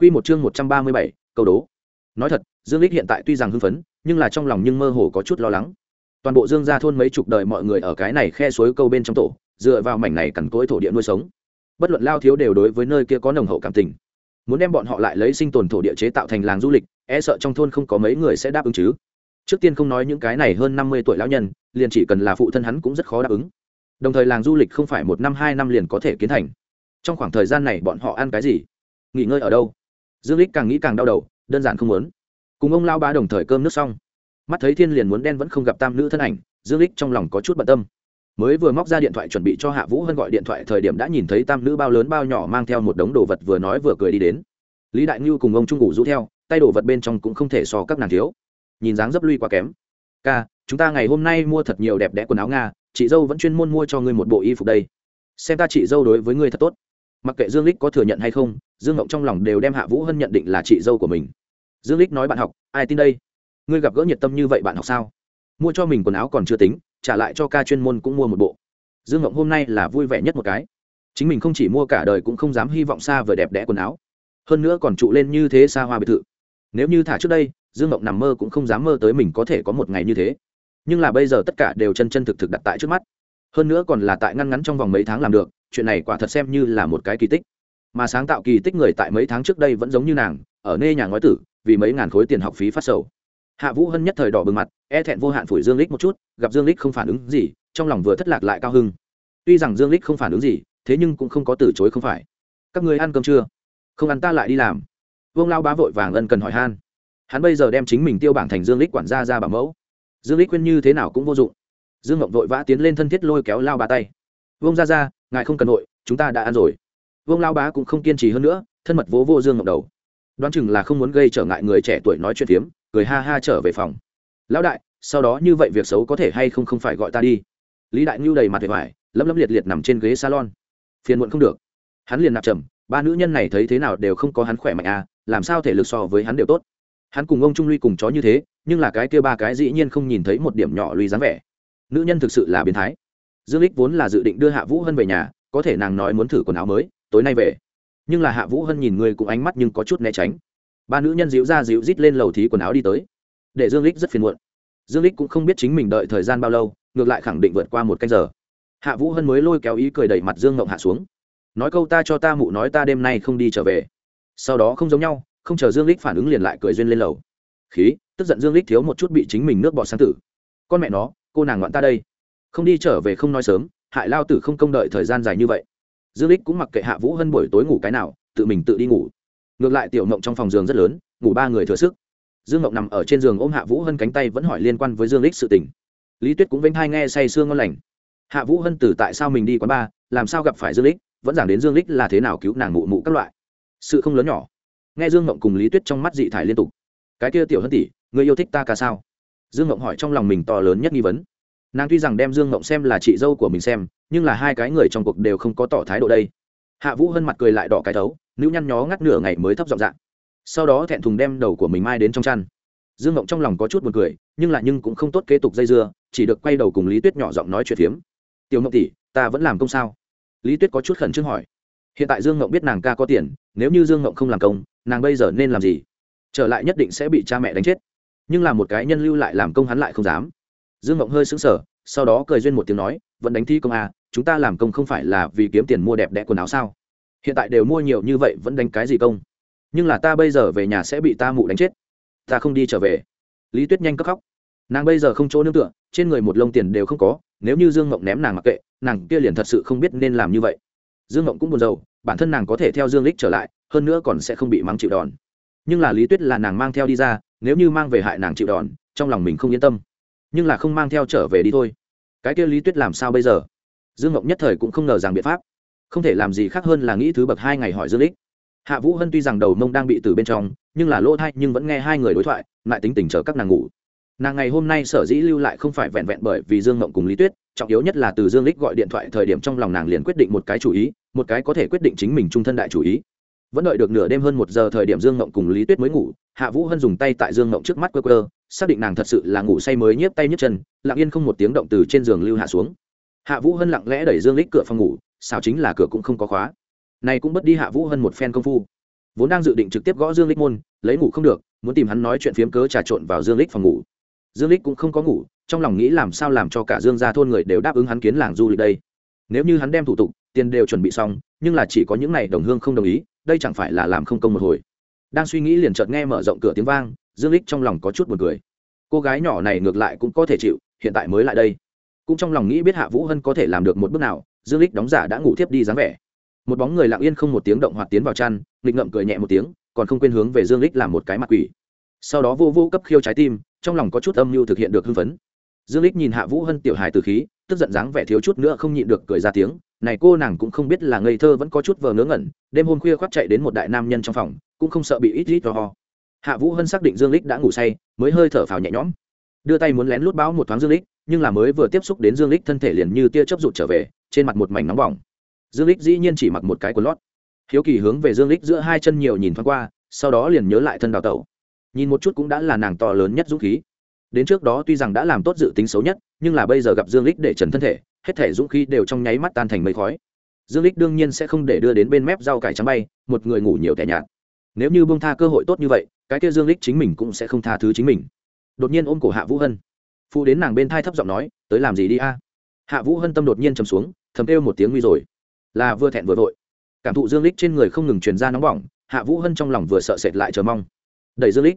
Quy một chương 137, câu đố. Nói thật, Dương Lịch hiện tại tuy rằng hưng phấn, nhưng là trong lòng nhưng mơ hồ có chút lo lắng. Toàn bộ Dương gia thôn mấy chục đời mọi người ở cái này khe suối câu bên trong tổ, dựa vào mảnh này cằn cỗi thổ địa nuôi sống. Bất luận lao thiếu đều đối với nơi kia có nồng hậu cảm tình. Muốn đem bọn họ lại lấy sinh tồn thổ địa chế tạo thành làng du lịch, e sợ trong thôn không có mấy người sẽ đáp ứng chứ. Trước tiên không nói những cái này hơn 50 tuổi lão nhân, liền chỉ cần là phụ thân hắn cũng rất khó đáp ứng. Đồng thời làng du lịch không phải một năm hai năm liền có thể kiến thành. Trong khoảng thời gian này bọn họ ăn cái gì? Nghỉ ngơi ở đâu? Dương lích càng nghĩ càng đau đầu, đơn giản không muốn. Cùng ông lao bá đồng thời cơm nước xong, mắt thấy thiên liền muốn đen vẫn không gặp tam nữ thân ảnh, dương lích trong lòng có chút bận tâm. Mới vừa móc ra điện thoại chuẩn bị cho hạ vũ hân gọi điện thoại, thời điểm đã nhìn thấy tam nữ bao lớn bao nhỏ mang theo một đống đồ vật vừa nói vừa cười đi đến. Lý đại ngưu cùng ông trung ngủ rũ theo, tay đồ vật bên trong cũng không thể so các nàng thiếu. Nhìn dáng dấp lui quá kém. Ca, chúng ta ngày hôm nay mua thật nhiều đẹp đẽ quần áo nga, chị dâu vẫn chuyên môn mua cho ngươi một bộ y phục đây. Xem ta chị dâu đối với ngươi thật tốt. Mặc kệ dương lích có thừa nhận hay không dương ngộng trong lòng đều đem hạ vũ hân nhận định là chị dâu của mình. Dương lích nói, bạn học, ai tin đây? Ngươi gặp gỡ nhiệt tâm như vậy bạn học sao? Mua cho mình quần áo còn chưa tính, trả lại cho ca chuyên môn cũng mua một bộ. Dương ngộng hôm nay là vui vẻ nhất một cái. Chính mình không chỉ mua cả đời cũng không dám hy vọng xa vời đẹp đẽ quần áo. Hơn nữa còn trụ lên như thế xa hoa biệt thự. Nếu như thả trước đây, dương ngộng nằm mơ cũng không dám mơ tới mình có thể có một ngày như thế. Nhưng là bây giờ tất cả đều chân chân thực thực đặt tại trước mắt. Hơn nữa còn là tại ngăn ngắn trong vòng mấy tháng làm được, chuyện này quả thật xem như là một cái kỳ tích mà sáng tạo kỳ tích người tại mấy tháng trước đây vẫn giống như nàng, ở nê nhà ngói tử, vì mấy ngàn khối tiền học phí phát sầu. Hạ vũ hân nhất thời đỏ bừng mặt e thẹn vô hạn phủi dương lích một chút, gặp dương lích không phản ứng gì, trong lòng vừa thất lạc lại cao hưng. Tuy rằng dương lích không phản ứng gì, thế nhưng cũng không có từ chối không phải. Các người ăn cơm chưa? Không ăn ta lại đi làm. Vương lao bá vội vàng ân cần hỏi han. Hắn bây giờ đem chính mình tiêu bảng thành dương lích quản gia ra bảo mẫu. Dương lích khuyên như thế nào cũng vô dụng. Dương ngọc vội vã tiến lên thân thiết lôi kéo lao bá tay. Vương ra ra, ngài không cần nội, chúng ta đã ăn rồi vương lao bá cũng không kiên trì hơn nữa, thân mật vỗ vô dương ngọc đầu. Đoán chừng là không muốn gây trở ngại người trẻ tuổi nói chuyện phiếm, cười ha ha trở về phòng. Lão đại, sau đó như vậy việc xấu có thể hay không không phải gọi ta đi. Lý đại ngưu đầy mặt vẻ vải lấm lấm liệt liệt nằm trên ghế salon. Phiền muộn không được. Hắn liền nạp trầm, ba nữ nhân này thấy thế nào đều không có hắn khỏe mạnh à làm sao thể lực so với hắn đều tốt. Hắn cùng ông trung ly cùng chó như thế, nhưng là cái kia ba cái dĩ nhiên không nhìn thấy một điểm nhỏ luy dáng vẻ. Nữ nhân thực sự là biến thái. Dương lích vốn là dự định đưa hạ vũ hân về nhà, có thể nàng nói muốn thử quần áo mới tối nay về. Nhưng là hạ vũ hân nhìn người cũng ánh mắt nhưng có chút né tránh. Ba nữ nhân dịu ra dịu rít lên lầu thí quần áo đi tới. Để dương lích rất phiền muộn. Dương lích cũng không biết chính mình đợi thời gian bao lâu, ngược lại khẳng định vượt qua một canh giờ. Hạ vũ hân mới lôi kéo ý cười đẩy mặt dương ngộng hạ xuống. Nói câu ta cho ta mụ nói ta đêm nay không đi trở về. Sau đó không giống nhau, không chờ dương lích phản ứng liền lại cười duyên lên lầu. Khí, tức giận dương lích thiếu một chút bị chính mình nước bọt sáng tử. Con mẹ nó, cô nàng ngoạn ta đây. Không đi trở về không nói sớm, hại lao tử không công đợi thời gian dài như vậy dương lích cũng mặc kệ hạ vũ hân buổi tối ngủ cái nào, tự mình tự đi ngủ. Ngược lại tiểu mộng trong phòng giường rất lớn, ngủ ba người thừa sức. Dương mộng nằm ở trên giường ôm hạ vũ hân cánh tay vẫn hỏi liên quan với dương lích sự tình. Lý tuyết cũng vênh hai nghe say sương ngon lành. Hạ vũ hân từ tại sao mình đi quán ba, làm sao gặp phải dương lích vẫn giảng đến dương lích là thế nào cứu nàng mụ mụ các loại. Sự không lớn nhỏ. Nghe dương mộng cùng lý tuyết trong mắt dị thải liên tục. Cái kia tiểu hân tỷ, người yêu thích ta cả sao? Dương mộng hỏi trong lòng mình to lớn nhất nghi vấn nàng tuy rằng đem dương Ngộng xem là chị dâu của mình xem, nhưng là hai cái người trong cuộc đều không có tỏ thái độ đây. Hạ vũ hân mặt cười lại đỏ cái thấu, nữ nhăn nhó ngắt nửa ngày mới thấp giọng dạng sau đó thẹn thùng đem đầu của mình mai đến trong chăn. Dương Ngộng trong lòng có chút b u ồ n cười, nhưng lại nhưng cũng không tốt kế tục dây dưa, chỉ được quay đầu cùng lý tuyết nhỏ giọng nói chuyện phiếm. Tiểu Ngộng tỷ, ta vẫn làm công sao? Lý tuyết có chút khẩn trương hỏi. Hiện tại dương Ngộng biết nàng ca có tiền, nếu như dương Ngộng không làm công, nàng bây giờ nên làm gì? Trở lại nhất định sẽ bị cha mẹ đánh chết. Nhưng là một cái nhân lưu lại làm công hắn lại không dám dương mộng hơi sững sờ, sau đó cười duyên một tiếng nói, vẫn đánh thi công à chúng ta làm công không phải là vì kiếm tiền mua đẹp đẽ quần áo sao? Hiện tại đều mua nhiều như vậy vẫn đánh cái gì công? Nhưng là ta bây giờ về nhà sẽ bị ta mụ đánh chết. Ta không đi trở về. Lý tuyết nhanh cất khóc. Nàng bây giờ không chỗ nương tựa, trên người một lông tiền đều không có, nếu như dương mộng ném nàng mặc kệ, nàng kia liền thật sự không biết nên làm như vậy. Dương mộng cũng buồn rầu, bản thân nàng có thể theo dương lích trở lại, hơn nữa còn sẽ không bị mắng chịu đòn. Nhưng là lý tuyết là nàng mang theo đi ra, nếu như mang về hại nàng chịu đòn, trong lòng mình không yên tâm nhưng là không mang theo trở về đi thôi. Cái kia lý tuyết làm sao bây giờ? Dương Ngộng nhất thời cũng không ngờ rằng biện pháp. Không thể làm gì khác hơn là nghĩ thứ bậc hai ngày hỏi dương lích. Hạ vũ hân tuy rằng đầu mông đang bị từ bên trong, nhưng là lỗ thay nhưng vẫn nghe hai người đối thoại, lại tính tình chờ các nàng ngủ. Nàng ngày hôm nay sở dĩ lưu lại không phải vẹn vẹn bởi vì dương ngộng cùng lý tuyết, trọng yếu nhất là từ dương lích gọi điện thoại thời điểm trong lòng nàng liền quyết định một cái chủ ý, một cái có thể quyết định chính mình trung thân đại chủ ý. Vẫn đợi được nửa đêm hơn một giờ thời điểm dương ngộng cùng lý tuyết mới ngủ, hạ vũ hân dùng tay tại dương ngộng trước mắt quơ quơ xác định nàng thật sự là ngủ say mới nhiếp tay nhấc chân, lặng yên không một tiếng động từ trên giường lưu hạ xuống. Hạ vũ hân lặng lẽ đẩy dương lích cửa phòng ngủ sao chính là cửa cũng không có khóa. Này cũng bất đi hạ vũ hân một phen công phu. Vốn đang dự định trực tiếp gõ dương lích môn, lấy ngủ không được, muốn tìm hắn nói chuyện phiếm cớ trà trộn vào dương lích phòng ngủ. Dương lích cũng không có ngủ, trong lòng nghĩ làm sao làm cho cả dương gia thôn người đều đáp ứng hắn kiến làng du lịch đây. Nếu như hắn đem thủ tục, tiền đều chuẩn bị xong, nhưng là chỉ có những này đồng hương không đồng ý, đây chẳng phải là làm không công một hồi. Đang suy nghĩ liền chợt nghe mở rộng cửa tiếng vang dương lích trong lòng có chút buồn cười. Cô gái nhỏ này ngược lại cũng có thể chịu, hiện tại mới lại đây. Cũng trong lòng nghĩ biết hạ vũ hân có thể làm được một bước nào, dương lích đóng giả đã ngủ thiếp đi dáng vẻ. Một bóng người lặng yên không một tiếng động hoạt tiến vào chăn, nghịch ngậm cười nhẹ một tiếng, còn không quên hướng về dương lích làm một cái mặt quỷ. Sau đó vô vô cấp khiêu trái tim, trong lòng có chút âm mưu thực hiện được hưng phấn. Dương lích nhìn hạ vũ hân tiểu hài từ khí, tức giận dáng vẻ thiếu chút nữa không nhịn được cười ra tiếng, này cô nàng cũng không biết là ngây thơ vẫn có chút vờ ngớ ngẩn, đêm hôm khuya khoác chạy đến một đại nam nhân trong phòng, cũng không sợ bị ít ít ho hạ vũ hân xác định dương lích đã ngủ say, mới hơi thở phào nhẹ nhõm. Đưa tay muốn lén lút bão một thoáng dương lích, nhưng là mới vừa tiếp xúc đến dương lích thân thể liền như tia chớp rụt trở về, trên mặt một mảnh nóng bỏng. Dương lích dĩ nhiên chỉ mặc một cái quần lót. Hiếu kỳ hướng về dương lích giữa hai chân nhiều nhìn thoáng qua, sau đó liền nhớ lại thân đào tẩu. Nhìn một chút cũng đã là nàng to lớn nhất dũng khí. Đến trước đó tuy rằng đã làm tốt dự tính xấu nhất, nhưng là bây giờ gặp dương lích để trần thân thể, hết thể dũng khí đều trong nháy mắt tan thành mây khói. Dương lích đương nhiên sẽ không để đưa đến bên mép rau cải trắng bay, một người ngủ nhiều tẻ nhạt nếu như buông tha cơ hội tốt như vậy, cái kia dương lích chính mình cũng sẽ không tha thứ chính mình. Đột nhiên ôm cổ hạ vũ hân. Phụ đến nàng bên thai thấp giọng nói, tới làm gì đi a? Hạ vũ hân tâm đột nhiên trầm xuống, thầm kêu một tiếng nguy rồi. Là vừa thẹn vừa vội. Cảm thụ dương lích trên người không ngừng truyền ra nóng bỏng, hạ vũ hân trong lòng vừa sợ sệt lại chờ mong. Đẩy dương lích.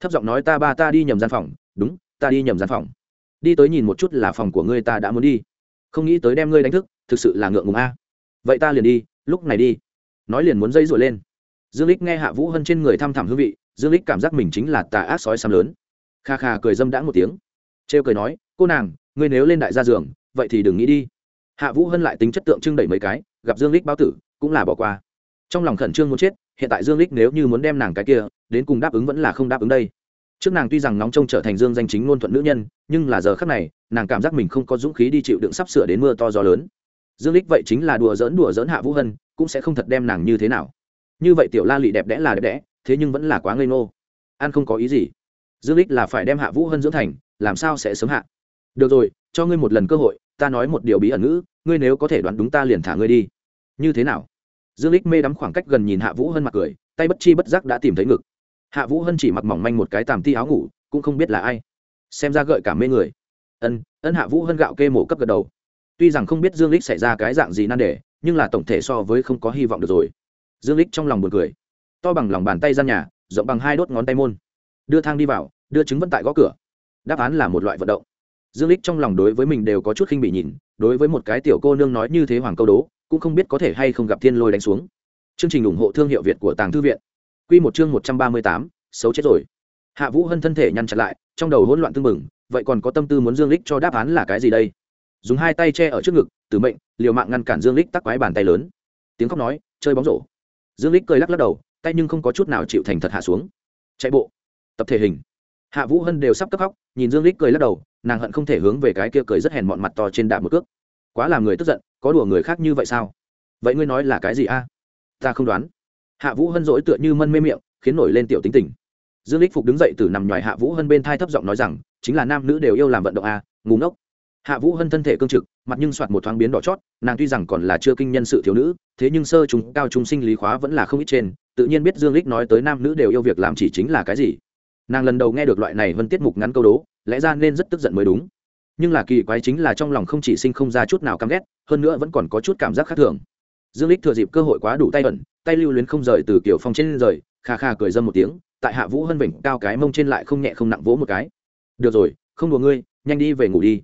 Thấp giọng nói, ta ba ta đi nhầm gian phòng. Đúng, ta đi nhầm gian phòng. Đi tới nhìn một chút là phòng của ngươi ta đã muốn đi. Không nghĩ tới đem ngươi đánh thức, thực sự là ngượng ngùng a. Vậy ta liền đi, lúc này đi. Nói liền muốn dây rủi lên dương lích nghe hạ vũ hân trên người thăm thẳm hương vị, dương lích cảm giác mình chính là tà ác sói xăm lớn. Kha kha cười dâm đãng một tiếng. Trêu cười nói, cô nàng, ngươi nếu lên đại gia giường, vậy thì đừng nghĩ đi. Hạ vũ hân lại tính chất tượng trưng đẩy mấy cái, gặp dương lích báo tử, cũng là bỏ qua. Trong lòng khẩn trương muốn chết, hiện tại dương lích nếu như muốn đem nàng cái kia, đến cùng đáp ứng vẫn là không đáp ứng đây. Trước nàng tuy rằng nóng trông trở thành dương danh chính ngôn thuận nữ nhân, nhưng là giờ khắc này, nàng cảm giác mình không có dũng khí đi chịu đựng sắp sửa đến mưa to gió lớn. Dương lích vậy chính là đùa dỡn đùa dỡn hạ vũ hân, cũng sẽ không thật đem nàng như thế nào như vậy tiểu la lị đẹp đẽ là đẹp đẽ, thế nhưng vẫn là quá ngây ngô. An không có ý gì. Dương lích là phải đem hạ vũ hân dưỡng thành, làm sao sẽ sớm hạ? Được rồi, cho ngươi một lần cơ hội, ta nói một điều bí ẩn ngữ, ngươi nếu có thể đoán đúng ta liền thả ngươi đi. Như thế nào? Dương lích mê đắm khoảng cách gần nhìn hạ vũ hân mặt cười, tay bất chi bất giác đã tìm thấy ngực. Hạ vũ hân chỉ mặc mỏng manh một cái tàm ti áo ngủ, cũng không biết là ai. Xem ra gợi cả mê người. Ân ân hạ vũ hân gạo kê mổ cấp gật đầu. Tuy rằng không biết dương lích xảy ra cái dạng gì nan đề, nhưng là tổng thể so với không có hy vọng được rồi dương lích trong lòng buồn cười. To bằng lòng bàn tay gian nhà rộng bằng hai đốt ngón tay môn. Đưa thang đi vào đưa chứng vận tại gõ cửa. Đáp án là một loại vận động. Dương lích trong lòng đối với mình đều có chút khinh bị nhìn đối với một cái tiểu cô nương nói như thế hoàng câu đố cũng không biết có thể hay không gặp thiên lôi đánh xuống. Chương trình ủng hộ thương hiệu việt của tàng thư viện. Quy một chương một trăm ba mươi tám, xấu chết rồi. Hạ vũ hân thân thể nhăn chặt lại trong đầu hỗn loạn tương mừng vậy còn có tâm tư muốn dương lích cho đáp án là cái gì đây? Dùng hai tay che ở trước ngực từ mệnh liều mạng ngăn cản dương lích tắc quái bàn tay lớn. Tiếng khóc nói chơi bóng rổ dương lích cười lắc lắc đầu, tay nhưng không có chút nào chịu thành thật hạ xuống. Chạy bộ, tập thể hình. Hạ vũ hân đều sắp cấp khóc, nhìn dương lích cười lắc đầu, nàng hận không thể hướng về cái kia cười rất hèn mọn mặt to trên đạm một cước. Quá làm người tức giận, có đùa người khác như vậy sao? Vậy ngươi nói là cái gì a? Ta không đoán. Hạ vũ hân dỗi tựa như mân mê miệng, khiến nổi lên tiểu tính tình. Dương lích phục đứng dậy từ nằm ngoài hạ vũ hân bên thai thấp giọng nói rằng, chính là nam nữ đều yêu làm vận động a ngủ ngốc hạ vũ hân thân thể cương trực, mặt nhưng soạt một thoáng biến đỏ chót, nàng tuy rằng còn là chưa kinh nhân sự thiếu nữ, thế nhưng sơ chúng cao trung sinh lý khóa vẫn là không ít trên, tự nhiên biết dương lích nói tới nam nữ đều yêu việc làm chỉ chính là cái gì. Nàng lần đầu nghe được loại này vân tiết mục ngắn câu đố, lẽ ra nên rất tức giận mới đúng. Nhưng là kỳ quái chính là trong lòng không chỉ sinh không ra chút nào căm ghét, hơn nữa vẫn còn có chút cảm giác khác thường. Dương lích thừa dịp cơ hội quá đủ tay ẩn, tay lưu luyến không rời từ kiểu phong trên rời, kha kha cười dâm một tiếng, tại hạ vũ hân vịnh cao cái mông trên lại không nhẹ không nặng vỗ một cái. Được rồi, không đùa ngươi, nhanh đi về ngủ đi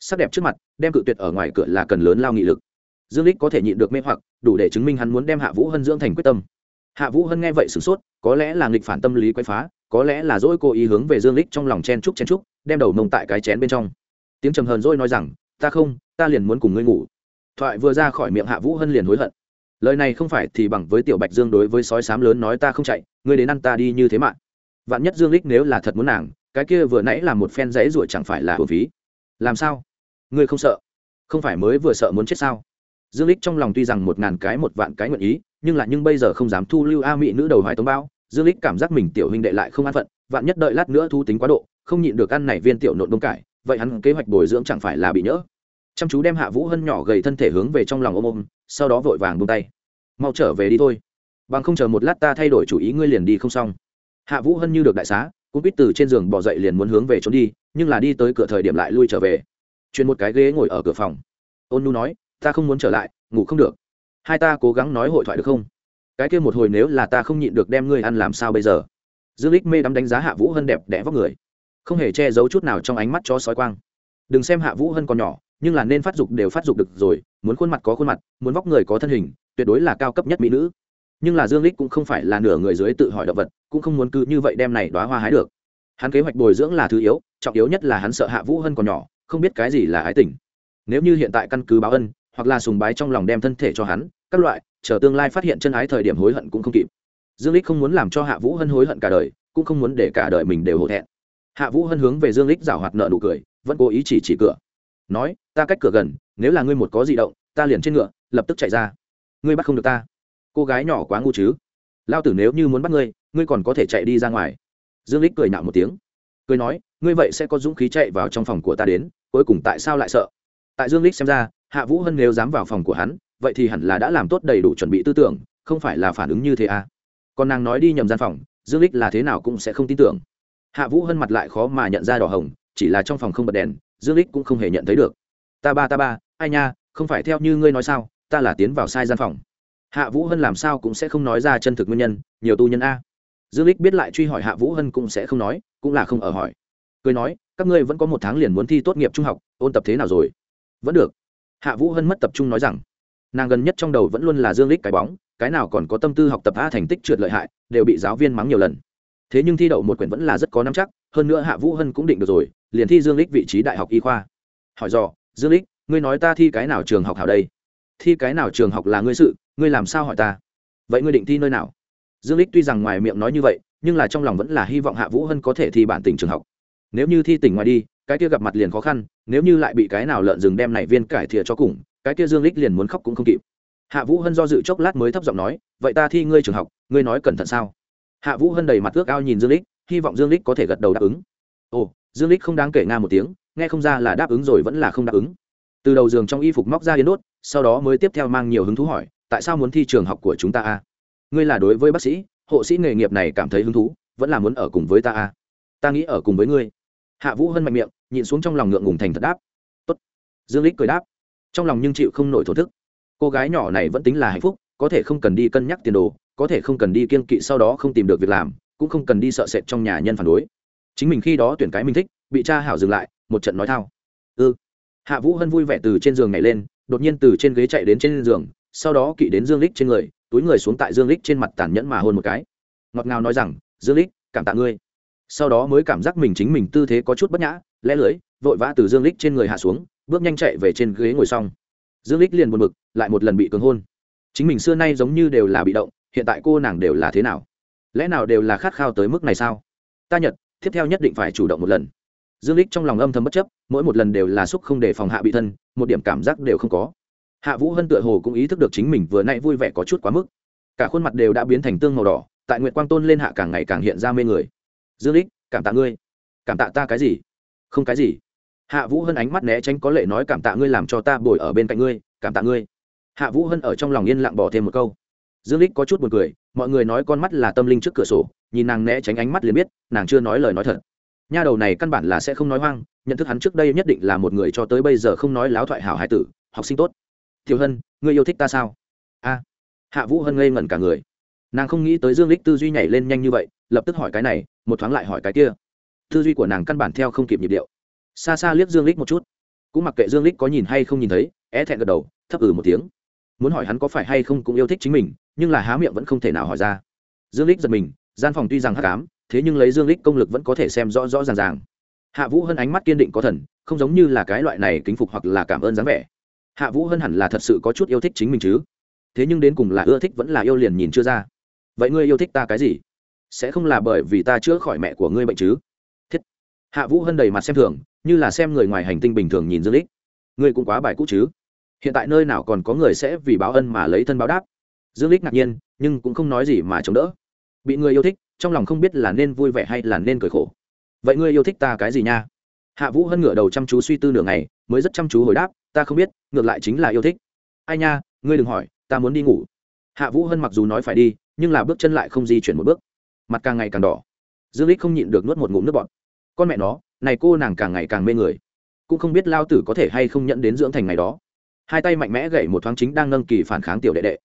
sắc đẹp trước mặt, đem cự tuyệt ở ngoài cửa là cần lớn lao nghị lực. Dương lích có thể nhịn được mê hoặc, đủ để chứng minh hắn muốn đem hạ vũ hân dưỡng thành quyết tâm. Hạ vũ hân nghe vậy sửng sốt, có lẽ là nghịch phản tâm lý quay phá, có lẽ là dỗi cô ý hướng về dương lích trong lòng chen trúc chen trúc đem đầu nông tại cái chén bên trong. Tiếng trầm hờn dỗi nói rằng, ta không, ta liền muốn cùng ngươi ngủ. Thoại vừa ra khỏi miệng hạ vũ hân liền hối hận. Lời này không phải thì bằng với tiểu bạch dương đối với sói sám lớn nói ta không chạy, ngươi đến ăn ta đi như thế mạng vạn nhất dương lích nếu là thật muốn nàng, cái kia vừa nãy là một phen giấy ruổi chẳng phải là hồn phí. Làm sao? Ngươi không sợ? Không phải mới vừa sợ muốn chết sao? Dương lích trong lòng tuy rằng một ngàn cái một vạn cái nguyện ý, nhưng là nhưng bây giờ không dám thu lưu a mỹ nữ đầu hoài tống bao. Dương lích cảm giác mình tiểu huynh đệ lại không an phận, vạn nhất đợi lát nữa thu tính quá độ, không nhịn được ăn này viên tiểu nộn đông cải, vậy hắn kế hoạch bồi dưỡng chẳng phải là bị nhỡ? Chăm chú đem hạ vũ hân nhỏ gầy thân thể hướng về trong lòng ôm ôm, sau đó vội vàng buông tay. Mau trở về đi thôi. Bằng không chờ một lát ta thay đổi chủ ý ngươi liền đi không xong. Hạ vũ hân như được đại xá cũng biết từ trên giường bỏ dậy liền muốn hướng về trốn đi, nhưng là đi tới cửa thời điểm lại lui trở về chuyển một cái ghế ngồi ở cửa phòng. Ôn nu nói, ta không muốn trở lại, ngủ không được. Hai ta cố gắng nói hội thoại được không? Cái kia một hồi nếu là ta không nhịn được đem ngươi ăn làm sao bây giờ? Dương lích mê đắm đánh giá hạ vũ hân đẹp đẽ vóc người. Không hề che giấu chút nào trong ánh mắt cho sói quang. Đừng xem hạ vũ hân còn nhỏ, nhưng là nên phát dục đều phát dục được rồi, muốn khuôn mặt có khuôn mặt, muốn vóc người có thân hình, tuyệt đối là cao cấp nhất mỹ nữ. Nhưng là dương lích cũng không phải là nửa người dưới tự hỏi động vật, cũng không muốn cứ như vậy đem này đóa hoa hái được. Hắn kế hoạch bồi dưỡng là thứ yếu, trọng yếu nhất là hắn sợ hạ vũ hân còn nhỏ không biết cái gì là ái tình. Nếu như hiện tại căn cứ báo ân, hoặc là sùng bái trong lòng đem thân thể cho hắn, các loại, chờ tương lai phát hiện chân ái thời điểm hối hận cũng không kịp. Dương lích không muốn làm cho hạ vũ hân hối hận cả đời, cũng không muốn để cả đời mình đều hổ thẹn. Hạ vũ hân hướng về dương lích giảo hoạt nợ nụ cười, vẫn cố ý chỉ chỉ cửa. Nói, ta cách cửa gần, nếu là ngươi một có di động, ta liền trên ngựa, lập tức chạy ra. Ngươi bắt không được ta. Cô gái nhỏ quá ngu chứ. Lao tử nếu như muốn bắt ngươi ngươi còn có thể chạy đi ra ngoài. Dương lích cười nạo một tiếng. Cười nói ngươi vậy sẽ có dũng khí chạy vào trong phòng của ta đến, cuối cùng tại sao lại sợ? Tại dương lích xem ra, hạ vũ hân nếu dám vào phòng của hắn, vậy thì hẳn là đã làm tốt đầy đủ chuẩn bị tư tưởng, không phải là phản ứng như thế à? Còn nàng nói đi nhầm gian phòng, dương lích là thế nào cũng sẽ không tin tưởng. Hạ vũ hân mặt lại khó mà nhận ra đỏ hồng, chỉ là trong phòng không bật đèn, dương lích cũng không hề nhận thấy được. Ta ba ta ba, ai nha, không phải theo như ngươi nói sao, ta là tiến vào sai gian phòng. Hạ vũ hân làm sao cũng sẽ không nói ra chân thực nguyên nhân, nhiều tu nhân a. Dương lích biết lại truy hỏi hạ vũ hân cũng sẽ không nói, cũng là không ở hỏi cười nói, các ngươi vẫn có một tháng liền muốn thi tốt nghiệp trung học, ôn tập thế nào rồi? Vẫn được. Hạ vũ hân mất tập trung nói rằng, nàng gần nhất trong đầu vẫn luôn là dương lích cái bóng, cái nào còn có tâm tư học tập a thành tích trượt lợi hại, đều bị giáo viên mắng nhiều lần. Thế nhưng thi đậu một quyển vẫn là rất có nắm chắc, hơn nữa hạ vũ hân cũng định được rồi, liền thi dương lích vị trí đại học y khoa. Hỏi dò, dương lích ngươi nói ta thi cái nào trường học hảo đây? Thi cái nào trường học là ngươi sự, ngươi làm sao hỏi ta? Vậy ngươi định thi nơi nào? Dương lích tuy rằng ngoài miệng nói như vậy, nhưng là trong lòng vẫn là hy vọng hạ vũ hân có thể thi bản tỉnh trường học nếu như thi tỉnh ngoài đi, cái kia gặp mặt liền khó khăn, nếu như lại bị cái nào lợn rừng đem này viên cải thìa cho cùng, cái kia dương lích liền muốn khóc cũng không kịp. Hạ vũ hân do dự chốc lát mới thấp giọng nói, vậy ta thi ngươi trường học, ngươi nói cẩn thận sao? Hạ vũ hân đầy mặt ước ao nhìn dương lích, hy vọng dương lích có thể gật đầu đáp ứng. Ồ, dương lích không đáng kể nga một tiếng, nghe không ra là đáp ứng rồi vẫn là không đáp ứng. Từ đầu giường trong y phục móc ra yến đốt, sau đó mới tiếp theo mang nhiều hứng thú hỏi, tại sao muốn thi trường học của chúng ta a? Ngươi là đối với bác sĩ, hộ sĩ nghề nghiệp này cảm thấy hứng thú, vẫn là muốn ở cùng với ta a? Ta nghĩ ở cùng với ngươi hạ vũ hân mạnh miệng nhìn xuống trong lòng ngượng ngùng thành thật đáp. Tốt. dương lích cười đáp. Trong lòng nhưng chịu không nổi thổ thức. Cô gái nhỏ này vẫn tính là hạnh phúc, có thể không cần đi cân nhắc tiền đồ, có thể không cần đi kiên kỵ sau đó không tìm được việc làm, cũng không cần đi sợ sệt trong nhà nhân phản đối. Chính mình khi đó tuyển cái mình thích, bị cha hảo dừng lại, một trận nói thao. Ư ừ. hạ vũ hân vui vẻ từ trên giường nhảy lên, đột nhiên từ trên ghế chạy đến trên giường, sau đó kỵ đến dương lích trên người, túi người xuống tại dương lích trên mặt tàn nhẫn mà hôn một cái. Ngọt ngào nói rằng, dương lích cảm tạ ngươi sau đó mới cảm giác mình chính mình tư thế có chút bất nhã, lẽ lưới, vội vã từ dương lích trên người hạ xuống, bước nhanh chạy về trên ghế ngồi xong. Dương lích liền buồn bực, lại một lần bị cường hôn. Chính mình xưa nay giống như đều là bị động, hiện tại cô nàng đều là thế nào? Lẽ nào đều là khát khao tới mức này sao? Ta nhật, tiếp theo nhất định phải chủ động một lần. Dương lích trong lòng âm thầm bất chấp, mỗi một lần đều là xúc không để phòng hạ bị thân, một điểm cảm giác đều không có. Hạ vũ hân tựa hồ cũng ý thức được chính mình vừa nay vui vẻ có chút quá mức. Cả khuôn mặt đều đã biến thành tương màu đỏ, tại nguyện quang tôn lên hạ càng ngày càng hiện ra mê người dương lích cảm tạ ngươi. Cảm tạ ta cái gì? Không cái gì. Hạ vũ hân ánh mắt né tránh có lệ nói cảm tạ ngươi làm cho ta bồi ở bên cạnh ngươi, cảm tạ ngươi. Hạ vũ hân ở trong lòng yên lặng bỏ thêm một câu. Dương lích có chút buồn cười, mọi người nói con mắt là tâm linh trước cửa sổ, nhìn nàng né tránh ánh mắt liền biết, nàng chưa nói lời nói thật. Nha đầu này căn bản là sẽ không nói hoang, nhận thức hắn trước đây nhất định là một người cho tới bây giờ không nói láo thoại hảo hai tử, học sinh tốt. Tiểu hân, ngươi yêu thích ta sao? A. Hạ vũ hân ngây ngẩn cả người. Nàng không nghĩ tới dương lích tư duy nhảy lên nhanh như vậy lập tức hỏi cái này, một thoáng lại hỏi cái kia. Tư duy của nàng căn bản theo không kịp nhịp điệu. Xa xa liếc dương lích một chút. Cũng mặc kệ dương lích có nhìn hay không nhìn thấy, é thẹn gật đầu, thấp ừ một tiếng. Muốn hỏi hắn có phải hay không cũng yêu thích chính mình, nhưng là há miệng vẫn không thể nào hỏi ra. Dương lích giật mình, gian phòng tuy rằng hắc ám, thế nhưng lấy dương lích công lực vẫn có thể xem rõ rõ ràng ràng. Hạ vũ hân ánh mắt kiên định có thần, không giống như là cái loại này kính phục hoặc là cảm ơn dáng vẻ. Hạ vũ hân hẳn là thật sự có chút yêu thích chính mình chứ. Thế nhưng đến cùng là ưa thích vẫn là yêu liền nhìn chưa ra. Vậy ngươi yêu thích ta cái gì? Sẽ không là bởi vì ta chữa khỏi mẹ của ngươi bệnh chứ? Thiết. Hạ vũ hân đầy mặt xem thường, như là xem người ngoài hành tinh bình thường nhìn dương lích. Ngươi cũng quá bài cũ chứ? Hiện tại nơi nào còn có người sẽ vì báo ân mà lấy thân báo đáp? Dương lích ngạc nhiên, nhưng cũng không nói gì mà chống đỡ. Bị người yêu thích, trong lòng không biết là nên vui vẻ hay là nên cười khổ. Vậy ngươi yêu thích ta cái gì nha? Hạ vũ hân ngửa đầu chăm chú suy tư nửa ngày, mới rất chăm chú hồi đáp, ta không biết, ngược lại chính là yêu thích. Ai nha, ngươi đừng hỏi, ta muốn đi ngủ. Hạ vũ hân mặc dù nói phải đi, nhưng là bước chân lại không di chuyển một bước mặt càng ngày càng đỏ. Dương lích không nhịn được nuốt một ngụm nước bọt. Con mẹ nó, này cô nàng càng ngày càng mê người. Cũng không biết lao tử có thể hay không nhận đến dưỡng thành ngày đó. Hai tay mạnh mẽ gậy một thoáng chính đang nâng kỳ phản kháng tiểu đệ đệ.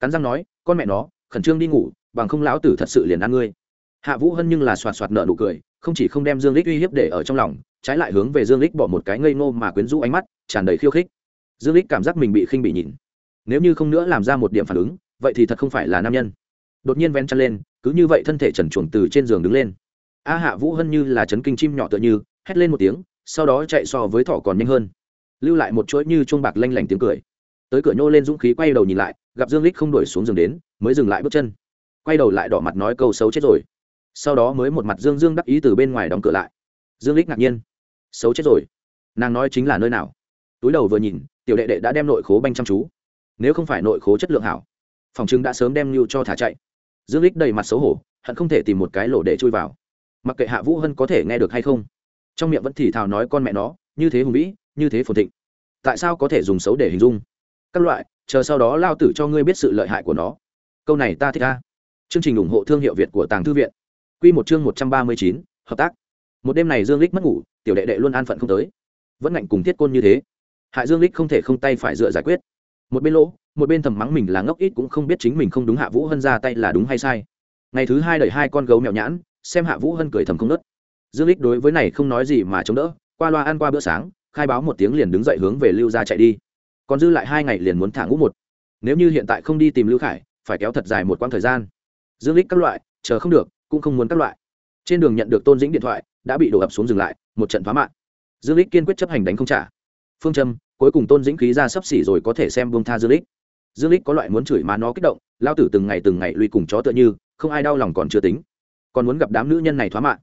Cắn răng nói, con mẹ nó, khẩn trương đi ngủ, bằng không lão tử thật sự liền ăn ngươi. Hạ vũ hân nhưng là xoạt xoạt nợ nụ cười, không chỉ không đem dương lích uy hiếp để ở trong lòng, trái lại hướng về dương lích bỏ một cái ngây ngô mà quyến rũ ánh mắt, tràn đầy khiêu khích. Dương lích cảm giác mình bị khinh bị nhìn nếu như không nữa làm ra một điểm phản ứng, vậy thì thật không phải là nam nhân. Đột nhiên ven chăn lên cứ như vậy thân thể trần chuồng từ trên giường đứng lên. A hạ vũ hân như là chấn kinh chim nhỏ tựa như, hét lên một tiếng, sau đó chạy so với thỏ còn nhanh hơn. Lưu lại một chuỗi như chuông bạc lanh lảnh tiếng cười. Tới cửa nhô lên dũng khí quay đầu nhìn lại, gặp dương lích không đuổi xuống giường đến, mới dừng lại bước chân. Quay đầu lại đỏ mặt nói câu xấu chết rồi. Sau đó mới một mặt dương dương đắc ý từ bên ngoài đóng cửa lại. Dương lích ngạc nhiên. Xấu chết rồi. Nàng nói chính là nơi nào? Túi đầu vừa nhìn, tiểu đệ đệ đã đem nội khố banh chăm chú. Nếu không phải nội khố chất lượng hảo, phòng chứng đã sớm đem lưu cho thả chạy dương lích đầy mặt xấu hổ, hận không thể tìm một cái lỗ để chui vào. Mặc kệ hạ vũ hân có thể nghe được hay không, trong miệng vẫn thì thào nói con mẹ nó, như thế hùng vĩ, như thế phồn thịnh. Tại sao có thể dùng xấu để hình dung? Các loại, chờ sau đó lao tử cho ngươi biết sự lợi hại của nó. Câu này ta thích ca chương trình ủng hộ thương hiệu việt của tàng thư viện. Q một chương một trăm ba mươi chín, hợp tác. Một đêm này dương lích mất ngủ, tiểu đệ đệ luôn an phận không tới. Vẫn ngạnh cùng thiết côn như thế. Hại dương lích không thể không tay phải dựa giải quyết. Một bên lỗ một bên thầm mắng mình là ngốc ít cũng không biết chính mình không đúng hạ vũ hân ra tay là đúng hay sai. Ngày thứ hai đẩy hai con gấu mèo nhãn, xem hạ vũ hân cười thầm không nớt. Dương lích đối với này không nói gì mà chống đỡ, qua loa ăn qua bữa sáng, khai báo một tiếng liền đứng dậy hướng về lưu ra chạy đi. Còn dư lại hai ngày liền muốn thả ngũ một. Nếu như hiện tại không đi tìm lưu khải, phải kéo thật dài một quãng thời gian. Dương lích các loại, chờ không được, cũng không muốn các loại. Trên đường nhận được tôn dĩnh điện thoại, đã bị đổ ập xuống dừng lại, một trận phá mạng. Dương lích kiên quyết chấp hành đánh không trả. Phương châm cuối cùng tôn dĩnh khí ra sấp xỉ rồi có thể xem buông tha dương lích dương lích có loại muốn chửi mà nó kích động, lao tử từng ngày từng ngày lui cùng chó tựa như, không ai đau lòng còn chưa tính. Còn muốn gặp đám nữ nhân này thoá mạng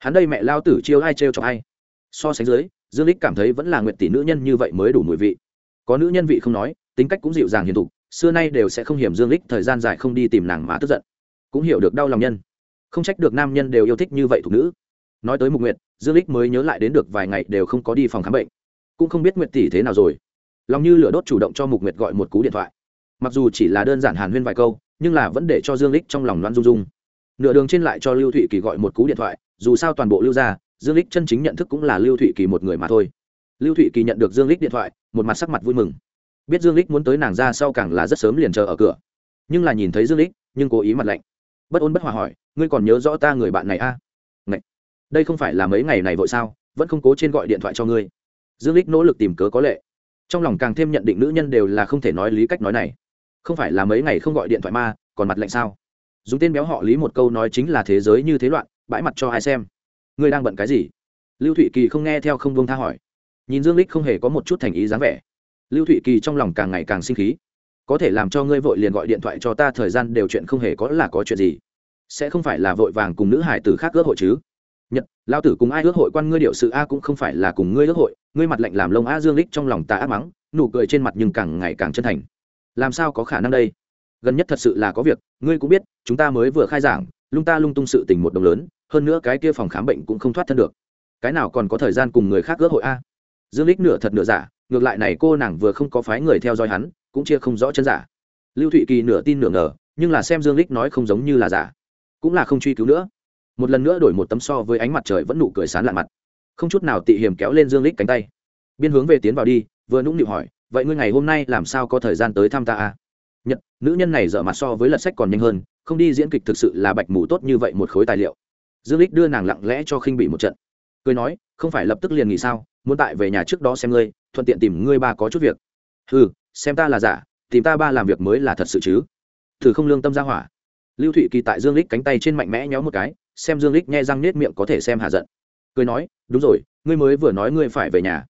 hắn đây mẹ lao tử chiêu ai trêu cho ai. So sánh dưới, dương lích cảm thấy vẫn là nguyện tỷ nữ nhân như vậy mới đủ mùi vị. Có nữ nhân vị không nói, tính cách cũng dịu dàng hiền thục, xưa nay đều sẽ không hiểm dương lích thời gian dài không đi tìm nàng mà tức giận. Cũng hiểu được đau lòng nhân. Không trách được nam nhân đều yêu thích như vậy thuộc nữ. Nói tới mục nguyệt, dương lích mới nhớ lại đến được vài ngày đều không có đi phòng khám bệnh. Cũng không biết nguyệt tỷ thế nào rồi. Lòng như lửa đốt chủ động cho mục nguyệt gọi một cú điện thoại mặc dù chỉ là đơn giản hàn huyên vài câu, nhưng là vẫn để cho dương lích trong lòng loan rung rung. Nửa đường trên lại cho lưu thụy kỳ gọi một cú điện thoại, dù sao toàn bộ lưu ra dương lích chân chính nhận thức cũng là lưu thụy kỳ một người mà thôi. Lưu thụy kỳ nhận được dương lích điện thoại, một mặt sắc mặt vui mừng. Biết dương lích muốn tới nàng ra sau càng là rất sớm liền chờ ở cửa. Nhưng là nhìn thấy dương lích, nhưng cố ý mặt lạnh. Bất ôn bất hòa hỏi, ngươi còn nhớ rõ ta người bạn này a? À? Đây không phải là mấy ngày này vội sao, vẫn không cố trên gọi điện thoại cho ngươi. Dương lích nỗ lực tìm cớ có lệ. Trong lòng càng thêm nhận định nữ nhân đều là không thể nói lý cách nói này không phải là mấy ngày không gọi điện thoại ma, còn mặt lạnh sao? Dùng tên béo họ lý một câu nói chính là thế giới như thế loạn, bãi mặt cho ai xem. Ngươi đang bận cái gì? Lưu thụy kỳ không nghe theo không buông tha hỏi. Nhìn dương lích không hề có một chút thành ý dáng vẻ. Lưu thụy kỳ trong lòng càng ngày càng sinh khí. Có thể làm cho ngươi vội liền gọi điện thoại cho ta, thời gian đều chuyện không hề có là có chuyện gì. Sẽ không phải là vội vàng cùng nữ hải tử khác ước hội chứ? Nhật lao tử cùng ai ước hội quan ngươi điệu sự a cũng không phải là cùng ngươi ước hội. Ngươi mặt lạnh làm lông a dương lích trong lòng ta ác mắng, nụ cười trên mặt nhưng càng ngày càng chân thành làm sao có khả năng đây? Gần nhất thật sự là có việc, ngươi cũng biết, chúng ta mới vừa khai giảng, lung ta lung tung sự tình một đồng lớn, hơn nữa cái kia phòng khám bệnh cũng không thoát thân được. Cái nào còn có thời gian cùng người khác ước hội a? Dương lích nửa thật nửa giả, ngược lại này cô nàng vừa không có phái người theo dõi hắn, cũng chia không rõ chân giả. Lưu thụy kỳ nửa tin nửa ngờ, nhưng là xem dương lích nói không giống như là giả. Cũng là không truy cứu nữa. Một lần nữa đổi một tấm so với ánh mặt trời vẫn nụ cười sán lạ mặt. Không chút nào tị hiểm kéo lên dương lích cánh tay. Biên hướng về tiến vào đi, vừa nũng nịu hỏi vậy ngươi ngày hôm nay làm sao có thời gian tới thăm ta à? nhật, nữ nhân này dở mặt so với lật sách còn nhanh hơn, không đi diễn kịch thực sự là bạch mù tốt như vậy một khối tài liệu. Dương lích đưa nàng lặng lẽ cho khinh bị một trận. Cười nói, không phải lập tức liền nghỉ sao, muốn tại về nhà trước đó xem ngươi, thuận tiện tìm ngươi ba có chút việc. Ừ xem ta là giả, tìm ta ba làm việc mới là thật sự chứ. Thử không lương tâm ra hỏa. Lưu thụy kỳ tại dương lích cánh tay trên mạnh mẽ nhéo một cái, xem dương lích nghe răng nết miệng có thể xem hạ giận. Cười nói, đúng rồi, ngươi mới vừa nói ngươi phải về nhà.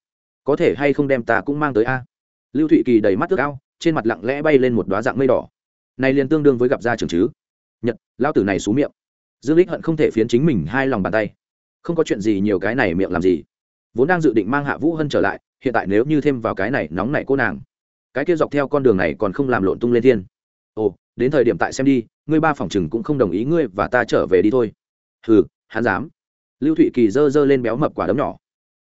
Có thể hay không đem ta cũng mang tới a? Lưu thụy kỳ đầy mắt ước ao, trên mặt lặng lẽ bay lên một đoá dạng mây đỏ. Này liền tương đương với gặp gia trường chứ. Nhật lao tử này xú miệng. Dương lích hận không thể phiến chính mình hai lòng bàn tay. Không có chuyện gì nhiều cái này miệng làm gì. Vốn đang dự định mang hạ vũ hân trở lại, hiện tại nếu như thêm vào cái này nóng nảy cô nàng, cái kia dọc theo con đường này còn không làm lộn tung lên thiên. Ồ, đến thời điểm tại xem đi, ngươi ba phòng chừng cũng không đồng ý ngươi và ta trở về đi thôi. Hừ, hắn dám. Lưu thụy kỳ giơ giơ lên béo mập quả đấm nhỏ.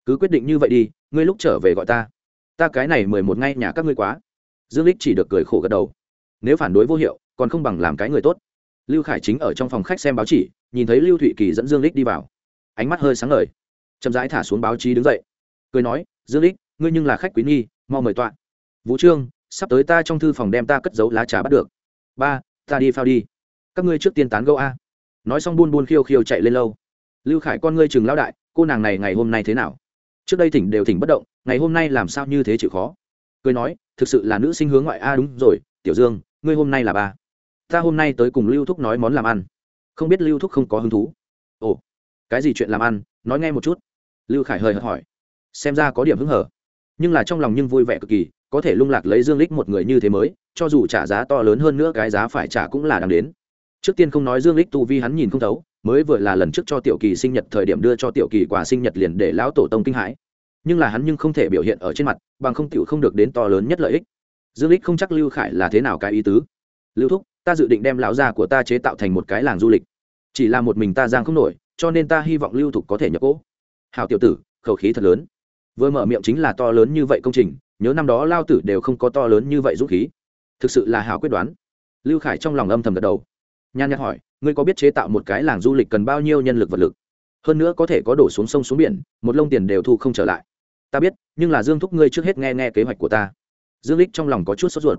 Cứ quyết định như vậy đi, ngươi lúc trở về gọi ta ta cái này mười một ngay nhà các ngươi quá. Dương lích chỉ được cười khổ gật đầu. Nếu phản đối vô hiệu, còn không bằng làm cái người tốt. Lưu khải chính ở trong phòng khách xem báo chỉ, nhìn thấy lưu thụy kỳ dẫn dương lích đi vào. Ánh mắt hơi sáng ngời. Chậm rãi thả xuống báo chí đứng dậy. Cười nói, dương lích ngươi nhưng là khách quý nghi, mau mời tọa. Vũ trương, sắp tới ta trong thư phòng đem ta cất giấu lá trà bắt được. Ba, ta đi phao đi. Các ngươi trước tiên tán gẫu a. Nói xong buôn buôn khiêu khiêu chạy lên lâu. Lưu khải con ngươi chừng lão đại, cô nàng này ngày hôm nay thế nào? Trước đây thỉnh đều thỉnh bất động, ngày hôm nay làm sao như thế chịu khó? Cười nói, thực sự là nữ sinh hướng ngoại a đúng rồi, tiểu dương, ngươi hôm nay là ba ta hôm nay tới cùng lưu thúc nói món làm ăn. Không biết lưu thúc không có hứng thú. Ồ, cái gì chuyện làm ăn? Nói nghe một chút. Lưu khải hời hợt hỏi. Xem ra có điểm hứng hở. Nhưng là trong lòng nhưng vui vẻ cực kỳ, có thể lung lạc lấy dương lích một người như thế mới, cho dù trả giá to lớn hơn nữa cái giá phải trả cũng là đáng đến. Trước tiên không nói dương lích tu vi hắn nhìn không thấu mới vừa là lần trước cho tiểu kỳ sinh nhật, thời điểm đưa cho tiểu kỳ quà sinh nhật liền để lão tổ tông kinh hãi. Nhưng là hắn nhưng không thể biểu hiện ở trên mặt, bằng không tiểu không được đến to lớn nhất lợi ích. Dương lích không chắc lưu khải là thế nào cái ý tứ. Lưu thúc, ta dự định đem lão gia của ta chế tạo thành một cái làng du lịch. Chỉ là một mình ta giang không nổi, cho nên ta hy vọng lưu thục có thể nhập cỗ hào tiểu tử, khẩu khí thật lớn. Vừa mở miệng chính là to lớn như vậy công trình, nhớ năm đó lao tử đều không có to lớn như vậy dũng khí. Thực sự là hào quyết đoán. Lưu khải trong lòng âm thầm gật đầu nhan nhạc hỏi, ngươi có biết chế tạo một cái làng du lịch cần bao nhiêu nhân lực vật lực? Hơn nữa có thể có đổ xuống sông xuống biển, một lông tiền đều thu không trở lại. Ta biết, nhưng là dương thúc ngươi trước hết nghe nghe kế hoạch của ta. Dương lích trong lòng có chút sốt ruột.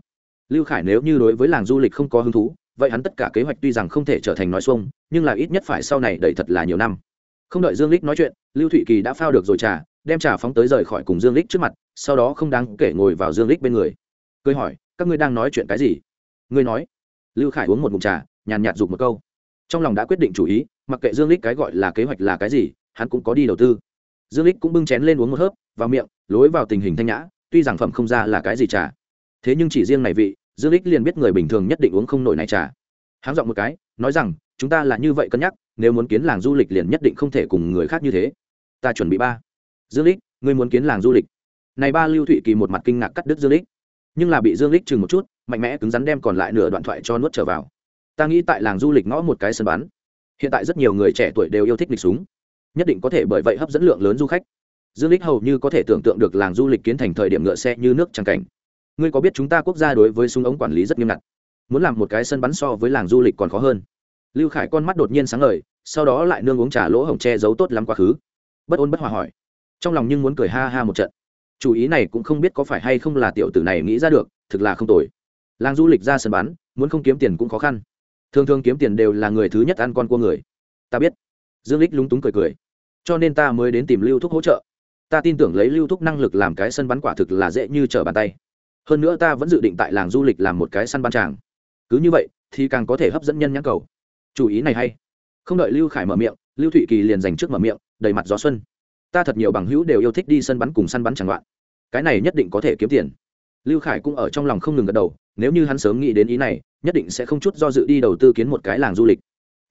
Lưu khải nếu như đối với làng du lịch không có hứng thú, vậy hắn tất cả kế hoạch tuy rằng không thể trở thành nói xuông, nhưng là ít nhất phải sau này đầy thật là nhiều năm. Không đợi dương lích nói chuyện, lưu thụy kỳ đã phao được rồi trà, đem trà phóng tới rời khỏi cùng dương lích trước mặt, sau đó không đáng kể ngồi vào dương lích bên người. Cười hỏi, các ngươi đang nói chuyện cái gì? Ngươi nói. Lưu khải uống một mụm trà nhàn nhạt dục một câu. Trong lòng đã quyết định chủ ý, mặc kệ dương lích cái gọi là kế hoạch là cái gì, hắn cũng có đi đầu tư. Dương lích cũng bưng chén lên uống một hớp, vào miệng, lối vào tình hình thanh nhã, tuy rằng phẩm không ra là cái gì trà. Thế nhưng chỉ riêng này vị, dương lích liền biết người bình thường nhất định uống không nổi này trà. Háng giọng một cái, nói rằng, chúng ta là như vậy cân nhắc, nếu muốn kiến làng du lịch liền nhất định không thể cùng người khác như thế. Ta chuẩn bị ba. Dương lích ngươi muốn kiến làng du lịch? Này ba lưu thụy kỳ một mặt kinh ngạc cắt đứt dương lích nhưng là bị dương lích chừng một chút, mạnh mẽ cứng rắn đem còn lại nửa đoạn thoại cho nuốt trở vào ta nghĩ tại làng du lịch ngõ một cái sân bắn. Hiện tại rất nhiều người trẻ tuổi đều yêu thích lịch súng, nhất định có thể bởi vậy hấp dẫn lượng lớn du khách. Dương lích hầu như có thể tưởng tượng được làng du lịch kiến thành thời điểm ngựa xe như nước trăng cảnh. Ngươi có biết chúng ta quốc gia đối với súng ống quản lý rất nghiêm ngặt? Muốn làm một cái sân bắn so với làng du lịch còn khó hơn. Lưu khải con mắt đột nhiên sáng ngời, sau đó lại nương uống trà lỗ hổng che giấu tốt lắm quá khứ. Bất ôn bất hòa hỏi. Trong lòng nhưng muốn cười ha ha một trận. Chủ ý này cũng không biết có phải hay không là tiểu tử này nghĩ ra được, thực là không tồi. Làng du lịch ra sân bắn, muốn không kiếm tiền cũng khó khăn thường thường kiếm tiền đều là người thứ nhất ăn con cua người. Ta biết. Dương lích lúng túng cười cười. Cho nên ta mới đến tìm lưu thúc hỗ trợ. Ta tin tưởng lấy lưu thúc năng lực làm cái sân bắn quả thực là dễ như trở bàn tay. Hơn nữa ta vẫn dự định tại làng du lịch làm một cái săn bắn tràng. Cứ như vậy, thì càng có thể hấp dẫn nhân nhãn cầu. Chủ ý này hay. Không đợi lưu khải mở miệng, lưu thụy kỳ liền dành trước mở miệng, đầy mặt gió xuân. Ta thật nhiều bằng hữu đều yêu thích đi sân bắn cùng săn bắn chẳng loạn. Cái này nhất định có thể kiếm tiền. Lưu khải cũng ở trong lòng không ngừng gật đầu, nếu như hắn sớm nghĩ đến ý này nhất định sẽ không chút do dự đi đầu tư kiến một cái làng du lịch.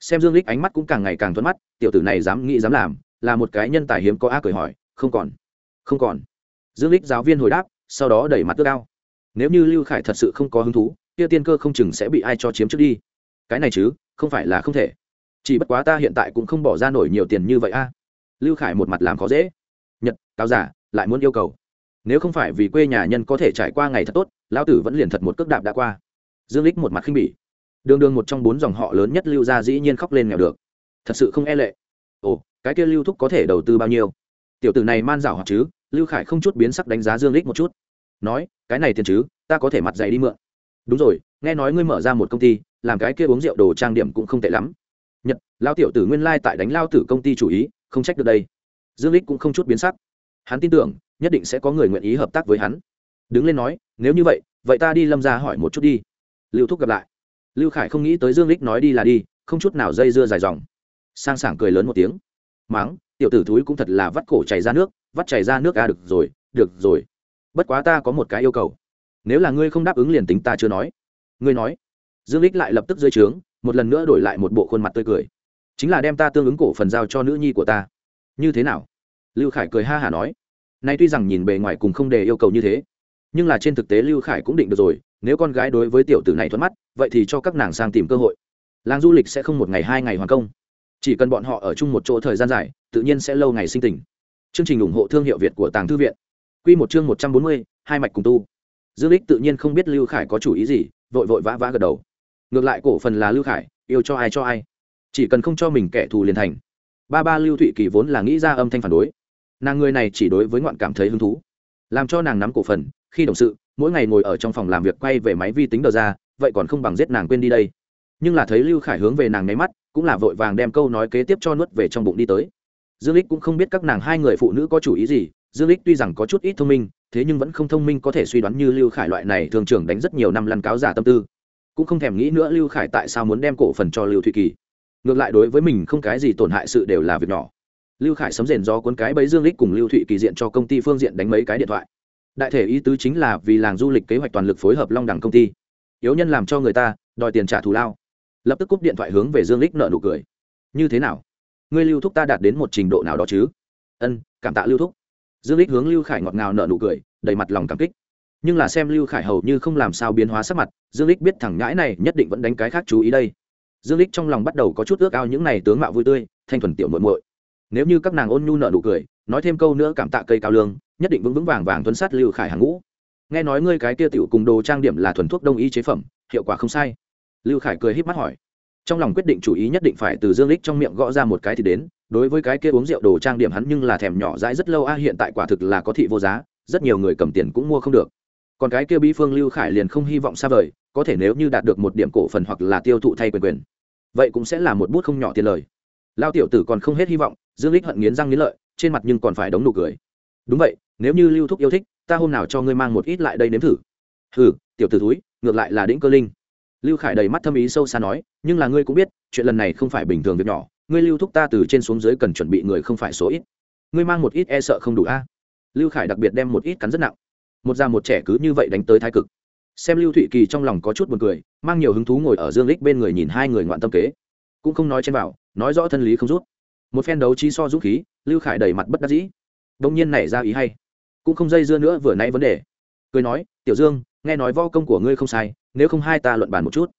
Xem dương lích ánh mắt cũng càng ngày càng thuận mắt, tiểu tử này dám nghĩ dám làm, là một cái nhân tài hiếm có a cười hỏi, không còn không còn. Dương lích giáo viên hồi đáp, sau đó đẩy mặt tước cao nếu như lưu khải thật sự không có hứng thú, kia tiên cơ không chừng sẽ bị ai cho chiếm trước đi. Cái này chứ, không phải là không thể. Chỉ bất quá ta hiện tại cũng không bỏ ra nổi nhiều tiền như vậy a. Lưu khải một mặt làm khó dễ. Nhật, cáo giả, lại muốn yêu cầu. Nếu không phải vì quê nhà nhân có thể trải qua ngày thật tốt, lão tử vẫn liền thật một cước đạp đã qua dương lích một mặt khinh bỉ. Đường đường một trong bốn dòng họ lớn nhất lưu gia dĩ nhiên khóc lên nghèo được. Thật sự không e lệ. Ồ, cái kia lưu thúc có thể đầu tư bao nhiêu? Tiểu tử này man rảo hoặc chứ? Lưu khải không chút biến sắc đánh giá dương lích một chút. Nói, cái này tiền chứ, ta có thể mặt dày đi mượn. Đúng rồi, nghe nói ngươi mở ra một công ty, làm cái kia uống rượu đồ trang điểm cũng không tệ lắm. Nhật, lao tiểu tử nguyên lai tại đánh lao tử công ty chủ ý, không trách được đây. Dương lích cũng không chút biến sắc. Hắn tin tưởng, nhất định sẽ có người nguyện ý hợp tác với hắn. Đứng lên nói, nếu như vậy vậy ta đi lâm ra hỏi một chút đi lưu thúc gặp lại. Lưu khải không nghĩ tới dương lích nói đi là đi, không chút nào dây dưa dài dòng. Sang sảng cười lớn một tiếng. Máng, tiểu tử thúi cũng thật là vắt cổ chảy ra nước, vắt chảy ra nước à được rồi được rồi. Bất quá ta có một cái yêu cầu. Nếu là ngươi không đáp ứng liền tính ta chưa nói. Ngươi nói. Dương lích lại lập tức rơi trướng, một lần nữa đổi lại một bộ khuôn mặt tươi cười. Chính là đem ta tương ứng cổ phần giao cho nữ nhi của ta. Như thế nào? Lưu khải cười ha hả nói. Nay tuy rằng nhìn bề ngoài cùng không đề yêu cầu như thế, nhưng là trên thực tế lưu khải cũng định được rồi nếu con gái đối với tiểu tử này thuận mắt, vậy thì cho các nàng sang tìm cơ hội. Làng du lịch sẽ không một ngày, hai ngày hoàn công. Chỉ cần bọn họ ở chung một chỗ thời gian dài, tự nhiên sẽ lâu ngày sinh tình. Chương trình ủng hộ thương hiệu việt của tàng thư viện. Q một chương một trăm bốn mươi, hai mạch cùng tu. Dương lích tự nhiên không biết lưu khải có chủ ý gì, vội vội vã vã gật đầu. Ngược lại cổ phần là lưu khải, yêu cho ai cho ai. Chỉ cần không cho mình kẻ thù liền thành. Ba ba lưu thụy kỳ vốn là nghĩ ra âm thanh phản đối. Nàng người này chỉ đối với ngoạn cảm thấy hứng thú. Làm cho nàng nắm cổ phần, khi đồng sự mỗi ngày ngồi ở trong phòng làm việc quay về máy vi tính đờ ra, vậy còn không bằng giết nàng quên đi đây. Nhưng là thấy lưu khải hướng về nàng nháy mắt, cũng là vội vàng đem câu nói kế tiếp cho nuốt về trong bụng đi tới. Dương lích cũng không biết các nàng hai người phụ nữ có chủ ý gì, dương lích tuy rằng có chút ít thông minh, thế nhưng vẫn không thông minh có thể suy đoán như lưu khải loại này thường trưởng đánh rất nhiều năm lăn cáo giả tâm tư. Cũng không thèm nghĩ nữa lưu khải tại sao muốn đem cổ phần cho lưu thụy kỳ. Ngược lại đối với mình không cái gì tổn hại sự đều là việc nhỏ. Lưu khải sấm rền do cuốn cái bấy dương lích cùng lưu thụy kỳ diện cho công ty phương diện đánh mấy cái điện thoại đại thể ý tứ chính là vì làng du lịch kế hoạch toàn lực phối hợp long đẳng công ty. Yếu nhân làm cho người ta đòi tiền trả thù lao. Lập tức cúp điện thoại hướng về dương lích nợ nụ cười. Như thế nào? Ngươi lưu thúc ta đạt đến một trình độ nào đó chứ? Ân, cảm tạ lưu thúc. Dương lích hướng lưu khải ngọt ngào nợ nụ cười, đầy mặt lòng cảm kích. Nhưng là xem lưu khải hầu như không làm sao biến hóa sắc mặt, dương lích biết thẳng ngãi này nhất định vẫn đánh cái khác chú ý đây. Dương lích trong lòng bắt đầu có chút ước ao những này tướng mạo vui tươi, thanh thuần tiểu muội muội. Nếu như các nàng ôn nhu nợ nụ cười, nói thêm câu nữa cảm tạ cây cao lương nhất định vững vững vàng vàng tuấn sát lưu khải hàng ngũ. Nghe nói ngươi cái kia tiểu cùng đồ trang điểm là thuần thuốc đông y chế phẩm, hiệu quả không sai. Lưu khải cười híp mắt hỏi. Trong lòng quyết định chủ ý nhất định phải từ dương lích trong miệng gõ ra một cái thì đến, đối với cái kia uống rượu đồ trang điểm hắn nhưng là thèm nhỏ dãi rất lâu, a, hiện tại quả thực là có thị vô giá, rất nhiều người cầm tiền cũng mua không được. Còn cái kia bí phương lưu khải liền không hy vọng xa vời, có thể nếu như đạt được một điểm cổ phần hoặc là tiêu thụ thay quyền quyền, vậy cũng sẽ là một bút không nhỏ tiền lời. Lao tiểu tử còn không hết hy vọng, dương lích hận nghiến răng nghiến lợi, trên mặt nhưng còn phải đóng nụ cười. Đúng vậy nếu như lưu thúc yêu thích, ta hôm nào cho ngươi mang một ít lại đây nếm thử. Ừ tiểu tử túi ngược lại là đĩnh cơ linh. Lưu khải đầy mắt thâm ý sâu xa nói, nhưng là ngươi cũng biết, chuyện lần này không phải bình thường việc nhỏ. Ngươi lưu thúc ta từ trên xuống dưới cần chuẩn bị người không phải số ít. Ngươi mang một ít e sợ không đủ a. Lưu khải đặc biệt đem một ít cắn rất nặng. Một già một trẻ cứ như vậy đánh tới thái cực. Xem lưu thụy kỳ trong lòng có chút buồn cười, mang nhiều hứng thú ngồi ở dương lích bên người nhìn hai người ngoạn tâm kế. Cũng không nói trên vào nói rõ thân lý không rút. Một phen đấu trí so dũng khí, lưu khải đầy mặt bất đắc dĩ. Đông nhiên nảy ra ý hay cũng không dây dưa nữa vừa nãy vấn đề. Cười nói, tiểu dương, nghe nói vo công của ngươi không sai, nếu không hai ta luận bàn một chút.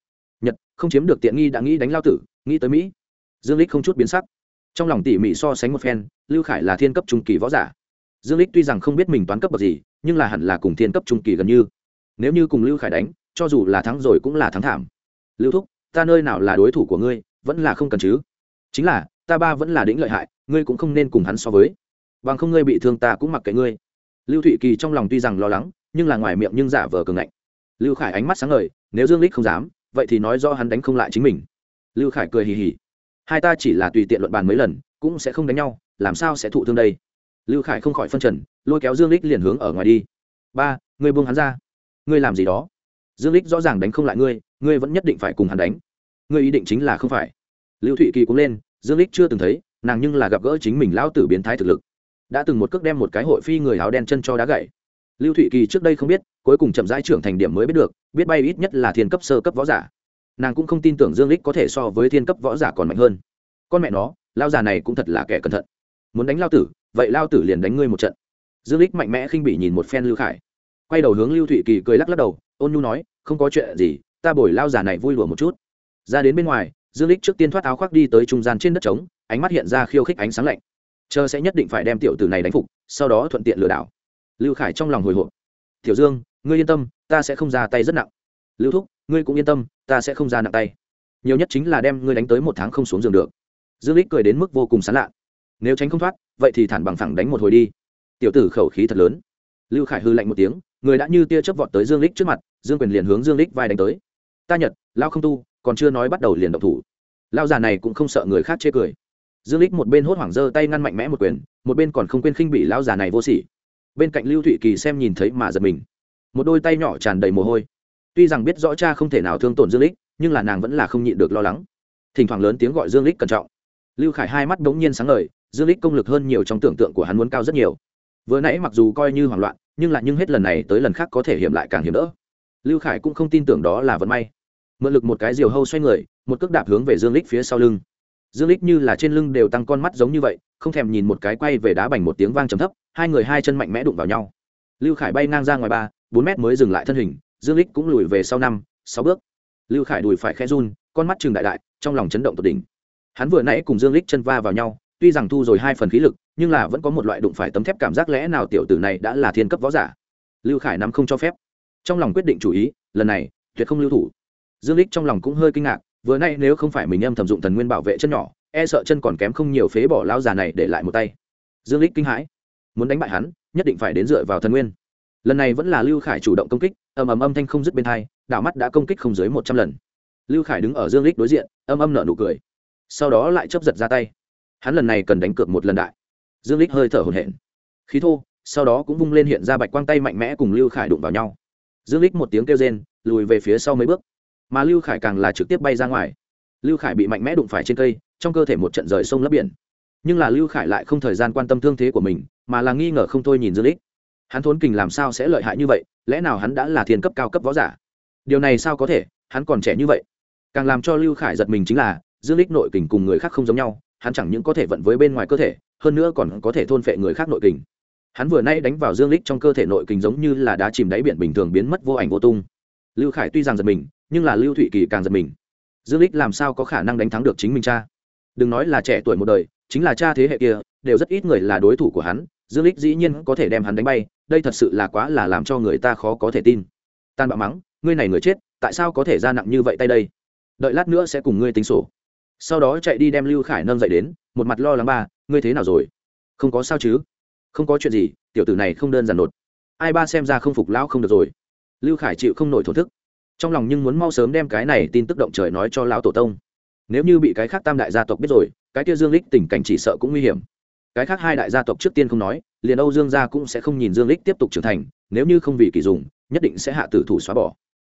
Nhật, không chiếm được tiện nghi đã nghĩ đánh lao tử, nghĩ tới mỹ. Dương lích không chút biến sắc. Trong lòng tỉ mỉ so sánh một phen, lưu khải là thiên cấp trung kỳ võ giả. Dương lích tuy rằng không biết mình toán cấp bậc gì, nhưng là hẳn là cùng thiên cấp trung kỳ gần như. Nếu như cùng lưu khải đánh, cho dù là thắng rồi cũng là thắng thảm. Lưu thúc, ta nơi nào là đối thủ của ngươi, vẫn là không cần chứ. Chính là, ta ba vẫn là đỉnh lợi hại, ngươi cũng không nên cùng hắn so với. Bằng không ngươi bị thương ta cũng mặc kệ ngươi lưu thụy kỳ trong lòng tuy rằng lo lắng, nhưng là ngoài miệng nhưng giả vờ cường ngạnh. Lưu khải ánh mắt sáng ngời, nếu dương lích không dám, vậy thì nói do hắn đánh không lại chính mình. Lưu khải cười hì hì. Hai ta chỉ là tùy tiện luận bàn mấy lần, cũng sẽ không đánh nhau, làm sao sẽ thụ thương đây? Lưu khải không khỏi phân trần, lôi kéo dương lích liền hướng ở ngoài đi. Ba, ngươi buông hắn ra. Ngươi làm gì đó? Dương lích rõ ràng đánh không lại ngươi ngươi vẫn nhất định phải cùng hắn đánh. Ngươi ý định chính là không phải. Lưu thụy kỳ cũng lên, dương lích chưa từng thấy, nàng nhưng là gặp gỡ chính mình lão tử biến thái thực lực đã từng một cước đem một cái hội phi người áo đen chân cho đá gậy. Lưu thụy kỳ trước đây không biết, cuối cùng chậm rãi trưởng thành điểm mới biết được, biết bay ít nhất là thiên cấp sơ cấp võ giả. Nàng cũng không tin tưởng dương lích có thể so với thiên cấp võ giả còn mạnh hơn. Con mẹ nó, lao già này cũng thật là kẻ cẩn thận. Muốn đánh lao tử, vậy lao tử liền đánh ngươi một trận. Dương lích mạnh mẽ khinh bị nhìn một phen lưu khải. Quay đầu hướng lưu thụy kỳ cười lắc lắc đầu, ôn nhu nói, không có chuyện gì, ta bồi lao già này vui lùa một chút. Ra đến bên ngoài, dương lích trước tiên thoát áo khoác đi tới trung gian trên đất trống, ánh mắt hiện ra khiêu khích ánh sáng lạnh chờ sẽ nhất định phải đem tiểu tử này đánh phục, sau đó thuận tiện lừa đảo. Lưu khải trong lòng hồi hộp. Tiểu dương, ngươi yên tâm, ta sẽ không ra tay rất nặng. Lưu thúc, ngươi cũng yên tâm, ta sẽ không ra nặng tay. Nhiều nhất chính là đem ngươi đánh tới một tháng không xuống giường được. Dương lích cười đến mức vô cùng sán lạ. Nếu tránh không thoát, vậy thì thản bằng phẳng đánh một hồi đi. Tiểu tử khẩu khí thật lớn. Lưu khải hư lạnh một tiếng, người đã như tia chớp vọt tới dương lích trước mặt, dương quyền liền hướng dương lích vai đánh tới. Ta nhật, lao không tu, còn chưa nói bắt đầu liền động thủ. Lao già này cũng không sợ người khác chê cười dương lích một bên hốt hoảng giơ tay ngăn mạnh mẽ một quyền, một bên còn không quên khinh bị lao già này vô sỉ. Bên cạnh lưu thụy kỳ xem nhìn thấy mà giật mình. Một đôi tay nhỏ tràn đầy mồ hôi. Tuy rằng biết rõ cha không thể nào thương tổn dương lích, nhưng là nàng vẫn là không nhịn được lo lắng. Thỉnh thoảng lớn tiếng gọi dương lích cẩn trọng. Lưu khải hai mắt bỗng nhiên sáng ngời, dương lích công lực hơn nhiều trong tưởng tượng của hắn muốn cao rất nhiều. Vừa nãy mặc dù coi như hoảng loạn, nhưng lại nhưng hết lần này tới lần khác có thể hiểm lại càng hiểm đỡ. Lưu khải cũng không tin tưởng đó là vận may. Mượn lực một cái diều hâu xoay người, một cước đạp hướng về dương lích phía sau lưng dương lích như là trên lưng đều tăng con mắt giống như vậy, không thèm nhìn một cái quay về đá bành một tiếng vang trầm thấp, hai người hai chân mạnh mẽ đụng vào nhau. Lưu khải bay ngang ra ngoài ba, bốn mét mới dừng lại thân hình, dương lích cũng lùi về sau năm, sáu bước. Lưu khải đùi phải khẽ run, con mắt trường đại đại, trong lòng chấn động tột đỉnh. Hắn vừa nãy cùng dương lích chân va vào nhau, tuy rằng thu rồi hai phần khí lực, nhưng là vẫn có một loại đụng phải tấm thép cảm giác lẽ nào tiểu tử này đã là thiên cấp võ giả. Lưu khải nắm không cho phép. Trong lòng quyết định chủ ý, lần này, tuyệt không lưu thủ. Dương lích trong lòng cũng hơi kinh ngạc vừa nay nếu không phải mình âm thầm dụng thần nguyên bảo vệ chân nhỏ e sợ chân còn kém không nhiều phế bỏ lao già này để lại một tay. Dương lích kinh hãi. Muốn đánh bại hắn, nhất định phải đến dựa vào thần nguyên. Lần này vẫn là lưu khải chủ động công kích ầm ầm âm thanh không dứt bên hai đảo mắt đã công kích không dưới một trăm lần. Lưu khải đứng ở dương lích đối diện, âm âm nở nụ cười. Sau đó lại chấp giật ra tay. Hắn lần này cần đánh cược một lần đại. Dương lích hơi thở hổn hển. Khí thô, sau đó cũng vung lên hiện ra bạch quang tay mạnh mẽ cùng lưu khải đụng vào nhau. Dương lích một tiếng kêu rên, lùi về phía sau mấy bước mà lưu khải càng là trực tiếp bay ra ngoài. Lưu khải bị mạnh mẽ đụng phải trên cây, trong cơ thể một trận rời sông lấp biển. Nhưng là lưu khải lại không thời gian quan tâm thương thế của mình, mà là nghi ngờ không thôi nhìn dương lích hắn thốn kình làm sao sẽ lợi hại như vậy, lẽ nào hắn đã là thiên cấp cao cấp võ giả? Điều này sao có thể, hắn còn trẻ như vậy. Càng làm cho lưu khải giật mình chính là, dương lích nội kình cùng người khác không giống nhau, hắn chẳng những có thể vận với bên ngoài cơ thể, hơn nữa còn có thể thôn phệ người khác nội kình. Hắn vừa nay đánh vào dương lích trong cơ thể nội kình giống như là đá chìm đáy biển bình thường biến mất vô ảnh vô tung. Lưu khải tuy rằng giật mình nhưng là lưu thụy kỳ càng giật mình. Dương lích làm sao có khả năng đánh thắng được chính mình cha? Đừng nói là trẻ tuổi một đời, chính là cha thế hệ kia, đều rất ít người là đối thủ của hắn, dương lích dĩ nhiên có thể đem hắn đánh bay, đây thật sự là quá là làm cho người ta khó có thể tin. Tan bạo mắng, ngươi này người chết, tại sao có thể ra nặng như vậy tay đây? Đợi lát nữa sẽ cùng ngươi tính sổ. Sau đó chạy đi đem lưu khải nâng dậy đến, một mặt lo lắng ba, ngươi thế nào rồi? Không có sao chứ? Không có chuyện gì, tiểu tử này không đơn giản nột. Ai ba xem ra không phục lão không được rồi. Lưu khải chịu không nổi thổ thức trong lòng nhưng muốn mau sớm đem cái này tin tức động trời nói cho lão tổ tông. Nếu như bị cái khác tam đại gia tộc biết rồi, cái kia dương lích tình cảnh chỉ sợ cũng nguy hiểm. Cái khác hai đại gia tộc trước tiên không nói, liền âu dương gia cũng sẽ không nhìn dương lích tiếp tục trưởng thành, nếu như không vì kỳ dùng, nhất định sẽ hạ tử thủ xóa bỏ.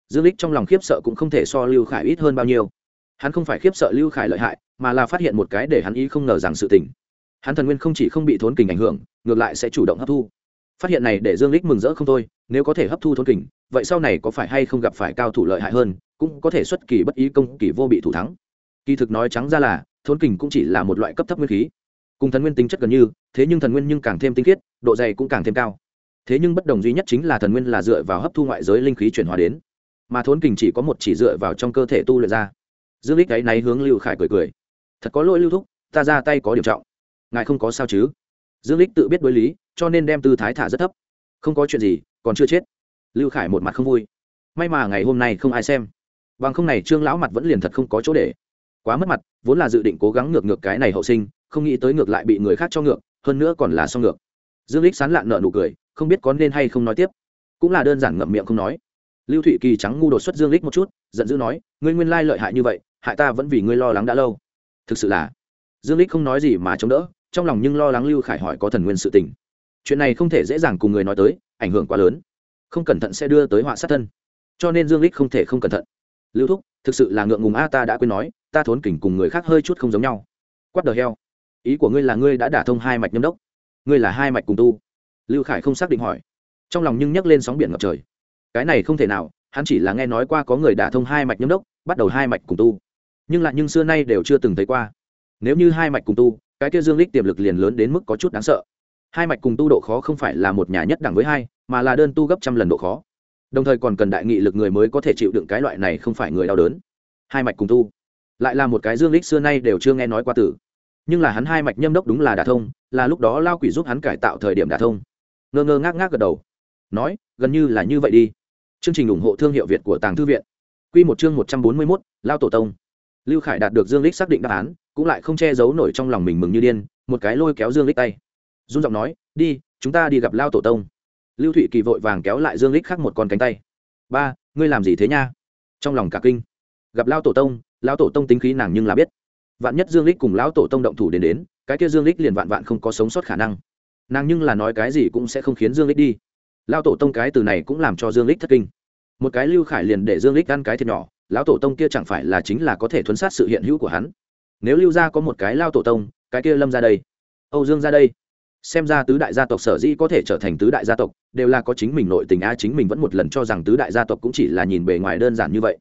Dương lích trong lòng khiếp sợ cũng không thể so lưu khải ít hơn bao nhiêu. Hắn không phải khiếp sợ lưu khải lợi hại, mà là phát hiện một cái để hắn ý không ngờ rằng sự tình. Hắn thần nguyên không chỉ không bị thốn kình ảnh hưởng, ngược lại sẽ chủ động hấp thu. Phát hiện này để dương lích mừng rỡ không thôi, nếu có thể hấp thu thốn kình vậy sau này có phải hay không gặp phải cao thủ lợi hại hơn, cũng có thể xuất kỳ bất ý công kỳ vô bị thủ thắng. Kỳ thực nói trắng ra là thốn kình cũng chỉ là một loại cấp thấp nguyên khí. Cùng thần nguyên tính chất gần như, thế nhưng thần nguyên nhưng càng thêm tinh khiết, độ dày cũng càng thêm cao. Thế nhưng bất đồng duy nhất chính là thần nguyên là dựa vào hấp thu ngoại giới linh khí chuyển hóa đến. Mà thốn kình chỉ có một chỉ dựa vào trong cơ thể tu luyện ra. Dương lích ấy náy hướng lưu khải cười cười. Thật có lỗi lưu thúc, ta ra tay có điểm trọng. Ngài không có sao chứ? Dương lích tự biết đối lý, cho nên đem tư thái thả rất thấp. Không có chuyện gì, còn chưa chết lưu khải một mặt không vui. May mà ngày hôm nay không ai xem. Bằng không này trương lão mặt vẫn liền thật không có chỗ để. Quá mất mặt, vốn là dự định cố gắng ngược ngược cái này hậu sinh, không nghĩ tới ngược lại bị người khác cho ngược, hơn nữa còn là so ngược. Dương lích sán lạn nợ nụ cười, không biết có nên hay không nói tiếp. Cũng là đơn giản ngậm miệng không nói. Lưu thụy kỳ trắng ngu đột xuất dương lích một chút, giận dữ nói, ngươi nguyên lai lợi hại như vậy, hại ta vẫn vì ngươi lo lắng đã lâu. Thực sự là, dương lích không nói gì mà chống đỡ, trong lòng nhưng lo lắng lưu khải hỏi có thần nguyên sự tình. Chuyện này không thể dễ dàng cùng người nói tới, ảnh hưởng quá lớn không cẩn thận sẽ đưa tới họa sát thân. Cho nên dương lích không thể không cẩn thận. Lưu thúc, thực sự là ngượng ngùng a, ta đã quên nói, ta thốn kỉnh cùng người khác hơi chút không giống nhau. Quát đờ heo. Ý của ngươi là ngươi đã đả thông hai mạch nhâm đốc. Ngươi là hai mạch cùng tu. Lưu khải không xác định hỏi. Trong lòng nhưng nhắc lên sóng biển ngập trời. Cái này không thể nào, hắn chỉ là nghe nói qua có người đả thông hai mạch nhâm đốc, bắt đầu hai mạch cùng tu. Nhưng lại nhưng xưa nay đều chưa từng thấy qua. Nếu như hai mạch cùng tu, cái kia dương lích tiềm lực liền lớn đến mức có chút đáng sợ hai mạch cùng tu độ khó không phải là một nhà nhất đẳng với hai, mà là đơn tu gấp trăm lần độ khó. Đồng thời còn cần đại nghị lực người mới có thể chịu đựng cái loại này không phải người đau đớn. Hai mạch cùng tu. Lại là một cái dương lích xưa nay đều chưa nghe nói qua tử nhưng là hắn hai mạch nhâm đốc đúng là đả thông, là lúc đó lao quỷ giúp hắn cải tạo thời điểm đả thông. Ngơ ngơ ngác ngác gật đầu. Nói, gần như là như vậy đi. Chương trình ủng hộ thương hiệu việt của tàng thư viện. Q một chương một trăm bốn mươi mốt, lao tổ tông. Lưu khải đạt được dương lích xác định đáp án, cũng lại không che giấu nổi trong lòng mình mừng như điên, một cái lôi kéo dương lích tay dung giọng nói, đi, chúng ta đi gặp lao tổ tông. Lưu thụy kỳ vội vàng kéo lại dương lích khắc một con cánh tay. Ba, ngươi làm gì thế nha? Trong lòng cả kinh. Gặp lao tổ tông, lao tổ tông tính khí nàng nhưng là biết. Vạn nhất dương lích cùng lão tổ tông động thủ đến đến, cái kia dương lích liền vạn vạn không có sống sót khả năng. Nàng nhưng là nói cái gì cũng sẽ không khiến dương lích đi. Lao tổ tông cái từ này cũng làm cho dương lích thất kinh. Một cái lưu khải liền để dương lích ăn cái thiệt nhỏ lão tổ tông kia chẳng phải là chính là có thể thuấn sát sự hiện hữu của hắn. Nếu lưu gia có một cái lao tổ tông, cái kia lâm ra đây. Âu dương ra đây xem ra tứ đại gia tộc sở dĩ có thể trở thành tứ đại gia tộc, đều là có chính mình nội tình a chính mình vẫn một lần cho rằng tứ đại gia tộc cũng chỉ là nhìn bề ngoài đơn giản như vậy.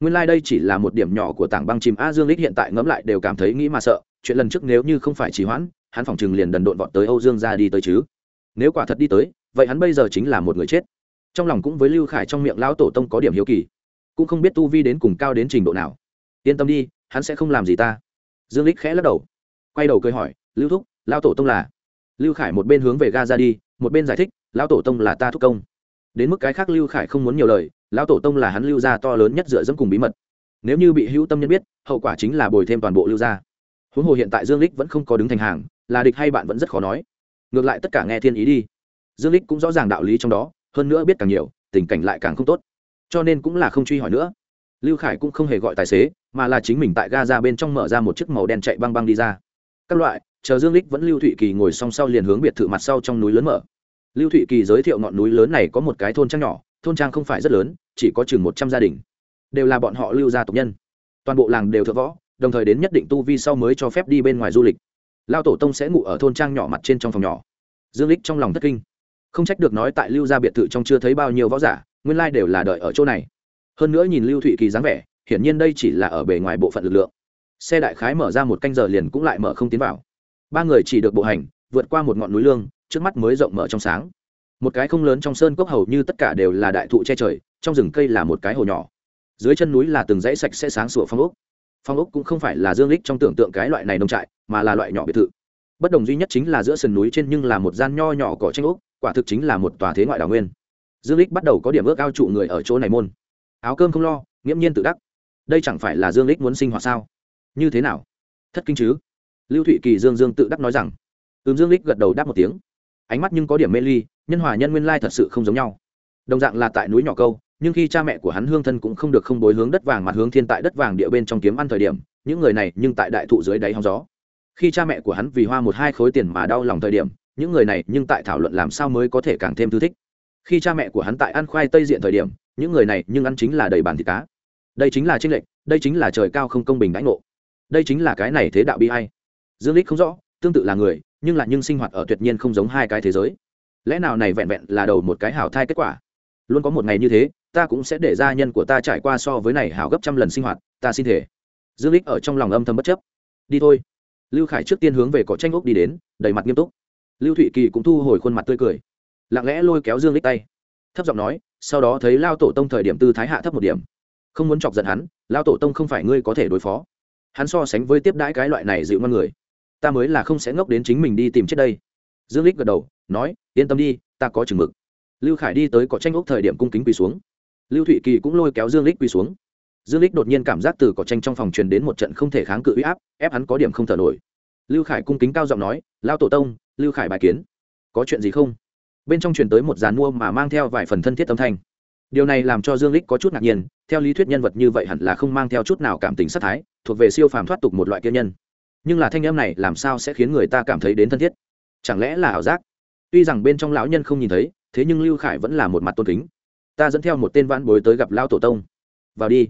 Nguyên lai、like、đây chỉ là một điểm nhỏ của tảng băng chìm a dương lích hiện tại ngẫm lại đều cảm thấy nghĩ mà sợ, chuyện lần trước nếu như không phải trì hoãn, hắn phòng chừng liền đần độn vọt tới âu dương ra đi tới chứ. Nếu quả thật đi tới, vậy hắn bây giờ chính là một người chết. Trong lòng cũng với lưu khải trong miệng lão tổ tông có điểm hiếu kỳ, cũng không biết tu vi đến cùng cao đến trình độ nào. Yên tâm đi, hắn sẽ không làm gì ta. Dương lích khẽ lắc đầu, quay đầu cười hỏi, lưu thúc, lão tổ tông là lưu khải một bên hướng về ga ra đi, một bên giải thích, lão tổ tông là ta thúc công. Đến mức cái khác lưu khải không muốn nhiều lời, lão tổ tông là hắn lưu gia to lớn nhất dựa dẫm cùng bí mật. Nếu như bị hữu tâm nhân biết, hậu quả chính là bồi thêm toàn bộ lưu gia. Huống hồ hiện tại dương lích vẫn không có đứng thành hàng, là địch hay bạn vẫn rất khó nói. Ngược lại tất cả nghe thiên ý đi. Dương lích cũng rõ ràng đạo lý trong đó, hơn nữa biết càng nhiều, tình cảnh lại càng không tốt. Cho nên cũng là không truy hỏi nữa. Lưu khải cũng không hề gọi tài xế, mà là chính mình tại ga ra bên trong mở ra một chiếc màu đen chạy băng băng đi ra. Các loại chờ dương lích vẫn lưu thụy kỳ ngồi song sau liền hướng biệt thự mặt sau trong núi lớn mở. Lưu thụy kỳ giới thiệu ngọn núi lớn này có một cái thôn trang nhỏ, thôn trang không phải rất lớn, chỉ có chừng một trăm gia đình. Đều là bọn họ lưu gia tộc nhân. Toàn bộ làng đều thượng võ, đồng thời đến nhất định tu vi sau mới cho phép đi bên ngoài du lịch. Lao tổ tông sẽ ngủ ở thôn trang nhỏ mặt trên trong phòng nhỏ. Dương lích trong lòng thất kinh. Không trách được nói tại lưu gia biệt thự trong chưa thấy bao nhiêu võ giả, nguyên lai đều là đợi ở chỗ này. Hơn nữa nhìn lưu thụy kỳ dáng vẻ, hiển nhiên đây chỉ là ở bề ngoài bộ phận lực lượng. Xe đại khái mở ra một canh giờ liền cũng lại mở không tiến vào ba người chỉ được bộ hành, vượt qua một ngọn núi lương, trước mắt mới rộng mở trong sáng. Một cái không lớn trong sơn cốc hầu như tất cả đều là đại thụ che trời, trong rừng cây là một cái hồ nhỏ. Dưới chân núi là từng dãy sạch sẽ sáng sủa phong ốc. Phong ốc cũng không phải là dương lích trong tưởng tượng cái loại này nông trại, mà là loại nhỏ biệt thự. Bất đồng duy nhất chính là giữa sườn núi trên nhưng là một gian nho nhỏ cỏ tranh ốc, quả thực chính là một tòa thế ngoại đào nguyên. Dương lích bắt đầu có điểm ước ao trụ người ở chỗ này môn. Áo cơm không lo, nghiễm nhiên tự đắc. Đây chẳng phải là dương lích muốn sinh hoạt sao? Như thế nào? Thất kinh chứ? Lưu thụy kỳ dương dương tự đắc nói rằng ứng dương lích gật đầu đáp một tiếng. Ánh mắt nhưng có điểm mê ly, nhân hòa nhân nguyên lai thật sự không giống nhau. Đồng dạng là tại núi nhỏ câu, nhưng khi cha mẹ của hắn hương thân cũng không được không bối hướng đất vàng mặt hướng thiên tại đất vàng địa bên trong kiếm ăn thời điểm, những người này nhưng tại đại thụ dưới đáy hóng gió. Khi cha mẹ của hắn vì hoa một hai khối tiền mà đau lòng thời điểm, những người này nhưng tại thảo luận làm sao mới có thể càng thêm thư thích. Khi cha mẹ của hắn tại ăn khoai tây diện thời điểm, những người này nhưng ăn chính là đầy bàn thịt cá. Đây chính là tranh lệch, đây chính là trời cao không công bình đãi ngộ. Đây chính là cái này thế đạo bi hay dương lích không rõ, tương tự là người, nhưng lại nhưng sinh hoạt ở tuyệt nhiên không giống hai cái thế giới. Lẽ nào này vẹn vẹn là đầu một cái hảo thai kết quả? Luôn có một ngày như thế, ta cũng sẽ để gia nhân của ta trải qua so với này hảo gấp trăm lần sinh hoạt, ta xin thể dương lích ở trong lòng âm thầm bất chấp. Đi thôi. Lưu khải trước tiên hướng về cỏ tranh ốc đi đến, đầy mặt nghiêm túc. Lưu thụy kỳ cũng thu hồi khuôn mặt tươi cười. Lặng lẽ lôi kéo dương lích tay. Thấp giọng nói, sau đó thấy lao tổ tông thời điểm tư thái hạ thấp một điểm. Không muốn chọc giận hắn, lao tổ tông không phải ngươi có thể đối phó. Hắn so sánh với tiếp đãi cái loại này dịu ngon người ta mới là không sẽ ngốc đến chính mình đi tìm chết đây. Dương lích gật đầu, nói, yên tâm đi, ta có chừng mực. Lưu khải đi tới cỏ tranh ốc thời điểm cung kính quỳ xuống. Lưu thụy kỳ cũng lôi kéo dương lích quỳ xuống. Dương lích đột nhiên cảm giác từ cỏ tranh trong phòng truyền đến một trận không thể kháng cự uy áp, ép hắn có điểm không thở nổi. Lưu khải cung kính cao giọng nói lao tổ tông, lưu khải bài kiến. Có chuyện gì không? Bên trong truyền tới một dàn mua mà mang theo vài phần thân thiết âm thanh. Điều này làm cho dương lích có chút ngạc nhiên, theo lý thuyết nhân vật như vậy hẳn là không mang theo chút nào cảm tình sát thái, thuộc về siêu phàm thoát tục một loại kia nhân nhưng là thanh âm này làm sao sẽ khiến người ta cảm thấy đến thân thiết? Chẳng lẽ là ảo giác? Tuy rằng bên trong lão nhân không nhìn thấy, thế nhưng lưu khải vẫn là một mặt tôn kính. Ta dẫn theo một tên vãn bối tới gặp lao tổ tông. Vào đi.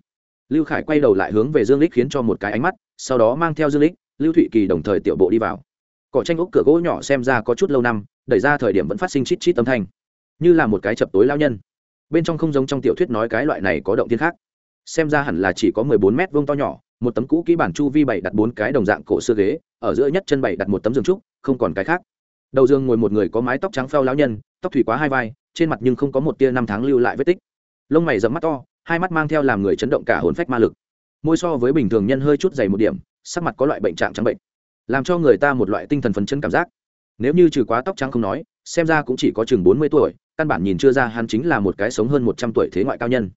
Lưu khải quay đầu lại hướng về dương lích khiến cho một cái ánh mắt, sau đó mang theo dương lích lưu thụy kỳ đồng thời tiểu bộ đi vào. Cỏ tranh úc cửa gỗ nhỏ xem ra có chút lâu năm, đẩy ra thời điểm vẫn phát sinh chít chít âm thanh. Như là một cái chập tối lao nhân. Bên trong không giống trong tiểu thuyết nói cái loại này có động thiên khác. Xem ra hẳn là chỉ có mười bốn mét vuông to nhỏ một tấm cũ kỹ bản chu vi bảy đặt bốn cái đồng dạng cổ xưa ghế, ở giữa nhất chân bảy đặt một tấm giường trúc, không còn cái khác. Đầu giường ngồi một người có mái tóc trắng phao lão nhân, tóc thủy quá hai vai, trên mặt nhưng không có một tia năm tháng lưu lại vết tích. Lông mày dẫm mắt to, hai mắt mang theo làm người chấn động cả hồn phách ma lực. Môi so với bình thường nhân hơi chút dày một điểm, sắc mặt có loại bệnh trạng trắng bệnh. Làm cho người ta một loại tinh thần phấn chấn cảm giác. Nếu như trừ quá tóc trắng không nói, xem ra cũng chỉ có chừng bốn mươi tuổi, căn bản nhìn chưa ra hắn chính là một cái sống hơn một trăm tuổi thế ngoại cao nhân.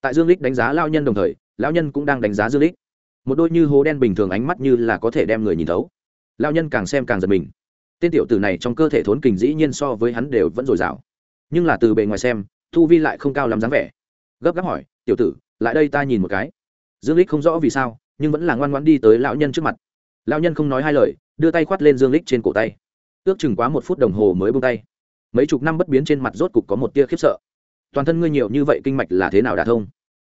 Tại dương lích đánh giá lao nhân đồng thời, lão nhân cũng đang đánh giá dương lích một đôi như hố đen bình thường ánh mắt như là có thể đem người nhìn thấu. Lao nhân càng xem càng giật mình. Tên tiểu tử này trong cơ thể thốn kình dĩ nhiên so với hắn đều vẫn dồi dào. Nhưng là từ bề ngoài xem, thu vi lại không cao lắm dáng vẻ. Gấp gáp hỏi, tiểu tử, lại đây ta nhìn một cái. Dương lích không rõ vì sao, nhưng vẫn là ngoan ngoãn đi tới lão nhân trước mặt. Lão nhân không nói hai lời, đưa tay khoát lên dương lích trên cổ tay. Ước chừng quá một phút đồng hồ mới buông tay. Mấy chục năm bất biến trên mặt rốt cục có một tia khiếp sợ. Toàn thân ngươi nhiều như vậy kinh mạch là thế nào đả thông?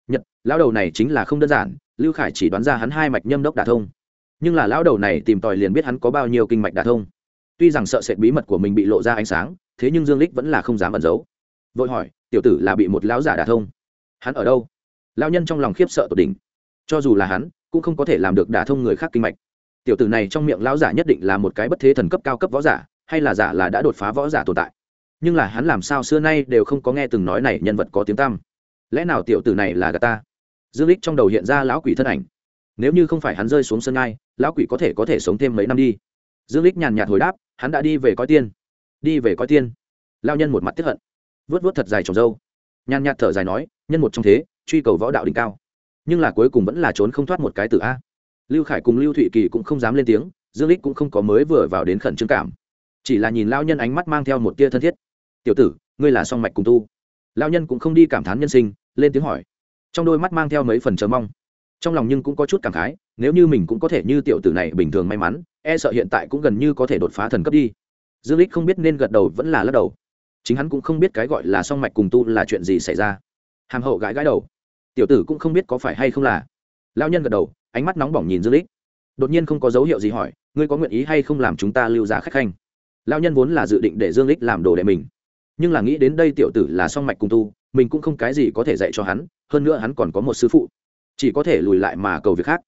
Nhật, lão đầu này chính là không đơn giản lưu khải chỉ đoán ra hắn hai mạch nhâm đốc đả thông. Nhưng là lão đầu này tìm tòi liền biết hắn có bao nhiêu kinh mạch đả thông. Tuy rằng sợ sệt bí mật của mình bị lộ ra ánh sáng, thế nhưng dương lích vẫn là không dám ẩn giấu. Vội hỏi, tiểu tử là bị một lão giả đả thông? Hắn ở đâu? Lão nhân trong lòng khiếp sợ tột đỉnh. Cho dù là hắn, cũng không có thể làm được đả thông người khác kinh mạch. Tiểu tử này trong miệng lão giả nhất định là một cái bất thế thần cấp cao cấp võ giả, hay là giả là đã đột phá võ giả tồn tại. Nhưng là hắn làm sao xưa nay đều không có nghe từng nói này nhân vật có tiếng tăm? Lẽ nào tiểu tử này là gà ta? Dương lích trong đầu hiện ra lão quỷ thân ảnh. Nếu như không phải hắn rơi xuống sân ngai, lão quỷ có thể có thể sống thêm mấy năm đi. Dương lích nhàn nhạt hồi đáp, hắn đã đi về coi tiên. Đi về coi tiên. Lao nhân một mặt tiếp hận. Vớt vớt thật dài trồng dâu. Nhàn nhạt thở dài nói, nhân một trong thế, truy cầu võ đạo đỉnh cao. Nhưng là cuối cùng vẫn là trốn không thoát một cái từ a. Lưu khải cùng lưu thụy kỳ cũng không dám lên tiếng, dương lích cũng không có mới vừa vào đến khẩn trương cảm. Chỉ là nhìn lao nhân ánh mắt mang theo một tia thân thiết. Tiểu tử, ngươi là song mạch cùng tu. Lao nhân cũng không đi cảm thán nhân sinh, lên tiếng hỏi trong đôi mắt mang theo mấy phần chờ mong. Trong lòng nhưng cũng có chút cảm khái, nếu như mình cũng có thể như tiểu tử này bình thường may mắn e sợ hiện tại cũng gần như có thể đột phá thần cấp đi. Dương lích không biết nên gật đầu vẫn là lắc đầu. Chính hắn cũng không biết cái gọi là song mạch cùng tu là chuyện gì xảy ra. Hàm hậu gãi gãi đầu. Tiểu tử cũng không biết có phải hay không là. Lao nhân gật đầu, ánh mắt nóng bỏng nhìn dương lích đột nhiên không có dấu hiệu gì hỏi, ngươi có nguyện ý hay không làm chúng ta lưu giá khách khanh? Lao nhân vốn là dự định để dương lích làm đồ đệ mình. Nhưng là nghĩ đến đây tiểu tử là song mạch cùng tu mình cũng không cái gì có thể dạy cho hắn, hơn nữa hắn còn có một sư phụ. Chỉ có thể lùi lại mà cầu việc khác.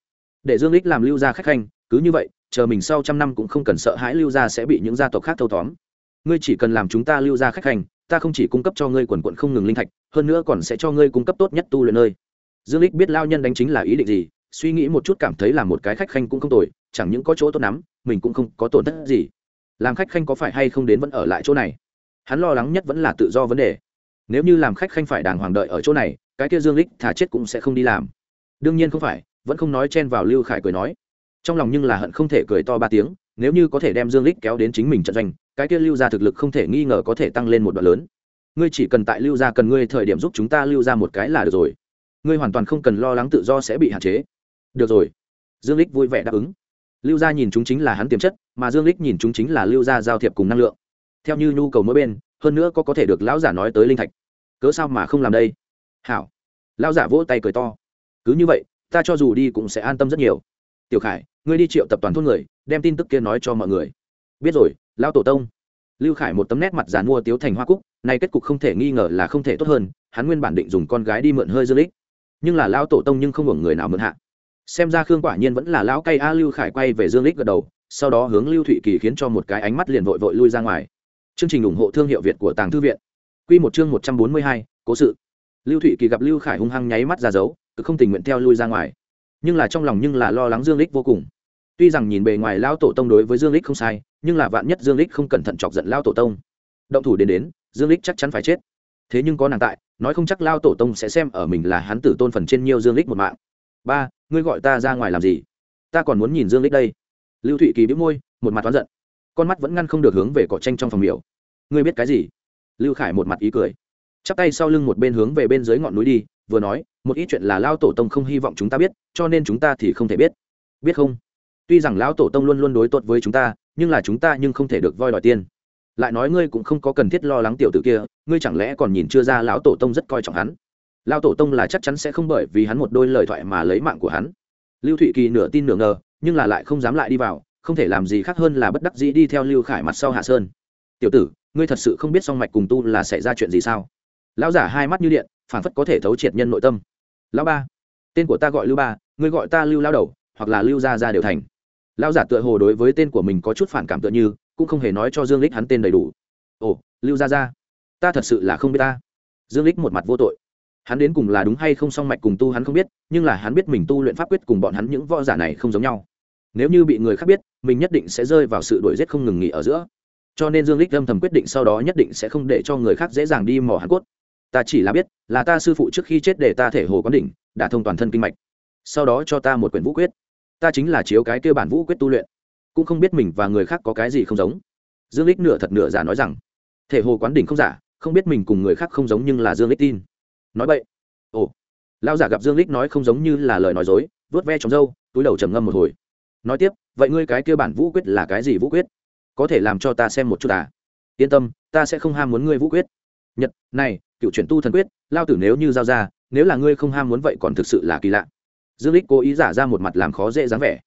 Để dương lích làm lưu gia khách khanh, cứ như vậy, chờ mình sau trăm năm cũng không cần sợ hãi lưu gia sẽ bị những gia tộc khác thâu tóm. Ngươi chỉ cần làm chúng ta lưu gia khách khanh, ta không chỉ cung cấp cho ngươi quần quận không ngừng linh thạch, hơn nữa còn sẽ cho ngươi cung cấp tốt nhất tu luyện nơi. Dương lích biết lao nhân đánh chính là ý định gì, suy nghĩ một chút cảm thấy là một cái khách khanh cũng không tồi, chẳng những có chỗ tốt lắm, mình cũng không có tổn thất gì. Làm khách khanh có phải hay không đến vẫn ở lại chỗ này? Hắn lo lắng nhất vẫn là tự do vấn đề nếu như làm khách khanh phải đàng hoàng đợi ở chỗ này, cái kia dương lích thả chết cũng sẽ không đi làm. Đương nhiên không phải, vẫn không nói chen vào lưu khải cười nói. Trong lòng nhưng là hận không thể cười to ba tiếng, nếu như có thể đem dương lích kéo đến chính mình trận doanh, cái kia lưu ra thực lực không thể nghi ngờ có thể tăng lên một đoạn lớn. Ngươi chỉ cần tại lưu ra cần ngươi thời điểm giúp chúng ta lưu ra một cái là được rồi. Ngươi hoàn toàn không cần lo lắng tự do sẽ bị hạn chế. Được rồi. Dương lích vui vẻ đáp ứng. Lưu gia nhìn chúng chính là hắn tiềm chất, mà dương lích nhìn chúng chính là lưu gia giao thiệp cùng năng lượng. Theo như nhu cầu mỗi bên hơn nữa có có thể được lão giả nói tới linh thạch. Cớ sao mà không làm đây? Hảo. Lão giả vỗ tay cười to. Cứ như vậy, ta cho dù đi cũng sẽ an tâm rất nhiều. Tiểu khải, ngươi đi triệu tập toàn thôn người, đem tin tức kia nói cho mọi người. Biết rồi, lão tổ tông. Lưu khải một tấm nét mặt giàn mua tiếu thành hoa cúc, nay kết cục không thể nghi ngờ là không thể tốt hơn, hắn nguyên bản định dùng con gái đi mượn hơi dương lích. Nhưng là lão tổ tông nhưng không hưởng người nào mượn hạ. Xem ra khương quả nhiên vẫn là lão cây a, lưu khải quay về dương lích gật đầu, sau đó hướng lưu thụy kỳ khiến cho một cái ánh mắt liền vội vội lui ra ngoài chương trình ủng hộ thương hiệu việt của tàng thư viện. Quy một chương một trăm bốn mươi hai, cố sự. Lưu thụy kỳ gặp lưu khải hung hăng nháy mắt ra dấu cứ không tình nguyện theo lui ra ngoài. Nhưng là trong lòng nhưng là lo lắng dương Lịch vô cùng. Tuy rằng nhìn bề ngoài lão tổ tông đối với dương Lịch không sai nhưng là vạn nhất dương Lịch không cẩn thận chọc giận lão tổ tông động thủ đến đến dương Lịch chắc chắn phải chết. Thế nhưng có nàng tại nói không chắc Lão tổ tông sẽ xem ở mình là hắn tử tôn phần trên nhiều dương Lịch một mạng. Ba ngươi gọi ta ra ngoài làm gì? Ta còn muốn nhìn dương Lịch đây. Lưu thụy kỳ bĩu môi một mặt toán giận con mắt vẫn ngăn không được hướng về cỏ tranh trong phòng miểu. Ngươi biết cái gì? Lưu khải một mặt ý cười. Chắp tay sau lưng một bên hướng về bên dưới ngọn núi đi, vừa nói, một ít chuyện là lao tổ tông không hy vọng chúng ta biết, cho nên chúng ta thì không thể biết. Biết không? Tuy rằng lão tổ tông luôn luôn đối tốt với chúng ta, nhưng là chúng ta nhưng không thể được voi đòi tiên lại nói ngươi cũng không có cần thiết lo lắng tiểu tử kia, ngươi chẳng lẽ còn nhìn chưa ra lão tổ tông rất coi trọng hắn? Lão tổ tông là chắc chắn sẽ không bởi vì hắn một đôi lời thoại mà lấy mạng của hắn. Lưu thụy kỳ nửa tin nửa ngờ, nhưng là lại không dám lại đi vào không thể làm gì khác hơn là bất đắc dĩ đi theo lưu khải mặt sau hạ sơn. Tiểu tử, ngươi thật sự không biết song mạch cùng tu là xảy ra chuyện gì sao? Lão giả hai mắt như điện phản phất có thể thấu triệt nhân nội tâm. Lão ba, tên của ta gọi lưu ba, ngươi gọi ta lưu lao đầu, hoặc là lưu gia gia đều thành. Lão giả tựa hồ đối với tên của mình có chút phản cảm tựa như, cũng không hề nói cho dương lích hắn tên đầy đủ. Ồ, lưu gia gia, ta thật sự là không biết ta. Dương lích một mặt vô tội. Hắn đến cùng là đúng hay không song mạch cùng tu hắn không biết, nhưng là hắn biết mình tu luyện pháp quyết cùng bọn hắn những võ giả này không giống nhau nếu như bị người khác biết, mình nhất định sẽ rơi vào sự đuổi giết không ngừng nghỉ ở giữa. Cho nên dương lích âm thầm quyết định sau đó nhất định sẽ không để cho người khác dễ dàng đi mò hàn cốt ta chỉ là biết, là ta sư phụ trước khi chết để ta thể hồ quán đỉnh, đã thông toàn thân kinh mạch. Sau đó cho ta một quyển vũ quyết. Ta chính là chiếu cái kêu bản vũ quyết tu luyện. Cũng không biết mình và người khác có cái gì không giống. Dương lích nửa thật nửa giả nói rằng, thể hồ quán đỉnh không giả, không biết mình cùng người khác không giống nhưng là dương lích tin. Nói vậy ồ. Lao giả gặp dương lích nói không giống như là lời nói dối vớt ve trong dâu túi đầu trầm ngâm một hồi nói tiếp, vậy ngươi cái kia bản vũ quyết là cái gì vũ quyết? Có thể làm cho ta xem một chút à? Yên tâm, ta sẽ không ham muốn ngươi vũ quyết. Nhật, này, cựu chuyển tu thần quyết, lao tử nếu như giao ra, nếu là ngươi không ham muốn vậy còn thực sự là kỳ lạ. Dương lích cố ý giả ra một mặt làm khó dễ dáng vẻ.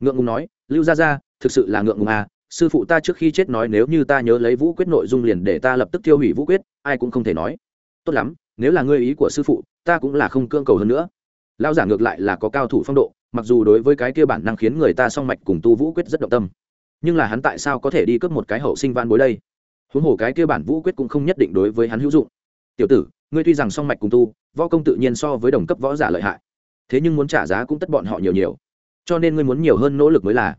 Ngượng ngùng nói, lưu ra ra thực sự là ngượng ngùng à? Sư phụ ta trước khi chết nói nếu như ta nhớ lấy vũ quyết nội dung liền để ta lập tức tiêu hủy vũ quyết, ai cũng không thể nói. Tốt lắm, nếu là ngươi ý của sư phụ, ta cũng là không cưỡng cầu hơn nữa. Lao giả ngược lại là có cao thủ phong độ mặc dù đối với cái kia bản năng khiến người ta song mạch cùng tu vũ quyết rất động tâm, nhưng là hắn tại sao có thể đi cướp một cái hậu sinh van bối đây? Huống hồ cái kia bản vũ quyết cũng không nhất định đối với hắn hữu dụng. Tiểu tử, ngươi tuy rằng song mạch cùng tu, võ công tự nhiên so với đồng cấp võ giả lợi hại, thế nhưng muốn trả giá cũng tất bọn họ nhiều nhiều. Cho nên ngươi muốn nhiều hơn nỗ lực mới là.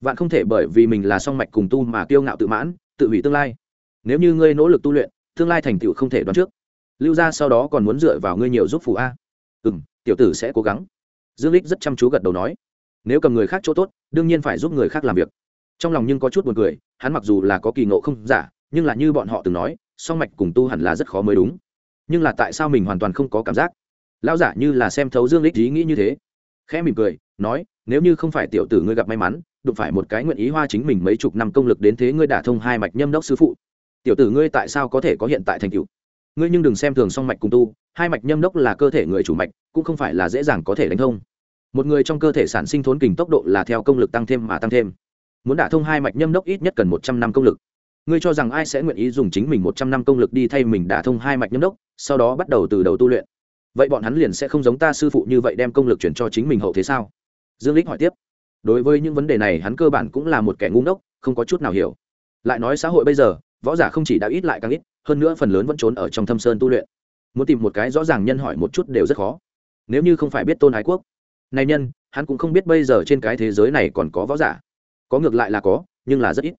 Vạn không thể bởi vì mình là song mạch cùng tu mà kiêu ngạo tự mãn, tự hủy tương lai. Nếu như ngươi nỗ lực tu luyện, tương lai thành tựu không thể đoán trước. Lưu ra sau đó còn muốn dựa vào ngươi nhiều giúp phụ a. Ừ m tiểu tử sẽ cố gắng dương lích rất chăm chú gật đầu nói, nếu cầm người khác chỗ tốt, đương nhiên phải giúp người khác làm việc. Trong lòng nhưng có chút buồn cười, hắn mặc dù là có kỳ ngộ không giả, nhưng là như bọn họ từng nói, song mạch cùng tu hẳn là rất khó mới đúng. Nhưng là tại sao mình hoàn toàn không có cảm giác? Lão giả như là xem thấu dương lích ý nghĩ như thế, khẽ mỉm cười, nói, nếu như không phải tiểu tử ngươi gặp may mắn, đụng phải một cái nguyện ý hoa chính mình mấy chục năm công lực đến thế ngươi đả thông hai mạch nhâm đốc sư phụ. Tiểu tử ngươi tại sao có thể có hiện tại thành tựu? Ngươi nhưng đừng xem thường song mạch cùng tu hai mạch nhâm đốc là cơ thể người chủ mạch, cũng không phải là dễ dàng có thể đánh thông. Một người trong cơ thể sản sinh thốn kình tốc độ là theo công lực tăng thêm mà tăng thêm. Muốn đả thông hai mạch nhâm đốc ít nhất cần một trăm năm công lực. Ngươi cho rằng ai sẽ nguyện ý dùng chính mình một trăm năm công lực đi thay mình đả thông hai mạch nhâm đốc, sau đó bắt đầu từ đầu tu luyện. Vậy bọn hắn liền sẽ không giống ta sư phụ như vậy đem công lực chuyển cho chính mình hậu thế sao? Dương lích hỏi tiếp. Đối với những vấn đề này hắn cơ bản cũng là một kẻ ngu ngốc, không có chút nào hiểu. Lại nói xã hội bây giờ, võ giả không chỉ đã ít lại càng ít, hơn nữa phần lớn vẫn trốn ở trong thâm sơn tu luyện muốn tìm một cái rõ ràng nhân hỏi một chút đều rất khó. Nếu như không phải biết tôn ái quốc, này nhân, hắn cũng không biết bây giờ trên cái thế giới này còn có võ giả. Có ngược lại là có, nhưng là rất ít.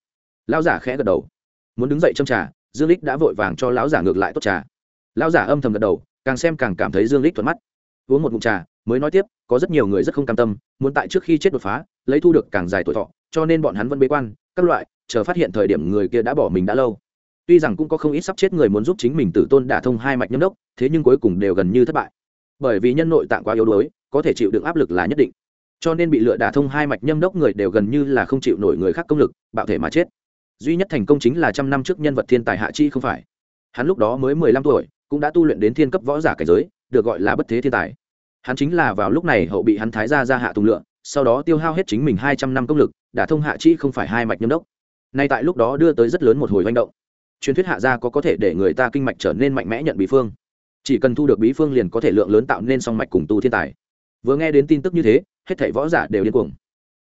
Lão giả khẽ gật đầu. Muốn đứng dậy châm trà, dương lích đã vội vàng cho lão giả ngược lại tốt trà. Lão giả âm thầm gật đầu, càng xem càng cảm thấy dương lích thuận mắt. Uống một ngụm trà, mới nói tiếp, có rất nhiều người rất không cam tâm, muốn tại trước khi chết đột phá, lấy thu được càng dài tuổi thọ, cho nên bọn hắn vẫn bế quan, các loại, chờ phát hiện thời điểm người kia đã bỏ mình đã lâu tuy rằng cũng có không ít sắp chết người muốn giúp chính mình tử tôn đả thông hai mạch nhâm đốc, thế nhưng cuối cùng đều gần như thất bại. Bởi vì nhân nội tạng quá yếu đuối, có thể chịu đựng áp lực là nhất định. Cho nên bị lựa đả thông hai mạch nhâm đốc người đều gần như là không chịu nổi người khác công lực, bạo thể mà chết. Duy nhất thành công chính là trăm năm trước nhân vật thiên tài hạ chi không phải. Hắn lúc đó mới mười lăm tuổi, cũng đã tu luyện đến thiên cấp võ giả cảnh giới, được gọi là bất thế thiên tài. Hắn chính là vào lúc này hậu bị hắn thái ra ra hạ tùng lựa, sau đó tiêu hao hết chính mình hai trăm năm công lực, đả thông hạ chi không phải hai mạch nhâm đốc. Nay tại lúc đó đưa tới rất lớn một hồi manh động truyền thuyết hạ gia có có thể để người ta kinh mạch trở nên mạnh mẽ nhận bí phương. Chỉ cần thu được bí phương liền có thể lượng lớn tạo nên song mạch cùng tu thiên tài. Vừa nghe đến tin tức như thế hết thảy võ giả đều điên cuồng.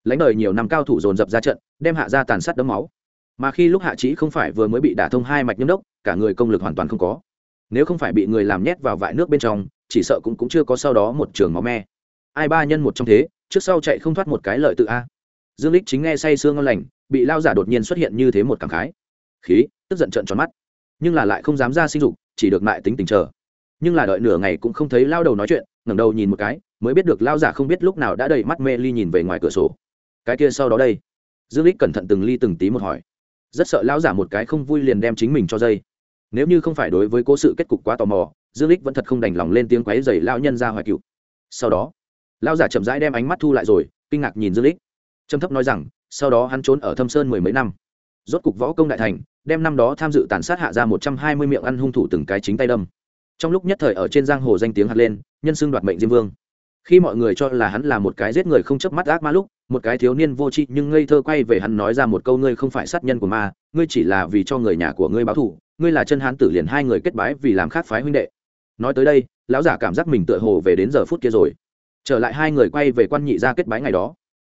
Lãnh đời nhiều năm cao thủ dồn dập ra trận đem hạ gia tàn sát đấm máu. Mà khi lúc hạ trí không phải vừa mới bị đả thông hai mạch nhâm đốc cả người công lực hoàn toàn không có. Nếu không phải bị người làm nhét vào vại nước bên trong chỉ sợ cũng, cũng chưa có sau đó một trường máu me. Ai ba nhân một trong thế trước sau chạy không thoát một cái lợi tự a. Dương lích chính nghe say sương ngon lành bị lao giả đột nhiên xuất hiện như thế một cảm khái khí, tức giận trợn tròn mắt. Nhưng là lại không dám ra sinh dục, chỉ được mại tính tình chờ. Nhưng là đợi nửa ngày cũng không thấy lao đầu nói chuyện, ngẩng đầu nhìn một cái, mới biết được lao giả không biết lúc nào đã đầy mắt mê ly nhìn về ngoài cửa sổ. Cái kia sau đó đây? Dương lích cẩn thận từng ly từng tí một hỏi. Rất sợ lao giả một cái không vui liền đem chính mình cho dây. Nếu như không phải đối với cố sự kết cục quá tò mò, dương lích vẫn thật không đành lòng lên tiếng quấy dày lao nhân ra hoài cựu. Sau đó, lao giả chậm rãi đem ánh mắt thu lại rồi, kinh ngạc nhìn dương lích trầm thấp nói rằng, sau đó hắn trốn ở thâm sơn mười mấy năm. Rốt cục võ công đại thành đem năm đó tham dự tàn sát hạ ra một trăm hai mươi miệng ăn hung thủ từng cái chính tay đâm. Trong lúc nhất thời ở trên giang hồ danh tiếng hạt lên, nhân xưng đoạt mệnh diêm vương. Khi mọi người cho là hắn là một cái giết người không chớp mắt ác ma lúc, một cái thiếu niên vô tri nhưng ngây thơ quay về hắn nói ra một câu, ngươi không phải sát nhân của ma, ngươi chỉ là vì cho người nhà của ngươi báo thù, ngươi là chân hán tử liền hai người kết bái vì làm khác phái huynh đệ. Nói tới đây, lão giả cảm giác mình tựa hồ về đến giờ phút kia rồi. Trở lại hai người quay về quan nhị ra kết bái ngày đó.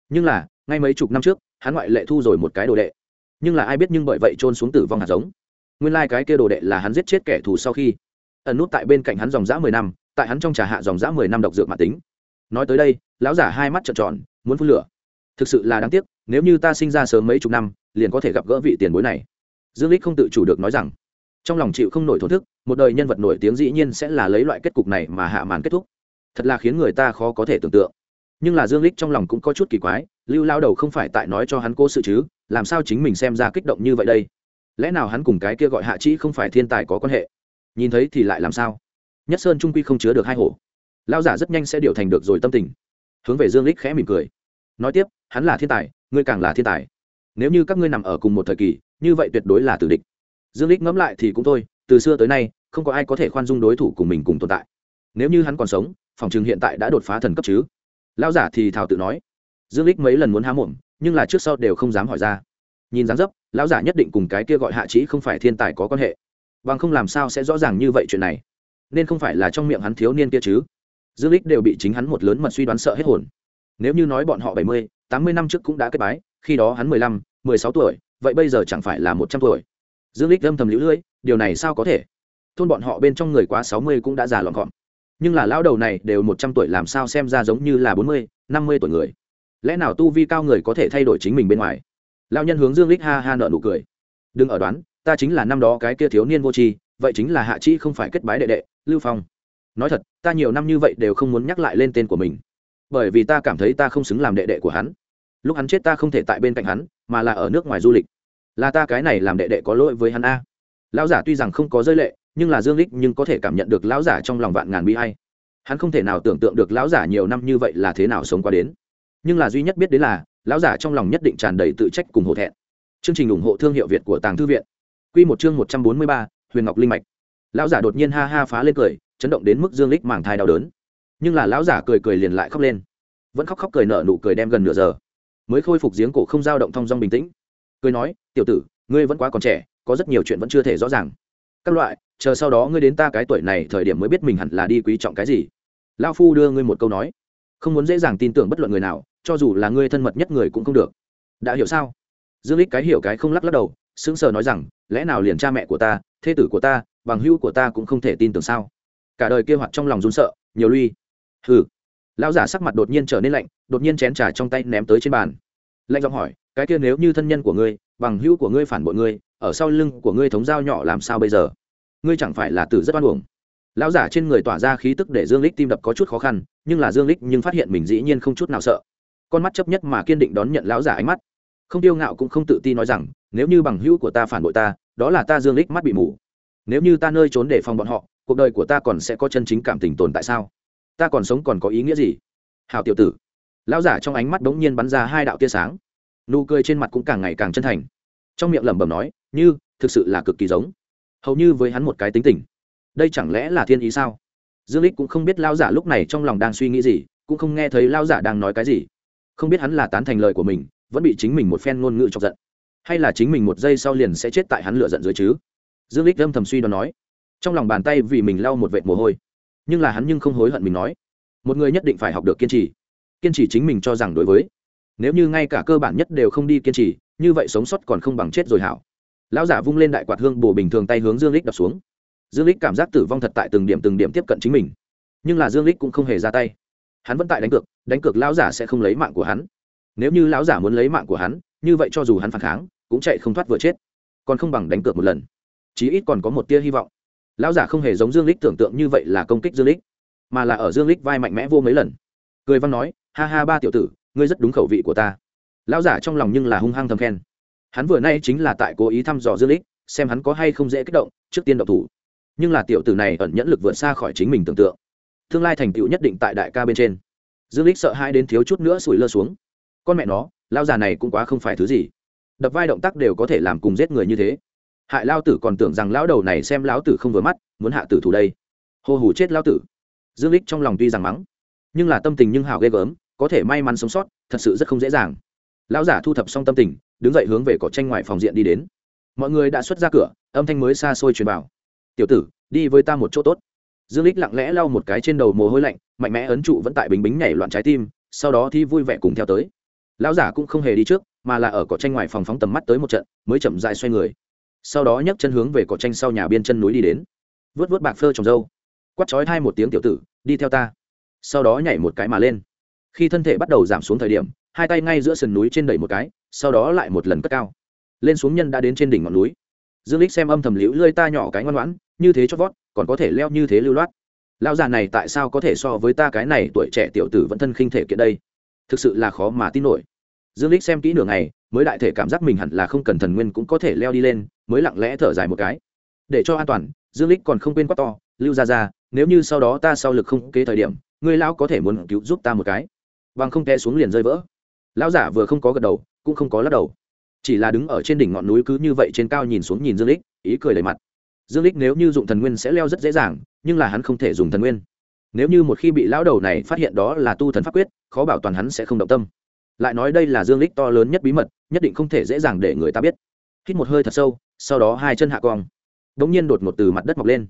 Nhưng là, ngay mấy chục năm trước, hắn ngoại lệ thu rồi một cái đồ đệ nhưng là ai biết nhưng bởi vậy trôn xuống tử vong hạt giống. Nguyên lai、like、cái kia đồ đệ là hắn giết chết kẻ thù sau khi ẩn nút tại bên cạnh hắn dòng dã mười năm, tại hắn trong trà hạ dòng dã mười năm độc dược mạng tính. Nói tới đây, lão giả hai mắt trợn tròn, muốn phun lửa. Thực sự là đáng tiếc, nếu như ta sinh ra sớm mấy chục năm, liền có thể gặp gỡ vị tiền bối này. Dương lích không tự chủ được nói rằng, trong lòng chịu không nổi thổn thức, một đời nhân vật nổi tiếng dĩ nhiên sẽ là lấy loại kết cục này mà hạ màn kết thúc. Thật là khiến người ta khó có thể tưởng tượng. Nhưng là dương lích trong lòng cũng có chút kỳ quái lưu lao đầu không phải tại nói cho hắn cố sự chứ, làm sao chính mình xem ra kích động như vậy đây? Lẽ nào hắn cùng cái kia gọi hạ trĩ không phải thiên tài có quan hệ? Nhìn thấy thì lại làm sao? Nhất sơn trung quy không chứa được hai hổ. Lao giả rất nhanh sẽ điều thành được rồi tâm tình. Hướng về dương lích khẽ mỉm cười. Nói tiếp, hắn là thiên tài, ngươi càng là thiên tài. Nếu như các ngươi nằm ở cùng một thời kỳ, như vậy tuyệt đối là tử địch. Dương lích ngẫm lại thì cũng thôi, từ xưa tới nay, không có ai có thể khoan dung đối thủ của mình cùng tồn tại. Nếu như hắn còn sống, phòng trường hiện tại đã đột phá thần cấp chứ? Lao giả thì thảo tự nói dương lích mấy lần muốn há mồm nhưng là trước sau đều không dám hỏi ra. Nhìn dáng dấp lão giả nhất định cùng cái kia gọi hạ trí không phải thiên tài có quan hệ. Bằng không làm sao sẽ rõ ràng như vậy chuyện này? Nên không phải là trong miệng hắn thiếu niên kia chứ? Dương lích đều bị chính hắn một lớn mật suy đoán sợ hết hồn. Nếu như nói bọn họ bảy mươi, tám mươi năm trước cũng đã kết bái khi đó hắn mười lăm, mười sáu tuổi vậy bây giờ chẳng phải là một trăm tuổi? Dương lích âm thầm lũ lưỡi điều này sao có thể? Thôn bọn họ bên trong người quá sáu mươi cũng đã già lọn gọn nhưng là lão đầu này đều một trăm tuổi làm sao xem ra giống như là bốn mươi, năm mươi tuổi người? Lẽ nào tu vi cao người có thể thay đổi chính mình bên ngoài? Lao nhân hướng dương lích ha ha nợ nụ cười. Đừng ở đoán, ta chính là năm đó cái kia thiếu niên vô tri, vậy chính là hạ chi không phải kết bái đệ đệ, lưu phong. Nói thật, ta nhiều năm như vậy đều không muốn nhắc lại lên tên của mình. Bởi vì ta cảm thấy ta không xứng làm đệ đệ của hắn. Lúc hắn chết ta không thể tại bên cạnh hắn, mà là ở nước ngoài du lịch. Là ta cái này làm đệ đệ có lỗi với hắn a. Lão giả tuy rằng không có rơi lệ, nhưng là dương lích nhưng có thể cảm nhận được lão giả trong lòng vạn ngàn bi hay hắn không thể nào tưởng tượng được lão giả nhiều năm như vậy là thế nào sống qua đến nhưng là duy nhất biết đến là lão giả trong lòng nhất định tràn đầy tự trách cùng hổ thẹn. Chương trình ủng hộ thương hiệu việt của tàng thư viện. Quy một chương một trăm bốn mươi ba, huyền ngọc linh mạch. Lão giả đột nhiên ha ha phá lên cười chấn động đến mức dương lích màng thai đau đớn. Nhưng là lão giả cười cười liền lại khóc lên. Vẫn khóc khóc cười nở nụ cười đem gần nửa giờ. Mới khôi phục giếng cổ không dao động thong dong bình tĩnh. Cười nói tiểu tử ngươi vẫn quá còn trẻ có rất nhiều chuyện vẫn chưa thể rõ ràng. Các loại chờ sau đó ngươi đến ta cái tuổi này thời điểm mới biết mình hẳn là đi quý trọng cái gì. Lao phu đưa ngươi một câu nói không muốn dễ dàng tin tưởng bất luận người nào, cho dù là ngươi thân mật nhất người cũng không được. Đã hiểu sao? Dương lích cái hiểu cái không lắc lắc đầu, sững sờ nói rằng, lẽ nào liền cha mẹ của ta, thê tử của ta, bằng hữu của ta cũng không thể tin tưởng sao? Cả đời kia hoạt trong lòng run sợ, nhiều lui. Hừ. Lão giả sắc mặt đột nhiên trở nên lạnh, đột nhiên chén trà trong tay ném tới trên bàn. Lạnh giọng hỏi, cái kia nếu như thân nhân của ngươi, bằng hữu của ngươi phản bội ngươi, ở sau lưng của ngươi thống dao nhỏ làm sao bây giờ? Ngươi chẳng phải là tử rất oan uổng lão giả trên người tỏa ra khí tức để dương lích tim đập có chút khó khăn, nhưng là dương lích nhưng phát hiện mình dĩ nhiên không chút nào sợ. Con mắt chấp nhất mà kiên định đón nhận lão giả ánh mắt. Không tiêu ngạo cũng không tự ti nói rằng, nếu như bằng hữu của ta phản bội ta, đó là ta dương lích mắt bị mù. Nếu như ta nơi trốn để phòng bọn họ, cuộc đời của ta còn sẽ có chân chính cảm tình tồn tại sao? Ta còn sống còn có ý nghĩa gì? Hào tiểu tử. Lão giả trong ánh mắt đống nhiên bắn ra hai đạo tia sáng. Nụ cười trên mặt cũng càng ngày càng chân thành. Trong miệng lẩm bẩm nói, như, thực sự là cực kỳ giống. Hầu như với hắn một cái tính tình đây chẳng lẽ là thiên ý sao? Dương lích cũng không biết lao giả lúc này trong lòng đang suy nghĩ gì, cũng không nghe thấy lao giả đang nói cái gì. Không biết hắn là tán thành lời của mình, vẫn bị chính mình một phen ngôn ngữ chọc giận. Hay là chính mình một giây sau liền sẽ chết tại hắn lựa giận dưới chứ? Dương lích âm thầm suy đoán nói. Trong lòng bàn tay vì mình lau một vệt mồ hôi. Nhưng là hắn nhưng không hối hận mình nói. Một người nhất định phải học được kiên trì. Kiên trì chính mình cho rằng đối với. Nếu như ngay cả cơ bản nhất đều không đi kiên trì, như vậy sống sót còn không bằng chết rồi hảo. Lão giả vung lên đại quạt hương bổ bình thường tay hướng dương lích đập xuống dương lích cảm giác tử vong thật tại từng điểm từng điểm tiếp cận chính mình. Nhưng là dương lích cũng không hề ra tay. Hắn vẫn tại đánh cược đánh cược lão giả sẽ không lấy mạng của hắn. Nếu như lão giả muốn lấy mạng của hắn, như vậy cho dù hắn phản kháng, cũng chạy không thoát vừa chết. Còn không bằng đánh cược một lần. Chí ít còn có một tia hy vọng. Lão giả không hề giống dương lích tưởng tượng như vậy là công kích dương lích mà là ở dương lích vai mạnh mẽ vô mấy lần. Cười văn nói, ha ha ba tiểu tử, ngươi rất đúng khẩu vị của ta. Lão giả trong lòng nhưng là hung hăng thầm khen. Hắn vừa nay chính là tại cố ý thăm dò dương lích xem hắn có hay không dễ kích động, trước tiên động thủ nhưng là tiểu tử này ẩn nhẫn lực vượt xa khỏi chính mình tưởng tượng. Tương lai thành tựu nhất định tại đại ca bên trên. Dương lích sợ hai đến thiếu chút nữa sủi lơ xuống. Con mẹ nó lao già này cũng quá không phải thứ gì. Đập vai động tác đều có thể làm cùng giết người như thế. Hại lao tử còn tưởng rằng lão đầu này xem lão tử không vừa mắt, muốn hạ tử thủ đây. Hô hủ chết lao tử. Dương lích trong lòng tuy rằng mắng, nhưng là tâm tình nhưng hào ghê gớm, có thể may mắn sống sót, thật sự rất không dễ dàng. Lão giả thu thập xong tâm tình, đứng dậy hướng về cỏ tranh ngoài phòng diện đi đến. Mọi người đã xuất ra cửa, âm thanh mới xa xôi truyền vào tiểu tử, đi với ta một chỗ tốt. Dương lích lặng lẽ lau một cái trên đầu mồ hôi lạnh, mạnh mẽ ấn trụ vẫn tại bình bính nhảy loạn trái tim, sau đó thi vui vẻ cùng theo tới. Lão giả cũng không hề đi trước, mà là ở cỏ tranh ngoài phòng phóng tầm mắt tới một trận, mới chậm dại xoay người. Sau đó nhấc chân hướng về cỏ tranh sau nhà biên chân núi đi đến. Vớt vớt bạc phơ trồng dâu. Quắt chói hai một tiếng tiểu tử, đi theo ta. Sau đó nhảy một cái mà lên. Khi thân thể bắt đầu giảm xuống thời điểm, hai tay ngay giữa sườn núi trên đẩy một cái, sau đó lại một lần cất cao. Lên xuống nhân đã đến trên đỉnh ngọn núi. Dương lích xem âm thầm liễu lơi ta nhỏ cái ngoan ngoãn như thế cho vót, còn có thể leo như thế lưu loát. Lão già này tại sao có thể so với ta cái này tuổi trẻ tiểu tử vẫn thân khinh thể kiện đây? Thực sự là khó mà tin nổi. Dương lích xem kỹ nửa ngày, mới đại thể cảm giác mình hẳn là không cần thần nguyên cũng có thể leo đi lên, mới lặng lẽ thở dài một cái. Để cho an toàn, dương lích còn không quên quát to, lưu ra ra nếu như sau đó ta sau lực không kế thời điểm người lão có thể muốn cứu giúp ta một cái. Bằng không té xuống liền rơi vỡ. Lão giả vừa không có gật đầu, cũng không có lắc đầu. Chỉ là đứng ở trên đỉnh ngọn núi cứ như vậy trên cao nhìn xuống nhìn dương lích ý cười đầy mặt dương lích nếu như dụng thần nguyên sẽ leo rất dễ dàng, nhưng là hắn không thể dùng thần nguyên. Nếu như một khi bị lão đầu này phát hiện đó là tu thần pháp quyết, khó bảo toàn hắn sẽ không động tâm. Lại nói đây là dương lích to lớn nhất bí mật, nhất định không thể dễ dàng để người ta biết. Hít một hơi thật sâu, sau đó hai chân hạ cong. Đống nhiên đột một từ mặt đất mọc lên.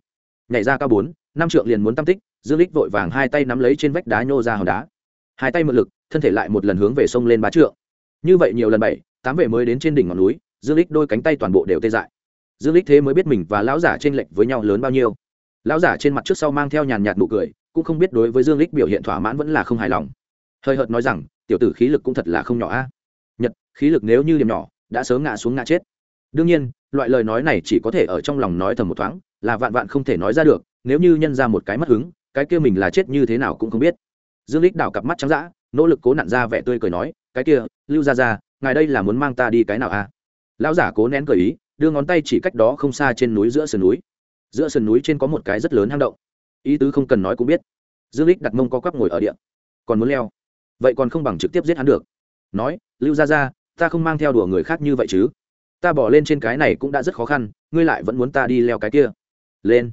Nhảy ra cao bốn, năm trượng liền muốn tam tích, dương lích vội vàng hai tay nắm lấy trên vách đá nhô ra hòn đá. Hai tay mượn lực, thân thể lại một lần hướng về sông lên bá trượng. Như vậy nhiều lần bảy, tám về mới đến trên đỉnh ngọn núi, dương lích đôi cánh tay toàn bộ đều tê dại dương lích thế mới biết mình và lão giả trên lệnh với nhau lớn bao nhiêu. Lão giả trên mặt trước sau mang theo nhàn nhạt nụ cười, cũng không biết đối với dương lích biểu hiện thỏa mãn vẫn là không hài lòng. Hơi hợt nói rằng, tiểu tử khí lực cũng thật là không nhỏ a. Nhật, khí lực nếu như điểm nhỏ, đã sớm ngã xuống ngã chết. Đương nhiên, loại lời nói này chỉ có thể ở trong lòng nói thầm một thoáng, là vạn vạn không thể nói ra được, nếu như nhân ra một cái mất hứng, cái kia mình là chết như thế nào cũng không biết. Dương lích đảo cặp mắt trắng dã, nỗ lực cố nặn ra vẻ tươi cười nói, cái kia, lưu ra ra ngài đây là muốn mang ta đi cái nào a? À? lão giả cố nén cười ý đưa ngón tay chỉ cách đó không xa trên núi giữa sườn núi. Giữa sườn núi trên có một cái rất lớn hang động. Ý tứ không cần nói cũng biết. Dương lích đặt mông co quắp ngồi ở địa. Còn muốn leo. Vậy còn không bằng trực tiếp giết hắn được. Nói, lưu ra ra ta không mang theo đùa người khác như vậy chứ. Ta bỏ lên trên cái này cũng đã rất khó khăn, ngươi lại vẫn muốn ta đi leo cái kia. Lên.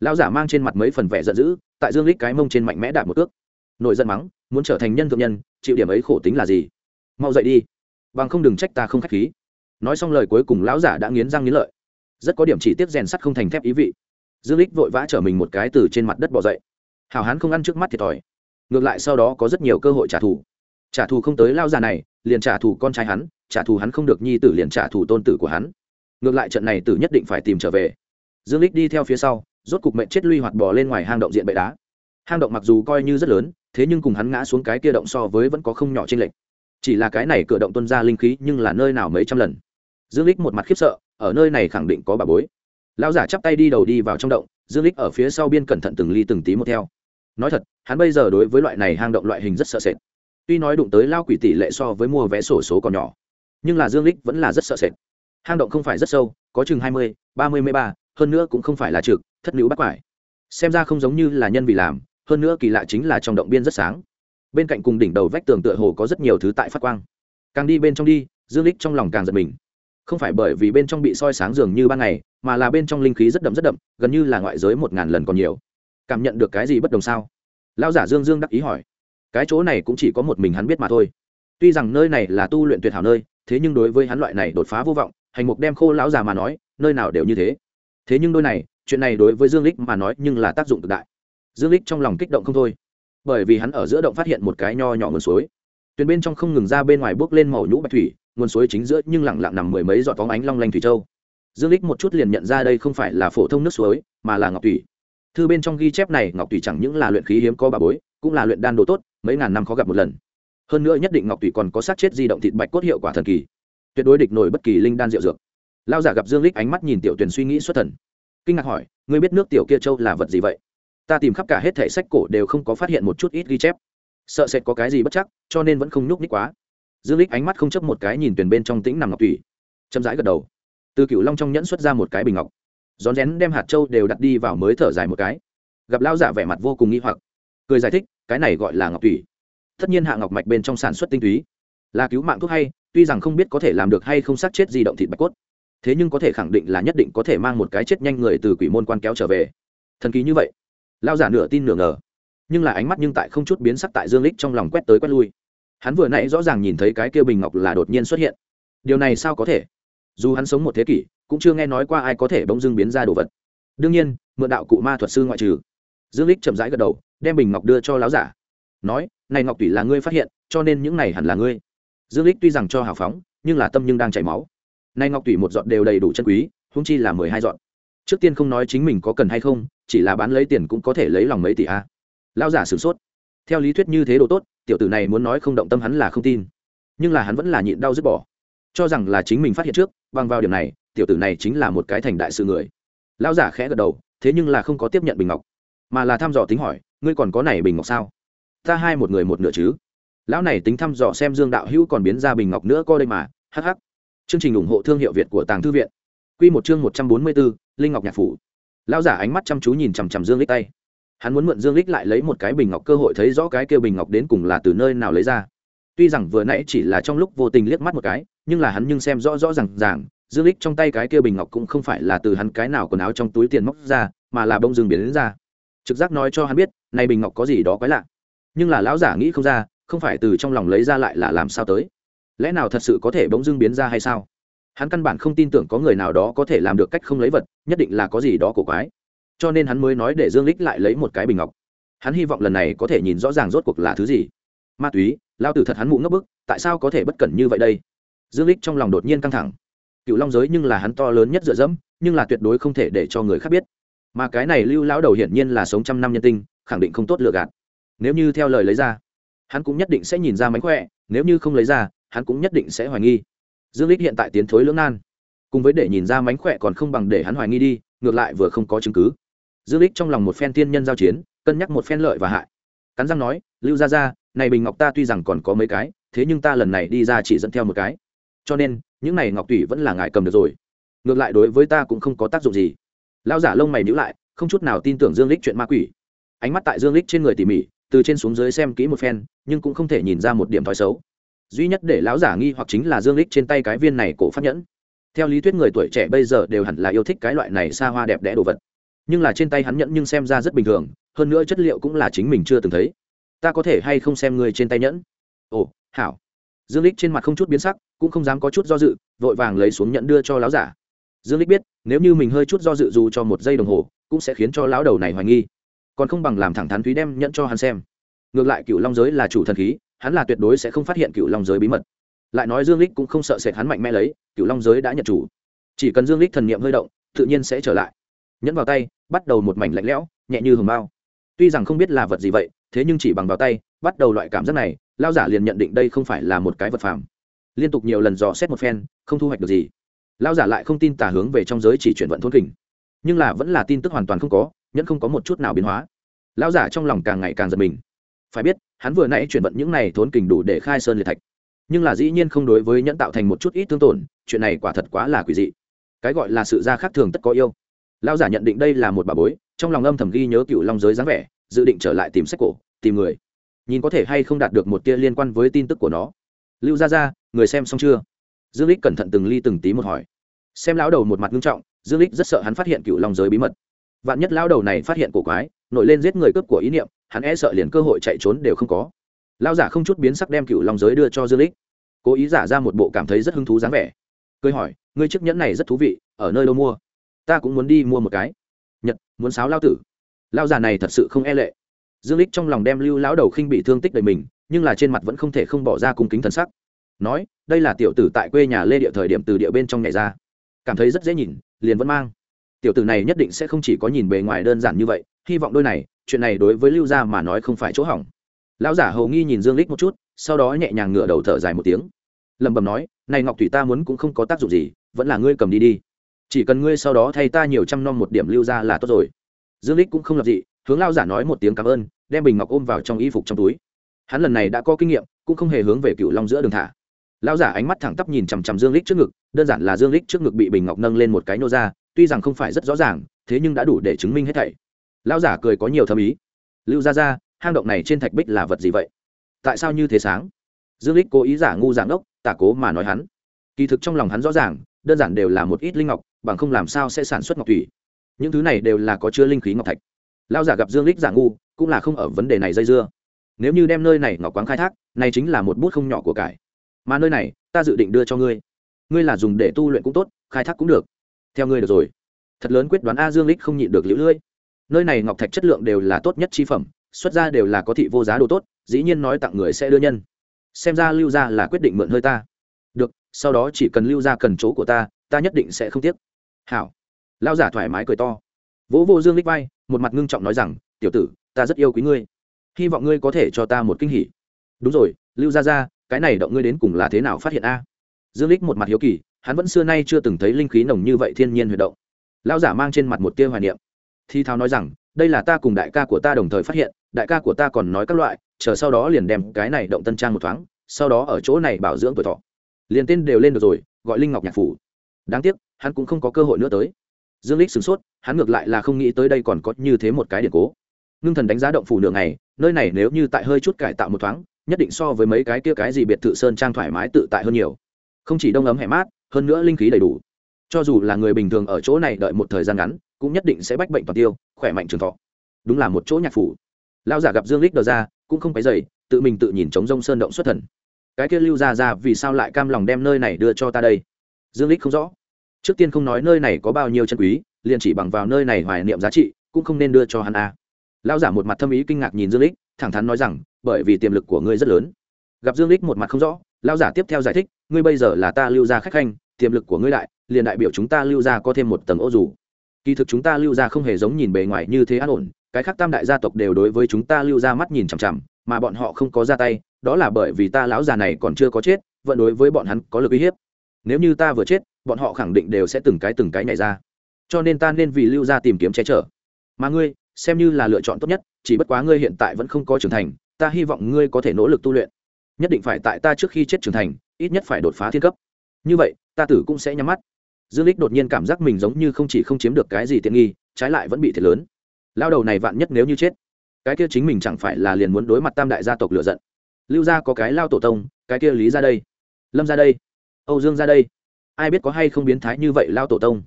Lão giả mang trên mặt mấy phần vẻ giận dữ, tại dương lích cái mông trên mạnh mẽ đạp một ước nội giận mắng, muốn trở thành nhân thượng nhân, chịu điểm ấy khổ tính là gì? Mau dậy đi. Bằng không đừng trách ta không khách khí nói xong lời cuối cùng lão giả đã nghiến răng nghiến lợi. Rất có điểm chỉ tiếp rèn sắt không thành thép ý vị. Dương lích vội vã trở mình một cái từ trên mặt đất bỏ dậy. Hào hán không ăn trước mắt thiệt thòi. Ngược lại sau đó có rất nhiều cơ hội trả thù. Trả thù không tới lao già này, liền trả thù con trai hắn, trả thù hắn không được nhi tử liền trả thù tôn tử của hắn. Ngược lại trận này tử nhất định phải tìm trở về. Dương lích đi theo phía sau, rốt cục mệnh chết lui hoạt bò lên ngoài hang động diện bệ đá. Hang động mặc dù coi như rất lớn, thế nhưng cùng hắn ngã xuống cái kia động so với vẫn có không nhỏ trên lệch chỉ là cái này cửa động tuân ra linh khí nhưng là nơi nào mấy trăm lần. Dương lích một mặt khiếp sợ, ở nơi này khẳng định có bà bối. Lão giả chắp tay đi đầu đi vào trong động, dương lích ở phía sau biên cẩn thận từng ly từng tí một theo. Nói thật, hắn bây giờ đối với loại này hang động loại hình rất sợ sệt. Tuy nói đụng tới lao quỷ tỷ lệ so với mua vé sổ số còn nhỏ, nhưng là dương lích vẫn là rất sợ sệt. Hang động không phải rất sâu, có chừng hai mươi, ba mươi ba, hơn nữa cũng không phải là trực, thất nữ bắt quải. Xem ra không giống như là nhân vì làm, hơn nữa kỳ lạ chính là trong động biên rất sáng bên cạnh cùng đỉnh đầu vách tường tựa hồ có rất nhiều thứ tại phát quang. Càng đi bên trong đi, dương lích trong lòng càng giật mình. Không phải bởi vì bên trong bị soi sáng dường như ban ngày, mà là bên trong linh khí rất đậm rất đậm, gần như là ngoại giới một ngàn lần còn nhiều. Cảm nhận được cái gì bất đồng sao? Lão giả dương dương đắc ý hỏi. Cái chỗ này cũng chỉ có một mình hắn biết mà thôi. Tuy rằng nơi này là tu luyện tuyệt hảo nơi, thế nhưng đối với hắn loại này đột phá vô vọng, hành mục đem khô lão già mà nói, nơi nào đều như thế. Thế nhưng đôi này, chuyện này đối với dương lích mà nói nhưng là tác dụng cực đại. Dương lích trong lòng kích động không thôi bởi vì hắn ở giữa động phát hiện một cái nho nhỏ nguồn suối. Tuyền bên trong không ngừng ra bên ngoài bước lên màu nhũ bạch thủy, nguồn suối chính giữa nhưng lặng lặng nằm mười mấy giọt phóng ánh long lanh thủy châu. Dương lích một chút liền nhận ra đây không phải là phổ thông nước suối, mà là ngọc thủy. Thư bên trong ghi chép này, ngọc thủy chẳng những là luyện khí hiếm có bà bối, cũng là luyện đan đồ tốt, mấy ngàn năm khó gặp một lần. Hơn nữa nhất định ngọc thủy còn có sát chết di động thịt bạch cốt hiệu quả thần kỳ. Tuyệt đối địch nổi bất kỳ linh đan diệu dược. Lao giả gặp dương lích ánh mắt nhìn tiểu tuyền suy nghĩ xuất thần. Kinh ngạc hỏi, ngươi biết nước tiểu kia châu là vật gì vậy? Ta tìm khắp cả hết thể sách cổ đều không có phát hiện một chút ít ghi chép. Sợ sệt có cái gì bất chắc, cho nên vẫn không nhúc ních quá. Dương lích ánh mắt không chấp một cái nhìn tuyển bên trong tĩnh nằm ngọc thủy. Chậm rãi gật đầu. Từ cựu long trong nhẫn xuất ra một cái bình ngọc. Rón rén đem hạt châu đều đặt đi vào mới thở dài một cái. Gặp lao giả vẻ mặt vô cùng nghi hoặc. Cười giải thích, cái này gọi là ngọc thủy. Tất nhiên hạ ngọc mạch bên trong sản xuất tinh túy. Là cứu mạng thuốc hay, tuy rằng không biết có thể làm được hay không sát chết di động thịt bạch cốt. Thế nhưng có thể khẳng định là nhất định có thể mang một cái chết nhanh người từ quỷ môn quan kéo trở về. Thần kỳ như vậy lao giả nửa tin nửa ngờ. Nhưng là ánh mắt nhưng tại không chút biến sắc tại dương lích trong lòng quét tới quét lui. Hắn vừa nãy rõ ràng nhìn thấy cái kia bình ngọc là đột nhiên xuất hiện. Điều này sao có thể? Dù hắn sống một thế kỷ, cũng chưa nghe nói qua ai có thể bỗng dưng biến ra đồ vật. Đương nhiên, mượn đạo cụ ma thuật sư ngoại trừ. Dương lích chậm rãi gật đầu, đem bình ngọc đưa cho láo giả. Nói, này ngọc tùy là ngươi phát hiện, cho nên những này hẳn là ngươi. Dương lích tuy rằng cho hào phóng, nhưng là tâm nhưng đang chảy máu. Nay ngọc tùy một giọt đều đầy đủ chân quý húng chi là mười hai giọt. Trước tiên không nói chính mình có cần hay không chỉ là bán lấy tiền cũng có thể lấy lòng mấy tỷ a. Lao giả sửng sốt. Theo lý thuyết như thế đồ tốt, tiểu tử này muốn nói không động tâm hắn là không tin. Nhưng là hắn vẫn là nhịn đau dứt bỏ. Cho rằng là chính mình phát hiện trước, bằng vào điểm này, tiểu tử này chính là một cái thành đại sự người. Lao giả khẽ gật đầu, thế nhưng là không có tiếp nhận bình ngọc. Mà là thăm dò tính hỏi, ngươi còn có này bình ngọc sao? Ta hai một người một nửa chứ. Lão này tính thăm dò xem dương đạo hữu còn biến ra bình ngọc nữa coi đây mà hh chương trình ủng hộ thương hiệu việt của tàng thư viện. Q một chương một trăm bốn mươi bốn, linh ngọc nhạc phủ lão giả ánh mắt chăm chú nhìn chằm chằm dương lích tay. Hắn muốn mượn dương lích lại lấy một cái bình ngọc cơ hội thấy rõ cái kêu bình ngọc đến cùng là từ nơi nào lấy ra. Tuy rằng vừa nãy chỉ là trong lúc vô tình liếc mắt một cái, nhưng là hắn nhưng xem rõ rõ r ràng, dương lích trong tay cái kia bình ngọc cũng không phải là từ hắn cái nào quần áo trong túi tiền móc ra, mà là bông dương biến đến ra. Trực giác nói cho hắn biết nay bình ngọc có gì đó quái lạ. Nhưng là lão giả nghĩ không ra, không phải từ trong lòng lấy ra lại là làm sao tới? Lẽ nào thật sự có thể bỗng dưng biến ra hay sao? Hắn căn bản không tin tưởng có người nào đó có thể làm được cách không lấy vật, nhất định là có gì đó cổ quái. Cho nên hắn mới nói để dương lích lại lấy một cái bình ngọc. Hắn hy vọng lần này có thể nhìn rõ ràng rốt cuộc là thứ gì. Ma túy, lao tử thật hắn mụ ngấp bức, tại sao có thể bất cẩn như vậy đây? Dương lích trong lòng đột nhiên căng thẳng. Cựu long giới nhưng là hắn to lớn nhất dựa dẫm, nhưng là tuyệt đối không thể để cho người khác biết. Mà cái này lưu lão đầu hiển nhiên là sống trăm năm nhân tinh, khẳng định không tốt lựa gạt. Nếu như theo lời lấy ra, hắn cũng nhất định sẽ nhìn ra mánh khỏe, nếu như không lấy ra, hắn cũng nhất định sẽ hoài nghi dương lích hiện tại tiến thối lưỡng nan. Cùng với để nhìn ra mánh khỏe còn không bằng để hắn hoài nghi đi, ngược lại vừa không có chứng cứ. Dương lích trong lòng một phen tiên nhân giao chiến, cân nhắc một phen lợi và hại. Cắn răng nói, lưu ra ra này bình ngọc ta tuy rằng còn có mấy cái, thế nhưng ta lần này đi ra chỉ dẫn theo một cái. Cho nên, những này ngọc tùy vẫn là ngài cầm được rồi. Ngược lại đối với ta cũng không có tác dụng gì. Lao giả lông mày nhữ lại, không chút nào tin tưởng dương lích chuyện ma quỷ. Ánh mắt tại dương lích trên người tỉ mỉ, từ trên xuống dưới xem kỹ một phen, nhưng cũng không thể nhìn ra một điểm thói xấu duy nhất để lão giả nghi hoặc chính là dương lích trên tay cái viên này cổ pháp nhẫn. Theo lý thuyết người tuổi trẻ bây giờ đều hẳn là yêu thích cái loại này xa hoa đẹp đẽ đồ vật. Nhưng là trên tay hắn nhẫn nhưng xem ra rất bình thường, hơn nữa chất liệu cũng là chính mình chưa từng thấy. Ta có thể hay không xem người trên tay nhẫn? Ồ, hảo. Dương lích trên mặt không chút biến sắc, cũng không dám có chút do dự, vội vàng lấy xuống nhẫn đưa cho lão giả. Dương lích biết, nếu như mình hơi chút do dự dù cho một giây đồng hồ, cũng sẽ khiến cho lão đầu này hoài nghi. Còn không bằng làm thẳng thắn thúy đem nhẫn cho hắn xem. Ngược lại cựu long giới là chủ thần khí hắn là tuyệt đối sẽ không phát hiện cựu long giới bí mật. Lại nói dương lích cũng không sợ sệt hắn mạnh mẽ lấy, cựu long giới đã nhận chủ. Chỉ cần dương lích thần niệm hơi động, tự nhiên sẽ trở lại. Nhẫn vào tay, bắt đầu một mảnh lạnh lẽo, nhẹ như hồng bao. Tuy rằng không biết là vật gì vậy, thế nhưng chỉ bằng vào tay, bắt đầu loại cảm giác này lao giả liền nhận định đây không phải là một cái vật phàm. Liên tục nhiều lần dò xét một phen, không thu hoạch được gì. Lao giả lại không tin tả hướng về trong giới chỉ chuyển vận thôn kình. Nhưng là vẫn là tin tức hoàn toàn không có, nhẫn không có một chút nào biến hóa. Lao giả trong lòng càng ngày càng giật mình. Phải biết hắn vừa nãy chuyển vận những này thốn kình đủ để khai sơn liệt thạch. Nhưng là dĩ nhiên không đối với nhẫn tạo thành một chút ít thương tổn, chuyện này quả thật quá là quỷ dị. Cái gọi là sự ra khác thường tất có yêu. Lao giả nhận định đây là một bà bối, trong lòng âm thầm ghi nhớ cựu long giới dáng vẻ, dự định trở lại tìm sách cổ, tìm người. Nhìn có thể hay không đạt được một tia liên quan với tin tức của nó. Lưu ra ra người xem xong chưa? Dương lích cẩn thận từng ly từng tí một hỏi. Xem lão đầu một mặt nghiêm trọng, dương lích rất sợ hắn phát hiện cựu long giới bí mật. Vạn nhất lão đầu này phát hiện cổ quái, nổi lên giết người cướp của ý niệm hắn e sợ liền cơ hội chạy trốn đều không có. Lão giả không chút biến sắc đem cựu long giới đưa cho dương lích cố ý giả ra một bộ cảm thấy rất hứng thú dáng vẻ. Cười hỏi, ngươi chiếc nhẫn này rất thú vị, ở nơi đâu mua? Ta cũng muốn đi mua một cái. Nhật, muốn sáo lao tử. Lao giả này thật sự không e lệ. Dương lích trong lòng đem lưu lão đầu khinh bị thương tích đầy mình, nhưng là trên mặt vẫn không thể không bỏ ra cung kính thần sắc. Nói, đây là tiểu tử tại quê nhà lê địa thời điểm từ địa bên trong nhảy ra. Cảm thấy rất dễ nhìn, liền vẫn mang. Tiểu tử này nhất định sẽ không chỉ có nhìn bề ngoài đơn giản như vậy, hy vọng đôi này chuyện này đối với lưu gia mà nói không phải chỗ hỏng. Lão giả hầu nghi nhìn dương lích một chút, sau đó nhẹ nhàng ngửa đầu thở dài một tiếng. Lẩm bẩm nói, này ngọc thủy ta muốn cũng không có tác dụng gì, vẫn là ngươi cầm đi đi. Chỉ cần ngươi sau đó thay ta nhiều trăm non một điểm lưu ra là tốt rồi. Dương lích cũng không lập dị, hướng lao giả nói một tiếng cảm ơn, đem bình ngọc ôm vào trong y phục trong túi. Hắn lần này đã có kinh nghiệm, cũng không hề hướng về cựu long giữa đường thả. Lao giả ánh mắt thẳng tắp nhìn chằm chằm dương lích trước ngực, đơn giản là dương lích trước ngực bị bình ngọc nâng lên một cái nô ra, tuy rằng không phải rất rõ ràng, thế nhưng đã đủ để chứng minh hết thảy. Lão giả cười có nhiều thâm ý. Lưu ra ra hang động này trên thạch bích là vật gì vậy? Tại sao như thế sáng? Dương lích cố ý giả ngu giảng đốc tả cố mà nói hắn. Kỳ thực trong lòng hắn rõ ràng, đơn giản đều là một ít linh ngọc, bằng không làm sao sẽ sản xuất ngọc thủy. Những thứ này đều là có chứa linh khí ngọc thạch. Lao giả gặp dương lích giả ngu, cũng là không ở vấn đề này dây dưa. Nếu như đem nơi này ngọc quáng khai thác, này chính là một bút không nhỏ của cải. Mà nơi này, ta dự định đưa cho ngươi. Ngươi là dùng để tu luyện cũng tốt, khai thác cũng được. Theo ngươi được rồi. Thật lớn quyết đoán a dương lích không nhịn được liễu lưỡi nơi này ngọc thạch chất lượng đều là tốt nhất chi phẩm xuất ra đều là có thị vô giá đồ tốt dĩ nhiên nói tặng người sẽ đưa nhân. Xem ra lưu gia là quyết định mượn hơi ta. Được sau đó chỉ cần lưu gia cần chỗ của ta ta nhất định sẽ không tiếc. Hảo. Lao giả thoải mái cười to. Vỗ vô dương lích vai một mặt ngưng trọng nói rằng tiểu tử ta rất yêu quý ngươi. Hy vọng ngươi có thể cho ta một kinh hỉ. Đúng rồi lưu gia gia, cái này động ngươi đến cùng là thế nào phát hiện a? Dương lích một mặt hiếu kỳ hắn vẫn xưa nay chưa từng thấy linh khí nồng như vậy thiên nhiên huy động. Lao giả mang trên mặt một tia hoài niệm thi thao nói rằng, đây là ta cùng đại ca của ta đồng thời phát hiện, đại ca của ta còn nói các loại, chờ sau đó liền đem cái này động tân trang một thoáng, sau đó ở chỗ này bảo dưỡng tuổi thọ. Liền tên đều lên được rồi, gọi linh ngọc nhạc phủ. Đáng tiếc, hắn cũng không có cơ hội nữa tới. Dương lích sửng sốt, hắn ngược lại là không nghĩ tới đây còn có như thế một cái điện cố. Ngưng thần đánh giá động phủ nửa ngày, nơi này nếu như tại hơi chút cải tạo một thoáng, nhất định so với mấy cái kia cái gì biệt thự sơn trang thoải mái tự tại hơn nhiều. Không chỉ đông ấm hẻ mát, hơn nữa linh khí đầy đủ cho dù là người bình thường ở chỗ này đợi một thời gian ngắn, cũng nhất định sẽ bách bệnh toàn tiêu, khỏe mạnh trường thọ. Đúng là một chỗ nhạc phủ. Lão giả gặp dương lích đờ ra, cũng không phải dày tự mình tự nhìn chống rông sơn động xuất thần. Cái kia lưu ra ra vì sao lại cam lòng đem nơi này đưa cho ta đây? Dương lích không rõ. Trước tiên không nói nơi này có bao nhiêu chân quý, liền chỉ bằng vào nơi này hoài niệm giá trị, cũng không nên đưa cho hắn a. À. lão giả một mặt thâm ý kinh ngạc nhìn dương lích thẳng thắn nói rằng, bởi vì tiềm lực của ngươi rất lớn. Gặp dương lích một mặt không rõ, lão giả tiếp theo giải thích, ngươi bây giờ là ta lưu ra khách khanh, tiềm lực của ngươi đại liền đại biểu chúng ta lưu ra có thêm một tầng ô dù. Kỳ thực chúng ta lưu ra không hề giống nhìn bề ngoài như thế an ổn, cái khác tam đại gia tộc đều đối với chúng ta lưu ra mắt nhìn chằm chằm, mà bọn họ không có ra tay, đó là bởi vì ta lão già này còn chưa có chết, vẫn đối với bọn hắn có lực uy hiếp. Nếu như ta vừa chết, bọn họ khẳng định đều sẽ từng cái từng cái nhảy ra. Cho nên ta nên vì lưu ra tìm kiếm che chở. Mà ngươi, xem như là lựa chọn tốt nhất, chỉ bất quá ngươi hiện tại vẫn không có trưởng thành, ta hy vọng ngươi có thể nỗ lực tu luyện. Nhất định phải tại ta trước khi chết trưởng thành, ít nhất phải đột phá thiên cấp. Như vậy, ta tử cũng sẽ nhắm mắt dương lích đột nhiên cảm giác mình giống như không chỉ không chiếm được cái gì tiện nghi, trái lại vẫn bị thiệt lớn. Lao đầu này vạn nhất nếu như chết, cái kia chính mình chẳng phải là liền muốn đối mặt tam đại gia tộc lựa giận. Lưu gia có cái lao tổ tông, cái kia lý ra đây, lâm ra đây, âu dương ra đây. Ai biết có hay không biến thái như vậy lao tổ tông?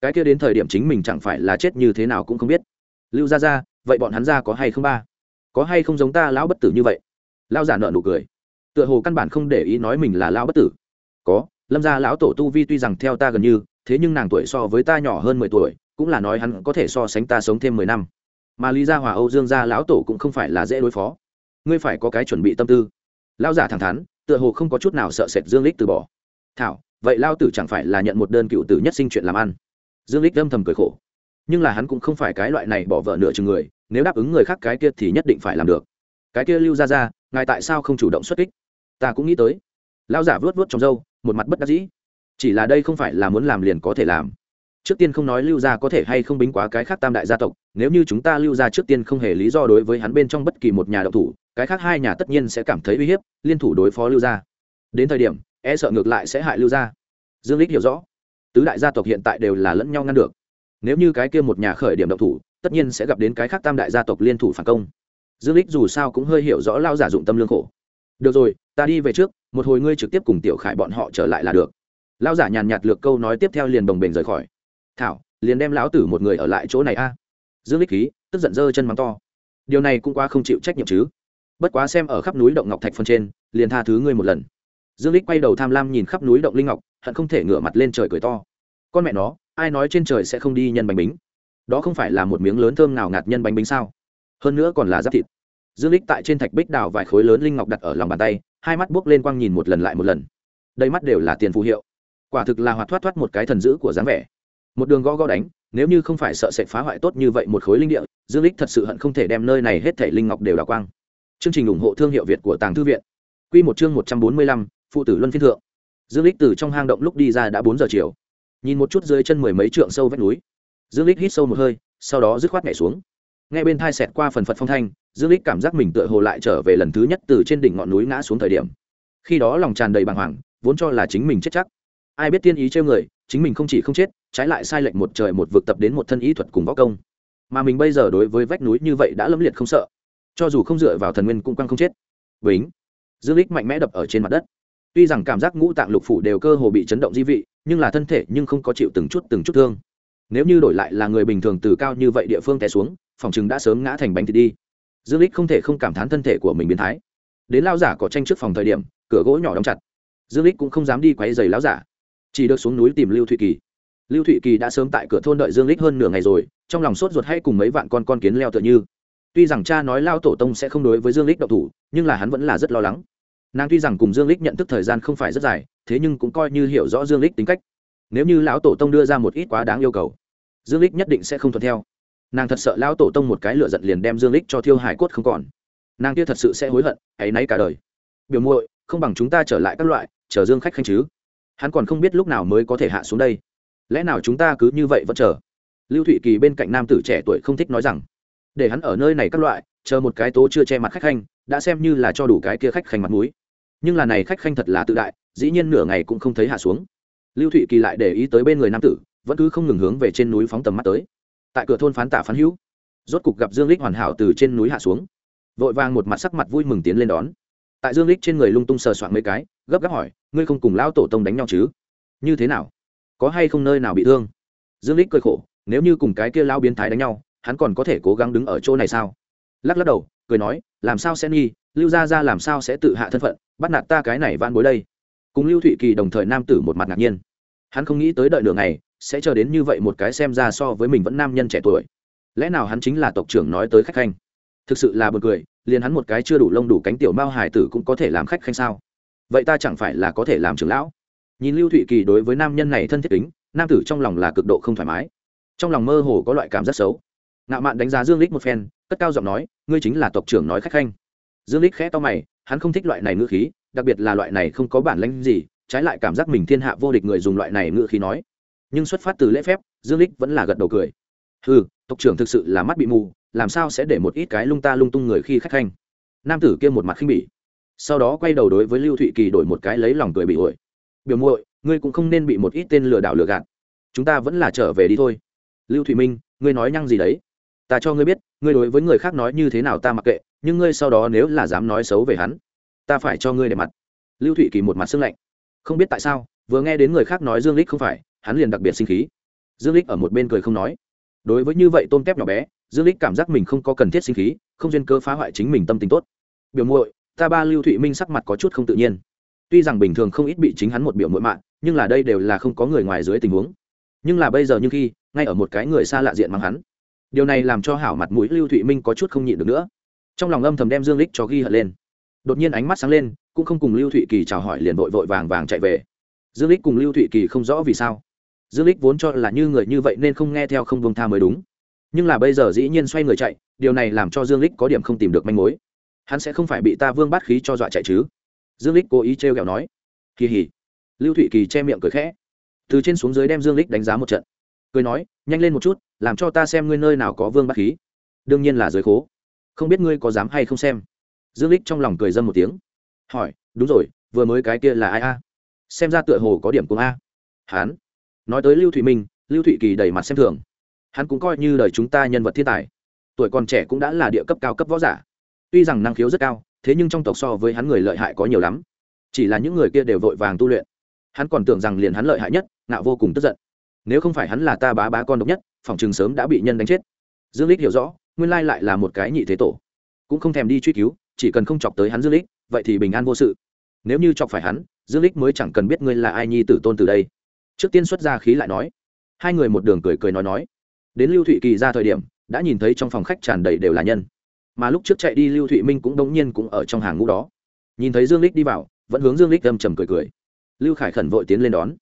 Cái kia đến thời điểm chính mình chẳng phải là chết như thế nào cũng không biết. Lưu gia ra vậy bọn hắn ra có hay không ba? Có hay không giống ta lão bất tử như vậy? Lao giả nợ nụ cười. Tựa hồ căn bản không để ý nói mình là lao bất tử. Có lâm gia lão tổ tu vi tuy rằng theo ta gần như, thế nhưng nàng tuổi so với ta nhỏ hơn mười tuổi, cũng là nói hắn có thể so sánh ta sống thêm mười năm. Mà lý gia hòa âu dương gia lão tổ cũng không phải là dễ đối phó. Ngươi phải có cái chuẩn bị tâm tư. Lão giả thẳng thắn, tựa hồ không có chút nào sợ sệt dương lích từ bỏ. Thảo, vậy lao tử chẳng phải là nhận một đơn cựu tử nhất sinh chuyện làm ăn? Dương lích âm thầm cười khổ. Nhưng là hắn cũng không phải cái loại này bỏ vợ nửa chừng người, nếu đáp ứng người khác cái kia thì nhất định phải làm được. Cái kia lưu ra ra ngài tại sao không chủ động xuất kích? Ta cũng nghĩ tới. Lao giả vớt vớt trong râu một mặt bất đắc dĩ. Chỉ là đây không phải là muốn làm liền có thể làm. Trước tiên không nói lưu gia có thể hay không bính quá cái khác tam đại gia tộc, nếu như chúng ta lưu gia trước tiên không hề lý do đối với hắn bên trong bất kỳ một nhà độc thủ, cái khác hai nhà tất nhiên sẽ cảm thấy uy hiếp, liên thủ đối phó lưu gia. Đến thời điểm e sợ ngược lại sẽ hại lưu gia. Dương lích hiểu rõ, tứ đại gia tộc hiện tại đều là lẫn nhau ngăn được. Nếu như cái kia một nhà khởi điểm độc thủ, tất nhiên sẽ gặp đến cái khác tam đại gia tộc liên thủ phản công. Dương lích dù sao cũng hơi hiểu rõ lao giả dụng tâm lương khổ. Được rồi, ta đi về trước một hồi ngươi trực tiếp cùng tiểu khải bọn họ trở lại là được. Lao giả nhàn nhạt lược câu nói tiếp theo liền đồng bình rời khỏi. Thảo, liền đem lão tử một người ở lại chỗ này a. Dương lích khí, tức giận dơ chân mắng to. Điều này cũng quá không chịu trách nhiệm chứ. Bất quá xem ở khắp núi động ngọc thạch phân trên, liền tha thứ ngươi một lần. Dương lích quay đầu tham lam nhìn khắp núi động linh ngọc, hận không thể ngửa mặt lên trời cười to. Con mẹ nó, ai nói trên trời sẽ không đi nhân bánh bính? Đó không phải là một miếng lớn thơm nào ngạt nhân bánh bính sao? Hơn nữa còn là giáp thịt dương lích tại trên thạch bích đào vài khối lớn linh ngọc đặt ở lòng bàn tay hai mắt buốc lên quang nhìn một lần lại một lần. Đây mắt đều là tiền phù hiệu. Quả thực là hoạt thoát thoát một cái thần dữ của dáng vẻ. Một đường gõ gõ đánh nếu như không phải sợ sẽ phá hoại tốt như vậy một khối linh địa dương lích thật sự hận không thể đem nơi này hết thảy linh ngọc đều đào quang. Chương trình ủng hộ thương hiệu việt của tàng thư viện. Quy một chương một trăm bốn mươi lăm, phụ tử luân phiên thượng. Dương lích từ trong hang động lúc đi ra đã bốn giờ chiều. Nhìn một chút dưới chân mười mấy trượng sâu vách núi. Dương lích hít sâu một hơi sau đó dứt khoát nhảy xuống. Nghe bên thai xẹt qua phần phật phong thanh, dương lích cảm giác mình tựa hồ lại trở về lần thứ nhất từ trên đỉnh ngọn núi ngã xuống thời điểm. Khi đó lòng tràn đầy bàng hoàng, vốn cho là chính mình chết chắc. Ai biết tiên ý trêu người, chính mình không chỉ không chết, trái lại sai lệch một trời một vực tập đến một thân ý thuật cùng võ công. Mà mình bây giờ đối với vách núi như vậy đã lâm liệt không sợ. Cho dù không dựa vào thần nguyên cũng quăng không chết. Bính dương lích mạnh mẽ đập ở trên mặt đất. Tuy rằng cảm giác ngũ tạng lục phủ đều cơ hồ bị chấn động di vị, nhưng là thân thể nhưng không có chịu từng chút từng chút thương. Nếu như đổi lại là người bình thường từ cao như vậy địa phương té xuống phòng chừng đã sớm ngã thành bánh thịt đi. Dương lích không thể không cảm thán thân thể của mình biến thái. Đến lao giả có tranh trước phòng thời điểm, cửa gỗ nhỏ đóng chặt. Dương lích cũng không dám đi quấy giày lao giả. Chỉ được xuống núi tìm lưu thụy kỳ. Lưu thụy kỳ đã sớm tại cửa thôn đợi dương lích hơn nửa ngày rồi, trong lòng sốt ruột hay cùng mấy vạn con con kiến leo tựa như. Tuy rằng cha nói lao tổ tông sẽ không đối với dương lích độc thủ, nhưng là hắn vẫn là rất lo lắng. Nàng tuy rằng cùng dương lích nhận thức thời gian không phải rất dài, thế nhưng cũng coi như hiểu rõ dương lích tính cách. Nếu như lão tổ tông đưa ra một ít quá đáng yêu cầu, dương lích nhất định sẽ không thuận theo nàng thật sợ lão tổ tông một cái lựa giận liền đem dương lích cho thiêu hải cốt không còn. Nàng kia thật sự sẽ hối hận ấy nấy cả đời. Biểu muội, không bằng chúng ta trở lại các loại, chờ dương khách khanh chứ. Hắn còn không biết lúc nào mới có thể hạ xuống đây. Lẽ nào chúng ta cứ như vậy vẫn chờ? Lưu thụy kỳ bên cạnh nam tử trẻ tuổi không thích nói rằng, để hắn ở nơi này các loại, chờ một cái tố chưa che mặt khách khanh, đã xem như là cho đủ cái kia khách khanh mặt mũi. Nhưng là này khách khanh thật là tự đại, dĩ nhiên nửa ngày cũng không thấy hạ xuống. Lưu thụy kỳ lại để ý tới bên người nam tử, vẫn cứ không ngừng hướng về trên núi phóng tầm mắt tới tại cửa thôn phán tả phán hữu. Rốt cục gặp dương lích hoàn hảo từ trên núi hạ xuống. Vội vàng một mặt sắc mặt vui mừng tiến lên đón. Tại dương lích trên người lung tung sờ soạn mấy cái, gấp gáp hỏi, ngươi không cùng lão tổ tông đánh nhau chứ? Như thế nào? Có hay không nơi nào bị thương? Dương lích cười khổ, nếu như cùng cái kia lao biến thái đánh nhau, hắn còn có thể cố gắng đứng ở chỗ này sao? Lắc lắc đầu, cười nói, làm sao sẽ nghi, lưu gia gia làm sao sẽ tự hạ thân phận, bắt nạt ta cái này van bối đây? Cùng lưu thụy kỳ đồng thời nam tử một mặt ngạc nhiên. Hắn không nghĩ tới đợi nửa ngày sẽ chờ đến như vậy một cái xem ra so với mình vẫn nam nhân trẻ tuổi. Lẽ nào hắn chính là tộc trưởng nói tới khách khanh? Thực sự là buồn cười, liền hắn một cái chưa đủ lông đủ cánh tiểu mao hải tử cũng có thể làm khách khanh sao? Vậy ta chẳng phải là có thể làm trưởng lão? Nhìn lưu thụy kỳ đối với nam nhân này thân thiết tính nam tử trong lòng là cực độ không thoải mái. Trong lòng mơ hồ có loại cảm rất xấu. Ngạo mạn đánh giá dương lích một phen, cất cao giọng nói, ngươi chính là tộc trưởng nói khách khanh. Dương lích khẽ to mày, hắn không thích loại này ngữ khí, đặc biệt là loại này không có bản lãnh gì, trái lại cảm giác mình thiên hạ vô địch người dùng loại này ngữ khí nói nhưng xuất phát từ lễ phép, dương lích vẫn là gật đầu cười. Ừ tộc trưởng thực sự là mắt bị mù, làm sao sẽ để một ít cái lung ta lung tung người khi khách khanh? Nam tử kia một mặt khinh bỉ. Sau đó quay đầu đối với lưu thụy kỳ đổi một cái lấy lòng cười bị ổi. Biểu muội, ngươi cũng không nên bị một ít tên lừa đảo lừa gạt. Chúng ta vẫn là trở về đi thôi. Lưu thụy minh, ngươi nói nhăng gì đấy? Ta cho ngươi biết, ngươi đối với người khác nói như thế nào ta mặc kệ, nhưng ngươi sau đó nếu là dám nói xấu về hắn, ta phải cho ngươi để mặt. Lưu thụy kỳ một mặt sưng lạnh. Không biết tại sao, vừa nghe đến người khác nói dương lích không phải hắn liền đặc biệt sinh khí. Dương lích ở một bên cười không nói. Đối với như vậy tôm kép nhỏ bé, dương lích cảm giác mình không có cần thiết sinh khí, không duyên cơ phá hoại chính mình tâm tình tốt. Biểu muội, ta ba lưu thụy minh sắc mặt có chút không tự nhiên. Tuy rằng bình thường không ít bị chính hắn một biểu muội mạng, nhưng là đây đều là không có người ngoài dưới tình huống. Nhưng là bây giờ như khi, ngay ở một cái người xa lạ diện mang hắn. Điều này làm cho hảo mặt mũi lưu thụy minh có chút không nhịn được nữa. Trong lòng âm thầm đem dương lích cho ghi hận lên. Đột nhiên ánh mắt sáng lên, cũng không cùng lưu thụy kỳ chào hỏi liền vội vội vàng vàng chạy về. Dương lích cùng lưu thụy kỳ không rõ vì sao dương lích vốn cho là như người như vậy nên không nghe theo không buông tha mới đúng. Nhưng là bây giờ dĩ nhiên xoay người chạy, điều này làm cho dương lích có điểm không tìm được manh mối. Hắn sẽ không phải bị ta vương bát khí cho dọa chạy chứ? Dương lích cố ý trêu ghẹo nói. Kỳ hỉ. Lưu thụy kỳ che miệng cười khẽ. Từ trên xuống dưới đem dương lích đánh giá một trận. Cười nói, nhanh lên một chút, làm cho ta xem ngươi nơi nào có vương bát khí. Đương nhiên là giới khố. Không biết ngươi có dám hay không xem. Dương lích trong lòng cười dâm một tiếng. Hỏi, đúng rồi, vừa mới cái kia là ai a? Xem ra tựa hồ có điểm cùng a. Hán nói tới lưu thụy minh, lưu thụy kỳ đầy mặt xem thường. Hắn cũng coi như đời chúng ta nhân vật thiên tài. Tuổi còn trẻ cũng đã là địa cấp cao cấp võ giả. Tuy rằng năng khiếu rất cao, thế nhưng trong tộc so với hắn người lợi hại có nhiều lắm. Chỉ là những người kia đều vội vàng tu luyện. Hắn còn tưởng rằng liền hắn lợi hại nhất, ngạo vô cùng tức giận. Nếu không phải hắn là ta bá bá con độc nhất, phòng trường sớm đã bị nhân đánh chết. Dương lích hiểu rõ, nguyên lai lại là một cái nhị thế tổ. Cũng không thèm đi truy cứu, chỉ cần không chọc tới hắn dương lích vậy thì bình an vô sự. Nếu như chọc phải hắn, dương lích mới chẳng cần biết ngươi là ai nhi tử tôn từ đây trước tiên xuất ra khí lại nói. Hai người một đường cười cười nói nói. Đến lưu thụy kỳ ra thời điểm, đã nhìn thấy trong phòng khách tràn đầy đều là nhân. Mà lúc trước chạy đi lưu thụy minh cũng đống nhiên cũng ở trong hàng ngũ đó. Nhìn thấy dương lích đi vào, vẫn hướng dương lích âm trầm cười cười. Lưu khải khẩn vội tiến lên đón.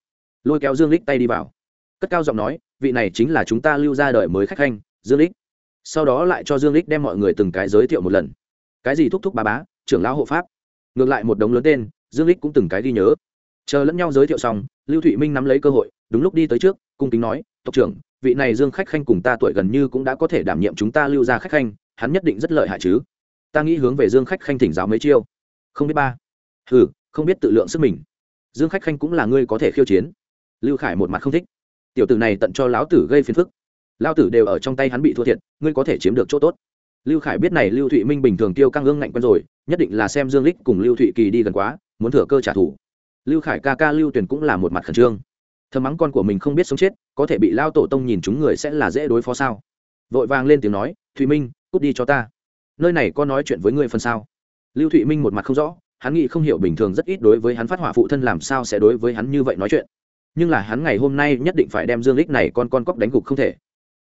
Lôi kéo dương lích tay đi vào. Cất cao giọng nói, vị này chính là chúng ta lưu ra đời mới khách khanh, dương lích sau đó lại cho dương lích đem mọi người từng cái giới thiệu một lần. Cái gì thúc thúc ba bá, trưởng lão hộ pháp? Ngược lại một đống lớn tên, dương lích cũng từng cái ghi nhớ chờ lẫn nhau giới thiệu xong, lưu thụy minh nắm lấy cơ hội, đúng lúc đi tới trước, cung kính nói, tộc trưởng, vị này dương khách khanh cùng ta tuổi gần như cũng đã có thể đảm nhiệm chúng ta lưu ra khách khanh, hắn nhất định rất lợi hại chứ. Ta nghĩ hướng về dương khách khanh thỉnh giáo mấy chiêu. Không biết ba. Ừ không biết tự lượng sức mình. Dương khách khanh cũng là ngươi có thể khiêu chiến. Lưu khải một mặt không thích. Tiểu tử này tận cho lão tử gây phiền phức. Lao tử đều ở trong tay hắn bị thua thiệt, ngươi có thể chiếm được chỗ tốt. Lưu khải biết này lưu thụy minh bình thường tiêu căng ương ngạnh quen rồi, nhất định là xem dương lích cùng lưu thụy kỳ đi gần quá, muốn thừa cơ trả thù lưu khải ca ca lưu tuyển cũng là một mặt khẩn trương. Thầm mắng con của mình không biết sống chết, có thể bị lao tổ tông nhìn chúng người sẽ là dễ đối phó sao? Vội vàng lên tiếng nói, thụy minh, cút đi cho ta. Nơi này có nói chuyện với ngươi phần sao? Lưu thụy minh một mặt không rõ, hắn nghĩ không hiểu bình thường rất ít đối với hắn phát hỏa phụ thân làm sao sẽ đối với hắn như vậy nói chuyện. Nhưng là hắn ngày hôm nay nhất định phải đem dương lích này con con cóc đánh gục không thể.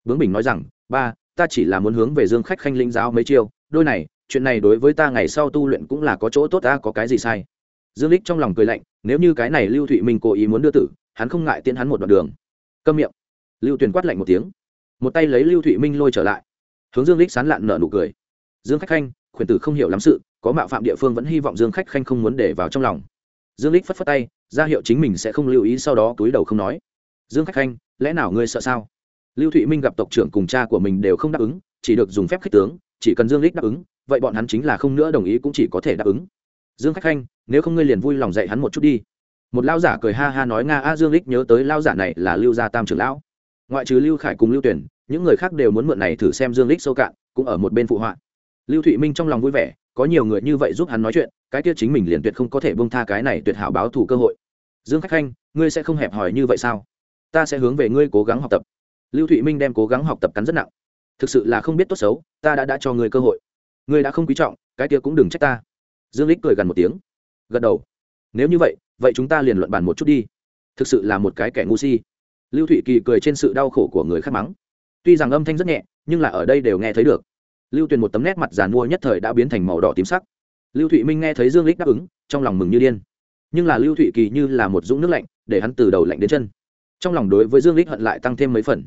Bướng bình nói rằng, ba, ta chỉ là muốn hướng về dương khách khanh linh giáo mấy chiêu. Đôi này, chuyện này đối với ta ngày sau tu luyện cũng là có chỗ tốt, ta có cái gì sai? Dương lích trong lòng cười lạnh, nếu như cái này lưu thụy minh cố ý muốn đưa tử, hắn không ngại tiễn hắn một đoạn đường. Câm miệng. Lưu tuyền quát lạnh một tiếng. Một tay lấy lưu thụy minh lôi trở lại. Hướng dương lích sán lạn nở nụ cười. Dương khách khanh, khuyển tử không hiểu lắm sự, có mạo phạm địa phương vẫn hy vọng dương khách khanh không muốn để vào trong lòng. Dương lích phất phất tay, ra hiệu chính mình sẽ không lưu ý sau đó túi đầu không nói. Dương khách khanh, lẽ nào ngươi sợ sao? Lưu thụy minh gặp tộc trưởng cùng cha của mình đều không đáp ứng, chỉ được dùng phép khích tướng, chỉ cần dương lích đáp ứng, vậy bọn hắn chính là không nữa đồng ý cũng chỉ có thể đáp ứng dương khách khanh, nếu không ngươi liền vui lòng dạy hắn một chút đi. Một lao giả cười ha ha nói nga a dương lích nhớ tới lao giả này là lưu gia tam trưởng lão. Ngoại trừ lưu khải cùng lưu tuyển, những người khác đều muốn mượn này thử xem dương lích sâu cạn, cũng ở một bên phụ họa. Lưu thụy minh trong lòng vui vẻ, có nhiều người như vậy giúp hắn nói chuyện, cái kia chính mình liền tuyệt không có thể bông tha cái này tuyệt hảo báo thù cơ hội. Dương khách khanh, ngươi sẽ không hẹp hòi như vậy sao? Ta sẽ hướng về ngươi cố gắng học tập. Lưu thụy minh đem cố gắng học tập cắn rất nặng. Thực sự là không biết tốt xấu, ta đã đã cho ngươi cơ hội. Ngươi đã không quý trọng, cái kia cũng đừng trách ta dương lích cười gần một tiếng. Gật đầu. Nếu như vậy vậy chúng ta liền luận bàn một chút đi. Thực sự là một cái kẻ ngu si. Lưu thụy kỳ cười trên sự đau khổ của người khác mắng. Tuy rằng âm thanh rất nhẹ, nhưng là ở đây đều nghe thấy được. Lưu tuyền một tấm nét mặt giàn mua nhất thời đã biến thành màu đỏ tím sắc. Lưu thụy minh nghe thấy dương lích đáp ứng, trong lòng mừng như điên. Nhưng là lưu thụy kỳ như là một dũng nước lạnh, để hắn từ đầu lạnh đến chân. Trong lòng đối với dương lích hận lại tăng thêm mấy phần.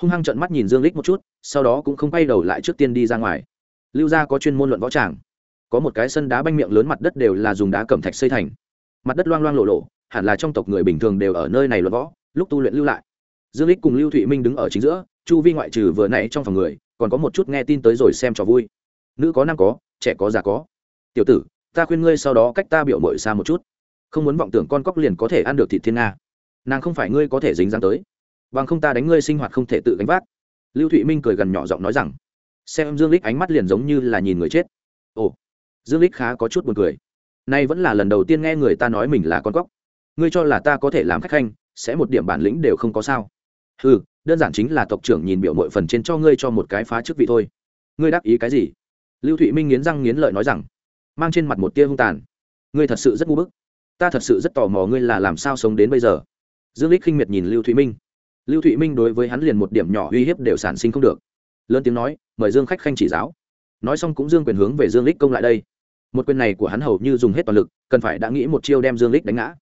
Hung hăng trợn mắt nhìn dương lích một chút, sau đó cũng không quay đầu lại trước tiên đi ra ngoài. Lưu gia có chuyên môn luận võ tràng có một cái sân đá banh miệng lớn mặt đất đều là dùng đá cẩm thạch xây thành. Mặt đất loang loang lộ lộ, hẳn là trong tộc người bình thường đều ở nơi này luận võ, lúc tu luyện lưu lại. Dương lích cùng lưu thụy minh đứng ở chính giữa, chu vi ngoại trừ vừa nãy trong phòng người, còn có một chút nghe tin tới rồi xem trò vui. Nữ có nam có, trẻ có già có. Tiểu tử, ta khuyên ngươi sau đó cách ta biểu mội xa một chút. Không muốn vọng tưởng con cóc liền có thể ăn được thịt thiên nga. Nàng không phải ngươi có thể dính dáng tới. Bằng không ta đánh ngươi sinh hoạt không thể tự gánh vác. Lưu thụy minh cười gần nhỏ giọng nói rằng. Xem dương lích ánh mắt liền giống như là nhìn người chết. Ồ dương lích khá có chút buồn cười. Nay vẫn là lần đầu tiên nghe người ta nói mình là con cóc. Ngươi cho là ta có thể làm khách khanh, sẽ một điểm bản lĩnh đều không có sao. Ừ đơn giản chính là tộc trưởng nhìn biểu mội phần trên cho ngươi cho một cái phá chức vị thôi. Ngươi đáp ý cái gì? Lưu thụy minh nghiến răng nghiến lợi nói rằng, mang trên mặt một tia hung tàn. Ngươi thật sự rất ngu bức. Ta thật sự rất tò mò ngươi là làm sao sống đến bây giờ. Dương lích khinh miệt nhìn lưu thụy minh. Lưu thụy minh đối với hắn liền một điểm nhỏ uy hiếp đều sản sinh không được. Lớn tiếng nói, mời dương khách khanh chỉ giáo. Nói xong cũng dương quyền hướng về dương lích công lại đây một quyền này của hắn hầu như dùng hết toàn lực cần phải đã nghĩ một chiêu đem dương lích đánh ngã.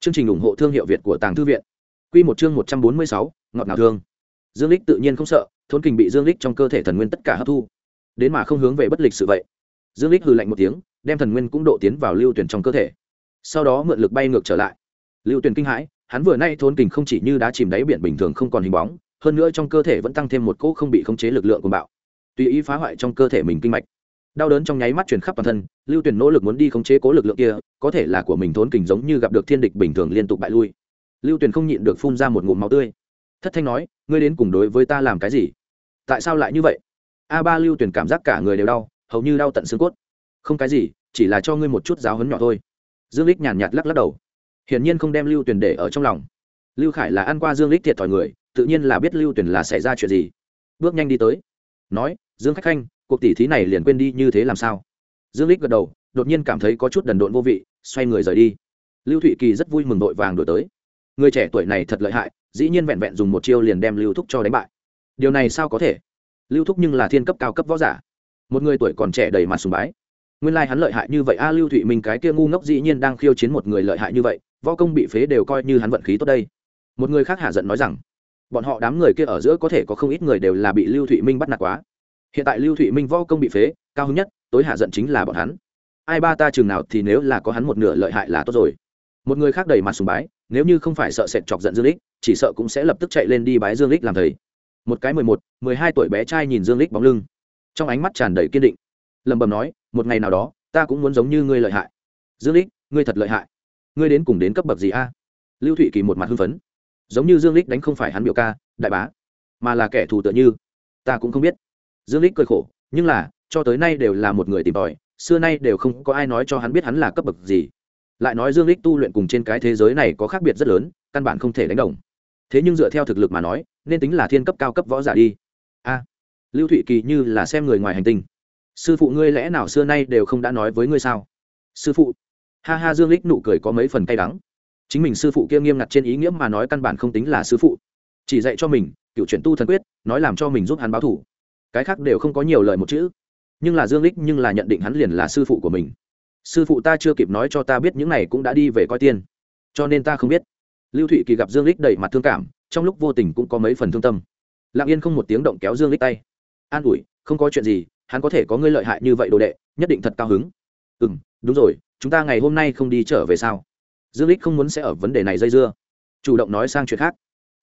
Chương trình ủng hộ thương hiệu việt của tàng thư viện. Quy một chương một trăm bốn mươi sáu, ngọt ngào thương. Dương lích tự nhiên không sợ thôn kình bị dương lích trong cơ thể thần nguyên tất cả hấp thu. Đến mà không hướng về bất lịch sự vậy. Dương lích hừ lạnh một tiếng đem thần nguyên cũng độ tiến vào lưu tuyển trong cơ thể. Sau đó mượn lực bay ngược trở lại. Lưu tuyển kinh hãi hắn vừa nay thôn kình không chỉ như đá chìm đáy biển bình thường không còn hình bóng hơn nữa trong cơ thể vẫn tăng thêm một cỗ không bị khống chế lực lượng của bạo. Tùy ý phá hoại trong cơ thể mình kinh mạch đau đớn trong nháy mắt truyền khắp toàn thân, lưu tuyển nỗ lực muốn đi khống chế cố lực lượng kia, có thể là của mình thốn kình giống như gặp được thiên địch bình thường liên tục bại lui. Lưu tuyển không nhịn được phun ra một ngụm máu tươi. Thất thanh nói, ngươi đến cùng đối với ta làm cái gì? Tại sao lại như vậy? A ba lưu tuyển cảm giác cả người đều đau, hầu như đau tận xương cốt. Không cái gì, chỉ là cho ngươi một chút giáo hấn nhỏ thôi. Dương lích nhàn nhạt lắc lắc đầu. Hiển nhiên không đem lưu tuyển để ở trong lòng. Lưu khải là ăn qua dương lích thiệt thòi người, tự nhiên là biết lưu tuyển là xảy ra chuyện gì. Bước nhanh đi tới. Nói, dương khách khanh cuộc tỉ thí này liền quên đi như thế làm sao? Dương lích gật đầu, đột nhiên cảm thấy có chút đần độn vô vị, xoay người rời đi. Lưu thụy kỳ rất vui mừng đội vàng đổi tới. Người trẻ tuổi này thật lợi hại, dĩ nhiên vẹn vẹn dùng một chiêu liền đem lưu thúc cho đánh bại. Điều này sao có thể? Lưu thúc nhưng là thiên cấp cao cấp võ giả. Một người tuổi còn trẻ đầy mặt sùng bái. Nguyên lai hắn lợi hại như vậy, a, lưu thụy mình cái kia ngu ngốc dĩ nhiên đang khiêu chiến một người lợi hại như vậy, võ công bị phế đều coi như hắn vận khí tốt đây. Một người khác hạ giận nói rằng, bọn họ đám người kia ở giữa có thể có không ít người đều là bị lưu thụy minh bắt nạt quá hiện tại lưu thụy minh võ công bị phế, cao hứng nhất, tối hạ giận chính là bọn hắn. Ai ba ta chừng nào thì nếu là có hắn một nửa lợi hại là tốt rồi. Một người khác đầy mặt sùng bái, nếu như không phải sợ sệt chọc giận dương lích, chỉ sợ cũng sẽ lập tức chạy lên đi bái dương lích làm thầy. Một cái mười một, mười hai tuổi bé trai nhìn dương lích bóng lưng. Trong ánh mắt tràn đầy kiên định. Lẩm bẩm nói, một ngày nào đó, ta cũng muốn giống như ngươi lợi hại. Dương lích, ngươi thật lợi hại. Ngươi đến cùng đến cấp bậc gì a? Lưu thụy kỳ một mặt hưng phấn. Giống như dương lích đánh không phải hắn biểu ca, đại bá, mà là kẻ thù tựa như. Ta cũng không biết dương lích cười khổ, nhưng là, cho tới nay đều là một người tìm tòi, xưa nay đều không có ai nói cho hắn biết hắn là cấp bậc gì. Lại nói dương lích tu luyện cùng trên cái thế giới này có khác biệt rất lớn, căn bản không thể đánh đồng. Thế nhưng dựa theo thực lực mà nói, nên tính là thiên cấp cao cấp võ giả đi. A, lưu thụy kỳ như là xem người ngoài hành tinh. Sư phụ ngươi lẽ nào xưa nay đều không đã nói với ngươi sao? Sư phụ. Ha ha, dương lích nụ cười có mấy phần cay đắng. Chính mình sư phụ kia nghiêm ngặt trên ý nghĩa mà nói căn bản không tính là sư phụ. Chỉ dạy cho mình, cựu chuyển tu thần quyết, nói làm cho mình giúp hắn báo thủ cái khác đều không có nhiều lời một chữ. Nhưng là dương lích nhưng là nhận định hắn liền là sư phụ của mình. Sư phụ ta chưa kịp nói cho ta biết những này cũng đã đi về coi tiên. Cho nên ta không biết. Lưu thụy kỳ gặp dương lích đầy mặt thương cảm, trong lúc vô tình cũng có mấy phần thương tâm. Lặng yên không một tiếng động kéo dương lích tay. An ủi, không có chuyện gì, hắn có thể có ngươi lợi hại như vậy đồ đệ, nhất định thật cao hứng. Ừ m đúng rồi, chúng ta ngày hôm nay không đi trở về sao? Dương lích không muốn sẽ ở vấn đề này dây dưa. Chủ động nói sang chuyện khác.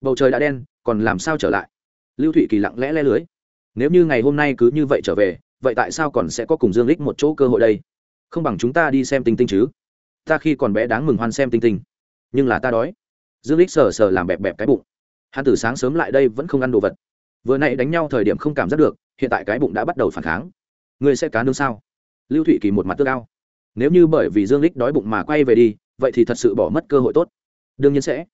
Bầu trời đã đen, còn làm sao trở lại? Lưu thụy kỳ lặng lẽ le lưới nếu như ngày hôm nay cứ như vậy trở về, vậy tại sao còn sẽ có cùng dương lích một chỗ cơ hội đây? Không bằng chúng ta đi xem tinh tinh chứ. Ta khi còn bé đáng mừng hoan xem tinh tinh. Nhưng là ta đói. Dương lích sờ sờ làm bẹp bẹp cái bụng. Hắn từ sáng sớm lại đây vẫn không ăn đồ vật. Vừa nãy đánh nhau thời điểm không cảm giác được, hiện tại cái bụng đã bắt đầu phản kháng. Ngươi sẽ cá nương sao? Lưu thụy kỳ một mặt tước ao. Nếu như bởi vì dương lích đói bụng mà quay về đi, vậy thì thật sự bỏ mất cơ hội tốt. Đương nhiên sẽ.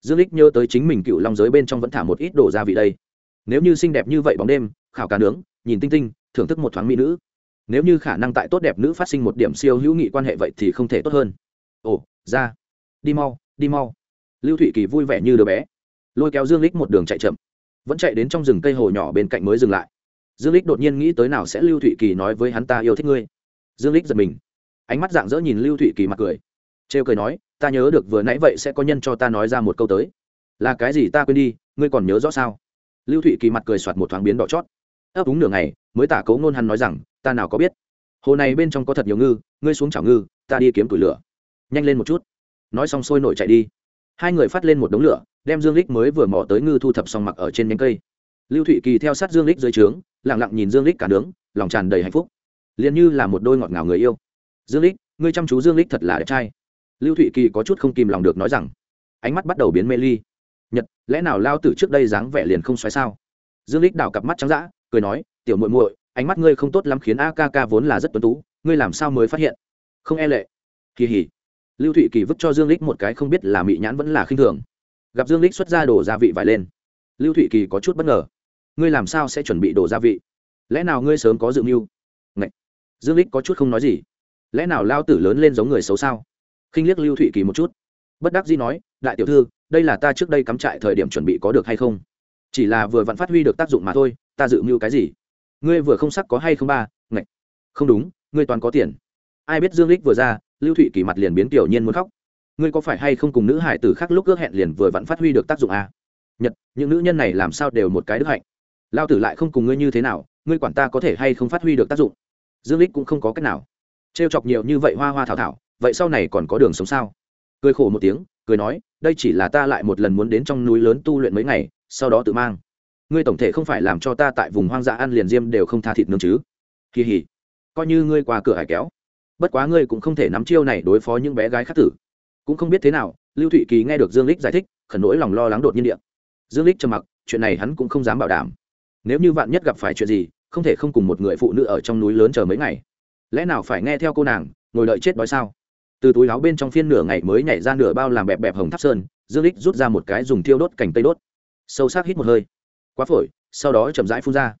Dương lích nhớ tới chính mình cựu long giới bên trong vẫn thả một ít đồ gia vị đây. Nếu như xinh đẹp như vậy bóng đêm khảo cá nướng, nhìn tinh tinh, thưởng thức một thoáng mỹ nữ. Nếu như khả năng tại tốt đẹp nữ phát sinh một điểm siêu hữu nghị quan hệ vậy thì không thể tốt hơn. Ồ, ra. Đi mau đi mau. Lưu thụy kỳ vui vẻ như đứa bé. Lôi kéo dương lích một đường chạy chậm. Vẫn chạy đến trong rừng cây hồ nhỏ bên cạnh mới dừng lại. Dương lích đột nhiên nghĩ tới nào sẽ lưu thụy kỳ nói với hắn ta yêu thích ngươi. Dương lích giật mình. Ánh mắt dạng dỡ nhìn lưu thụy kỳ mặt cười. Trêu cười nói, ta nhớ được vừa nãy vậy sẽ có nhân cho ta nói ra một câu tới. Là cái gì ta quên đi, ngươi còn nhớ rõ sao? Lưu thụy kỳ mặt cười soạt một thoáng biến đỏ chót ấp úng nửa ngày, mới tả cấu nôn hắn nói rằng, ta nào có biết? Hồ này bên trong có thật nhiều ngư, ngươi xuống chảo ngư, ta đi kiếm củi lửa. Nhanh lên một chút. Nói xong sôi nổi chạy đi. Hai người phát lên một đống lửa, đem dương lích mới vừa mò tới ngư thu thập xong mặc ở trên nhánh cây. Lưu thụy kỳ theo sát dương lích dưới trướng, lặng lặng nhìn dương lích cả nướng, lòng tràn đầy hạnh phúc. Liền như là một đôi ngọt ngào người yêu. Dương lích, ngươi chăm chú dương lích thật là đẹp trai. Lưu thụy kỳ có chút không kìm lòng được nói rằng. Ánh mắt bắt đầu biến mê ly. Nhật, lẽ nào lao tử trước đây dáng vẻ liền không xoáy sao? Dương lích đảo cặp mắt trắng dã cười nói, tiểu muội muội, ánh mắt ngươi không tốt lắm khiến a ca ca vốn là rất tuấn tú, ngươi làm sao mới phát hiện? Không e lệ. Kỳ hỉ. Lưu thụy kỳ vứt cho dương lích một cái không biết là mị nhãn vẫn là khinh thường. Gặp dương lích xuất ra đồ gia vị vải lên, lưu thụy kỳ có chút bất ngờ. Ngươi làm sao sẽ chuẩn bị đồ gia vị? Lẽ nào ngươi sớm có dự mưu? Ngậy. dương lích có chút không nói gì. Lẽ nào lao tử lớn lên giống người xấu sao? Khinh liếc lưu thụy kỳ một chút. Bất đắc dĩ nói, đại tiểu thư, đây là ta trước đây cắm trại thời điểm chuẩn bị có được hay không? Chỉ là vừa vặn phát huy được tác dụng mà thôi ta dự mưu cái gì? Ngươi vừa không sắc có hay không ba, ngạch. Không đúng, ngươi toàn có tiền. Ai biết dương lích vừa ra, lưu thụy kỳ mặt liền biến tiểu nhiên muốn khóc. Ngươi có phải hay không cùng nữ hải tử khác lúc ước hẹn liền vừa vặn phát huy được tác dụng à? nhật, những nữ nhân này làm sao đều một cái đức hạnh. Lao tử lại không cùng ngươi như thế nào, ngươi quản ta có thể hay không phát huy được tác dụng? Dương lích cũng không có cách nào. Trêu chọc nhiều như vậy hoa hoa thảo thảo, vậy sau này còn có đường sống sao? Cười khổ một tiếng, cười nói, đây chỉ là ta lại một lần muốn đến trong núi lớn tu luyện mấy ngày, sau đó tự mang ngươi tổng thể không phải làm cho ta tại vùng hoang dã ăn liền diêm đều không tha thịt nương chứ? Kỳ hỉ coi như ngươi qua cửa hải kéo, bất quá ngươi cũng không thể nắm chiêu này đối phó những bé gái khác tử. Cũng không biết thế nào, lưu thụy kỳ nghe được dương lích giải thích, khẩn nỗi lòng lo lắng đột nhiên điện dương lích trầm mặc, chuyện này hắn cũng không dám bảo đảm. Nếu như vạn nhất gặp phải chuyện gì, không thể không cùng một người phụ nữ ở trong núi lớn chờ mấy ngày. Lẽ nào phải nghe theo cô nàng, ngồi đợi chết đói sao? Từ túi áo bên trong phiên nửa ngày mới nhảy ra nửa bao làm bẹp bẹp hồng tháp sơn, dương lích rút ra một cái dùng thiêu đốt cành tây đốt. Sâu sắc hít một hơi quá phổi, sau đó chậm rãi phun ra.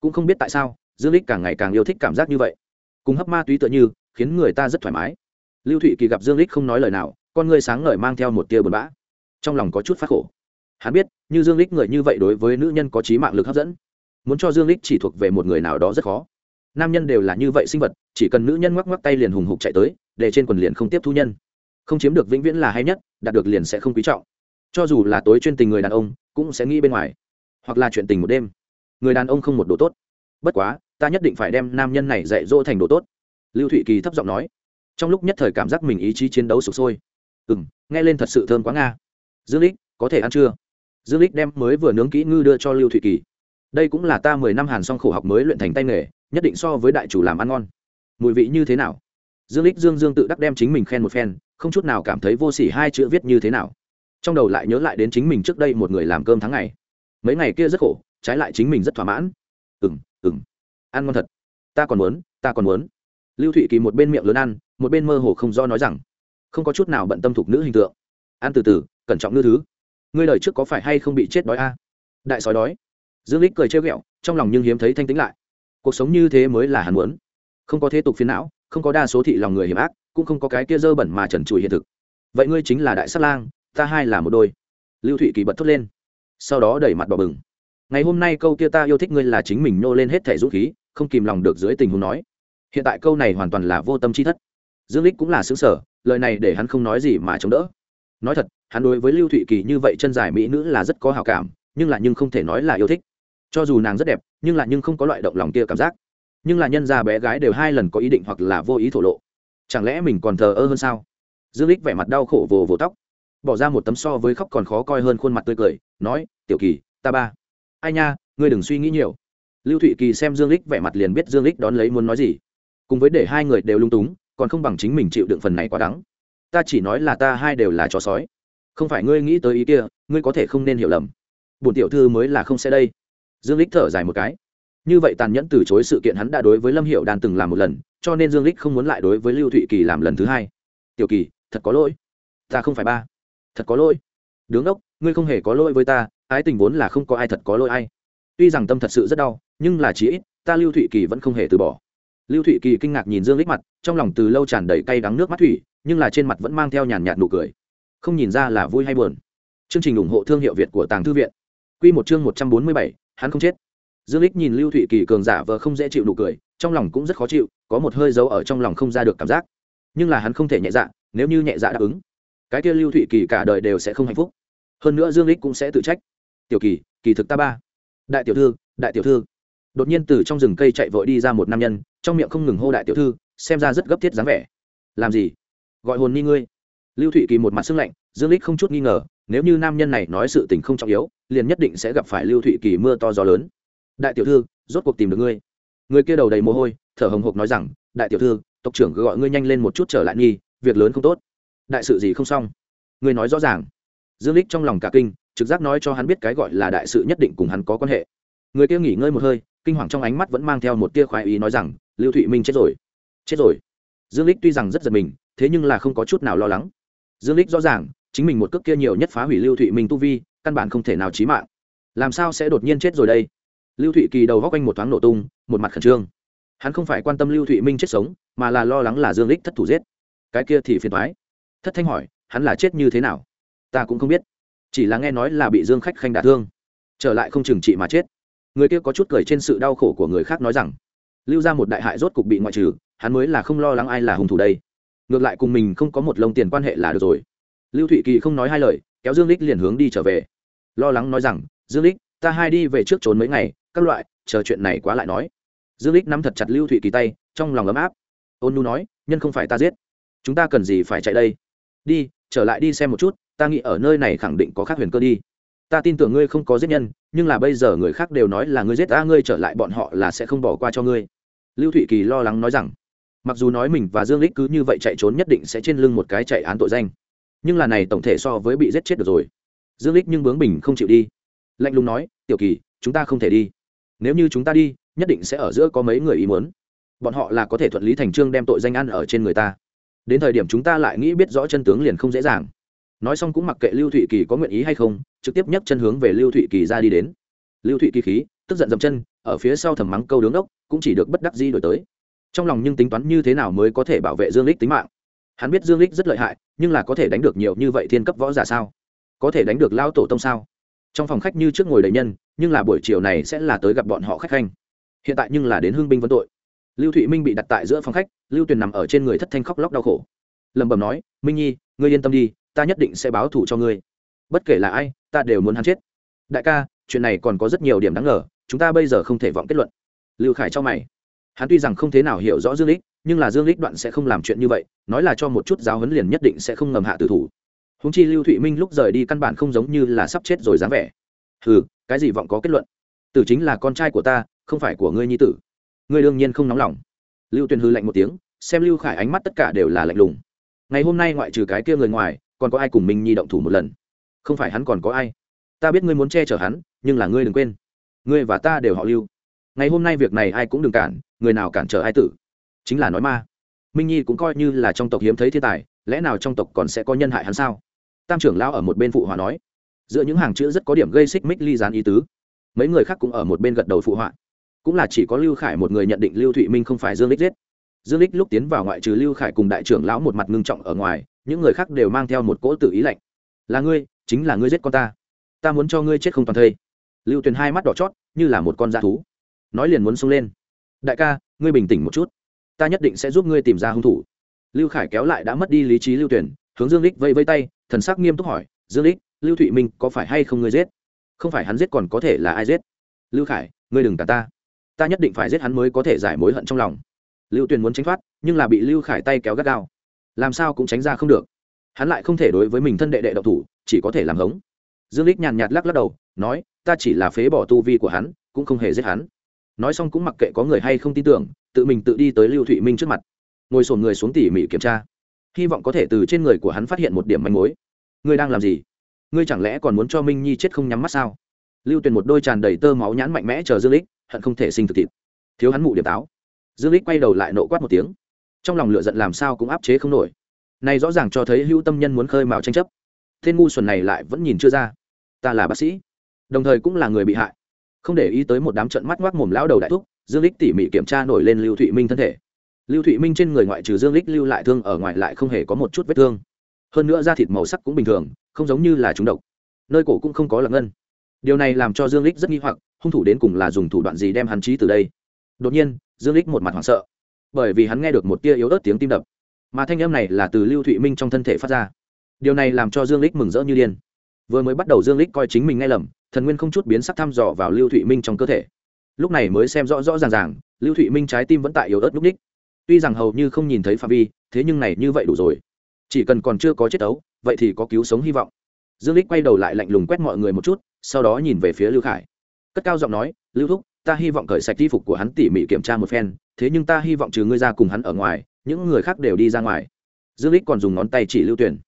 Cũng không biết tại sao, dương lích càng ngày càng yêu thích cảm giác như vậy. Cùng hấp ma túy tựa như, khiến người ta rất thoải mái. Lưu thụy kỳ gặp dương lích không nói lời nào, con người sáng ngời mang theo một tia buồn bã. Trong lòng có chút phát khổ. Hắn biết, như dương lích người như vậy đối với nữ nhân có trí mạng lực hấp dẫn. Muốn cho dương lích chỉ thuộc về một người nào đó rất khó. Nam nhân đều là như vậy sinh vật, chỉ cần nữ nhân ngoắc ngoắc tay liền hùng hục chạy tới, để trên quần liền không tiếp thu nhân. Không chiếm được vĩnh viễn là hay nhất, đạt được liền sẽ không quý trọng. Cho dù là tối chuyên tình người đàn ông, cũng sẽ nghĩ bên ngoài hoặc là chuyện tình một đêm. Người đàn ông không một đồ tốt. Bất quá, ta nhất định phải đem nam nhân này dạy dỗ thành đồ tốt. Lưu thụy kỳ thấp giọng nói. Trong lúc nhất thời cảm giác mình ý chí chiến đấu sụp sôi. Ừ m nghe lên thật sự thơm quá nga. Dương lích, có thể ăn chưa? Dương lích đem mới vừa nướng kỹ ngư đưa cho lưu thụy kỳ. Đây cũng là ta mười năm hàn song khổ học mới luyện thành tay nghề, nhất định so với đại chủ làm ăn ngon. Mùi vị như thế nào? Dương lích dương dương tự đắc đem chính mình khen một phen, không chút nào cảm thấy vô s ỉ hai chữ viết như thế nào. Trong đầu lại nhớ lại đến chính mình trước đây một người làm cơm tháng ngày mấy ngày kia rất khổ, trái lại chính mình rất thỏa mãn. Ừng ừng ăn ngon thật. Ta còn muốn, ta còn muốn. Lưu thụy kỳ một bên miệng lớn ăn, một bên mơ hồ không do nói rằng, không có chút nào bận tâm thuộc nữ hình tượng. Ăn từ từ, cẩn trọng ngư thứ. Ngươi đời trước có phải hay không bị chết đói a? Đại sói đói. Dương lích cười trêu ghẹo, trong lòng nhưng hiếm thấy thanh tĩnh lại. Cuộc sống như thế mới là hắn muốn. Không có thế tục phiến não, không có đa số thị lòng người hiểm ác, cũng không có cái kia dơ bẩn mà trần trụi hiện thực. Vậy ngươi chính là đại sát lang, ta hai là một đôi. Lưu thụy kỳ bật thốt lên sau đó đẩy mặt bỏ bừng. Ngày hôm nay câu kia ta yêu thích ngươi là chính mình nhô lên hết thẻ dũng khí, không kìm lòng được dưới tình huống nói. Hiện tại câu này hoàn toàn là vô tâm chi thất. Dương lích cũng là xứng sở, lời này để hắn không nói gì mà chống đỡ. Nói thật, hắn đối với lưu thụy kỳ như vậy chân dài mỹ nữ là rất có hào cảm, nhưng là nhưng không thể nói là yêu thích. Cho dù nàng rất đẹp, nhưng là nhưng không có loại động lòng kia cảm giác. Nhưng là nhân gia bé gái đều hai lần có ý định hoặc là vô ý thổ lộ. Chẳng lẽ mình còn thờ ơ hơn sao? Dương lích vẻ mặt đau khổ vồ vồ tóc bỏ ra một tấm so với khóc còn khó coi hơn khuôn mặt tươi cười, nói, tiểu kỳ, ta ba. Ai nha, ngươi đừng suy nghĩ nhiều. Lưu thụy kỳ xem dương lích vẻ mặt liền biết dương lích đón lấy muốn nói gì. Cùng với để hai người đều lung túng, còn không bằng chính mình chịu đựng phần này quá đắng. Ta chỉ nói là ta hai đều là chó sói. Không phải ngươi nghĩ tới ý kia, ngươi có thể không nên hiểu lầm. Bổn tiểu thư mới là không sẽ đây. Dương lích thở dài một cái. Như vậy tàn nhẫn từ chối sự kiện hắn đã đối với lâm hiệu đan từng làm một lần, cho nên dương lích không muốn lại đối với lưu thụy kỳ làm lần thứ hai. Tiểu kỳ, thật có lỗi. Ta không phải ba thật có lỗi. Đứng đốc ngươi không hề có lỗi với ta ái tình vốn là không có ai thật có lỗi ai. Tuy rằng tâm thật sự rất đau nhưng là chí ít ta lưu thụy kỳ vẫn không hề từ bỏ. Lưu thụy kỳ kinh ngạc nhìn dương lích mặt trong lòng từ lâu tràn đầy cay đắng nước mắt thủy nhưng là trên mặt vẫn mang theo nhàn nhạt nụ cười. Không nhìn ra là vui hay buồn. Chương trình ủng hộ thương hiệu việt của tàng thư viện. Quy một chương một trăm bốn mươi bảy, hắn không chết. Dương lích nhìn lưu thụy kỳ cường giả vờ không dễ chịu nụ cười trong lòng cũng rất khó chịu có một hơi dấu ở trong lòng không ra được cảm giác. Nhưng là hắn không thể nhẹ dạ nếu như nhẹ dạ đáp ứng cái kia lưu thụy kỳ cả đời đều sẽ không hạnh phúc. Hơn nữa dương lích cũng sẽ tự trách. Tiểu kỳ kỳ thực ta ba. Đại tiểu thư, đại tiểu thư. Đột nhiên từ trong rừng cây chạy vội đi ra một nam nhân, trong miệng không ngừng hô đại tiểu thư, xem ra rất gấp thiết dáng vẻ. Làm gì? Gọi hồn ni ngươi. Lưu thụy kỳ một mặt sưng lạnh, dương lích không chút nghi ngờ, nếu như nam nhân này nói sự tình không trọng yếu, liền nhất định sẽ gặp phải lưu thụy kỳ mưa to gió lớn. Đại tiểu thư, rốt cuộc tìm được ngươi. Người kia đầu đầy mồ hôi, thở hồng hộc nói rằng, đại tiểu thư, tộc trưởng cứ gọi ngươi nhanh lên một chút trở lại nghi, việc lớn không tốt đại sự gì không xong? Người nói rõ ràng. Dương lích trong lòng cả kinh, trực giác nói cho hắn biết cái gọi là đại sự nhất định cùng hắn có quan hệ. Người kia nghỉ ngơi một hơi, kinh hoàng trong ánh mắt vẫn mang theo một tia khoái ý nói rằng, lưu thụy minh chết rồi. Chết rồi? Dương lích tuy rằng rất giật mình, thế nhưng là không có chút nào lo lắng. Dương lích rõ ràng, chính mình một cước kia nhiều nhất phá hủy lưu thụy minh tu vi, căn bản không thể nào chí mạng. Làm sao sẽ đột nhiên chết rồi đây? Lưu thụy kỳ đầu góc quanh một thoáng nổ tung, một mặt khẩn trương. Hắn không phải quan tâm lưu thụy minh chết sống, mà là lo lắng là dương lích thất thủ giết. Cái kia thì phiền thoái thất thanh hỏi, hắn là chết như thế nào? Ta cũng không biết. Chỉ là nghe nói là bị dương khách khanh đả thương. Trở lại không chừng trị mà chết. Người kia có chút cười trên sự đau khổ của người khác nói rằng, lưu ra một đại hại rốt cục bị ngoại trừ, hắn mới là không lo lắng ai là hung thủ đây. Ngược lại cùng mình không có một lông tiền quan hệ là được rồi. Lưu thụy kỳ không nói hai lời, kéo dương lích liền hướng đi trở về. Lo lắng nói rằng, dương lích ta hai đi về trước trốn mấy ngày, các loại, chờ chuyện này quá lại nói. Dương lích nắm thật chặt lưu thụy kỳ tay, trong lòng ấm áp. Ôn nu nói, nhân không phải ta giết. Chúng ta cần gì phải chạy đây? Đi, trở lại đi xem một chút, ta nghĩ ở nơi này khẳng định có khác huyền cơ đi. Ta tin tưởng ngươi không có giết nhân, nhưng là bây giờ người khác đều nói là ngươi giết ta, ngươi trở lại bọn họ là sẽ không bỏ qua cho ngươi. Lưu thụy kỳ lo lắng nói rằng, mặc dù nói mình và dương lích cứ như vậy chạy trốn nhất định sẽ trên lưng một cái chạy án tội danh, nhưng là này tổng thể so với bị giết chết được rồi. Dương lích nhưng bướng bình không chịu đi. Lạnh lùng nói, tiểu kỳ, chúng ta không thể đi. Nếu như chúng ta đi, nhất định sẽ ở giữa có mấy người ý muốn. Bọn họ là có thể thuận lý thành trương đem tội danh ăn ở trên người ta đến thời điểm chúng ta lại nghĩ biết rõ chân tướng liền không dễ dàng. Nói xong cũng mặc kệ lưu thụy kỳ có nguyện ý hay không, trực tiếp nhấc chân hướng về lưu thụy kỳ ra đi đến. Lưu thụy kỳ khí, tức giận dậm chân, ở phía sau thầm mắng câu đứng đốc, cũng chỉ được bất đắc di đổi tới. Trong lòng nhưng tính toán như thế nào mới có thể bảo vệ dương lích tính mạng? Hắn biết dương lích rất lợi hại, nhưng là có thể đánh được nhiều như vậy thiên cấp võ giả sao? Có thể đánh được lao tổ tông sao? Trong phòng khách như trước ngồi đầy nhân, nhưng là buổi chiều này sẽ là tới gặp bọn họ khách khanh. Hiện tại nhưng là đến hương binh vấn tội lưu thụy minh bị đặt tại giữa phòng khách, lưu tuyền nằm ở trên người thất thanh khóc lóc đau khổ. Lẩm bẩm nói, minh nhi, ngươi yên tâm đi, ta nhất định sẽ báo thù cho ngươi. Bất kể là ai, ta đều muốn hắn chết. Đại ca, chuyện này còn có rất nhiều điểm đáng ngờ, chúng ta bây giờ không thể vọng kết luận. Lưu khải cho mày. Hắn tuy rằng không thế nào hiểu rõ dương lích, nhưng là dương lích đoạn sẽ không làm chuyện như vậy, nói là cho một chút giáo huấn liền nhất định sẽ không ngầm hạ tử thủ. Húng chi lưu thụy minh lúc rời đi căn bản không giống như là sắp chết rồi dáng vẻ. Ừ cái gì vọng có kết luận? Tử chính là con trai của ta, không phải của ngươi nhi tử ngươi đương nhiên không nóng lòng. Lưu tuyền hư lạnh một tiếng, xem lưu khải ánh mắt tất cả đều là lạnh lùng. Ngày hôm nay ngoại trừ cái kia người ngoài, còn có ai cùng mình nhi động thủ một lần? Không phải hắn còn có ai? Ta biết ngươi muốn che chở hắn, nhưng là ngươi đừng quên. Ngươi và ta đều họ lưu. Ngày hôm nay việc này ai cũng đừng cản, người nào cản trở ai tử? Chính là nói ma. Minh nhi cũng coi như là trong tộc hiếm thấy thiên tài, lẽ nào trong tộc còn sẽ có nhân hại hắn sao? Tam trưởng lão ở một bên phụ hòa nói. Giữa những hàng chữ rất có điểm gây xích mích ly gián ý tứ. Mấy người khác cũng ở một bên gật đầu phụ họa cũng là chỉ có lưu khải một người nhận định lưu thụy minh không phải dương lích giết. Dương lích lúc tiến vào ngoại trừ lưu khải cùng đại trưởng lão một mặt ngưng trọng ở ngoài, những người khác đều mang theo một cỗ tự ý lạnh. Là ngươi, chính là ngươi giết con ta. Ta muốn cho ngươi chết không toàn thây. Lưu tuyền hai mắt đỏ chót, như là một con da thú. Nói liền muốn xông lên. Đại ca, ngươi bình tĩnh một chút. Ta nhất định sẽ giúp ngươi tìm ra hung thủ. Lưu khải kéo lại đã mất đi lý trí lưu tuyển hướng dương lích vây vây tay, thần sắc nghiêm túc hỏi, dương lích, lưu thụy minh có phải hay không ngươi giết? Không phải hắn giết còn có thể là ai giết? Lưu khải, ngươi đừng cả ta ta nhất định phải giết hắn mới có thể giải mối hận trong lòng. Lưu tuyền muốn tránh thoát, nhưng là bị lưu khải tay kéo gắt gao. Làm sao cũng tránh ra không được. Hắn lại không thể đối với mình thân đệ đệ độc thủ, chỉ có thể làm hống. Dương lích nhàn nhạt lắc lắc đầu, nói, ta chỉ là phế bỏ tu vi của hắn, cũng không hề giết hắn. Nói xong cũng mặc kệ có người hay không tin tưởng, tự mình tự đi tới lưu thụy minh trước mặt. Ngồi sồn người xuống tỉ mỉ kiểm tra. Hy vọng có thể từ trên người của hắn phát hiện một điểm manh mối. Ngươi đang làm gì? Ngươi chẳng lẽ còn muốn cho minh nhi chết không nhắm mắt sao? Lưu tuyền một đôi tràn đầy tơ máu nhãn mạnh mẽ chờ dương lích hận không thể sinh thực thịt. Thiếu hắn mụ điểm táo. Dương lích quay đầu lại nộ quát một tiếng. Trong lòng lửa giận làm sao cũng áp chế không nổi. Này rõ ràng cho thấy hữu tâm nhân muốn khơi mào tranh chấp. Tên ngu xuẩn này lại vẫn nhìn chưa ra. Ta là bác sĩ. Đồng thời cũng là người bị hại. Không để ý tới một đám trận mắt ngoác mồm lão đầu đại thúc, dương lích tỉ mỉ kiểm tra nổi lên lưu thụy minh thân thể. Lưu thụy minh trên người ngoại trừ dương lích lưu lại thương ở ngoài lại không hề có một chút vết thương. Hơn nữa da thịt màu sắc cũng bình thường, không giống như là chúng độc. Nơi cổ cũng không có lạc ngân. Điều này làm cho dương lích rất nghi hoặc hung thủ đến cùng là dùng thủ đoạn gì đem hắn trí từ đây? Đột nhiên, dương lích một mặt hoảng sợ, bởi vì hắn nghe được một tia yếu ớt tiếng tim đập, mà thanh âm này là từ lưu thụy minh trong thân thể phát ra. Điều này làm cho dương lích mừng rỡ như điên. Vừa mới bắt đầu dương lích coi chính mình nghe lầm, thần nguyên không chút biến sắc thăm dò vào lưu thụy minh trong cơ thể. Lúc này mới xem rõ rõ ràng ràng, lưu thụy minh trái tim vẫn tại yếu ớt núp ních tuy rằng hầu như không nhìn thấy phạm vi, thế nhưng này như vậy đủ rồi. Chỉ cần còn chưa có chết ấu vậy thì có cứu sống hy vọng. Dương lích quay đầu lại lạnh lùng quét mọi người một chút, sau đó nhìn về phía lưu khải cất cao giọng nói, lưu thúc, ta hy vọng cởi sạch y phục của hắn tỉ mỉ kiểm tra một phen, thế nhưng ta hy vọng trừ ngươi ra cùng hắn ở ngoài, những người khác đều đi ra ngoài. Dương lích còn dùng ngón tay chỉ lưu tuyển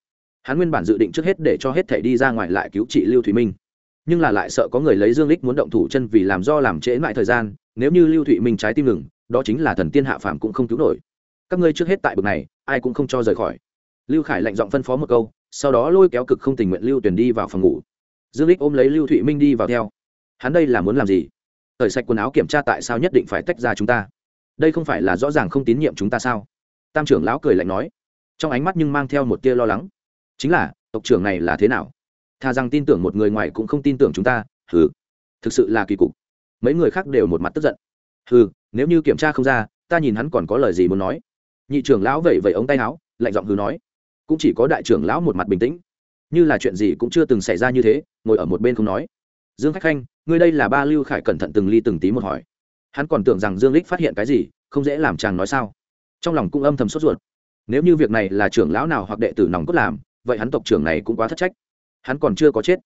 hắn nguyên bản dự định trước hết để cho hết thể đi ra ngoài lại cứu trị lưu thủy minh. Nhưng là lại sợ có người lấy dương lích muốn động thủ chân vì làm do làm trễ lại thời gian, nếu như lưu thụy minh trái tim ngừng, đó chính là thần tiên hạ phàm cũng không cứu nổi. Các ngươi trước hết tại bực này, ai cũng không cho rời khỏi. Lưu khải lạnh giọng phân phó một câu, sau đó lôi kéo cực không tình nguyện lưu tuyển đi vào phòng ngủ. Dương lích ôm lấy lưu thụy minh đi vào theo hắn đây là muốn làm gì? Thời sạch quần áo kiểm tra tại sao nhất định phải tách ra chúng ta? Đây không phải là rõ ràng không tín nhiệm chúng ta sao? Tam trưởng lão cười lạnh nói. Trong ánh mắt nhưng mang theo một tia lo lắng. Chính là, tộc trưởng này là thế nào? Thà rằng tin tưởng một người ngoài cũng không tin tưởng chúng ta, hừ. Thực sự là kỳ cục. Mấy người khác đều một mặt tức giận. Hừ, nếu như kiểm tra không ra, ta nhìn hắn còn có lời gì muốn nói? Nhị trưởng lão vẩy vẩy ống tay áo, lạnh giọng hừ nói. Cũng chỉ có đại trưởng lão một mặt bình tĩnh. Như là chuyện gì cũng chưa từng xảy ra như thế, ngồi ở một bên không nói dương khách khanh, ngươi đây là ba lưu khải cẩn thận từng ly từng tí một hỏi. Hắn còn tưởng rằng dương lích phát hiện cái gì, không dễ làm chàng nói sao. Trong lòng cũng âm thầm sốt ruột. Nếu như việc này là trưởng lão nào hoặc đệ tử nòng cốt làm, vậy hắn tộc trưởng này cũng quá thất trách. Hắn còn chưa có chết.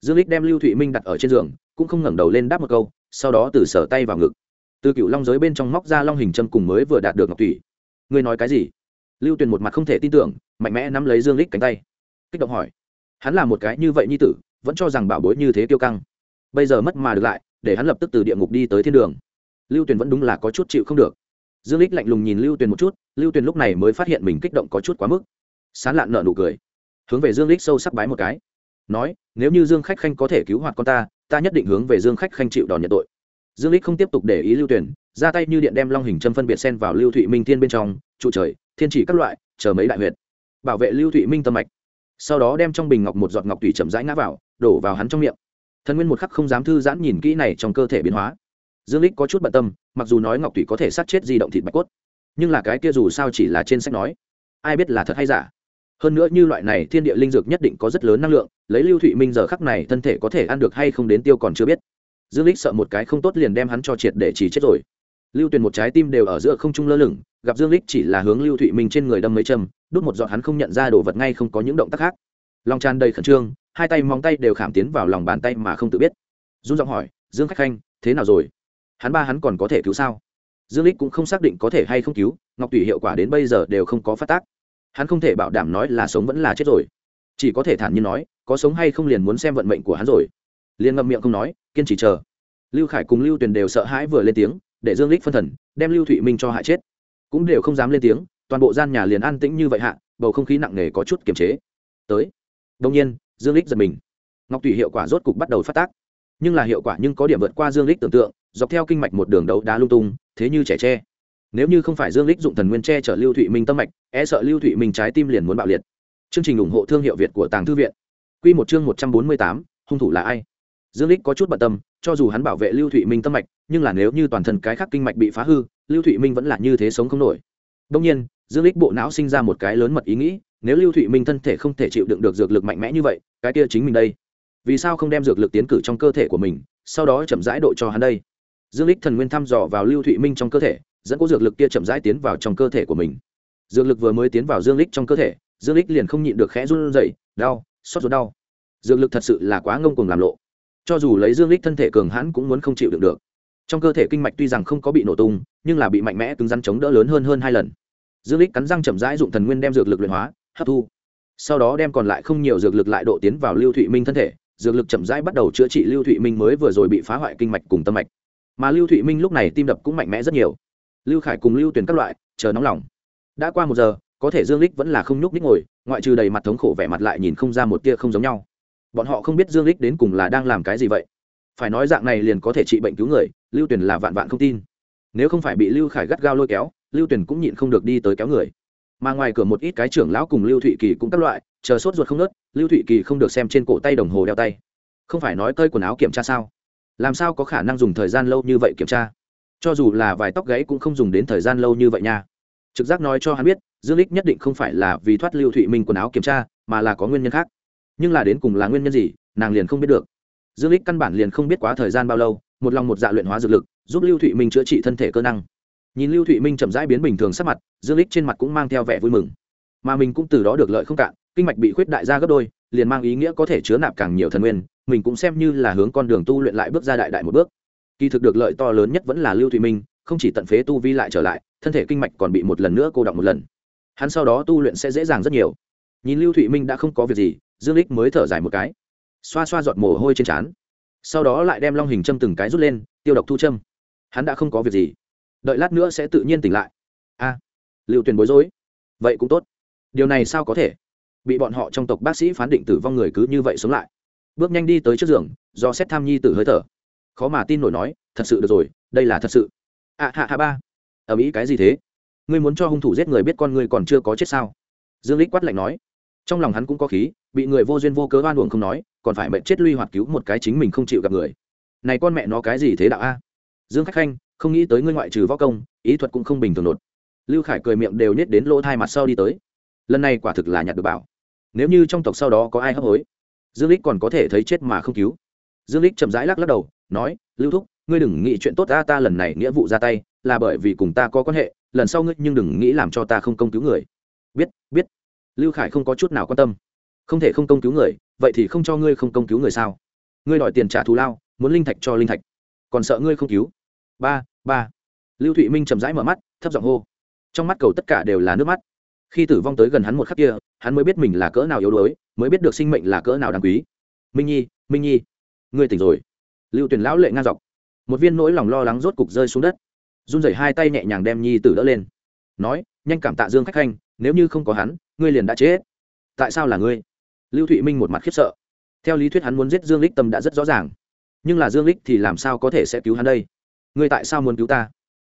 Dương lích đem lưu thụy minh đặt ở trên giường, cũng không ngẩng đầu lên đáp một câu, sau đó từ sở tay vào ngực. Từ cựu long giới bên trong móc ra long hình châm cùng mới vừa đạt được ngọc thủy ngươi nói cái gì? Lưu tuyền một mặt không thể tin tưởng, mạnh mẽ nắm lấy dương lích cánh tay. Kích động hỏi. Hắn là một cái như vậy nhi tử, vẫn cho rằng bảo bối như thế tiêu căng bây giờ mất mà được lại, để hắn lập tức từ địa ngục đi tới thiên đường. Lưu tuyền vẫn đúng là có chút chịu không được. Dương lích lạnh lùng nhìn lưu tuyền một chút, lưu tuyền lúc này mới phát hiện mình kích động có chút quá mức. Sán lạn nợ nụ cười. Hướng về dương lích sâu sắc bái một cái. Nói, nếu như dương khách khanh có thể cứu hoạt con ta ta nhất định hướng về dương khách khanh chịu đòn nhận tội. Dương lích không tiếp tục để ý lưu tuyển ra tay như điện đem long hình châm phân biệt sen vào lưu thụy minh thiên bên trong, trụ trời, thiên chỉ các loại, chờ mấy đại huyệt. Bảo vệ lưu thụy minh tâm mạch. Sau đó đem trong bình ngọc một giọt ngọc tùy chậm rãi ngã vào, đổ vào hắn trong miệng thần nguyên một khắc không dám thư giãn nhìn kỹ này trong cơ thể biến hóa. Dương lích có chút bận tâm, mặc dù nói ngọc thủy có thể sát chết di động thịt bạch cốt, nhưng là cái kia dù sao chỉ là trên sách nói, ai biết là thật hay giả. Hơn nữa như loại này thiên địa linh dược nhất định có rất lớn năng lượng, lấy lưu thụy minh giờ khắc này thân thể có thể ăn được hay không đến tiêu còn chưa biết. Dương lích sợ một cái không tốt liền đem hắn cho triệt để chỉ chết rồi. Lưu tuyền một trái tim đều ở giữa không trung lơ lửng, gặp dương lích chỉ là hướng lưu thụy minh trên người đâm mấy châm, đút một giọt hắn không nhận ra đồ vật ngay không có những động tác khác. Lòng tràn đầy khẩn trương hai tay móng tay đều khảm tiến vào lòng bàn tay mà không tự biết. Run giọng hỏi, dương khách khanh, thế nào rồi? Hắn ba hắn còn có thể cứu sao? Dương lích cũng không xác định có thể hay không cứu, ngọc tùy hiệu quả đến bây giờ đều không có phát tác. Hắn không thể bảo đảm nói là sống vẫn là chết rồi. Chỉ có thể thản nhiên nói, có sống hay không liền muốn xem vận mệnh của hắn rồi. Liền ngậm miệng không nói, kiên trì chờ. Lưu khải cùng lưu tuyền đều sợ hãi vừa lên tiếng, để dương lích phân thần, đem lưu thụy minh cho hại chết. Cũng đều không dám lên tiếng, toàn bộ gian nhà liền an tĩnh như vậy hạ, bầu không khí nặng nề có chút kiềm chế. Tới. Đông nhiên dương lích giật mình. Ngọc tùy hiệu quả rốt cục bắt đầu phát tác. Nhưng là hiệu quả nhưng có điểm vượt qua dương lích tưởng tượng dọc theo kinh mạch một đường đấu đá lung tung thế như trẻ tre. Nếu như không phải dương lích dụng thần nguyên tre chở lưu thụy minh tâm mạch e sợ lưu thụy minh trái tim liền muốn bạo liệt. Chương trình ủng hộ thương hiệu việt của tàng thư viện. Quy một chương một trăm bốn mươi tám, hung thủ là ai? Dương lích có chút bận tâm cho dù hắn bảo vệ lưu thụy minh tâm mạch nhưng là nếu như toàn thân cái khác kinh mạch bị phá hư lưu thụy minh vẫn là như thế sống không nổi. Đông nhiên dương lích bộ não sinh ra một cái lớn mật ý nghĩ nếu lưu thụy minh thân thể không thể chịu đựng được dược lực mạnh mẽ như vậy, cái kia chính mình đây. Vì sao không đem dược lực tiến cử trong cơ thể của mình, sau đó chậm rãi độ cho hắn đây? Dương lích thần nguyên thăm dò vào lưu thụy minh trong cơ thể, dẫn cố dược lực kia chậm rãi tiến vào trong cơ thể của mình. Dược lực vừa mới tiến vào dương lích trong cơ thể, dương lích liền không nhịn được khẽ run rẩy, đau, xót ruột đau. Dược lực thật sự là quá ngông cuồng làm lộ. Cho dù lấy dương lích thân thể cường hãn cũng muốn không chịu đựng được. Trong cơ thể kinh mạch tuy rằng không có bị nổ tung, nhưng là bị mạnh mẽ cứng rắn chống đỡ lớn hơn hơn hai lần. Dương lích cắn răng chậm rãi dụng thần nguyên đem dược lực luyện hóa hấp thu. Sau đó đem còn lại không nhiều dược lực lại độ tiến vào lưu thụy minh thân thể, dược lực chậm rãi bắt đầu chữa trị lưu thụy minh mới vừa rồi bị phá hoại kinh mạch cùng tâm mạch. Mà lưu thụy minh lúc này tim đập cũng mạnh mẽ rất nhiều. Lưu khải cùng lưu tuyển các loại, chờ nóng lòng. Đã qua một giờ, có thể dương lích vẫn là không nhúc ních ngồi, ngoại trừ đầy mặt thống khổ vẻ mặt lại nhìn không ra một tia không giống nhau. Bọn họ không biết dương lích đến cùng là đang làm cái gì vậy. Phải nói dạng này liền có thể trị bệnh cứu người, lưu tuyển là vạn vạn không tin. Nếu không phải bị lưu khải gắt gao lôi kéo, lưu tuyển cũng nhịn không được đi tới kéo người mà ngoài cửa một ít cái trưởng lão cùng lưu thụy kỳ cũng các loại, chờ sốt ruột không nớt, lưu thụy kỳ không được xem trên cổ tay đồng hồ đeo tay. Không phải nói tơi quần áo kiểm tra sao? Làm sao có khả năng dùng thời gian lâu như vậy kiểm tra? Cho dù là vài tóc gãy cũng không dùng đến thời gian lâu như vậy nha. Trực giác nói cho hắn biết, dương lích nhất định không phải là vì thoát lưu thụy minh quần áo kiểm tra, mà là có nguyên nhân khác. Nhưng là đến cùng là nguyên nhân gì, nàng liền không biết được. Dương lích căn bản liền không biết quá thời gian bao lâu, một lòng một dạ luyện hóa dược lực, giúp lưu thụy minh chữa trị thân thể cơ năng nhìn lưu thụy minh chậm rãi biến bình thường sắc mặt, dương lích trên mặt cũng mang theo vẻ vui mừng. Mà mình cũng từ đó được lợi không cạn, kinh mạch bị khuyết đại ra gấp đôi, liền mang ý nghĩa có thể chứa nạp càng nhiều thần nguyên, mình cũng xem như là hướng con đường tu luyện lại bước ra đại đại một bước. Kỳ thực được lợi to lớn nhất vẫn là lưu thụy minh, không chỉ tận phế tu vi lại trở lại, thân thể kinh mạch còn bị một lần nữa cô động một lần. Hắn sau đó tu luyện sẽ dễ dàng rất nhiều. Nhìn lưu thụy minh đã không có việc gì, dương lích mới thở dài một cái. Xoa xoa giọt mồ hôi trên trán. Sau đó lại đem long hình châm từng cái rút lên, tiêu độc thu châm. Hắn đã không có việc gì đợi lát nữa sẽ tự nhiên tỉnh lại. A, lưu tuyền bối rối. Vậy cũng tốt. Điều này sao có thể? Bị bọn họ trong tộc bác sĩ phán định tử vong người cứ như vậy sống lại. Bước nhanh đi tới trước giường, do xét tham nhi tử hơi thở. Khó mà tin nổi nói, thật sự được rồi, đây là thật sự. Ạ hạ hạ ba. Ở mỹ cái gì thế? Ngươi muốn cho hung thủ giết người biết con ngươi còn chưa có chết sao? Dương lích quát lạnh nói. Trong lòng hắn cũng có khí, bị người vô duyên vô cớ oan uổng không nói, còn phải mệnh chết luy hoạt cứu một cái chính mình không chịu gặp người. Này con mẹ nó cái gì thế đạo a? Dương khách khanh không nghĩ tới ngươi ngoại trừ võ công, ý thuật cũng không bình thường nột. Lưu khải cười miệng đều nhét đến lỗ thai mặt sau đi tới. Lần này quả thực là nhặt được bảo. Nếu như trong tộc sau đó có ai hấp hối, dương lích còn có thể thấy chết mà không cứu. Dương lích chậm rãi lắc lắc đầu, nói, lưu thúc, ngươi đừng nghĩ chuyện tốt ta ta lần này nghĩa vụ ra tay, là bởi vì cùng ta có quan hệ, lần sau ngươi nhưng đừng nghĩ làm cho ta không công cứu người. Biết biết. Lưu khải không có chút nào quan tâm. Không thể không công cứu người, vậy thì không cho ngươi không công cứu người sao? Ngươi đòi tiền trả thù lao, muốn linh thạch cho linh thạch, còn sợ ngươi không cứu. Ba ba lưu thụy minh chậm rãi mở mắt thấp giọng hô trong mắt cầu tất cả đều là nước mắt khi tử vong tới gần hắn một khắc kia hắn mới biết mình là cỡ nào yếu đuối mới biết được sinh mệnh là cỡ nào đáng quý minh nhi minh nhi ngươi tỉnh rồi lưu tuyển lão lệ ngang dọc một viên nỗi lòng lo lắng rốt cục rơi xuống đất run rẩy hai tay nhẹ nhàng đem nhi tử đỡ lên nói nhanh cảm tạ dương khách khanh nếu như không có hắn ngươi liền đã chết tại sao là ngươi lưu thụy minh một mặt khiếp sợ theo lý thuyết hắn muốn giết dương lích tâm đã rất rõ ràng nhưng là dương lích thì làm sao có thể sẽ cứu hắn đây ngươi tại sao muốn cứu ta?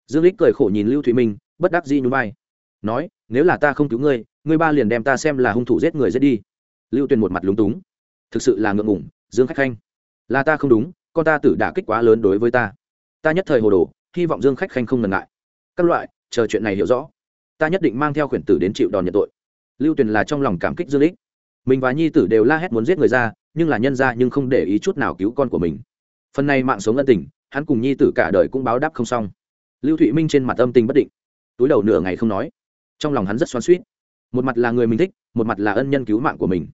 Dương lích cười khổ nhìn lưu thụy minh, bất đắc dĩ nhún vai. Nói, nếu là ta không cứu ngươi ngươi ba liền đem ta xem là hung thủ giết người giết đi. Lưu tuyền một mặt lúng túng. Thực sự là ngượng ngủng dương khách khanh. Là ta không đúng, con ta tử đả kích quá lớn đối với ta. Ta nhất thời hồ đồ, hy vọng dương khách khanh không ngần ngại. Các loại, chờ chuyện này hiểu rõ. Ta nhất định mang theo khuyển tử đến chịu đòn nhận tội. Lưu tuyền là trong lòng cảm kích dương lích mình và nhi tử đều la hét muốn giết người ra, nhưng là nhân ra nhưng không để ý chút nào cứu con của mình. Phần này mạng sống ân tình hắn cùng nhi tử cả đời cũng báo đáp không xong. Lưu thụy minh trên mặt âm tình bất định. Túi đầu nửa ngày không nói. Trong lòng hắn rất xoắn suýt một mặt là người mình thích, một mặt là ân nhân cứu mạng của mình.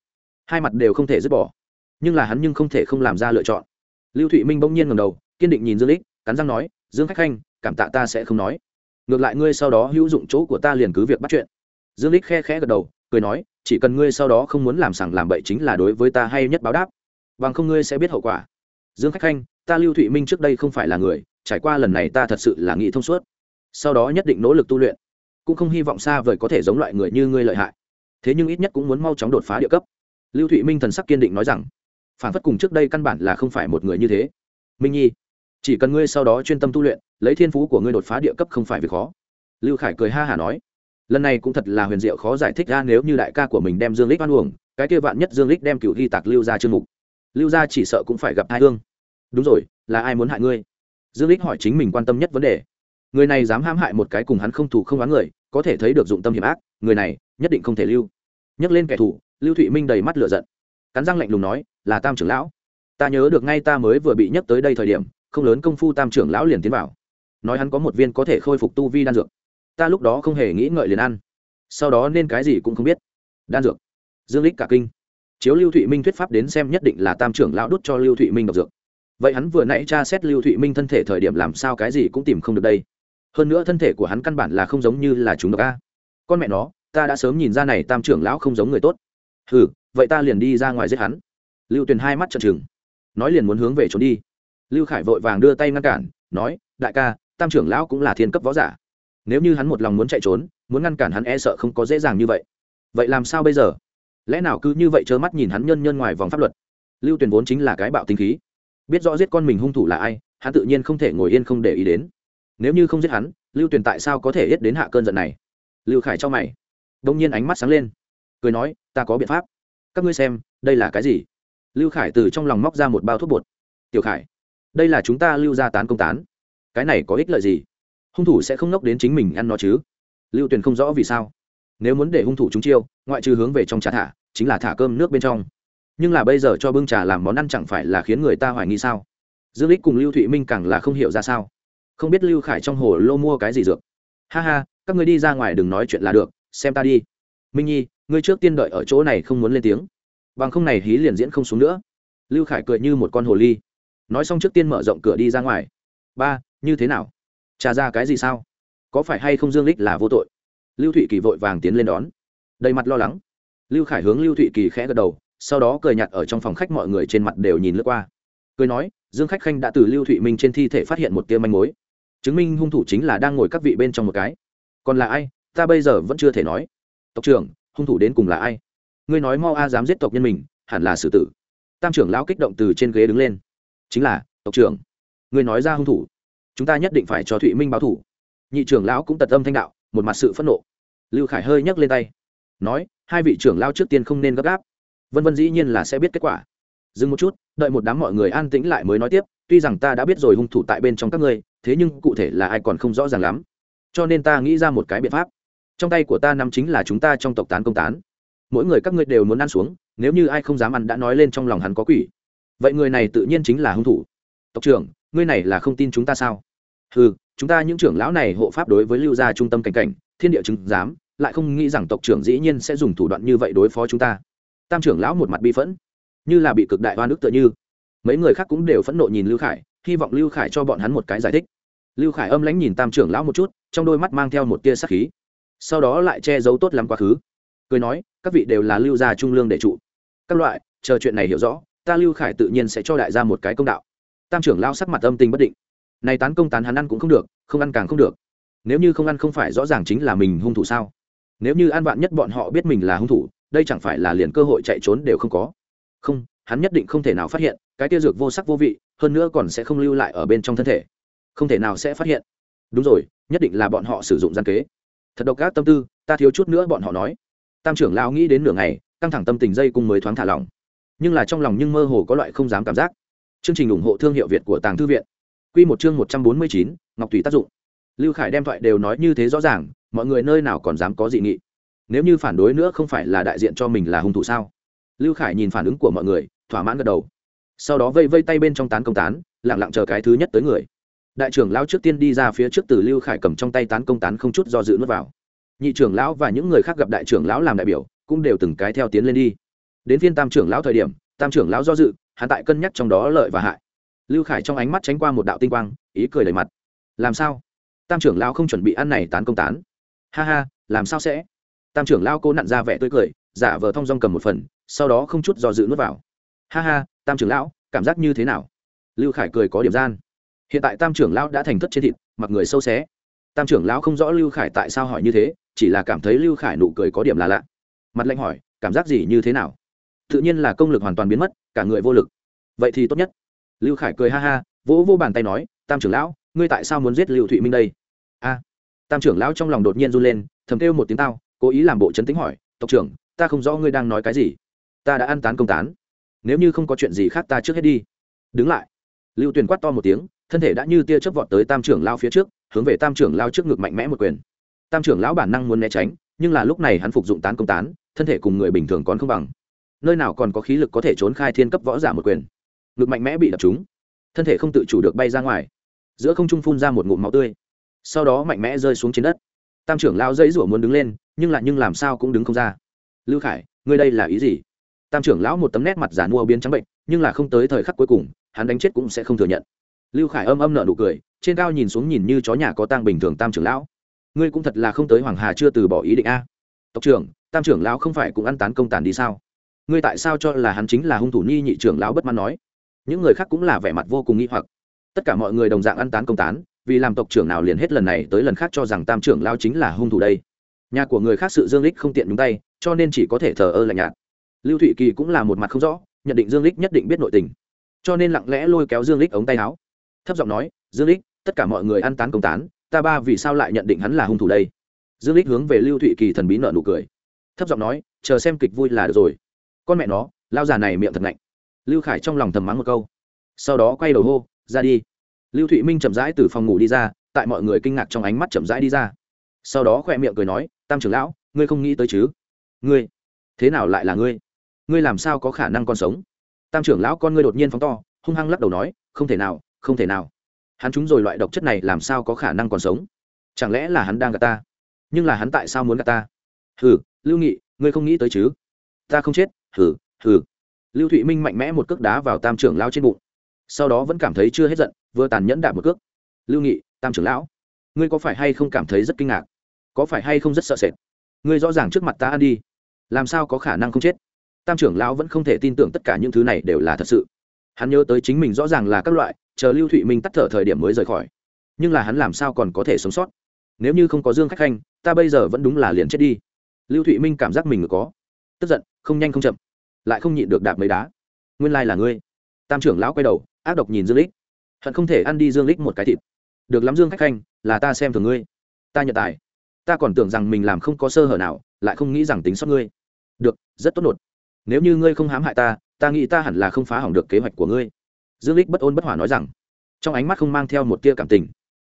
Hai mặt đều không thể dứt bỏ. Nhưng là hắn nhưng không thể không làm ra lựa chọn. Lưu thụy minh bỗng nhiên ngầm đầu, kiên định nhìn dương lích, cắn răng nói, dương khách khanh, cảm tạ ta sẽ không nói. Ngược lại ngươi sau đó hữu dụng chỗ của ta liền cứ việc bắt chuyện. Dương lích khe khẽ gật đầu, cười nói, chỉ cần ngươi sau đó không muốn làm sằng làm bậy chính là đối với ta hay nhất báo đáp. Bằng không ngươi sẽ biết hậu quả. Dương khách khanh ta lưu thụy minh trước đây không phải là người trải qua lần này ta thật sự là nghĩ thông suốt sau đó nhất định nỗ lực tu luyện cũng không hy vọng xa vời có thể giống loại người như ngươi lợi hại thế nhưng ít nhất cũng muốn mau chóng đột phá địa cấp lưu thụy minh thần sắc kiên định nói rằng phản phất cùng trước đây căn bản là không phải một người như thế minh nhi chỉ cần ngươi sau đó chuyên tâm tu luyện lấy thiên phú của ngươi đột phá địa cấp không phải việc khó lưu khải cười ha hả nói lần này cũng thật là huyền diệu khó giải thích ra nếu như đại ca của mình đem dương lích oan uổng, cái kia vạn nhất dương lích đem cựu ghi tạc lưu ra chương mục. Lưu ra chỉ sợ cũng phải gặp hai hương đúng rồi, là ai muốn hại ngươi? Dương lích hỏi chính mình quan tâm nhất vấn đề. Người này dám hãm hại một cái cùng hắn không thủ không oán người, có thể thấy được dụng tâm hiểm ác, người này nhất định không thể lưu. Nhắc lên kẻ thù, lưu thụy minh đầy mắt lửa giận. Cắn răng lạnh lùng nói, là tam trưởng lão. Ta nhớ được ngay ta mới vừa bị nhắc tới đây thời điểm, không lớn công phu tam trưởng lão liền tiến vào. Nói hắn có một viên có thể khôi phục tu vi đan dược. Ta lúc đó không hề nghĩ ngợi liền ăn. Sau đó nên cái gì cũng không biết. Đan dược. Dương lích cả kinh. Chiếu lưu thụy minh thuyết pháp đến xem nhất định là tam trưởng lão đút cho lưu thụy minh độc dược vậy hắn vừa nãy tra xét lưu thụy minh thân thể thời điểm làm sao cái gì cũng tìm không được đây? Hơn nữa thân thể của hắn căn bản là không giống như là chúng độc a. Con mẹ nó, ta đã sớm nhìn ra này tam trưởng lão không giống người tốt. Ừ vậy ta liền đi ra ngoài giết hắn. Lưu tuyền hai mắt trợn trừng. Nói liền muốn hướng về trốn đi. Lưu khải vội vàng đưa tay ngăn cản, nói, đại ca, tam trưởng lão cũng là thiên cấp võ giả. Nếu như hắn một lòng muốn chạy trốn, muốn ngăn cản hắn e sợ không có dễ dàng như vậy. Vậy làm sao bây giờ? Lẽ nào cứ như vậy trơ mắt nhìn hắn nhân nhân ngoài vòng pháp luật? Lưu tuyền vốn chính là cái bạo tinh khí biết rõ giết con mình hung thủ là ai, hắn tự nhiên không thể ngồi yên không để ý đến. Nếu như không giết hắn, lưu tuyền tại sao có thể hết đến hạ cơn giận này? Lưu khải cho mày. Đông nhiên ánh mắt sáng lên, cười nói, ta có biện pháp. Các ngươi xem, đây là cái gì? Lưu khải từ trong lòng móc ra một bao thuốc bột. Tiểu khải, đây là chúng ta lưu ra tán công tán. Cái này có ích lợi gì? Hung thủ sẽ không nốc đến chính mình ăn nó chứ? Lưu tuyền không rõ vì sao. Nếu muốn để hung thủ chúng chiêu, ngoại trừ hướng về trong trà thả, chính là thả cơm nước bên trong nhưng là bây giờ cho bưng trà làm món ăn chẳng phải là khiến người ta hoài nghi sao? Dương lích cùng lưu thụy minh càng là không hiểu ra sao. Không biết lưu khải trong hồ lô mua cái gì dược. Ha ha, các người đi ra ngoài đừng nói chuyện là được, xem ta đi. Minh nhi, ngươi trước tiên đợi ở chỗ này không muốn lên tiếng. Bằng không này hí liền diễn không xuống nữa. Lưu khải cười như một con hồ ly. Nói xong trước tiên mở rộng cửa đi ra ngoài. Ba, như thế nào? Trả ra cái gì sao? Có phải hay không dương lích là vô tội? Lưu thụy kỳ vội vàng tiến lên đón. Đầy mặt lo lắng. Lưu khải hướng lưu thụy kỳ khẽ gật đầu sau đó cười nhặt ở trong phòng khách mọi người trên mặt đều nhìn lướt qua. Cười nói, dương khách khanh đã từ lưu thụy minh trên thi thể phát hiện một tia manh mối. Chứng minh hung thủ chính là đang ngồi các vị bên trong một cái. Còn là ai? Ta bây giờ vẫn chưa thể nói. Tộc trưởng, hung thủ đến cùng là ai? Ngươi nói mau a, dám giết tộc nhân mình, hẳn là xử tử. Tam trưởng lão kích động từ trên ghế đứng lên. Chính là, tộc trưởng, ngươi nói ra hung thủ. Chúng ta nhất định phải cho thụy minh báo thủ. Nhị trưởng lão cũng tật âm thanh đạo, một mặt sự phẫn nộ. Lưu khải hơi nhấc lên tay. Nói, hai vị trưởng lao trước tiên không nên gấp gáp vân vân dĩ nhiên là sẽ biết kết quả. Dừng một chút, đợi một đám mọi người an tĩnh lại mới nói tiếp, tuy rằng ta đã biết rồi hung thủ tại bên trong các ngươi, thế nhưng cụ thể là ai còn không rõ ràng lắm. Cho nên ta nghĩ ra một cái biện pháp. Trong tay của ta nắm chính là chúng ta trong tộc tán công tán. Mỗi người các ngươi đều muốn ăn xuống, nếu như ai không dám ăn đã nói lên trong lòng hắn có quỷ. Vậy người này tự nhiên chính là hung thủ. Tộc trưởng, ngươi này là không tin chúng ta sao? Ừ chúng ta những trưởng lão này hộ pháp đối với lưu gia trung tâm cảnh cảnh, thiên địa chứng giám, lại không nghĩ rằng tộc trưởng dĩ nhiên sẽ dùng thủ đoạn như vậy đối phó chúng ta tam trưởng lão một mặt bi phẫn, như là bị cực đại oan ức tựa như. Mấy người khác cũng đều phẫn nộ nhìn lưu khải, hy vọng lưu khải cho bọn hắn một cái giải thích. Lưu khải âm lãnh nhìn tam trưởng lão một chút, trong đôi mắt mang theo một tia sắc khí. Sau đó lại che giấu tốt lắm quá khứ. Cười nói, các vị đều là lưu gia trung lương để trụ. Các loại, chờ chuyện này hiểu rõ, ta lưu khải tự nhiên sẽ cho đại gia một cái công đạo. Tam trưởng lao sắc mặt âm tình bất định. Này tán công tán hắn ăn cũng không được, không ăn càng không được. Nếu như không ăn không phải rõ ràng chính là mình hung thủ sao? Nếu như an vạn nhất bọn họ biết mình là hung thủ đây chẳng phải là liền cơ hội chạy trốn đều không có. Không, hắn nhất định không thể nào phát hiện, cái tia dược vô sắc vô vị, hơn nữa còn sẽ không lưu lại ở bên trong thân thể. Không thể nào sẽ phát hiện. Đúng rồi, nhất định là bọn họ sử dụng gian kế. Thật độc ác tâm tư, ta thiếu chút nữa bọn họ nói. Tam trưởng lao nghĩ đến nửa ngày, căng thẳng tâm tình dây cung mới thoáng thả lỏng. Nhưng là trong lòng nhưng mơ hồ có loại không dám cảm giác. Chương trình ủng hộ thương hiệu việt của tàng thư viện. Q một chương một trăm bốn mươi chín, ngọc thủy tác dụng. Lưu khải đem thoại đều nói như thế rõ ràng, mọi người nơi nào còn dám có dị nghị nếu như phản đối nữa không phải là đại diện cho mình là hung thủ sao? Lưu khải nhìn phản ứng của mọi người, thỏa mãn gật đầu. Sau đó vây vây tay bên trong tán công tán lẳng lặng chờ cái thứ nhất tới người. Đại trưởng lão trước tiên đi ra phía trước từ lưu khải cầm trong tay tán công tán không chút do dự nuốt vào. Nhị trưởng lão và những người khác gặp đại trưởng lão làm đại biểu, cũng đều từng cái theo tiến lên đi. Đến phiên tam trưởng lão thời điểm, tam trưởng lão do dự, hắn tại cân nhắc trong đó lợi và hại. Lưu khải trong ánh mắt tránh qua một đạo tinh quang, ý cười đầy mặt. Làm sao? Tam trưởng lão không chuẩn bị ăn này tán công tán. Ha ha, làm sao sẽ? Tam trưởng lão cô nặn ra vẻ tươi cười, giả vờ thong dong cầm một phần, sau đó không chút do dự nuốt vào. Ha ha, tam trưởng lão, cảm giác như thế nào? Lưu khải cười có điểm gian. Hiện tại tam trưởng lão đã thành thất trên thịt, mặc người sâu xé. Tam trưởng lão không rõ lưu khải tại sao hỏi như thế, chỉ là cảm thấy lưu khải nụ cười có điểm là lạ. Mặt lạnh hỏi, cảm giác gì như thế nào? Tự nhiên là công lực hoàn toàn biến mất, cả người vô lực. Vậy thì tốt nhất. Lưu khải cười ha ha, vỗ vô bàn tay nói, tam trưởng lão, ngươi tại sao muốn giết lưu thụy minh đây? A. Tam trưởng lão trong lòng đột nhiên run lên, thầm kêu một tiếng tao cố ý làm bộ chấn tính hỏi, tộc trưởng, ta không rõ ngươi đang nói cái gì. Ta đã ăn tán công tán. Nếu như không có chuyện gì khác ta trước hết đi. Đứng lại. Lưu tuyền quát to một tiếng, thân thể đã như tia chớp vọt tới tam trưởng lao phía trước, hướng về tam trưởng lao trước ngực mạnh mẽ một quyền. Tam trưởng lão bản năng muốn né tránh, nhưng là lúc này hắn phục dụng tán công tán, thân thể cùng người bình thường còn không bằng. Nơi nào còn có khí lực có thể trốn khai thiên cấp võ giả một quyền. Ngực mạnh mẽ bị đập trúng. Thân thể không tự chủ được bay ra ngoài. Giữa không trung phun ra một ngụm máu tươi. Sau đó mạnh mẽ rơi xuống trên đất tam trưởng lao dãy rủa muốn đứng lên, nhưng lại nhưng làm sao cũng đứng không ra. Lưu khải, ngươi đây là ý gì? Tam trưởng lão một tấm nét mặt giả mua biến trắng bệnh, nhưng là không tới thời khắc cuối cùng, hắn đánh chết cũng sẽ không thừa nhận. Lưu khải âm âm nợ nụ cười, trên cao nhìn xuống nhìn như chó nhà có tang bình thường tam trưởng lão. Ngươi cũng thật là không tới hoàng hà chưa từ bỏ ý định a. Tộc trưởng, tam trưởng lão không phải cũng ăn tán công tàn đi sao? Ngươi tại sao cho là hắn chính là hung thủ nhi nhị trưởng lão bất mãn nói? Những người khác cũng là vẻ mặt vô cùng nghi hoặc. Tất cả mọi người đồng dạng ăn tán công tán vì làm tộc trưởng nào liền hết lần này tới lần khác cho rằng tam trưởng lao chính là hung thủ đây. Nhà của người khác sự dương lích không tiện đúng tay, cho nên chỉ có thể thờ ơ lạnh nhạt. Lưu thụy kỳ cũng là một mặt không rõ, nhận định dương lích nhất định biết nội tình. Cho nên lặng lẽ lôi kéo dương lích ống tay áo. Thấp giọng nói, dương lích, tất cả mọi người ăn tán công tán, ta ba vì sao lại nhận định hắn là hung thủ đây? Dương lích hướng về lưu thụy kỳ thần bí nợ nụ cười. Thấp giọng nói, chờ xem kịch vui là được rồi. Con mẹ nó, lao già này miệng thật lạnh. Lưu khải trong lòng thầm mắng một câu. Sau đó quay đầu hô, ra đi lưu thụy minh chậm rãi từ phòng ngủ đi ra, tại mọi người kinh ngạc trong ánh mắt chậm rãi đi ra. Sau đó khoe miệng cười nói, tam trưởng lão, ngươi không nghĩ tới chứ? Ngươi? Thế nào lại là ngươi? Ngươi làm sao có khả năng còn sống? Tam trưởng lão con ngươi đột nhiên phóng to, hung hăng lắc đầu nói, không thể nào, không thể nào. Hắn trúng rồi loại độc chất này làm sao có khả năng còn sống? Chẳng lẽ là hắn đang gạt ta? Nhưng là hắn tại sao muốn gạt ta? Hừ, lưu nghị, ngươi không nghĩ tới chứ? Ta không chết. Hừ hừ. Lưu thụy minh mạnh mẽ một cước đá vào tam trưởng lao trên bụng. Sau đó vẫn cảm thấy chưa hết giận vừa tàn nhẫn đạp một cước. Lưu nghị, tam trưởng lão, ngươi có phải hay không cảm thấy rất kinh ngạc? Có phải hay không rất sợ sệt? Ngươi rõ ràng trước mặt ta ăn đi. Làm sao có khả năng không chết? Tam trưởng lão vẫn không thể tin tưởng tất cả những thứ này đều là thật sự. Hắn nhớ tới chính mình rõ ràng là các loại, chờ lưu thụy minh tắt thở thời điểm mới rời khỏi. Nhưng là hắn làm sao còn có thể sống sót? Nếu như không có dương khách khanh, ta bây giờ vẫn đúng là liền chết đi. Lưu thụy minh cảm giác mình có tức giận, không nhanh không chậm, lại không nhịn được đạp mấy đá. Nguyên lai là ngươi. Tam trưởng lão quay đầu, ác độc nhìn dương lích hận không thể ăn đi dương lích một cái thịt. Được lắm dương khách khanh, là ta xem thường ngươi. Ta nhận tài. Ta còn tưởng rằng mình làm không có sơ hở nào, lại không nghĩ rằng tính sót ngươi. Được, rất tốt nột. Nếu như ngươi không hãm hại ta ta nghĩ ta hẳn là không phá hỏng được kế hoạch của ngươi. Dương lích bất ôn bất hỏa nói rằng. Trong ánh mắt không mang theo một tia cảm tình.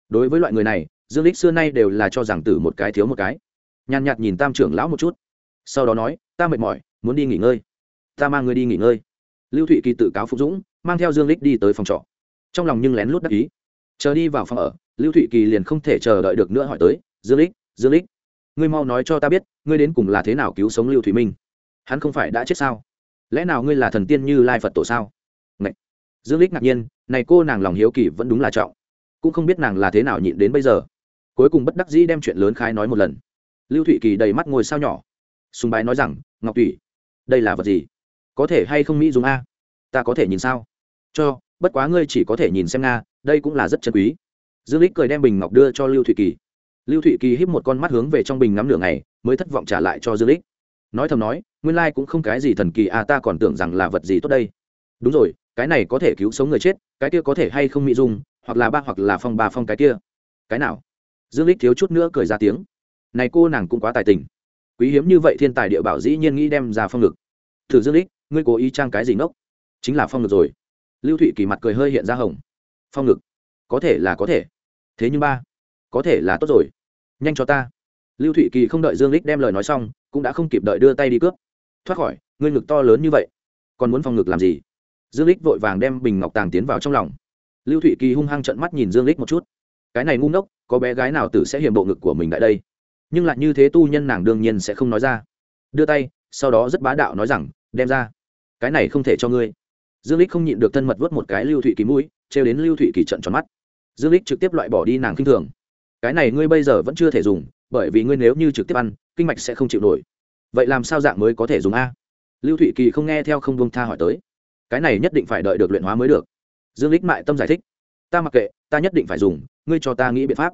Đối với loại người này, dương lích xưa nay đều là cho rằng tử một cái thiếu một cái. Nhàn nhạt nhìn tam trưởng lão một chút. Sau đó nói, ta mệt mỏi, muốn đi nghỉ ngơi. Ta mang ngươi đi nghỉ ngơi. Lưu thụy kỳ tự cáo phục dũng, mang theo dương lích đi tới phòng trọ trong lòng nhưng lén lút đắc ý. Chờ đi vào phòng ở, lưu thụy kỳ liền không thể chờ đợi được nữa hỏi tới, dương lích dương lích, ngươi mau nói cho ta biết, ngươi đến cùng là thế nào cứu sống lưu thụy minh? Hắn không phải đã chết sao? Lẽ nào ngươi là thần tiên như lai phật tổ sao? Ngậy! dương lích ngạc nhiên, này cô nàng lòng hiếu kỳ vẫn đúng là trọng. Cũng không biết nàng là thế nào nhịn đến bây giờ. Cuối cùng bất đắc dĩ đem chuyện lớn khai nói một lần. Lưu thụy kỳ đầy mắt ngồi sao nhỏ. Sùng bái nói rằng, ngọc thủy, đây là vật gì? Có thể hay không mỹ dùng a? Ta có thể nhìn sao? Cho bất quá ngươi chỉ có thể nhìn xem nga, đây cũng là rất chân quý. Dương lích cười đem bình ngọc đưa cho lưu thụy kỳ. Lưu thụy kỳ híp một con mắt hướng về trong bình ngắm nửa ngày mới thất vọng trả lại cho dương lích nói thầm nói, nguyên lai cũng không cái gì thần kỳ à ta còn tưởng rằng là vật gì tốt đây. Đúng rồi, cái này có thể cứu sống người chết, cái kia có thể hay không mỹ dung, hoặc là ba hoặc là phong ba phong cái kia. Cái nào? Dương lích thiếu chút nữa cười ra tiếng. Này cô nàng cũng quá tài tình. Quý hiếm như vậy thiên tài địa bảo dĩ nhiên nghĩ đem ra phong ngực. Thử dương lích ngươi cố ý trang cái gì nốc chính là phong ngực rồi lưu thụy kỳ mặt cười hơi hiện ra hồng. Phong ngực. Có thể là có thể. Thế nhưng ba, có thể là tốt rồi. Nhanh cho ta. Lưu thụy kỳ không đợi dương lích đem lời nói xong, cũng đã không kịp đợi đưa tay đi cướp. Thoát khỏi, ngươi ngực to lớn như vậy. Còn muốn phong ngực làm gì? Dương lích vội vàng đem bình ngọc tàng tiến vào trong lòng. Lưu thụy kỳ hung hăng trận mắt nhìn dương lích một chút. Cái này ngu ngốc, có bé gái nào tử sẽ hiểm bộ ngực của mình tại đây? Nhưng lại như thế tu nhân nàng đương nhiên sẽ không nói ra. Đưa tay, sau đó rất bá đạo nói rằng, đem ra. Cái này không thể cho ngươi dương lích không nhịn được thân mật vớt một cái lưu thụy kỳ mũi, trêu đến lưu thụy kỳ trận tròn mắt. Dương lích trực tiếp loại bỏ đi nàng kinh thường. Cái này ngươi bây giờ vẫn chưa thể dùng, bởi vì ngươi nếu như trực tiếp ăn, kinh mạch sẽ không chịu nổi. Vậy làm sao dạng mới có thể dùng a? Lưu thụy kỳ không nghe theo không buông tha hỏi tới. Cái này nhất định phải đợi được luyện hóa mới được. Dương lích mại tâm giải thích. Ta mặc kệ, ta nhất định phải dùng, ngươi cho ta nghĩ biện pháp.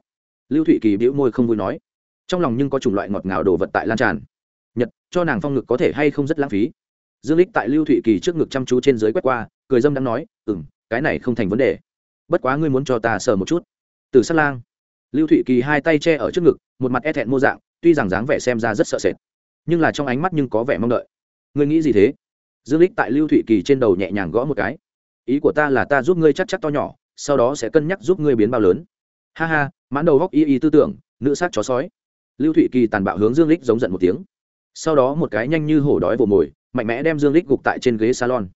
Lưu thụy kỳ bĩu môi không vui nói. Trong lòng nhưng có chủng loại ngọt ngào đồ vật tại lan tràn. Nhật, cho nàng phong ngực có thể hay không rất lãng phí dương lích tại lưu thụy kỳ trước ngực chăm chú trên dưới quét qua, cười dâm đang nói ừ m cái này không thành vấn đề. Bất quá ngươi muốn cho ta sờ một chút. Từ sát lang, lưu thụy kỳ hai tay che ở trước ngực, một mặt e thẹn mô dạng, tuy rằng dáng vẻ xem ra rất sợ sệt, nhưng là trong ánh mắt nhưng có vẻ mong đợi. Ngươi nghĩ gì thế? Dương lích tại lưu thụy kỳ trên đầu nhẹ nhàng gõ một cái. Ý của ta là ta giúp ngươi chắc chắc to nhỏ, sau đó sẽ cân nhắc giúp ngươi biến bao lớn. Ha ha, mãn đầu góc y y tư tưởng, nữ sát chó sói. Lưu thụy kỳ tàn bạo hướng dương lích giống giận một tiếng. Sau đó một cái nhanh như hổ đói vồ mồi mạnh mẽ đem dương lích gục tại trên ghế salon.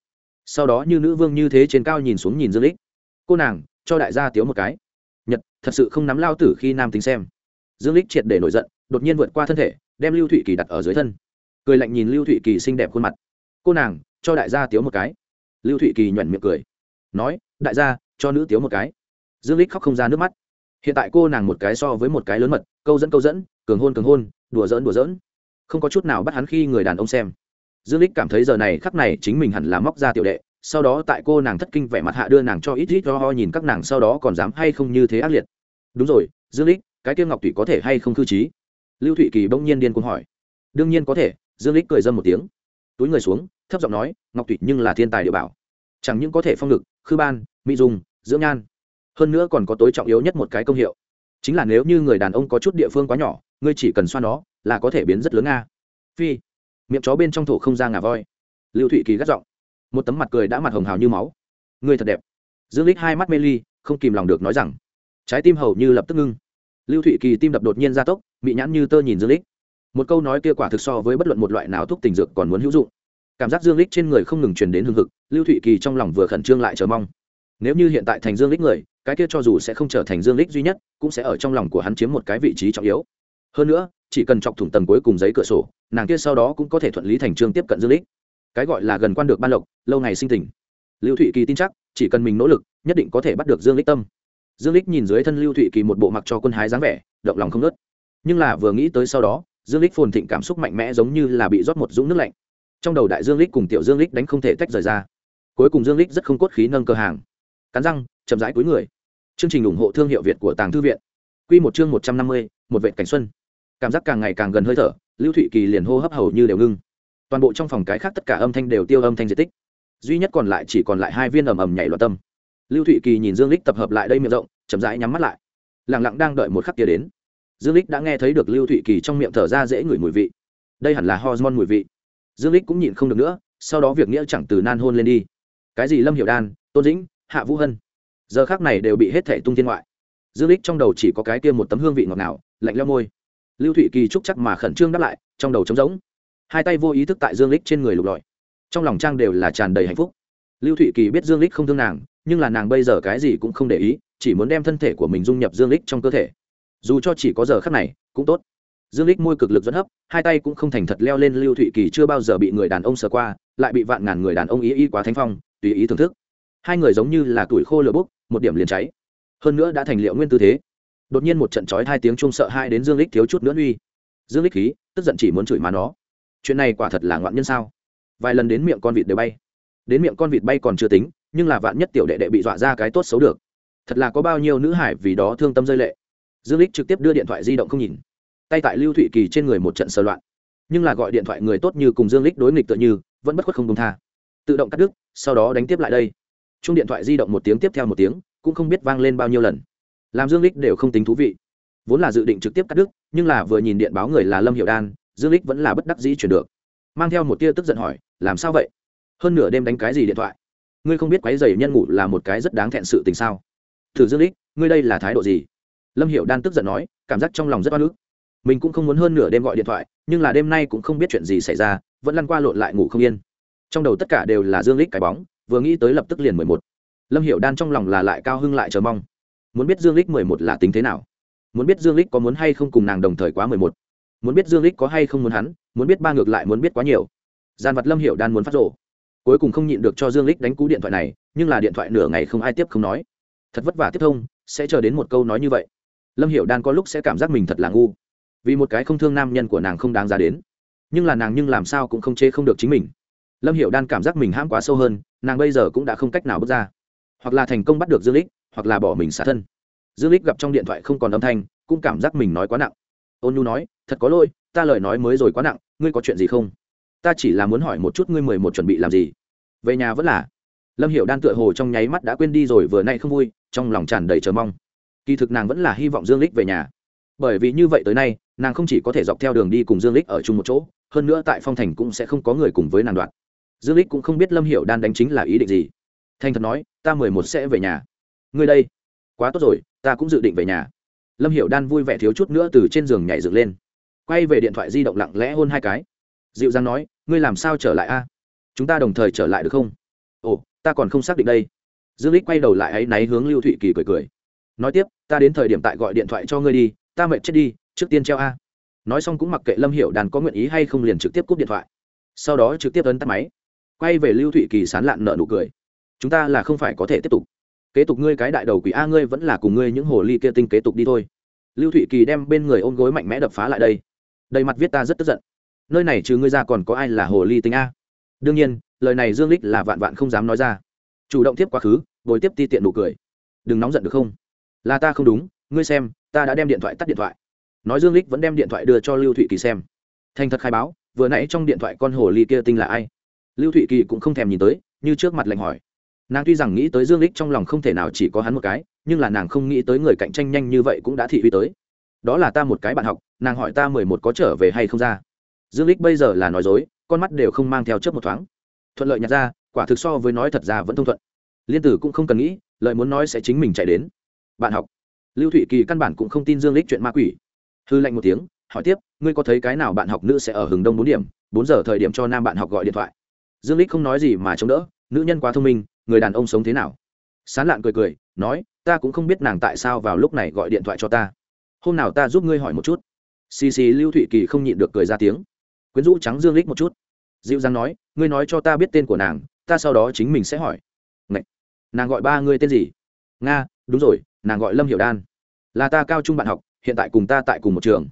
Sau đó như nữ vương như thế trên cao nhìn xuống nhìn dương lích. Cô nàng, cho đại gia tiếu một cái. Nhật, thật sự không nắm lao tử khi nam tính xem. Dương lích triệt để nổi giận, đột nhiên vượt qua thân thể, đem lưu thụy kỳ đặt ở dưới thân. Cười lạnh nhìn lưu thụy kỳ xinh đẹp khuôn mặt. Cô nàng, cho đại gia tiếu một cái. Lưu thụy kỳ nhuẩn miệng cười. Nói, đại gia, cho nữ tiếu một cái. Dương lích khóc không ra nước mắt. Hiện tại cô nàng một cái so với một cái lớn mật, câu dẫn câu dẫn, cường hôn cường hôn, đùa giỡn đùa giỡn. Không có chút nào bắt hắn khi người đàn ông xem dương lích cảm thấy giờ này khắc này chính mình hẳn là móc ra tiểu đệ, sau đó tại cô nàng thất kinh vẻ mặt hạ đưa nàng cho ít ít ho ho nhìn các nàng sau đó còn dám hay không như thế ác liệt. Đúng rồi, dương lích cái tiêu ngọc thủy có thể hay không cư trí? Lưu thụy kỳ bỗng nhiên điên cuồng hỏi. Đương nhiên có thể, dương lích cười dâm một tiếng. Túi người xuống, thấp giọng nói, ngọc thủy nhưng là thiên tài địa bảo. Chẳng những có thể phong lực khư ban, mỹ dung, dưỡng nhan, hơn nữa còn có tối trọng yếu nhất một cái công hiệu. Chính là nếu như người đàn ông có chút địa phương quá nhỏ, ngươi chỉ cần xoa nó, là có thể biến rất lớn nga phi miệng chó bên trong thổ không ra ngà voi. Lưu thụy kỳ gắt giọng, một tấm mặt cười đã mặt hồng hào như máu. Người thật đẹp. Dương lích hai mắt mê ly, không kìm lòng được nói rằng, trái tim hầu như lập tức ngưng. Lưu thụy kỳ tim đập đột nhiên gia tốc bị nhãn như tơ nhìn dương lích một câu nói kia quả thực so với bất luận một loại nào thuốc tình dược còn muốn hữu dụng. Cảm giác dương lích trên người không ngừng truyền đến hương thực lưu thụy kỳ trong lòng vừa khẩn trương lại chờ mong. Nếu như hiện tại thành dương lích người, cái kia cho dù sẽ không trở thành dương lích duy nhất, cũng sẽ ở trong lòng của hắn chiếm một cái vị trí trọng yếu. Hơn nữa chỉ cần chọc thủng tầng cuối cùng giấy cửa sổ nàng kia sau đó cũng có thể thuận lý thành trương tiếp cận dương lích. Cái gọi là gần quan được ban lộc lâu ngày sinh tình. Lưu thụy kỳ tin chắc chỉ cần mình nỗ lực nhất định có thể bắt được dương lích tâm. Dương lích nhìn dưới thân lưu thụy kỳ một bộ mặc cho quân hái dáng vẻ động lòng không nớt nhưng là vừa nghĩ tới sau đó dương lích phồn thịnh cảm xúc mạnh mẽ giống như là bị rót một dũng nước lạnh. Trong đầu đại dương lích cùng tiểu dương lích đánh không thể tách rời ra. Cuối cùng dương lích rất không cốt khí nâng cơ hàng. Cắn răng chậm rãi cuối người. Chương trình ủng hộ thương hiệu việt của tàng thư viện. Quy một chương một trăm năm mươi, một vệ cảnh xuân cảm giác càng ngày càng gần hơi thở, lưu thụy kỳ liền hô hấp hầu như đều ngưng. Toàn bộ trong phòng cái khác tất cả âm thanh đều tiêu âm thanh diện tích. Duy nhất còn lại chỉ còn lại hai viên ầm ầm nhảy loạn tâm. Lưu thụy kỳ nhìn dương lích tập hợp lại đây miệng rộng, chậm rãi nhắm mắt lại. Lặng lặng đang đợi một khắc kia đến. Dương lích đã nghe thấy được lưu thụy kỳ trong miệng thở ra dễ ngửi mùi vị. Đây hẳn là hormone mùi vị. Dương lích cũng nhịn không được nữa, sau đó việc nghĩa chẳng từ nan hôn lên đi. Cái gì lâm hiểu đan, tôn dĩnh, hạ vũ hân. Giờ khác này đều bị hết thảy tung thiên ngoại. Dương lích trong đầu chỉ có cái kia một tấm hương vị ngọt ngào, lạnh leo môi lưu thụy kỳ trúc chắc mà khẩn trương đáp lại, trong đầu trống rỗng. Hai tay vô ý thức tại dương lích trên người lục lọi. Trong lòng trang đều là tràn đầy hạnh phúc. Lưu thụy kỳ biết dương lích không thương nàng, nhưng là nàng bây giờ cái gì cũng không để ý, chỉ muốn đem thân thể của mình dung nhập dương lích trong cơ thể. Dù cho chỉ có giờ khắc này, cũng tốt. Dương lích môi cực lực dẫn hấp, hai tay cũng không thành thật leo lên lưu thụy kỳ chưa bao giờ bị người đàn ông sờ qua, lại bị vạn ngàn người đàn ông ý ý quá thánh phong, tùy ý thưởng thức. Hai người giống như là tuổi khô lửa bốc, một điểm liền cháy. Hơn nữa đã thành liệu nguyên tư thế đột nhiên một trận chói hai tiếng chung sợ hai đến dương lích thiếu chút nữa uy. Dương lích khí, tức giận chỉ muốn chửi má nó. Chuyện này quả thật là ngoạn nhân sao? Vài lần đến miệng con vịt đều bay. Đến miệng con vịt bay còn chưa tính, nhưng là vạn nhất tiểu đệ đệ bị dọa ra cái tốt xấu được. Thật là có bao nhiêu nữ hải vì đó thương tâm rơi lệ. Dương lích trực tiếp đưa điện thoại di động không nhìn. Tay tại lưu thụy kỳ trên người một trận sơ loạn. Nhưng là gọi điện thoại người tốt như cùng dương lích đối nghịch tựa như, vẫn bất khuất không công tha. Tự động cắt đứt, sau đó đánh tiếp lại đây. Chung điện thoại di động một tiếng tiếp theo một tiếng, cũng không biết vang lên bao nhiêu lần làm dương lích đều không tính thú vị. Vốn là dự định trực tiếp cắt đứt, nhưng là vừa nhìn điện báo người là lâm hiệu đan, dương lích vẫn là bất đắc dĩ chuyển được. Mang theo một tia tức giận hỏi, làm sao vậy? Hơn nửa đêm đánh cái gì điện thoại? Ngươi không biết quấy giày nhân ngủ là một cái rất đáng thẹn sự tình sao? Thử dương lích, ngươi đây là thái độ gì? Lâm hiệu đan tức giận nói, cảm giác trong lòng rất oan ức. Mình cũng không muốn hơn nửa đêm gọi điện thoại, nhưng là đêm nay cũng không biết chuyện gì xảy ra, vẫn lăn qua lộn lại ngủ không yên. Trong đầu tất cả đều là dương lích cái bóng, vừa nghĩ tới lập tức liền mười một. Lâm hiệu đan trong lòng là lại cao hưng lại chờ mong muốn biết dương lích mười một là tính thế nào? Muốn biết dương lích có muốn hay không cùng nàng đồng thời quá mười một? Muốn biết dương lích có hay không muốn hắn? Muốn biết ba ngược lại muốn biết quá nhiều? Gian vật lâm hiệu đan muốn phát rộ cuối cùng không nhịn được cho dương lích đánh cú điện thoại này, nhưng là điện thoại nửa ngày không ai tiếp không nói. Thật vất vả tiếp thông, sẽ chờ đến một câu nói như vậy. Lâm hiệu đan có lúc sẽ cảm giác mình thật là ngu. Vì một cái không thương nam nhân của nàng không đáng ra đến. Nhưng là nàng nhưng làm sao cũng không chế không được chính mình. Lâm hiệu đan cảm giác mình hãm quá sâu hơn, nàng bây giờ cũng đã không cách nào bước ra. Hoặc là thành công bắt được dương lích hoặc là bỏ mình xả thân. Dương lích gặp trong điện thoại không còn âm thanh, cũng cảm giác mình nói quá nặng. Ôn nhu nói, thật có lỗi, ta lời nói mới rồi quá nặng, ngươi có chuyện gì không? Ta chỉ là muốn hỏi một chút ngươi mười một chuẩn bị làm gì? Về nhà vẫn là. Lâm hiểu đan tựa hồ trong nháy mắt đã quên đi rồi, vừa nay không vui, trong lòng tràn đầy chờ mong. Kỳ thực nàng vẫn là hy vọng dương lích về nhà. Bởi vì như vậy tới nay, nàng không chỉ có thể dọc theo đường đi cùng dương lích ở chung một chỗ, hơn nữa tại phong thành cũng sẽ không có người cùng với nàng đoạn. Dương lích cũng không biết lâm hiểu đan đánh chính là ý định gì. Thành thật nói, ta mười một sẽ về nhà ngươi đây, quá tốt rồi, ta cũng dự định về nhà. Lâm hiểu đan vui vẻ thiếu chút nữa từ trên giường nhảy dựng lên. Quay về điện thoại di động lặng lẽ hôn hai cái. Dịu dàng nói, ngươi làm sao trở lại a? Chúng ta đồng thời trở lại được không? Ồ, ta còn không xác định đây. Dương lích quay đầu lại ấy náy hướng lưu thụy kỳ cười cười. Nói tiếp, ta đến thời điểm tại gọi điện thoại cho ngươi đi, ta mệt chết đi, trước tiên treo a. Nói xong cũng mặc kệ lâm hiểu đàn có nguyện ý hay không liền trực tiếp cúp điện thoại. Sau đó trực tiếp ấn tắt máy. Quay về lưu thụy kỳ sán lạn nợ nụ cười. Chúng ta là không phải có thể tiếp tục kế tục ngươi cái đại đầu quỷ a, ngươi vẫn là cùng ngươi những hồ ly kia tinh kế tục đi thôi. Lưu thụy kỳ đem bên người ôm gối mạnh mẽ đập phá lại đây. Đầy mặt viết ta rất tức giận. Nơi này trừ ngươi ra còn có ai là hồ ly tinh a? Đương nhiên, lời này dương lích là vạn vạn không dám nói ra. Chủ động tiếp quá khứ, bồi tiếp ti tiện nụ cười. Đừng nóng giận được không? Là ta không đúng, ngươi xem, ta đã đem điện thoại tắt điện thoại. Nói dương lích vẫn đem điện thoại đưa cho lưu thụy kỳ xem. Thành thật khai báo, vừa nãy trong điện thoại con hồ ly kia tinh là ai? Lưu thụy kỳ cũng không thèm nhìn tới, như trước mặt lạnh hỏi nàng tuy rằng nghĩ tới dương lích trong lòng không thể nào chỉ có hắn một cái, nhưng là nàng không nghĩ tới người cạnh tranh nhanh như vậy cũng đã thị uy tới. Đó là ta một cái bạn học, nàng hỏi ta mười một có trở về hay không ra. Dương lích bây giờ là nói dối, con mắt đều không mang theo chớp một thoáng. Thuận lợi nhặt ra, quả thực so với nói thật ra vẫn thông thuận. Liên tử cũng không cần nghĩ lợi muốn nói sẽ chính mình chạy đến. Bạn học. Lưu thụy kỳ căn bản cũng không tin dương lích chuyện ma quỷ. Hư lạnh một tiếng, hỏi tiếp, ngươi có thấy cái nào bạn học nữ sẽ ở hừng đông bốn điểm, bốn giờ thời điểm cho nam bạn học gọi điện thoại. Dương lích không nói gì mà chống đỡ, nữ nhân quá thông minh người đàn ông sống thế nào? Sán lạn cười cười, nói, ta cũng không biết nàng tại sao vào lúc này gọi điện thoại cho ta. Hôm nào ta giúp ngươi hỏi một chút. Xì xì lưu thụy kỳ không nhịn được cười ra tiếng. Quyến rũ trắng dương lích một chút. Dịu dàng nói, ngươi nói cho ta biết tên của nàng, ta sau đó chính mình sẽ hỏi. Ngậy! nàng gọi ba ngươi tên gì? Nga, đúng rồi, nàng gọi lâm hiệu đan. Là ta cao trung bạn học, hiện tại cùng ta tại cùng một trường.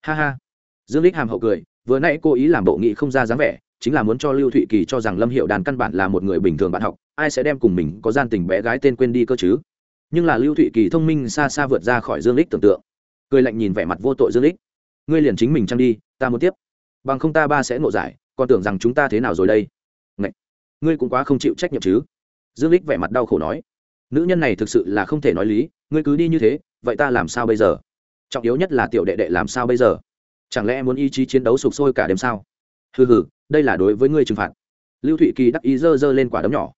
Ha ha. Dương lích hàm hậu cười, vừa nãy cô ý làm bộ nghị không ra dáng vẻ chính là muốn cho lưu thụy kỳ cho rằng lâm hiệu đàn căn bản là một người bình thường bạn học, ai sẽ đem cùng mình có gian tình bé gái tên quên đi cơ chứ? Nhưng là lưu thụy kỳ thông minh xa xa vượt ra khỏi dương lích tưởng tượng. Cười lạnh nhìn vẻ mặt vô tội dương lích. Ngươi liền chính mình chăng đi, ta muốn tiếp. Bằng không ta ba sẽ ngộ giải, còn tưởng rằng chúng ta thế nào rồi đây? Ngậy! ngươi cũng quá không chịu trách nhiệm chứ? Dương lích vẻ mặt đau khổ nói. Nữ nhân này thực sự là không thể nói lý, ngươi cứ đi như thế, vậy ta làm sao bây giờ? Trọng yếu nhất là tiểu đệ đệ làm sao bây giờ? Chẳng lẽ muốn ý chí chiến đấu sụp sôi cả đêm sao? Hừ hừ, đây là đối với ngươi trừng phạt. Lưu thụy kỳ đắc ý dơ dơ lên quả đấm nhỏ.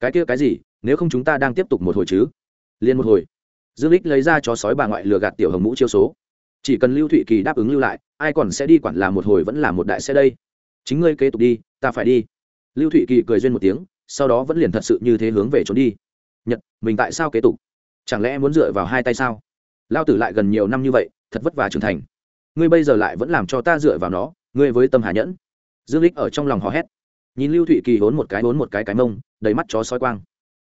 Cái kia cái gì, nếu không chúng ta đang tiếp tục một hồi chứ? Liền một hồi. Dương lích lấy ra chó sói bà ngoại lừa gạt tiểu hồng mũ chiêu số. Chỉ cần lưu thụy kỳ đáp ứng lưu lại, ai còn sẽ đi quản là một hồi vẫn là một đại xe đây? Chính ngươi kế tục đi, ta phải đi. Lưu thụy kỳ cười duyên một tiếng, sau đó vẫn liền thật sự như thế hướng về trốn đi. Nhật, mình tại sao kế tục? Chẳng lẽ muốn dựa vào hai tay sao? Lao tử lại gần nhiều năm như vậy, thật vất vả trưởng thành. Ngươi bây giờ lại vẫn làm cho ta dựa vào nó, ngươi với tâm hà nhẫn dương lích ở trong lòng hò hét. Nhìn lưu thụy kỳ hốn một cái, hốn một cái cái mông, đầy mắt chó soi quang.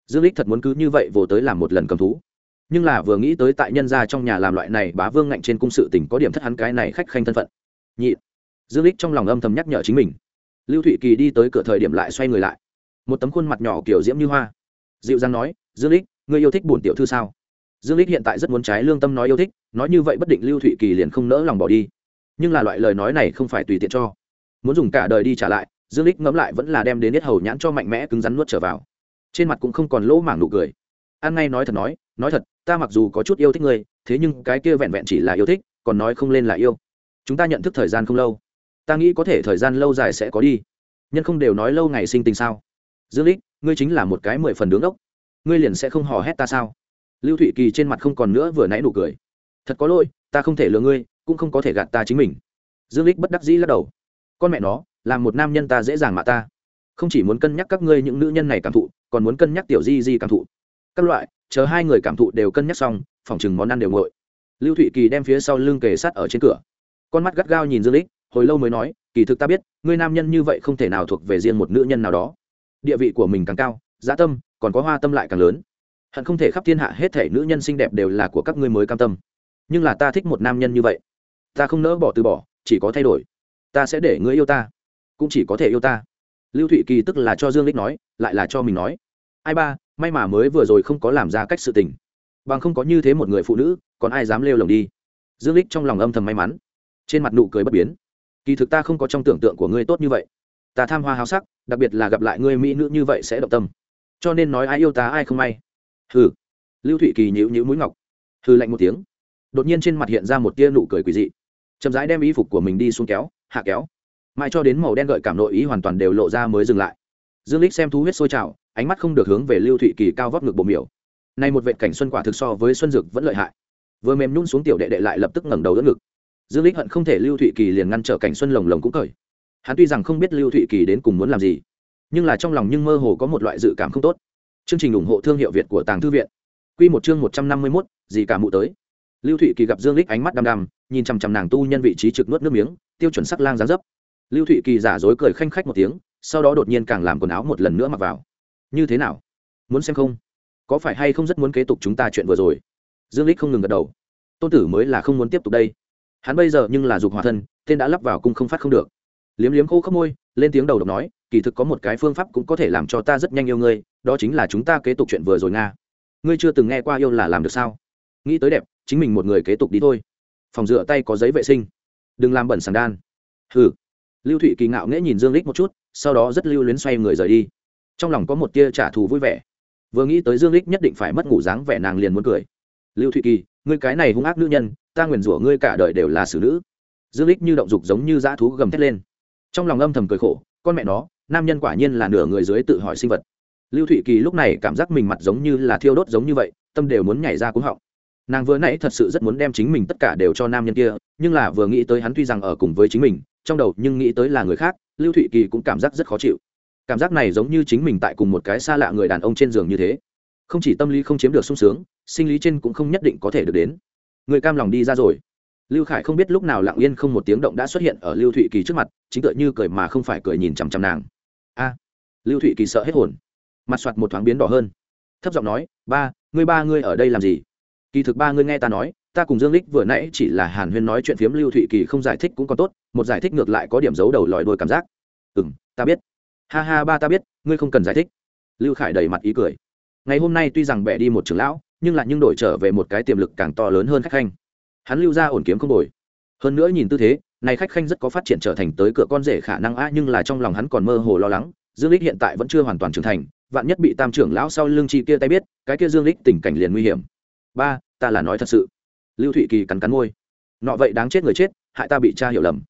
Dương lích thật muốn cứ như vậy vồ tới làm một lần cầm thú. Nhưng là vừa nghĩ tới tại nhân gia trong nhà làm loại này bá vương ngạnh trên cung sự tỉnh có điểm thất hắn cái này khách khanh thân phận. Nhị, dương lích trong lòng âm thầm nhắc nhở chính mình. Lưu thụy kỳ đi tới cửa thời điểm lại xoay người lại. Một tấm khuôn mặt nhỏ kiểu diễm như hoa. Dịu dàng nói, dương lích ngươi yêu thích bổn tiểu thư sao? Dương lích hiện tại rất muốn trái lương tâm nói yêu thích, nói như vậy bất định lưu thụy kỳ liền không nỡ lòng bỏ đi. Nhưng là loại lời nói này không phải tùy tiện cho muốn dùng cả đời đi trả lại, dương lích ngẫm lại vẫn là đem đến hết hầu nhãn cho mạnh mẽ cứng rắn nuốt trở vào. Trên mặt cũng không còn lỗ mảng nụ cười. An ngay nói thật nói nói thật, ta mặc dù có chút yêu thích ngươi, thế nhưng cái kia vẹn vẹn chỉ là yêu thích, còn nói không lên là yêu. Chúng ta nhận thức thời gian không lâu. Ta nghĩ có thể thời gian lâu dài sẽ có đi. Nhân không đều nói lâu ngày sinh tình sao. Dương lích ngươi chính là một cái mười phần đứng đốc. Ngươi liền sẽ không hò hét ta sao? Lưu thụy kỳ trên mặt không còn nữa vừa nãy nụ cười. Thật có lỗi, ta không thể lừa ngươi, cũng không có thể gạt ta chính mình. Dương lích bất đắc dĩ lắc đầu con mẹ nó, làm một nam nhân ta dễ dàng mà ta. Không chỉ muốn cân nhắc các ngươi những nữ nhân này cảm thụ, còn muốn cân nhắc tiểu di di cảm thụ. Các loại, chờ hai người cảm thụ đều cân nhắc xong, phòng chừng món ăn đều nguội. Lưu thụy kỳ đem phía sau lưng kề sát ở trên cửa. Con mắt gắt gao nhìn dương lích, hồi lâu mới nói, kỳ thực ta biết, ngươi nam nhân như vậy không thể nào thuộc về riêng một nữ nhân nào đó. Địa vị của mình càng cao dã tâm, còn có hoa tâm lại càng lớn. Hận không thể khắp thiên hạ hết thể nữ nhân xinh đẹp đều là của các ngươi mới cam tâm. Nhưng là ta thích một nam nhân như vậy. Ta không nỡ bỏ từ bỏ, chỉ có thay đổi ta sẽ để ngươi yêu ta. Cũng chỉ có thể yêu ta. Lưu thụy kỳ tức là cho dương lích nói, lại là cho mình nói. Ai ba, may mà mới vừa rồi không có làm ra cách sự tình. Bằng không có như thế một người phụ nữ, còn ai dám lêu lồng đi? Dương lích trong lòng âm thầm may mắn. Trên mặt nụ cười bất biến. Kỳ thực ta không có trong tưởng tượng của ngươi tốt như vậy. Ta tham hoa háo sắc, đặc biệt là gặp lại ngươi mỹ nữ như vậy sẽ động tâm. Cho nên nói ai yêu ta ai không may. Hừ. Lưu thụy kỳ nhíu nhíu mũi ngọc. Hừ lạnh một tiếng. Đột nhiên trên mặt hiện ra một tia nụ cười quỳ dị. Chậm rãi đem y phục của mình đi xuống kéo hạ kéo. Mãi cho đến màu đen gợi cảm nội ý hoàn toàn đều lộ ra mới dừng lại. Dương lích xem thú huyết sôi trào ánh mắt không được hướng về lưu thụy kỳ cao vóc ngực bộ miểu. Nay một vệ cảnh xuân quả thực so với xuân dược vẫn lợi hại. Vừa mềm nhún xuống tiểu đệ đệ lại lập tức ngẩng đầu đỡ ngực. Dương lích hận không thể lưu thụy kỳ liền ngăn trở cảnh xuân lồng lồng cũng cởi. Hắn tuy rằng không biết lưu thụy kỳ đến cùng muốn làm gì nhưng là trong lòng nhưng mơ hồ có một loại dự cảm không tốt. Chương trình ủng hộ thương hiệu việt của tàng thư viện. Quy một chương một trăm năm mươi 151, gì cả mụ tới lưu thụy kỳ gặp dương lích ánh mắt đăm đăm, nhìn chằm chằm nàng tu nhân vị trí trực nuốt nước miếng, tiêu chuẩn sắc lang dáng dấp. Lưu thụy kỳ giả dối cười khanh khách một tiếng, sau đó đột nhiên càng làm quần áo một lần nữa mặc vào. Như thế nào? Muốn xem không? Có phải hay không rất muốn kế tục chúng ta chuyện vừa rồi? Dương lích không ngừng gật đầu. Tôn tử mới là không muốn tiếp tục đây. Hắn bây giờ nhưng là dục hòa thân, tên đã lắp vào cung không phát không được. Liếm liếm khô khốc môi, lên tiếng đầu độc nói, kỳ thực có một cái phương pháp cũng có thể làm cho ta rất nhanh yêu ngươi, đó chính là chúng ta kế tục chuyện vừa rồi nga. Ngươi chưa từng nghe qua yêu là làm được sao? Nghĩ tới đẹp chính mình một người kế tục đi thôi. Phòng rửa tay có giấy vệ sinh. Đừng làm bẩn sàng đan. Hừ. Lưu thụy kỳ ngạo nghễ nhìn dương lích một chút, sau đó rất lưu luyến xoay người rời đi. Trong lòng có một tia trả thù vui vẻ. Vừa nghĩ tới dương lích nhất định phải mất ngủ dáng vẻ nàng liền muốn cười. Lưu thụy kỳ, ngươi cái này hung ác nữ nhân, ta nguyền rủa ngươi cả đời đều là xử nữ. Dương lích như động dục giống như dã thú gầm thét lên. Trong lòng âm thầm cười khổ, con mẹ nó, nam nhân quả nhiên là nửa người dưới tự hỏi sinh vật. Lưu thụy kỳ lúc này cảm giác mình mặt giống như là thiêu đốt giống như vậy, tâm đều muốn nhảy ra cúng họng nàng vừa nãy thật sự rất muốn đem chính mình tất cả đều cho nam nhân kia, nhưng là vừa nghĩ tới hắn tuy rằng ở cùng với chính mình, trong đầu nhưng nghĩ tới là người khác, lưu thụy kỳ cũng cảm giác rất khó chịu. Cảm giác này giống như chính mình tại cùng một cái xa lạ người đàn ông trên giường như thế. Không chỉ tâm lý không chiếm được sung sướng, sinh lý trên cũng không nhất định có thể được đến. Người cam lòng đi ra rồi. Lưu khải không biết lúc nào lặng yên không một tiếng động đã xuất hiện ở lưu thụy kỳ trước mặt, chính tựa như cười mà không phải cười nhìn chằm chằm nàng. A! Lưu thụy kỳ sợ hết hồn. Mặt soạt một thoáng biến đỏ hơn. Thấp giọng nói, ba, ngươi ba ngươi ở đây làm gì? Kỳ thực ba ngươi nghe ta nói, ta cùng dương lích vừa nãy chỉ là hàn huyên nói chuyện phiếm lưu thụy kỳ không giải thích cũng còn tốt, một giải thích ngược lại có điểm giấu đầu lòi đôi cảm giác. Ừ m ta biết. Ha ha, ba ta biết, ngươi không cần giải thích. Lưu khải đầy mặt ý cười. Ngày hôm nay tuy rằng bẻ đi một trưởng lão, nhưng lại nhưng đổi trở về một cái tiềm lực càng to lớn hơn khách khanh. Hắn lưu ra ổn kiếm không đổi. Hơn nữa nhìn tư thế, này khách khanh rất có phát triển trở thành tới cửa con rể khả năng a nhưng là trong lòng hắn còn mơ hồ lo lắng, dương lích hiện tại vẫn chưa hoàn toàn trưởng thành, vạn nhất bị tam trưởng lão sau lưng chi kia tay biết, cái kia dương lích tình cảnh liền nguy hiểm ba, ta là nói thật sự. Lưu thụy kỳ cắn cắn môi. Nọ vậy đáng chết người chết, hại ta bị cha hiểu lầm.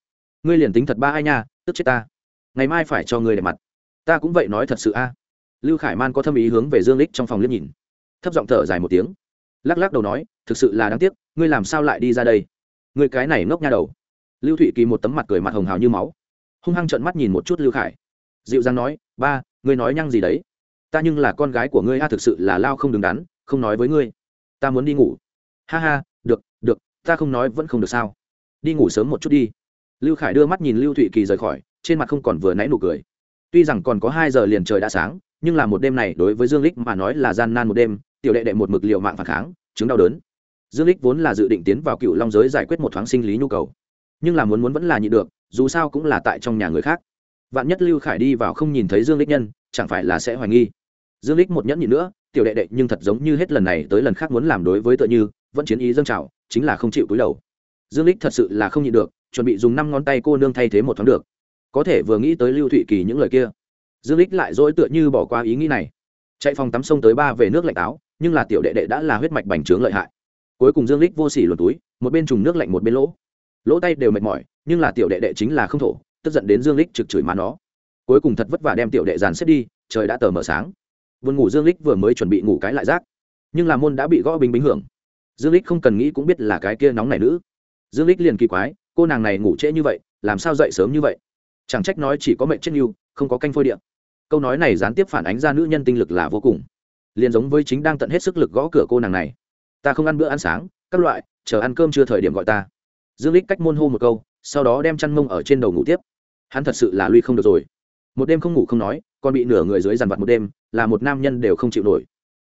Ngươi liền tính thật ba ai nha, tức chết ta. Ngày mai phải cho ngươi để mặt. Ta cũng vậy nói thật sự a. Lưu khải man có thâm ý hướng về dương lích trong phòng liếc nhìn. Thấp giọng thở dài một tiếng. Lắc lắc đầu nói, thực sự là đáng tiếc, ngươi làm sao lại đi ra đây? Ngươi cái này ngốc nha đầu. Lưu thụy kỳ một tấm mặt cười mặt hồng hào như máu. Hung hăng trợn mắt nhìn một chút lưu khải. Dịu dàng nói, ba, ngươi nói nhăng gì đấy? Ta nhưng là con gái của ngươi a, thực sự là lao không đứng đắn, không nói với ngươi ta muốn đi ngủ. Ha ha, được được, ta không nói vẫn không được sao. Đi ngủ sớm một chút đi. Lưu khải đưa mắt nhìn lưu thụy kỳ rời khỏi, trên mặt không còn vừa nãy nụ cười. Tuy rằng còn có hai giờ liền trời đã sáng, nhưng là một đêm này đối với dương lích mà nói là gian nan một đêm, tiểu đệ đệ một mực liệu mạng phản kháng, chứng đau đớn. Dương lích vốn là dự định tiến vào cựu long giới giải quyết một thoáng sinh lý nhu cầu, nhưng là muốn muốn vẫn là nhị được, dù sao cũng là tại trong nhà người khác. Vạn nhất lưu khải đi vào không nhìn thấy dương lích nhân, chẳng phải là sẽ hoài nghi. Dương lích một nhẫn nhịn nữa tiểu đệ đệ nhưng thật giống như hết lần này tới lần khác muốn làm đối với tựa như, vẫn chiến ý dâng trào, chính là không chịu cúi đầu. Dương lích thật sự là không nhịn được, chuẩn bị dùng năm ngón tay cô nương thay thế một thoáng được. Có thể vừa nghĩ tới lưu thụy kỳ những lời kia, dương lích lại dỗi tựa như bỏ qua ý nghĩ này. Chạy phòng tắm sông tới ba về nước lạnh táo nhưng là tiểu đệ đệ đã là huyết mạch bành trướng lợi hại. Cuối cùng dương lích vô sỉ luồn túi, một bên trùng nước lạnh một bên lỗ. Lỗ tay đều mệt mỏi, nhưng là tiểu đệ đệ chính là không thổ, tức giận đến dương lích trực chửi má nó. Cuối cùng thật vất vả đem tiểu đệ dàn xếp đi, trời đã tờ mờ sáng buồn ngủ dương lích vừa mới chuẩn bị ngủ cái lại rác. Nhưng là môn đã bị gõ bình bình hưởng. Dương lích không cần nghĩ cũng biết là cái kia nóng này nữ. Dương lích liền kỳ quái, cô nàng này ngủ trễ như vậy, làm sao dậy sớm như vậy? Chẳng trách nói chỉ có mệnh chết yêu không có canh phôi điện. Câu nói này gián tiếp phản ánh ra nữ nhân tinh lực là vô cùng. Liền giống với chính đang tận hết sức lực gõ cửa cô nàng này. Ta không ăn bữa ăn sáng, các loại, chờ ăn cơm chưa thời điểm gọi ta. Dương lích cách môn hô một câu, sau đó đem chăn mông ở trên đầu ngủ tiếp. Hắn thật sự là lui không được rồi. Một đêm không ngủ không nói còn bị nửa người dưới dằn vặt một đêm, là một nam nhân đều không chịu nổi.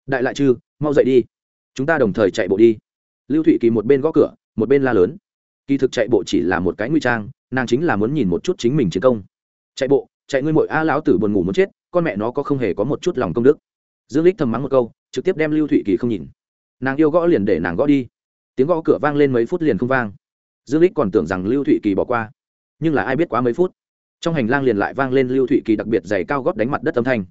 Đại lại chư, mau dậy đi. Chúng ta đồng thời chạy bộ đi. Lưu thụy kỳ một bên gõ cửa, một bên la lớn. Kỳ thực chạy bộ chỉ là một cái nguy trang, nàng chính là muốn nhìn một chút chính mình chiến công. Chạy bộ, chạy ngươi mội a lão tử buồn ngủ muốn chết, con mẹ nó có không hề có một chút lòng công đức. Dương lích thầm mắng một câu, trực tiếp đem lưu thụy kỳ không nhìn. Nàng yêu gõ liền để nàng gõ đi. Tiếng gõ cửa vang lên mấy phút liền không vang. Dương lích còn tưởng rằng lưu thụy kỳ bỏ qua. Nhưng là ai biết quá mấy phút? Trong hành lang liền lại vang lên lưu thụy kỳ đặc biệt dày cao gót đánh mặt đất âm thanh.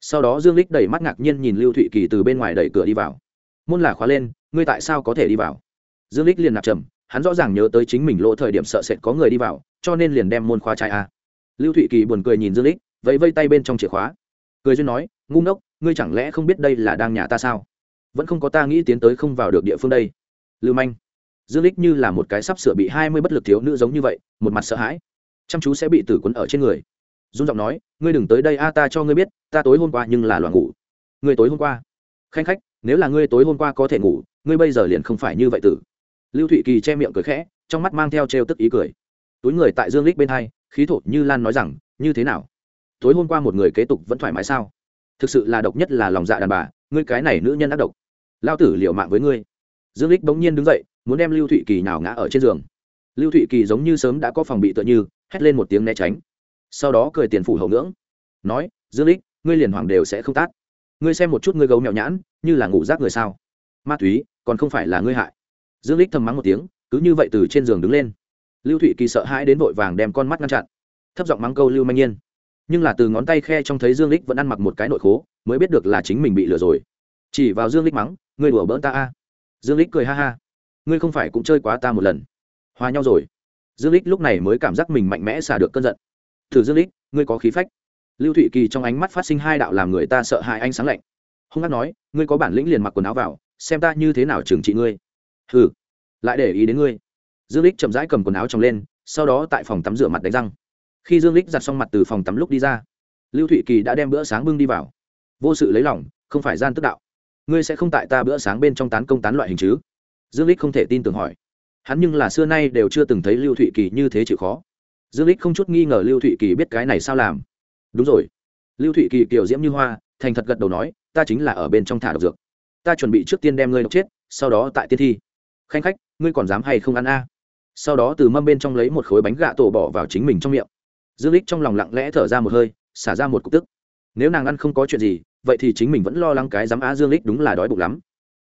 Sau đó dương lích đẩy mắt ngạc nhiên nhìn lưu thụy kỳ từ bên ngoài đẩy cửa đi vào. Môn là khóa lên, ngươi tại sao có thể đi vào? Dương lích liền nạp trầm, hắn rõ ràng nhớ tới chính mình lỗ thời điểm sợ sệt có người đi vào, cho nên liền đem môn khóa trái a. Lưu thụy kỳ buồn cười nhìn dương lích vẫy vây tay bên trong chìa khóa. Cười duyên nói, ngu ngốc, ngươi chẳng lẽ không biết đây là đang nhà ta sao? Vẫn không có ta nghĩ tiến tới không vào được địa phương đây. Lưu manh. Dương lích như là một cái sắp sửa bị hai mươi bất lực thiếu nữ giống như vậy, một mặt sợ hãi chăm chú sẽ bị tử quấn ở trên người. Dung giọng nói, ngươi đừng tới đây a, ta cho ngươi biết, ta tối hôm qua nhưng là loạn ngủ. Ngươi tối hôm qua? Khanh khách, nếu là ngươi tối hôm qua có thể ngủ, ngươi bây giờ liền không phải như vậy tử. Lưu thụy kỳ che miệng cười khẽ, trong mắt mang theo trêu tức ý cười. Túi người tại dương lích bên hai, khí thổ như lan nói rằng, như thế nào? Tối hôm qua một người kế tục vẫn thoải mái sao? Thực sự là độc nhất là lòng dạ đàn bà, ngươi cái này nữ nhân ác độc. Lao tử liệu mạng với ngươi. Dương lích bỗng nhiên đứng dậy, muốn đem lưu thụy kỳ nào ngã ở trên giường. Lưu thụy kỳ giống như sớm đã có phòng bị tựa như hét lên một tiếng né tránh. Sau đó cười tiền phủ hậu ngưỡng. Nói, dương lích ngươi liền hoàng đều sẽ không tát. Ngươi xem một chút ngươi gấu mèo nhãn, như là ngủ rác người sao. Ma túy, còn không phải là ngươi hại. Dương lích thầm mắng một tiếng, cứ như vậy từ trên giường đứng lên. Lưu thụy kỳ sợ hãi đến vội vàng đem con mắt ngăn chặn, thấp giọng mắng câu lưu manh nhiên. Nhưng là từ ngón tay khe trong thấy dương lích vẫn ăn mặc một cái nội khố, mới biết được là chính mình bị lừa rồi. Chỉ vào dương lích mắng, ngươi đùa bỡn ta a. Dương lích cười ha ha, ngươi không phải cũng chơi quá ta một lần. Hòa nhau rồi dương lích lúc này mới cảm giác mình mạnh mẽ xả được cơn giận. Thử dương lích, ngươi có khí phách. Lưu thụy kỳ trong ánh mắt phát sinh hai đạo làm người ta sợ hãi ánh sáng lạnh. Hung hát nói, ngươi có bản lĩnh liền mặc quần áo vào, xem ta như thế nào trừng trị ngươi. Hừ, lại để ý đến ngươi. Dương lích chậm rãi cầm quần áo trong lên, sau đó tại phòng tắm rửa mặt đánh răng. Khi dương lích giặt xong mặt từ phòng tắm lúc đi ra, lưu thụy kỳ đã đem bữa sáng bưng đi vào. Vô sự lấy lòng, không phải gian tức đạo. Ngươi sẽ không tại ta bữa sáng bên trong tán công tán loại hình chứ? Dương lích không thể tin tưởng hỏi hắn nhưng là xưa nay đều chưa từng thấy lưu thụy kỳ như thế chịu khó. Dương lích không chút nghi ngờ lưu thụy kỳ biết cái này sao làm. Đúng rồi. Lưu thụy kỳ kiểu diễm như hoa, thành thật gật đầu nói, ta chính là ở bên trong thả độc dược. Ta chuẩn bị trước tiên đem ngươi độc chết, sau đó tại tiên thi. Khanh khách, ngươi còn dám hay không ăn a? Sau đó từ mâm bên trong lấy một khối bánh gạ tổ bỏ vào chính mình trong miệng. Dương lích trong lòng lặng lẽ thở ra một hơi, xả ra một cục tức. Nếu nàng ăn không có chuyện gì, vậy thì chính mình vẫn lo lắng cái dám á dương lích đúng là đói bụng lắm.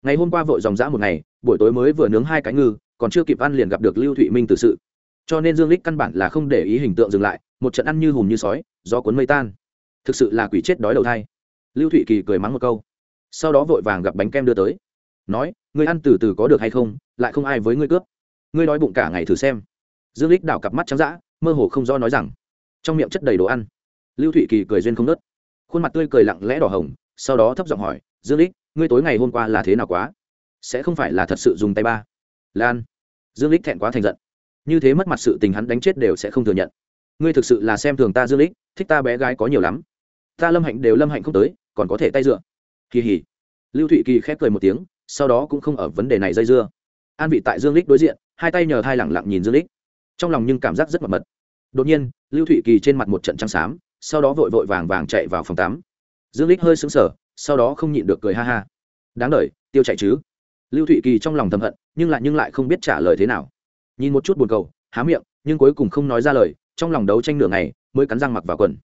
Ngày hôm qua vội dòng dã một ngày, buổi tối mới vừa nướng hai cái ngư còn chưa kịp ăn liền gặp được lưu thụy minh từ sự. Cho nên dương lích căn bản là không để ý hình tượng dừng lại, một trận ăn như hùm như sói do cuốn mây tan. Thực sự là quỷ chết đói đầu thai. Lưu thụy kỳ cười mắng một câu. Sau đó vội vàng gặp bánh kem đưa tới. Nói, ngươi ăn từ từ có được hay không? Lại không ai với ngươi cướp. Ngươi đói bụng cả ngày thử xem. Dương lích đảo cặp mắt trắng dã, mơ hồ không do nói rằng, trong miệng chất đầy đồ ăn. Lưu thụy kỳ cười duyên không nớt khuôn mặt tươi cười lặng lẽ đỏ hồng, sau đó thấp giọng hỏi, dương lích ngươi tối ngày hôm qua là thế nào quá? Sẽ không phải là thật sự dùng tay ba? Lan dương lích thẹn quá thành giận. Như thế mất mặt sự tình hắn đánh chết đều sẽ không thừa nhận. Ngươi thực sự là xem thường ta dương lích thích ta bé gái có nhiều lắm. Ta lâm hạnh đều lâm hạnh không tới, còn có thể tay dựa. Kỳ hỉ. Lưu thụy kỳ khép cười một tiếng, sau đó cũng không ở vấn đề này dây dưa. An vị tại dương lích đối diện, hai tay nhờ hai lẳng lặng nhìn dương lích trong lòng nhưng cảm giác rất mật mật. Đột nhiên, lưu thụy kỳ trên mặt một trận trắng xám, sau đó vội vội vàng vàng chạy vào phòng tắm. Dương lích hơi sững sờ, sau đó không nhịn được cười ha ha. Đáng đ tiêu chạy chứ. Lưu thụy kỳ trong lòng thầm hận nhưng lại nhưng lại không biết trả lời thế nào. Nhìn một chút buồn cầu, há miệng, nhưng cuối cùng không nói ra lời, trong lòng đấu tranh nửa ngày, mới cắn răng mặc vào quần.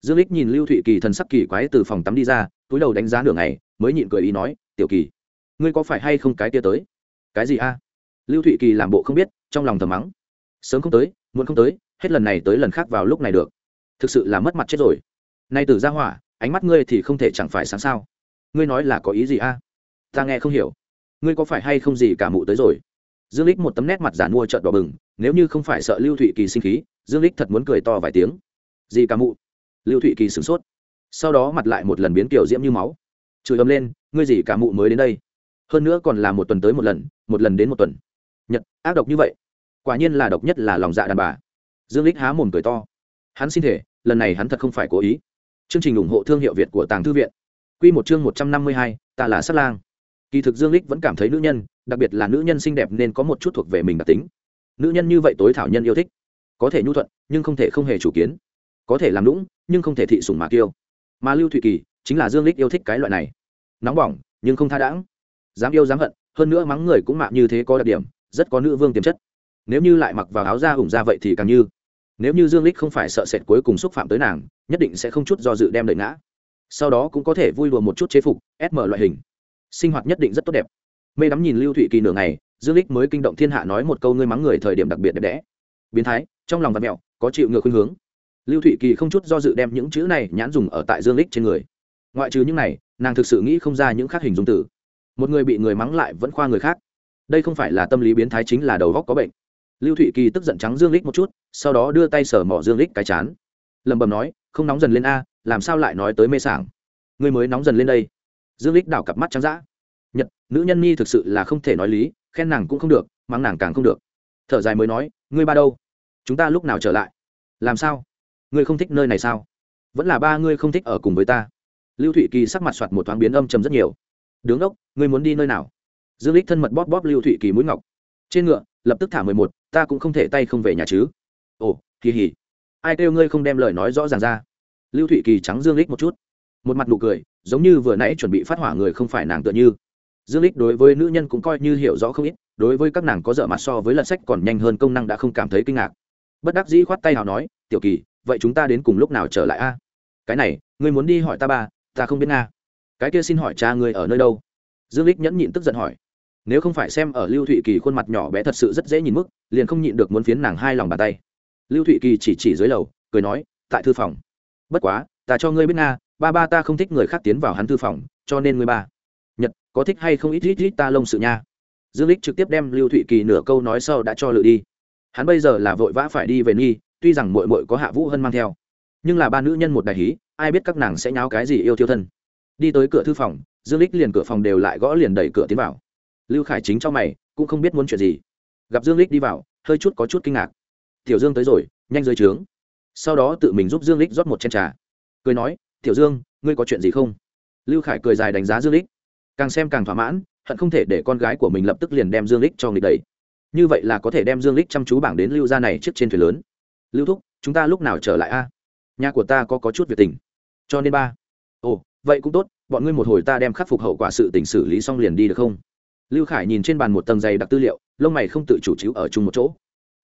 Dương lích nhìn lưu thụy kỳ thần sắc kỳ quái từ phòng tắm đi ra, túi đầu đánh giá nửa ngày, mới nhịn cười ý nói, tiểu kỳ, ngươi có phải hay không cái tia tới? Cái gì a? Lưu thụy kỳ làm bộ không biết, trong lòng thầm mắng. Sớm không tới, muộn không tới, hết lần này tới lần khác vào lúc này được. Thực sự là mất mặt chết rồi. Nay từ ra hỏa, ánh mắt ngươi thì không thể chẳng phải sáng sao. Ngươi nói là có ý gì a? Ta nghe không hiểu ngươi có phải hay không gì cả mụ tới rồi? Dương lích một tấm nét mặt giả mua trợn đỏ bừng nếu như không phải sợ lưu thụy kỳ sinh khí dương lích thật muốn cười to vài tiếng. Gì cả mụ? Lưu thụy kỳ sửng sốt. Sau đó mặt lại một lần biến kiểu diễm như máu. Chửi ấm lên ngươi gì cả mụ mới đến đây? Hơn nữa còn là một tuần tới một lần một lần đến một tuần. Nhật ác độc như vậy. Quả nhiên là độc nhất là lòng dạ đàn bà. Dương lích há mồm cười to. Hắn xin thể lần này hắn thật không phải cố ý. Chương trình ủng hộ thương hiệu việt của tàng thư viện. Quy một chương một trăm năm mươi hai, ta là sát lang kỳ thực dương lích vẫn cảm thấy nữ nhân, đặc biệt là nữ nhân xinh đẹp nên có một chút thuộc về mình đặc tính. Nữ nhân như vậy tối thảo nhân yêu thích. Có thể nhu thuận, nhưng không thể không hề chủ kiến. Có thể làm lũng nhưng không thể thị sủng mà kiêu. Mà lưu thụy kỳ, chính là dương lích yêu thích cái loại này. Nóng bỏng, nhưng không tha đãng. Dám yêu dám hận, hơn nữa mắng người cũng mạng như thế có đặc điểm, rất có nữ vương tiềm chất. Nếu như lại mặc vào áo da ủng ra vậy thì càng như. Nếu như dương lích không phải sợ sệt cuối cùng xúc phạm tới nàng, nhất định sẽ không chút do dự đem đợi ngã. Sau đó cũng có thể vui đùa một chút chế phục sm loại hình sinh hoạt nhất định rất tốt đẹp. Mê đắm nhìn lưu thụy kỳ nửa ngày, dương lích mới kinh động thiên hạ nói một câu ngươi mắng người thời điểm đặc biệt đẹp đẽ. Biến thái, trong lòng vật mẹo, có chịu ngược khuynh hướng. Lưu thụy kỳ không chút do dự đem những chữ này nhãn dùng ở tại dương lích trên người. Ngoại trừ những này, nàng thực sự nghĩ không ra những khác hình dung tử một người bị người mắng lại vẫn khoa người khác. Đây không phải là tâm lý biến thái chính là đầu góc có bệnh. Lưu thụy kỳ tức giận trắng dương lích một chút, sau đó đưa tay sờ mỏ dương lích cái chán. Lẩm bẩm nói, không nóng dần lên a, làm sao lại nói tới mê sảng? Người mới nóng dần lên đây dương lích đảo cặp mắt trắng dã. Nhật, nữ nhân nhi thực sự là không thể nói lý, khen nàng cũng không được, mắng nàng càng không được. Thở dài mới nói, ngươi ba đâu? Chúng ta lúc nào trở lại? Làm sao? Ngươi không thích nơi này sao? Vẫn là ba ngươi không thích ở cùng với ta. Lưu thụy kỳ sắc mặt soạt một thoáng biến âm trầm rất nhiều. Đứng đốc, ngươi muốn đi nơi nào? Dương lích thân mật bóp bóp lưu thụy kỳ mũi ngọc. Trên ngựa, lập tức thả mười một, ta cũng không thể tay không về nhà chứ. Ồ, kỳ hỉ. Ai kêu ngươi không đem lời nói rõ ràng ra? Lưu thụy kỳ trắng dương lích một chút. Một mặt nụ cười giống như vừa nãy chuẩn bị phát hỏa người không phải nàng tựa như. Dương lích đối với nữ nhân cũng coi như hiểu rõ không ít, đối với các nàng có dở mặt so với lật sách còn nhanh hơn công năng đã không cảm thấy kinh ngạc. Bất đắc dĩ khoát tay nào nói, tiểu kỳ, vậy chúng ta đến cùng lúc nào trở lại a? Cái này, ngươi muốn đi hỏi ta ba, ta không biết nga. Cái kia xin hỏi cha ngươi ở nơi đâu? Dương lích nhẫn nhịn tức giận hỏi. Nếu không phải xem ở lưu thụy kỳ khuôn mặt nhỏ bé thật sự rất dễ nhìn mức, liền không nhịn được muốn phiến nàng hai lòng bàn tay. Lưu thụy kỳ chỉ chỉ dưới lầu, cười nói, tại thư phòng. Bất quá, ta cho ngươi biết nga ba ba ta không thích người khác tiến vào hắn thư phòng, cho nên người ba. Nhật, có thích hay không ít ít ít ta lông sự nha. Dương lích trực tiếp đem lưu thụy kỳ nửa câu nói sau đã cho lự đi. Hắn bây giờ là vội vã phải đi về nghi tuy rằng mội mội có hạ vũ hân mang theo. Nhưng là ba nữ nhân một đại hí, ai biết các nàng sẽ nháo cái gì yêu thiêu thân. Đi tới cửa thư phòng, dương lích liền cửa phòng đều lại gõ liền đẩy cửa tiến vào. Lưu khải chính cho mày, cũng không biết muốn chuyện gì. Gặp dương lích đi vào, hơi chút có chút kinh ngạc. Tiểu dương tới rồi, nhanh dưới trướng. Sau đó tự mình giúp dương lích rót một chén trà. Cười nói tiểu dương, ngươi có chuyện gì không? Lưu khải cười dài đánh giá dương lích. Càng xem càng thỏa mãn, hận không thể để con gái của mình lập tức liền đem dương lích cho nghịch đẩy. Như vậy là có thể đem dương lích chăm chú bảng đến lưu gia này trước trên thuyền lớn. Lưu thúc, chúng ta lúc nào trở lại a? Nhà của ta có có chút việc tình. Cho nên ba. Ồ, vậy cũng tốt, bọn ngươi một hồi ta đem khắc phục hậu quả sự tình xử lý xong liền đi được không? Lưu khải nhìn trên bàn một tầng dày đặc tư liệu, lông mày không tự chủ chiếu ở chung một chỗ.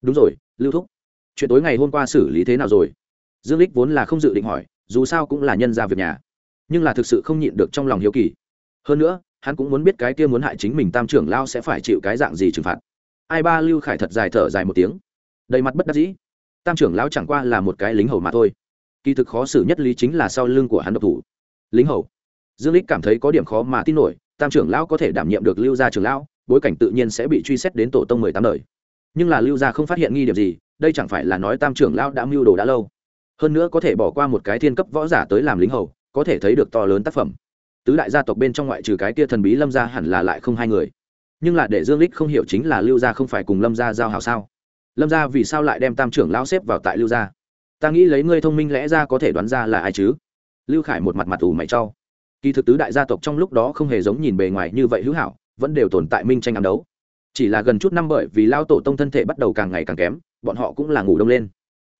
Đúng rồi, lưu thúc. Chuyện tối ngày hôm qua xử lý thế nào rồi? Dương lích vốn là không dự định hỏi dù sao cũng là nhân ra việc nhà, nhưng là thực sự không nhịn được trong lòng hiếu kỳ. Hơn nữa, hắn cũng muốn biết cái kia muốn hại chính mình tam trưởng lao sẽ phải chịu cái dạng gì trừng phạt. Ai ba lưu khải thật dài thở dài một tiếng. Đầy mặt bất đắc dĩ. Tam trưởng lão chẳng qua là một cái lính hầu mà thôi. Kỳ thực khó xử nhất lý chính là sau lưng của hắn độc thủ. Lính hầu. Dương lích cảm thấy có điểm khó mà tin nổi, tam trưởng lão có thể đảm nhiệm được lưu gia trưởng lão, bối cảnh tự nhiên sẽ bị truy xét đến tổ tông mười tám đời. Nhưng là lưu gia không phát hiện nghi điểm gì, đây chẳng phải là nói tam trưởng lão đã mưu đồ đã lâu hơn nữa có thể bỏ qua một cái thiên cấp võ giả tới làm lính hầu, có thể thấy được to lớn tác phẩm. Tứ đại gia tộc bên trong ngoại trừ cái kia thần bí lâm gia hẳn là lại không hai người. Nhưng là để dương lích không hiểu chính là lưu gia không phải cùng lâm gia giao hảo sao? Lâm gia vì sao lại đem tam trưởng lão xếp vào tại lưu gia? Ta nghĩ lấy ngươi thông minh lẽ ra có thể đoán ra là ai chứ? Lưu khải một mặt mặt ủ mày cho. Kỳ thực tứ đại gia tộc trong lúc đó không hề giống nhìn bề ngoài như vậy hữu hảo, vẫn đều tồn tại minh tranh ám đấu. Chỉ là gần chút năm bởi vì lao tổ tông thân thể bắt đầu càng ngày càng kém, bọn họ cũng là ngủ đông lên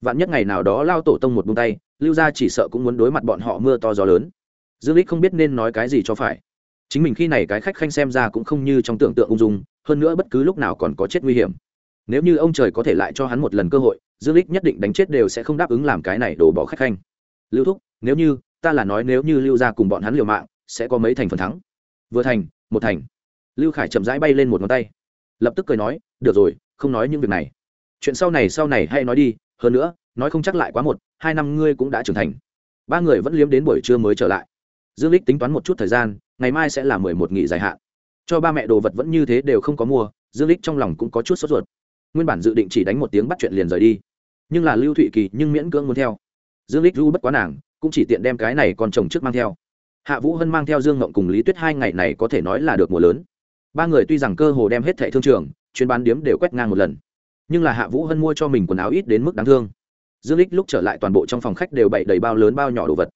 vạn nhất ngày nào đó lao tổ tông một buông tay, lưu gia chỉ sợ cũng muốn đối mặt bọn họ mưa to gió lớn. Dương lích không biết nên nói cái gì cho phải. Chính mình khi này cái khách khanh xem ra cũng không như trong tưởng tượng ung dung, hơn nữa bất cứ lúc nào còn có chết nguy hiểm. Nếu như ông trời có thể lại cho hắn một lần cơ hội, dương lích nhất định đánh chết đều sẽ không đáp ứng làm cái này đổ bỏ khách khanh. Lưu thúc, nếu như, ta là nói nếu như lưu gia cùng bọn hắn liều mạng, sẽ có mấy thành phần thắng? Vừa thành, một thành. Lưu khải chậm rãi bay lên một ngón tay. Lập tức cười nói, được rồi, không nói những việc này. Chuyện sau này sau này hay nói đi hơn nữa, nói không chắc lại quá một, hai năm ngươi cũng đã trưởng thành. Ba người vẫn liếm đến buổi trưa mới trở lại. Dương lích tính toán một chút thời gian, ngày mai sẽ là mười một nghỉ dài hạn. Cho ba mẹ đồ vật vẫn như thế đều không có mua, dương lích trong lòng cũng có chút sốt ruột. Nguyên bản dự định chỉ đánh một tiếng bắt chuyện liền rời đi. Nhưng là lưu thụy kỳ nhưng miễn cưỡng muốn theo. Dương lích du bất quá nàng, cũng chỉ tiện đem cái này con chồng trước mang theo. Hạ vũ hân mang theo dương ngộng cùng lý tuyết hai ngày này có thể nói là được mùa lớn. Ba người tuy rằng cơ hồ đem hết thẻ thương trường, chuyên bán điếm đều quét ngang một lần nhưng là hạ vũ hân mua cho mình quần áo ít đến mức đáng thương. Dương lích lúc trở lại toàn bộ trong phòng khách đều bày đầy bao lớn bao nhỏ đồ vật.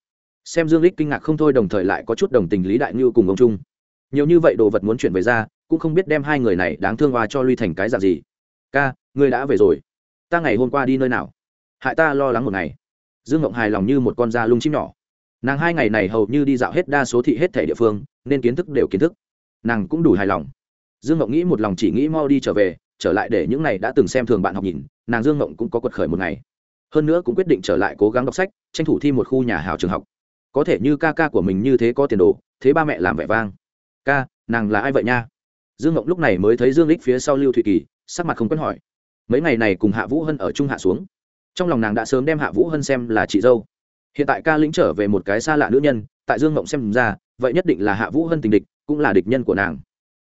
Xem dương lích kinh ngạc không thôi đồng thời lại có chút đồng tình lý đại ngưu cùng ông trung. Nhiều như vậy đồ vật muốn chuyển về ra, cũng không biết đem hai người này đáng thương hoa cho lui thành cái dạng gì. Ca, ngươi đã về rồi. Ta ngày hôm qua đi nơi nào? Hại ta lo lắng một ngày. Dương ngộng hài lòng như một con da lung chim nhỏ. Nàng hai ngày này hầu như đi dạo hết đa số thị hết thẻ địa phương, nên kiến thức đều kiến thức. Nàng cũng đủ hài lòng. Dương ngộng nghĩ một lòng chỉ nghĩ mau đi trở về trở lại để những này đã từng xem thường bạn học nhìn, nàng dương Mộng cũng có quật khởi một ngày. Hơn nữa cũng quyết định trở lại cố gắng đọc sách, tranh thủ thi một khu nhà hào trường học. Có thể như ca ca của mình như thế có tiền đồ, thế ba mẹ làm vẻ vang. Ca, nàng là ai vậy nha? Dương Mộng lúc này mới thấy dương lích phía sau lưu thụy kỳ, sắc mặt không quen hỏi. Mấy ngày này cùng hạ vũ hân ở trung hạ xuống. Trong lòng nàng đã sớm đem hạ vũ hân xem là chị dâu. Hiện tại ca lĩnh trở về một cái xa lạ nữ nhân, tại dương Mộng xem ra, vậy nhất định là hạ vũ hân tình địch, cũng là địch nhân của nàng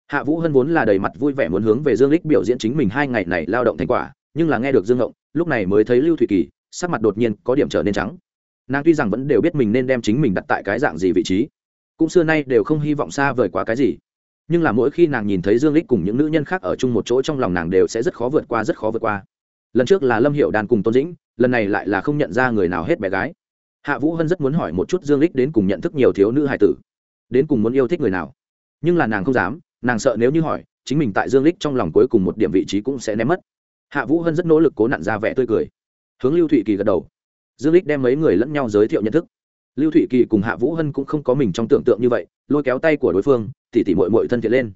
hạ vũ hân vốn là đầy mặt vui vẻ muốn hướng về dương lích biểu diễn chính mình hai ngày này lao động thành quả, nhưng là nghe được dương ngộng, lúc này mới thấy lưu thụy kỳ, sắc mặt đột nhiên có điểm trở nên trắng. Nàng tuy rằng vẫn đều biết mình nên đem chính mình đặt tại cái dạng gì vị trí, cũng xưa nay đều không hy vọng xa vời quá cái gì. Nhưng là mỗi khi nàng nhìn thấy dương lích cùng những nữ nhân khác ở chung một chỗ trong lòng nàng đều sẽ rất khó vượt qua, rất khó vượt qua. Lần trước là lâm hiệu đàn cùng tôn dĩnh, lần này lại là không nhận ra người nào hết bé gái. Hạ vũ hân rất muốn hỏi một chút dương lích đến cùng nhận thức nhiều thiếu nữ hài tử, đến cùng muốn yêu thích người nào. Nhưng là nàng không dám nàng sợ nếu như hỏi, chính mình tại dương lích trong lòng cuối cùng một điểm vị trí cũng sẽ ném mất. Hạ vũ hân rất nỗ lực cố nặn ra vẻ tươi cười. Hướng lưu thụy kỳ gật đầu. Dương lích đem mấy người lẫn nhau giới thiệu nhận thức. Lưu thụy kỳ cùng hạ vũ hân cũng không có mình trong tưởng tượng như vậy, lôi kéo tay của đối phương, tỉ tỉ mội mội thân thiện lên.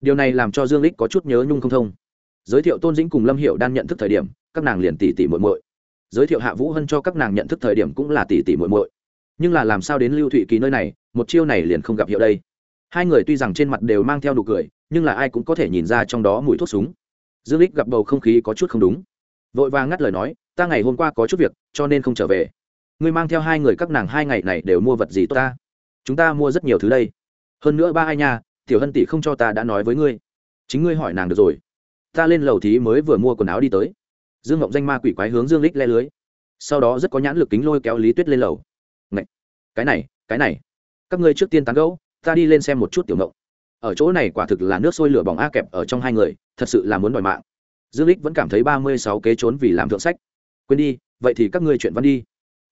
Điều này làm cho dương lích có chút nhớ nhung không thông. Giới thiệu tôn dĩnh cùng lâm hiệu đang nhận thức thời điểm, các nàng liền tỉ tỉ mội mội giới thiệu hạ vũ hân cho các nàng nhận thức thời điểm cũng là tỉ tỉ mội mội nhưng là làm sao đến lưu thụy kỳ nơi này, một chiêu này liền không gặp hiệu đây hai người tuy rằng trên mặt đều mang theo nụ cười, nhưng là ai cũng có thể nhìn ra trong đó mùi thuốc súng. Dương lích gặp bầu không khí có chút không đúng. Vội vàng ngắt lời nói, ta ngày hôm qua có chút việc, cho nên không trở về. Ngươi mang theo hai người các nàng hai ngày này đều mua vật gì tốt ta? Chúng ta mua rất nhiều thứ đây. Hơn nữa ba ai nha, tiểu hân tỷ không cho ta đã nói với ngươi. Chính ngươi hỏi nàng được rồi. Ta lên lầu thí mới vừa mua quần áo đi tới. Dương ngộng danh ma quỷ quái hướng dương lích le lưới. Sau đó rất có nhãn lực kính lôi kéo lý tuyết lên lầu. Ngậy! cái này cái này. Các ngươi trước tiên tán gẫu ta đi lên xem một chút tiểu ngộng. Ở chỗ này quả thực là nước sôi lửa bỏng a kẹp ở trong hai người, thật sự là muốn đòi mạng. Dương lích vẫn cảm thấy ba mươi sáu kế trốn vì làm thượng sách. Quên đi, vậy thì các ngươi chuyện văn đi.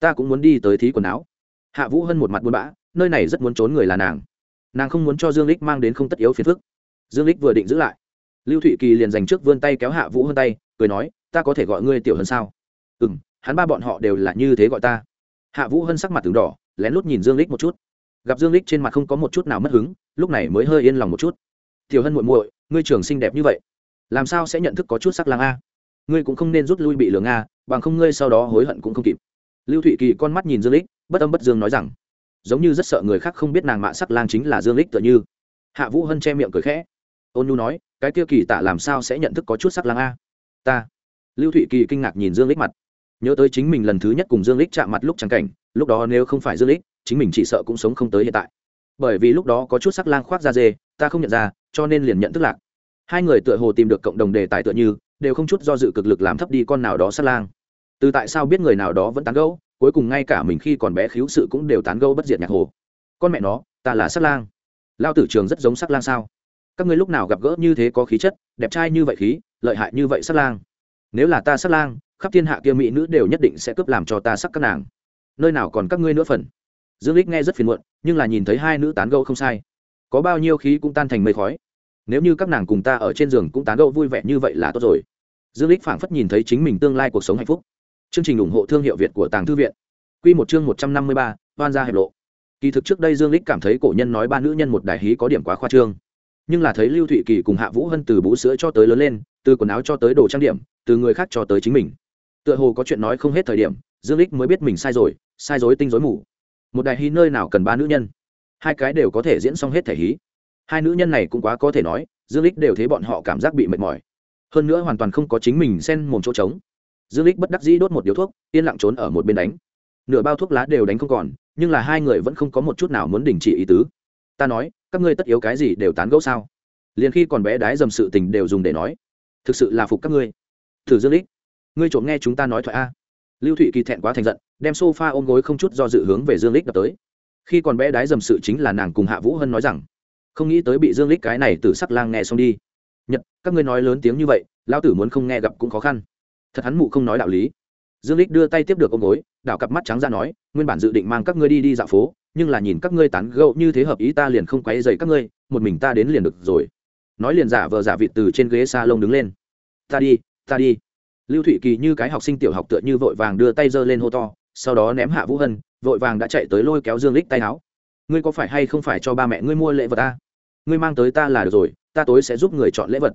Ta cũng muốn đi tới thí quần áo. Hạ vũ hân một mặt buôn bã, nơi này rất muốn trốn người là nàng. Nàng không muốn cho dương lích mang đến không tất yếu phiền phức. Dương lích vừa định giữ lại. Lưu thụy kỳ liền dành trước vươn tay kéo hạ vũ hơn tay, cười nói, ta có thể gọi ngươi tiểu hơn sao? Ừ hắn ba bọn họ đều là như thế gọi ta. Hạ vũ hân sắc mặt từng đỏ, lén lút nhìn dương lích một chút gặp dương lích trên mặt không có một chút nào mất hứng, lúc này mới hơi yên lòng một chút. Tiểu hân muội muội, ngươi trường xinh đẹp như vậy, làm sao sẽ nhận thức có chút sắc lang a? Ngươi cũng không nên rút lui bị lường a, bằng không ngươi sau đó hối hận cũng không kịp. Lưu thụy kỳ con mắt nhìn dương lích bất âm bất dương nói rằng, giống như rất sợ người khác không biết nàng mạ sắc lang chính là dương lích tựa như. Hạ vũ hân che miệng cười khẽ. Ôn nhu nói, cái kia kỳ tạ làm sao sẽ nhận thức có chút sắc lang a? Ta. Lưu thụy kỳ kinh ngạc nhìn dương lích mặt. Nhớ tới chính mình lần thứ nhất cùng dương lích chạm mặt lúc trắng cảnh, lúc đó nếu không phải dương lích chính mình chỉ sợ cũng sống không tới hiện tại. Bởi vì lúc đó có chút sắc lang khoác da dê, ta không nhận ra, cho nên liền nhận thức lạc. Hai người tựa hồ tìm được cộng đồng đề tài tựa như, đều không chút do dự cực lực làm thấp đi con nào đó sắc lang. Từ tại sao biết người nào đó vẫn tán gẫu, cuối cùng ngay cả mình khi còn bé khiếu sự cũng đều tán gẫu bất diệt nhạc hồ. Con mẹ nó, ta là sắc lang. Lao tử trường rất giống sắc lang sao? Các ngươi lúc nào gặp gỡ như thế có khí chất, đẹp trai như vậy khí, lợi hại như vậy sắc lang? Nếu là ta sắc lang, khắp thiên hạ kia mỹ nữ đều nhất định sẽ cướp làm cho ta sắc các nàng. Nơi nào còn các ngươi nữa phần? Dương lích nghe rất phiền muộn nhưng là nhìn thấy hai nữ tán gẫu không sai. Có bao nhiêu khí cũng tan thành mây khói. Nếu như các nàng cùng ta ở trên giường cũng tán gẫu vui vẻ như vậy là tốt rồi. Dương lích phảng phất nhìn thấy chính mình tương lai cuộc sống hạnh phúc. Chương trình ủng hộ thương hiệu việt của tàng thư viện. Quy một chương một trăm năm mươi ba, oan gia hiệp lộ. Kỳ thực trước đây dương lích cảm thấy cổ nhân nói ba nữ nhân một đại hí có điểm quá khoa trương. Nhưng là thấy lưu thụy kỳ cùng hạ vũ hân từ bú sữa cho tới lớn lên từ quần áo cho tới đồ trang điểm từ người khác cho tới chính mình. Tựa hồ có chuyện nói không hết thời điểm dương lích mới biết mình sai rồi sai dối tinh dối mù một đại hí nơi nào cần ba nữ nhân. Hai cái đều có thể diễn xong hết thể hí. Hai nữ nhân này cũng quá có thể nói, dương lích đều thấy bọn họ cảm giác bị mệt mỏi. Hơn nữa hoàn toàn không có chính mình xen mồm chỗ trống. Dương lích bất đắc dĩ đốt một điếu thuốc, yên lặng trốn ở một bên đánh. Nửa bao thuốc lá đều đánh không còn, nhưng là hai người vẫn không có một chút nào muốn đình chỉ ý tứ. Ta nói, các ngươi tất yếu cái gì đều tán gẫu sao? Liền khi còn bé đái dầm sự tình đều dùng để nói. Thực sự là phục các ngươi. Thử dương lích, ngươi trộm nghe chúng ta nói thoại a lưu thụy kỳ thẹn quá thành giận, đem sofa ôm gối không chút do dự hướng về dương lích đập tới. Khi còn bé đái dầm sự chính là nàng cùng hạ vũ hân nói rằng, không nghĩ tới bị dương lích cái này từ sắc lang nghe xong đi. Nhật, các ngươi nói lớn tiếng như vậy lao tử muốn không nghe gặp cũng khó khăn. Thật hắn mụ không nói đạo lý. Dương lích đưa tay tiếp được ôm gối, đảo cặp mắt trắng ra nói, nguyên bản dự định mang các ngươi đi đi dạo phố, nhưng là nhìn các ngươi tán gẫu như thế hợp ý ta liền không quấy dày các ngươi, một mình ta đến liền được rồi. Nói liền giả vờ giả vịt từ trên ghế sa lông đứng lên. Ta đi ta đi lưu thụy kỳ như cái học sinh tiểu học tựa như vội vàng đưa tay giơ lên hô to, sau đó ném hạ vũ hân, vội vàng đã chạy tới lôi kéo dương lích tay áo. Ngươi có phải hay không phải cho ba mẹ ngươi mua lễ vật ta? Ngươi mang tới ta là được rồi, ta tối sẽ giúp người chọn lễ vật.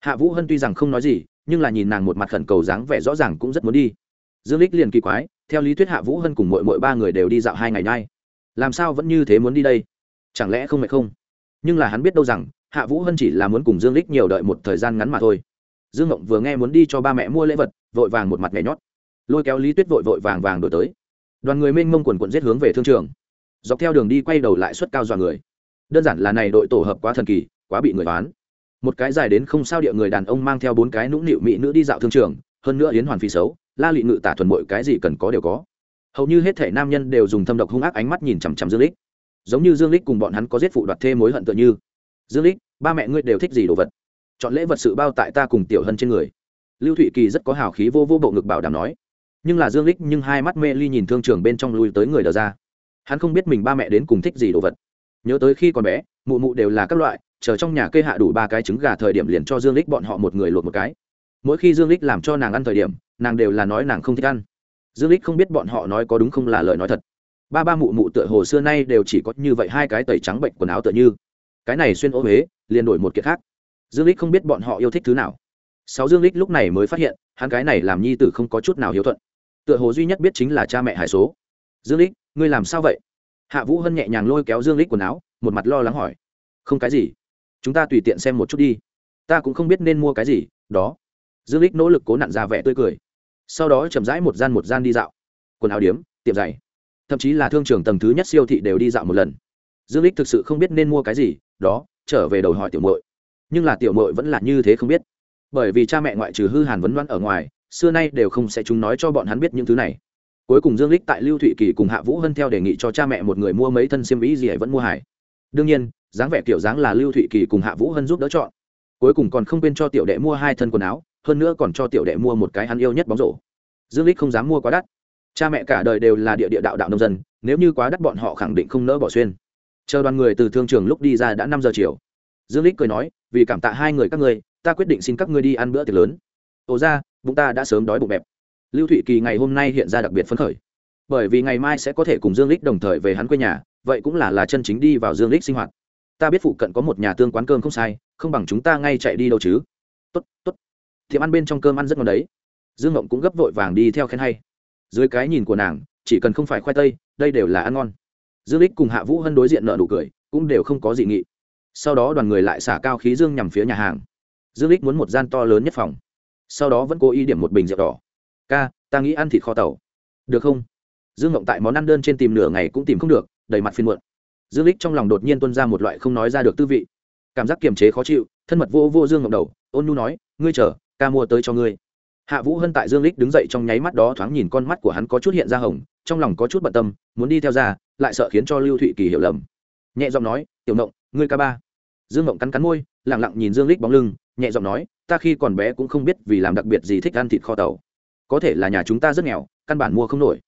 Hạ vũ hân tuy rằng không nói gì, nhưng là nhìn nàng một mặt khẩn cầu dáng vẻ rõ ràng cũng rất muốn đi. Dương lích liền kỳ quái, theo lý thuyết hạ vũ hân cùng mỗi mỗi ba người đều đi dạo hai ngày nay. Làm sao vẫn như thế muốn đi đây? Chẳng lẽ không mệt không? Nhưng là hắn biết đâu rằng, hạ vũ hân chỉ là muốn cùng dương lích nhiều đợi một thời gian ngắn mà thôi dương ngộng vừa nghe muốn đi cho ba mẹ mua lễ vật, vội vàng một mặt nhảy nhót. Lôi kéo lý tuyết vội vội vàng vàng đổi tới. Đoàn người mênh mông quần quận giết hướng về thương trường. Dọc theo đường đi quay đầu lại suất cao dọa người. Đơn giản là này đội tổ hợp quá thần kỳ, quá bị người đoán một cái dài đến không sao địa người đàn ông mang theo bốn cái nũng nịu mỹ nữ đi dạo thương trường, hơn nữa yến hoàn phi xấu, la lị ngự tả thuần bội cái gì cần có đều có. Hầu như hết thể nam nhân đều dùng thâm độc hung ác ánh mắt nhìn chằm chằm dương lích. Giống như dương lích cùng bọn hắn có giết phụ đoạt thêm mối hận tựa như. Dương lích, ba mẹ ngươi đều thích gì đồ vật? Chọn lễ vật sự bao tại ta cùng tiểu hân trên người. Lưu thụy kỳ rất có hào khí vô vô bộ ngực bảo đảm nói. Nhưng là dương lích nhưng hai mắt mê ly nhìn thương trường bên trong lui tới người đờ ra. Hắn không biết mình ba mẹ đến cùng thích gì đồ vật. Nhớ tới khi còn bé, mụ mụ đều là các loại, chờ trong nhà kê hạ đủ ba cái trứng gà thời điểm liền cho dương lích bọn họ một người luộc một cái. Mỗi khi dương lích làm cho nàng ăn thời điểm, nàng đều là nói nàng không thích ăn. Dương lích không biết bọn họ nói có đúng không là lời nói thật. Ba ba mụ mụ tựa hồ xưa nay đều chỉ có như vậy hai cái tẩy trắng bệnh quần áo tựa như. Cái này xuyên ô huế, liền đổi một kiện khác dương lích không biết bọn họ yêu thích thứ nào. Sáu dương lích lúc này mới phát hiện, hắn cái này làm nhi tử không có chút nào hiếu thuận. Tựa hồ duy nhất biết chính là cha mẹ hải số. Dương lích ngươi làm sao vậy? Hạ vũ hân nhẹ nhàng lôi kéo dương lích quần áo, một mặt lo lắng hỏi. Không cái gì. Chúng ta tùy tiện xem một chút đi. Ta cũng không biết nên mua cái gì, đó. Dương lích nỗ lực cố nặn ra vẻ tươi cười. Sau đó chậm rãi một gian một gian đi dạo. Quần áo điếm, tiệm giày. Thậm chí là thương trường tầng thứ nhất siêu thị đều đi dạo một lần. Dương lích thực sự không biết nên mua cái gì, đó, trở về đầu hỏi tiểu muội nhưng là tiểu mội vẫn là như thế không biết. Bởi vì cha mẹ ngoại trừ hư hàn vấn đoán ở ngoài, xưa nay đều không sẽ chúng nói cho bọn hắn biết những thứ này. Cuối cùng dương lích tại lưu thụy kỳ cùng hạ vũ hân theo đề nghị cho cha mẹ một người mua mấy thân xiêm ý gì ấy vẫn mua hải. Đương nhiên, dáng vẻ kiểu dáng là lưu thụy kỳ cùng hạ vũ hân giúp đỡ chọn. Cuối cùng còn không quên cho tiểu đệ mua hai thân quần áo, hơn nữa còn cho tiểu đệ mua một cái hắn yêu nhất bóng rổ. Dương lích không dám mua quá đắt. Cha mẹ cả đời đều là địa địa đạo đạo nông dân, nếu như quá đắt bọn họ khẳng định không nỡ bỏ xuyên. Chờ đoàn người từ thương trường lúc đi ra đã năm giờ chiều dương lích cười nói, vì cảm tạ hai người các ngươi, ta quyết định xin các ngươi đi ăn bữa tiệc lớn. Ồ ra, bụng ta đã sớm đói bụng bẹp. Lưu thụy kỳ ngày hôm nay hiện ra đặc biệt phấn khởi. Bởi vì ngày mai sẽ có thể cùng dương lích đồng thời về hắn quê nhà, vậy cũng là là chân chính đi vào dương lích sinh hoạt. Ta biết phụ cận có một nhà tương quán cơm không sai, không bằng chúng ta ngay chạy đi đâu chứ. Tốt tốt. Thì ăn bên trong cơm ăn rất ngon đấy. Dương ngộng cũng gấp vội vàng đi theo khen hay. Dưới cái nhìn của nàng, chỉ cần không phải khoai tây, đây đều là ăn ngon. Dương lích cùng hạ vũ hân đối diện nợ nụ cười, cũng đều không có dị nghị sau đó đoàn người lại xả cao khí dương nhằm phía nhà hàng. Dương lích muốn một gian to lớn nhất phòng. Sau đó vẫn cố ý điểm một bình rượu đỏ. Ca, ta nghĩ ăn thịt kho tàu. Được không? Dương ngộng tại món ăn đơn trên tìm nửa ngày cũng tìm không được, đầy mặt phiên muộn. Dương lích trong lòng đột nhiên tuân ra một loại không nói ra được tư vị. Cảm giác kiềm chế khó chịu, thân mật vô vô dương ngộng đầu, ôn nhu nói, ngươi chờ, ca mua tới cho ngươi. Hạ vũ hân tại dương lích đứng dậy trong nháy mắt đó thoáng nhìn con mắt của hắn có chút hiện ra hồng, trong lòng có chút bận tâm, muốn đi theo ra, lại sợ khiến cho lưu thụy kỳ hiểu lầm. Nhẹ giọng nói, tiểu ngộng ngươi ca ba. Dương Mộng cắn cắn môi lẳng lặng nhìn dương lích bóng lưng, nhẹ giọng nói, ta khi còn bé cũng không biết vì làm đặc biệt gì thích ăn thịt kho tàu. Có thể là nhà chúng ta rất nghèo, căn bản mua không nổi.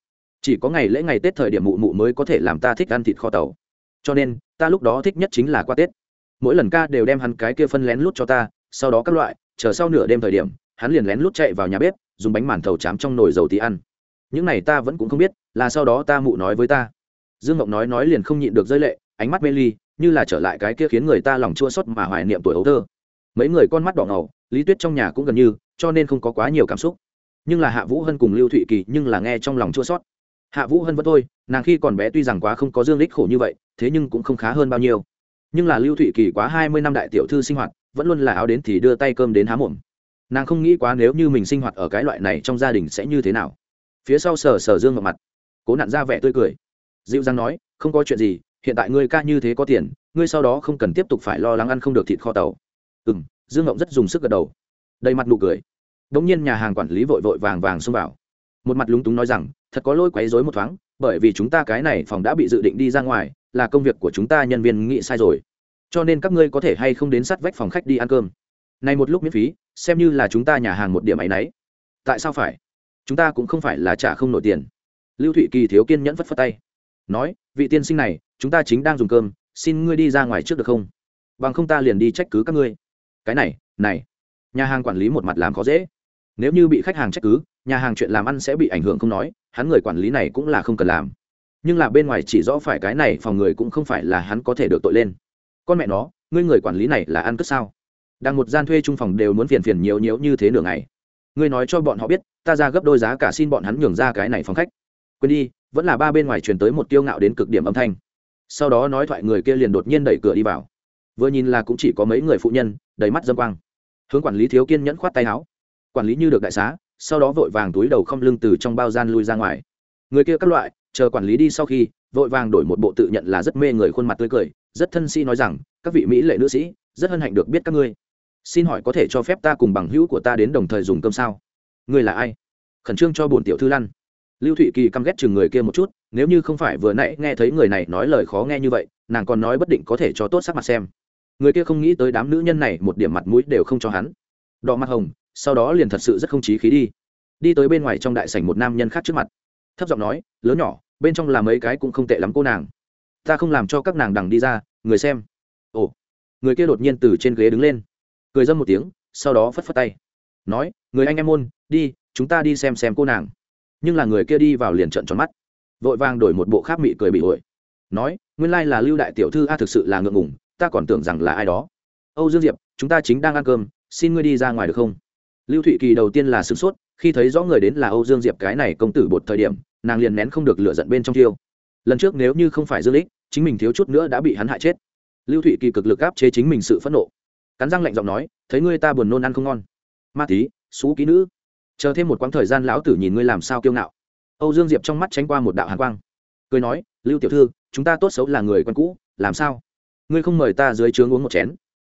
Chỉ có ngày lễ ngày tết thời điểm mụ mụ mới có thể làm ta thích ăn thịt kho tàu. Cho nên, ta lúc đó thích nhất chính là qua tết. Mỗi lần ca đều đem hắn cái kia phân lén lút cho ta, sau đó các loại, chờ sau nửa đêm thời điểm, hắn liền lén lút chạy vào nhà bếp, dùng bánh màn thầu chám trong nồi dầu tí ăn. Những này ta vẫn cũng không biết, là sau đó ta mụ nói với ta. Dương Mộng nói nói liền không nhịn được rơi lệ, ánh mắt mê ly như là trở lại cái kia khiến người ta lòng chua xót mà hoài niệm tuổi ấu thơ. Mấy người con mắt đỏ ngầu, lý tuyết trong nhà cũng gần như, cho nên không có quá nhiều cảm xúc. Nhưng là hạ vũ hân cùng lưu thụy kỳ nhưng là nghe trong lòng chua sót hạ vũ hân vẫn thôi, nàng khi còn bé tuy rằng quá không có dương lích khổ như vậy, thế nhưng cũng không khá hơn bao nhiêu. Nhưng là lưu thụy kỳ quá hai mươi năm đại tiểu thư sinh hoạt, vẫn luôn là áo đến thì đưa tay cơm đến há mồm. Nàng không nghĩ quá nếu như mình sinh hoạt ở cái loại này trong gia đình sẽ như thế nào. Phía sau sờ sờ dương vào mặt, cố nặn ra vẻ tươi cười. Dịu dàng nói, không có chuyện gì hiện tại ngươi ca như thế có tiền, ngươi sau đó không cần tiếp tục phải lo lắng ăn không được thịt kho tàu. Ừ m dương ngộng rất dùng sức gật đầu. Đầy mặt nụ cười. Đ ỗ n g nhiên nhà hàng quản lý vội vội vàng vàng xông vào. Một mặt lúng túng nói rằng, thật có lỗi quấy dối một thoáng, bởi vì chúng ta cái này phòng đã bị dự định đi ra ngoài, là công việc của chúng ta nhân viên nghĩ sai rồi. Cho nên các ngươi có thể hay không đến sát vách phòng khách đi ăn cơm. Này một lúc miễn phí, xem như là chúng ta nhà hàng một điểm áy náy tại sao phải? Chúng ta cũng không phải là trả không nổi tiền. Lưu thụy kỳ thiếu kiên nhẫn phất phất tay. Nói, vị tiên sinh này chúng ta chính đang dùng cơm, xin ngươi đi ra ngoài trước được không? Bằng không ta liền đi trách cứ các ngươi. Cái này này. Nhà hàng quản lý một mặt làm khó dễ. Nếu như bị khách hàng trách cứ, nhà hàng chuyện làm ăn sẽ bị ảnh hưởng không nói, hắn người quản lý này cũng là không cần làm. Nhưng là bên ngoài chỉ rõ phải cái này, phòng người cũng không phải là hắn có thể được tội lên. Con mẹ nó, ngươi người quản lý này là ăn cất sao? Đang một gian thuê chung phòng đều muốn phiền phiền nhiều nhiều như thế nửa ngày. Ngươi nói cho bọn họ biết, ta ra gấp đôi giá cả xin bọn hắn nhường ra cái này phòng khách. Quên đi, vẫn là ba bên ngoài truyền tới một tiêu ngạo đến cực điểm âm thanh sau đó nói thoại người kia liền đột nhiên đẩy cửa đi vào. Vừa nhìn là cũng chỉ có mấy người phụ nhân, đầy mắt dâm quang. Hướng quản lý thiếu kiên nhẫn khoát tay áo. Quản lý như được đại xá, sau đó vội vàng túi đầu không lưng từ trong bao gian lui ra ngoài. Người kia các loại, chờ quản lý đi sau khi, vội vàng đổi một bộ tự nhận là rất mê người khuôn mặt tươi cười, rất thân si nói rằng, các vị mỹ lệ nữ sĩ, rất hân hạnh được biết các ngươi. Xin hỏi có thể cho phép ta cùng bằng hữu của ta đến đồng thời dùng cơm sao? Ngươi là ai? Khẩn trương cho bổn tiểu thư lăn lưu thụy kỳ căm ghét chừng người kia một chút, nếu như không phải vừa nãy nghe thấy người này nói lời khó nghe như vậy, nàng còn nói bất định có thể cho tốt sắc mặt xem. Người kia không nghĩ tới đám nữ nhân này một điểm mặt mũi đều không cho hắn. Đỏ mặt hồng, sau đó liền thật sự rất không chí khí đi. Đi tới bên ngoài trong đại sảnh một nam nhân khác trước mặt. Thấp giọng nói, lớn nhỏ, bên trong làm mấy cái cũng không tệ lắm cô nàng. Ta không làm cho các nàng đằng đi ra, người xem. Ồ, người kia đột nhiên từ trên ghế đứng lên. Cười dâm một tiếng, sau đó phất phất tay. Nói, người anh em môn, đi, chúng ta đi xem xem cô nàng nhưng là người kia đi vào liền trận tròn mắt. Vội vàng đổi một bộ khác mị cười bị ổi nói, nguyên lai là lưu đại tiểu thư, a, thực sự là ngượng ngủng ta còn tưởng rằng là ai đó. Âu dương diệp, chúng ta chính đang ăn cơm, xin ngươi đi ra ngoài được không? Lưu thụy kỳ đầu tiên là sửng sốt, khi thấy rõ người đến là âu dương diệp cái này công tử bột thời điểm, nàng liền nén không được lựa giận bên trong thiêu. Lần trước nếu như không phải dương lích, chính mình thiếu chút nữa đã bị hắn hại chết. Lưu thụy kỳ cực lực áp chế chính mình sự phẫn nộ. Cắn răng lạnh giọng nói, thấy ngươi ta buồn nôn ăn không ngon. Ma tí xú ký nữ chờ thêm một quãng thời gian lão tử nhìn ngươi làm sao kiêu ngạo. Âu dương diệp trong mắt tránh qua một đạo hàn quang. Cười nói lưu tiểu thư chúng ta tốt xấu là người quen cũ làm sao? Ngươi không mời ta dưới trướng uống một chén.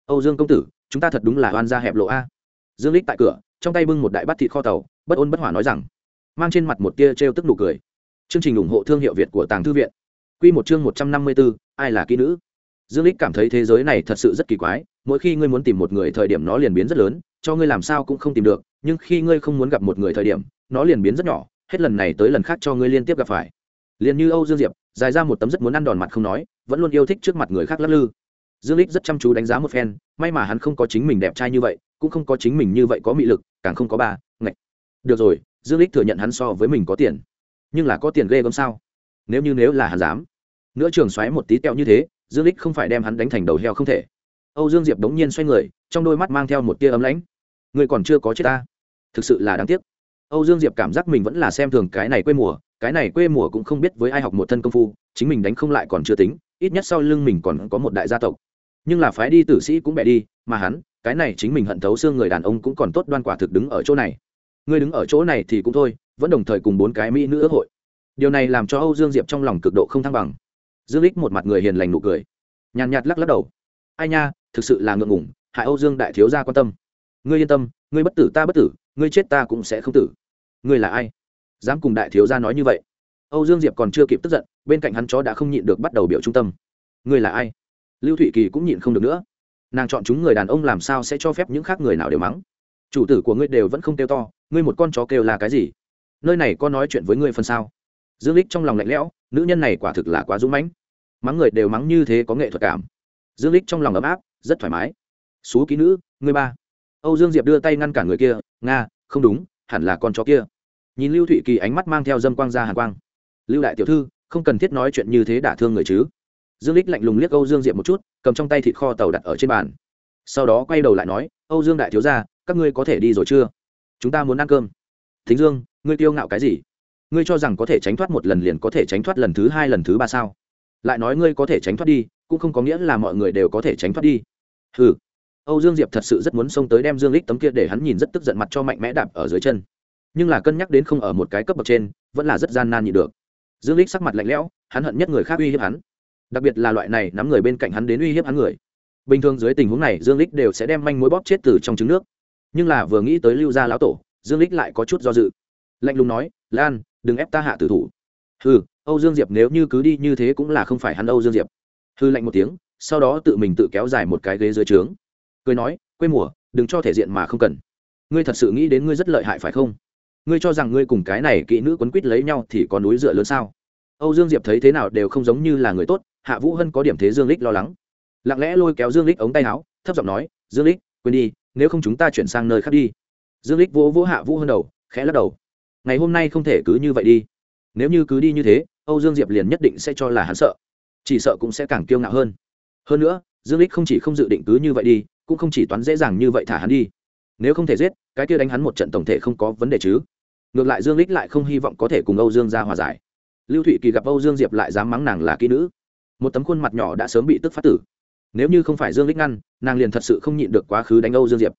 Âu dương công tử chúng ta thật đúng là oan gia hẹp lộ a. Dương lích tại cửa trong tay bưng một đại bát thịt kho tàu bất ôn bất hỏa nói rằng mang trên mặt một tia trêu tức nụ cười. Chương trình ủng hộ thương hiệu việt của tàng thư viện. Quy một chương một trăm năm mươi 154, ai là kỹ nữ? Dương lích cảm thấy thế giới này thật sự rất kỳ quái mỗi khi ngươi muốn tìm một người thời điểm nó liền biến rất lớn, cho ngươi làm sao cũng không tìm được, nhưng khi ngươi không muốn gặp một người thời điểm, nó liền biến rất nhỏ, hết lần này tới lần khác cho ngươi liên tiếp gặp phải. Liền như âu dương diệp, dài ra một tấm rất muốn ăn đòn mặt không nói, vẫn luôn yêu thích trước mặt người khác lắc lư. Dương lích rất chăm chú đánh giá một phen, may mà hắn không có chính mình đẹp trai như vậy, cũng không có chính mình như vậy có mị lực, càng không có ba, ngạch. Được rồi, dương lích thừa nhận hắn so với mình có tiền. Nhưng là có tiền ghê gớm sao? Nếu như nếu là hắn dám nữa trường xoáy một tí tẹo như thế, dương lích không phải đem hắn đánh thành đầu heo không thể âu dương diệp đống nhiên xoay người, trong đôi mắt mang theo một tia ấm lãnh. Người còn chưa có chết ta. Thực sự là đáng tiếc. Âu dương diệp cảm giác mình vẫn là xem thường cái này quê mùa, cái này quê mùa cũng không biết với ai học một thân công phu, chính mình đánh không lại còn chưa tính, ít nhất sau lưng mình còn có một đại gia tộc. Nhưng là phái đi tử sĩ cũng bẻ đi, mà hắn, cái này chính mình hận thấu xương người đàn ông cũng còn tốt đoan quả thực đứng ở chỗ này. Ngươi đứng ở chỗ này thì cũng thôi, vẫn đồng thời cùng bốn cái mỹ nữ ước hội. Điều này làm cho âu dương diệp trong lòng cực độ không thăng bằng. Dương lích một mặt người hiền lành nụ cười, nhàn nhạt lắc lắc đầu. Ai nha thực sự là ngượng ngủng hại âu dương đại thiếu gia quan tâm. Ngươi yên tâm, ngươi bất tử ta bất tử, ngươi chết ta cũng sẽ không tử. Ngươi là ai? Dám cùng đại thiếu gia nói như vậy. Âu dương diệp còn chưa kịp tức giận, bên cạnh hắn chó đã không nhịn được bắt đầu biểu trung tâm. Ngươi là ai? Lưu thụy kỳ cũng nhịn không được nữa. Nàng chọn chúng người đàn ông làm sao sẽ cho phép những khác người nào đều mắng? Chủ tử của ngươi đều vẫn không kêu to, ngươi một con chó kêu là cái gì? Nơi này có nói chuyện với ngươi phần sao? Dương lích trong lòng lạnh lẽo, nữ nhân này quả thực là quá dũng mãnh. Mắng người đều mắng như thế có nghệ thuật cảm. Dương lích trong lòng ấm áp rất thoải mái. Xú kỹ nữ ngươi ba. Âu dương diệp đưa tay ngăn cản người kia, nga, không đúng, hẳn là con chó kia. Nhìn lưu thụy kỳ ánh mắt mang theo dâm quang ra hàn quang. Lưu đại tiểu thư, không cần thiết nói chuyện như thế đả thương người chứ. Dương lích lạnh lùng liếc âu dương diệp một chút, cầm trong tay thịt kho tàu đặt ở trên bàn. Sau đó quay đầu lại nói, âu dương đại thiếu gia, các ngươi có thể đi rồi chưa? Chúng ta muốn ăn cơm. Thính dương, ngươi kiêu ngạo cái gì? Ngươi cho rằng có thể tránh thoát một lần liền có thể tránh thoát lần thứ hai, lần thứ ba sao? Lại nói ngươi có thể tránh thoát đi cũng không có nghĩa là mọi người đều có thể tránh thoát đi. Ừ âu dương diệp thật sự rất muốn xông tới đem dương lích tấm kia để hắn nhìn rất tức giận mặt cho mạnh mẽ đạp ở dưới chân. Nhưng là cân nhắc đến không ở một cái cấp bậc trên, vẫn là rất gian nan nhịn được. Dương lích sắc mặt lạnh lẽo, hắn hận nhất người khác uy hiếp hắn. Đặc biệt là loại này nắm người bên cạnh hắn đến uy hiếp hắn người. Bình thường dưới tình huống này, dương lích đều sẽ đem manh mối bóp chết từ trong trứng nước. Nhưng là vừa nghĩ tới lưu gia lão tổ, dương lích lại có chút do dự. Lạnh lùng nói, lan, đừng ép ta hạ tử thủ. Hừ, âu dương diệp nếu như cứ đi như thế cũng là không phải hắn âu dương diệp hư lạnh một tiếng, sau đó tự mình tự kéo dài một cái ghế dưới trướng. Cười nói, quê mùa, đừng cho thể diện mà không cần. Ngươi thật sự nghĩ đến ngươi rất lợi hại phải không? Ngươi cho rằng ngươi cùng cái này kỹ nữ quấn quýt lấy nhau thì có núi dựa lớn sao? Âu dương diệp thấy thế nào đều không giống như là người tốt, hạ vũ hân có điểm thế dương lích lo lắng. Lặng lẽ lôi kéo dương lích ống tay áo, thấp giọng nói, dương lích, quên đi, nếu không chúng ta chuyển sang nơi khác đi. Dương lích vỗ vỗ hạ vũ hân đầu, khẽ lắc đầu. Ngày hôm nay không thể cứ như vậy đi. Nếu như cứ đi như thế, âu dương diệp liền nhất định sẽ cho là hắn sợ chỉ sợ cũng sẽ càng kiêu ngạo hơn. Hơn nữa, dương lích không chỉ không dự định cứ như vậy đi, cũng không chỉ toán dễ dàng như vậy thả hắn đi. Nếu không thể giết, cái kia đánh hắn một trận tổng thể không có vấn đề chứ. Ngược lại dương lích lại không hy vọng có thể cùng âu dương ra hòa giải. Lưu thụy kỳ gặp âu dương diệp lại dám mắng nàng là kỹ nữ. Một tấm khuôn mặt nhỏ đã sớm bị tức phát tử. Nếu như không phải dương lích ngăn, nàng liền thật sự không nhịn được quá khứ đánh âu dương diệp.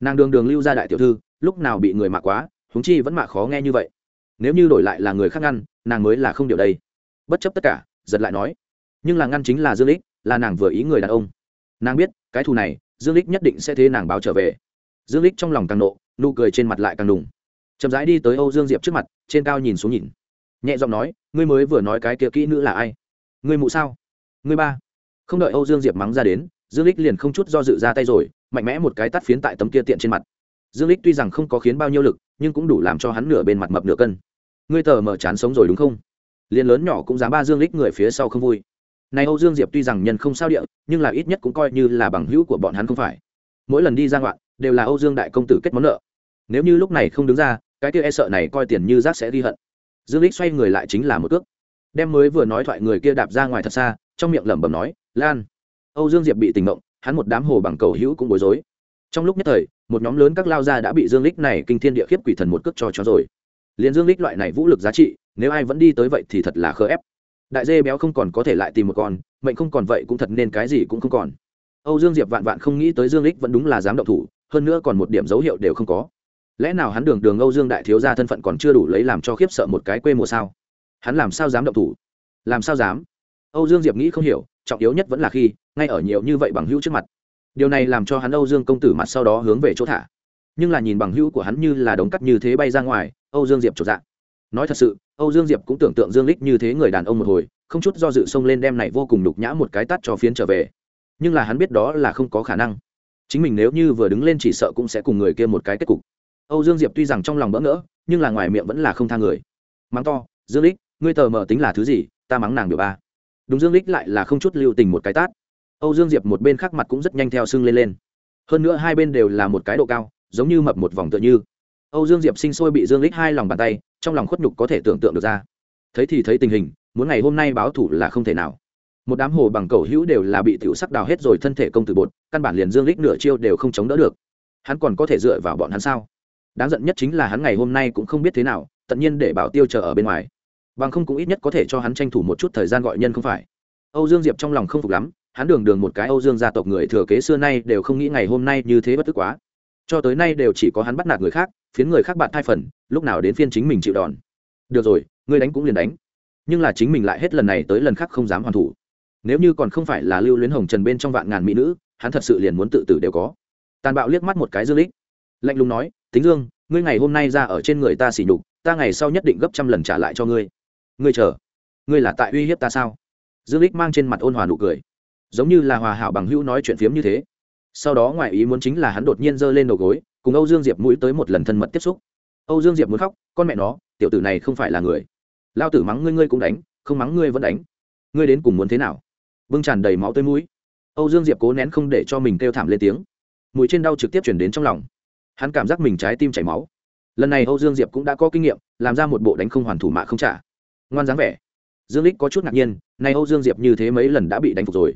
Nàng đường đường lưu ra đại tiểu thư, lúc nào bị người mạ quá húng chi vẫn mạ khó nghe như vậy. Nếu như đổi lại là người khác ngăn, nàng mới là không điều đây. Bất chấp tất cả, giật lại nói nhưng là ngăn chính là dương lích, là nàng vừa ý người đàn ông. Nàng biết, cái thù này, dương lích nhất định sẽ thế nàng báo trở về. Dương lích trong lòng càng nộ, nụ cười trên mặt lại càng đùng. Chậm rãi đi tới âu dương diệp trước mặt, trên cao nhìn xuống nhìn. Nhẹ giọng nói, ngươi mới vừa nói cái kia kỹ nữ là ai? Ngươi mụ sao? Ngươi ba? Không đợi âu dương diệp mắng ra đến, dương lích liền không chút do dự ra tay rồi, mạnh mẽ một cái tắt phiến tại tấm kia tiện trên mặt. Dương lích tuy rằng không có khiến bao nhiêu lực, nhưng cũng đủ làm cho hắn nửa bên mặt mập nửa cân. Ngươi tờ mở chán sống rồi đúng không? Liền lớn nhỏ cũng dám ba dương lích người phía sau không vui này âu dương diệp tuy rằng nhân không sao địa, nhưng là ít nhất cũng coi như là bằng hữu của bọn hắn không phải. Mỗi lần đi ra ngoạn, đều là âu dương đại công tử kết món nợ. Nếu như lúc này không đứng ra, cái kia e sợ này coi tiền như rác sẽ đi hận. Dương Lịch xoay người lại chính là một cước. Đem mới vừa nói thoại người kia đạp ra ngoài thật xa, trong miệng lẩm bẩm nói, lan. Âu dương diệp bị tình mộng hắn một đám hồ bằng cầu hữu cũng bối rối. Trong lúc nhất thời, một nhóm lớn các lao gia đã bị dương Lịch này kinh thiên địa khiếp quỷ thần một cước cho cho rồi. Liên dương Lịch loại này vũ lực giá trị, nếu ai vẫn đi tới vậy thì thật là khơ ép đại dê béo không còn có thể lại tìm một con, mệnh không còn vậy cũng thật nên cái gì cũng không còn. Âu dương diệp vạn vạn không nghĩ tới dương lích vẫn đúng là dám động thủ, hơn nữa còn một điểm dấu hiệu đều không có. Lẽ nào hắn đường đường âu dương đại thiếu gia thân phận còn chưa đủ lấy làm cho khiếp sợ một cái quê mùa sao? Hắn làm sao dám động thủ? Làm sao dám? Âu dương diệp nghĩ không hiểu, trọng yếu nhất vẫn là khi, ngay ở nhiều như vậy bằng hữu trước mặt. Điều này làm cho hắn âu dương công tử mặt sau đó hướng về chỗ thả. Nhưng là nhìn bằng hữu của hắn như là đống cắt như thế bay ra ngoài, âu dương diệp trột dạ. Nói thật sự âu dương diệp cũng tưởng tượng dương lích như thế người đàn ông một hồi, không chút do dự xông lên đem này vô cùng nhục nhã một cái tắt cho phiến trở về. Nhưng là hắn biết đó là không có khả năng. Chính mình nếu như vừa đứng lên chỉ sợ cũng sẽ cùng người kia một cái kết cục. Âu dương diệp tuy rằng trong lòng bỡ ngỡ, nhưng là ngoài miệng vẫn là không tha người. Mắng to, dương lích ngươi tờ mờ tính là thứ gì? Ta mắng nàng biểu ba. Đúng dương lích lại là không chút lưu tình một cái tát. Âu dương diệp một bên khác mặt cũng rất nhanh theo sưng lên lên. Hơn nữa hai bên đều là một cái độ cao, giống như mập một vòng tựa như. Âu dương diệp sinh sôi bị dương lích hai lòng bàn tay trong lòng khuất nhục có thể tưởng tượng được ra. Thấy thì thấy tình hình, muốn ngày hôm nay báo thủ là không thể nào. Một đám hồ bằng cầu hữu đều là bị tiểu sắc đào hết rồi thân thể công tử bột, căn bản liền dương lích nửa chiêu đều không chống đỡ được. Hắn còn có thể dựa vào bọn hắn sao? Đáng giận nhất chính là hắn ngày hôm nay cũng không biết thế nào tận nhiên để bảo tiêu chờ ở bên ngoài. Bằng không cũng ít nhất có thể cho hắn tranh thủ một chút thời gian gọi nhân không phải. Âu dương diệp trong lòng không phục lắm, hắn đường đường một cái âu dương gia tộc người thừa kế xưa nay đều không nghĩ ngày hôm nay như thế bất tức quá cho tới nay đều chỉ có hắn bắt nạt người khác, phiến người khác bạn thai phần, lúc nào đến phiên chính mình chịu đòn. Được rồi, ngươi đánh cũng liền đánh. Nhưng là chính mình lại hết lần này tới lần khác không dám hoàn thủ. Nếu như còn không phải là lưu luyến hồng trần bên trong vạn ngàn mỹ nữ, hắn thật sự liền muốn tự tử đều có. Tàn bạo liếc mắt một cái dương lích lạnh lùng nói, tính dương, ngươi ngày hôm nay ra ở trên người ta xỉ nhục, ta ngày sau nhất định gấp trăm lần trả lại cho ngươi. Ngươi chờ, ngươi là tại uy hiếp ta sao? Dương lích mang trên mặt ôn hòa nụ cười. Giống như là hòa hảo bằng hữu nói chuyện phiếm như thế sau đó ngoại ý muốn chính là hắn đột nhiên giơ lên đầu gối, cùng âu dương diệp mũi tới một lần thân mật tiếp xúc. Âu dương diệp muốn khóc, con mẹ nó, tiểu tử này không phải là người. Lao tử mắng ngươi ngươi cũng đánh, không mắng ngươi vẫn đánh. Ngươi đến cùng muốn thế nào? Vương tràn đầy máu tới mũi. Âu dương diệp cố nén không để cho mình kêu thảm lên tiếng. Mũi trên đau trực tiếp chuyển đến trong lòng. Hắn cảm giác mình trái tim chảy máu. Lần này âu dương diệp cũng đã có kinh nghiệm, làm ra một bộ đánh không hoàn thủ mạ không trả. Ngoan dáng vẻ. Dương lích có chút ngạc nhiên nay âu dương diệp như thế mấy lần đã bị đánh phục rồi.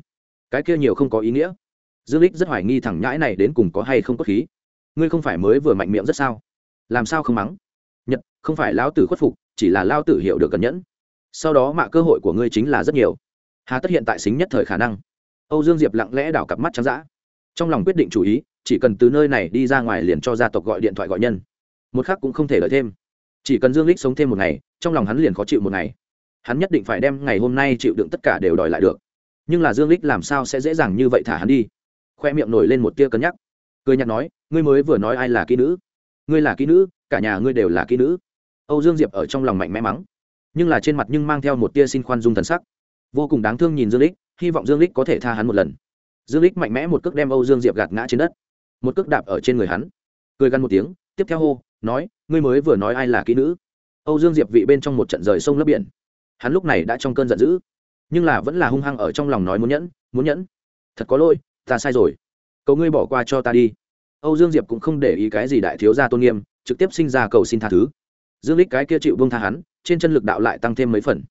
Cái kia nhiều không có ý nghĩa dương lích rất hoài nghi thẳng nhãi này đến cùng có hay không có khí. Ngươi không phải mới vừa mạnh miệng rất sao? Làm sao không mắng? Nhật, không phải lão tử khuất phục, chỉ là lao tử hiểu được cẩn nhẫn. Sau đó mạ cơ hội của ngươi chính là rất nhiều. Hà tất hiện tại xính nhất thời khả năng. Âu dương diệp lặng lẽ đảo cặp mắt trắng dã. Trong lòng quyết định chủ ý, chỉ cần từ nơi này đi ra ngoài liền cho gia tộc gọi điện thoại gọi nhân. Một khác cũng không thể lợi thêm. Chỉ cần dương lích sống thêm một ngày, trong lòng hắn liền khó chịu một ngày. Hắn nhất định phải đem ngày hôm nay chịu đựng tất cả đều đòi lại được. Nhưng là dương lích làm sao sẽ dễ dàng như vậy thả hắn đi? Khoe miệng nổi lên một tia cân nhắc. Cười nhạt nói, ngươi mới vừa nói ai là kỹ nữ? Ngươi là kỹ nữ, cả nhà ngươi đều là kỹ nữ. Âu dương diệp ở trong lòng mạnh mẽ mắng. Nhưng là trên mặt nhưng mang theo một tia xin khoan dung thần sắc. Vô cùng đáng thương nhìn dương lích, hy vọng dương lích có thể tha hắn một lần. Dương lích mạnh mẽ một cước đem âu dương diệp gạt ngã trên đất. Một cước đạp ở trên người hắn. Cười gắn một tiếng, tiếp theo hô, nói, ngươi mới vừa nói ai là kỹ nữ? Âu dương diệp vị bên trong một trận rời sông lấp biển. Hắn lúc này đã trong cơn giận dữ, nhưng là vẫn là hung hăng ở trong lòng nói muốn nhẫn muốn nhẫn. Thật có lỗi ta sai rồi. Cầu ngươi bỏ qua cho ta đi. Âu dương diệp cũng không để ý cái gì đại thiếu gia tôn nghiêm, trực tiếp sinh ra cầu xin tha thứ. Dương lích cái kia chịu vương tha hắn, trên chân lực đạo lại tăng thêm mấy phần.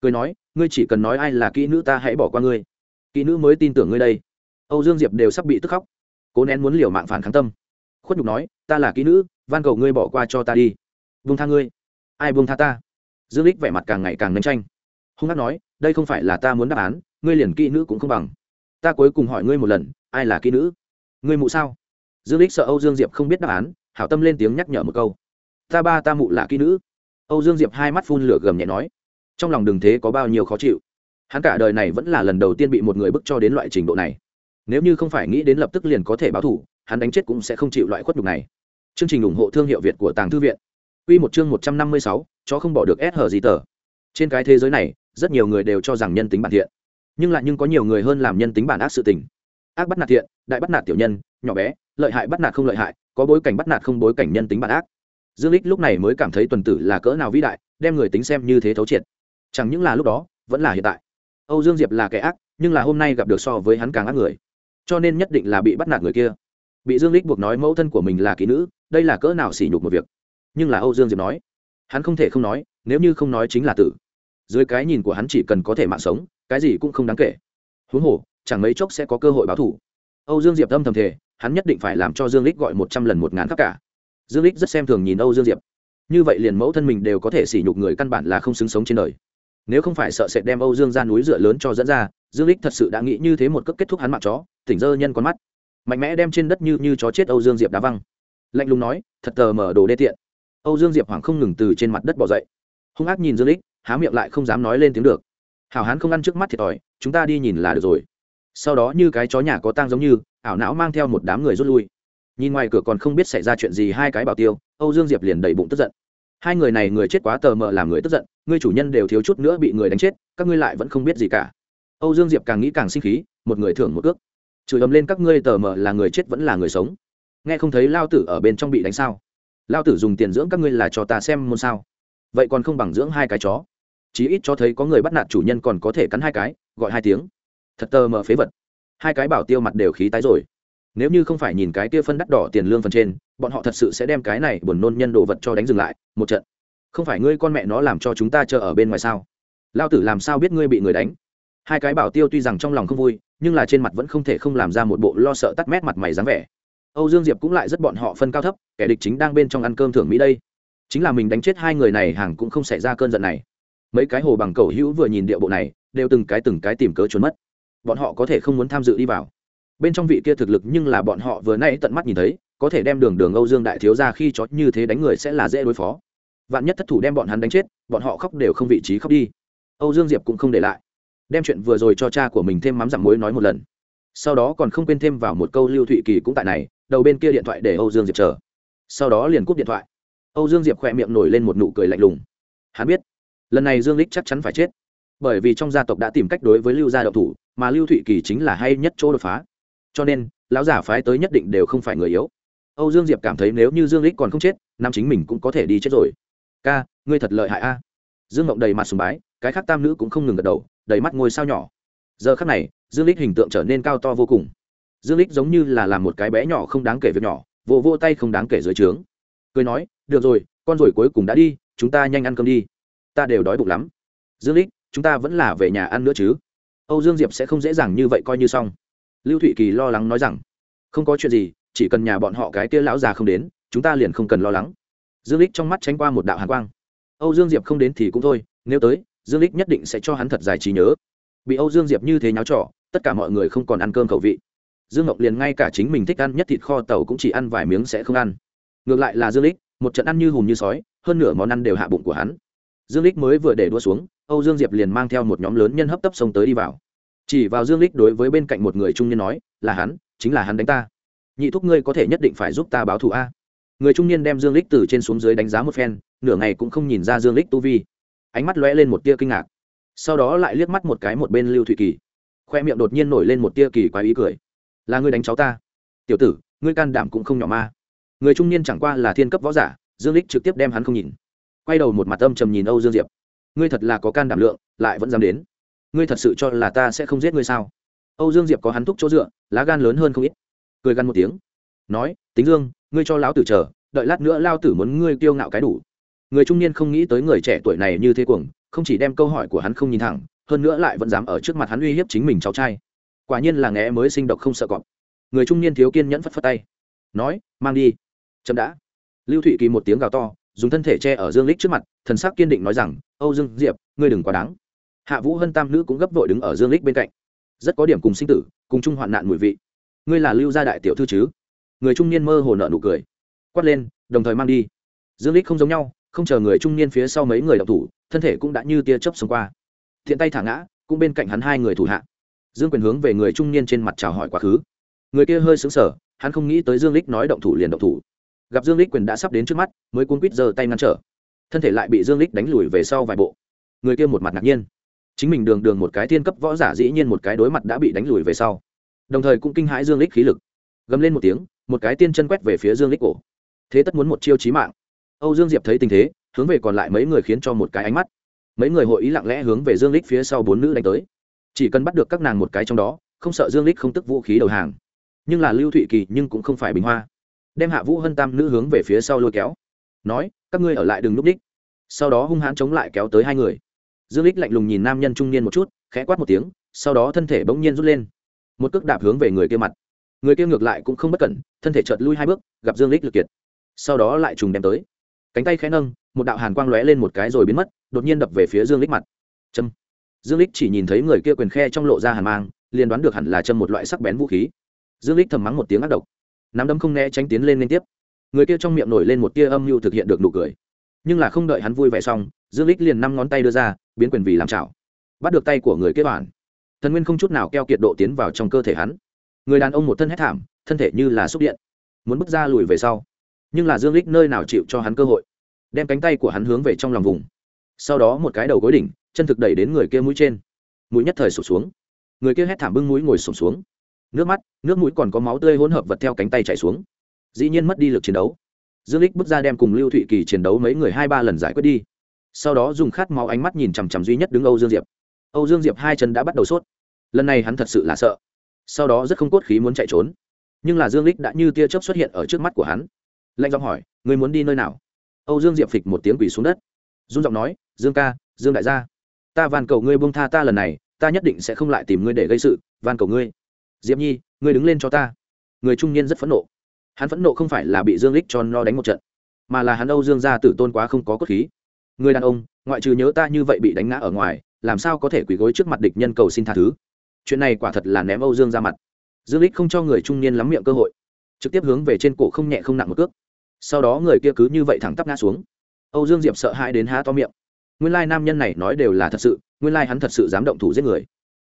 Cười nói, ngươi chỉ cần nói ai là kỹ nữ ta hãy bỏ qua ngươi. Kỹ nữ mới tin tưởng ngươi đây. Âu dương diệp đều sắp bị tức khóc. Cố nén muốn liều mạng phản kháng tâm. Khuất nhục nói, ta là kỹ nữ, van cầu ngươi bỏ qua cho ta đi. Vương tha ngươi. Ai vương tha ta? Dương lích vẻ mặt càng ngày càng nâng tranh. Hung hát nói, đây không phải là ta muốn đáp án, ngươi liền kỹ nữ cũng không bằng ta cuối cùng hỏi ngươi một lần ai là kỹ nữ? Ngươi mụ sao? Dương lích sợ âu dương diệp không biết đáp án hảo tâm lên tiếng nhắc nhở một câu. Ta ba ta mụ là kỹ nữ. Âu dương diệp hai mắt phun lửa gầm nhẹ nói. Trong lòng đừng thế có bao nhiêu khó chịu. Hắn cả đời này vẫn là lần đầu tiên bị một người bức cho đến loại trình độ này. Nếu như không phải nghĩ đến lập tức liền có thể báo thủ hắn đánh chết cũng sẽ không chịu loại khuất nhục này. Chương trình ủng hộ thương hiệu việt của tàng thư viện. Quy một chương một trăm năm mươi sáu, chó không bỏ được S hở gì tờ. Trên cái thế giới này, rất nhiều người đều cho rằng nhân tính bản thiện, nhưng lại nhưng có nhiều người hơn làm nhân tính bản ác sự tình. Ác bắt nạt thiện, đại bắt nạt tiểu nhân, nhỏ bé, lợi hại bắt nạt không lợi hại, có bối cảnh bắt nạt không bối cảnh nhân tính bản ác. Dương Lịch lúc này mới cảm thấy tuần tử là cỡ nào vĩ đại, đem người tính xem như thế thấu triệt. Chẳng những là lúc đó, vẫn là hiện tại. Âu Dương Diệp là kẻ ác, nhưng là hôm nay gặp được so với hắn càng ác người, cho nên nhất định là bị bắt nạt người kia. Bị Dương Lịch buộc nói mẫu thân của mình là kỹ nữ, đây là cỡ nào sỉ nhục một việc nhưng là âu dương diệp nói hắn không thể không nói nếu như không nói chính là tử dưới cái nhìn của hắn chỉ cần có thể mạng sống, cái gì cũng không đáng kể. Huống hồ, chẳng mấy chốc sẽ có cơ hội báo thủ âu dương diệp âm thầm thể hắn nhất định phải làm cho dương lích gọi một trăm lần một ngàn khắp cả. Dương lích rất xem thường nhìn âu dương diệp. Như vậy liền mẫu thân mình đều có thể sỉ nhục người căn bản là không xứng sống trên đời. Nếu không phải sợ sẽ đem âu dương ra núi dựa lớn cho dẫn ra, dương lích thật sự đã nghĩ như thế một cước kết thúc hắn mạng chó, tỉnh dơ nhân con mắt. Mạnh mẽ đem trên đất như như chó chết âu dương diệp đá văng. Lạnh lùng nói, thật tờ mở đồ đê tiện. Âu dương diệp hoàng không ngừng từ trên mặt đất bỏ dậy. Hung ác nhìn dương lích há miệng lại không dám nói lên tiếng được. Hảo hán không ăn trước mắt thiệt thòi, chúng ta đi nhìn là được rồi. Sau đó như cái chó nhà có tang giống như, ảo não mang theo một đám người rút lui. Nhìn ngoài cửa còn không biết xảy ra chuyện gì, hai cái bảo tiêu, âu dương diệp liền đầy bụng tức giận. Hai người này người chết quá tờ mờ làm người tức giận, ngươi chủ nhân đều thiếu chút nữa bị người đánh chết, các ngươi lại vẫn không biết gì cả. Âu dương diệp càng nghĩ càng sinh khí, một người thưởng một ước. Chửi ầm lên các ngươi tờ mờ là người chết vẫn là người sống. Nghe không thấy lao tử ở bên trong bị đánh sao? Lao tử dùng tiền dưỡng các ngươi là cho ta xem môn sao. Vậy còn không bằng dưỡng hai cái chó chí ít cho thấy có người bắt nạt chủ nhân còn có thể cắn hai cái, gọi hai tiếng. Thật tờ mờ phế vật. Hai cái bảo tiêu mặt đều khí tái rồi. Nếu như không phải nhìn cái kia phân đắt đỏ tiền lương phần trên, bọn họ thật sự sẽ đem cái này buồn nôn nhân đồ vật cho đánh dừng lại, một trận. Không phải ngươi con mẹ nó làm cho chúng ta chờ ở bên ngoài sao? Lao tử làm sao biết ngươi bị người đánh? Hai cái bảo tiêu tuy rằng trong lòng không vui, nhưng là trên mặt vẫn không thể không làm ra một bộ lo sợ tắt mét mặt mày dáng vẻ. Âu dương diệp cũng lại rất bọn họ phân cao thấp, kẻ địch chính đang bên trong ăn cơm thưởng mỹ đây. Chính là mình đánh chết hai người này hàng cũng không xảy ra cơn giận này mấy cái hồ bằng cầu hữu vừa nhìn địa bộ này, đều từng cái từng cái tìm cớ trốn mất. Bọn họ có thể không muốn tham dự đi vào. Bên trong vị kia thực lực nhưng là bọn họ vừa nay tận mắt nhìn thấy, có thể đem đường đường âu dương đại thiếu ra khi chó như thế đánh người sẽ là dễ đối phó. Vạn nhất thất thủ đem bọn hắn đánh chết, bọn họ khóc đều không vị trí khóc đi. Âu dương diệp cũng không để lại. Đem chuyện vừa rồi cho cha của mình thêm mắm giảm muối nói một lần. Sau đó còn không quên thêm vào một câu lưu thụy kỳ cũng tại này, đầu bên kia điện thoại để âu dương diệp chờ. Sau đó liền cúp điện thoại. Âu dương diệp khỏe miệng nổi lên một nụ cười lạnh lùng. Hắn biết lần này dương lích chắc chắn phải chết. Bởi vì trong gia tộc đã tìm cách đối với lưu gia đậu thủ, mà lưu thụy kỳ chính là hay nhất chỗ đột phá. Cho nên, lão giả phái tới nhất định đều không phải người yếu. Âu dương diệp cảm thấy nếu như dương lích còn không chết, nam chính mình cũng có thể đi chết rồi. Ca, ngươi thật lợi hại a. Dương mộng đầy mặt sùng bái, cái khác tam nữ cũng không ngừng gật đầu, đầy mắt ngôi sao nhỏ. Giờ khắc này, dương lích hình tượng trở nên cao to vô cùng. Dương lích giống như là làm một cái bé nhỏ không đáng kể việc nhỏ vô vô tay không đáng kể dưới trướng. Cười nói, được rồi, con rồi cuối cùng đã đi, chúng ta nhanh ăn cơm đi ta đều đói bụng lắm. Dương lích chúng ta vẫn là về nhà ăn nữa chứ. Âu dương diệp sẽ không dễ dàng như vậy coi như xong. Lưu thụy kỳ lo lắng nói rằng không có chuyện gì chỉ cần nhà bọn họ cái kia lão già không đến chúng ta liền không cần lo lắng. Dương lích trong mắt tránh qua một đạo hàn quang. Âu dương diệp không đến thì cũng thôi nếu tới dương lích nhất định sẽ cho hắn thật dài trí nhớ. Bị âu dương diệp như thế nháo trọ, tất cả mọi người không còn ăn cơm khẩu vị. Dương ngọc liền ngay cả chính mình thích ăn nhất thịt kho tàu cũng chỉ ăn vài miếng sẽ không ăn. Ngược lại là dương lích một trận ăn như hùm như sói hơn nửa món ăn đều hạ bụng của hắn dương lích mới vừa để đua xuống, âu dương diệp liền mang theo một nhóm lớn nhân hấp tấp xông tới đi vào. Chỉ vào dương lích đối với bên cạnh một người trung niên nói, là hắn, chính là hắn đánh ta. Nhị thúc ngươi có thể nhất định phải giúp ta báo thù a. Người trung niên đem dương lích từ trên xuống dưới đánh giá một phen, nửa ngày cũng không nhìn ra dương lích tu vi. Ánh mắt lóe lên một tia kinh ngạc. Sau đó lại liếc mắt một cái một bên lưu thụy kỳ. Khoe miệng đột nhiên nổi lên một tia kỳ quái ý cười. Là ngươi đánh cháu ta? Tiểu tử, ngươi can đảm cũng không nhỏ ma người trung niên chẳng qua là thiên cấp võ giả, dương lích trực tiếp đem hắn không nhìn quay đầu một mặt âm trầm nhìn âu dương diệp. Ngươi thật là có can đảm lượng, lại vẫn dám đến. Ngươi thật sự cho là ta sẽ không giết ngươi sao? Âu dương diệp có hắn thúc chỗ dựa, lá gan lớn hơn không ít. Cười gằn một tiếng. Nói, tính dương, ngươi cho lão tử chờ, đợi lát nữa lao tử muốn ngươi kiêu ngạo cái đủ. Người trung niên không nghĩ tới người trẻ tuổi này như thế cuồng, không chỉ đem câu hỏi của hắn không nhìn thẳng, hơn nữa lại vẫn dám ở trước mặt hắn uy hiếp chính mình cháu trai. Quả nhiên là nghe mới sinh độc không sợ cọp. Người trung niên thiếu kiên nhẫn phất phất tay. Nói, mang đi. Chậm đã. Lưu thụy kỳ một tiếng gào to dùng thân thể che ở dương lích trước mặt, thần sắc kiên định nói rằng, âu dương diệp, ngươi đừng quá đáng. Hạ vũ hân tam nữ cũng gấp vội đứng ở dương lích bên cạnh. Rất có điểm cùng sinh tử, cùng chung hoạn nạn mùi vị. Ngươi là lưu gia đại tiểu thư chứ? Người trung niên mơ hồ nợ nụ cười. Quát lên, đồng thời mang đi. Dương lích không giống nhau, không chờ người trung niên phía sau mấy người đọc thủ, thân thể cũng đã như tia chớp xông qua. Thiện tay thả ngã, cũng bên cạnh hắn hai người thủ hạ. Dương quyền hướng về người trung niên trên mặt chào hỏi quá khứ. Người kia hơi sững sờ, hắn không nghĩ tới dương lích nói động thủ liền động thủ gặp dương lích quyền đã sắp đến trước mắt, mới cuốn quýt giơ tay ngăn trở. Thân thể lại bị dương lích đánh lùi về sau vài bộ. Người kia một mặt ngạc nhiên. Chính mình đường đường một cái thiên cấp võ giả dĩ nhiên một cái đối mặt đã bị đánh lùi về sau. Đồng thời cũng kinh hãi dương lích khí lực. Gầm lên một tiếng, một cái tiên chân quét về phía dương lích cổ. Thế tất muốn một chiêu chí mạng. Âu dương diệp thấy tình thế, hướng về còn lại mấy người khiến cho một cái ánh mắt. Mấy người hội ý lặng lẽ hướng về dương lích phía sau bốn nữ đánh tới. Chỉ cần bắt được các nàng một cái trong đó, không sợ dương lích không tức vũ khí đầu hàng. Nhưng là lưu thụy kỳ nhưng cũng không phải bình hoa đem hạ vũ hân tam nữ hướng về phía sau lôi kéo, nói, các ngươi ở lại đừng núp đích. Sau đó hung hãn chống lại kéo tới hai người. Dương lích lạnh lùng nhìn nam nhân trung niên một chút, khẽ quát một tiếng, sau đó thân thể bỗng nhiên rút lên. Một cước đạp hướng về người kia mặt. Người kia ngược lại cũng không bất cẩn, thân thể chợt lui hai bước, gặp dương lích lực kiệt. Sau đó lại trùng đem tới. Cánh tay khẽ nâng, một đạo hàn quang lóe lên một cái rồi biến mất, đột nhiên đập về phía dương lích mặt. Châm. Dương lích chỉ nhìn thấy người kia quyền khe trong lộ ra hàn mang, liền đoán được hẳn là châm một loại sắc bén vũ khí. Dương lích thầm mắng một tiếng ác độc nắm đấm không né tránh tiến lên liên tiếp. Người kia trong miệng nổi lên một tia âm mưu thực hiện được nụ cười. Nhưng là không đợi hắn vui vẻ xong, dương lích liền năm ngón tay đưa ra, biến quyền vì làm chảo. Bắt được tay của người kết bản. Thần nguyên không chút nào keo kiệt độ tiến vào trong cơ thể hắn. Người đàn ông một thân hét thảm, thân thể như là xúc điện. Muốn bước ra lùi về sau. Nhưng là dương lích nơi nào chịu cho hắn cơ hội. Đem cánh tay của hắn hướng về trong lòng vùng. Sau đó một cái đầu gối đỉnh, chân thực đẩy đến người kia mũi trên. Mũi nhất thời sụp xuống. Người kia hét thảm bưng mũi ngồi sụp xuống nước mắt, nước mũi còn có máu tươi hỗn hợp vật theo cánh tay chảy xuống. Dĩ nhiên mất đi lực chiến đấu. Dương lích bước ra đem cùng lưu thụy kỳ chiến đấu mấy người hai ba lần giải quyết đi. Sau đó dùng khát máu ánh mắt nhìn chằm chằm duy nhất đứng âu dương diệp. Âu dương diệp hai chân đã bắt đầu sốt. Lần này hắn thật sự là sợ. Sau đó rất không cốt khí muốn chạy trốn. Nhưng là dương lích đã như tia chớp xuất hiện ở trước mắt của hắn. Lạnh giọng hỏi người muốn đi nơi nào? Âu dương diệp phịch một tiếng quỳ xuống đất. Run giọng nói, dương ca, dương đại gia, ta van cầu ngươi buông tha ta lần này, ta nhất định sẽ không lại tìm ngươi để gây sự, van cầu ngươi diệp nhi người đứng lên cho ta. Người trung niên rất phẫn nộ. Hắn phẫn nộ không phải là bị dương lích cho no đánh một trận, mà là hắn âu dương gia tử tôn quá không có cốt khí. Người đàn ông, ngoại trừ nhớ ta như vậy bị đánh ngã ở ngoài, làm sao có thể quỳ gối trước mặt địch nhân cầu xin tha thứ? Chuyện này quả thật là ném âu dương ra mặt. Dương lích không cho người trung niên lắm miệng cơ hội, trực tiếp hướng về trên cổ không nhẹ không nặng một cước. Sau đó người kia cứ như vậy thẳng tắp ngã xuống. Âu dương diệp sợ hãi đến há to miệng. Nguyên lai nam nhân này nói đều là thật sự, nguyên lai hắn thật sự dám động thủ giết người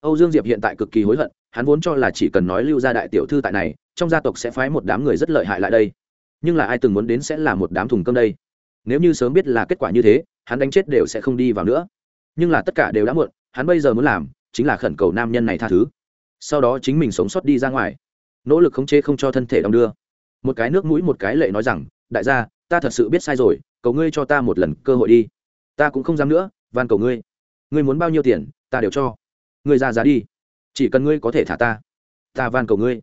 âu dương diệp hiện tại cực kỳ hối hận, hắn vốn cho là chỉ cần nói lưu ra đại tiểu thư tại này, trong gia tộc sẽ phái một đám người rất lợi hại lại đây. Nhưng là ai từng muốn đến sẽ là một đám thùng cơm đây? Nếu như sớm biết là kết quả như thế, hắn đánh chết đều sẽ không đi vào nữa. Nhưng là tất cả đều đã muộn, hắn bây giờ muốn làm chính là khẩn cầu nam nhân này tha thứ. Sau đó chính mình sống sót đi ra ngoài. Nỗ lực khống chế không cho thân thể đong đưa. Một cái nước mũi một cái lệ nói rằng, đại gia, ta thật sự biết sai rồi, cầu ngươi cho ta một lần cơ hội đi. Ta cũng không dám nữa, van cầu ngươi. Ngươi muốn bao nhiêu tiền, ta đều cho ngươi ra giá đi. Chỉ cần ngươi có thể thả ta ta van cầu ngươi.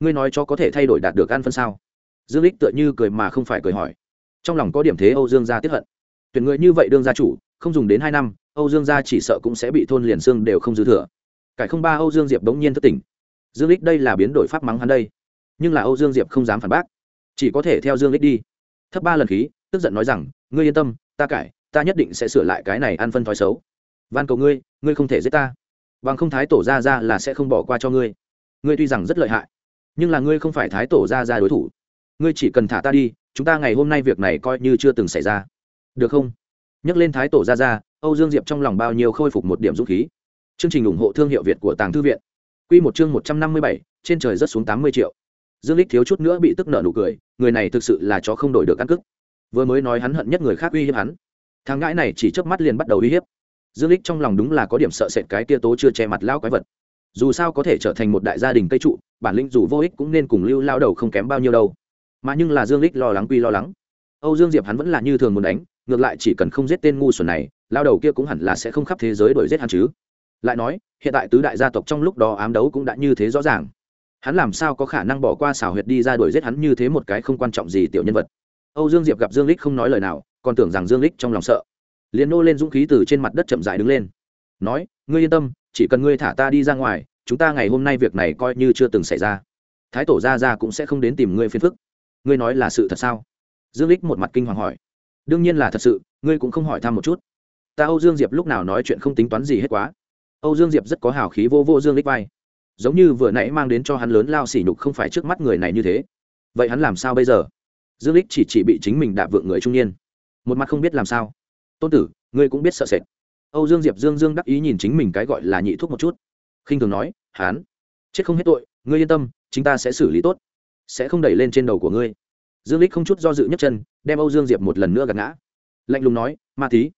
Ngươi nói cho có thể thay đổi đạt được ăn phân sao? Dương lích tựa như cười mà không phải cười hỏi. Trong lòng có điểm thế âu dương gia tiếp hận. Tuyển người như vậy đương gia chủ, không dùng đến hai năm, âu dương gia chỉ sợ cũng sẽ bị thôn liền xương đều không dư thừa. Cải không ba âu dương diệp bỗng nhiên thất tỉnh. Dương lích đây là biến đổi pháp mắng hắn đây. Nhưng là âu dương diệp không dám phản bác. Chỉ có thể theo dương lích đi. Thấp ba lần khí, tức giận nói rằng, ngươi yên tâm, ta cải, ta nhất định sẽ sửa lại cái này ăn phân thói xấu. Van cầu ngươi ngươi không thể giết ta bằng không thái tổ ra ra là sẽ không bỏ qua cho ngươi. Ngươi tuy rằng rất lợi hại, nhưng là ngươi không phải thái tổ ra ra đối thủ. Ngươi chỉ cần thả ta đi, chúng ta ngày hôm nay việc này coi như chưa từng xảy ra. Được không? Nhắc lên thái tổ ra ra âu dương diệp trong lòng bao nhiêu khôi phục một điểm dũng khí. Chương trình ủng hộ thương hiệu việt của tàng thư viện. Q một chương một trăm năm mươi bảy, trên trời rất xuống tám mươi triệu. Dương lích thiếu chút nữa bị tức nợ nụ cười, người này thực sự là chó không đổi được căn cức. Vừa mới nói hắn hận nhất người khác uy hiếp hắn. Thằng ngãi này chỉ chớp mắt liền bắt đầu uy hiếp dương lích trong lòng đúng là có điểm sợ sệt cái tia tố chưa che mặt lao quái vật. Dù sao có thể trở thành một đại gia đình cây trụ, bản lĩnh dù vô ích cũng nên cùng lưu lao đầu không kém bao nhiêu đâu. Mà nhưng là dương lích lo lắng quy lo lắng. Âu dương diệp hắn vẫn là như thường muốn đánh, ngược lại chỉ cần không giết tên ngu xuẩn này, lao đầu kia cũng hẳn là sẽ không khắp thế giới đuổi giết hắn chứ. Lại nói, hiện tại tứ đại gia tộc trong lúc đó ám đấu cũng đã như thế rõ ràng. Hắn làm sao có khả năng bỏ qua xảo huyệt đi ra đuổi giết hắn như thế một cái không quan trọng gì tiểu nhân vật. Âu dương diệp gặp dương lích không nói lời nào, còn tưởng rằng dương lích trong lòng sợ liền nô lên dũng khí từ trên mặt đất chậm dại đứng lên. Nói, ngươi yên tâm, chỉ cần ngươi thả ta đi ra ngoài, chúng ta ngày hôm nay việc này coi như chưa từng xảy ra. Thái tổ ra ra cũng sẽ không đến tìm ngươi phiền phức. Ngươi nói là sự thật sao? Dương lích một mặt kinh hoàng hỏi. Đương nhiên là thật sự, ngươi cũng không hỏi thăm một chút. Ta âu dương diệp lúc nào nói chuyện không tính toán gì hết quá. Âu dương diệp rất có hào khí vô vô dương lích vai. Giống như vừa nãy mang đến cho hắn lớn lao sỉ nhục không phải trước mắt người này như thế. Vậy hắn làm sao bây giờ? Dương lích chỉ chỉ bị chính mình đạp vượng người trung niên. Một mặt không biết làm sao tôn tử, ngươi cũng biết sợ sệt. Âu dương diệp dương dương đắc ý nhìn chính mình cái gọi là nhị thuốc một chút. Khinh thường nói, hán, chết không hết tội, ngươi yên tâm, chúng ta sẽ xử lý tốt, sẽ không đẩy lên trên đầu của ngươi. Dương lích không chút do dự nhấc chân, đem âu dương diệp một lần nữa gạt ngã. Lạnh lùng nói, ma tí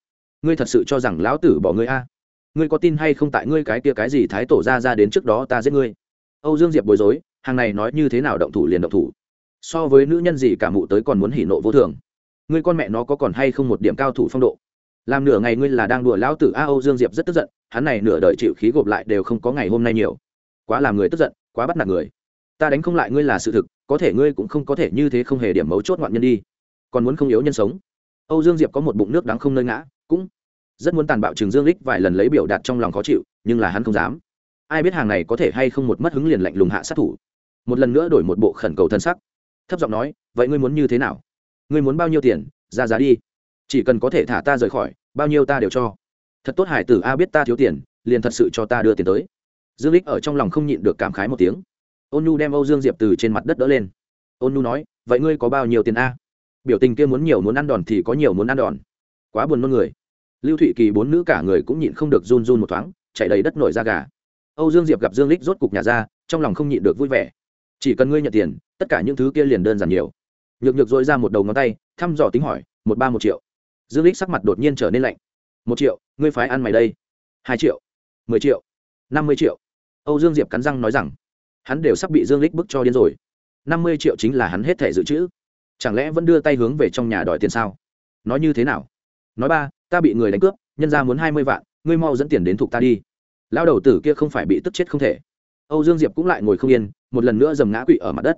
ngươi thật sự cho rằng lão tử bỏ ngươi a? Ngươi có tin hay không tại ngươi cái kia cái gì thái tổ ra ra đến trước đó ta giết ngươi? Âu dương diệp bối rối, hàng này nói như thế nào động thủ liền động thủ. So với nữ nhân gì cả mụ tới còn muốn hỉ nộ vô thường. Ngươi con mẹ nó có còn hay không một điểm cao thủ phong độ? Làm nửa ngày ngươi là đang đùa lão tử a âu dương diệp rất tức giận, hắn này nửa đời chịu khí gộp lại đều không có ngày hôm nay nhiều. Quá làm người tức giận, quá bắt nạt người. Ta đánh không lại ngươi là sự thực, có thể ngươi cũng không có thể như thế không hề điểm mấu chốt ngoạn nhân đi. Còn muốn không yếu nhân sống. Âu dương diệp có một bụng nước đắng không nơi ngã, cũng rất muốn tàn bạo trường dương lích vài lần lấy biểu đạt trong lòng khó chịu, nhưng là hắn không dám. Ai biết hàng này có thể hay không một mất hứng liền lạnh lùng hạ sát thủ. Một lần nữa đổi một bộ khẩn cầu thân sắc. Thấp giọng nói, vậy ngươi muốn như thế nào? Ngươi muốn bao nhiêu tiền? Ra giá đi chỉ cần có thể thả ta rời khỏi, bao nhiêu ta đều cho. Thật tốt, hải tử, a biết ta thiếu tiền, liền thật sự cho ta đưa tiền tới. Dương lích ở trong lòng không nhịn được cảm khái một tiếng. Ôn nhu đem âu dương diệp từ trên mặt đất đỡ lên. Ôn nhu nói, vậy ngươi có bao nhiêu tiền a? Biểu tình kia muốn nhiều muốn ăn đòn thì có nhiều muốn ăn đòn. Quá buồn nôn người. Lưu thụy kỳ bốn nữ cả người cũng nhịn không được run run một thoáng, chạy đầy đất nổi da gà. Âu dương diệp gặp dương lích rốt cục nhà ra, trong lòng không nhịn được vui vẻ. Chỉ cần ngươi nhận tiền, tất cả những thứ kia liền đơn giản nhiều. Nhược nhược dội ra một đầu ngón tay, thăm dò tính hỏi, một ba một triệu dương lích sắc mặt đột nhiên trở nên lạnh. Một triệu, ngươi phái ăn mày đây. Hai triệu, mười triệu, năm mươi triệu. Âu dương diệp cắn răng nói rằng, hắn đều sắp bị dương lích bức cho điên rồi. Năm mươi triệu chính là hắn hết thể dự trữ. Chẳng lẽ vẫn đưa tay hướng về trong nhà đòi tiền sao? Nói như thế nào? Nói ba, ta bị người đánh cướp, nhân ra muốn hai mươi vạn, ngươi mau dẫn tiền đến thuộc ta đi. Lao đầu tử kia không phải bị tức chết không thể. Âu dương diệp cũng lại ngồi không yên, một lần nữa dầm ngã quỵ ở mặt đất.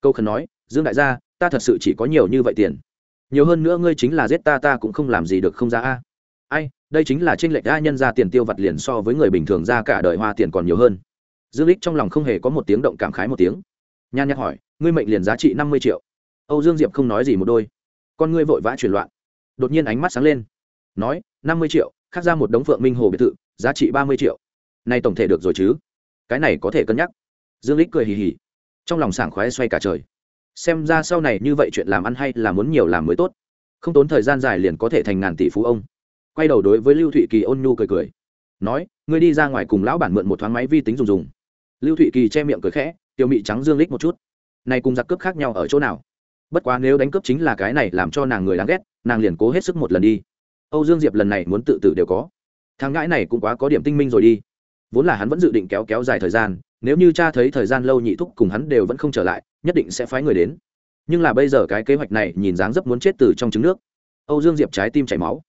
Câu khẩn nói, dương đại gia, ta thật sự chỉ có nhiều như vậy tiền nhiều hơn nữa ngươi chính là giết ta ta cũng không làm gì được không ra a. Ai, đây chính là tranh lệch đa nhân ra tiền tiêu vặt liền so với người bình thường ra cả đời hoa tiền còn nhiều hơn. Dương lích trong lòng không hề có một tiếng động cảm khái một tiếng. Nhan nhắc hỏi, ngươi mệnh liền giá trị năm mươi triệu. Âu dương diệp không nói gì một đôi. Con ngươi vội vã chuyển loạn. Đột nhiên ánh mắt sáng lên. Nói, năm mươi triệu khác ra một đống phượng minh hồ biệt thự, giá trị ba mươi triệu. Nay tổng thể được rồi chứ? Cái này có thể cân nhắc. Dương lích cười hì hì. Trong lòng sảng khoái xoay cả trời xem ra sau này như vậy chuyện làm ăn hay là muốn nhiều làm mới tốt. Không tốn thời gian dài liền có thể thành ngàn tỷ phú ông. Quay đầu đối với lưu thụy kỳ ôn nhu cười cười. Nói, ngươi đi ra ngoài cùng lão bản mượn một thoáng máy vi tính dùng dùng. Lưu thụy kỳ che miệng cười khẽ tiêu mị trắng dương lích một chút. Này cùng giặc cướp khác nhau ở chỗ nào? Bất quá nếu đánh cướp chính là cái này làm cho nàng người đáng ghét, nàng liền cố hết sức một lần đi. Âu dương diệp lần này muốn tự tử đều có. Thằng ngãi này cũng quá có điểm tinh minh rồi đi. Vốn là hắn vẫn dự định kéo kéo dài thời gian nếu như cha thấy thời gian lâu nhị thúc cùng hắn đều vẫn không trở lại, nhất định sẽ phái người đến. Nhưng là bây giờ cái kế hoạch này nhìn dáng dấp muốn chết từ trong trứng nước. Âu dương diệp trái tim chảy máu.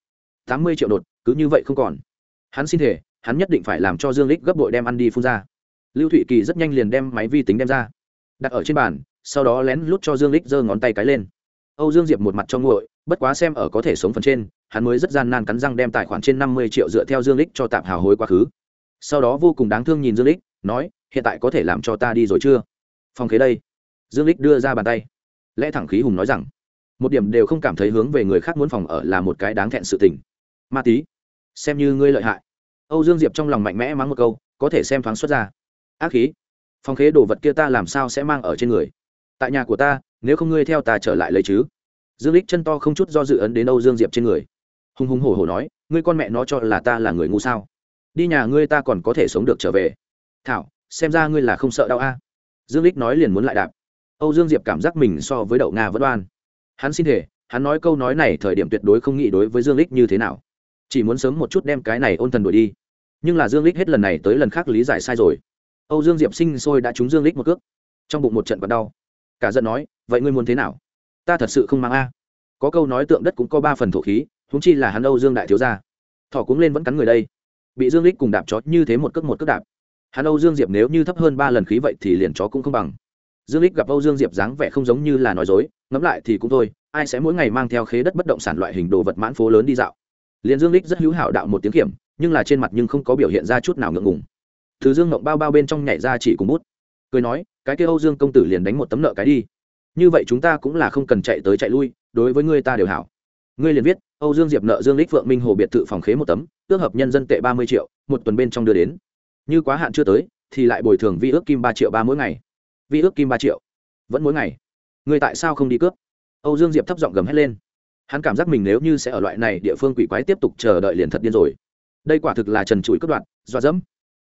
Tám mươi triệu đột, cứ như vậy không còn. Hắn xin thể hắn nhất định phải làm cho dương lích gấp bội đem ăn đi phun ra. Lưu thụy kỳ rất nhanh liền đem máy vi tính đem ra. Đặt ở trên bàn, sau đó lén lút cho dương lích giơ ngón tay cái lên. Âu dương diệp một mặt cho nguội, bất quá xem ở có thể sống phần trên, hắn mới rất gian nan cắn răng đem tài khoản trên năm mươi triệu dựa theo dương lích cho tạm hào hối quá khứ. Sau đó vô cùng đáng thương nhìn dương lích nói, hiện tại có thể làm cho ta đi rồi chưa? Phong khế đây. Dương lích đưa ra bàn tay. Lẽ thẳng khí hùng nói rằng, một điểm đều không cảm thấy hướng về người khác muốn phòng ở là một cái đáng thẹn sự tình. Ma tí, xem như ngươi lợi hại. Âu dương diệp trong lòng mạnh mẽ mắng một câu, có thể xem thoáng xuất ra. Ác khí, phong khế, đồ vật kia ta làm sao sẽ mang ở trên người? Tại nhà của ta, nếu không ngươi theo ta trở lại lấy chứ? Dương lích chân to không chút do dự ấn đến âu dương diệp trên người. Hùng hùng hổ hổ nói, ngươi con mẹ nó cho là ta là người ngu sao? Đi nhà ngươi ta còn có thể sống được trở về thảo, xem ra ngươi là không sợ đau a. Dương lích nói liền muốn lại đạp. Âu dương diệp cảm giác mình so với đậu nga vẫn oan. Hắn xin thể hắn nói câu nói này thời điểm tuyệt đối không nghĩ đối với dương lích như thế nào. Chỉ muốn sớm một chút đem cái này ôn thần đuổi đi. Nhưng là dương lích hết lần này tới lần khác lý giải sai rồi. Âu dương diệp sinh sôi đã trúng dương lích một cước. Trong bụng một trận còn đau. Cả giận nói, vậy ngươi muốn thế nào? Ta thật sự không mang a. Có câu nói tượng đất cũng có ba phần thổ khí húng chi là hắn âu dương đại thiếu gia. Thỏ cuống lên vẫn cắn người đây. Bị dương lích cùng đạp chó như thế một cước một cước đạp hắn âu dương diệp nếu như thấp hơn ba lần khí vậy thì liền chó cũng không bằng. Dương lích gặp âu dương diệp dáng vẻ không giống như là nói dối, ngẫm lại thì cũng thôi, ai sẽ mỗi ngày mang theo khế đất bất động sản loại hình đồ vật mãn phố lớn đi dạo. Liền dương lích rất hữu hảo đạo một tiếng kiểm nhưng là trên mặt nhưng không có biểu hiện ra chút nào ngượng ngùng. Thứ dương ngộng bao bao bên trong nhảy ra chỉ cùng bút. Cười nói, cái kia âu dương công tử liền đánh một tấm nợ cái đi. Như vậy chúng ta cũng là không cần chạy tới chạy lui, đối với ngươi ta đều hảo. Ngươi liền viết, âu dương diệp nợ dương lích vượng minh hồ biệt thự phòng khế một tấm ước hợp nhân dân tệ ba mươi triệu, một tuần bên trong đưa đến như quá hạn chưa tới, thì lại bồi thường vi ước kim ba triệu ba mỗi ngày. Vi ước kim ba triệu? Vẫn mỗi ngày. Người tại sao không đi cướp? Âu dương diệp thấp giọng gầm hét lên. Hắn cảm giác mình nếu như sẽ ở loại này địa phương quỷ quái tiếp tục chờ đợi liền thật điên rồi. Đây quả thực là trần trụi cướp đoạn dọa dẫm.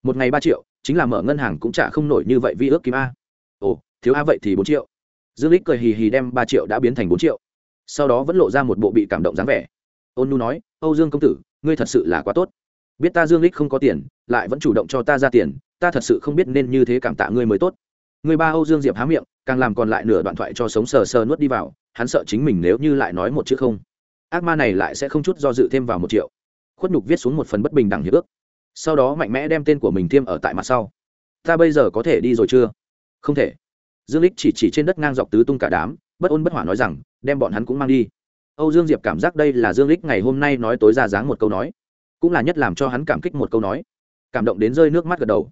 Một ngày ba triệu, chính là mở ngân hàng cũng trả không nổi như vậy vi ước kim a. Ồ, thiếu a vậy thì bốn triệu. Dương lích cười hì hì đem ba triệu đã biến thành bốn triệu. Sau đó vẫn lộ ra một bộ bị cảm động dáng vẻ. Ôn nu nói, âu dương công tử, ngươi thật sự là quá tốt biết ta dương lích không có tiền, lại vẫn chủ động cho ta ra tiền, ta thật sự không biết nên như thế cảm tạ ngươi mới tốt. Người ba âu dương diệp há miệng, càng làm còn lại nửa đoạn thoại cho sống sờ sờ nuốt đi vào, hắn sợ chính mình nếu như lại nói một chữ không. Ác ma này lại sẽ không chút do dự thêm vào một triệu. Khuất nhục viết xuống một phần bất bình đẳng hiệp ước. Sau đó mạnh mẽ đem tên của mình tiêm ở tại mặt sau. Ta bây giờ có thể đi rồi chưa? Không thể. Dương lích chỉ chỉ trên đất ngang dọc tứ tung cả đám, bất ôn bất hỏa nói rằng, đem bọn hắn cũng mang đi. Âu dương diệp cảm giác đây là dương lích ngày hôm nay nói tối ra dáng một câu nói cũng là nhất làm cho hắn cảm kích một câu nói. Cảm động đến rơi nước mắt gật đầu.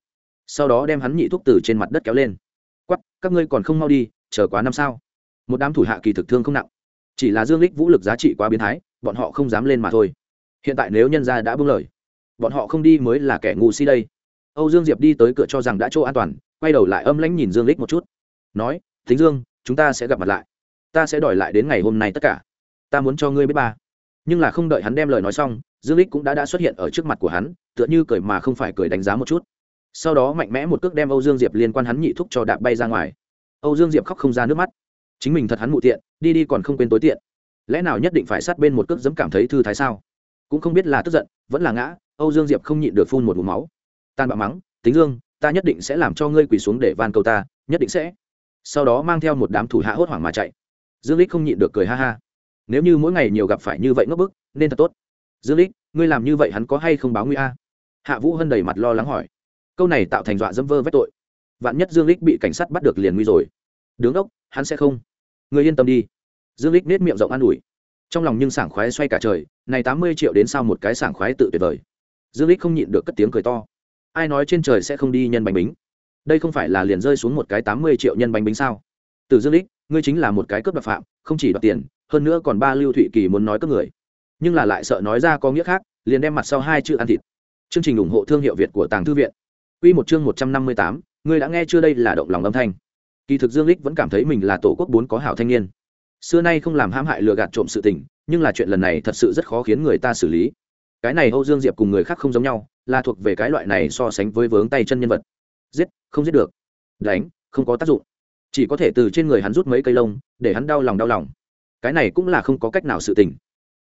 Sau đó đem hắn nhị thuốc từ trên mặt đất kéo lên. Quắp các ngươi còn không mau đi, chờ quá năm sao. Một đám thủ hạ kỳ thực thương không nặng. Chỉ là dương lích vũ lực giá trị quá biến thái, bọn họ không dám lên mà thôi. Hiện tại nếu nhân gia đã buông lời, bọn họ không đi mới là kẻ ngu si đây. Âu dương diệp đi tới cửa cho rằng đã chỗ an toàn, quay đầu lại âm lãnh nhìn dương lích một chút. Nói, thính dương, chúng ta sẽ gặp mặt lại. Ta sẽ đòi lại đến ngày hôm nay tất cả. Ta muốn cho ngươi biết ba nhưng là không đợi hắn đem lời nói xong, dương lích cũng đã đã xuất hiện ở trước mặt của hắn, tựa như cười mà không phải cười đánh giá một chút. Sau đó mạnh mẽ một cước đem âu dương diệp liên quan hắn nhị thúc cho đạp bay ra ngoài. Âu dương diệp khóc không ra nước mắt. Chính mình thật hắn mụ tiện, đi đi còn không quên tối tiện. Lẽ nào nhất định phải sát bên một cước dẫm cảm thấy thư thái sao? Cũng không biết là tức giận, vẫn là ngã, âu dương diệp không nhịn được phun một mũ máu. Tan bạo mắng, tính dương, ta nhất định sẽ làm cho ngươi quỳ xuống để van cầu ta, nhất định sẽ. Sau đó mang theo một đám thủ hạ hốt hoảng mà chạy. Dương lích không nhịn được cười ha ha nếu như mỗi ngày nhiều gặp phải như vậy ngốc bức, nên thật tốt. Dương lích, ngươi làm như vậy hắn có hay không báo nguy a? Hạ vũ hân đầy mặt lo lắng hỏi. Câu này tạo thành dọa dâm vơ vét tội. Vạn nhất dương lích bị cảnh sát bắt được liền nguy rồi. Đứng đốc, hắn sẽ không. Người yên tâm đi. Dương lích nết miệng rộng an ủi. Trong lòng nhưng sảng khoái xoay cả trời, này tám mươi triệu đến sau một cái sảng khoái tự tuyệt vời. Dương lích không nhịn được cất tiếng cười to. Ai nói trên trời sẽ không đi nhân bánh bính? Đây không phải là liền rơi xuống một cái tám mươi triệu nhân bánh bính sao? Từ dương lích, ngươi chính là một cái cướp đoạt phạm, không chỉ đoạt tiền hơn nữa còn ba lưu thụy kỳ muốn nói cấp người. Nhưng là lại sợ nói ra có nghĩa khác liền đem mặt sau hai chữ ăn thịt. Chương trình ủng hộ thương hiệu việt của tàng thư viện. Quy một chương một trăm năm mươi tám, ngươi đã nghe chưa đây là động lòng âm thanh. Kỳ thực dương lích vẫn cảm thấy mình là tổ quốc bốn có hảo thanh niên. Xưa nay không làm hãm hại lừa gạt trộm sự tình nhưng là chuyện lần này thật sự rất khó khiến người ta xử lý. Cái này âu dương diệp cùng người khác không giống nhau là thuộc về cái loại này so sánh với vướng tay chân nhân vật. Giết không giết được. Đánh không có tác dụng. Chỉ có thể từ trên người hắn rút mấy cây lông để hắn đau lòng đau lòng cái này cũng là không có cách nào sự tình.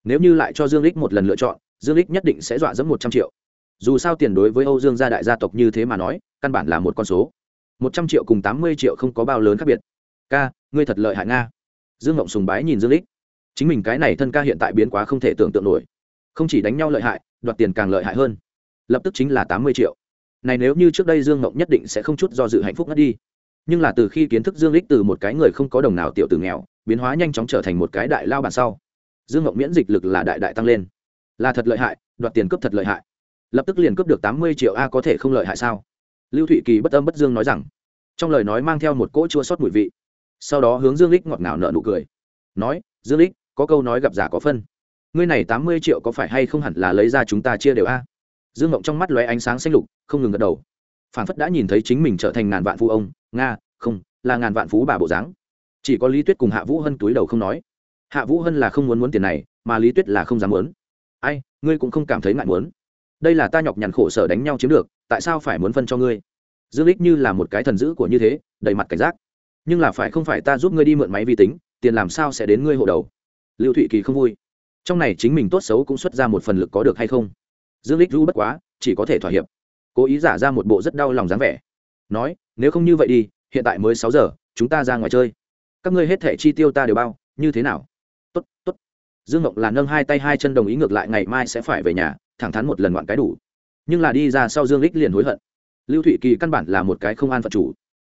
Nếu như lại cho dương lích một lần lựa chọn, dương lích nhất định sẽ dọa dẫm một trăm triệu. Dù sao tiền đối với âu dương gia đại gia tộc như thế mà nói, căn bản là một con số. Một trăm triệu cùng tám mươi triệu không có bao lớn khác biệt. Ca, ngươi thật lợi hại nga. Dương ngộng sùng bái nhìn dương lích chính mình cái này thân ca hiện tại biến quá không thể tưởng tượng nổi. Không chỉ đánh nhau lợi hại, đoạt tiền càng lợi hại hơn. Lập tức chính là tám mươi triệu. Này nếu như trước đây dương ngộng nhất định sẽ không chút do dự hạnh phúc ngất đi. Nhưng là từ khi kiến thức dương lích từ một cái người không có đồng nào tiểu tử nghèo biến hóa nhanh chóng trở thành một cái đại lao bản sau. Dương ngộng miễn dịch lực là đại đại tăng lên. Là thật lợi hại, đoạt tiền cướp thật lợi hại. Lập tức liền cướp được tám mươi triệu a có thể không lợi hại sao? Lưu thụy kỳ bất âm bất dương nói rằng, trong lời nói mang theo một cỗ chua sót mùi vị. Sau đó hướng dương lích ngọt ngào nở nụ cười. Nói, dương lích, có câu nói gặp giả có phân. Ngươi này tám mươi triệu có phải hay không hẳn là lấy ra chúng ta chia đều a? Dương ngộng trong mắt lóe ánh sáng xanh lục, không ngừng gật đầu. Phản phất đã nhìn thấy chính mình trở thành ngàn vạn phú ông, nga, không, là ngàn vạn phú bà bộ dáng chỉ có lý tuyết cùng hạ vũ hân túi đầu không nói. Hạ vũ hân là không muốn muốn tiền này, mà lý tuyết là không dám muốn. Ai, ngươi cũng không cảm thấy ngại muốn. Đây là ta nhọc nhằn khổ sở đánh nhau chiếm được, tại sao phải muốn phân cho ngươi? Dương lích như là một cái thần dữ của như thế, đầy mặt cảnh giác. Nhưng là phải không phải ta giúp ngươi đi mượn máy vi tính, tiền làm sao sẽ đến ngươi hộ đầu? Lưu thụy kỳ không vui. Trong này chính mình tốt xấu cũng xuất ra một phần lực có được hay không? Dương lích ru bất quá, chỉ có thể thỏa hiệp. Cố ý giả ra một bộ rất đau lòng dáng vẻ. Nói, nếu không như vậy đi, hiện tại mới sáu giờ, chúng ta ra ngoài chơi các ngươi hết thẻ chi tiêu ta đều bao, như thế nào? Tốt tốt. Dương ngọc là nâng hai tay hai chân đồng ý ngược lại ngày mai sẽ phải về nhà, thẳng thắn một lần ngoạn cái đủ. Nhưng là đi ra sau dương lích liền hối hận. Lưu thụy kỳ căn bản là một cái không an phận chủ.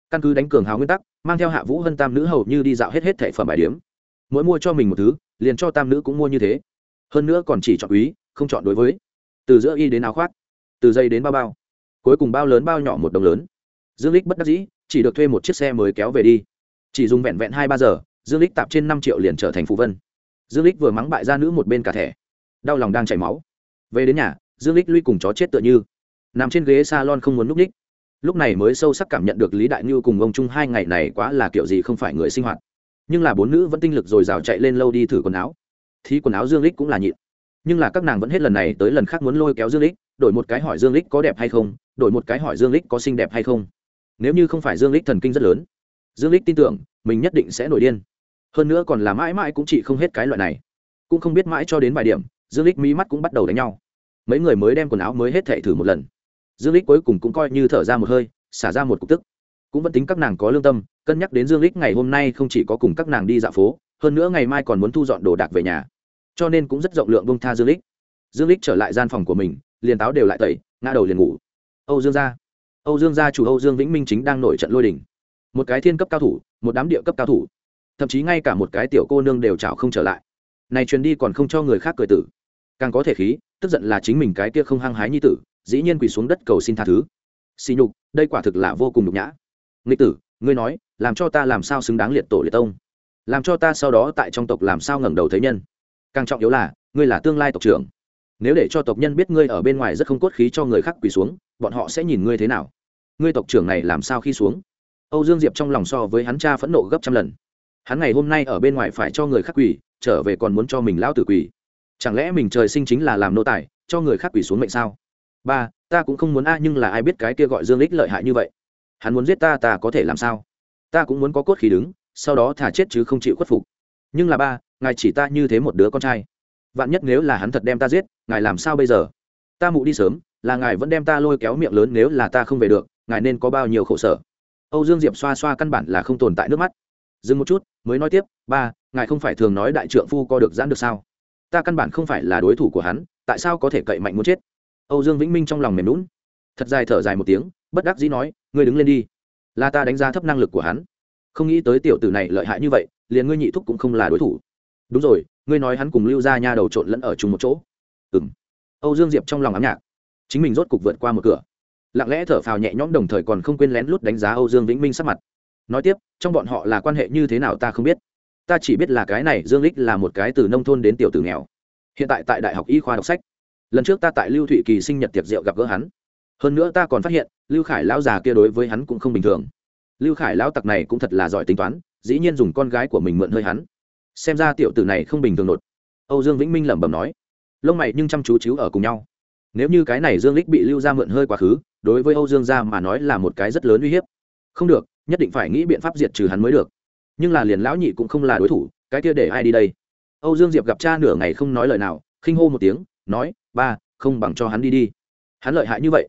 Căn cứ đánh cường hào nguyên tắc, mang theo hạ vũ hân tam nữ hầu như đi dạo hết hết thẻ phẩm bài điếm mỗi mua cho mình một thứ, liền cho tam nữ cũng mua như thế. Hơn nữa còn chỉ chọn quý, không chọn đối với. Từ giữa y đến áo khoác, từ dây đến bao bao. Cuối cùng bao lớn bao nhỏ một đồng lớn. Dương lích bất đắc dĩ, chỉ được thuê một chiếc xe mới kéo về đi chỉ dùng vẹn vẹn hai ba giờ, dương lích tạp trên năm triệu liền trở thành phụ vân. Dương lích vừa mắng bại ra nữ một bên cả thẻ. Đau lòng đang chảy máu. Về đến nhà, dương lích lui cùng chó chết tựa như. Nằm trên ghế salon không muốn núp ních. Lúc này mới sâu sắc cảm nhận được lý đại nhu cùng ông trung hai ngày này quá là kiểu gì không phải người sinh hoạt. Nhưng là bốn nữ vẫn tinh lực dồi dào chạy lên lâu đi thử quần áo. Thì quần áo dương lích cũng là nhịn. Nhưng là các nàng vẫn hết lần này tới lần khác muốn lôi kéo dương lích đổi một cái hỏi dương lích có đẹp hay không, đổi một cái hỏi dương lích có xinh đẹp hay không. Nếu như không phải dương lích thần kinh rất lớn dương lích tin tưởng, mình nhất định sẽ nổi điên. Hơn nữa còn là mãi mãi cũng chỉ không hết cái loại này. Cũng không biết mãi cho đến vài điểm, dương lích mí mắt cũng bắt đầu đánh nhau. Mấy người mới đem quần áo mới hết thệ thử một lần. Dương lích cuối cùng cũng coi như thở ra một hơi, xả ra một cục tức. Cũng vẫn tính các nàng có lương tâm, cân nhắc đến dương lích ngày hôm nay không chỉ có cùng các nàng đi dạo phố, hơn nữa ngày mai còn muốn thu dọn đồ đạc về nhà. Cho nên cũng rất rộng lượng bông tha dương lích dương lích trở lại gian phòng của mình, liền táo đều lại tẩy, ngã đầu liền ngủ. Âu dương gia. Âu dương gia chủ âu dương vĩnh minh chính đang nổi trận lôi đình một cái thiên cấp cao thủ, một đám địa cấp cao thủ. Thậm chí ngay cả một cái tiểu cô nương đều chảo không trở lại. Này truyền đi còn không cho người khác cười tử. Càng có thể khí, tức giận là chính mình cái kia không hăng hái như tử, dĩ nhiên quỳ xuống đất cầu xin tha thứ. Xì nhục, đây quả thực là vô cùng nhục nhã. Nghịch tử, ngươi nói, làm cho ta làm sao xứng đáng liệt tổ liệt tông? Làm cho ta sau đó tại trong tộc làm sao ngẩng đầu thấy nhân? Càng trọng yếu là, ngươi là tương lai tộc trưởng. Nếu để cho tộc nhân biết ngươi ở bên ngoài rất không cốt khí cho người khác quỳ xuống, bọn họ sẽ nhìn ngươi thế nào? Ngươi tộc trưởng này làm sao khi xuống? Âu dương diệp trong lòng so với hắn cha phẫn nộ gấp trăm lần. Hắn ngày hôm nay ở bên ngoài phải cho người khác quỳ, trở về còn muốn cho mình lao tử quỳ. Chẳng lẽ mình trời sinh chính là làm nô tài, cho người khác quỳ xuống mệnh sao? Ba, ta cũng không muốn a, nhưng là ai biết cái kia gọi dương lích lợi hại như vậy? Hắn muốn giết ta ta có thể làm sao? Ta cũng muốn có cốt khí đứng, sau đó thả chết chứ không chịu khuất phục. Nhưng là ba, ngài chỉ ta như thế một đứa con trai. Vạn nhất nếu là hắn thật đem ta giết, ngài làm sao bây giờ? Ta mụ đi sớm, là ngài vẫn đem ta lôi kéo miệng lớn, nếu là ta không về được, ngài nên có bao nhiêu khổ sở? Âu dương diệp xoa xoa căn bản là không tồn tại nước mắt. Dừng một chút, mới nói tiếp, ba, ngài không phải thường nói đại trượng phu co được giãn được sao? Ta căn bản không phải là đối thủ của hắn, tại sao có thể cậy mạnh muốn chết? Âu dương vĩnh minh trong lòng mềm lún thật dài thở dài một tiếng, bất đắc dĩ nói, ngươi đứng lên đi, là ta đánh giá thấp năng lực của hắn. Không nghĩ tới tiểu tử này lợi hại như vậy, liền ngươi nhị thúc cũng không là đối thủ. Đúng rồi, ngươi nói hắn cùng lưu gia nha đầu trộn lẫn ở chung một chỗ. Ừ m âu dương diệp trong lòng ám nhạc. Chính mình rốt cục vượt qua một cửa lặng lẽ thở phào nhẹ nhõm đồng thời còn không quên lén lút đánh giá âu dương vĩnh minh sắc mặt. Nói tiếp, trong bọn họ là quan hệ như thế nào ta không biết. Ta chỉ biết là cái này dương lích là một cái từ nông thôn đến tiểu tử nghèo. Hiện tại tại đại học y khoa đọc sách. Lần trước ta tại lưu thụy kỳ sinh nhật tiệc rượu gặp gỡ hắn. Hơn nữa ta còn phát hiện, lưu khải lão già kia đối với hắn cũng không bình thường. Lưu khải lão tặc này cũng thật là giỏi tính toán, dĩ nhiên dùng con gái của mình mượn hơi hắn. Xem ra tiểu tử này không bình thường nột. Âu dương vĩnh minh lẩm bẩm nói. Lông mày nhưng chăm chú chiếu ở cùng nhau. Nếu như cái này dương lích bị lưu ra mượn hơi quá khứ đối với âu dương gia mà nói là một cái rất lớn uy hiếp. Không được, nhất định phải nghĩ biện pháp diệt trừ hắn mới được. Nhưng là liền lão nhị cũng không là đối thủ, cái kia để ai đi đây? Âu dương diệp gặp cha nửa ngày không nói lời nào, khinh hô một tiếng, nói, ba, không bằng cho hắn đi đi. Hắn lợi hại như vậy?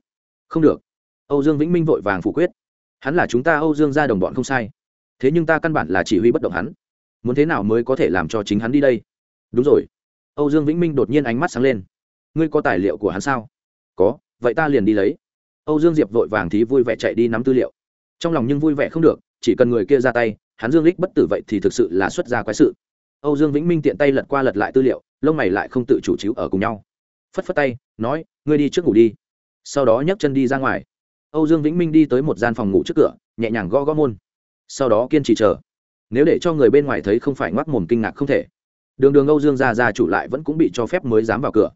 Không được. Âu dương vĩnh minh vội vàng phủ quyết. Hắn là chúng ta âu dương gia đồng bọn không sai. Thế nhưng ta căn bản là chỉ huy bất động hắn. Muốn thế nào mới có thể làm cho chính hắn đi đây? Đúng rồi. Âu dương vĩnh minh đột nhiên ánh mắt sáng lên. Ngươi có tài liệu của hắn sao? Có, vậy ta liền đi lấy âu dương diệp vội vàng thì vui vẻ chạy đi nắm tư liệu. Trong lòng nhưng vui vẻ không được, chỉ cần người kia ra tay, hắn dương lích bất tử vậy thì thực sự là xuất ra quái sự. Âu dương vĩnh minh tiện tay lật qua lật lại tư liệu, lông mày lại không tự chủ chiếu ở cùng nhau. Phất phất tay, nói, ngươi đi trước ngủ đi. Sau đó nhấc chân đi ra ngoài. Âu dương vĩnh minh đi tới một gian phòng ngủ trước cửa, nhẹ nhàng gõ gõ môn. Sau đó kiên trì chờ. Nếu để cho người bên ngoài thấy không phải ngoác mồm kinh ngạc không thể. Đường đường âu dương gia gia chủ lại vẫn cũng bị cho phép mới dám vào cửa.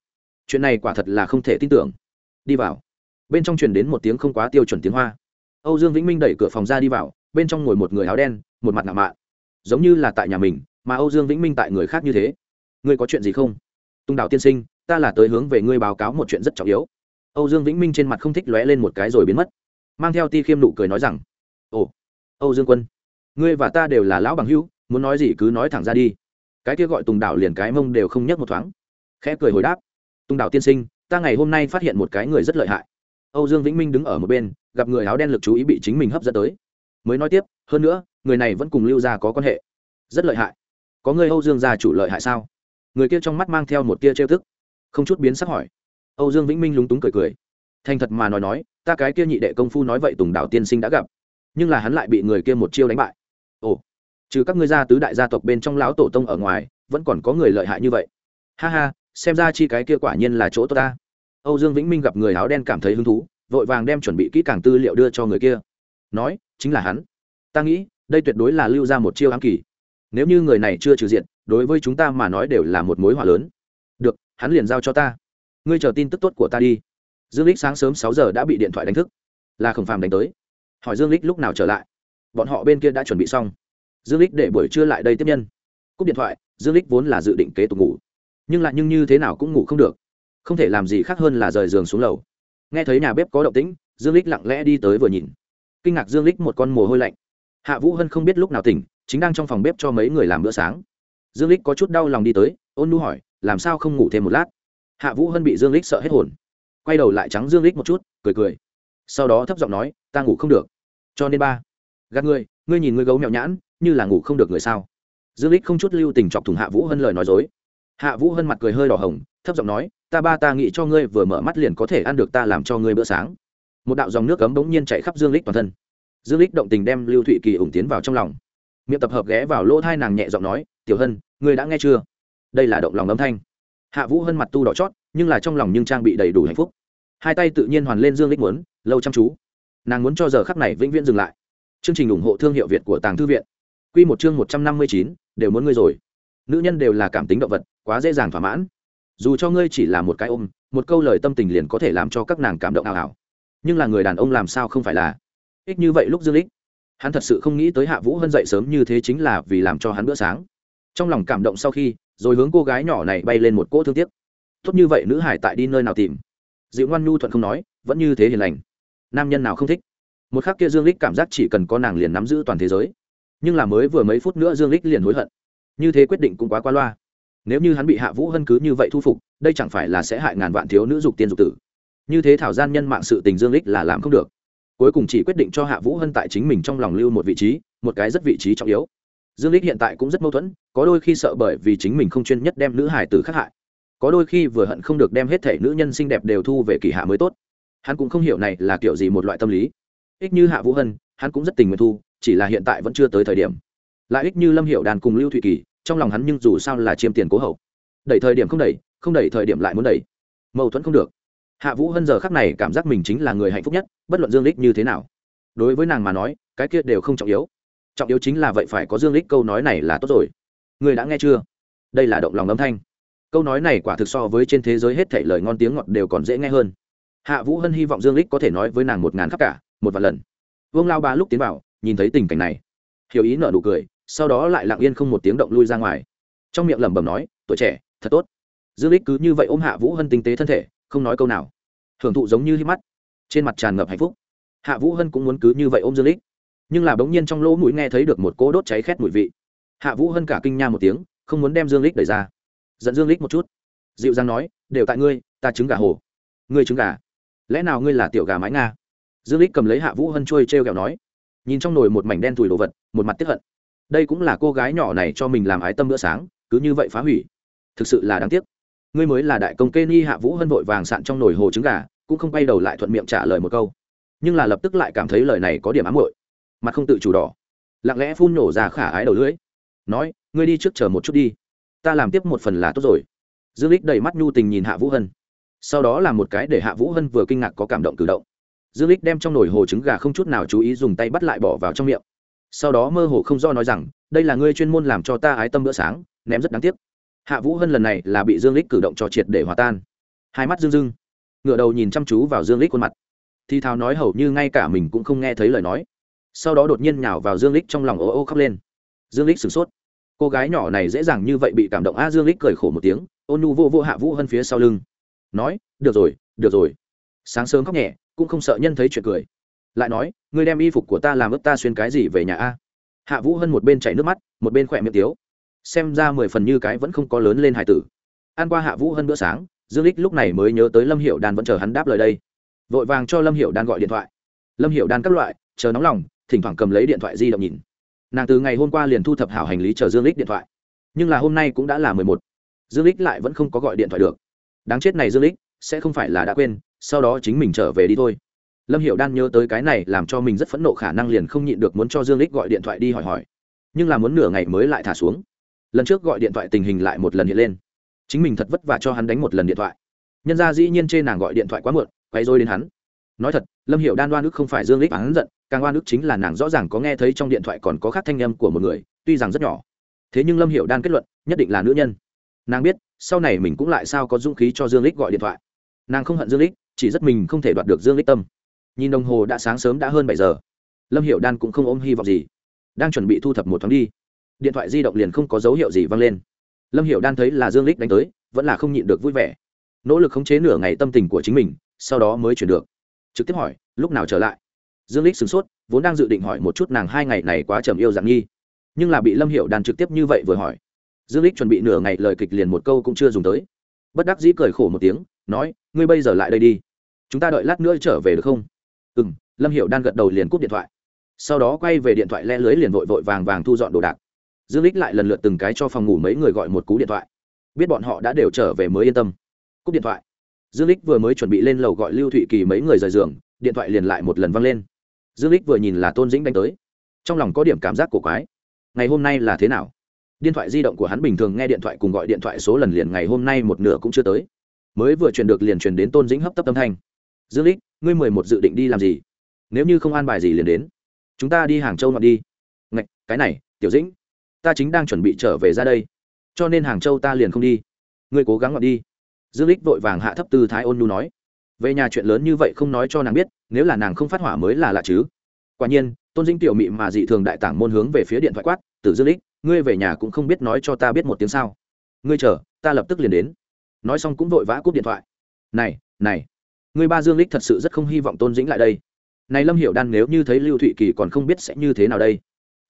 Chuyện này quả thật là không thể tin tưởng. Đi vào bên trong truyền đến một tiếng không quá tiêu chuẩn tiếng hoa. Âu dương vĩnh minh đẩy cửa phòng ra đi vào bên trong ngồi một người áo đen một mặt nạ mạ, giống như là tại nhà mình mà âu dương vĩnh minh tại người khác như thế. Ngươi có chuyện gì không? Tung đạo tiên sinh ta là tới hướng về ngươi báo cáo một chuyện rất trọng yếu. Âu dương vĩnh minh trên mặt không thích lóe lên một cái rồi biến mất. Mang theo ti khiêm nụ cười nói rằng ồ âu dương quân ngươi và ta đều là lão bằng hữu muốn nói gì cứ nói thẳng ra đi. Cái kia gọi tùng đảo liền cái mông đều không nhấc một thoáng. Khẽ cười hồi đáp tùng đảo tiên sinh ta ngày hôm nay phát hiện một cái người rất lợi hại âu dương vĩnh minh đứng ở một bên, gặp người áo đen lực chú ý bị chính mình hấp dẫn tới. Mới nói tiếp, hơn nữa, người này vẫn cùng lưu gia có quan hệ. Rất lợi hại. Có người âu dương gia chủ lợi hại sao? Người kia trong mắt mang theo một tia trêu thức không chút biến sắc hỏi. Âu dương vĩnh minh lúng túng cười cười. Thành thật mà nói nói, ta cái kia nhị đệ công phu nói vậy tùng đảo tiên sinh đã gặp, nhưng là hắn lại bị người kia một chiêu đánh bại. Ồ, trừ các ngươi gia tứ đại gia tộc bên trong lão tổ tông ở ngoài, vẫn còn có người lợi hại như vậy. Ha ha, xem ra chi cái kia quả nhiên là chỗ tốt ta âu dương vĩnh minh gặp người áo đen cảm thấy hứng thú, vội vàng đem chuẩn bị kỹ càng tư liệu đưa cho người kia. Nói, chính là hắn. Ta nghĩ, đây tuyệt đối là lưu ra một chiêu ám kỳ. Nếu như người này chưa trừ diện, đối với chúng ta mà nói đều là một mối họa lớn. Được, hắn liền giao cho ta. Ngươi chờ tin tức tốt của ta đi. Dương lích sáng sớm sáu giờ đã bị điện thoại đánh thức. Là khổng phàm đánh tới. Hỏi dương lích lúc nào trở lại? Bọn họ bên kia đã chuẩn bị xong. Dương lích để buổi trưa lại đây tiếp nhân. Cúp điện thoại, dương lích vốn là dự định kế tục ngủ. Nhưng lại nhưng như thế nào cũng ngủ không được không thể làm gì khác hơn là rời giường xuống lầu. Nghe thấy nhà bếp có động tĩnh, dương lích lặng lẽ đi tới vừa nhìn. Kinh ngạc dương lích một con mồ hôi lạnh. Hạ vũ hân không biết lúc nào tỉnh, chính đang trong phòng bếp cho mấy người làm bữa sáng. Dương lích có chút đau lòng đi tới, ôn nu hỏi, làm sao không ngủ thêm một lát? Hạ vũ hân bị dương lích sợ hết hồn. Quay đầu lại trắng dương lích một chút, cười cười. Sau đó thấp giọng nói, ta ngủ không được. Cho nên ba, gạt ngươi ngươi nhìn ngươi gấu mèo nhãn, như là ngủ không được người sao? Dương lích không chút lưu tình chọc thủng hạ vũ hân lời nói dối. Hạ vũ hân mặt cười hơi đỏ hồng, thấp giọng nói ta ba ta nghĩ cho ngươi vừa mở mắt liền có thể ăn được ta làm cho ngươi bữa sáng. Một đạo dòng nước cấm bỗng nhiên chạy khắp dương lích toàn thân. Dương lích động tình đem lưu thụy kỳ ủng tiến vào trong lòng. Miệng tập hợp ghé vào lỗ thai nàng nhẹ giọng nói, tiểu hân, ngươi đã nghe chưa? Đây là động lòng âm thanh. Hạ vũ hân mặt tu đỏ chót, nhưng là trong lòng nhưng trang bị đầy đủ hạnh phúc. Hai tay tự nhiên hoàn lên dương lích muốn, lâu chăm chú. Nàng muốn cho giờ khắc này vĩnh viễn dừng lại. Chương trình ủng hộ thương hiệu việt của tàng thư viện. Quy một chương một trăm năm mươi chín, đều muốn ngươi rồi. Nữ nhân đều là cảm tính động vật, quá dễ dàng thỏa mãn dù cho ngươi chỉ là một cái ôm, một câu lời tâm tình liền có thể làm cho các nàng cảm động ảo ảo nhưng là người đàn ông làm sao không phải là? Ích như vậy lúc dương lích hắn thật sự không nghĩ tới hạ vũ hân dậy sớm như thế chính là vì làm cho hắn bữa sáng. Trong lòng cảm động sau khi, rồi hướng cô gái nhỏ này bay lên một cỗ thương tiếc. Tốt như vậy nữ hải tại đi nơi nào tìm? Dịu ngoan nhu thuận không nói, vẫn như thế hiền lành. Nam nhân nào không thích? Một khắc kia dương lích cảm giác chỉ cần có nàng liền nắm giữ toàn thế giới. Nhưng là mới vừa mấy phút nữa dương lích liền hối hận. Như thế quyết định cũng quá qua loa nếu như hắn bị hạ vũ hân cứ như vậy thu phục, đây chẳng phải là sẽ hại ngàn vạn thiếu nữ dục tiên dục tử. Như thế thảo gian nhân mạng sự tình dương lích là làm không được. Cuối cùng chỉ quyết định cho hạ vũ hân tại chính mình trong lòng lưu một vị trí, một cái rất vị trí trọng yếu. Dương lích hiện tại cũng rất mâu thuẫn, có đôi khi sợ bởi vì chính mình không chuyên nhất đem nữ hải tử khắc hại. Có đôi khi vừa hận không được đem hết thể nữ nhân xinh đẹp đều thu về kỳ hạ mới tốt. Hắn cũng không hiểu này là kiểu gì một loại tâm lý. Ích như hạ vũ hân, hắn cũng rất tình nguyện thu, chỉ là hiện tại vẫn chưa tới thời điểm. Lại ích như lâm hiệu đàn cùng lưu thụy kỳ trong lòng hắn nhưng dù sao là chiêm tiền cố hậu. Đẩy thời điểm không đẩy không đẩy thời điểm lại muốn đẩy. Mâu thuẫn không được. Hạ vũ hân giờ khắc này cảm giác mình chính là người hạnh phúc nhất, bất luận dương lích như thế nào. Đối với nàng mà nói, cái kia đều không trọng yếu. Trọng yếu chính là vậy phải có dương lích câu nói này là tốt rồi. Người đã nghe chưa? Đây là động lòng âm thanh. Câu nói này quả thực so với trên thế giới hết thảy lời ngon tiếng ngọt đều còn dễ nghe hơn. Hạ vũ hân hy vọng dương lích có thể nói với nàng một ngàn khắp cả, một vài lần. Vương lao ba lúc tiến vào, nhìn thấy tình cảnh này, hiểu ý nở nụ cười sau đó lại lặng yên không một tiếng động lui ra ngoài. Trong miệng lẩm bẩm nói, tuổi trẻ, thật tốt. Dương lích cứ như vậy ôm hạ vũ hân tinh tế thân thể, không nói câu nào. Hưởng thụ giống như hít mắt. Trên mặt tràn ngập hạnh phúc. Hạ vũ hân cũng muốn cứ như vậy ôm dương lích nhưng là bỗng nhiên trong lỗ mũi nghe thấy được một cỗ đốt cháy khét mùi vị. Hạ vũ hân cả kinh nha một tiếng, không muốn đem dương lích đẩy ra. Giận dương lích một chút. Dịu dàng nói, đều tại ngươi, ta trứng gà hồ. Ngươi trứng gà? Lẽ nào ngươi là tiểu gà mái nga? Dương lích cầm lấy hạ vũ hân trôi trêu kẹo nói. Nhìn trong nồi một mảnh đen thùi đồ vật, một mặt tiếp hận đây cũng là cô gái nhỏ này cho mình làm ái tâm bữa sáng, cứ như vậy phá hủy. Thực sự là đáng tiếc. Ngươi mới là đại công kê ni hạ vũ hân vội vàng sạn trong nồi hồ trứng gà, cũng không quay đầu lại thuận miệng trả lời một câu. Nhưng là lập tức lại cảm thấy lời này có điểm ám hội mặt không tự chủ đỏ. Lặng lẽ phun nổ ra khả ái đầu lưỡi. Nói, ngươi đi trước chờ một chút đi. Ta làm tiếp một phần là tốt rồi. Dương lích đầy mắt nhu tình nhìn hạ vũ hân. Sau đó là một cái để hạ vũ hân vừa kinh ngạc có cảm động cử động. Dương lích đem trong nồi hồ trứng gà không chút nào chú ý dùng tay bắt lại bỏ vào trong miệng sau đó mơ hồ không do nói rằng, đây là ngươi chuyên môn làm cho ta ái tâm bữa sáng, ném rất đáng tiếc. Hạ vũ hân lần này là bị dương lích cử động cho triệt để hòa tan. Hai mắt dương dưng ngựa đầu nhìn chăm chú vào dương lích khuôn mặt. Thì thào nói hầu như ngay cả mình cũng không nghe thấy lời nói. Sau đó đột nhiên nhào vào dương lích trong lòng ô ô khóc lên. Dương lích sửng sốt. Cô gái nhỏ này dễ dàng như vậy bị cảm động a dương lích cười khổ một tiếng, ôn nu vô vô hạ vũ hân phía sau lưng. Nói, được rồi được rồi. Sáng sớm khóc nhẹ, cũng không sợ nhân thấy chuyện cười lại nói, ngươi đem y phục của ta làm ướp ta xuyên cái gì về nhà a? Hạ vũ hân một bên chảy nước mắt, một bên khỏe miệng tiếu. Xem ra mười phần như cái vẫn không có lớn lên hải tử. Ăn qua hạ vũ hân bữa sáng, dương lích lúc này mới nhớ tới lâm hiệu đan vẫn chờ hắn đáp lời đây. Vội vàng cho lâm hiệu đan gọi điện thoại. Lâm hiệu đan các loại, chờ nóng lòng, thỉnh thoảng cầm lấy điện thoại di động nhìn. Nàng từ ngày hôm qua liền thu thập hảo hành lý chờ dương lích điện thoại. Nhưng là hôm nay cũng đã là mười một. Dương lích lại vẫn không có gọi điện thoại được. Đáng chết này dương lích sẽ không phải là đã quên, sau đó chính mình trở về đi thôi lâm hiệu đan nhớ tới cái này làm cho mình rất phẫn nộ khả năng liền không nhịn được muốn cho dương lích gọi điện thoại đi hỏi hỏi. Nhưng là muốn nửa ngày mới lại thả xuống. Lần trước gọi điện thoại tình hình lại một lần hiện lên. Chính mình thật vất vả cho hắn đánh một lần điện thoại. Nhân ra dĩ nhiên chê nàng gọi điện thoại quá muộn quay rồi đến hắn. Nói thật, lâm hiệu đan đoan ức không phải dương lích hắn giận, càng oan ức chính là nàng rõ ràng có nghe thấy trong điện thoại còn có khác thanh âm của một người, tuy rằng rất nhỏ. Thế nhưng lâm hiệu đan kết luận, nhất định là nữ nhân. Nàng biết, sau này mình cũng lại sao có dũng khí cho dương lích gọi điện thoại. Nàng không hận dương lích, chỉ rất mình không thể đoạt được dương lích tâm nhìn đồng hồ đã sáng sớm đã hơn bảy giờ. Lâm hiệu đan cũng không ôm hy vọng gì. Đang chuẩn bị thu thập một tháng đi, điện thoại di động liền không có dấu hiệu gì vang lên. Lâm hiệu đan thấy là dương lích đánh tới, vẫn là không nhịn được vui vẻ. Nỗ lực khống chế nửa ngày tâm tình của chính mình, sau đó mới chuyển được. Trực tiếp hỏi, lúc nào trở lại? Dương lích sửng sốt, vốn đang dự định hỏi một chút nàng hai ngày này quá trầm yêu dạng nghi, nhưng là bị lâm hiệu đàn trực tiếp như vậy vừa hỏi. Dương lích chuẩn bị nửa ngày lời kịch liền một câu cũng chưa dùng tới. Bất đắc dĩ cười khổ một tiếng, nói, ngươi bây giờ lại đây đi. Chúng ta đợi lát nữa trở về được không? Ừ m lâm hiệu đang gật đầu liền cúp điện thoại. Sau đó quay về điện thoại le lưới liền vội vội vàng vàng thu dọn đồ đạc. Dương lích lại lần lượt từng cái cho phòng ngủ mấy người gọi một cú điện thoại. Biết bọn họ đã đều trở về mới yên tâm. Cúp điện thoại. Dương lích vừa mới chuẩn bị lên lầu gọi lưu thụy kỳ mấy người rời giường, điện thoại liền lại một lần văng lên. Dương lích vừa nhìn là tôn dĩnh đánh tới. Trong lòng có điểm cảm giác cổ quái. Ngày hôm nay là thế nào? Điện thoại di động của hắn bình thường nghe điện thoại cùng gọi điện thoại số lần liền ngày hôm nay một nửa cũng chưa tới. Mới vừa truyền được liền truyền đến tôn dĩnh hấp tấp tâm thanh. Dương lích ngươi mười một dự định đi làm gì? Nếu như không an bài gì liền đến. Chúng ta đi hàng châu ngọn đi. Ngạch, cái này, tiểu dĩnh, ta chính đang chuẩn bị trở về ra đây. Cho nên hàng châu ta liền không đi. Ngươi cố gắng ngọn đi. Dương lích vội vàng hạ thấp tư thái ôn nu nói. Về nhà chuyện lớn như vậy không nói cho nàng biết, nếu là nàng không phát hỏa mới là lạ chứ. Quả nhiên, tôn dĩnh tiểu mị mà dị thường đại tảng môn hướng về phía điện thoại quát, tử dương lích ngươi về nhà cũng không biết nói cho ta biết một tiếng sao. Ngươi chờ, ta lập tức liền đến. Nói xong cũng vội vã cúp điện thoại. Này này Người ba dương lích thật sự rất không hy vọng tôn dĩnh lại đây. Này lâm hiểu đan nếu như thấy lưu thụy kỳ còn không biết sẽ như thế nào đây.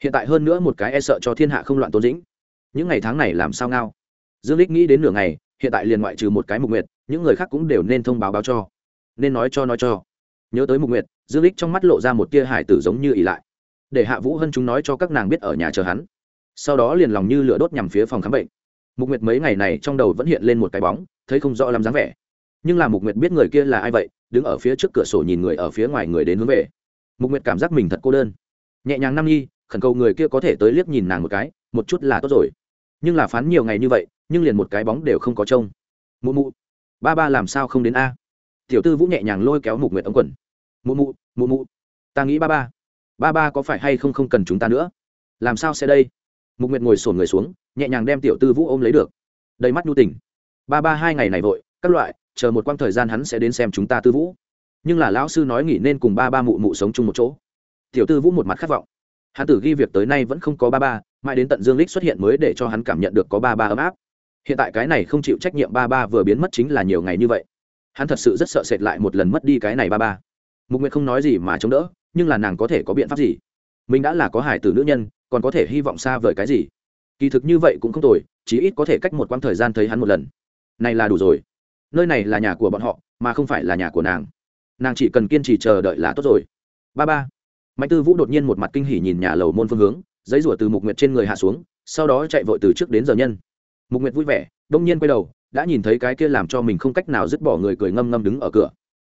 Hiện tại hơn nữa một cái e sợ cho thiên hạ không loạn tôn dĩnh. Những ngày tháng này làm sao ngao? Dương lích nghĩ đến nửa ngày, hiện tại liền ngoại trừ một cái mục nguyệt, những người khác cũng đều nên thông báo báo cho. Nên nói cho nói cho. Nhớ tới mục nguyệt, dương lích trong mắt lộ ra một tia hải tử giống như ỉ lại. Để hạ vũ hân chúng nói cho các nàng biết ở nhà chờ hắn. Sau đó liền lòng như lửa đốt nhằm phía phòng khám bệnh. Mục nguyệt mấy ngày này trong đầu vẫn hiện lên một cái bóng, thấy không rõ lắm dáng vẻ nhưng là mục nguyệt biết người kia là ai vậy, đứng ở phía trước cửa sổ nhìn người ở phía ngoài người đến hướng về. Mục nguyệt cảm giác mình thật cô đơn. Nhẹ nhàng năm nhi khẩn cầu người kia có thể tới liếc nhìn nàng một cái, một chút là tốt rồi. Nhưng là phán nhiều ngày như vậy, nhưng liền một cái bóng đều không có trông. Mụ mụ, ba ba làm sao không đến a? Tiểu tư vũ nhẹ nhàng lôi kéo mục nguyệt ống quần. Mụ mụ mụ mụ, ta nghĩ ba ba ba ba có phải hay không không cần chúng ta nữa? Làm sao sẽ đây? Mục nguyệt ngồi sổn người xuống, nhẹ nhàng đem tiểu tư vũ ôm lấy được. Đầy mắt nhu tình. Ba ba hai ngày này vội, các loại chờ một quãng thời gian hắn sẽ đến xem chúng ta tư vũ. Nhưng là lão sư nói nghỉ nên cùng ba ba mụ mụ sống chung một chỗ. Tiểu tư vũ một mặt khát vọng. Hắn tử ghi việc tới nay vẫn không có ba ba, mãi đến tận dương lích xuất hiện mới để cho hắn cảm nhận được có ba ba ấm áp. Hiện tại cái này không chịu trách nhiệm ba ba vừa biến mất chính là nhiều ngày như vậy. Hắn thật sự rất sợ sệt lại một lần mất đi cái này ba ba. Mục nguyệt không nói gì mà chống đỡ, nhưng là nàng có thể có biện pháp gì? Mình đã là có hải tử nữ nhân, còn có thể hy vọng xa vời cái gì? Kỳ thực như vậy cũng không tồi chí ít có thể cách một quãng thời gian thấy hắn một lần. Này là đủ rồi nơi này là nhà của bọn họ, mà không phải là nhà của nàng. Nàng chỉ cần kiên trì chờ đợi là tốt rồi. Ba ba. Mạnh tư vũ đột nhiên một mặt kinh hỉ nhìn nhà lầu môn phương hướng, giấy rủa từ mục nguyệt trên người hạ xuống, sau đó chạy vội từ trước đến giờ nhân. Mục nguyệt vui vẻ, đông nhiên quay đầu, đã nhìn thấy cái kia làm cho mình không cách nào dứt bỏ người cười ngâm ngâm đứng ở cửa.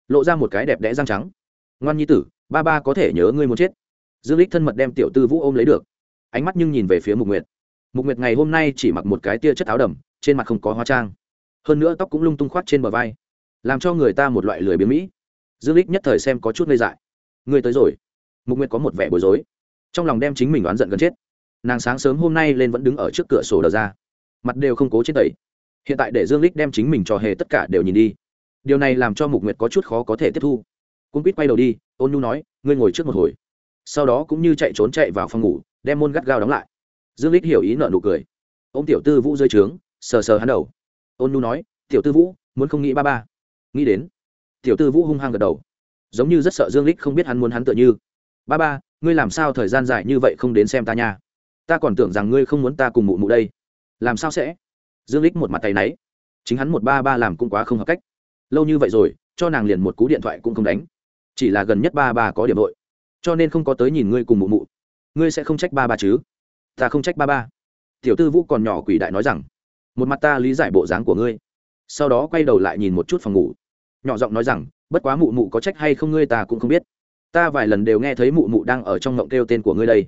Lộ ra một cái đẹp đẽ răng trắng. Ngoan nhi tử, ba ba có thể nhớ ngươi muốn chết. Dương lích thân mật đem tiểu tư vũ ôm lấy được. Ánh mắt nhưng nhìn về phía mục nguyệt. Mục nguyệt ngày hôm nay chỉ mặc một cái tia chất áo đầm, trên mặt không có hóa trang hơn nữa tóc cũng lung tung khoát trên bờ vai, làm cho người ta một loại lười biếng mỹ. Dương lích nhất thời xem có chút ngây dại. Ngươi tới rồi. Mục nguyệt có một vẻ bối rối. Trong lòng đem chính mình oán giận gần chết. Nàng sáng sớm hôm nay lên vẫn đứng ở trước cửa sổ đờ ra. Mặt đều không cố trên tẩy. Hiện tại để dương lích đem chính mình cho hề tất cả đều nhìn đi. Điều này làm cho mục nguyệt có chút khó có thể tiếp thu. Cung quýt quay đầu đi, ôn nhu nói, ngươi ngồi trước một hồi. Sau đó cũng như chạy trốn chạy vào phòng ngủ, đem môn gắt gao đóng lại. Dương lích hiểu ý nợ nụ cười. Ô m tiểu tư vũ rơi trướng, sờ sờ hắn đầu ôn Nu nói, tiểu tư vũ, muốn không nghĩ ba ba. Nghĩ đến. Tiểu tư vũ hung hăng gật đầu. Giống như rất sợ dương lích không biết hắn muốn hắn tựa như, ba ba, ngươi làm sao thời gian dài như vậy không đến xem ta nha? Ta còn tưởng rằng ngươi không muốn ta cùng mụ mụ đây. Làm sao sẽ? Dương lích một mặt tay náy. Chính hắn một ba ba làm cũng quá không hợp cách. Lâu như vậy rồi, cho nàng liền một cú điện thoại cũng không đánh. Chỉ là gần nhất ba ba có điểm vội. Cho nên không có tới nhìn ngươi cùng mụ mụ. Ngươi sẽ không trách ba ba chứ? Ta không trách ba ba. Tiểu tư vũ còn nhỏ quỷ đại nói rằng một mặt ta lý giải bộ dáng của ngươi. Sau đó quay đầu lại nhìn một chút phòng ngủ. Nhỏ giọng nói rằng, bất quá mụ mụ có trách hay không ngươi ta cũng không biết. Ta vài lần đều nghe thấy mụ mụ đang ở trong ngộng kêu tên của ngươi đây.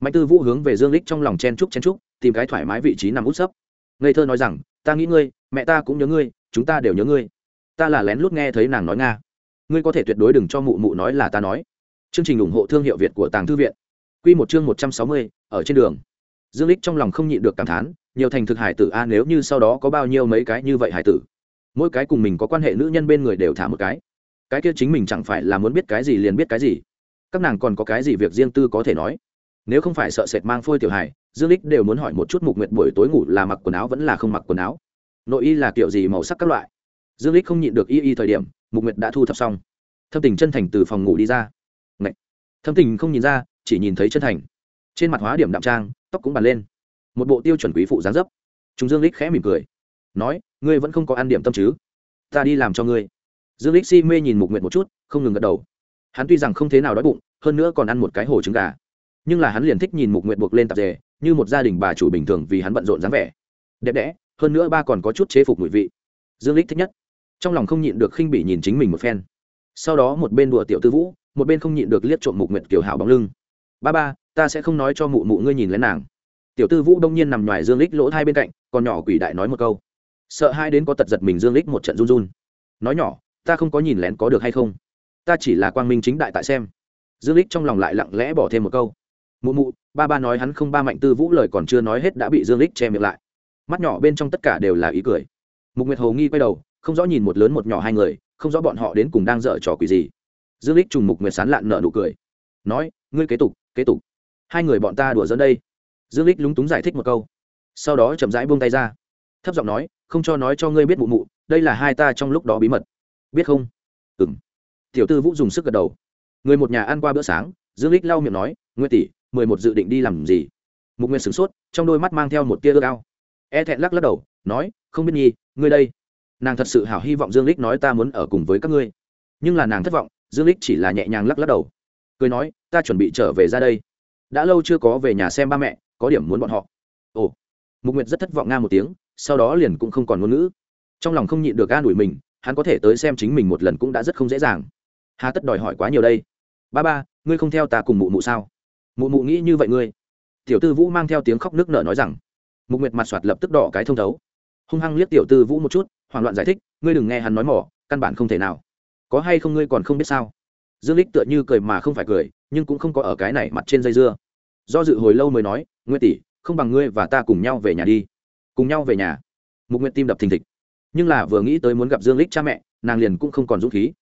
Mạnh tư vũ hướng về dương lích trong lòng chen trúc chen trúc tìm cái thoải mái vị trí nằm út sấp. Ngây thơ nói rằng, ta nghĩ ngươi, mẹ ta cũng nhớ ngươi, chúng ta đều nhớ ngươi. Ta là lén lút nghe thấy nàng nói nga. Ngươi có thể tuyệt đối đừng cho mụ mụ nói là ta nói. Chương trình ủng hộ thương hiệu việt của tàng thư viện. Quy một chương một trăm sáu mươi, ở trên đường. Dương lích trong lòng không nhịn được cảm thán nhiều thành thực hải tử a nếu như sau đó có bao nhiêu mấy cái như vậy hải tử, mỗi cái cùng mình có quan hệ nữ nhân bên người đều thả một cái. Cái kia chính mình chẳng phải là muốn biết cái gì liền biết cái gì. Các nàng còn có cái gì việc riêng tư có thể nói. Nếu không phải sợ sệt mang phôi tiểu hài, dương lích đều muốn hỏi một chút mục nguyệt buổi tối ngủ là mặc quần áo vẫn là không mặc quần áo. Nội y là kiểu gì, màu sắc các loại. Dương lích không nhịn được y y thời điểm, mục nguyệt đã thu thập xong. Thâm tình chân thành từ phòng ngủ đi ra. Ngậy. thâm tình không nhìn ra, chỉ nhìn thấy chân thành. Trên mặt hóa điểm đạm trang, tóc cũng bàn lên một bộ tiêu chuẩn quý phụ dáng dấp. Chúng dương lích khẽ mỉm cười, nói, ngươi vẫn không có ăn điểm tâm chứ? Ta đi làm cho ngươi. Dương lích si mê nhìn mục nguyệt một chút, không ngừng gật đầu. Hắn tuy rằng không thế nào đói bụng, hơn nữa còn ăn một cái hồ trứng gà. Nhưng là hắn liền thích nhìn mục nguyệt buộc lên tạp dề, như một gia đình bà chủ bình thường vì hắn bận rộn dáng vẻ. Đẹp đẽ, hơn nữa ba còn có chút chế phục mùi vị. Dương lích thích nhất. Trong lòng không nhịn được khinh bỉ nhìn chính mình một phen. Sau đó một bên đùa tiểu tư vũ, một bên không nhịn được liếc trộm mục nguyệt kiểu hảo bóng lưng. Ba ba, ta sẽ không nói cho mụ mụ ngươi nhìn lén nàng tiểu tư vũ đông nhiên nằm ngoài dương lích lỗ hai bên cạnh, còn nhỏ quỷ đại nói một câu. Sợ hai đến có tật giật mình dương lích một trận run run. Nói nhỏ, ta không có nhìn lén có được hay không? Ta chỉ là quang minh chính đại tại xem. Dương lích trong lòng lại lặng lẽ bỏ thêm một câu. Mụ mụ, ba ba nói hắn không ba mạnh tư vũ lời còn chưa nói hết đã bị dương lích che miệng lại. Mắt nhỏ bên trong tất cả đều là ý cười. Mục nguyệt hồ nghi quay đầu, không rõ nhìn một lớn một nhỏ hai người, không rõ bọn họ đến cùng đang dở trò quỷ gì. Dương lích trùng mục nguyệt sán lạn nở nụ cười. Nói, ngươi kế tục kế tục. Hai người bọn ta đùa dẫn đây dương lích lúng túng giải thích một câu. Sau đó chậm rãi buông tay ra. Thấp giọng nói, không cho nói cho ngươi biết mụ mụ, đây là hai ta trong lúc đó bí mật. Biết không? Ừ m tiểu tư vũ dùng sức gật đầu. Người một nhà ăn qua bữa sáng, dương lích lau miệng nói, nguyên tỷ, mười một dự định đi làm gì? Mục nguyên sửng sốt, trong đôi mắt mang theo một tia ước ao. E thẹn lắc lắc đầu, nói, không biết nhi, ngươi đây. Nàng thật sự hảo hy vọng dương lích nói ta muốn ở cùng với các ngươi. Nhưng là nàng thất vọng, dương lích chỉ là nhẹ nhàng lắc lắc đầu. Cười nói, ta chuẩn bị trở về ra đây. Đã lâu chưa có về nhà xem ba mẹ có điểm muốn bọn họ. Ồ, mục nguyệt rất thất vọng nga một tiếng, sau đó liền cũng không còn ngôn ngữ. Trong lòng không nhịn được an ủi mình, hắn có thể tới xem chính mình một lần cũng đã rất không dễ dàng. Hà tất đòi hỏi quá nhiều đây. Ba ba, ngươi không theo ta cùng mụ mụ sao? Mụ mụ nghĩ như vậy ngươi? Tiểu tư vũ mang theo tiếng khóc nước nở nói rằng. Mục nguyệt mặt soạt lập tức đỏ cái thông thấu. Hung hăng liếc tiểu tư vũ một chút, hoảng loạn giải thích, ngươi đừng nghe hắn nói mỏ, căn bản không thể nào. Có hay không ngươi còn không biết sao? Dương lích tựa như cười mà không phải cười, nhưng cũng không có ở cái này mặt trên dây dưa. Do dự hồi lâu mới nói nguyệt tỷ, không bằng ngươi và ta cùng nhau về nhà đi. Cùng nhau về nhà. Mục nguyệt tim đập thình thịch. Nhưng là vừa nghĩ tới muốn gặp dương lích cha mẹ, nàng liền cũng không còn dũng khí.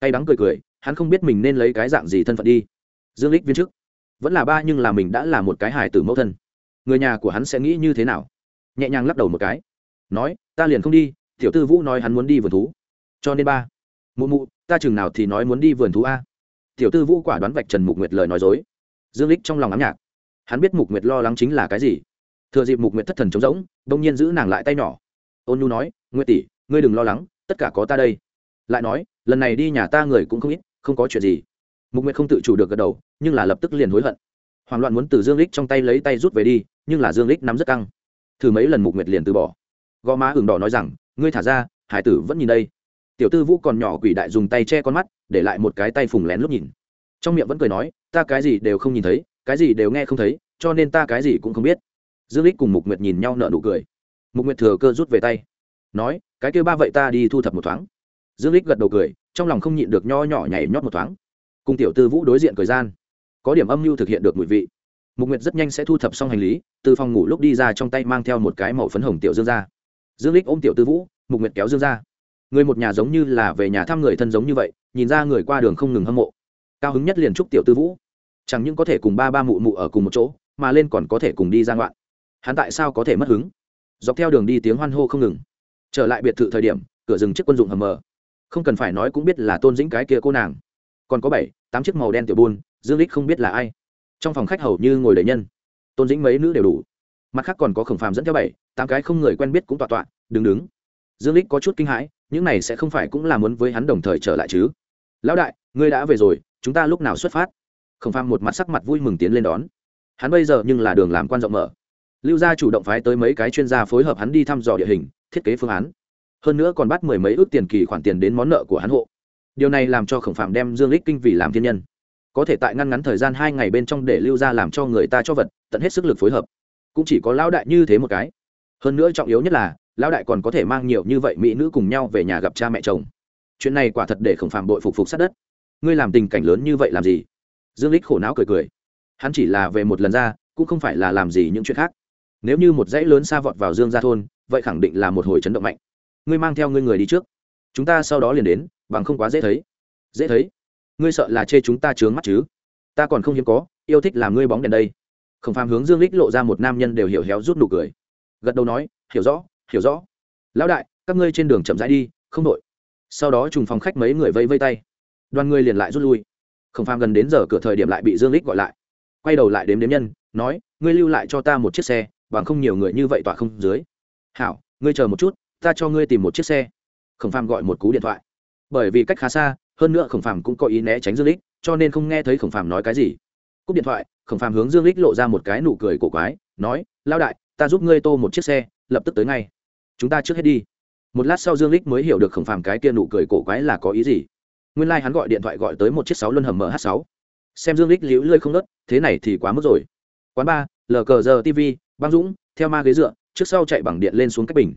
Tay đắng cười cười, hắn không biết mình nên lấy cái dạng gì thân phận đi. Dương lích viên chức. Vẫn là ba nhưng là mình đã là một cái hài tử mẫu thân. Người nhà của hắn sẽ nghĩ như thế nào? Nhẹ nhàng lắc đầu một cái. Nói, ta liền không đi, tiểu tư vũ nói hắn muốn đi vườn thú. Cho nên ba, mụ mụ, ta chừng nào thì nói muốn đi vườn thú a. Tiểu tư vũ quả đoán vạch trần mục nguyệt lời nói dối. Dương lích trong lòng ám nhạc hắn biết mục nguyệt lo lắng chính là cái gì. Thừa dịp mục nguyệt thất thần trống rỗng, đông nhiên giữ nàng lại tay nhỏ. Ôn nhu nói, nguyệt tỷ, ngươi đừng lo lắng, tất cả có ta đây. Lại nói, lần này đi nhà ta người cũng không ít, không có chuyện gì. Mục nguyệt không tự chủ được gật đầu, nhưng là lập tức liền hối hận. Hoảng loạn muốn từ dương lích trong tay lấy tay rút về đi, nhưng là dương lích nắm rất căng. Thử mấy lần mục nguyệt liền từ bỏ. Gò má hừng đỏ nói rằng, ngươi thả ra, hải tử vẫn nhìn đây. Tiểu tư vũ còn nhỏ quỷ đại dùng tay che con mắt, để lại một cái tay phùng lén lúc nhìn. Trong miệng vẫn cười nói, ta cái gì đều không nhìn thấy cái gì đều nghe không thấy, cho nên ta cái gì cũng không biết. Dương lích cùng mục nguyệt nhìn nhau nở nụ cười. Mục nguyệt thừa cơ rút về tay. Nói, cái kêu ba vậy ta đi thu thập một thoáng. Dương lích gật đầu cười, trong lòng không nhịn được nho nhỏ nhảy nhót một thoáng. Cùng tiểu tư vũ đối diện thời gian, có điểm âm mưu thực hiện được mùi vị. Mục nguyệt rất nhanh sẽ thu thập xong hành lý, từ phòng ngủ lúc đi ra trong tay mang theo một cái màu phấn hồng tiểu dương ra. Dương lích ôm tiểu tư vũ, mục nguyệt kéo dương ra. Người một nhà giống như là về nhà thăm người thân giống như vậy, nhìn ra người qua đường không ngừng hâm mộ. Cao hứng nhất liền chúc tiểu tư vũ chẳng những có thể cùng ba ba mụ mụ ở cùng một chỗ, mà lên còn có thể cùng đi ra ngoạn. Hắn tại sao có thể mất hứng? Dọc theo đường đi tiếng hoan hô không ngừng. Trở lại biệt thự thời điểm, cửa rừng chiếc quân dụng hầm mờ. Không cần phải nói cũng biết là tôn dĩnh cái kia cô nàng. Còn có bảy, tám chiếc màu đen tiểu buôn, dương lích không biết là ai. Trong phòng khách hầu như ngồi đầy nhân. Tôn dĩnh mấy nữ đều đủ. Mặt khác còn có khổng phàm dẫn theo bảy, tám cái không người quen biết cũng tọa tọa, đứng đứng. Dương lích có chút kinh hãi, những này sẽ không phải cũng là muốn với hắn đồng thời trở lại chứ. Lão đại, ngươi đã về rồi, chúng ta lúc nào xuất phát? Khổng phàm một mặt sắc mặt vui mừng tiến lên đón. Hắn bây giờ nhưng là đường làm quan rộng mở. Lưu gia chủ động phái tới mấy cái chuyên gia phối hợp hắn đi thăm dò địa hình, thiết kế phương án. Hơn nữa còn bắt mười mấy ước tiền kỳ khoản tiền đến món nợ của hắn hộ. Điều này làm cho khổng phạm đem dương lích kinh vì làm thiên nhân. Có thể tại ngăn ngắn thời gian hai ngày bên trong để lưu ra làm cho người ta cho vật, tận hết sức lực phối hợp. Cũng chỉ có lão đại như thế một cái. Hơn nữa trọng yếu nhất là, lão đại còn có thể mang nhiều như vậy mỹ nữ cùng nhau về nhà gặp cha mẹ chồng. Chuyện này quả thật để khổng phạm bội phục phục sát đất. Ngươi làm tình cảnh lớn như vậy làm gì? Dương lích khổ não cười cười. Hắn chỉ là về một lần ra, cũng không phải là làm gì những chuyện khác. Nếu như một dãy lớn xa vọt vào dương gia thôn, vậy khẳng định là một hồi chấn động mạnh. Ngươi mang theo ngươi người đi trước. Chúng ta sau đó liền đến, bằng không quá dễ thấy. Dễ thấy? Ngươi sợ là chê chúng ta trướng mắt chứ? Ta còn không hiếm có, yêu thích làm ngươi bóng đèn đây. Khổng phàm hướng dương lích lộ ra một nam nhân đều hiểu héo rút nụ cười. Gật đầu nói, hiểu rõ hiểu rõ. Lão đại, các ngươi trên đường chậm rãi đi, không đội sau đó trùng phòng khách mấy người vây vây tay. Đoàn người liền lại rút lui khổng phàm gần đến giờ cửa thời điểm lại bị dương lích gọi lại. Quay đầu lại đếm đếm nhân, nói, ngươi lưu lại cho ta một chiếc xe, bằng không nhiều người như vậy tọa không dưới. Hảo, ngươi chờ một chút, ta cho ngươi tìm một chiếc xe. Khổng phàm gọi một cú điện thoại. Bởi vì cách khá xa, hơn nữa khổng phàm cũng có ý né tránh dương lích, cho nên không nghe thấy khổng phàm nói cái gì. Cúp điện thoại, khổng phàm hướng dương lích lộ ra một cái nụ cười cổ quái, nói lao đại, ta giúp ngươi tô một chiếc xe, lập tức tới ngay. Chúng ta trước hết đi. Một lát sau dương lích mới hiểu được khổng phàm cái kia nụ cười cổ quái là có ý gì nguyên lai like hắn gọi điện thoại gọi tới một chiếc sáu luân hầm mh sáu. Xem dương lích liễu lơi không nớt thế này thì quá mức rồi. Quán ba lờ cờ giờ tv băng dũng, theo ma ghế dựa, trước sau chạy bằng điện lên xuống cách bình.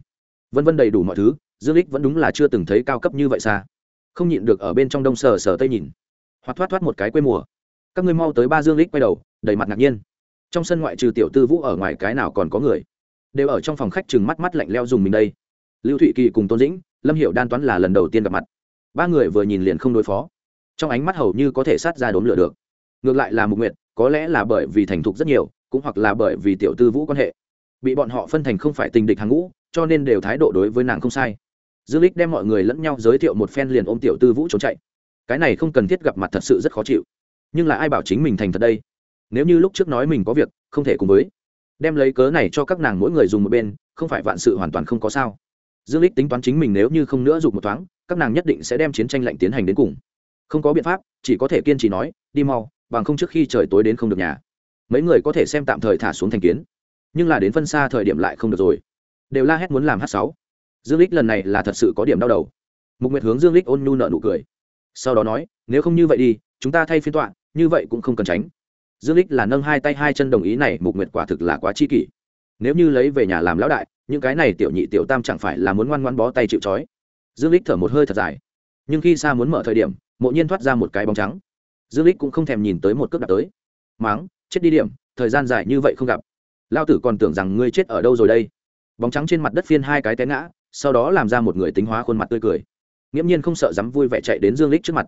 Vân vân đầy đủ mọi thứ, dương lích vẫn đúng là chưa từng thấy cao cấp như vậy xa. Không nhịn được ở bên trong đông sờ sờ tây nhìn. Hoặc thoát thoát một cái quê mùa. Các ngươi mau tới ba dương lích quay đầu, đầy mặt ngạc nhiên. Trong sân ngoại trừ tiểu tư vũ ở ngoài cái nào còn có người? Đều ở trong phòng khách chừng mắt mắt lạnh leo dùng mình đây. Lưu thụy kỳ cùng tôn dĩnh, lâm hiệu đan toán là lần đầu tiên gặp mặt ba người vừa nhìn liền không đối phó. Trong ánh mắt hầu như có thể sát ra đốn lửa được. Ngược lại là mục nguyệt, có lẽ là bởi vì thành thục rất nhiều, cũng hoặc là bởi vì tiểu tư vũ quan hệ. Bị bọn họ phân thành không phải tình địch hàng ngũ, cho nên đều thái độ đối với nàng không sai. Dương lích đem mọi người lẫn nhau giới thiệu một phen liền ôm tiểu tư vũ trốn chạy. Cái này không cần thiết gặp mặt thật sự rất khó chịu. Nhưng là ai bảo chính mình thành thật đây? Nếu như lúc trước nói mình có việc, không thể cùng với. Đem lấy cớ này cho các nàng mỗi người dùng một bên, không phải vạn sự hoàn toàn không có sao. Dương lích tính toán chính mình nếu như không nữa dùng một thoáng các nàng nhất định sẽ đem chiến tranh lạnh tiến hành đến cùng. Không có biện pháp, chỉ có thể kiên trì nói, đi mau, bằng không trước khi trời tối đến không được nhà. Mấy người có thể xem tạm thời thả xuống thành kiến, nhưng là đến phân xa thời điểm lại không được rồi. Đều la hét muốn làm h sáu. Dương lích lần này là thật sự có điểm đau đầu. Mục nguyệt hướng dương lích ôn nhu nợ nụ cười. Sau đó nói, nếu không như vậy đi, chúng ta thay phiên tọa, như vậy cũng không cần tránh. Dương lích là nâng hai tay hai chân đồng ý này, mục nguyệt quả thực là quá chi kỷ. Nếu như lấy về nhà làm lão đại, những cái này tiểu nhị tiểu tam chẳng phải là muốn ngoan ngoan bó tay chịu trói dương lích thở một hơi thật dài. Nhưng khi xa muốn mở thời điểm, mộ nhiên thoát ra một cái bóng trắng. Dương lích cũng không thèm nhìn tới một cước đạp tới. Máng, chết đi điểm, thời gian dài như vậy không gặp. Lao tử còn tưởng rằng ngươi chết ở đâu rồi đây? Bóng trắng trên mặt đất phiên hai cái té ngã, sau đó làm ra một người tính hóa khuôn mặt tươi cười. Nghiễm nhiên không sợ dám vui vẻ chạy đến dương lích trước mặt.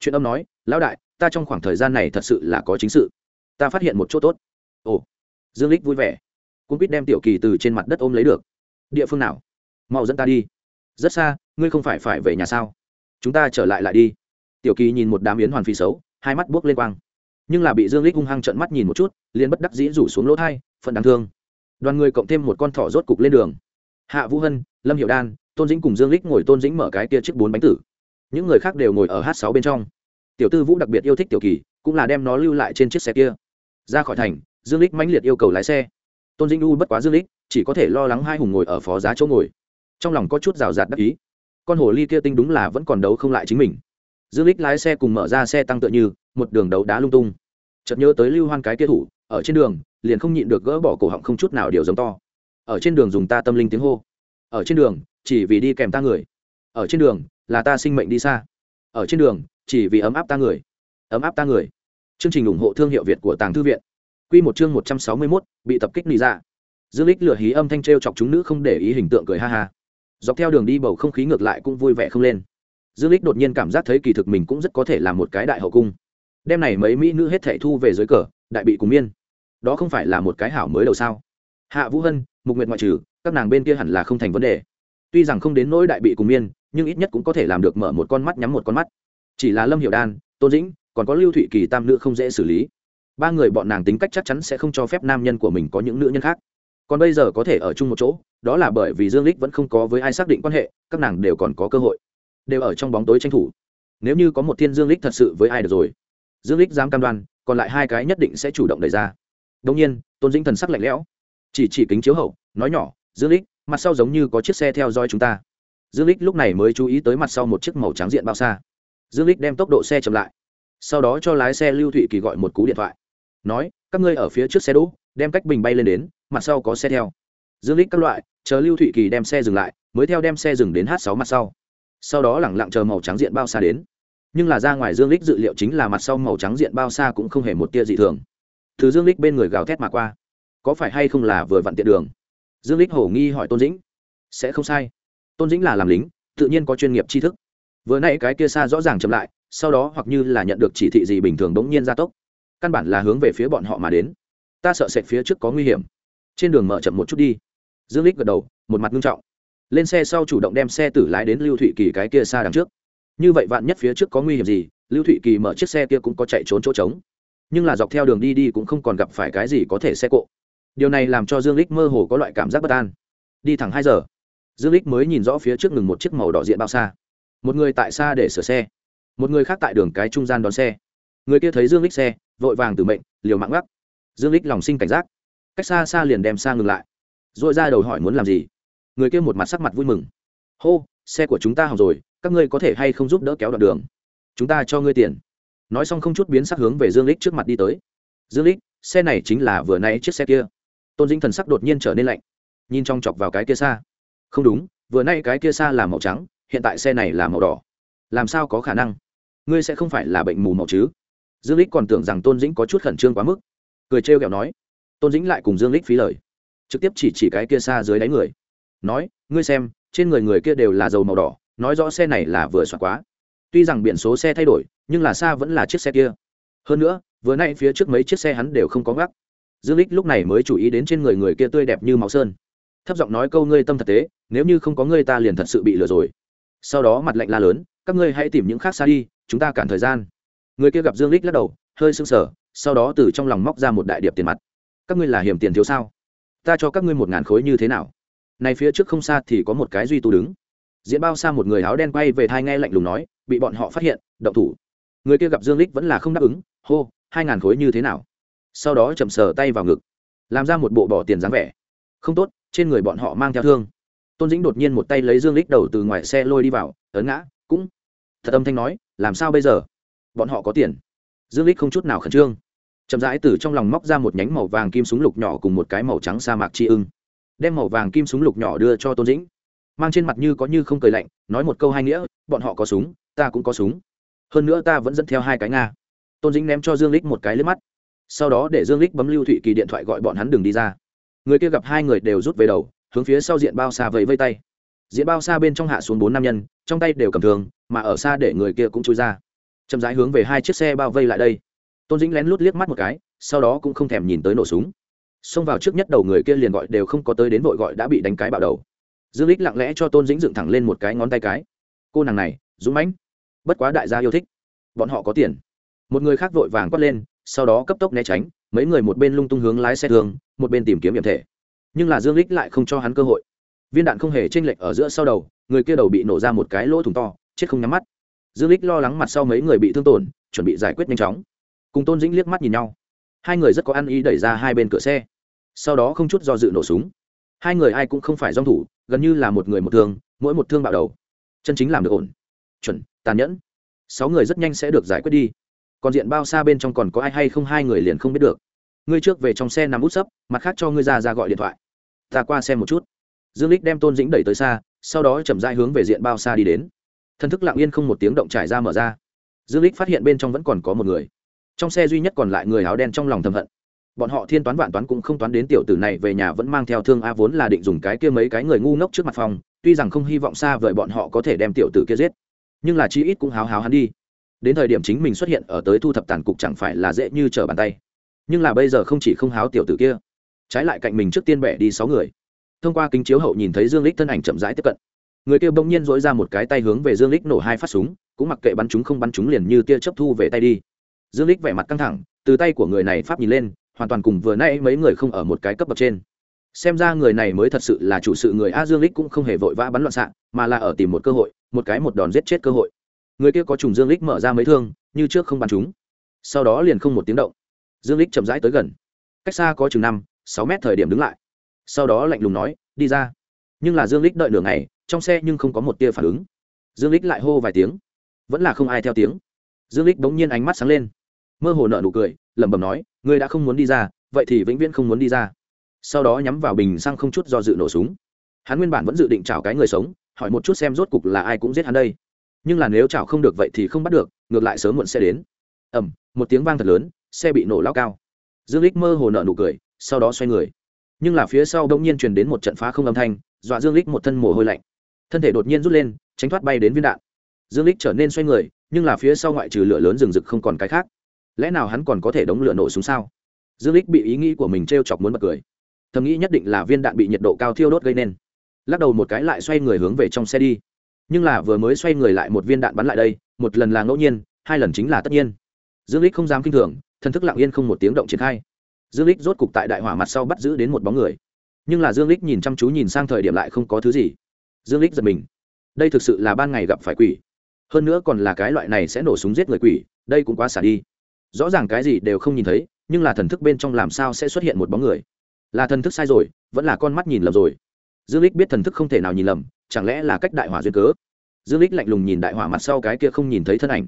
Chuyện âm nói, lão đại, ta trong khoảng thời gian này thật sự là có chính sự. Ta phát hiện một chỗ tốt. Ồ. Dương lích vui vẻ. Cũng biết đem tiểu kỳ từ trên mặt đất ôm lấy được. Địa phương nào? Mau dẫn ta đi rất xa, ngươi không phải phải về nhà sao? Chúng ta trở lại lại đi. Tiểu kỳ nhìn một đám yến hoàn phi xấu, hai mắt buốc lên quang. Nhưng là bị dương lích hung hăng trận mắt nhìn một chút, liền bất đắc dĩ rủ xuống lỗ thai, phận đáng thương. Đoàn người cộng thêm một con thỏ rốt cục lên đường. Hạ vũ hân, lâm hiệu đan, tôn dĩnh cùng dương lích ngồi tôn dĩnh mở cái kia chiếc bốn bánh tử. Những người khác đều ngồi ở h sáu bên trong. Tiểu tư vũ đặc biệt yêu thích tiểu kỳ, cũng là đem nó lưu lại trên chiếc xe kia. Ra khỏi thành, dương lích mãnh liệt yêu cầu lái xe. Tôn dĩnh u bất quá dương lích chỉ có thể lo lắng hai hùng ngồi ở phó giá chỗ ngồi trong lòng có chút rào rạt đắc ý. Con hồ ly kia tinh đúng là vẫn còn đấu không lại chính mình. Dương lích lái xe cùng mở ra xe tăng tựa như, một đường đấu đá lung tung. Chợt nhớ tới lưu hoan cái kia thủ, ở trên đường, liền không nhịn được gỡ bỏ cổ họng không chút nào điều giống to. Ở trên đường dùng ta tâm linh tiếng hô. Ở trên đường, chỉ vì đi kèm ta người. Ở trên đường, là ta sinh mệnh đi xa. Ở trên đường, chỉ vì ấm áp ta người. Ấm áp ta người. Chương trình ủng hộ thương hiệu việt của tàng thư viện. Q một chương một trăm sáu mươi mốt, bị tập kích nị ra. Dương lích lửa hí âm thanh t r e o chọc chúng nữ không để ý hình tượng cười ha ha dọc theo đường đi bầu không khí ngược lại cũng vui vẻ không lên. Dương lích đột nhiên cảm giác thấy kỳ thực mình cũng rất có thể là một cái đại hậu cung. Đêm này mấy mỹ nữ hết thảy thu về dưới cờ, đại bị cùng miên. Đó không phải là một cái hảo mới đầu sao? Hạ vũ hân, mục nguyệt ngoại trừ, các nàng bên kia hẳn là không thành vấn đề. Tuy rằng không đến nỗi đại bị cùng miên, nhưng ít nhất cũng có thể làm được mở một con mắt nhắm một con mắt. Chỉ là lâm hiểu đan, tôn dĩnh, còn có lưu thụy kỳ tam nữ không dễ xử lý. Ba người bọn nàng tính cách chắc chắn sẽ không cho phép nam nhân của mình có những nữ nhân khác còn bây giờ có thể ở chung một chỗ, đó là bởi vì dương lích vẫn không có với ai xác định quan hệ, các nàng đều còn có cơ hội, đều ở trong bóng tối tranh thủ. Nếu như có một thiên dương lích thật sự với ai được rồi, dương lích dám cam đoan, còn lại hai cái nhất định sẽ chủ động đẩy ra. Đông nhiên, tôn dĩnh thần sắc lạnh lẽo, chỉ chỉ kính chiếu hậu, nói nhỏ, dương lích mặt sau giống như có chiếc xe theo dõi chúng ta. Dương lích lúc này mới chú ý tới mặt sau một chiếc màu trắng diện bao xa. Dương lích đem tốc độ xe chậm lại, sau đó cho lái xe lưu thụy kỳ gọi một cú điện thoại, nói, các ngươi ở phía trước xe đỗ, đem cách bình bay lên đến mặt sau có xe theo. Dương lích các loại, chờ lưu thụy kỳ đem xe dừng lại, mới theo đem xe dừng đến h sáu mặt sau. Sau đó lẳng lặng chờ màu trắng diện bao xa đến. Nhưng là ra ngoài dương lích dự liệu chính là mặt sau màu trắng diện bao xa cũng không hề một tia dị thường. Thứ dương lích bên người gào thét mà qua. Có phải hay không là vừa vặn tiện đường? Dương lích hổ nghi hỏi tôn dĩnh. Sẽ không sai. Tôn dĩnh là làm lính, tự nhiên có chuyên nghiệp tri thức. Vừa nãy cái kia xa rõ ràng chậm lại, sau đó hoặc như là nhận được chỉ thị gì bình thường bỗng nhiên gia tốc. Căn bản là hướng về phía bọn họ mà đến. Ta sợ sệt phía trước có nguy hiểm trên đường mở chậm một chút đi. Dương lích gật đầu, một mặt nghiêm trọng. Lên xe sau chủ động đem xe tử lái đến lưu thụy kỳ cái kia xa đằng trước. Như vậy vạn nhất phía trước có nguy hiểm gì, lưu thụy kỳ mở chiếc xe kia cũng có chạy trốn chỗ trống. Nhưng là dọc theo đường đi đi cũng không còn gặp phải cái gì có thể xe cộ. Điều này làm cho dương lích mơ hồ có loại cảm giác bất an. Đi thẳng hai giờ, dương lích mới nhìn rõ phía trước ngừng một chiếc màu đỏ diện bao xa. Một người tại xa để sửa xe, một người khác tại đường cái trung gian đón xe. Người kia thấy dương lích xe, vội vàng từ mệnh, liều mạng gắt dương lích lòng sinh cảnh giác cách xa xa liền đem xa ngừng lại. Rồi ra đầu hỏi muốn làm gì? Người kia một mặt sắc mặt vui mừng. Hô, xe của chúng ta hỏng rồi, các ngươi có thể hay không giúp đỡ kéo đoạn đường? Chúng ta cho ngươi tiền. Nói xong không chút biến sắc hướng về dương lích trước mặt đi tới. Dương lích, xe này chính là vừa nãy chiếc xe kia. Tôn dĩnh thần sắc đột nhiên trở nên lạnh. Nhìn trong chọc vào cái kia xa. Không đúng, vừa nay cái kia xa là màu trắng, hiện tại xe này là màu đỏ. Làm sao có khả năng? Ngươi sẽ không phải là bệnh mù màu chứ? Dương lích còn tưởng rằng tôn dĩnh có chút khẩn trương quá mức. Cười trêu ghẹo nói tôn dĩnh lại cùng dương lích phí lời trực tiếp chỉ chỉ cái kia xa dưới đáy người nói ngươi xem trên người người kia đều là dầu màu đỏ nói rõ xe này là vừa soạt quá tuy rằng biển số xe thay đổi nhưng là xa vẫn là chiếc xe kia hơn nữa vừa nay phía trước mấy chiếc xe hắn đều không có ngắc dương lích lúc này mới chú ý đến trên người người kia tươi đẹp như máu sơn thấp giọng nói câu ngươi tâm thật tế nếu như không có ngươi ta liền thật sự bị lừa rồi sau đó mặt lạnh la lớn các ngươi hãy tìm những khác xa đi chúng ta cản thời gian người kia gặp dương lích lắc đầu hơi sưng sờ sau đó từ trong lòng móc ra một đại điệp tiền mặt các ngươi là hiểm tiền thiếu sao? Ta cho các ngươi một ngàn khối như thế nào? Này phía trước không xa thì có một cái duy tu đứng. Diễn bao xa một người áo đen quay về thai nghe lạnh lùng nói, bị bọn họ phát hiện, động thủ. Người kia gặp dương lích vẫn là không đáp ứng, hô, hai ngàn khối như thế nào? Sau đó chầm sờ tay vào ngực, làm ra một bộ bỏ tiền dáng vẻ. Không tốt, trên người bọn họ mang theo thương. Tôn dĩnh đột nhiên một tay lấy dương lích đầu từ ngoài xe lôi đi vào, ấn ngã, cũng. Thật âm thanh nói, làm sao bây giờ? Bọn họ có tiền. Dương lích không chút nào khẩn trương chậm rãi từ trong lòng móc ra một nhánh màu vàng kim súng lục nhỏ cùng một cái màu trắng sa mạc chi ưng. Đem màu vàng kim súng lục nhỏ đưa cho tôn dĩnh. Mang trên mặt như có như không cười lạnh, nói một câu hai nghĩa, bọn họ có súng, ta cũng có súng. Hơn nữa ta vẫn dẫn theo hai cái nga. Tôn dĩnh ném cho dương lích một cái lướt mắt. Sau đó để dương lích bấm lưu thụy kỳ điện thoại gọi bọn hắn đừng đi ra. Người kia gặp hai người đều rút về đầu, hướng phía sau diện bao xa vẫy vây tay. Diện bao xa bên trong hạ xuống bốn nam nhân, trong tay đều cầm thường mà ở xa để người kia cũng chui ra. Chậm rãi hướng về hai chiếc xe bao vây lại đây tôn dĩnh lén lút liếc mắt một cái sau đó cũng không thèm nhìn tới nổ súng xông vào trước nhất đầu người kia liền gọi đều không có tới đến vội gọi đã bị đánh cái bạo đầu dương lích lặng lẽ cho tôn dĩnh dựng thẳng lên một cái ngón tay cái cô nàng này dũng mãnh bất quá đại gia yêu thích bọn họ có tiền một người khác vội vàng quát lên sau đó cấp tốc né tránh mấy người một bên lung tung hướng lái xe thường một bên tìm kiếm hiểm thể nhưng là dương lích lại không cho hắn cơ hội viên đạn không hề chênh lệch ở giữa sau đầu người kia đầu bị nổ ra một cái lỗ thủng to chết không nhắm mắt dương lích lo lắng mặt sau mấy người bị thương tổn chuẩn bị giải quyết nhanh chóng cùng tôn dĩnh liếc mắt nhìn nhau. Hai người rất có ăn ý đẩy ra hai bên cửa xe. Sau đó không chút do dự nổ súng. Hai người ai cũng không phải dong thủ, gần như là một người một thương, mỗi một thương bạo đầu. Chân chính làm được ổn. Chuẩn, tàn nhẫn. Sáu người rất nhanh sẽ được giải quyết đi. Còn diện bao xa bên trong còn có ai hay không hai người liền không biết được. Ngươi trước về trong xe nằm út sấp, mặt khác cho ngươi ra ra gọi điện thoại. Ta qua xem một chút. Dương lích đem tôn dĩnh đẩy tới xa, sau đó chậm rãi hướng về diện bao xa đi đến. Thân thức lặng yên không một tiếng động trải ra mở ra. Dương lích phát hiện bên trong vẫn còn có một người trong xe duy nhất còn lại người áo đen trong lòng thầm hận. Bọn họ thiên toán vạn toán cũng không toán đến tiểu tử này về nhà vẫn mang theo thương a vốn là định dùng cái kia mấy cái người ngu ngốc trước mặt phòng, tuy rằng không hy vọng xa vời bọn họ có thể đem tiểu tử kia giết, nhưng là chi ít cũng háo háo hắn đi. Đến thời điểm chính mình xuất hiện ở tới thu thập tàn cục chẳng phải là dễ như trở bàn tay. Nhưng là bây giờ không chỉ không háo tiểu tử kia, trái lại cạnh mình trước tiên bẻ đi sáu người. Thông qua kính chiếu hậu nhìn thấy dương lích thân ảnh chậm rãi tiếp cận. Người kia bỗng nhiên dỗi ra một cái tay hướng về dương lích nổ hai phát súng, cũng mặc kệ bắn chúng không bắn chúng liền như tia chớp thu về tay đi dương lích vẻ mặt căng thẳng, từ tay của người này pháp nhìn lên, hoàn toàn cùng vừa nay mấy người không ở một cái cấp bậc trên. Xem ra người này mới thật sự là chủ sự người a dương lích cũng không hề vội vã bắn loạn xạ, mà là ở tìm một cơ hội, một cái một đòn giết chết cơ hội. Người kia có trùng dương lích mở ra mấy thương, như trước không bắn chúng. Sau đó liền không một tiếng động. Dương lích chậm rãi tới gần. Cách xa có chừng năm, sáu mét thời điểm đứng lại. Sau đó lạnh lùng nói, đi ra. Nhưng là dương lích đợi nửa ngày, trong xe nhưng không có một tia phản ứng. Dương lích lại hô vài tiếng. Vẫn là không ai theo tiếng. Dương lích bỗng nhiên ánh mắt sáng lên mơ hồ nợ nụ cười, lẩm bẩm nói, ngươi đã không muốn đi ra, vậy thì vĩnh viễn không muốn đi ra. Sau đó nhắm vào bình xăng không chút do dự nổ súng. Hắn nguyên bản vẫn dự định chào cái người sống, hỏi một chút xem rốt cục là ai cũng giết hắn đây. Nhưng là nếu chào không được vậy thì không bắt được, ngược lại sớm muộn sẽ đến. Ẩm một tiếng vang thật lớn, xe bị nổ lao cao. Dương lích mơ hồ nợ nụ cười, sau đó xoay người. Nhưng là phía sau đông nhiên truyền đến một trận phá không âm thanh, dọa dương lích một thân mồ hôi lạnh. Thân thể đột nhiên rút lên, tránh thoát bay đến viên đạn. Dương lích trở nên xoay người, nhưng là phía sau ngoại trừ lửa lớn rừng rực không còn cái khác lẽ nào hắn còn có thể đống lửa nổ xuống sao? Dương lích bị ý nghĩ của mình trêu chọc muốn bật cười. Thầm nghĩ nhất định là viên đạn bị nhiệt độ cao thiêu đốt gây nên. Lắc đầu một cái lại xoay người hướng về trong xe đi. Nhưng là vừa mới xoay người lại một viên đạn bắn lại đây, một lần là ngẫu nhiên, hai lần chính là tất nhiên. Dương lích không dám kinh thường thân thức lặng yên không một tiếng động triển khai. Dương lích rốt cục tại đại hỏa mặt sau bắt giữ đến một bóng người. Nhưng là dương lích nhìn chăm chú nhìn sang thời điểm lại không có thứ gì. Dương lích giật mình. Đây thực sự là ban ngày gặp phải quỷ. Hơn nữa còn là cái loại này sẽ nổ súng giết người quỷ, đây cũng quá xả đi rõ ràng cái gì đều không nhìn thấy, nhưng là thần thức bên trong làm sao sẽ xuất hiện một bóng người? Là thần thức sai rồi, vẫn là con mắt nhìn lầm rồi. Dương lích biết thần thức không thể nào nhìn lầm, chẳng lẽ là cách đại hỏa duyên cớ? Dương lích lạnh lùng nhìn đại hỏa mặt sau cái kia không nhìn thấy thân ảnh.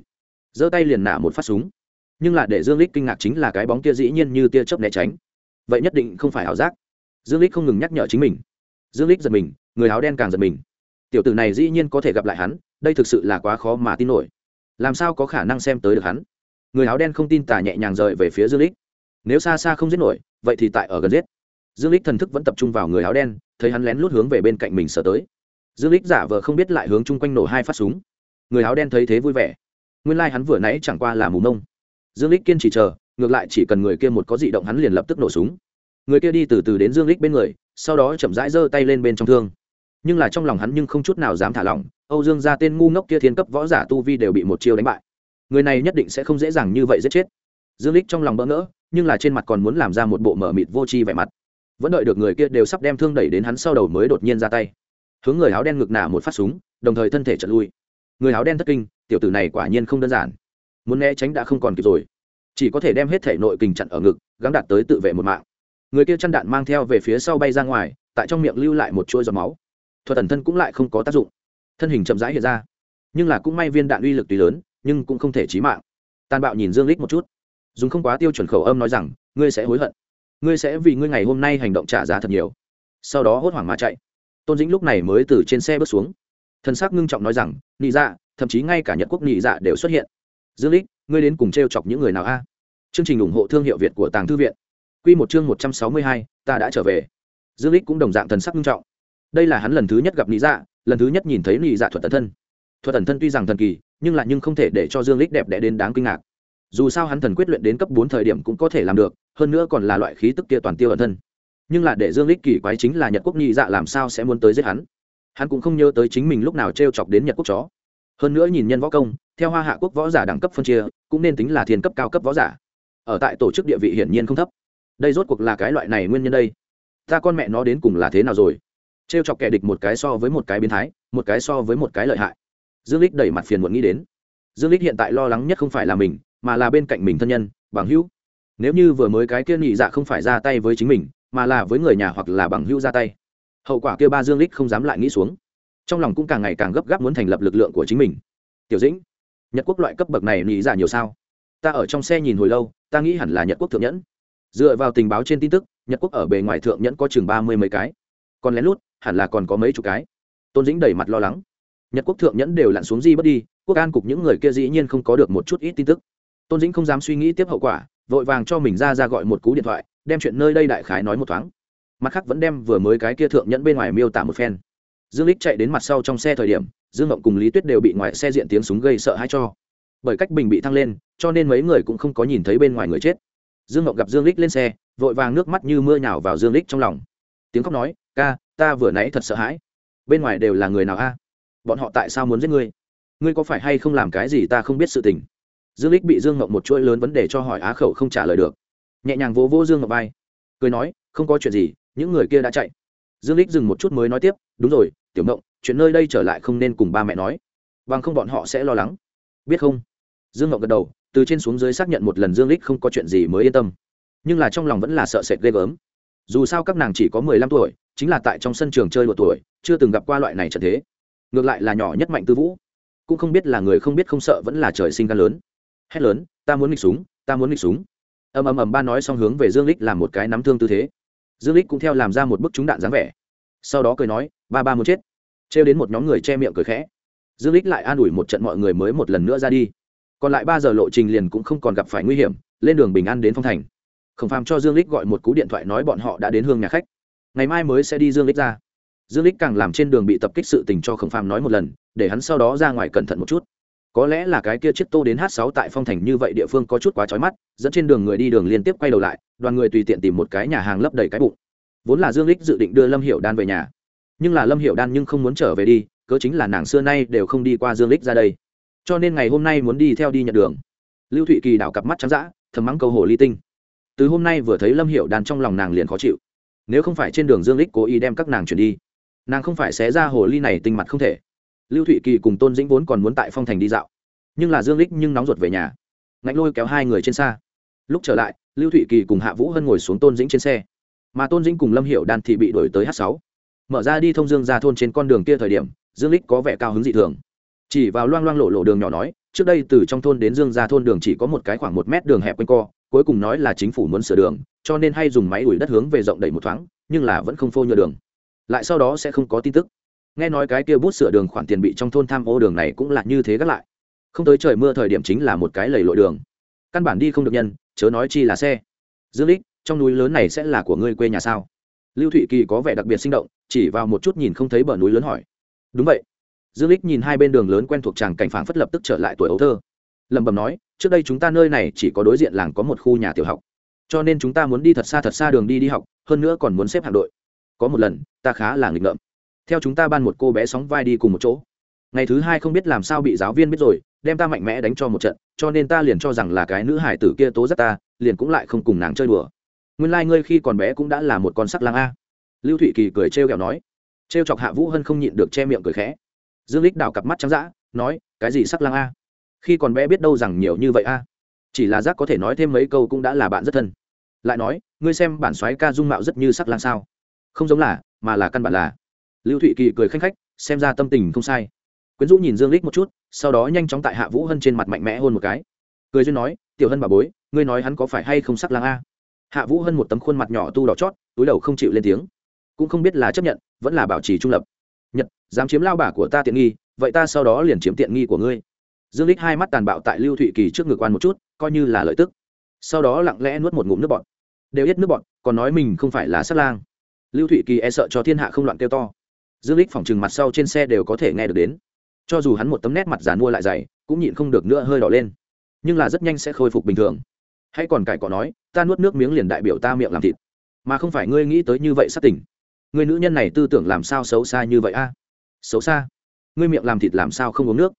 Giơ tay liền nả một phát súng. Nhưng là để dương lích kinh ngạc chính là cái bóng kia dĩ nhiên như tia chớp né tránh. Vậy nhất định không phải ảo giác. Dương lích không ngừng nhắc nhở chính mình. Dương lích giật mình, người áo đen càng giật mình. Tiểu tử này dĩ nhiên có thể gặp lại hắn, đây thực sự là quá khó mà tin nổi. Làm sao có khả năng xem tới được hắn? Người áo đen không tin tả nhẹ nhàng rời về phía dương lích. Nếu xa xa không giết nổi, vậy thì tại ở gần giết. Dương lích thần thức vẫn tập trung vào người áo đen, thấy hắn lén lút hướng về bên cạnh mình sợ tới. Dương lích giả vờ không biết lại hướng chung quanh nổ hai phát súng. Người áo đen thấy thế vui vẻ. Nguyên lai like hắn vừa nãy chẳng qua là mù mông. Dương lích kiên trì chờ, ngược lại chỉ cần người kia một có dị động hắn liền lập tức nổ súng. Người kia đi từ từ đến dương lích bên người, sau đó chậm rãi giơ tay lên bên trong thương. Nhưng là trong lòng hắn nhưng không chút nào dám thả lỏng. Âu dương ra tên ngu ngốc kia thiên cấp võ giả tu vi đều bị một chiêu đánh bại người này nhất định sẽ không dễ dàng như vậy giết chết. Dương lích trong lòng bỡ ngỡ, nhưng là trên mặt còn muốn làm ra một bộ mở mịt vô tri vẻ mặt. Vẫn đợi được người kia đều sắp đem thương đẩy đến hắn sau đầu mới đột nhiên ra tay. Hướng người áo đen ngực nả một phát súng, đồng thời thân thể trận lui. Người áo đen thất kinh, tiểu tử này quả nhiên không đơn giản. Muốn né tránh đã không còn kịp rồi. Chỉ có thể đem hết thể nội kình chặn ở ngực, gắng đạt tới tự vệ một mạng. Người kia chăn đạn mang theo về phía sau bay ra ngoài, tại trong miệng lưu lại một chuỗi giọt máu. Thuật thần thân cũng lại không có tác dụng. Thân hình chậm rãi hiện ra. Nhưng là cũng may viên đạn uy lực tùy lớn nhưng cũng không thể chí mạng. Tàn bạo nhìn dương lích một chút. Dùng không quá tiêu chuẩn khẩu âm nói rằng, ngươi sẽ hối hận. Ngươi sẽ vì ngươi ngày hôm nay hành động trả giá thật nhiều. Sau đó hốt hoảng mà chạy. Tôn dĩnh lúc này mới từ trên xe bước xuống. Thân xác ngưng trọng nói rằng, nị dạ thậm chí ngay cả nhật quốc nị dạ đều xuất hiện. Dương lích ngươi đến cùng t chọc những người nào a? Chương trình ủng hộ thương hiệu việt của tàng thư viện. Q một chương một trăm sáu mươi hai, ta đã trở về. Dương lích cũng đồng dạng thần sắc nghiêm trọng. Đây là hắn lần thứ nhất gặp nị dạ lần thứ nhất nhìn thấy nị dạ thuật tần thân. Thuật tần thân tuy rằng thần kỳ nhưng lại nhưng không thể để cho dương lích đẹp đẽ đến đáng kinh ngạc. Dù sao hắn thần quyết luyện đến cấp bốn thời điểm cũng có thể làm được, hơn nữa còn là loại khí tức kia toàn tiêu ẩn thân. Nhưng là để dương lích kỳ quái chính là nhật quốc nhị dạ làm sao sẽ muốn tới giết hắn? Hắn cũng không nhớ tới chính mình lúc nào trêu chọc đến nhật quốc chó. Hơn nữa nhìn nhân võ công, theo hoa hạ quốc võ giả đẳng cấp phân chia, cũng nên tính là thiên cấp cao cấp võ giả. Ở tại tổ chức địa vị hiển nhiên không thấp. Đây rốt cuộc là cái loại này nguyên nhân đây? Ta con mẹ nó đến cùng là thế nào rồi? Trêu chọc kẻ địch một cái so với một cái biến thái, một cái so với một cái lợi hại dương lích đẩy mặt phiền muộn nghĩ đến. Dương lích hiện tại lo lắng nhất không phải là mình, mà là bên cạnh mình thân nhân, bằng hữu. Nếu như vừa mới cái kia nhị dạ không phải ra tay với chính mình, mà là với người nhà hoặc là bằng hữu ra tay. Hậu quả kia ba dương lích không dám lại nghĩ xuống. Trong lòng cũng càng ngày càng gấp gáp muốn thành lập lực lượng của chính mình. Tiểu dĩnh, nhật quốc loại cấp bậc này nhị dạ nhiều sao? Ta ở trong xe nhìn hồi lâu, ta nghĩ hẳn là nhật quốc thượng nhẫn. Dựa vào tình báo trên tin tức, nhật quốc ở bề ngoài thượng nhẫn có chừng ba mươi mấy cái. Còn lén lút, hẳn là còn có mấy chục cái. Tôn dĩnh đầy mặt lo lắng nhật quốc thượng nhẫn đều lặn xuống di bất đi, quốc an cục những người kia dĩ nhiên không có được một chút ít tin tức. Tôn dĩnh không dám suy nghĩ tiếp hậu quả, vội vàng cho mình ra ra gọi một cú điện thoại, đem chuyện nơi đây đại khái nói một thoáng. Mặt khác vẫn đem vừa mới cái kia thượng nhẫn bên ngoài miêu tả một phen. Dương lích chạy đến mặt sau trong xe thời điểm, dương ngộng cùng lý tuyết đều bị ngoài xe diện tiếng súng gây sợ hãi cho. Bởi cách bình bị thăng lên, cho nên mấy người cũng không có nhìn thấy bên ngoài người chết. Dương ngộng gặp dương lích lên xe, vội vàng nước mắt như mưa nhào vào dương lích trong lòng. Tiếng khóc nói, ca, ta vừa nãy thật sợ hãi. Bên ngoài đều là người nào a? Bọn họ tại sao muốn giết ngươi? Ngươi có phải hay không làm cái gì ta không biết sự tình? Dương lích bị dương ngộng một chuỗi lớn vấn đề cho hỏi á khẩu không trả lời được. Nhẹ nhàng vỗ vỗ dương ngọc vai. Cười nói, không có chuyện gì, những người kia đã chạy. Dương lích dừng một chút mới nói tiếp, đúng rồi, tiểu ngộng, chuyện nơi đây trở lại không nên cùng ba mẹ nói. Bằng không bọn họ sẽ lo lắng. Biết không? Dương ngọc gật đầu, từ trên xuống dưới xác nhận một lần dương lích không có chuyện gì mới yên tâm. Nhưng là trong lòng vẫn là sợ sệt ghê gớm. Dù sao các nàng chỉ có mười lăm tuổi, chính là tại trong sân trường chơi đùa tuổi, chưa từng gặp qua loại này trận thế ngược lại là nhỏ nhất mạnh tư vũ cũng không biết là người không biết không sợ vẫn là trời sinh ca lớn hét lớn ta muốn nghịch súng ta muốn nghịch súng ầm ầm ầm ba nói xong hướng về dương lích làm một cái nắm thương tư thế dương lích cũng theo làm ra một bức trúng đạn dáng vẻ sau đó cười nói ba ba muốn chết trêu đến một nhóm người che miệng cười khẽ dương lích lại an ủi một trận mọi người mới một lần nữa ra đi còn lại ba giờ lộ trình liền cũng không còn gặp phải nguy hiểm lên đường bình an đến phong thành khổng phàm cho dương lích gọi một cú điện thoại nói bọn họ đã đến hương nhà khách ngày mai mới sẽ đi dương lích ra dương lích càng làm trên đường bị tập kích sự tình cho khổng phàm nói một lần, để hắn sau đó ra ngoài cẩn thận một chút. Có lẽ là cái kia chiếc tô đến h 6 tại phong thành như vậy địa phương có chút quá trói mắt, dẫn trên đường người đi đường liên tiếp quay đầu lại, đoàn người tùy tiện tìm một cái nhà hàng lấp đầy cái bụng. Vốn là dương lích dự định đưa lâm hiệu đan về nhà. Nhưng là lâm hiệu đan nhưng không muốn trở về đi, cớ chính là nàng xưa nay đều không đi qua dương lích ra đây. Cho nên ngày hôm nay muốn đi theo đi nhận đường. Lưu thụy kỳ đảo cặp mắt trắng dã, thầm mắng câu hồ ly tinh. Từ hôm nay vừa thấy lâm hiệu đan trong lòng nàng liền khó chịu. Nếu không phải trên đường dương lích cố ý đem các nàng chuyển đi nàng không phải xé ra hồ ly này tinh mặt không thể. Lưu thụy kỳ cùng tôn dĩnh vốn còn muốn tại phong thành đi dạo, nhưng là dương lích nhưng nóng ruột về nhà, ngạnh lôi kéo hai người trên xa. Lúc trở lại, lưu thụy kỳ cùng hạ vũ hân ngồi xuống tôn dĩnh trên xe, mà tôn dĩnh cùng lâm hiệu đan thì bị đổi tới h sáu. Mở ra đi thông dương ra thôn trên con đường kia thời điểm, dương lích có vẻ cao hứng dị thường. Chỉ vào loang loang lộ lộ đường nhỏ nói, trước đây từ trong thôn đến dương ra thôn đường chỉ có một cái khoảng một mét đường hẹp quanh co, cuối cùng nói là chính phủ muốn sửa đường, cho nên hay dùng máy ủi đất hướng về rộng đầy một thoáng, nhưng là vẫn không phô nhựa đường lại sau đó sẽ không có tin tức. Nghe nói cái kia bút sửa đường khoản tiền bị trong thôn tham ô đường này cũng là như thế gác lại. Không tới trời mưa thời điểm chính là một cái lầy lội đường. Căn bản đi không được nhân, chớ nói chi là xe. Dương lích, trong núi lớn này sẽ là của ngươi quê nhà sao? Lưu thụy kỳ có vẻ đặc biệt sinh động, chỉ vào một chút nhìn không thấy bờ núi lớn hỏi. Đúng vậy. Dương lích nhìn hai bên đường lớn quen thuộc chàng cảnh phảng phất lập tức trở lại tuổi ấu thơ. Lẩm bẩm nói, trước đây chúng ta nơi này chỉ có đối diện làng có một khu nhà tiểu học. Cho nên chúng ta muốn đi thật xa thật xa đường đi đi học, hơn nữa còn muốn xếp hạng đội có một lần, ta khá là nghịch ngợm. Theo chúng ta ban một cô bé sóng vai đi cùng một chỗ. Ngày thứ hai không biết làm sao bị giáo viên biết rồi, đem ta mạnh mẽ đánh cho một trận, cho nên ta liền cho rằng là cái nữ hải tử kia tố giác ta, liền cũng lại không cùng nàng chơi đùa. Nguyên lai、like、ngươi khi còn bé cũng đã là một con sắc lang a. Lưu thụy kỳ cười trêu kẹo nói. Trêu chọc hạ vũ hân không nhịn được che miệng cười khẽ. Dương lích đào cặp mắt trắng d nói, cái gì sắc lang a? Khi còn bé biết đâu rằng nhiều như vậy a. Chỉ là giác có thể nói thêm mấy câu cũng đã là bạn rất thân. Lại nói, ngươi xem bản soái ca dung mạo rất như sắc lang sao? Không giống là, mà là căn bản là. Lưu thụy kỳ cười khanh khách, xem ra tâm tình không sai. Quyến rũ nhìn dương lích một chút, sau đó nhanh chóng tại hạ vũ hân trên mặt mạnh mẽ hôn một cái. Cười duyên nói, tiểu hân bà bối, ngươi nói hắn có phải hay không sắc lang a? Hạ vũ hân một tấm khuôn mặt nhỏ tu đỏ chót, túi đầu không chịu lên tiếng. Cũng không biết là chấp nhận, vẫn là bảo trì trung lập. Nhật, dám chiếm lao bả của ta tiện nghi, vậy ta sau đó liền chiếm tiện nghi của ngươi. Dương lích hai mắt tàn bạo tại lưu thụy kỳ trước ngực quan một chút, coi như là lợi tức. Sau đó lặng lẽ nuốt một ngụm nước bọt. Đều ít nước bọt, còn nói mình không phải là sát lang lưu thụy kỳ e sợ cho thiên hạ không loạn kêu to. Dương lích phỏng chừng mặt sau trên xe đều có thể nghe được đến. Cho dù hắn một tấm nét mặt giàn mua lại dày, cũng nhịn không được nữa hơi đỏ lên. Nhưng là rất nhanh sẽ khôi phục bình thường. Hãy còn cải cọ nói, ta nuốt nước miếng liền đại biểu ta miệng làm thịt. Mà không phải ngươi nghĩ tới như vậy sát tỉnh người nữ nhân này tư tưởng làm sao xấu xa như vậy a? Xấu xa? Ngươi miệng làm thịt làm sao không uống nước?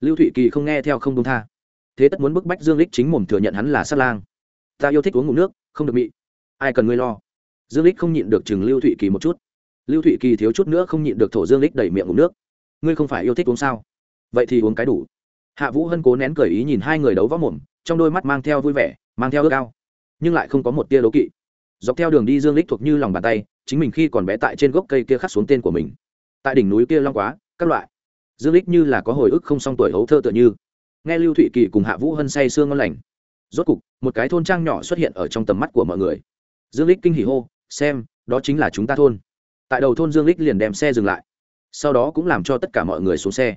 Lưu thụy kỳ không nghe theo không đông tha. Thế tất muốn bức bách dương lích chính mồm thừa nhận hắn là sát lang. Ta yêu thích uống ngủ nước, không được bị ai cần ngươi lo? Dương lích không nhịn được chừng lưu thụy kỳ một chút. Lưu thụy kỳ thiếu chút nữa không nhịn được thổ dương lích đẩy miệng uống nước. Ngươi không phải yêu thích uống sao? Vậy thì uống cái đủ. Hạ vũ hân cố nén cởi ý nhìn hai người đấu võ mồm, trong đôi mắt mang theo vui vẻ, mang theo ước ao. Nhưng lại không có một tia đố kỵ. Dọc theo đường đi dương lích thuộc như lòng bàn tay, chính mình khi còn bé tại trên gốc cây kia khắc xuống tên của mình. Tại đỉnh núi kia long quá, các loại. Dương lích như là có hồi ức không xong tuổi hấu thơ tựa như. Nghe lưu thụy kỳ cùng hạ vũ hân say sương ngon lành. Rốt cục, một cái thôn trang nhỏ xuất hiện ở trong tầm mắt của mọi người. Dương lích kinh hỉ hô xem, đó chính là chúng ta thôn. Tại đầu thôn dương lích liền đem xe dừng lại. Sau đó cũng làm cho tất cả mọi người xuống xe.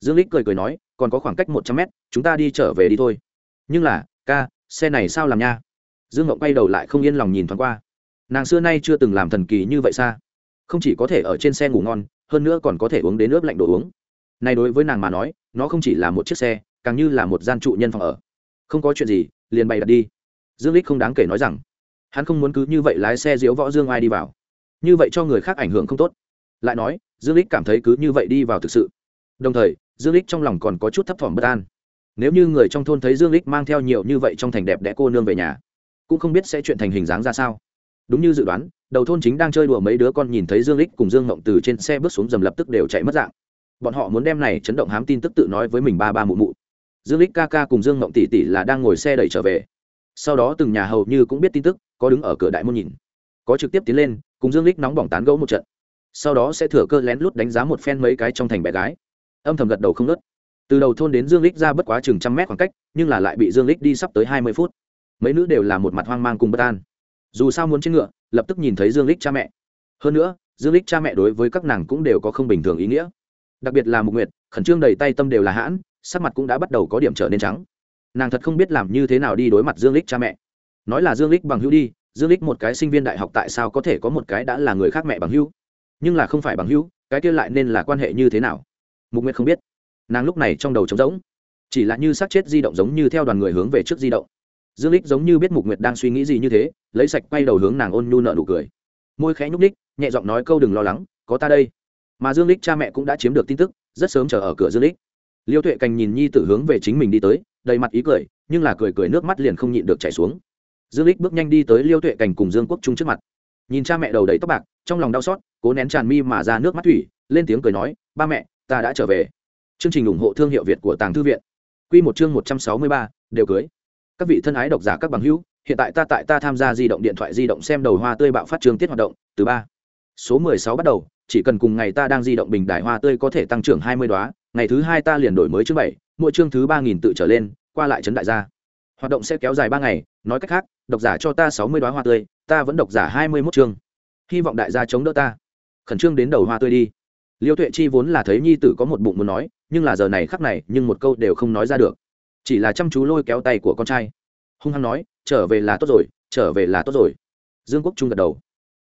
Dương lích cười cười nói, còn có khoảng cách một trăm mét, chúng ta đi trở về đi thôi. Nhưng là, ca, xe này sao làm nha? Dương ngộng quay đầu lại không yên lòng nhìn thoáng qua. Nàng xưa nay chưa từng làm thần kỳ như vậy xa. Không chỉ có thể ở trên xe ngủ ngon, hơn nữa còn có thể uống đến nước lạnh đồ uống. Này đối với nàng mà nói, nó không chỉ là một chiếc xe, càng như là một gian trụ nhân phòng ở. Không có chuyện gì, liền bày đặt đi. Dương lích không đáng kể nói rằng hắn không muốn cứ như vậy lái xe diễu võ dương ai đi vào. Như vậy cho người khác ảnh hưởng không tốt. Lại nói, dương lích cảm thấy cứ như vậy đi vào thực sự. Đồng thời, dương lích trong lòng còn có chút thấp thỏm bất an. Nếu như người trong thôn thấy dương lích mang theo nhiều như vậy trong thành đẹp đẽ cô nương về nhà, cũng không biết sẽ chuyện thành hình dáng ra sao. Đúng như dự đoán, đầu thôn chính đang chơi đùa mấy đứa con nhìn thấy dương lích cùng dương ngộng từ trên xe bước xuống dầm lập tức đều chạy mất dạng. Bọn họ muốn đem này chấn động hám tin tức tự nói với mình ba ba mụ mụ. Dương lích ca ca cùng dương ngộng tỷ tỷ là đang ngồi xe đẩy trở về. Sau đó từng nhà hầu như cũng biết tin tức có đứng ở cửa đại môn nhìn. Có trực tiếp tiến lên, cùng dương lích nóng bỏng tán gẫu một trận. Sau đó sẽ thừa cơ lén lút đánh giá một phen mấy cái trong thành bé gái. Âm thầm gật đầu không nớt từ đầu thôn đến dương lích ra bất quá chừng trăm mét khoảng cách, nhưng là lại bị dương lích đi sắp tới hai mươi phút. Mấy nữ đều là một mặt hoang mang cùng bất an. Dù sao muốn trên ngựa, lập tức nhìn thấy dương lích cha mẹ. Hơn nữa, dương lích cha mẹ đối với các nàng cũng đều có không bình thường ý nghĩa. Đặc biệt là mục nguyệt, khẩn trương đầy tay tâm đều là hãn, sắc mặt cũng đã bắt đầu có điểm trở nên trắng. Nàng thật không biết làm như thế nào đi đối mặt dương lích cha mẹ nói là dương lích bằng hữu đi, dương lích một cái sinh viên đại học tại sao có thể có một cái đã là người khác mẹ bằng hữu? Nhưng là không phải bằng hữu, cái kia lại nên là quan hệ như thế nào? Mục nguyệt không biết. Nàng lúc này trong đầu trống rỗng. Chỉ là như xác chết di động giống như theo đoàn người hướng về trước di động. Dương lích giống như biết mục nguyệt đang suy nghĩ gì như thế, lấy sạch quay đầu hướng nàng ôn nhu nợ nụ cười. Môi khẽ nhúc ních nhẹ giọng nói câu đừng lo lắng, có ta đây. Mà dương lích cha mẹ cũng đã chiếm được tin tức, rất sớm chờ ở cửa dương lích. Liêu tuệ cành nhìn nhi tử hướng về chính mình đi tới, đầy mặt ý cười, nhưng là cười cười nước mắt liền không nhịn được chảy xuống dương lích bước nhanh đi tới liêu tuệ Cảnh cùng dương quốc trung trước mặt. Nhìn cha mẹ đầu đầy tóc bạc, trong lòng đau xót, cố nén tràn mi mà ra nước mắt thủy, lên tiếng cười nói, ba mẹ, ta đã trở về. Chương trình ủng hộ thương hiệu việt của tàng thư viện. Quy một chương một trăm sáu mươi ba, đều cưới. Các vị thân ái độc giả các bằng hữu, hiện tại ta tại ta tham gia di động điện thoại di động xem đầu hoa tươi bạo phát trường tiết hoạt động, từ ba. Số mười sáu bắt đầu, chỉ cần cùng ngày ta đang di động bình đại hoa tươi có thể tăng trưởng hai mươi đoá, ngày thứ hai ta liền đổi mới chương bảy, mỗi chương thứ ba nghìn tự trở lên, qua lại chấn đại gia hoạt động sẽ kéo dài ba ngày, nói cách khác, độc giả cho ta sáu mươi đoá hoa tươi, ta vẫn độc giả hai mươi mốt chương. Hy vọng đại gia chống đỡ ta. Khẩn trương đến đầu hoa tươi đi. Liêu tuệ chi vốn là thấy nhi tử có một bụng muốn nói, nhưng là giờ này khắc này, nhưng một câu đều không nói ra được. Chỉ là chăm chú lôi kéo tay của con trai. Hung hăng nói, trở về là tốt rồi, trở về là tốt rồi. Dương quốc trung gật đầu.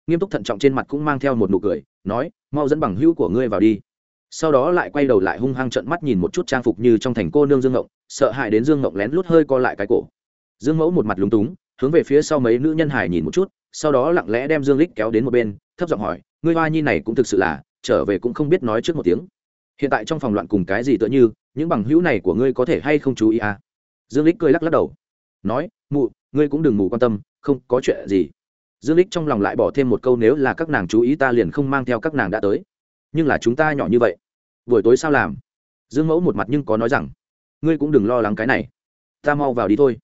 Nghiêm túc thận trọng trên mặt cũng mang theo một nụ cười, nói, mau dẫn bằng hữu của ngươi vào đi sau đó lại quay đầu lại hung hăng trận mắt nhìn một chút trang phục như trong thành cô nương dương ngộng, sợ hãi đến dương ngộng lén lút hơi co lại cái cổ. Dương mẫu một mặt lúng túng, hướng về phía sau mấy nữ nhân hải nhìn một chút, sau đó lặng lẽ đem dương lích kéo đến một bên, thấp giọng hỏi, ngươi hoa nhi này cũng thực sự là, trở về cũng không biết nói trước một tiếng. Hiện tại trong phòng loạn cùng cái gì tựa như, những bằng hữu này của ngươi có thể hay không chú ý à? Dương lích cười lắc lắc đầu, nói, mụ, ngươi cũng đừng mù quan tâm, không có chuyện gì. Dương lích trong lòng lại bỏ thêm một câu, nếu là các nàng chú ý ta liền không mang theo các nàng đã tới nhưng là chúng ta nhỏ như vậy. Buổi tối sao làm? Dương mẫu một mặt nhưng có nói rằng, ngươi cũng đừng lo lắng cái này. Ta mau vào đi thôi.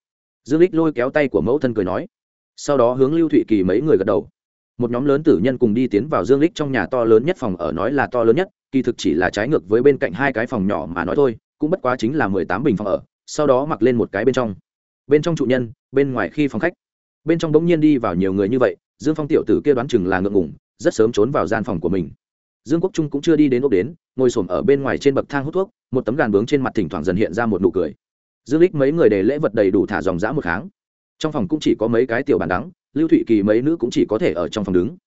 Dương lích lôi kéo tay của mẫu thân cười nói. Sau đó hướng lưu thụy kỳ mấy người gật đầu. Một nhóm lớn tử nhân cùng đi tiến vào dương lích trong nhà to lớn nhất phòng ở nói là to lớn nhất, kỳ thực chỉ là trái ngược với bên cạnh hai cái phòng nhỏ mà nói thôi, cũng bất quá chính là mười tám bình phòng ở, sau đó mặc lên một cái bên trong. Bên trong trụ nhân, bên ngoài khi phòng khách. Bên trong bỗng nhiên đi vào nhiều người như vậy, dương phong tiểu tử kia đoán chừng là ngượng ngủng rất sớm trốn vào gian phòng của mình dương quốc trung cũng chưa đi đến ốc đến, ngồi s ổ m ở bên ngoài trên bậc thang hút thuốc, một tấm gàn bướng trên mặt thỉnh thoảng dần hiện ra một nụ cười. Dương lích mấy người để lễ vật đầy đủ thả dòng dã một tháng trong phòng cũng chỉ có mấy cái tiểu bàn đắng, lưu thụy kỳ mấy nữ cũng chỉ có thể ở trong phòng đứng.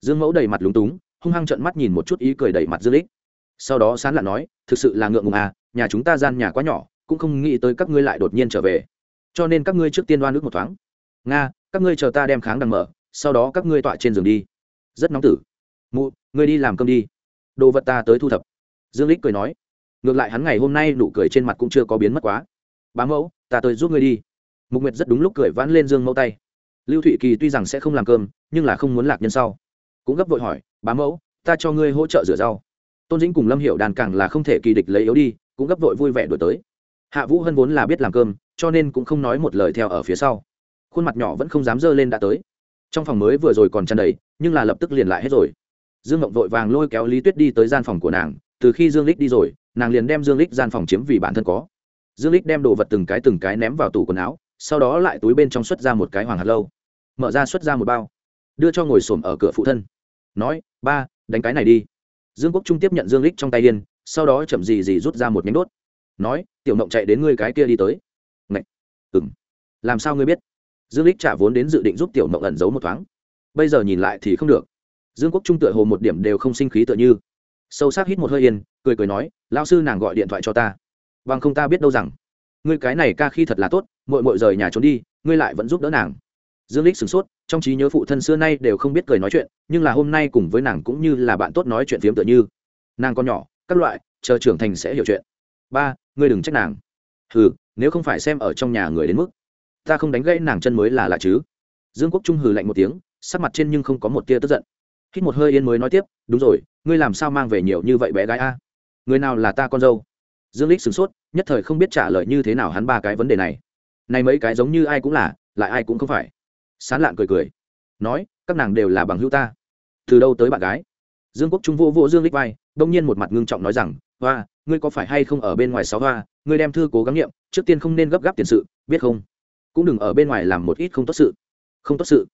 Dương mẫu đầy mặt lúng túng, hung hăng trận mắt nhìn một chút ý cười đầy mặt dương lích sau đó sán lạ nói, thực sự là ngượng ngùng à nhà chúng ta gian nhà quá nhỏ, cũng không nghĩ tới các ngươi lại đột nhiên trở về. Cho nên các ngươi trước tiên đoan nước một thoáng. Nga, các ngươi chờ ta đem kháng đằng mở, sau đó các ngươi tọa trên giường đi. Rất nóng tử mụ, ngươi đi làm cơm đi. Đồ vật ta tới thu thập. Dương lích cười nói. Ngược lại hắn ngày hôm nay nụ cười trên mặt cũng chưa có biến mất quá. Bá mẫu, ta tới giúp ngươi đi. Mục nguyệt rất đúng lúc cười vãn lên dương mẫu tay. Lưu thụy kỳ tuy rằng sẽ không làm cơm, nhưng là không muốn lạc nhân sau. Cũng gấp vội hỏi, bá mẫu, ta cho ngươi hỗ trợ rửa rau. Tôn dĩnh cùng lâm hiệu đàn càng là không thể kỳ địch lấy yếu đi, cũng gấp vội vui vẻ đổi tới. Hạ vũ hân vốn là biết làm cơm, cho nên cũng không nói một lời theo ở phía sau. Khuôn mặt nhỏ vẫn không dám dơ lên đã tới. Trong phòng mới vừa rồi còn tràn đầy, nhưng là lập tức liền lại hết rồi dương ngộng vội vàng lôi kéo lý tuyết đi tới gian phòng của nàng, từ khi dương lích đi rồi, nàng liền đem dương lích gian phòng chiếm vì bản thân có. Dương lích đem đồ vật từng cái từng cái ném vào tủ quần áo, sau đó lại túi bên trong xuất ra một cái hoàng hạt lâu. Mở ra xuất ra một bao, đưa cho ngồi xổm ở cửa phụ thân. Nói, ba, đánh cái này đi. Dương quốc trung tiếp nhận dương lích trong tay điên, sau đó chậm gì gì rút ra một nhánh đốt. Nói, tiểu mộng chạy đến ngươi cái kia đi tới. Ngậy! ừm. Làm sao ngươi biết? Dương lích trả vốn đến dự định giúp tiểu mộng ẩn giấu một thoáng. Bây giờ nhìn lại thì không được dương quốc trung tựa hồ một điểm đều không sinh khí tựa như. Sâu sắc hít một hơi yên, cười cười nói lao sư nàng gọi điện thoại cho ta. Bằng không ta biết đâu rằng, ngươi cái này ca khi thật là tốt mội mội rời nhà trốn đi, ngươi lại vẫn giúp đỡ nàng. Dương lích sửng sốt, trong trí nhớ phụ thân xưa nay đều không biết cười nói chuyện, nhưng là hôm nay cùng với nàng cũng như là bạn tốt nói chuyện phiếm tựa như. Nàng con nhỏ, các loại, chờ trưởng thành sẽ hiểu chuyện. Ba, ngươi đừng trách nàng. Hừ, nếu không phải xem ở trong nhà người đến mức, ta không đánh gãy nàng chân mới là lạ chứ. Dương quốc trung hừ lạnh một tiếng, sắc mặt trên nhưng không có một tia tức giận hít một hơi yên mới nói tiếp, đúng rồi, ngươi làm sao mang về nhiều như vậy bé gái a? Người nào là ta con dâu? Dương lích sửng sốt, nhất thời không biết trả lời như thế nào hắn ba cái vấn đề này. Này mấy cái giống như ai cũng là, lại ai cũng không phải. Sán lạn cười cười, nói, các nàng đều là bằng hữu ta. Từ đâu tới bạn gái? Dương quốc trung vô vô dương lích vai, đông nhiên một mặt ngưng trọng nói rằng, hoa, ngươi có phải hay không ở bên ngoài sáu hoa? Ngươi đem thư cố gắng nghiệm, trước tiên không nên gấp gáp tiền sự, biết không? Cũng đừng ở bên ngoài làm một ít không tốt sự. Không tốt sự?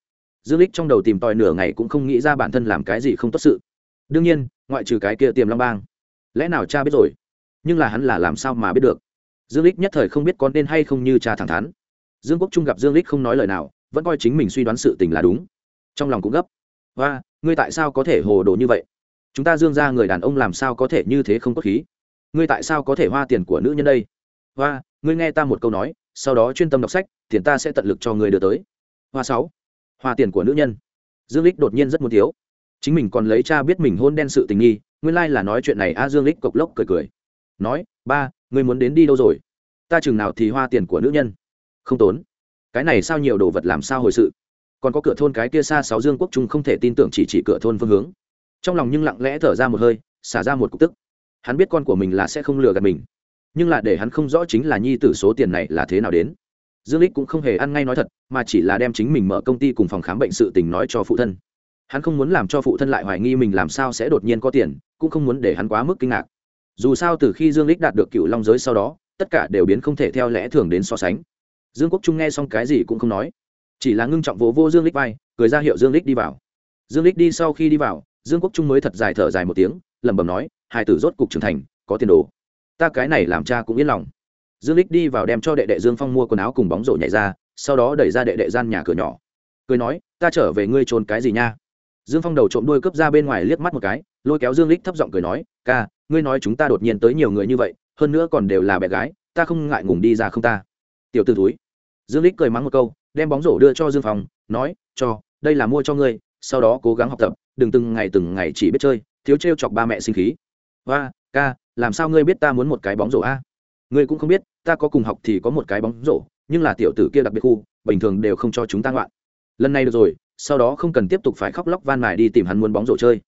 Dương lích trong đầu tìm tòi nửa ngày cũng không nghĩ ra bản thân làm cái gì không tốt sự. Đương nhiên, ngoại trừ cái kia tiềm long bang. Lẽ nào cha biết rồi? Nhưng là hắn là làm sao mà biết được? Dương lích nhất thời không biết có nên hay không như cha thẳng thắn. Dương quốc trung gặp dương lích không nói lời nào, vẫn coi chính mình suy đoán sự tình là đúng. Trong lòng cũng gấp. Và ngươi tại sao có thể hồ đồ như vậy? Chúng ta dương ra người đàn ông làm sao có thể như thế không tốt khí? Ngươi tại sao có thể hoa tiền của nữ nhân đây? Và ngươi nghe ta một câu nói, sau đó chuyên tâm đọc sách, tiền ta sẽ tận lực cho ngươi đưa tới. Hoa sáu hoa tiền của nữ nhân. Dương lích đột nhiên rất muốn thiếu. Chính mình còn lấy cha biết mình hôn đen sự tình nghi, nguyên lai là nói chuyện này, a, dương lích cộc lốc cười cười. Nói, ba, ngươi muốn đến đi đâu rồi? Ta chừng nào thì hoa tiền của nữ nhân? Không tốn. Cái này sao nhiều đồ vật làm sao hồi sự? Còn có cửa thôn cái kia xa sáu dương quốc trung không thể tin tưởng chỉ chỉ cửa thôn phương hướng. Trong lòng nhưng lặng lẽ thở ra một hơi, xả ra một cục tức. Hắn biết con của mình là sẽ không lừa gạt mình, nhưng là để hắn không rõ chính là nhi tử số tiền này là thế nào đến dương lích cũng không hề ăn ngay nói thật, mà chỉ là đem chính mình mở công ty cùng phòng khám bệnh sự tình nói cho phụ thân. Hắn không muốn làm cho phụ thân lại hoài nghi mình làm sao sẽ đột nhiên có tiền, cũng không muốn để hắn quá mức kinh ngạc. Dù sao từ khi dương lích đạt được cựu long giới sau đó, tất cả đều biến không thể theo lẽ thường đến so sánh. Dương quốc trung nghe xong cái gì cũng không nói. Chỉ là ngưng trọng vỗ vô dương lích vai, cười ra hiệu dương lích đi vào. Dương lích đi sau khi đi vào, dương quốc trung mới thật dài thở dài một tiếng, lẩm bẩm nói, hai tử rốt cục trưởng thành, có tiền đồ. Ta cái này làm cha cũng yên lòng dương lích đi vào đem cho đệ đệ dương phong mua quần áo cùng bóng rổ nhảy ra, sau đó đẩy ra đệ đệ gian nhà cửa nhỏ. Cười nói, ta trở về ngươi trốn cái gì nha? Dương phong đầu trộm đuôi cướp ra bên ngoài liếc mắt một cái, lôi kéo dương lích thấp giọng cười nói, ca, ngươi nói chúng ta đột nhiên tới nhiều người như vậy, hơn nữa còn đều là bé gái, ta không ngại ngùng đi ra không ta? Tiểu t ử túi dương lích cười mắng một câu, đem bóng rổ đưa cho dương phong, nói, cho, đây là mua cho ngươi, sau đó cố gắng học tập, đừng từng ngày từng ngày chỉ biết chơi, thiếu trêu chọc ba mẹ sinh khí. Và ca, làm sao ngươi biết ta muốn một cái bóng rổ a? Ngươi cũng không biết, ta có cùng học thì có một cái bóng rổ, nhưng là tiểu tử kia đặc biệt khu, bình thường đều không cho chúng ta ngoạn. Lần này được rồi, sau đó không cần tiếp tục phải khóc lóc van mài đi tìm hắn muốn bóng rổ chơi.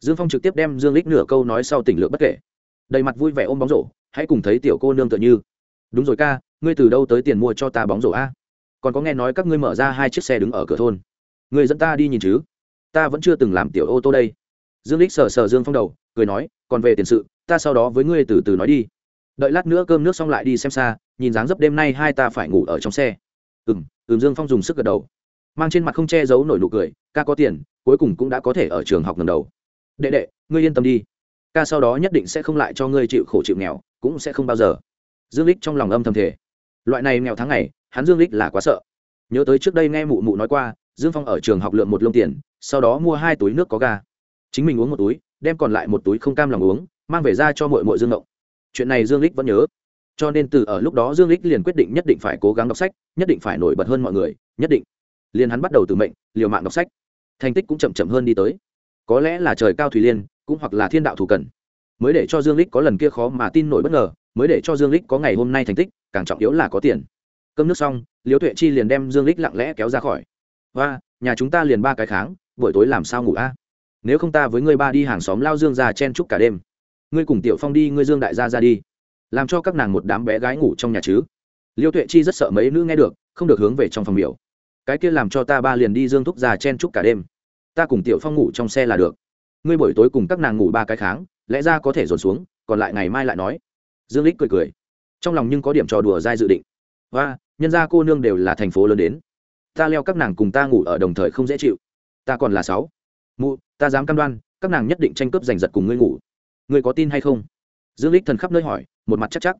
Dương phong trực tiếp đem dương lích nửa câu nói sau tỉnh lượng bất kể. Đầy mặt vui vẻ ôm bóng rổ, hãy cùng thấy tiểu cô nương tựa như. Đúng rồi ca, ngươi từ đâu tới tiền mua cho ta bóng rổ a? Còn có nghe nói các ngươi mở ra hai chiếc xe đứng ở cửa thôn. Người dẫn ta đi nhìn chứ? Ta vẫn chưa từng làm tiểu ô tô đây. Dương lích sờ sờ dương phong đầu, cười nói, còn về tiền sự, ta sau đó với ngươi từ từ nói đi đợi lát nữa cơm nước xong lại đi xem xa, nhìn dáng dấp đêm nay hai ta phải ngủ ở trong xe. Ừ m ừ m dương phong dùng sức gật đầu. Mang trên mặt không che giấu nổi nụ cười, ca có tiền, cuối cùng cũng đã có thể ở trường học lần đầu. Đệ đệ, ngươi yên tâm đi. Ca sau đó nhất định sẽ không lại cho ngươi chịu khổ chịu nghèo, cũng sẽ không bao giờ. Dương lích trong lòng âm thầm thể loại này nghèo tháng ngày, hắn dương lích là quá sợ. Nhớ tới trước đây nghe mụ mụ nói qua, dương phong ở trường học lượm một lông tiền, sau đó mua hai túi nước có ga. Chính mình uống một túi, đem còn lại một túi không cam lòng uống, mang về ra cho mội mội dương ngộng chuyện này dương lích vẫn nhớ. Cho nên từ ở lúc đó dương lích liền quyết định nhất định phải cố gắng đọc sách, nhất định phải nổi bật hơn mọi người, nhất định. Liền hắn bắt đầu từ mệnh, liều mạng đọc sách. Thành tích cũng chậm chậm hơn đi tới. Có lẽ là trời cao thủy liên, cũng hoặc là thiên đạo thủ cần. Mới để cho dương lích có lần kia khó mà tin nổi bất ngờ, mới để cho dương lích có ngày hôm nay thành tích, càng trọng yếu là có tiền. Cơm nước xong, liễu tuệ chi liền đem dương lích lặng lẽ kéo ra khỏi. Và nhà chúng ta liền ba cái kháng, buổi tối làm sao ngủ a? Nếu không ta với người ba đi hàng xóm lao dương ra chen chúc cả đêm ngươi cùng tiểu phong đi, ngươi dương đại gia ra đi. Làm cho các nàng một đám bé gái ngủ trong nhà chứ. Liêu tuệ chi rất sợ mấy nữ nghe được, không được hướng về trong phòng biểu cái kia làm cho ta ba liền đi dương thúc già chen chúc cả đêm. Ta cùng tiểu phong ngủ trong xe là được. Ngươi buổi tối cùng các nàng ngủ ba cái kháng, lẽ ra có thể dồn xuống, còn lại ngày mai lại nói. Dương lích cười cười. Trong lòng nhưng có điểm trò đùa dai dự định. Và nhân gia cô nương đều là thành phố lớn đến. Ta leo các nàng cùng ta ngủ ở đồng thời không dễ chịu. Ta còn là sáu. Mụ, ta dám cam đoan, các nàng nhất định tranh cướp giành giật cùng ngươi ngủ ngươi có tin hay không? Dương lích thần khắp nơi hỏi, một mặt chắc chắc.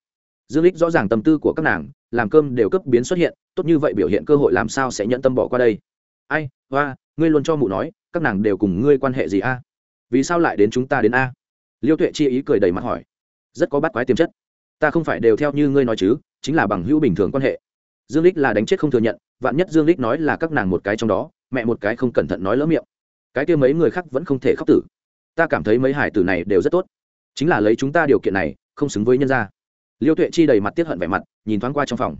Dương lích rõ ràng tâm tư của các nàng, làm cơm đều cấp biến xuất hiện, tốt như vậy biểu hiện cơ hội làm sao sẽ nhận tâm bỏ qua đây? Ai hoa ngươi luôn cho mụ nói, các nàng đều cùng ngươi quan hệ gì a? Vì sao lại đến chúng ta đến a? Liêu tuệ chi ý cười đầy mặt hỏi. Rất có bắt quái tiềm chất. Ta không phải đều theo như ngươi nói chứ, chính là bằng hữu bình thường quan hệ. Dương lích là đánh chết không thừa nhận, vạn nhất dương lích nói là các nàng một cái trong đó, mẹ một cái không cẩn thận nói lỡ miệng. Cái kia mấy người khác vẫn không thể khóc tử. Ta cảm thấy mấy hải tử này đều rất tốt chính là lấy chúng ta điều kiện này không xứng với nhân gia. Liêu tuệ chi đầy mặt tiết hận vẻ mặt nhìn thoáng qua trong phòng.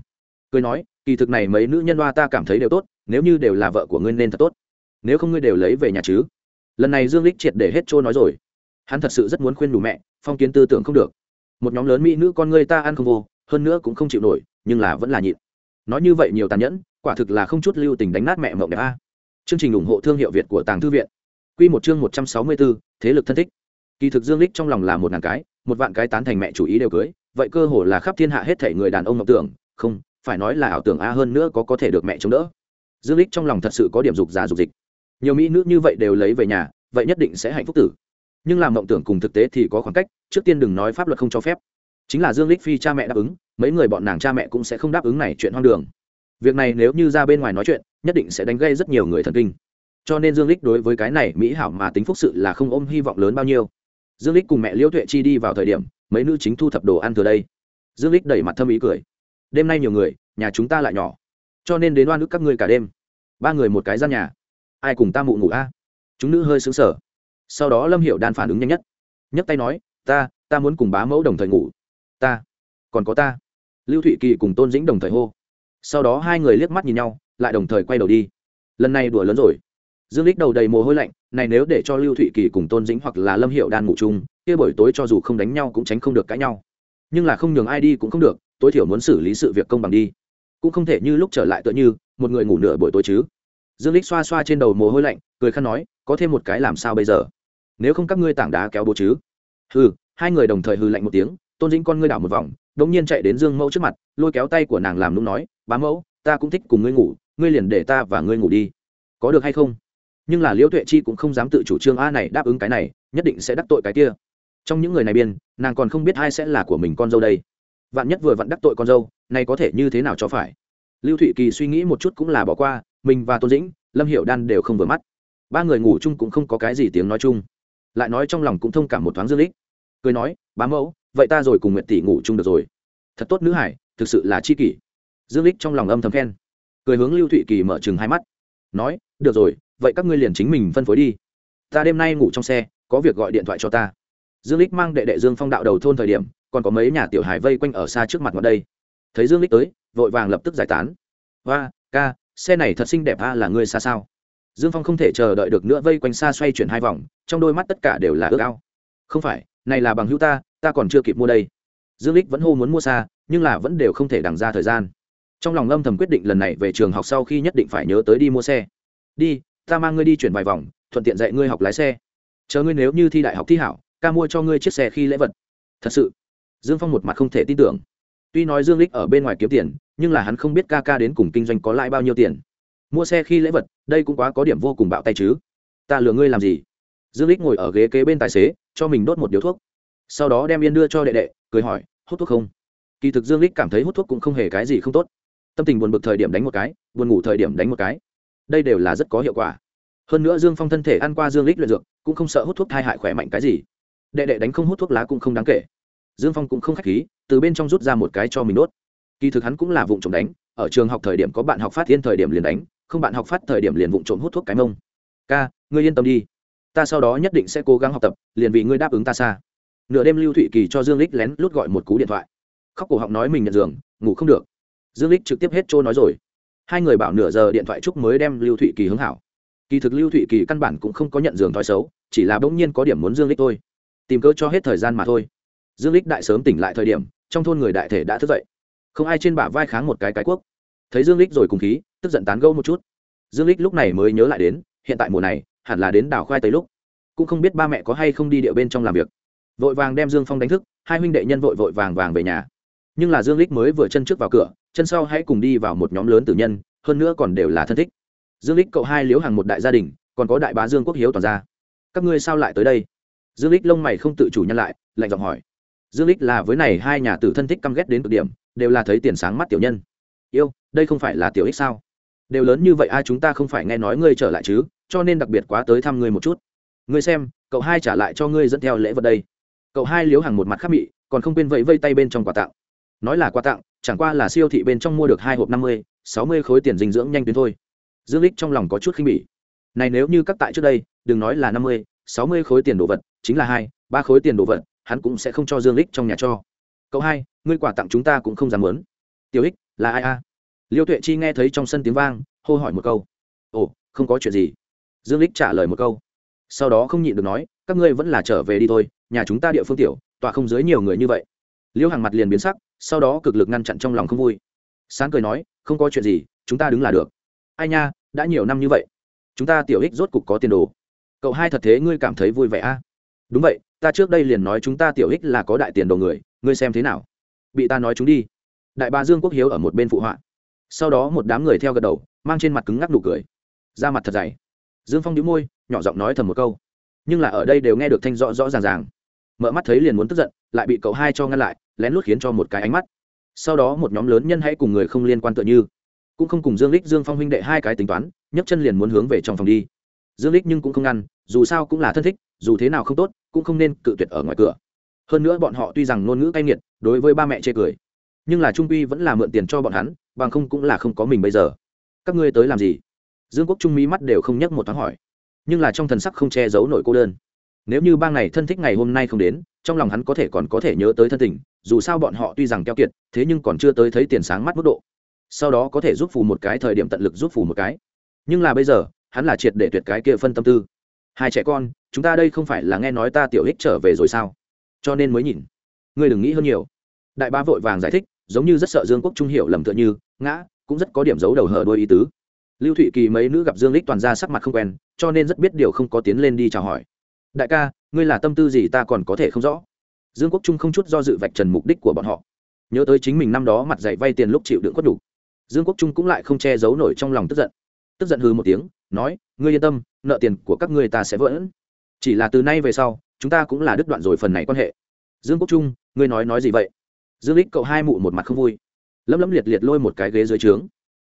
Cười nói kỳ thực này mấy nữ nhân hoa ta cảm thấy đều tốt nếu như đều là vợ của ngươi nên thật tốt. Nếu không ngươi đều lấy về nhà chứ? Lần này dương lích triệt để hết trôi nói rồi. Hắn thật sự rất muốn khuyên đủ mẹ phong kiến tư tưởng không được. Một nhóm lớn mỹ nữ con ngươi ta ăn không vô hơn nữa cũng không chịu nổi nhưng là vẫn là nhịn. Nói như vậy nhiều tàn nhẫn quả thực là không chút lưu tình đánh nát mẹ mộng đẹp a. Chương trình ủng hộ thương hiệu việt của tàng thư viện. Quy một chương một trăm sáu mươi 164, thế lực thân thích kỳ thực dương lích trong lòng là một ngàn cái, một vạn cái tán thành mẹ chủ ý đều cưới, vậy cơ hồ là khắp thiên hạ hết thể người đàn ông ngọc tưởng, không, phải nói là ảo tưởng a hơn nữa có có thể được mẹ chống đỡ. Dương lích trong lòng thật sự có điểm dục giả dục dịch. Nhiều mỹ nữ như vậy đều lấy về nhà, vậy nhất định sẽ hạnh phúc tử. Nhưng làm mộng tưởng cùng thực tế thì có khoảng cách, trước tiên đừng nói pháp luật không cho phép. Chính là dương lích phi cha mẹ đáp ứng, mấy người bọn nàng cha mẹ cũng sẽ không đáp ứng này chuyện hoang đường. Việc này nếu như ra bên ngoài nói chuyện, nhất định sẽ đánh gây rất nhiều người thần kinh. Cho nên dương lích đối với cái này mỹ hảo mà tính phúc sự là không ôm hy vọng lớn bao nhiêu dương lích cùng mẹ liễu tuệ chi đi vào thời điểm, mấy nữ chính thu thập đồ ăn từ đây. Dương lích đẩy mặt thâm ý cười. Đêm nay nhiều người, nhà chúng ta lại nhỏ. Cho nên đến oan ức các ngươi cả đêm. Ba người một cái gian nhà. Ai cùng ta mụ ngủ a? Chúng nữ hơi sướng sở sau đó lâm hiệu đan phản ứng nhanh nhất. Nhấc tay nói, ta ta muốn cùng bá mẫu đồng thời ngủ. Ta, còn có ta. Lưu thụy kỳ cùng tôn dĩnh đồng thời hô. Sau đó hai người liếc mắt nhìn nhau, lại đồng thời quay đầu đi. Lần này đùa lớn rồi dương lích đầu đầy mồ hôi lạnh, này nếu để cho lưu thụy kỳ cùng tôn dĩnh hoặc là lâm hiệu đan ngủ chung, kia buổi tối cho dù không đánh nhau cũng tránh không được cãi nhau. Nhưng là không nhường ai đi cũng không được, tối thiểu muốn xử lý sự việc công bằng đi. Cũng không thể như lúc trở lại tựa như, một người ngủ nửa buổi tối chứ. Dương lích xoa xoa trên đầu mồ hôi lạnh, cười khăn nói, có thêm một cái làm sao bây giờ? Nếu không các ngươi tảng đá kéo bố chứ? Hừ, hai người đồng thời hừ lạnh một tiếng, tôn dĩnh con ngươi đảo một vòng đống nhiên chạy đến dương mẫu trước mặt, lôi kéo tay của nàng làm nũng nói, bá mẫu, ta cũng thích cùng ngươi ngủ, ngươi liền để ta và ngươi ngủ đi. Có được hay không? Nhưng là liễu tuệ chi cũng không dám tự chủ trương a này đáp ứng cái này, nhất định sẽ đắc tội cái kia. Trong những người này biên, nàng còn không biết ai sẽ là của mình con dâu đây. Vạn nhất vừa vặn đắc tội con dâu, này có thể như thế nào cho phải? Lưu thụy kỳ suy nghĩ một chút cũng là bỏ qua, mình và tôn dĩnh, lâm hiệu đan đều không vừa mắt. Ba người ngủ chung cũng không có cái gì tiếng nói chung. Lại nói trong lòng cũng thông cảm một thoáng dương lích. Cười nói, bá mẫu, vậy ta rồi cùng nguyện tỷ ngủ chung được rồi. Thật tốt nữ hải, thực sự là chi kỷ. Dương lích trong lòng âm thầm khen. Cười hướng lưu thụy kỳ mở chừng hai mắt. Nói, được rồi vậy các ngươi liền chính mình phân phối đi. Ta đêm nay ngủ trong xe, có việc gọi điện thoại cho ta. Dương lích mang đệ đệ dương phong đạo đầu thôn thời điểm, còn có mấy nhà tiểu hải vây quanh ở xa trước mặt ngọn đây. Thấy dương lích tới, vội vàng lập tức giải tán. Hoa ca, xe này thật xinh đẹp a, là ngươi xa sao? Dương phong không thể chờ đợi được nữa, vây quanh xa xoay chuyển hai vòng, trong đôi mắt tất cả đều là ước ao. Không phải, này là bằng hữu ta ta còn chưa kịp mua đây. Dương lích vẫn hô muốn mua xa, nhưng là vẫn đều không thể đằng ra thời gian. Trong lòng âm thầm quyết định lần này về trường học sau khi nhất định phải nhớ tới đi mua xe. Đi ta mang ngươi đi chuyển vài vòng, thuận tiện dạy ngươi học lái xe. Chờ ngươi nếu như thi đại học thi hảo, ca mua cho ngươi chiếc xe khi lễ vật. Thật sự, dương phong một mặt không thể tin tưởng. Tuy nói dương lích ở bên ngoài kiếm tiền, nhưng là hắn không biết ca ca đến cùng kinh doanh có lãi bao nhiêu tiền. Mua xe khi lễ vật, đây cũng quá có điểm vô cùng bạo tay chứ. Ta lừa ngươi làm gì? Dương lích ngồi ở ghế kế bên tài xế, cho mình đốt một điếu thuốc. Sau đó đem yên đưa cho đệ đệ, cười hỏi, hút thuốc không? Kỳ thực dương lích cảm thấy hút thuốc cũng không hề cái gì không tốt. Tâm tình buồn bực thời điểm đánh một cái, buồn ngủ thời điểm đánh một cái đây đều là rất có hiệu quả. Hơn nữa dương phong thân thể ăn qua dương lích luyện dược, cũng không sợ hút thuốc thai hại khỏe mạnh cái gì. Đệ đệ đánh không hút thuốc lá cũng không đáng kể. Dương phong cũng không khách khí, từ bên trong rút ra một cái cho mình đốt. Kỳ thực hắn cũng là vụ trộm đánh, ở trường học thời điểm có bạn học phát thiên thời điểm liền đánh, không bạn học phát thời điểm liền vụ trộm hút thuốc cái mông. Ca, ngươi yên tâm đi, ta sau đó nhất định sẽ cố gắng học tập, liền vì ngươi đáp ứng ta xa. Nửa đêm lưu thụy kỳ cho dương lích lén lút gọi một cú điện thoại. Khóc cổ họng nói mình nhận giường, ngủ không được. Dương lích trực tiếp hết trôi nói rồi hai người bảo nửa giờ điện thoại chúc mới đem lưu thụy kỳ hướng hảo. Kỳ thực lưu thụy kỳ căn bản cũng không có nhận giường thói xấu, chỉ là bỗng nhiên có điểm muốn dương lích thôi. Tìm cơ cho hết thời gian mà thôi. Dương lích đại sớm tỉnh lại thời điểm, trong thôn người đại thể đã thức dậy. Không ai trên bả vai kháng một cái cái quốc thấy dương lích rồi cùng khí, tức giận tán gẫu một chút. Dương lích lúc này mới nhớ lại đến, hiện tại mùa này, hẳn là đến đảo khoai tây lúc. Cũng không biết ba mẹ có hay không đi địa bên trong làm việc. Vội vàng đem dương phong đánh thức, hai huynh đệ nhân vội vội vàng vàng về nhà. Nhưng là dương lích mới vừa chân trước vào cửa chân sau hãy cùng đi vào một nhóm lớn tử nhân, hơn nữa còn đều là thân thích. Dương lích cậu hai liếu hàng một đại gia đình, còn có đại bá dương quốc hiếu toàn gia. Các ngươi sao lại tới đây? Dương lích lông mày không tự chủ nhân lại, lạnh giọng hỏi. Dương lích là với này hai nhà tử thân thích căm ghét đến cực điểm, đều là thấy tiền sáng mắt tiểu nhân. Yêu, đây không phải là tiểu ích sao? Đều lớn như vậy ai chúng ta không phải nghe nói ngươi trở lại chứ, cho nên đặc biệt quá tới thăm ngươi một chút. Ngươi xem, cậu hai trả lại cho ngươi dẫn theo lễ vật đây. Cậu hai liếu hàng một mặt khắc mị, còn không quên vẫy vây tay bên trong quà tặng. Nói là quà tặng chẳng qua là siêu thị bên trong mua được hai hộp năm mươi, sáu mươi khối tiền dinh dưỡng nhanh tuyến thôi. Dương lích trong lòng có chút khinh bỉ. Này nếu như các tại trước đây, đừng nói là năm mươi, sáu mươi khối tiền đồ vật, chính là hai, ba khối tiền đồ vật, hắn cũng sẽ không cho dương lích trong nhà cho. Cậu hai, ngươi quà tặng chúng ta cũng không dám muốn. Tiểu ích là ai a? Liêu tuệ chi nghe thấy trong sân tiếng vang, hô hỏi một câu. Ồ, không có chuyện gì. Dương lích trả lời một câu. Sau đó không nhịn được nói, các ngươi vẫn là trở về đi thôi, nhà chúng ta địa phương tiểu tọa không dưới nhiều người như vậy. Liêu hàng mặt liền biến sắc sau đó cực lực ngăn chặn trong lòng không vui. Sáng cười nói, không có chuyện gì, chúng ta đứng là được. Ai nha, đã nhiều năm như vậy, chúng ta tiểu ích rốt cục có tiền đồ. Cậu hai thật thế ngươi cảm thấy vui vẻ a? Đúng vậy, ta trước đây liền nói chúng ta tiểu ích là có đại tiền đồ người, ngươi xem thế nào? Bị ta nói chúng đi. Đại bà dương quốc hiếu ở một bên phụ họa. Sau đó một đám người theo gật đầu, mang trên mặt cứng ngắc nụ cười. Da mặt thật dày. Dương phong đĩu môi, nhỏ giọng nói thầm một câu. Nhưng là ở đây đều nghe được thanh rõ rõ ràng ràng. Mở mắt thấy liền muốn tức giận, lại bị cậu hai cho ngăn lại lén lút khiến cho một cái ánh mắt. Sau đó một nhóm lớn nhân hãy cùng người không liên quan tựa như. Cũng không cùng dương lích, dương phong huynh đệ hai cái tính toán, nhấc chân liền muốn hướng về trong phòng đi. Dương lích nhưng cũng không ngăn, dù sao cũng là thân thích, dù thế nào không tốt, cũng không nên cự tuyệt ở ngoài cửa. Hơn nữa bọn họ tuy rằng ngôn ngữ cay nghiệt, đối với ba mẹ chê cười, nhưng là trung quy vẫn là mượn tiền cho bọn hắn, bằng không cũng là không có mình bây giờ. Các ngươi tới làm gì? Dương quốc trung mỹ mắt đều không nhắc một thoáng hỏi. Nhưng là trong thần sắc không che giấu nổi cô đơn. Nếu như bang này thân thích ngày hôm nay không đến, trong lòng hắn có thể còn có thể nhớ tới thân tình dù sao bọn họ tuy rằng keo kiệt, thế nhưng còn chưa tới thấy tiền sáng mắt mức độ. Sau đó có thể giúp phù một cái thời điểm tận lực giúp phù một cái. Nhưng là bây giờ, hắn là triệt để tuyệt cái kia phân tâm tư. Hai trẻ con, chúng ta đây không phải là nghe nói ta tiểu Hích trở về rồi sao? Cho nên mới nhìn. Ngươi đừng nghĩ hơn nhiều. Đại ba vội vàng giải thích, giống như rất sợ dương quốc trung hiểu lầm tựa như, ngã, cũng rất có điểm giấu đầu hở đôi ý tứ. Lưu thụy kỳ mấy nữ gặp dương lích toàn ra sắc mặt không quen, cho nên rất biết điều không có tiến lên đi chào hỏi. Đại ca, ngươi là tâm tư gì ta còn có thể không rõ? Dương quốc trung không chút do dự vạch trần mục đích của bọn họ. Nhớ tới chính mình năm đó mặt dạy vay tiền lúc chịu đựng quất đủ dương quốc trung cũng lại không che giấu nổi trong lòng tức giận. Tức giận hư một tiếng, nói, ngươi yên tâm, nợ tiền của các ngươi ta sẽ vỡ chỉ là từ nay về sau, chúng ta cũng là đứt đoạn rồi phần này quan hệ. Dương quốc trung, ngươi nói nói gì vậy? Dương lích cậu hai mụ một mặt không vui. Lấm lấm liệt liệt lôi một cái ghế dưới trướng.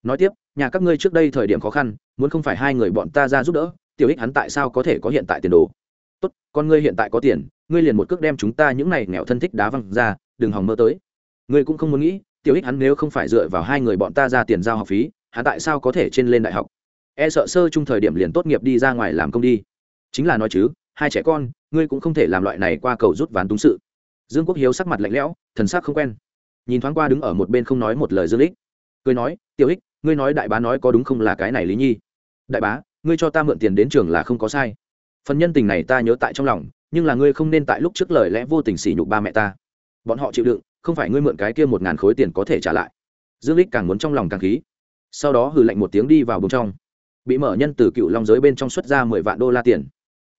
Nói tiếp, nhà các ngươi trước đây thời điểm khó khăn, muốn không phải hai người bọn ta ra giúp đỡ, tiểu ích hắn tại sao có thể có hiện tại tiền đồ? Tốt, con ngươi hiện tại có tiền, ngươi liền một cước đem chúng ta những này nghèo thân thích đá văng ra, đừng hòng mơ tới. Ngươi cũng không muốn nghĩ, tiểu ích hắn nếu không phải dựa vào hai người bọn ta ra tiền giao học phí, hắn tại sao có thể trên lên đại học? E sợ sơ chung thời điểm liền tốt nghiệp đi ra ngoài làm công đi. Chính là nói chứ, hai trẻ con, ngươi cũng không thể làm loại này qua cầu rút ván túng sự. Dương quốc hiếu sắc mặt lạnh lẽo, thần sắc không quen. Nhìn thoáng qua đứng ở một bên không nói một lời dương ích cười nói, tiểu ích ngươi nói đại bá nói có đúng không là cái này lý nhi? Đại bá, ngươi cho ta mượn tiền đến trường là không có sai phần nhân tình này ta nhớ tại trong lòng, nhưng là ngươi không nên tại lúc trước lời lẽ vô tình sỉ nhục ba mẹ ta. Bọn họ chịu đựng, không phải ngươi mượn cái kia một ngàn khối tiền có thể trả lại. Dương lích càng muốn trong lòng càng khí. Sau đó hừ lạnh một tiếng đi vào bên trong. Bị mở nhân từ cựu long giới bên trong xuất ra mười vạn đô la tiền.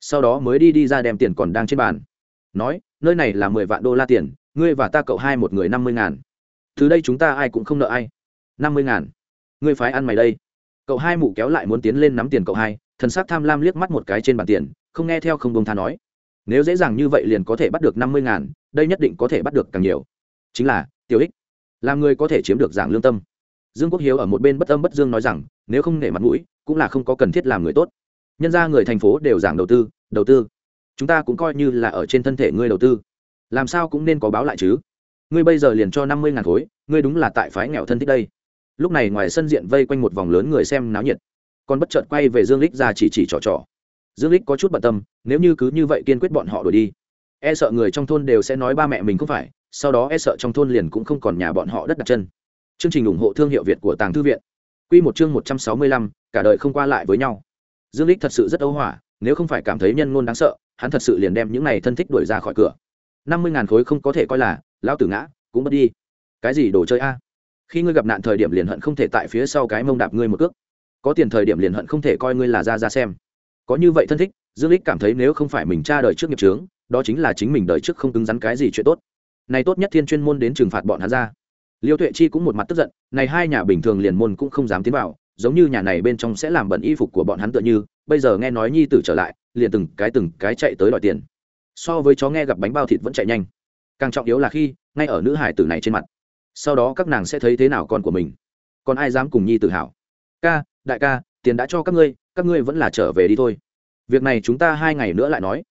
Sau đó mới đi đi ra đem tiền còn đang trên bàn. Nói, nơi này là mười vạn đô la tiền, ngươi và ta cậu hai một người năm mươi ngàn. Từ đây chúng ta ai cũng không nợ ai. Năm mươi ngàn. Ngươi phái ăn mày đây. Cậu hai mụ kéo lại muốn tiến lên nắm tiền cậu hai thần sắc tham lam liếc mắt một cái trên bàn tiền, không nghe theo không bông tha nói. Nếu dễ dàng như vậy liền có thể bắt được năm mươi ngàn, đây nhất định có thể bắt được càng nhiều. Chính là, tiểu ích, làm người có thể chiếm được giảng lương tâm. Dương quốc hiếu ở một bên bất âm bất dương nói rằng, nếu không nể mặt mũi, cũng là không có cần thiết làm người tốt. Nhân ra người thành phố đều giảng đầu tư đầu tư. Chúng ta cũng coi như là ở trên thân thể ngươi đầu tư. Làm sao cũng nên có báo lại chứ? Ngươi bây giờ liền cho năm mươi ngàn khối, ngươi đúng là tại phái nghèo thân thích đây. Lúc này ngoài sân diện vây quanh một vòng lớn người xem náo nhiệt còn bất chợt quay về dương lích ra chỉ chỉ trò trò. Dương lích có chút bận tâm nếu như cứ như vậy kiên quyết bọn họ đuổi đi e sợ người trong thôn đều sẽ nói ba mẹ mình không phải sau đó e sợ trong thôn liền cũng không còn nhà bọn họ đất đặt chân. Chương trình ủng hộ thương hiệu việt của tàng thư viện. Quy một chương một trăm sáu mươi lăm, cả đời không qua lại với nhau. Dương lích thật sự rất ấu hỏa nếu không phải cảm thấy nhân ngôn đáng sợ hắn thật sự liền đem những này thân thích đuổi ra khỏi cửa. Năm mươi ngàn khối không có thể coi là lão tử ngã cũng mất đi. Cái gì đồ chơi a? Khi ngươi gặp nạn thời điểm liền hận không thể tại phía sau cái mông đạp ngươi một cước có tiền thời điểm liền hận không thể coi ngươi là ra ra xem. Có như vậy thân thích, dương lích cảm thấy nếu không phải mình cha đời trước nghiệp trướng đó chính là chính mình đời trước không cứng rắn cái gì chuyện tốt. Này tốt nhất thiên chuyên môn đến trừng phạt bọn hắn ra. Liêu tuệ chi cũng một mặt tức giận, này hai nhà bình thường liền môn cũng không dám tiến vào, giống như nhà này bên trong sẽ làm bẩn y phục của bọn hắn tựa như, bây giờ nghe nói nhi tử trở lại, liền từng cái từng cái chạy tới đòi tiền. So với chó nghe gặp bánh bao thịt vẫn chạy nhanh. Càng trọng yếu là khi, ngay ở nữ hải tử này trên mặt, sau đó các nàng sẽ thấy thế nào con của mình? Còn ai dám cùng nhi tự hào ca đại ca, tiền đã cho các ngươi các ngươi vẫn là trở về đi thôi. Việc này chúng ta hai ngày nữa lại nói.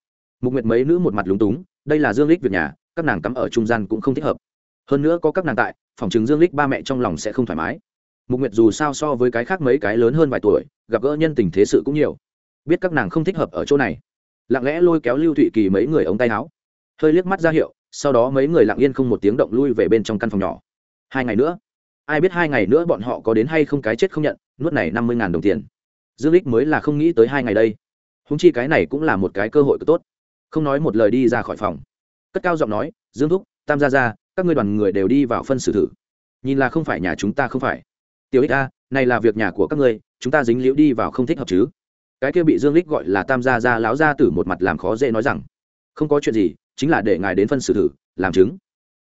Mục nguyệt mấy nữ một mặt lúng túng, đây là dương lích việc nhà, các nàng cắm ở trung gian cũng không thích hợp. Hơn nữa có các nàng tại, phòng chứng dương lích ba mẹ trong lòng sẽ không thoải mái. Mục nguyệt dù sao so với cái khác mấy cái lớn hơn vài tuổi, gặp gỡ nhân tình thế sự cũng nhiều. Biết các nàng không thích hợp ở chỗ này. Lặng lẽ lôi kéo lưu thụy kỳ mấy người ống tay áo. Hơi liếc mắt ra hiệu, sau đó mấy người lặng yên không một tiếng động lui về bên trong căn phòng nhỏ. Hai ngày nữa ai biết hai ngày nữa bọn họ có đến hay không cái chết không nhận, nuốt này năm mươi đồng tiền. Dương lích mới là không nghĩ tới hai ngày đây. Húng chi cái này cũng là một cái cơ hội tốt. Không nói một lời đi ra khỏi phòng. Cất cao giọng nói, dương thúc, tam gia ra các ngươi đoàn người đều đi vào phân xử thử. Nhìn là không phải nhà chúng ta không phải. Tiểu ích a, này là việc nhà của các ngươi, chúng ta dính liễu đi vào không thích hợp chứ? Cái kia bị dương lích gọi là tam gia gia láo gia tử một mặt làm khó dễ nói rằng, không có chuyện gì, chính là để ngài đến phân xử thử, làm chứng.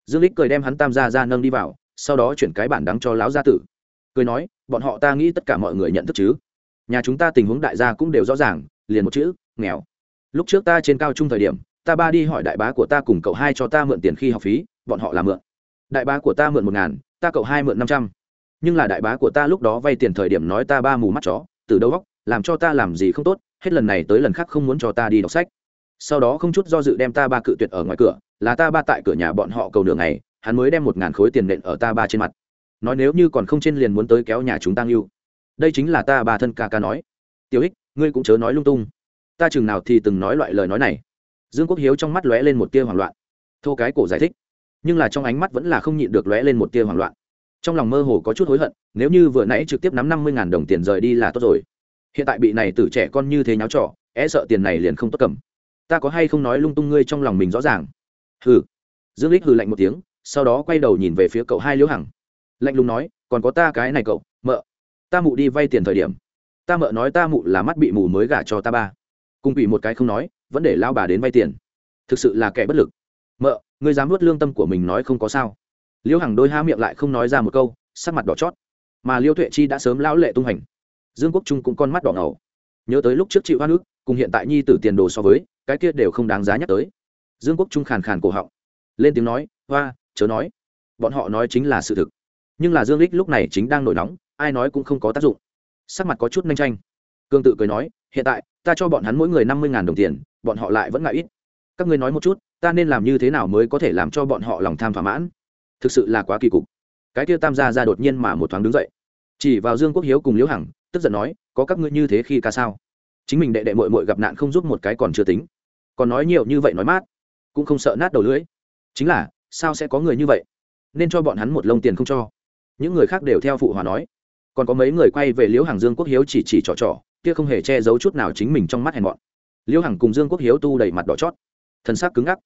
Dương lích cười đem hắn tam gia gia nâng đi vào sau đó chuyển cái bản đắng cho lão gia tử. Cười nói, bọn họ ta nghĩ tất cả mọi người nhận thức chứ. Nhà chúng ta tình huống đại gia cũng đều rõ ràng, liền một chữ, nghèo. Lúc trước ta trên cao trung thời điểm, ta ba đi hỏi đại bá của ta cùng cậu hai cho ta mượn tiền khi học phí, bọn họ là mượn. Đại bá của ta mượn một ngàn, ta cậu hai mượn năm trăm. Nhưng là đại bá của ta lúc đó vay tiền thời điểm nói ta ba mù mắt chó, từ đâu góc làm cho ta làm gì không tốt, hết lần này tới lần khác không muốn cho ta đi đọc sách. Sau đó không chút do dự đem ta ba cự tuyệt ở ngoài cửa, là ta ba tại cửa nhà bọn họ cầu đường này hắn mới đem một ngàn khối tiền nện ở ta ba trên mặt. Nói nếu như còn không trên liền muốn tới kéo nhà chúng ta ngưu. Đây chính là ta ba thân ca ca nói. Tiểu ích, ngươi cũng chớ nói lung tung. Ta chừng nào thì từng nói loại lời nói này. Dương quốc hiếu trong mắt lóe lên một tia hoảng loạn. Thô cái cổ giải thích. Nhưng là trong ánh mắt vẫn là không nhịn được lóe lên một tia hoảng loạn. Trong lòng mơ hồ có chút hối hận, nếu như vừa nãy trực tiếp nắm năm mươi đồng tiền rời đi là tốt rồi. Hiện tại bị này tử trẻ con như thế nháo trọ é e sợ tiền này liền không tốt cầm. Ta có hay không nói lung tung ngươi trong lòng mình rõ ràng? Hừ. Dương lích hừ lạnh một tiếng sau đó quay đầu nhìn về phía cậu hai liễu hằng. Lạnh lùng nói, còn có ta cái này cậu, mợ. Ta mụ đi vay tiền thời điểm. Ta mợ nói ta mụ là mắt bị mù mới gả cho ta ba. Cùng bị một cái không nói, vẫn để lao bà đến vay tiền. Thực sự là kẻ bất lực. Mợ, ngươi dám nuốt lương tâm của mình nói không có sao. Liễu hằng đôi há miệng lại không nói ra một câu, sắc mặt đỏ chót. Mà liễu tuệ chi đã sớm lão lệ tung hành. Dương quốc trung cũng con mắt đỏ ngầu. Nhớ tới lúc trước chịu hoa nước cùng hiện tại nhi tử tiền đồ so với, cái kia đều không đáng giá nhắc tới. Dương quốc trung khàn khàn cổ họng. Lên tiếng nói hoa chớ nói, bọn họ nói chính là sự thực. Nhưng là dương lích lúc này chính đang nổi nóng, ai nói cũng không có tác dụng. Sắc mặt có chút nhanh tranh cương tự cười nói, hiện tại, ta cho bọn hắn mỗi người năm mươi đồng tiền, bọn họ lại vẫn ngại ít. Các ngươi nói một chút, ta nên làm như thế nào mới có thể làm cho bọn họ lòng tham thỏa mãn? Thực sự là quá kỳ cục. Cái kia tam gia ra đột nhiên mà một thoáng đứng dậy. Chỉ vào dương quốc hiếu cùng liễu hằng, tức giận nói, có các ngươi như thế khi ca sao? Chính mình đệ đệ mội mội gặp nạn không giúp một cái còn chưa tính. Còn nói nhiều như vậy nói mát, cũng không sợ nát đầu lưỡi. Chính là sao sẽ có người như vậy? Nên cho bọn hắn một lông tiền không cho. Những người khác đều theo phụ hòa nói. Còn có mấy người quay về liễu hàng dương quốc hiếu chỉ chỉ trò trò, kia không hề che giấu chút nào chính mình trong mắt hèn bọn liễu hằng cùng dương quốc hiếu tu đầy mặt đỏ chót. Thân xác cứng ngắc.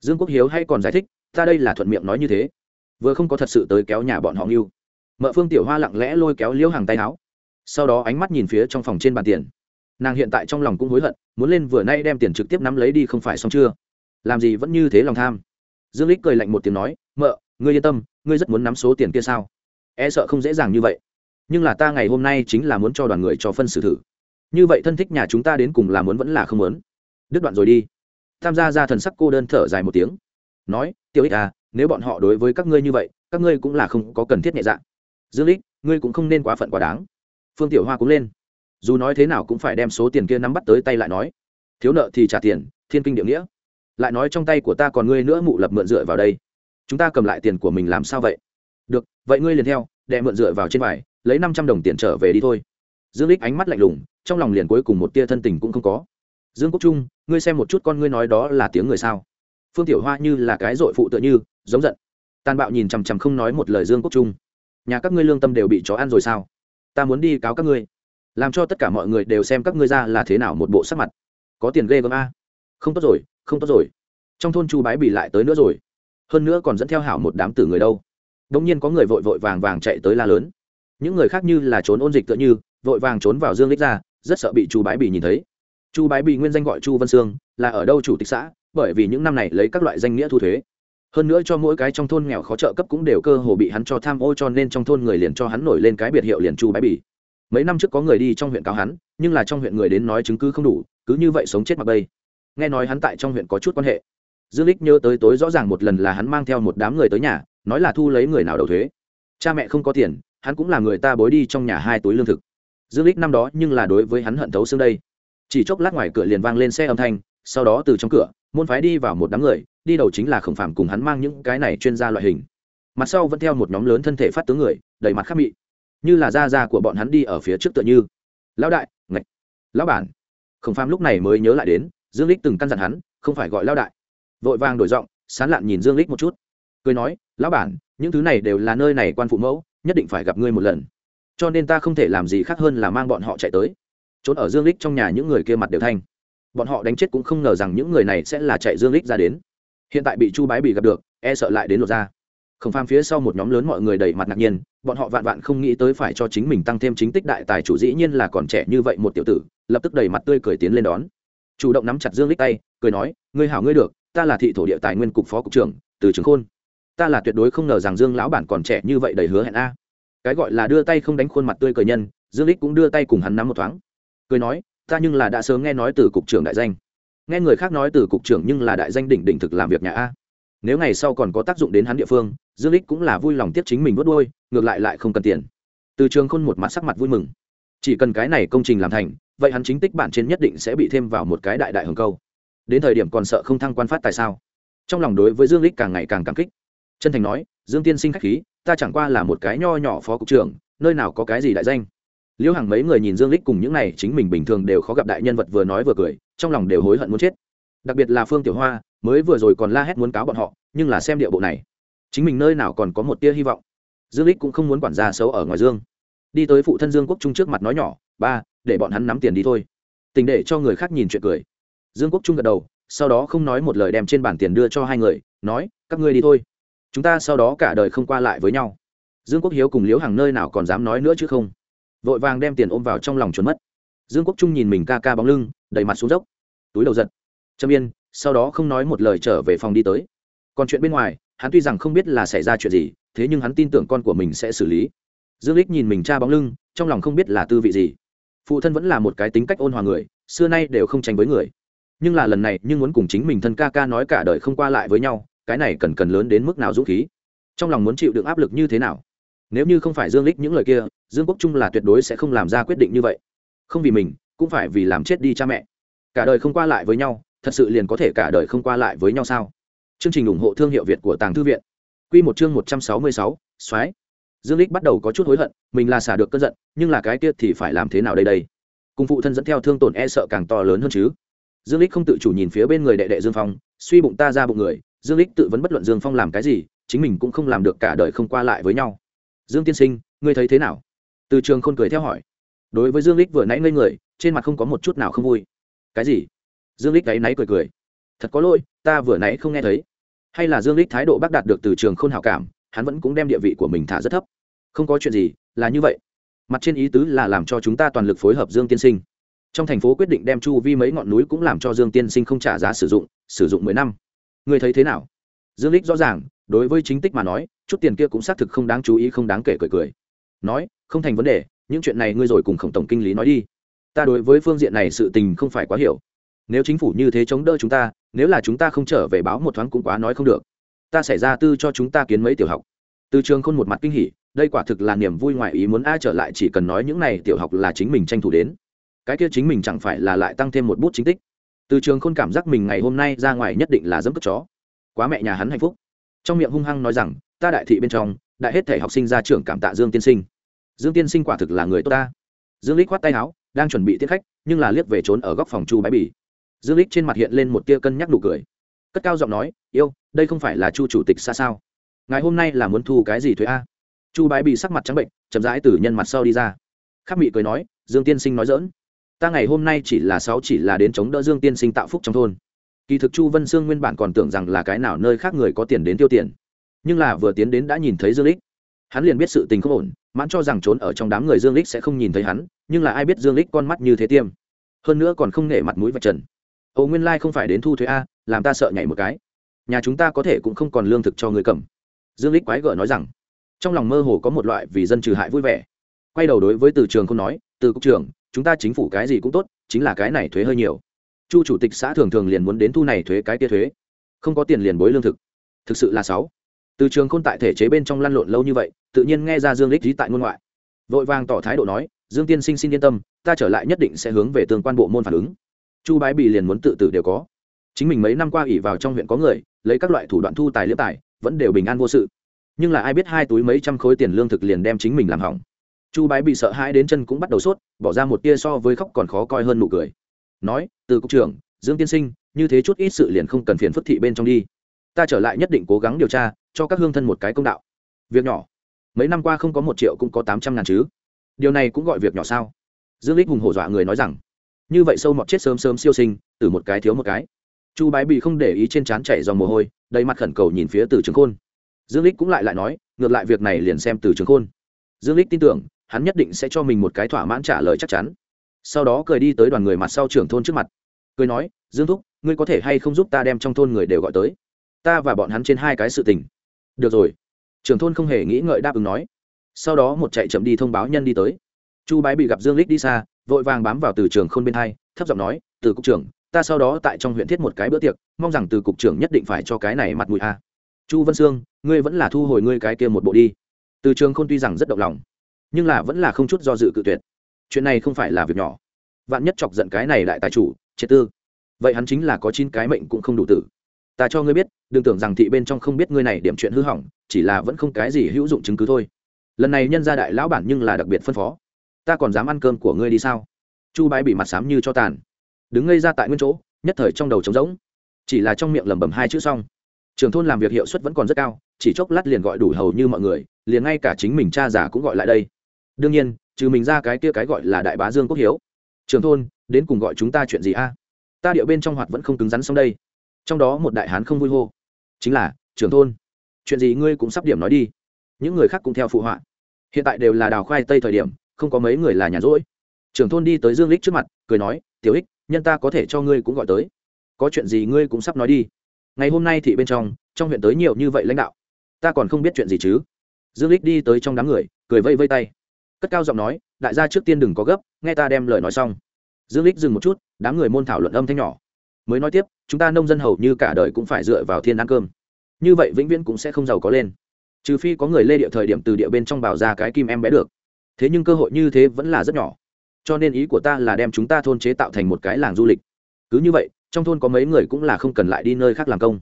Dương quốc hiếu hay còn giải thích, ta đây là thuận miệng nói như thế. Vừa không có thật sự tới kéo nhà bọn họ nghiêu mợ phương tiểu hoa lặng lẽ lôi kéo liễu hàng tay áo. Sau đó ánh mắt nhìn phía trong phòng trên bàn tiền. Nàng hiện tại trong lòng cũng hối hận, muốn lên vừa nay đem tiền trực tiếp nắm lấy đi không phải xong chưa? Làm gì vẫn như thế lòng tham dương lích cười lạnh một tiếng nói, mợ, ngươi yên tâm, ngươi rất muốn nắm số tiền kia sao? E sợ không dễ dàng như vậy. Nhưng là ta ngày hôm nay chính là muốn cho đoàn người cho phân xử thử. Như vậy thân thích nhà chúng ta đến cùng là muốn vẫn là không muốn? Đứt đoạn rồi đi. Tham gia ra thần sắc cô đơn thở dài một tiếng. Nói tiêu ích à nếu bọn họ đối với các ngươi như vậy, các ngươi cũng là không có cần thiết nhẹ dạ. Dương lích, ngươi cũng không nên quá phận quá đáng. Phương tiểu hoa cũng lên. Dù nói thế nào cũng phải đem số tiền kia nắm bắt tới tay lại nói. Thiếu nợ thì trả tiền, thiên kinh địa nghĩa lại nói trong tay của ta còn ngươi nữa mụ lập mượn dựa vào đây. Chúng ta cầm lại tiền của mình làm sao vậy? Được, vậy ngươi liền theo, đệ mượn dựa vào trên vải lấy năm trăm đồng tiền trở về đi thôi. Dương lích ánh mắt lạnh lùng, trong lòng liền cuối cùng một tia thân tình cũng không có. Dương quốc trung, ngươi xem một chút con ngươi nói đó là tiếng người sao? Phương tiểu hoa như là cái dội phụ tựa như, giống giận. Tàn bạo nhìn chằm chằm không nói một lời dương quốc trung. Nhà các ngươi lương tâm đều bị chó ăn rồi sao? Ta muốn đi cáo các ngươi. Làm cho tất cả mọi người đều xem các ngươi ra là thế nào một bộ sắc mặt. Có tiền ghê gớm a. Không tốt rồi không tốt rồi. Trong thôn chu bái bị lại tới nữa rồi. Hơn nữa còn dẫn theo hảo một đám tử người đâu. Đông nhiên có người vội vội vàng vàng chạy tới la lớn. Những người khác như là trốn ôn dịch tựa như, vội vàng trốn vào dương lích ra, rất sợ bị chu bái bị nhìn thấy. Chu bái bị nguyên danh gọi chu vân sương, là ở đâu chủ tịch xã, bởi vì những năm này lấy các loại danh nghĩa thu thuế. Hơn nữa cho mỗi cái trong thôn nghèo khó trợ cấp cũng đều cơ hồ bị hắn cho tham ô cho nên trong thôn người liền cho hắn nổi lên cái biệt hiệu liền chu bái bỉ. Mấy năm trước có người đi trong huyện cáo hắn, nhưng là trong huyện người đến nói chứng cứ không đủ, cứ như vậy sống chết mặc bây nghe nói hắn tại trong huyện có chút quan hệ. Dương lích nhớ tới tối rõ ràng một lần là hắn mang theo một đám người tới nhà, nói là thu lấy người nào đầu thuế. Cha mẹ không có tiền, hắn cũng là người ta bối đi trong nhà hai túi lương thực. Dương lích năm đó nhưng là đối với hắn hận thấu xương đây. Chỉ chốc lát ngoài cửa liền vang lên xe âm thanh, sau đó từ trong cửa, môn phái đi vào một đám người, đi đầu chính là khổng phàm cùng hắn mang những cái này chuyên gia loại hình. Mặt sau vẫn theo một nhóm lớn thân thể phát tướng người, đầy mặt khắc mị. Như là da da của bọn hắn đi ở phía trước tựa như. Lão đại, ngạch, lão bản. Khổng phàm lúc này mới nhớ lại đến dương lích từng căn dặn hắn, không phải gọi lao đại. Vội vàng đổi giọng, sán lạn nhìn dương lích một chút. Cười nói, lão bản, những thứ này đều là nơi này quan phụ mẫu, nhất định phải gặp ngươi một lần. Cho nên ta không thể làm gì khác hơn là mang bọn họ chạy tới. Trốn ở dương lích trong nhà những người kia mặt đều thanh. Bọn họ đánh chết cũng không ngờ rằng những người này sẽ là chạy dương lích ra đến. Hiện tại bị chu bái bị gặp được e sợ lại đến lột ra. Khổng phàm phía sau một nhóm lớn mọi người đầy mặt ngạc nhiên, bọn họ vạn vạn không nghĩ tới phải cho chính mình tăng thêm chính tích đại tài chủ, dĩ nhiên là còn trẻ như vậy một tiểu tử, lập tức đầy mặt tươi cười tiến lên đón chủ động nắm chặt dương lích tay, cười nói, ngươi hảo ngươi được, ta là thị thổ địa tài nguyên cục phó cục trưởng, từ trường khôn. Ta là tuyệt đối không ngờ rằng dương lão bản còn trẻ như vậy đầy hứa hẹn a. Cái gọi là đưa tay không đánh khuôn mặt tươi cười nhân, dương lích cũng đưa tay cùng hắn nắm một thoáng. Cười nói, ta nhưng là đã sớm nghe nói từ cục trưởng đại danh. Nghe người khác nói từ cục trưởng nhưng là đại danh đỉnh đỉnh thực làm việc nhà a. Nếu ngày sau còn có tác dụng đến hắn địa phương, dương lích cũng là vui lòng tiếp chính mình vớt đôi ngược lại lại không cần tiền. Từ trường khôn một mặt sắc mặt vui mừng. Chỉ cần cái này công trình làm thành vậy hắn chính tích bản trên nhất định sẽ bị thêm vào một cái đại đại hồng câu. Đến thời điểm còn sợ không thăng quan phát tại sao? Trong lòng đối với dương lích càng ngày càng cảm kích. Chân thành nói, dương tiên sinh khách khí, ta chẳng qua là một cái nho nhỏ phó cục trưởng, nơi nào có cái gì đại danh. Liễu hàng mấy người nhìn dương lích cùng những này chính mình bình thường đều khó gặp đại nhân vật vừa nói vừa cười, trong lòng đều hối hận muốn chết. Đặc biệt là phương tiểu hoa, mới vừa rồi còn la hét muốn cáo bọn họ, nhưng là xem địa bộ này, chính mình nơi nào còn có một tia hy vọng. Dương lích cũng không muốn quản gia xấu ở ngoài dương. Đi tới phụ thân dương quốc trung trước mặt nói nhỏ, ba để bọn hắn nắm tiền đi thôi. Tình để cho người khác nhìn chuyện cười. Dương quốc trung gật đầu, sau đó không nói một lời đem trên bản tiền đưa cho hai người, nói, các ngươi đi thôi. Chúng ta sau đó cả đời không qua lại với nhau. Dương quốc hiếu cùng liễu hàng nơi nào còn dám nói nữa chứ không. Vội vàng đem tiền ôm vào trong lòng trốn mất. Dương quốc trung nhìn mình ca ca bóng lưng, đầy mặt xuống dốc. Túi đầu giật. Trâm yên, sau đó không nói một lời trở về phòng đi tới. Còn chuyện bên ngoài, hắn tuy rằng không biết là xảy ra chuyện gì, thế nhưng hắn tin tưởng con của mình sẽ xử lý. Dương lích nhìn mình cha bóng lưng, trong lòng không biết là tư vị gì phụ thân vẫn là một cái tính cách ôn hòa người, xưa nay đều không tranh với người. Nhưng là lần này nhưng muốn cùng chính mình thân ca ca nói cả đời không qua lại với nhau, cái này cần cần lớn đến mức nào dũng khí. Trong lòng muốn chịu đựng áp lực như thế nào? Nếu như không phải dương lích những lời kia, dương quốc trung là tuyệt đối sẽ không làm ra quyết định như vậy. Không vì mình, cũng phải vì làm chết đi cha mẹ. Cả đời không qua lại với nhau, thật sự liền có thể cả đời không qua lại với nhau sao? Chương trình ủng hộ thương hiệu việt của tàng thư viện. Quy một chương một trăm sáu mươi sáu, soái dương lích bắt đầu có chút hối hận, mình là xả được cơn giận, nhưng là cái kia thì phải làm thế nào đây đây? Cùng phụ thân dẫn theo thương tổn e sợ càng to lớn hơn chứ. Dương lích không tự chủ nhìn phía bên người đệ đệ dương phong, suy bụng ta ra bụng người, dương lích tự vấn bất luận dương phong làm cái gì, chính mình cũng không làm được cả đời không qua lại với nhau. Dương tiên sinh, ngươi thấy thế nào? Từ trường khôn cười theo hỏi. Đối với dương lích vừa nãy ngây người, trên mặt không có một chút nào không vui. Cái gì? Dương lích gáy náy cười cười. Thật có lỗi, ta vừa nãy không nghe thấy. Hay là dương lích thái độ bác đạt được từ trường khôn hảo cảm, hắn vẫn cũng đem địa vị của mình thả rất thấp không có chuyện gì, là như vậy. Mặt trên ý tứ là làm cho chúng ta toàn lực phối hợp dương tiên sinh. Trong thành phố quyết định đem chu vi mấy ngọn núi cũng làm cho dương tiên sinh không trả giá sử dụng sử dụng mười năm. Người thấy thế nào? Dương lích rõ ràng, đối với chính tích mà nói, chút tiền kia cũng xác thực không đáng chú ý, không đáng kể cười cười. Nói, không thành vấn đề, những chuyện này ngươi rồi cùng khổng tổng kinh lý nói đi. Ta đối với phương diện này sự tình không phải quá hiểu. Nếu chính phủ như thế chống đỡ chúng ta, nếu là chúng ta không trở về báo một thoáng cũng quá nói không được. Ta sẽ ra tư cho chúng ta kiến mấy tiểu học. Từ trường khôn một mặt kinh hỉ đây quả thực là niềm vui ngoài ý muốn ai trở lại chỉ cần nói những này tiểu học là chính mình tranh thủ đến. Cái kia chính mình chẳng phải là lại tăng thêm một bút chính tích. Từ trường khôn cảm giác mình ngày hôm nay ra ngoài nhất định là dẫm cất chó. Quá mẹ nhà hắn hạnh phúc. Trong miệng hung hăng nói rằng, ta đại thị bên trong, đại hết thể học sinh ra trường cảm tạ dương tiên sinh. Dương tiên sinh quả thực là người tốt ta. Dương lích khoát tay áo, đang chuẩn bị tiết khách, nhưng là liếc về trốn ở góc phòng chu bãi bỉ dương lích trên mặt hiện lên một tia cân nhắc nụ cười. Cất cao giọng nói, yêu, đây không phải là chu chủ tịch xa sao? Ngày hôm nay là muốn thu cái gì thuế a? Chu Bái bị sắc mặt trắng bệnh, chậm rãi từ nhân mặt sau đi ra. Khắc mị cười nói, dương tiên sinh nói dỡn ta ngày hôm nay chỉ là sáu chỉ là đến chống đỡ dương tiên sinh tạo phúc trong thôn. Kỳ thực chu vân sương nguyên bản còn tưởng rằng là cái nào nơi khác người có tiền đến tiêu tiền. Nhưng là vừa tiến đến đã nhìn thấy dương lích. Hắn liền biết sự tình không ổn, mãn cho rằng trốn ở trong đám người dương lích sẽ không nhìn thấy hắn, nhưng là ai biết dương lích con mắt như thế tiêm. Hơn nữa còn không nể mặt mũi vạch trần. Ồ, nguyên lai không phải đến thu thuế a, làm ta sợ nhảy một cái. Nhà chúng ta có thể cũng không còn lương thực cho người cầm. Dương lích quái gở nói rằng trong lòng mơ hồ có một loại vì dân trừ hại vui vẻ. Quay đầu đối với từ trường không nói, từ cục trưởng, chúng ta chính phủ cái gì cũng tốt, chính là cái này thuế hơi nhiều. Chu chủ tịch xã thường thường liền muốn đến thu này thuế cái kia thuế. Không có tiền liền bối lương thực. Thực sự là sáu từ trường khôn tại thể chế bên trong lăn lộn lâu như vậy, tự nhiên nghe ra dương lích lý tại ngôn ngoại. Vội vàng tỏ thái độ nói, dương tiên sinh xin yên tâm, ta trở lại nhất định sẽ hướng về tương quan bộ môn phản ứng. Chu bái bị liền muốn tự tử đều có. Chính mình mấy năm qua ỉ vào trong huyện có người, lấy các loại thủ đoạn thu tài liếp tài, vẫn đều bình an vô sự nhưng là ai biết hai túi mấy trăm khối tiền lương thực liền đem chính mình làm hỏng. Chu bái bị sợ hãi đến chân cũng bắt đầu sốt, bỏ ra một tia so với khóc còn khó coi hơn nụ cười. Nói, từ cục trưởng, dương tiên sinh, như thế chút ít sự liền không cần phiền phức thị bên trong đi. Ta trở lại nhất định cố gắng điều tra, cho các hương thân một cái công đạo. Việc nhỏ. Mấy năm qua không có một triệu cũng có tám trăm ngàn chứ. Điều này cũng gọi việc nhỏ sao? Dương lích hùng hổ dọa người nói rằng, như vậy sâu mọt chết sớm sớm siêu sinh, từ một cái thiếu một cái. Chu bái bị không để ý trên trán chảy dòng mồ hôi, đầy mặt khẩn cầu nhìn phía từ trường khôn dương lích cũng lại lại nói, ngược lại việc này liền xem từ trường khôn. Dương lích tin tưởng, hắn nhất định sẽ cho mình một cái thỏa mãn trả lời chắc chắn. Sau đó cười đi tới đoàn người mặt sau trưởng thôn trước mặt. Cười nói, dương thúc, ngươi có thể hay không giúp ta đem trong thôn người đều gọi tới? Ta và bọn hắn trên hai cái sự tình. Được rồi. Trưởng thôn không hề nghĩ ngợi đáp ứng nói. Sau đó một chạy chậm đi thông báo nhân đi tới. Chu bái bị gặp dương lích đi xa, vội vàng bám vào từ trường khôn bên hai, thấp giọng nói, từ cục trưởng, ta sau đó tại trong huyện thiết một cái bữa tiệc, mong rằng từ cục trưởng nhất định phải cho cái này mặt mũi a chu vân sương, ngươi vẫn là thu hồi ngươi cái kia một bộ đi. Từ trường khôn tuy rằng rất động lòng, nhưng là vẫn là không chút do dự cự tuyệt. Chuyện này không phải là việc nhỏ. Vạn nhất chọc giận cái này lại tài chủ, triệt tư, vậy hắn chính là có chín cái mệnh cũng không đủ tử. Ta cho ngươi biết, đừng tưởng rằng thị bên trong không biết ngươi này điểm chuyện hư hỏng, chỉ là vẫn không cái gì hữu dụng chứng cứ thôi. Lần này nhân gia đại lão bản nhưng là đặc biệt phân phó. Ta còn dám ăn cơm của ngươi đi sao? Chu bái bị mặt xám như cho tàn. Đứng ngây ra tại nguyên chỗ, nhất thời trong đầu trống rỗng. Chỉ là trong miệng lẩm bẩm hai chữ xong trường thôn làm việc hiệu suất vẫn còn rất cao, chỉ chốc lát liền gọi đủ hầu như mọi người, liền ngay cả chính mình cha già cũng gọi lại đây. Đương nhiên, trừ mình ra cái kia cái gọi là đại bá dương quốc hiếu. Trường thôn, đến cùng gọi chúng ta chuyện gì a? Ta điệu bên trong hoạt vẫn không cứng rắn xong đây. Trong đó một đại hán không vui hô. Chính là, trường thôn, chuyện gì ngươi cũng sắp điểm nói đi. Những người khác cũng theo phụ họa. Hiện tại đều là đào khoai tây thời điểm, không có mấy người là nhàn rỗi. Trưởng thôn đi tới dương lích trước mặt, cười nói, tiểu ích, nhân ta có thể cho ngươi cũng gọi tới. Có chuyện gì ngươi cũng sắp nói đi ngày hôm nay thì bên trong trong huyện tới nhiều như vậy lãnh đạo. Ta còn không biết chuyện gì chứ. Dương lích đi tới trong đám người, cười vây vây tay. Cất cao giọng nói, đại gia trước tiên đừng có gấp, nghe ta đem lời nói xong. Dương lích dừng một chút, đám người môn thảo luận âm thanh nhỏ. Mới nói tiếp, chúng ta nông dân hầu như cả đời cũng phải dựa vào thiên ăn cơm. Như vậy vĩnh viễn cũng sẽ không giàu có lên. Trừ phi có người lê địa thời điểm từ địa bên trong bảo ra cái kim em bé được. Thế nhưng cơ hội như thế vẫn là rất nhỏ. Cho nên ý của ta là đem chúng ta thôn chế tạo thành một cái làng du lịch. Cứ như vậy trong thôn có mấy người cũng là không cần lại đi nơi khác làm công.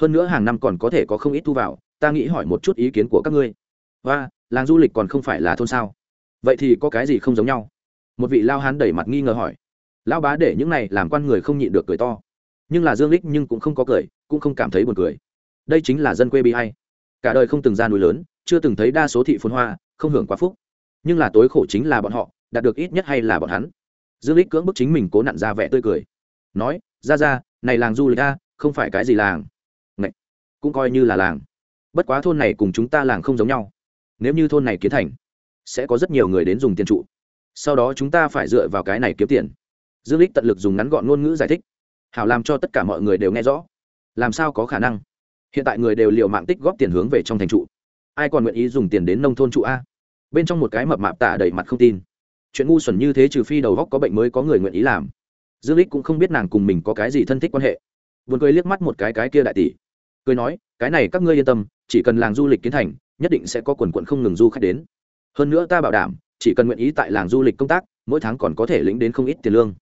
Hơn nữa hàng năm còn có thể có không ít thu vào, ta nghĩ hỏi một chút ý kiến của các ngươi. Và, làng du lịch còn không phải là thôn sao? Vậy thì có cái gì không giống nhau? Một vị lao hán đẩy mặt nghi ngờ hỏi. Lão bá để những này làm quan người không nhịn được cười to. Nhưng là dương lích nhưng cũng không có cười, cũng không cảm thấy buồn cười. Đây chính là dân quê bị hay cả đời không từng ra núi lớn, chưa từng thấy đa số thị phồn hoa, không hưởng quá phúc. Nhưng là tối khổ chính là bọn họ, đạt được ít nhất hay là bọn hắn. Dương lích cưỡng bức chính mình cố nặn ra vẻ tươi cười nói ra ra này làng du lịch a không phải cái gì làng. Ngậy, cũng coi như là làng. Bất quá thôn này cùng chúng ta làng không giống nhau. Nếu như thôn này kiến thành sẽ có rất nhiều người đến dùng tiền trụ. Sau đó chúng ta phải dựa vào cái này kiếm tiền. Dương lích tận lực dùng ngắn gọn ngôn ngữ giải thích. Hảo làm cho tất cả mọi người đều nghe rõ. Làm sao có khả năng? Hiện tại người đều liều mạng tích góp tiền hướng về trong thành trụ. Ai còn nguyện ý dùng tiền đến nông thôn trụ a? Bên trong một cái mập mạp tạ đầy mặt không tin. Chuyện ngu xuẩn như thế trừ phi đầu góc có bệnh mới có người nguyện ý làm dương lích cũng không biết nàng cùng mình có cái gì thân thích quan hệ. Buồn cười liếc mắt một cái cái kia đại tỷ. Cười nói, cái này các ngươi yên tâm, chỉ cần làng du lịch kiến thành, nhất định sẽ có quần quận không ngừng du khách đến. Hơn nữa ta bảo đảm, chỉ cần nguyện ý tại làng du lịch công tác, mỗi tháng còn có thể lĩnh đến không ít tiền lương.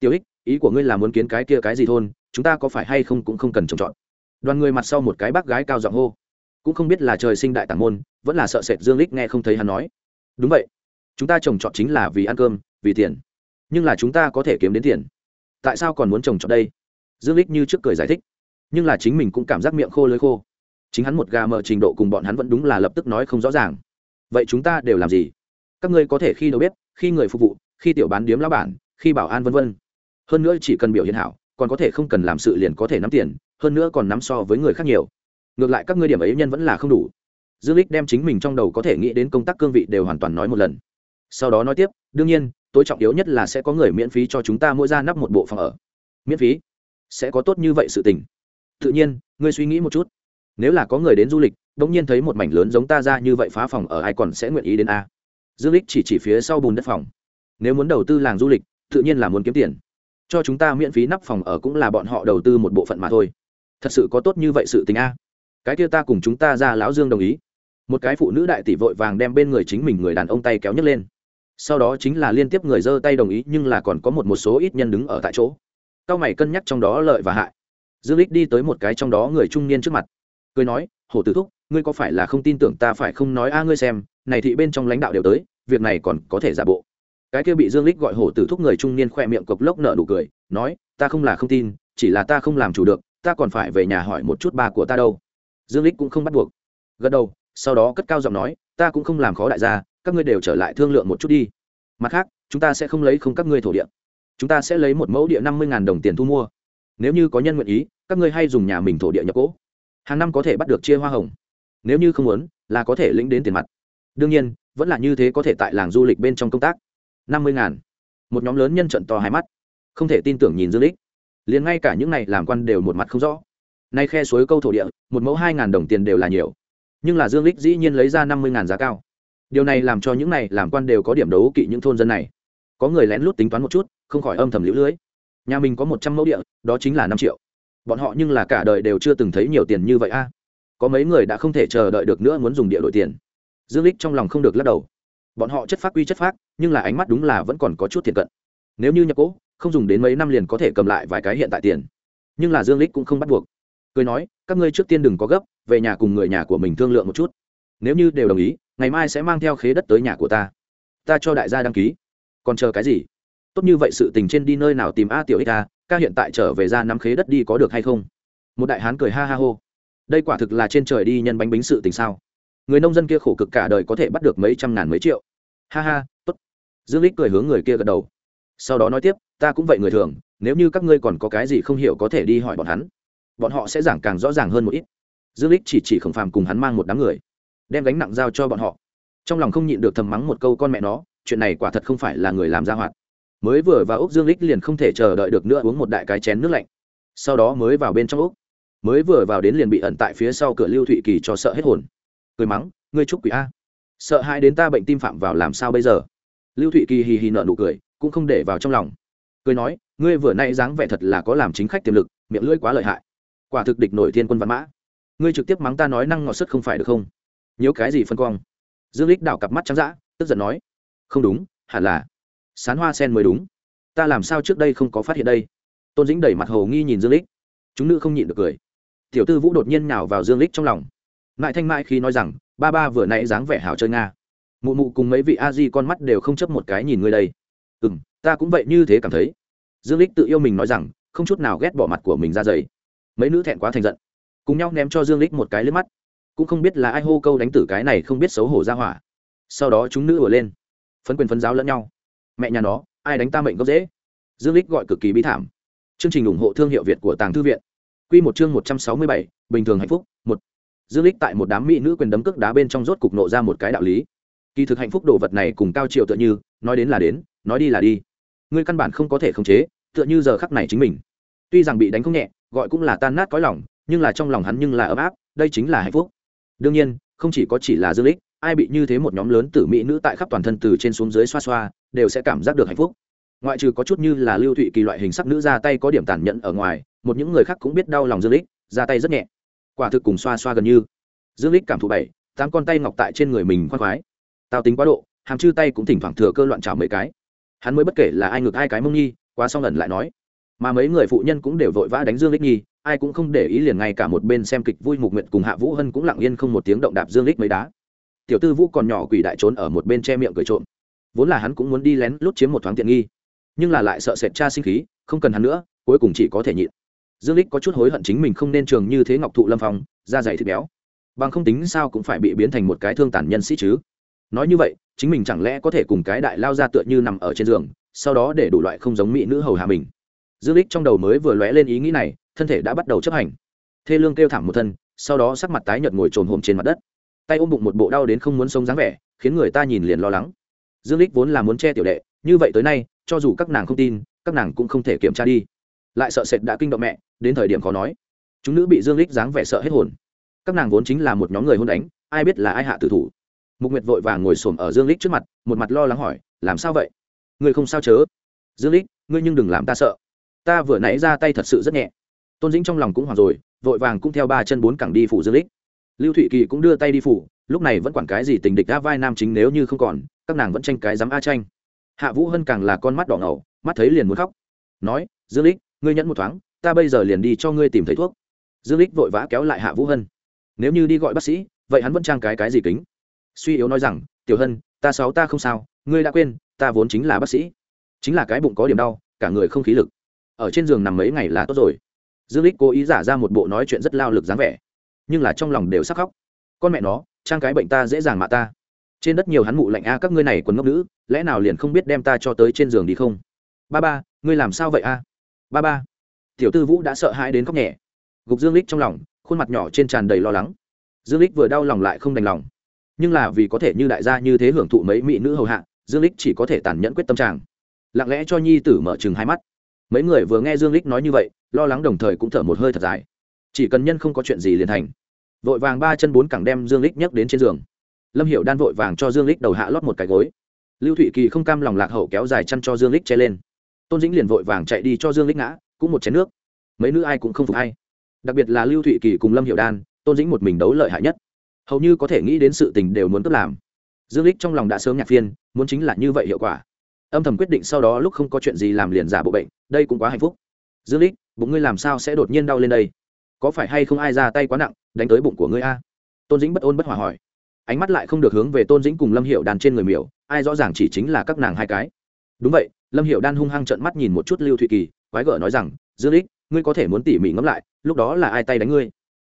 Tiêu ích, ý của ngươi là muốn kiến cái kia cái gì thôn, chúng ta có phải hay không cũng không cần trồng trọt? Đoàn người mặt sau một cái bác gái cao giọng hô. Cũng không biết là trời sinh đại tàng môn, vẫn là sợ sệt dương lích nghe không thấy hắn nói. Đúng vậy, chúng ta trồng trọt chính là vì ăn cơm, vì tiền, nhưng là chúng ta có thể kiếm đến tiền tại sao còn muốn trồng trọt đây? Dương lích như trước cười giải thích. Nhưng là chính mình cũng cảm giác miệng khô lưới khô. Chính hắn một gà mở trình độ cùng bọn hắn vẫn đúng là lập tức nói không rõ ràng. Vậy chúng ta đều làm gì? Các ngươi có thể khi đầu bếp khi người phục vụ, khi tiểu bán điếm lao bản, khi bảo an vân vân. Hơn nữa chỉ cần biểu hiện hảo, còn có thể không cần làm sự liền có thể nắm tiền, hơn nữa còn nắm so với người khác nhiều. Ngược lại các ngươi điểm ấy nhân vẫn là không đủ. Dương lích đem chính mình trong đầu có thể nghĩ đến công tác cương vị đều hoàn toàn nói một lần. Sau đó nói tiếp, đương nhiên tối trọng yếu nhất là sẽ có người miễn phí cho chúng ta mỗi ra nắp một bộ phòng ở. Miễn phí? Sẽ có tốt như vậy sự tình. Tự nhiên, ngươi suy nghĩ một chút. Nếu là có người đến du lịch, đống nhiên thấy một mảnh lớn giống ta ra như vậy phá phòng ở ai còn sẽ nguyện ý đến a? Dương lích chỉ chỉ phía sau bùn đất phòng. Nếu muốn đầu tư làng du lịch, tự nhiên là muốn kiếm tiền. Cho chúng ta miễn phí nắp phòng ở cũng là bọn họ đầu tư một bộ phận mà thôi. Thật sự có tốt như vậy sự tình a? Cái kia ta cùng chúng ta ra lão dương đồng ý. Một cái phụ nữ đại tỷ vội vàng đem bên người chính mình người đàn ông tay kéo nhấc lên sau đó chính là liên tiếp người giơ tay đồng ý, nhưng là còn có một một số ít nhân đứng ở tại chỗ. Cao mày cân nhắc trong đó lợi và hại. Dương lích đi tới một cái trong đó người trung niên trước mặt. Cười nói, hổ tử thúc, ngươi có phải là không tin tưởng ta phải không nói a ngươi xem, này thị bên trong lãnh đạo đều tới, việc này còn có thể giả bộ. Cái kia bị dương lích gọi hổ tử thúc người trung niên khoe miệng cộc lốc nợ nụ cười, nói, ta không là không tin, chỉ là ta không làm chủ được, ta còn phải về nhà hỏi một chút ba của ta đâu. Dương lích cũng không bắt buộc. Gật đầu, sau đó cất cao giọng nói, ta cũng không làm khó đại gia các ngươi đều trở lại thương lượng một chút đi. Mặt khác, chúng ta sẽ không lấy không các ngươi thổ địa. Chúng ta sẽ lấy một mẫu địa năm mươi đồng tiền thu mua. Nếu như có nhân nguyện ý, các ngươi hay dùng nhà mình thổ địa nhập cỗ. Hàng năm có thể bắt được chia hoa hồng. Nếu như không muốn, là có thể lĩnh đến tiền mặt. Đương nhiên, vẫn là như thế có thể tại làng du lịch bên trong công tác. năm mươi ngàn. Một nhóm lớn nhân trận to hai mắt. Không thể tin tưởng nhìn dương lích. Liền ngay cả những này làm quan đều một mặt không rõ. Nay khe suối câu thổ địa, một mẫu hai ngàn đồng tiền đều là nhiều. Nhưng là dương lích dĩ nhiên lấy ra năm mươi ngàn giá cao điều này làm cho những này làm quan đều có điểm đấu kỵ những thôn dân này. Có người lén lút tính toán một chút, không khỏi âm thầm lũ lưới. Nhà mình có một trăm mẫu địa, đó chính là năm triệu. Bọn họ nhưng là cả đời đều chưa từng thấy nhiều tiền như vậy a. Có mấy người đã không thể chờ đợi được nữa muốn dùng địa đổi tiền. Dương lích trong lòng không được lắc đầu. Bọn họ chất phát quy chất phát nhưng là ánh mắt đúng là vẫn còn có chút thiệt cận. Nếu như nhập cố, không dùng đến mấy năm liền có thể cầm lại vài cái hiện tại tiền. Nhưng là dương lích cũng không bắt buộc. Cười nói, các ngươi trước tiên đừng có gấp, về nhà cùng người nhà của mình thương lượng một chút. Nếu như đều đồng ý ngày mai sẽ mang theo khế đất tới nhà của ta. Ta cho đại gia đăng ký. Còn chờ cái gì? Tốt như vậy sự tình trên đi nơi nào tìm a tiểu ích a ca hiện tại trở về ra nắm khế đất đi có được hay không? Một đại hán cười ha ha hô. Đây quả thực là trên trời đi nhân bánh bính sự tình sao? Người nông dân kia khổ cực cả đời có thể bắt được mấy trăm ngàn mấy triệu. Ha ha, tốt. Dương lích cười hướng người kia gật đầu. Sau đó nói tiếp, ta cũng vậy người thường, nếu như các ngươi còn có cái gì không hiểu có thể đi hỏi bọn hắn. Bọn họ sẽ giảng càng rõ ràng hơn một ít. Dương lích chỉ chỉ khổng phàm cùng hắn mang một đám người đem gánh nặng giao cho bọn họ. Trong lòng không nhịn được thầm mắng một câu con mẹ nó, chuyện này quả thật không phải là người làm ra hoạt. Mới vừa vào úc dương lích liền không thể chờ đợi được nữa uống một đại cái chén nước lạnh. Sau đó mới vào bên trong úc. Mới vừa vào đến liền bị ẩn tại phía sau cửa lưu thụy kỳ cho sợ hết hồn. Cười mắng, ngươi chúc quỷ a. Sợ hãi đến ta bệnh tim phạm vào làm sao bây giờ? Lưu thụy kỳ hì hì nợ nụ cười, cũng không để vào trong lòng. Cười nói, ngươi vừa nay dáng vẻ thật là có làm chính khách tiềm lực, miệng lưỡi quá lợi hại. Quả thực địch nổi thiên quân văn mã. Ngươi trực tiếp mắng ta nói năng ngọt sức không phải được không? Nhớ cái gì phân quang dương lích đảo cặp mắt trắng dã, tức giận nói, không đúng, hẳn là sán hoa sen mới đúng. Ta làm sao trước đây không có phát hiện đây? Tôn dĩnh đẩy mặt hồ nghi nhìn dương lích chúng nữ không nhịn được cười. Tiểu tư vũ đột nhiên nhào vào dương lích trong lòng. Mãi thanh mại khi nói rằng, ba ba vừa nãy dáng vẻ hảo chơi nga. Mụ mụ cùng mấy vị a di con mắt đều không chấp một cái nhìn ngươi đây. Ừ m ta cũng vậy như thế cảm thấy. Dương lích tự yêu mình nói rằng, không chút nào ghét bỏ mặt của mình ra giấy mấy nữ thẹn quá thành giận, cùng nhau ném cho dương lích một cái lướt mắt cũng không biết là ai hô câu đánh tử cái này không biết xấu hổ ra hỏa. Sau đó chúng nữ ùa lên, phấn quyền phấn giáo lẫn nhau. Mẹ nhà nó, ai đánh ta mệnh gốc dễ? Dương lích gọi cực kỳ bi thảm. Chương trình ủng hộ thương hiệu việt của tàng thư viện. Quy một chương một trăm sáu mươi bảy, bình thường hạnh phúc, một. Dương lích tại một đám mỹ nữ quyền đấm cước đá bên trong rốt cục nộ ra một cái đạo lý. Kỳ thực hạnh phúc đồ vật này cùng cao triệu tựa như, nói đến là đến, nói đi là đi. Ngươi căn bản không có thể khống chế, tựa như giờ khắc này chính mình. Tuy rằng bị đánh không nhẹ, gọi cũng là tan nát cõi lòng, nhưng là trong lòng hắn nhưng là ấm áp, đây chính là hạnh phúc đương nhiên, không chỉ có chỉ là dương lích, ai bị như thế một nhóm lớn tử mỹ nữ tại khắp toàn thân từ trên xuống dưới xoa xoa, đều sẽ cảm giác được hạnh phúc. Ngoại trừ có chút như là lưu thụy kỳ loại hình sắc nữ ra tay có điểm tàn nhẫn ở ngoài, một những người khác cũng biết đau lòng dương lích, ra tay rất nhẹ. Quả thực cùng xoa xoa gần như. Dương lích cảm thụ bảy, tám con tay ngọc tại trên người mình khoan khoái. Tao tính quá độ, hàm chư tay cũng thỉnh thoảng thừa cơ loạn trào mấy cái. Hắn mới bất kể là ai ngược hai cái mông nhi quá xong lần lại nói mà mấy người phụ nhân cũng đều vội vã đánh dương lích nhi, ai cũng không để ý liền ngay cả một bên xem kịch vui mục nguyện cùng hạ vũ hân cũng lặng yên không một tiếng động đạp dương lích mấy đá. Tiểu tư vũ còn nhỏ quỷ đại trốn ở một bên che miệng cười trộm. Vốn là hắn cũng muốn đi lén lút chiếm một thoáng tiện nghi, nhưng là lại sợ sệt cha sinh khí, không cần hắn nữa, cuối cùng chỉ có thể nhịn. Dương lích có chút hối hận chính mình không nên trường như thế ngọc thụ lâm phong, da dày thịt béo. Bằng không tính sao cũng phải bị biến thành một cái thương tàn nhân sĩ chứ. Nói như vậy, chính mình chẳng lẽ có thể cùng cái đại lao ra tựa như nằm ở trên giường, sau đó để đủ loại không giống mỹ nữ hầu hạ mình dương lích trong đầu mới vừa lóe lên ý nghĩ này, thân thể đã bắt đầu chấp hành. Thê lương kêu thảm một thân, sau đó sắc mặt tái nhợt ngồi trồm hổm trên mặt đất. Tay ôm bụng một bộ đau đến không muốn sống dáng vẻ, khiến người ta nhìn liền lo lắng. Dương lích vốn là muốn che tiểu đệ, như vậy tới nay, cho dù các nàng không tin, các nàng cũng không thể kiểm tra đi. Lại sợ sệt đã kinh động mẹ, đến thời điểm khó nói. Chúng nữ bị dương lích dáng vẻ sợ hết hồn. Các nàng vốn chính là một nhóm người hôn đánh, ai biết là ai hạ tử thủ. Mục nguyệt vội vàng ngồi xổm ở dương lích trước mặt, một mặt lo lắng hỏi, làm sao vậy? Ngươi không sao chớ? Dương lích ngươi nhưng đừng làm ta sợ ta vừa nãy ra tay thật sự rất nhẹ. Tôn dĩnh trong lòng cũng hoảng rồi, vội vàng cũng theo ba chân bốn cẳng đi phủ dương lích lưu thụy kỳ cũng đưa tay đi phủ, lúc này vẫn quản cái gì tình địch đã vai nam chính nếu như không còn, các nàng vẫn tranh cái dám a tranh hạ vũ hân càng là con mắt đỏ ngầu, mắt thấy liền muốn khóc. Nói, dương lích ngươi nhẫn một thoáng, ta bây giờ liền đi cho ngươi tìm thấy thuốc. Dương lích vội vã kéo lại hạ vũ hân. Nếu như đi gọi bác sĩ, vậy hắn vẫn trang cái cái gì kính? Suy yếu nói rằng, tiểu hân, ta sáu ta không sao, ngươi đã quên, ta vốn chính là bác sĩ. Chính là cái bụng có điểm đau, cả người không khí lực ở trên giường nằm mấy ngày là tốt rồi. Dương lích cố ý giả ra một bộ nói chuyện rất lao lực dáng vẻ, nhưng là trong lòng đều sắc khóc. Con mẹ nó, trang cái bệnh ta dễ dàng mạ ta. Trên đất nhiều hắn mụ lạnh a, các ngươi này quần ngốc nữ, lẽ nào liền không biết đem ta cho tới trên giường đi không? Ba ba, ngươi làm sao vậy a? Ba ba. Tiểu tư vũ đã sợ hãi đến khóc nhẹ. Gục dương lích trong lòng, khuôn mặt nhỏ trên tràn đầy lo lắng. Dương lích vừa đau lòng lại không đành lòng. Nhưng là vì có thể như đại gia như thế hưởng thụ mấy mỹ nữ hầu hạ, dương lích chỉ có thể tàn nhẫn quyết tâm trạng. Lặng lẽ cho nhi tử mở chừng hai mắt mấy người vừa nghe dương lích nói như vậy, lo lắng đồng thời cũng thở một hơi thật dài. Chỉ cần nhân không có chuyện gì liền thành. Vội vàng ba chân bốn cẳng đem dương lích nhấc đến trên giường. Lâm hiểu đan vội vàng cho dương lích đầu hạ lót một cái gối. Lưu thụy kỳ không cam lòng lạc hậu kéo dài chăn cho dương lích che lên. Tôn dĩnh liền vội vàng chạy đi cho dương lích ngã, cũng một chén nước. Mấy nữ ai cũng không phục hay. Đặc biệt là lưu thụy kỳ cùng lâm hiểu đan, tôn dĩnh một mình đấu lợi hại nhất. Hầu như có thể nghĩ đến sự tình đều muốn tức làm. Dương lích trong lòng đã sớm nhạc phiên, muốn chính là như vậy hiệu quả âm thầm quyết định sau đó lúc không có chuyện gì làm liền giả bộ bệnh, đây cũng quá hạnh phúc. Dương lích, bụng ngươi làm sao sẽ đột nhiên đau lên đây? Có phải hay không ai ra tay quá nặng, đánh tới bụng của ngươi a? Tôn dĩnh bất ôn bất hòa hỏi. Ánh mắt lại không được hướng về tôn dĩnh cùng lâm hiệu đàn trên người miểu, ai rõ ràng chỉ chính là các nàng hai cái. Đúng vậy, lâm hiệu đan hung hăng trợn mắt nhìn một chút lưu thụy kỳ, quái gở nói rằng, dương lích, ngươi có thể muốn tỉ mỉ ngẫm lại, lúc đó là ai tay đánh ngươi?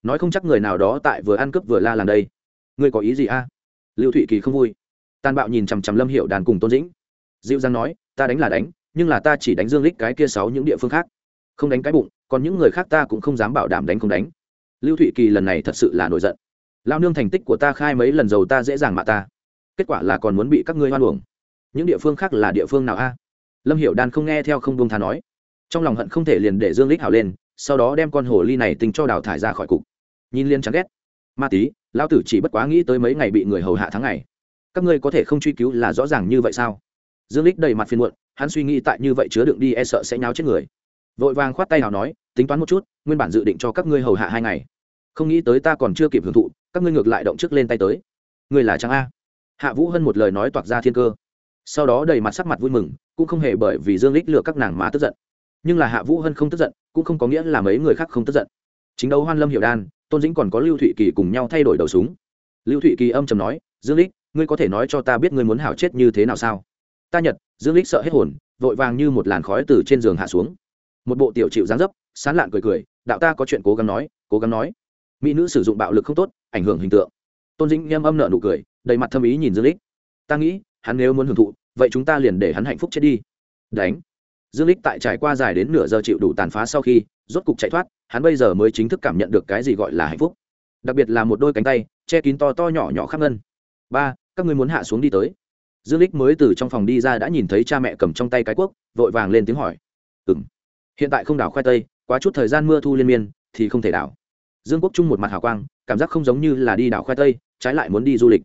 Nói không chắc người nào đó tại vừa ăn cướp vừa la làng đây. Ngươi có ý gì a? Lưu thụy kỳ không vui. Tàn bạo nhìn chằm chằm lâm hiệu đàn cùng tôn dĩnh dịu dàng nói, ta đánh là đánh, nhưng là ta chỉ đánh dương lích cái kia sáu những địa phương khác. Không đánh cái bụng, còn những người khác ta cũng không dám bảo đảm đánh không đánh. Lưu thụy kỳ lần này thật sự là nổi giận. Lao nương thành tích của ta khai mấy lần giàu ta dễ dàng mạ ta. Kết quả là còn muốn bị các ngươi hoan uổng. Những địa phương khác là địa phương nào a? Lâm hiểu đan không nghe theo không buông tha nói. Trong lòng hận không thể liền để dương lích hảo lên, sau đó đem con hồ ly này tình cho đào thải ra khỏi cục. Nhìn liên chán ghét. Ma tí, lão tử chỉ bất quá nghĩ tới mấy ngày bị người hầu hạ tháng ngày. Các ngươi có thể không truy cứu là rõ ràng như vậy sao? Dương lích đầy mặt phiền muộn, hắn suy nghĩ tại như vậy chứa đựng đi e sợ sẽ nháo chết người. Vội vàng khoát tay nào nói, tính toán một chút, nguyên bản dự định cho các ngươi hầu hạ hai ngày. Không nghĩ tới ta còn chưa kịp hưởng thụ, các ngươi ngược lại động trước lên tay tới. Ngươi là trang a. Hạ vũ hân một lời nói toạc ra thiên cơ. Sau đó đầy mặt sắc mặt vui mừng, cũng không hề bởi vì dương lích lừa các nàng mà tức giận. Nhưng là hạ vũ hân không tức giận, cũng không có nghĩa là mấy người khác không tức giận. Chính đấu hoan lâm hiểu đan, tôn dĩnh còn có lưu thụy kỳ cùng nhau thay đổi đầu súng. Lưu thụy kỳ âm chầm nói, dương lích ngươi có thể nói cho ta biết ngươi muốn hảo chết như thế nào sao? Ta nhật, dương lích sợ hết hồn, vội vàng như một làn khói từ trên giường hạ xuống. Một bộ tiểu chịu dáng dấp, sán lạn cười cười, đạo ta có chuyện cố gắng nói, cố gắng nói. Mỹ nữ sử dụng bạo lực không tốt, ảnh hưởng hình tượng. Tôn dĩnh nhâm âm nợ nụ cười, đầy mặt thâm ý nhìn dương lích. Ta nghĩ, hắn nếu muốn hưởng thụ, vậy chúng ta liền để hắn hạnh phúc chết đi. Đánh. Dương lích tại trải qua dài đến nửa giờ chịu đủ tàn phá sau khi, rốt cục chạy thoát, hắn bây giờ mới chính thức cảm nhận được cái gì gọi là hạnh phúc. Đặc biệt là một đôi cánh tay, che kín to to nhỏ nhỏ khắp ngân. Ba, các ngươi muốn hạ xuống đi tới dương lích mới từ trong phòng đi ra đã nhìn thấy cha mẹ cầm trong tay cái cuốc vội vàng lên tiếng hỏi. "Ừm, hiện tại không đảo khoai tây quá chút thời gian mưa thu liên miên thì không thể đảo. Dương quốc trung một mặt hào quang cảm giác không giống như là đi đảo khoai tây trái lại muốn đi du lịch.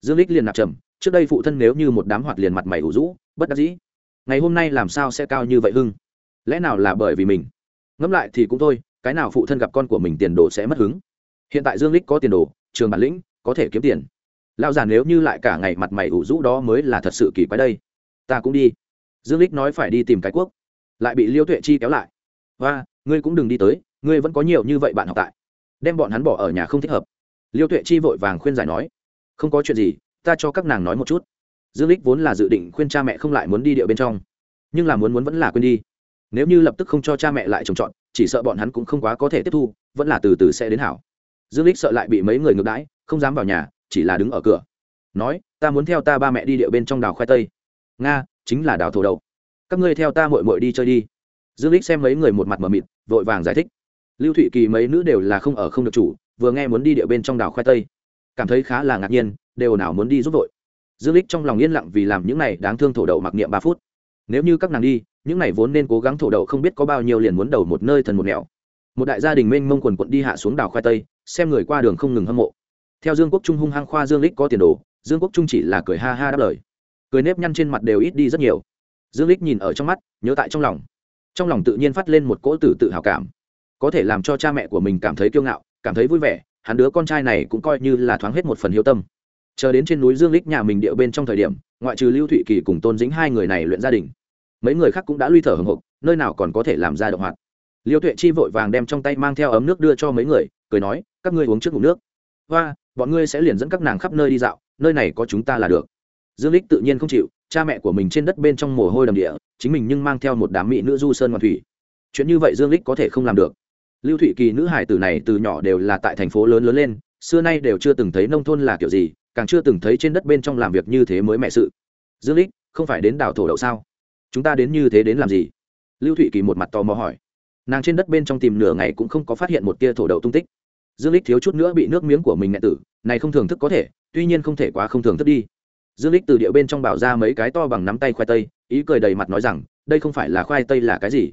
Dương lích liền nạp trầm trước đây phụ thân nếu như một đám hoạt liền mặt mày ủ rũ bất đắc dĩ. Ngày hôm nay làm sao sẽ cao như vậy hưng? Lẽ nào là bởi vì mình? Ngẫm lại thì cũng thôi cái nào phụ thân gặp con của mình tiền đồ sẽ mất hứng? Hiện tại dương lích có tiền đồ trường bản lĩnh có thể kiếm tiền. Lão già nếu như lại cả ngày mặt mày ủ rũ đó mới là thật sự kỳ quái đây. Ta cũng đi. Dương lích nói phải đi tìm cái quốc. Lại bị liêu tuệ chi kéo lại. Và ngươi cũng đừng đi tới, ngươi vẫn có nhiều như vậy bạn học tại. Đem bọn hắn bỏ ở nhà không thích hợp. Liêu tuệ chi vội vàng khuyên giải nói. Không có chuyện gì, ta cho các nàng nói một chút. Dương lích vốn là dự định khuyên cha mẹ không lại muốn đi điệu bên trong. Nhưng là muốn muốn vẫn là quên đi. Nếu như lập tức không cho cha mẹ lại trồng trọt, chỉ sợ bọn hắn cũng không quá có thể tiếp thu, vẫn là từ từ sẽ đến hảo. Dương lích sợ lại bị mấy người ngược đãi, không dám vào nhà chỉ là đứng ở cửa. Nói, ta muốn theo ta ba mẹ đi điệu bên trong đào khoai tây. Nga, chính là đào thổ đậu. Các ngươi theo ta mội mội đi chơi đi. Dương lích xem mấy người một mặt mờ mịt, vội vàng giải thích. Lưu thụy kỳ mấy nữ đều là không ở không được chủ, vừa nghe muốn đi điệu bên trong đào khoai tây, cảm thấy khá là ngạc nhiên, đều nào muốn đi giúp vội. Dương lích trong lòng yên lặng vì làm những này đáng thương thổ đậu mặc niệm ba phút. Nếu như các nàng đi, những này vốn nên cố gắng thổ đậu không biết có bao nhiêu liền muốn đầu một nơi thần một nẻo. Một đại gia đình mênh mông quần quận đi hạ xuống đảo khoai tây, xem người qua đường không ngừng hâm mộ theo dương quốc trung hung hăng khoa dương lích có tiền đồ, dương quốc trung chỉ là cười ha ha đáp lời. Cười nếp nhăn trên mặt đều ít đi rất nhiều. Dương lích nhìn ở trong mắt, nhớ tại trong lòng. Trong lòng tự nhiên phát lên một cỗ tử tự hào cảm. Có thể làm cho cha mẹ của mình cảm thấy kiêu ngạo, cảm thấy vui vẻ, hắn đứa con trai này cũng coi như là thoáng hết một phần hiếu tâm. Chờ đến trên núi dương lích nhà mình điệu bên trong thời điểm, ngoại trừ lưu thụy kỳ cùng tôn dính hai người này luyện gia đình, mấy người khác cũng đã lui thở hồng hộc, nơi nào còn có thể làm ra động hoạt. Liêu tuệ chi vội vàng đem trong tay mang theo ấm nước đưa cho mấy người, cười nói, các ngươi uống trước ngủ nước. Hoa bọn ngươi sẽ liền dẫn các nàng khắp nơi đi dạo, nơi này có chúng ta là được. Dương lích tự nhiên không chịu, cha mẹ của mình trên đất bên trong mồ hôi đầm địa, chính mình nhưng mang theo một đám mỹ nữ du sơn ngoan thủy. Chuyện như vậy dương lích có thể không làm được. Lưu thụy kỳ nữ hải tử này từ nhỏ đều là tại thành phố lớn lớn lên, xưa nay đều chưa từng thấy nông thôn là kiểu gì, càng chưa từng thấy trên đất bên trong làm việc như thế mới mẹ sự. Dương lích, không phải đến đảo thổ đậu sao? Chúng ta đến như thế đến làm gì? Lưu thụy kỳ một mặt tò mò hỏi. Nàng trên đất bên trong tìm nửa ngày cũng không có phát hiện một tia thổ đậu tung tích dương lích thiếu chút nữa bị nước miếng của mình nghẹn tử, này không thưởng thức có thể, tuy nhiên không thể quá không thưởng thức đi. Dương lích từ địa bên trong bảo ra mấy cái to bằng nắm tay khoai tây, ý cười đầy mặt nói rằng, đây không phải là khoai tây là cái gì?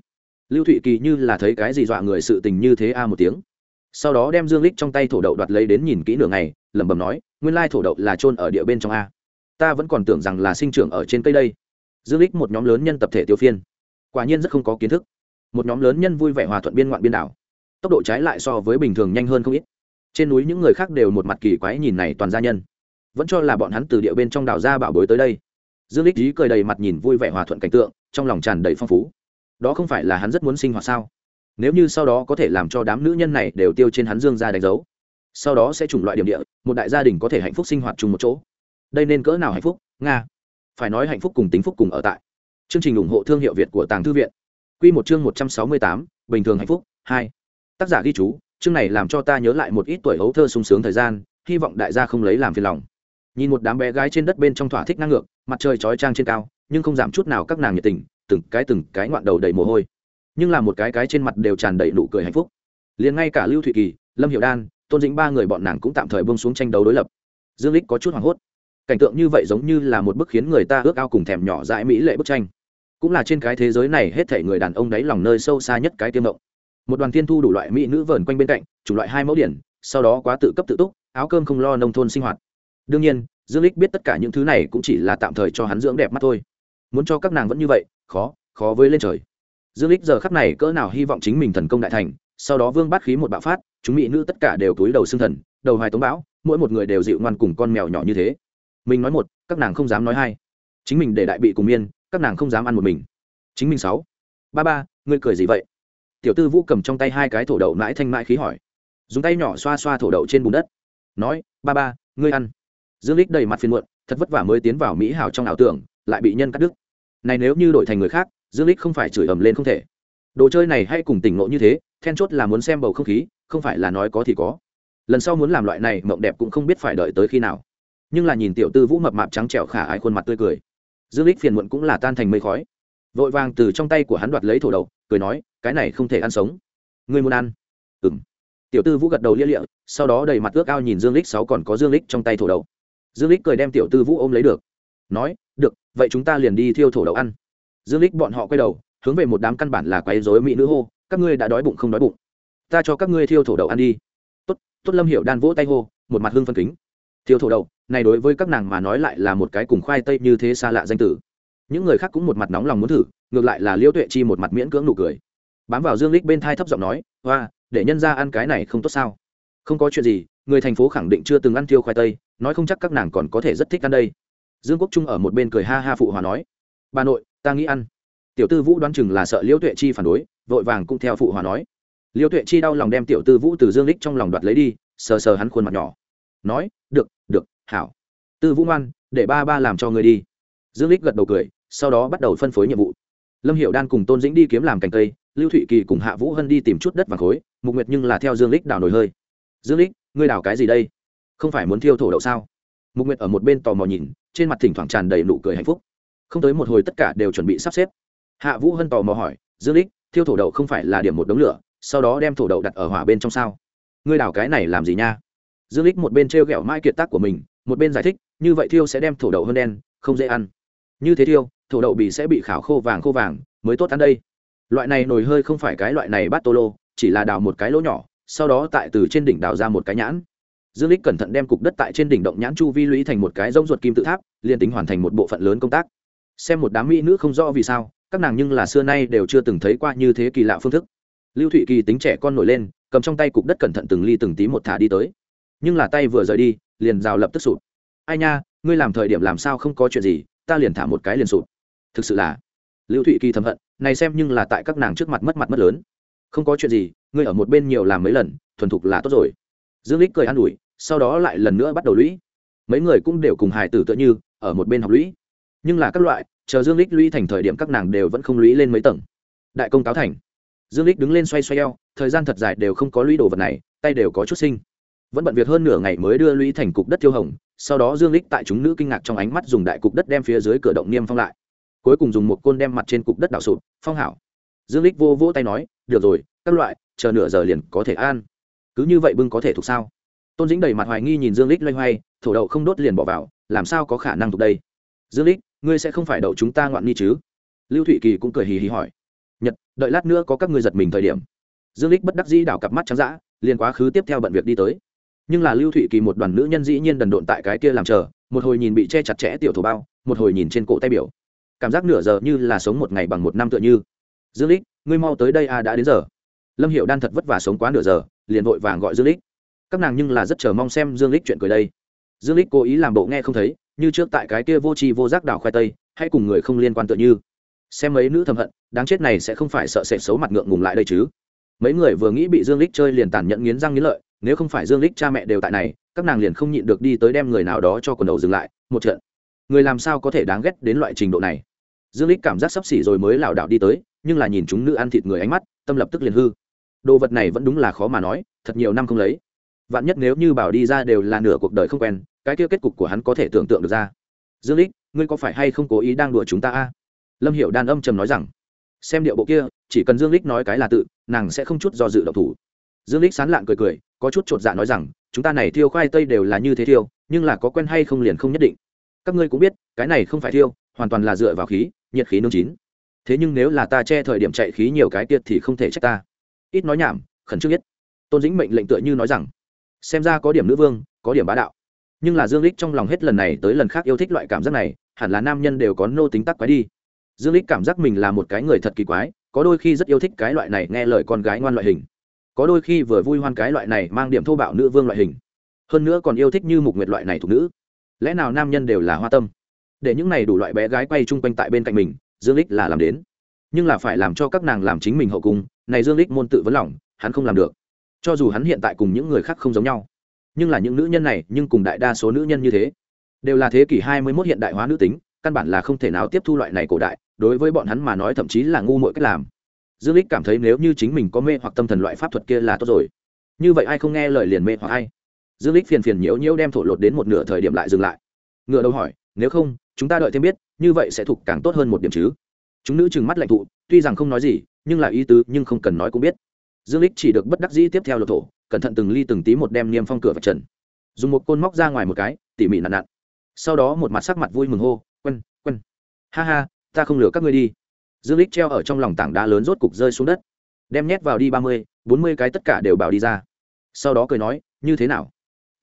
Lưu thụy kỳ như là thấy cái gì dọa người sự tình như thế a à một tiếng. Sau đó đem dương lích trong tay thổ đậu đoạt lấy đến nhìn kỹ nửa ngày, lẩm bẩm nói, nguyên lai thổ đậu là trôn ở địa bên trong a. Ta vẫn còn tưởng rằng là sinh trưởng ở trên cây đây. Dương lích một nhóm lớn nhân tập thể tiêu phiên. Quả nhiên rất không có kiến thức. Một nhóm lớn nhân vui vẻ hòa thuận biên ngoạn biên đảo tốc độ trái lại so với bình thường nhanh hơn không ít. Trên núi những người khác đều một mặt kỳ quái nhìn này toàn gia nhân. Vẫn cho là bọn hắn từ địa bên trong đảo ra bảo bối tới đây. Dương lích ý cười đầy mặt nhìn vui vẻ hòa thuận cảnh tượng, trong lòng tràn đầy phong phú. Đó không phải là hắn rất muốn sinh hoạt sao? Nếu như sau đó có thể làm cho đám nữ nhân này đều tiêu trên hắn dương ra đánh dấu, sau đó sẽ chủng loại điểm địa, một đại gia đình có thể hạnh phúc sinh hoạt chung một chỗ. Đây nên cỡ nào hạnh phúc? Nga. Phải nói hạnh phúc cùng tính phúc cùng ở tại. Chương trình ủng hộ thương hiệu việt của tàng thư viện. Q một chương một trăm sáu mươi tám, bình thường hạnh phúc, hai tác giả ghi chú, chương này làm cho ta nhớ lại một ít tuổi hấu thơ sung sướng thời gian, hy vọng đại gia không lấy làm phiền lòng. Nhìn một đám bé gái trên đất bên trong thỏa thích năng ngược, mặt trời chói trang trên cao, nhưng không giảm chút nào các nàng nhiệt tình, từng cái từng cái ngoạn đầu đầy mồ hôi. Nhưng là một cái cái trên mặt đều tràn đầy nụ cười hạnh phúc. Liền ngay cả lưu thụy kỳ, lâm hiệu đan, tôn dĩnh ba người bọn nàng cũng tạm thời bông xuống tranh đấu đối lập. Dương lích có chút hoảng hốt. Cảnh tượng như vậy giống như là một bức khiến người ta ước ao cùng thèm nhỏ dãi mỹ lệ bức tranh. Cũng là trên cái thế giới này hết thể người đàn ông đáy lòng nơi sâu xa nhất cái tiêm động một đoàn thiên thu đủ loại mỹ nữ vờn quanh bên cạnh chủ loại hai mẫu điển, sau đó quá tự cấp tự túc, áo cơm không lo nông thôn sinh hoạt. Đương nhiên, dương lích biết tất cả những thứ này cũng chỉ là tạm thời cho hắn dưỡng đẹp mắt thôi. Muốn cho các nàng vẫn như vậy, khó khó với lên trời. Dương lích giờ khắc này cỡ nào hy vọng chính mình thần công đại thành, sau đó vương bát khí một bạo phát, chúng mỹ nữ tất cả đều túi đầu xương thần, đầu hoài tống bão, mỗi một người đều dịu ngoan cùng con mèo nhỏ như thế. Mình nói một, các nàng không dám nói hai. Chính mình để đại bị cùng miên, các nàng không dám ăn một mình. Chính mình sáu. Ba ba, ngươi cười gì vậy? Tiểu tư vũ cầm trong tay hai cái thổ đậu mãi thanh mãi khí hỏi. Dùng tay nhỏ xoa xoa thổ đậu trên bùn đất. Nói, ba ba, ngươi ăn. Dương lích đầy mặt phiền muộn, thật vất vả mới tiến vào mỹ hảo trong ảo tưởng, lại bị nhân cắt đứt. Này nếu như đổi thành người khác, dương lích không phải chửi ầm lên không thể. Đồ chơi này hay cùng tỉnh ngộ như thế, then chốt là muốn xem bầu không khí, không phải là nói có thì có. Lần sau muốn làm loại này, mộng đẹp cũng không biết phải đợi tới khi nào. Nhưng là nhìn tiểu tư vũ mập mạp trắng trẻo khả ái khuôn mặt tươi cười. Dương lích phiền muộn cũng là tan thành mây khói vội vàng từ trong tay của hắn đoạt lấy thổ đậu cười nói, cái này không thể ăn sống. Ngươi muốn ăn? Ừng tiểu tư vũ gật đầu lia lịa, sau đó đầy mặt ước ao nhìn dương lích sáu còn có dương lích trong tay thổ đậu dương lích cười đem tiểu tư vũ ôm lấy được. Nói, được, vậy chúng ta liền đi thiêu thổ đậu ăn. Dương lích bọn họ quay đầu, hướng về một đám căn bản là quấy rối mỹ nữ hô, các ngươi đã đói bụng không đói bụng? Ta cho các ngươi thiêu thổ đậu ăn đi. Tốt tốt lâm hiểu đan vỗ tay hô, một mặt hương phân kính. Thiêu thổ đậu này đối với các nàng mà nói lại là một cái cùng khoai tây như thế xa lạ danh tử những người khác cũng một mặt nóng lòng muốn thử, ngược lại là liễu tuệ chi một mặt miễn cưỡng nụ cười. Bám vào dương lích bên thai thấp giọng nói hoa để nhân ra ăn cái này không tốt sao? Không có chuyện gì, người thành phố khẳng định chưa từng ăn tiêu khoai tây, nói không chắc các nàng còn có thể rất thích ăn đây. Dương quốc trung ở một bên cười ha ha phụ hòa nói, bà nội, ta nghĩ ăn. Tiểu tư vũ đoán chừng là sợ liễu tuệ chi phản đối, vội vàng cũng theo phụ hòa nói. Liễu tuệ chi đau lòng đem tiểu tư vũ từ dương lích trong lòng đoạt lấy đi, sờ sờ hắn khuôn mặt nhỏ. Nói, được được, hảo. Tư vũ ngoan, để ba ba làm cho người đi. Dương lích gật đầu cười sau đó bắt đầu phân phối nhiệm vụ. Lâm hiệu đan cùng tôn dĩnh đi kiếm làm cành cây, lưu thụy kỳ cùng hạ vũ hân đi tìm chút đất vàng khối, mục nguyệt nhưng là theo dương lích đào nồi hơi. Dương lích, ngươi đào cái gì đây? Không phải muốn thiêu thổ đậu sao? Mục nguyệt ở một bên tò mò nhìn, trên mặt thỉnh thoảng tràn đầy nụ cười hạnh phúc. Không tới một hồi tất cả đều chuẩn bị sắp xếp. Hạ vũ hân tò mò hỏi, dương lích, thiêu thổ đậu không phải là điểm một đống lửa, sau đó đem thổ đậu đặt ở hỏa bên trong sao? Ngươi đào cái này làm gì nha? Dương lích một bên trêu ghẹo mãi kiệt tác của mình, một bên giải thích, như vậy thiêu sẽ đem thổ đậu hơn đen, không dễ ăn. Như thế thiêu thổ đậu bị sẽ bị khảo khô vàng khô vàng, mới tốt ăn đây. Loại này nồi hơi không phải cái loại này bát tô lô, chỉ là đào một cái lỗ nhỏ, sau đó tại từ trên đỉnh đào ra một cái nhãn. Dương lích cẩn thận đem cục đất tại trên đỉnh động nhãn chu vi lũy thành một cái rông ruột kim tự tháp, liền tính hoàn thành một bộ phận lớn công tác. Xem một đám mỹ nữ không rõ vì sao, các nàng nhưng là xưa nay đều chưa từng thấy qua như thế kỳ lạ phương thức. Lưu thụy kỳ tính trẻ con nổi lên, cầm trong tay cục đất cẩn thận từng ly từng tí một thả đi tới. Nhưng là tay vừa rời đi, liền rào lập tức sụp ai nha, ngươi làm thời điểm làm sao không có chuyện gì, ta liền thả một cái liền sụp thực sự là lưu thụy kỳ thầm hận, này xem nhưng là tại các nàng trước mặt mất mặt mất lớn. Không có chuyện gì, ngươi ở một bên nhiều làm mấy lần, thuần thục là tốt rồi. Dương lích cười an ủi, sau đó lại lần nữa bắt đầu lũy. Mấy người cũng đều cùng hài tử tựa như, ở một bên học lũy. Nhưng là các loại, chờ dương lích lũy thành thời điểm các nàng đều vẫn không lũy lên mấy tầng. Đại công cáo thành. Dương lích đứng lên xoay xoay eo, thời gian thật dài đều không có lũy đồ vật này, tay đều có chút sinh vẫn bận việc hơn nửa ngày mới đưa lũy thành cục đất tiêu hồng, sau đó dương lích tại chúng nữ kinh ngạc trong ánh mắt dùng đại cục đất đem phía dưới cửa động niêm phong lại cuối cùng dùng một côn đem mặt trên cục đất đảo sụp, phong hảo. Dương lích vô vỗ tay nói, được rồi, các loại, chờ nửa giờ liền có thể an cứ như vậy bưng có thể thuộc sao? Tôn dĩnh đầy mặt hoài nghi nhìn dương lích loay hoay, thổ đậu không đốt liền bỏ vào, làm sao có khả năng thuộc đây? Dương lích ngươi sẽ không phải đậu chúng ta ngoạn nghi chứ? Lưu thụy kỳ cũng cười hì hì hỏi. Nhật, đợi lát nữa có các ngươi giật mình thời điểm. Dương lích bất đắc dĩ đảo cặp mắt trắng dã, liền quá khứ tiếp theo bận việc đi tới. Nhưng là lưu thụy kỳ một đoàn nữ nhân dĩ nhiên đần độn tại cái kia làm chờ, một hồi nhìn bị che chặt chẽ tiểu thổ bao, một hồi nhìn trên cổ tay biểu cảm giác nửa giờ như là sống một ngày bằng một năm tựa như. Dương lích, ngươi mau tới đây à đã đến giờ. Lâm hiệu đan thật vất vả sống quá nửa giờ, liền vội vàng gọi dương lích. Các nàng nhưng là rất chờ mong xem dương lích chuyện cười đây. Dương lích cố ý làm bộ nghe không thấy, như trước tại cái kia vô tri vô giác đảo khoai tây, hay cùng người không liên quan tựa như. Xem mấy nữ thầm hận, đáng chết này sẽ không phải sợ sệt xấu mặt ngượng ngùng lại đây chứ. Mấy người vừa nghĩ bị dương lích chơi liền tàn nhẫn nghiến răng nghiến lợi, nếu không phải dương lích cha mẹ đều tại này, các nàng liền không nhịn được đi tới đem người nào đó cho quần đầu dừng lại, một trận. Người làm sao có thể đáng ghét đến loại trình độ này? Dương lích cảm giác sắp xỉ rồi mới lảo đảo đi tới, nhưng là nhìn chúng nữ ăn thịt người ánh mắt, tâm lập tức liền hư. Đồ vật này vẫn đúng là khó mà nói, thật nhiều năm không lấy. Vạn nhất nếu như bảo đi ra đều là nửa cuộc đời không quen, cái kia kết cục của hắn có thể tưởng tượng được ra. Dương lích ngươi có phải hay không cố ý đang đùa chúng ta a? Lâm hiểu đan âm trầm nói rằng, xem điệu bộ kia, chỉ cần dương lích nói cái là tự, nàng sẽ không chút do dự độc thủ. Dương lích sán lạng cười cười, có chút chột dạ nói rằng, chúng ta này thiêu khoai tây đều là như thế thiêu, nhưng là có quen hay không liền không nhất định. Các ngươi cũng biết, cái này không phải thiêu hoàn toàn là dựa vào khí, nhiệt khí nương chín. Thế nhưng nếu là ta che thời điểm chạy khí nhiều cái tiệt thì không thể trách ta. Ít nói nhảm, khẩn trương nhất. Tôn dĩnh mệnh lệnh tựa như nói rằng, xem ra có điểm nữ vương, có điểm bá đạo. Nhưng là dương lích trong lòng hết lần này tới lần khác yêu thích loại cảm giác này, hẳn là nam nhân đều có nô tính tắc quái đi. Dương lích cảm giác mình là một cái người thật kỳ quái, có đôi khi rất yêu thích cái loại này nghe lời con gái ngoan loại hình. Có đôi khi vừa vui hoan cái loại này mang điểm thô bạo nữ vương loại hình. Hơn nữa còn yêu thích như mục nguyệt loại này thuộc nữ. Lẽ nào nam nhân đều là hoa tâm? Để những này đủ loại bé gái quay chung quanh tại bên cạnh mình, dương lích là làm đến. Nhưng là phải làm cho các nàng làm chính mình hậu cung, này dương lích môn tự vấn lòng, hắn không làm được. Cho dù hắn hiện tại cùng những người khác không giống nhau, nhưng là những nữ nhân này, nhưng cùng đại đa số nữ nhân như thế. Đều là thế kỷ 21 hiện đại hóa nữ tính, căn bản là không thể nào tiếp thu loại này cổ đại, đối với bọn hắn mà nói thậm chí là ngu muội cách làm. Dương lích cảm thấy nếu như chính mình có mê hoặc tâm thần loại pháp thuật kia là tốt rồi. Như vậy ai không nghe lời liền mê hoặc ai? Dương lích phiền phiền nhiễu nhiễu đem thổ lột đến một nửa thời điểm lại dừng lại. Ngựa đầu hỏi, nếu không chúng ta đợi thêm biết, như vậy sẽ thuộc càng tốt hơn một điểm chứ. Chúng nữ trừng mắt lạnh thụ, tuy rằng không nói gì, nhưng là ý tứ, nhưng không cần nói cũng biết. Dương lích chỉ được bất đắc dĩ tiếp theo lột thổ, cẩn thận từng ly từng tí một đem niêm phong cửa vạch trần. Dùng một côn móc ra ngoài một cái, tỉ mỉ nặn nặn. Sau đó một mặt sắc mặt vui mừng hô, quân quân. Ha ha, ta không lừa các ngươi đi. Dương lích treo ở trong lòng tảng đá lớn rốt cục rơi xuống đất. Đem nhét vào đi ba mươi, bốn mươi cái tất cả đều bảo đi ra. Sau đó cười nói, như thế nào?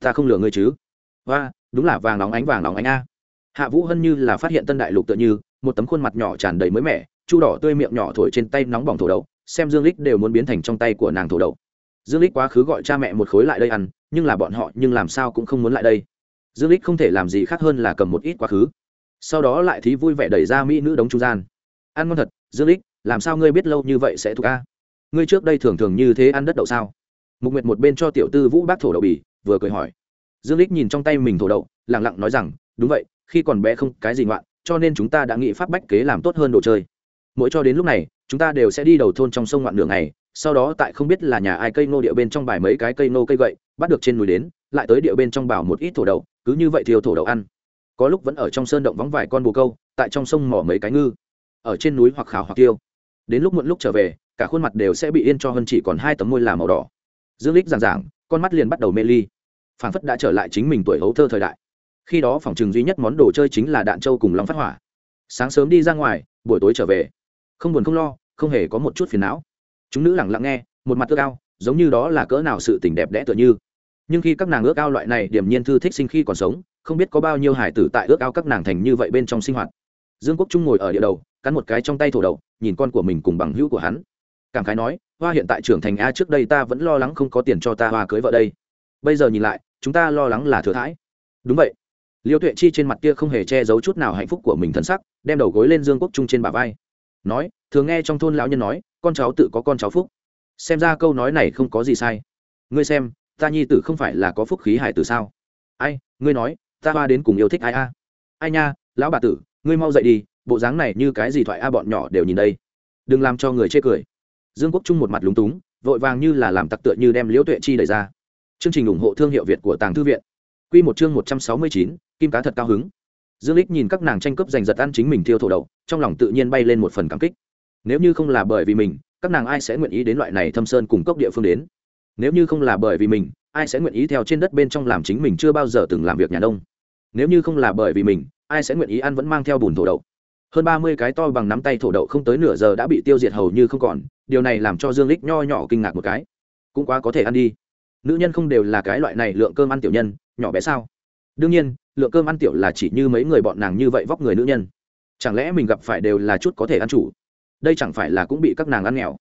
Ta không lừa ngươi chứ. Và đúng là vàng nóng ánh, vàng nóng ánh a hạ vũ hân như là phát hiện tân đại lục tựa như, một tấm khuôn mặt nhỏ tràn đầy mới mẻ, chu đỏ tươi miệng nhỏ thổi trên tay nóng bỏng thổ đậu, xem dương lích đều muốn biến thành trong tay của nàng thổ đậu. Dương lích quá khứ gọi cha mẹ một khối lại đây ăn, nhưng là bọn họ nhưng làm sao cũng không muốn lại đây. Dương lích không thể làm gì khác hơn là cầm một ít quá khứ. Sau đó lại thí vui vẻ đẩy ra mỹ nữ đống trung gian. Ăn ngon thật, dương lích làm sao ngươi biết lâu như vậy sẽ thuộc a? Ngươi trước đây thường thường như thế ăn đất đậu sao? Mục nguyệt một bên cho tiểu tư vũ bác thổ đậu bì vừa cười hỏi. Dương lích nhìn trong tay mình thổ đậu lẳng lặng nói rằng, đúng vậy khi còn bé không cái gì ngoạn, cho nên chúng ta đã nghĩ pháp bách kế làm tốt hơn đồ chơi. Mỗi cho đến lúc này, chúng ta đều sẽ đi đầu thôn trong sông ngoạn đường này sau đó tại không biết là nhà ai cây nô địa bên trong bài mấy cái cây nô cây gậy, bắt được trên núi đến, lại tới địa bên trong bảo một ít thổ đậu, cứ như vậy thiêu thổ đậu ăn. Có lúc vẫn ở trong sơn động vắng vài con bồ câu, tại trong sông mỏ mấy cái ngư, ở trên núi hoặc khảo hoặc tiêu. Đến lúc muộn lúc trở về, cả khuôn mặt đều sẽ bị yên cho hơn chỉ còn hai tấm môi là màu đỏ. Dương lích giảng giảng, con mắt liền bắt đầu mê ly. Phảng phất đã trở lại chính mình tuổi hấu thơ thời đại khi đó phòng trường duy nhất món đồ chơi chính là đạn trâu cùng long phát hỏa. Sáng sớm đi ra ngoài, buổi tối trở về. Không buồn không lo, không hề có một chút phiền não. Chúng nữ lẳng lặng nghe, một mặt ước ao, giống như đó là cỡ nào sự tình đẹp đẽ tựa như. Nhưng khi các nàng ước ao loại này, điểm nhiên thư thích sinh khi còn sống, không biết có bao nhiêu hải tử tại ước ao các nàng thành như vậy bên trong sinh hoạt. Dương quốc trung ngồi ở địa đầu, cắn một cái trong tay thổ đầu, nhìn con của mình cùng bằng hữu của hắn. Cảm khái nói, hoa, hiện tại trưởng thành a, trước đây ta vẫn lo lắng không có tiền cho ta hoa cưới vợ đây. Bây giờ nhìn lại, chúng ta lo lắng là thừa thãi. Đúng vậy liêu tuệ chi trên mặt kia không hề che giấu chút nào hạnh phúc của mình thân sắc, đem đầu gối lên dương quốc trung trên bả vai. Nói, thường nghe trong thôn lão nhân nói, con cháu tự có con cháu phúc. Xem ra câu nói này không có gì sai. Ngươi xem, ta nhi tử không phải là có phúc khí hải tử sao? Ai, ngươi nói, ta hoa đến cùng yêu thích ai a? Ai nha, lão bà tử, ngươi mau dậy đi, bộ dáng này như cái gì thoại a bọn nhỏ đều nhìn đây. Đừng làm cho người chê cười. Dương quốc trung một mặt lúng túng, vội vàng như là làm tặc tựa như đem liễu tuệ chi đẩy ra. Chương trình ủng hộ thương hiệu việt của tàng thư viện. Quy một chương một trăm sáu mươi chín, kim cá thật cao hứng. Dương Lịch nhìn các nàng tranh cướp giành giật ăn chính mình thiêu thổ đậu trong lòng tự nhiên bay lên một phần cảm kích. Nếu như không là bởi vì mình, các nàng ai sẽ nguyện ý đến loại này thâm sơn cùng cốc địa phương đến? Nếu như không là bởi vì mình, ai sẽ nguyện ý theo trên đất bên trong làm chính mình chưa bao giờ từng làm việc nhà nông? Nếu như không là bởi vì mình, ai sẽ nguyện ý ăn vẫn mang theo bùn thổ đậu? Hơn ba mươi cái to bằng nắm tay thổ đậu không tới nửa giờ đã bị tiêu diệt hầu như không còn, điều này làm cho dương Lịch nho nhỏ kinh ngạc một cái. Cũng quá có thể ăn đi nữ nhân không đều là cái loại này lượng cơm ăn tiểu nhân, nhỏ bé sao? Đương nhiên, lượng cơm ăn tiểu là chỉ như mấy người bọn nàng như vậy vóc người nữ nhân. Chẳng lẽ mình gặp phải đều là chút có thể ăn chủ? Đây chẳng phải là cũng bị các nàng ăn nghèo?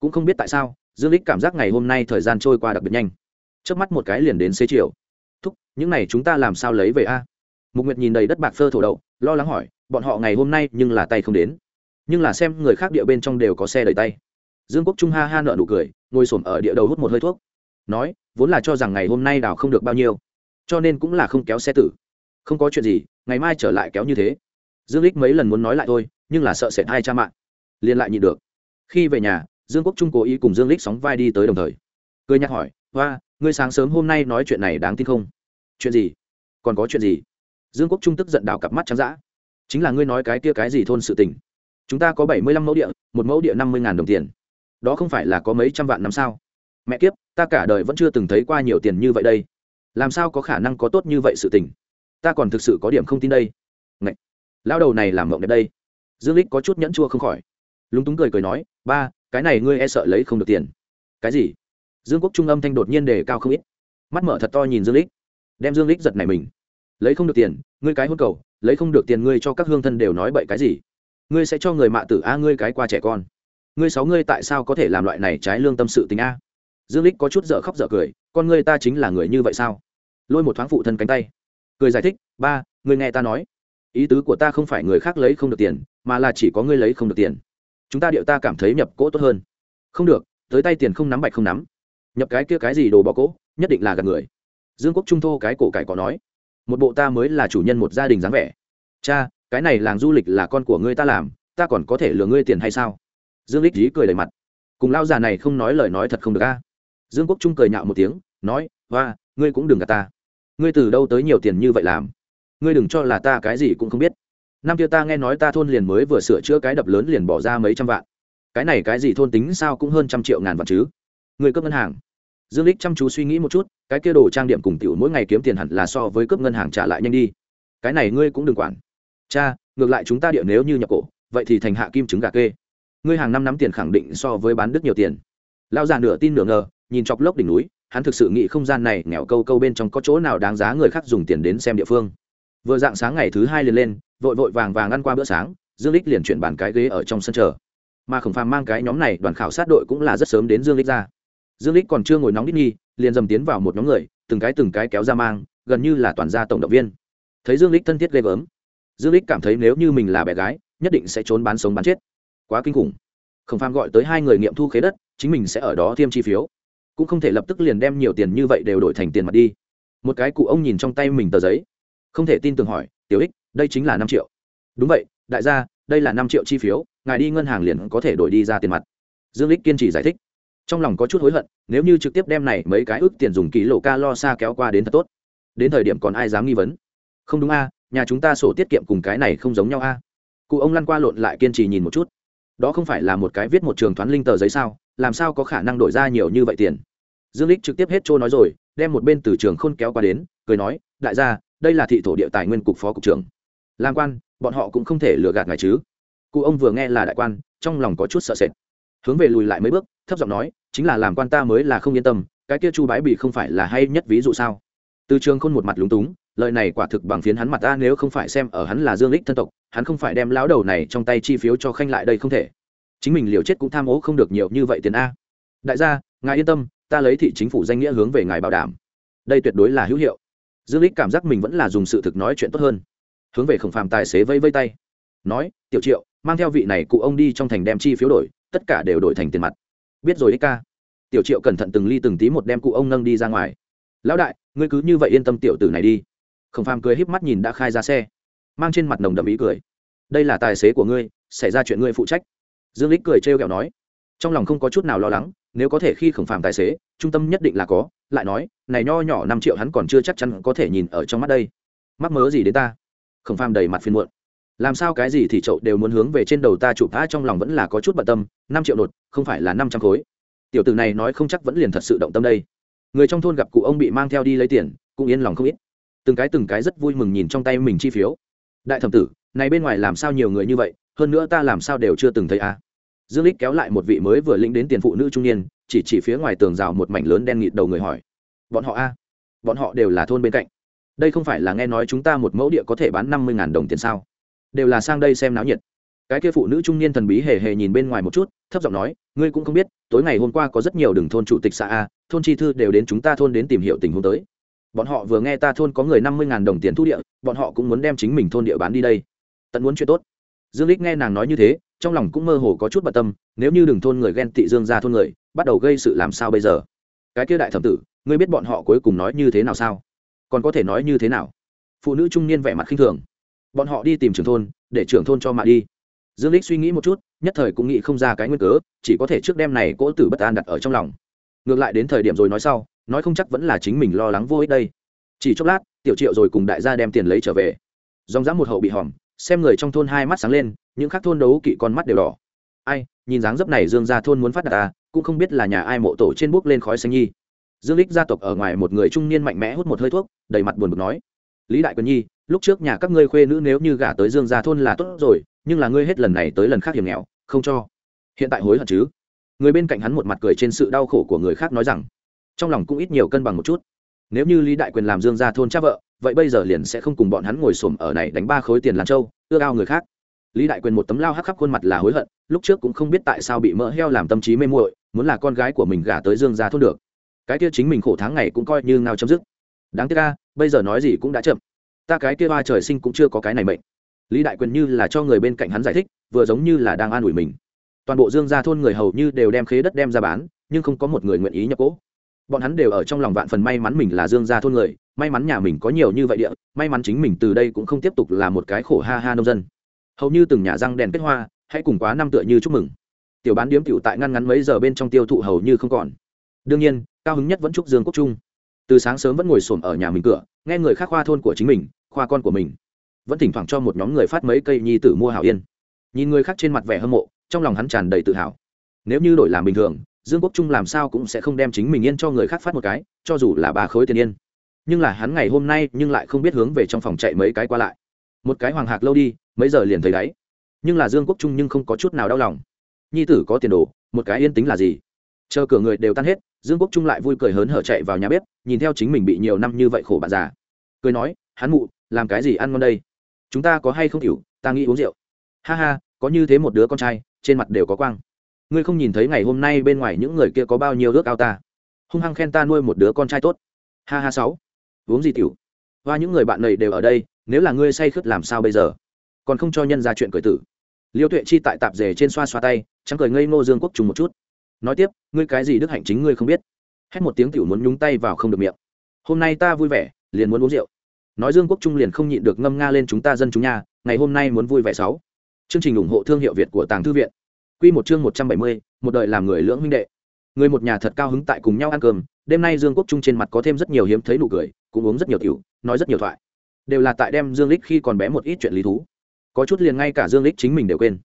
Cũng không biết tại sao, dương lích cảm giác ngày hôm nay thời gian trôi qua đặc biệt nhanh. Trước mắt một cái liền đến xế chiều. Thúc, những này chúng ta làm sao lấy về a? Mục nguyệt nhìn đầy đất bạc phơ thổ đậu, lo lắng hỏi, bọn họ ngày hôm nay nhưng là tay không đến. Nhưng là xem người khác địa bên trong đều có xe đầy tay. Dương quốc trung ha ha nợ nụ cười, ngồi xổm ở địa đầu hút một hơi thuốc nói, vốn là cho rằng ngày hôm nay đào không được bao nhiêu, cho nên cũng là không kéo xe tử. Không có chuyện gì, ngày mai trở lại kéo như thế. Dương lích mấy lần muốn nói lại thôi, nhưng là sợ sệt hai cha mạng liền lại nhịn được. Khi về nhà, dương quốc trung cố ý cùng dương lích sóng vai đi tới đồng thời. Cười nhắc hỏi, hoa, ngươi sáng sớm hôm nay nói chuyện này đáng tin không? Chuyện gì? Còn có chuyện gì? Dương quốc trung tức giận đào cặp mắt trắng dã. Chính là ngươi nói cái kia cái gì thôn sự tình? Chúng ta có bảy mươi lăm mẫu địa, một mẫu địa năm mươi ngàn đồng tiền. Đó không phải là có mấy trăm vạn năm sao? Mẹ kiếp ta cả đời vẫn chưa từng thấy qua nhiều tiền như vậy đây. Làm sao có khả năng có tốt như vậy sự tình? Ta còn thực sự có điểm không tin đây. Ngậy! lao đầu này làm mộng đẹp đây. Dương lích có chút nhẫn chua không khỏi. Lúng túng cười cười nói, ba, cái này ngươi e sợ lấy không được tiền. Cái gì? Dương quốc trung âm thanh đột nhiên đề cao không ít. Mắt mở thật to nhìn dương lích đem dương lích giật này mình. Lấy không được tiền, ngươi cái hôn cầu, lấy không được tiền ngươi cho các hương thân đều nói bậy cái gì? Ngươi sẽ cho người mạ tử a, ngươi cái qua trẻ con. Ngươi sáu ngươi tại sao có thể làm loại này trái lương tâm sự tình a? Dương lích có chút dở khóc dở cười, con người ta chính là người như vậy sao? Lôi một thoáng phụ thân cánh tay, cười giải thích, ba người nghe ta nói, ý tứ của ta không phải người khác lấy không được tiền, mà là chỉ có ngươi lấy không được tiền. Chúng ta điệu ta cảm thấy nhập cỗ tốt hơn. Không được, tới tay tiền không nắm bạch không nắm. Nhập cái kia cái gì đồ bỏ cỗ, nhất định là gạt người. Dương quốc trung thô cái cổ cải có nói, một bộ ta mới là chủ nhân một gia đình dáng vẻ. Cha, cái này làng du lịch là con của ngươi ta làm, ta còn có thể lừa ngươi tiền hay sao? Dương lích dí cười đầy mặt, cùng lao già này không nói lời nói thật không được a dương quốc trung cười nhạo một tiếng, nói, hoa, ngươi cũng đừng gạt ta. Ngươi từ đâu tới nhiều tiền như vậy làm? Ngươi đừng cho là ta cái gì cũng không biết. Năm kia ta nghe nói ta thôn liền mới vừa sửa chữa cái đập lớn liền bỏ ra mấy trăm vạn. Cái này cái gì thôn tính sao cũng hơn trăm triệu ngàn vạn chứ? Người cướp ngân hàng. Dương lích chăm chú suy nghĩ một chút, cái kia đồ trang điểm cùng tiểu mỗi ngày kiếm tiền hẳn là so với cướp ngân hàng trả lại nhanh đi. Cái này ngươi cũng đừng quản. Cha, ngược lại chúng ta địa nếu như nhập cổ, vậy thì thành hạ kim trứng gà kê. Ngươi hàng năm nắm tiền khẳng định so với bán đứt nhiều tiền. Lao già nửa tin nửa ngờ nhìn chọc lốc đỉnh núi, hắn thực sự nghĩ không gian này nghèo câu câu bên trong có chỗ nào đáng giá người khác dùng tiền đến xem địa phương. Vừa dạng sáng ngày thứ hai liền lên, vội vội vàng vàng ăn qua bữa sáng, dương lích liền chuyển bàn cái ghế ở trong sân chờ. Mà khổng phàm mang cái nhóm này đoàn khảo sát đội cũng là rất sớm đến dương lích ra. Dương lích còn chưa ngồi nóng đít nghi liền dầm tiến vào một nhóm người, từng cái từng cái kéo ra mang, gần như là toàn gia tổng động viên. Thấy dương lích thân thiết ghê gớm, dương lích cảm thấy nếu như mình là bé gái, nhất định sẽ trốn bán sống bán chết. Quá kinh khủng. Khổng phàm gọi tới hai người nghiệm thu khế đất, chính mình sẽ ở đó thêm chi phiếu cũng không thể lập tức liền đem nhiều tiền như vậy đều đổi thành tiền mặt đi. Một cái cụ ông nhìn trong tay mình tờ giấy, không thể tin tưởng hỏi, tiểu ích, đây chính là năm triệu. Đúng vậy, đại gia, đây là năm triệu chi phiếu, ngài đi ngân hàng liền có thể đổi đi ra tiền mặt. Dương lích kiên trì giải thích. Trong lòng có chút hối hận, nếu như trực tiếp đem này mấy cái ước tiền dùng ký lộ ca lo xa kéo qua đến thật tốt. Đến thời điểm còn ai dám nghi vấn? Không đúng a, nhà chúng ta sổ tiết kiệm cùng cái này không giống nhau a. Cụ ông lăn qua lộn lại kiên trì nhìn một chút. Đó không phải là một cái viết một trường thoán linh tờ giấy sao? Làm sao có khả năng đổi ra nhiều như vậy tiền? Dương lích trực tiếp hết trôi nói rồi, đem một bên từ trường khôn kéo qua đến, cười nói, đại gia, đây là thị thổ địa tài nguyên cục phó cục trưởng. Làm quan, bọn họ cũng không thể lừa gạt ngài chứ. Cụ ông vừa nghe là đại quan, trong lòng có chút sợ sệt. Hướng về lùi lại mấy bước, thấp giọng nói, chính là làm quan ta mới là không yên tâm, cái kia chu bái bị không phải là hay nhất ví dụ sao? Từ trường khôn một mặt lúng túng, lời này quả thực bằng phiến hắn mặt ta nếu không phải xem ở hắn là dương lích thân tộc, hắn không phải đem lão đầu này trong tay chi phiếu cho khanh lại đây không thể. Chính mình liều chết cũng tham ố không được nhiều như vậy tiền a. Đại gia, ngài yên tâm ta lấy thị chính phủ danh nghĩa hướng về ngài bảo đảm. Đây tuyệt đối là hữu hiệu. Dương lích cảm giác mình vẫn là dùng sự thực nói chuyện tốt hơn. Hướng về khổng phàm tài xế vây vây tay. Nói, tiểu triệu, mang theo vị này cụ ông đi trong thành đem chi phiếu đổi, tất cả đều đổi thành tiền mặt. Biết rồi, ích ca. Tiểu triệu cẩn thận từng ly từng tí một đem cụ ông nâng đi ra ngoài. Lão đại, ngươi cứ như vậy yên tâm tiểu tử này đi. Khổng phàm cười híp mắt nhìn đã khai ra xe, mang trên mặt nồng đậm ý cười. Đây là tài xế của ngươi, xảy ra chuyện ngươi phụ trách. Dương lích cười trêu ghẹo nói. Trong lòng không có chút nào lo lắng nếu có thể khi khổng phàm tài xế, trung tâm nhất định là có, lại nói, này nho nhỏ năm triệu hắn còn chưa chắc chắn có thể nhìn ở trong mắt đây. Mắc mớ gì đến ta? Khổng phàm đầy mặt phiền muộn. Làm sao cái gì thì chậu đều muốn hướng về trên đầu ta chụp ta trong lòng vẫn là có chút bận tâm, năm triệu đột không phải là năm trăm khối. Tiểu tử này nói không chắc vẫn liền thật sự động tâm đây. Người trong thôn gặp cụ ông bị mang theo đi lấy tiền, cũng yên lòng không ít. Từng cái từng cái rất vui mừng nhìn trong tay mình chi phiếu. Đại thẩm tử, này bên ngoài làm sao nhiều người như vậy, hơn nữa ta làm sao đều chưa từng thấy à dương lích kéo lại một vị mới vừa lĩnh đến tiền phụ nữ trung niên, chỉ chỉ phía ngoài tường rào một mảnh lớn đen nghịt đầu người hỏi. Bọn họ a? Bọn họ đều là thôn bên cạnh. Đây không phải là nghe nói chúng ta một mẫu địa có thể bán năm mươi đồng tiền sao? Đều là sang đây xem náo nhiệt. Cái kia phụ nữ trung niên thần bí hề hề nhìn bên ngoài một chút, thấp giọng nói, ngươi cũng không biết, tối ngày hôm qua có rất nhiều đường thôn chủ tịch xã a, thôn chi thư đều đến chúng ta thôn đến tìm hiểu tình huống tới. Bọn họ vừa nghe ta thôn có người năm mươi đồng tiền thu địa, bọn họ cũng muốn đem chính mình thôn địa bán đi đây. Tận muốn chuyện tốt dương lích nghe nàng nói như thế, trong lòng cũng mơ hồ có chút bận tâm, nếu như đường thôn người ghen tị dương ra thôn người, bắt đầu gây sự làm sao bây giờ? Cái kia đại thẩm tử, ngươi biết bọn họ cuối cùng nói như thế nào sao? Còn có thể nói như thế nào? Phụ nữ trung niên vẻ mặt khinh thường. Bọn họ đi tìm trưởng thôn, để trưởng thôn cho mạ đi. Dương lích suy nghĩ một chút, nhất thời cũng nghĩ không ra cái nguyên cớ, chỉ có thể trước đêm này cỗ tử bất an đặt ở trong lòng. Ngược lại đến thời điểm rồi nói sau, nói không chắc vẫn là chính mình lo lắng vô ích đây. Chỉ chốc lát, tiểu triệu rồi cùng đại gia đem tiền lấy trở về. Dòng dã một hậu bị hòm xem người trong thôn hai mắt sáng lên, những khác thôn đấu kỵ con mắt đều đỏ. Ai, nhìn dáng dấp này dương gia thôn muốn phát đạt ta cũng không biết là nhà ai mộ tổ trên bước lên khói xanh nhi. Dương lích gia tộc ở ngoài một người trung niên mạnh mẽ hút một hơi thuốc, đầy mặt buồn bực nói. Lý đại quân nhi, lúc trước nhà các ngươi khuê nữ nếu như gả tới dương gia thôn là tốt rồi, nhưng là ngươi hết lần này tới lần khác hiểm nghèo, không cho. Hiện tại hối hận chứ. Người bên cạnh hắn một mặt cười trên sự đau khổ của người khác nói rằng, trong lòng cũng ít nhiều cân bằng một chút. Nếu như lý đại quyền làm dương gia thôn cha vợ vậy bây giờ liền sẽ không cùng bọn hắn ngồi xổm ở này đánh ba khối tiền lan châu, ưa ao người khác. Lý đại quyền một tấm lao hắc khắp khuôn mặt là hối hận, lúc trước cũng không biết tại sao bị mỡ heo làm tâm trí mê muội, muốn là con gái của mình gả tới dương gia thôn được. Cái kia chính mình khổ tháng ngày cũng coi như ngao chấm dứt. Đáng tiếc ca bây giờ nói gì cũng đã chậm. Ta cái kia ba trời sinh cũng chưa có cái này mệnh. Lý đại quyền như là cho người bên cạnh hắn giải thích, vừa giống như là đang an ủi mình. Toàn bộ dương gia thôn người hầu như đều đem khế đất đem ra bán, nhưng không có một người nguyện ý nhập cỗ bọn hắn đều ở trong lòng vạn phần may mắn mình là dương gia thôn người, may mắn nhà mình có nhiều như vậy địa, may mắn chính mình từ đây cũng không tiếp tục là một cái khổ ha ha nông dân. Hầu như từng nhà răng đèn kết hoa, hãy cùng quá năm tựa như chúc mừng. Tiểu bán điếm tiểu tại ngăn ngắn mấy giờ bên trong tiêu thụ hầu như không còn. Đương nhiên, cao hứng nhất vẫn chúc dương quốc trung. Từ sáng sớm vẫn ngồi xổm ở nhà mình cửa, nghe người khác khoa thôn của chính mình, khoa con của mình. Vẫn thỉnh thoảng cho một nhóm người phát mấy cây nhi tử mua hảo yên. Nhìn người khác trên mặt vẻ hâm mộ, trong lòng hắn tràn đầy tự hào. Nếu như đổi làm bình thường dương quốc trung làm sao cũng sẽ không đem chính mình yên cho người khác phát một cái, cho dù là ba khối tiền yên. Nhưng là hắn ngày hôm nay nhưng lại không biết hướng về trong phòng chạy mấy cái qua lại. Một cái hoàng hạc lâu đi, mấy giờ liền thấy đáy nhưng là dương quốc trung nhưng không có chút nào đau lòng. Nhi tử có tiền đồ, một cái yên tính là gì? Chờ cửa người đều tan hết, dương quốc trung lại vui cười hớn hở chạy vào nhà bếp, nhìn theo chính mình bị nhiều năm như vậy khổ bạn già. Cười nói, hắn mụ, làm cái gì ăn ngon đây? Chúng ta có hay không hiểu ta nghĩ uống rượu. Ha ha, có như thế một đứa con trai, trên mặt đều có quang ngươi không nhìn thấy ngày hôm nay bên ngoài những người kia có bao nhiêu ước ao ta? Hung hăng khen ta nuôi một đứa con trai tốt. Ha ha sáu. Uống gì tiểu? Và những người bạn này đều ở đây, nếu là ngươi say khướt làm sao bây giờ? Còn không cho nhân ra chuyện cười tử. Liêu tuệ chi tại tạp dề trên xoa xoa tay chẳng cười ngây ngô dương quốc trùng một chút. Nói tiếp, ngươi cái gì đức hạnh chính ngươi không biết. Hét một tiếng tiểu muốn nhúng tay vào không được miệng. Hôm nay ta vui vẻ, liền muốn uống rượu. Nói dương quốc trung liền không nhịn được ngâm nga lên chúng ta dân chúng nhà ngày hôm nay muốn vui vẻ sáu. Chương trình ủng hộ thương hiệu việt của tàng thư viện quy một chương một trăm bảy mươi, một đời làm người lưỡng huynh đệ. Người một nhà thật cao hứng tại cùng nhau ăn cơm đêm nay dương quốc trung trên mặt có thêm rất nhiều hiếm thấy nụ cười cũng uống rất nhiều rượu nói rất nhiều thoại. Đều là tại đem dương lịch khi còn bé một ít chuyện lý thú. Có chút liền ngay cả dương lịch chính mình đều quên.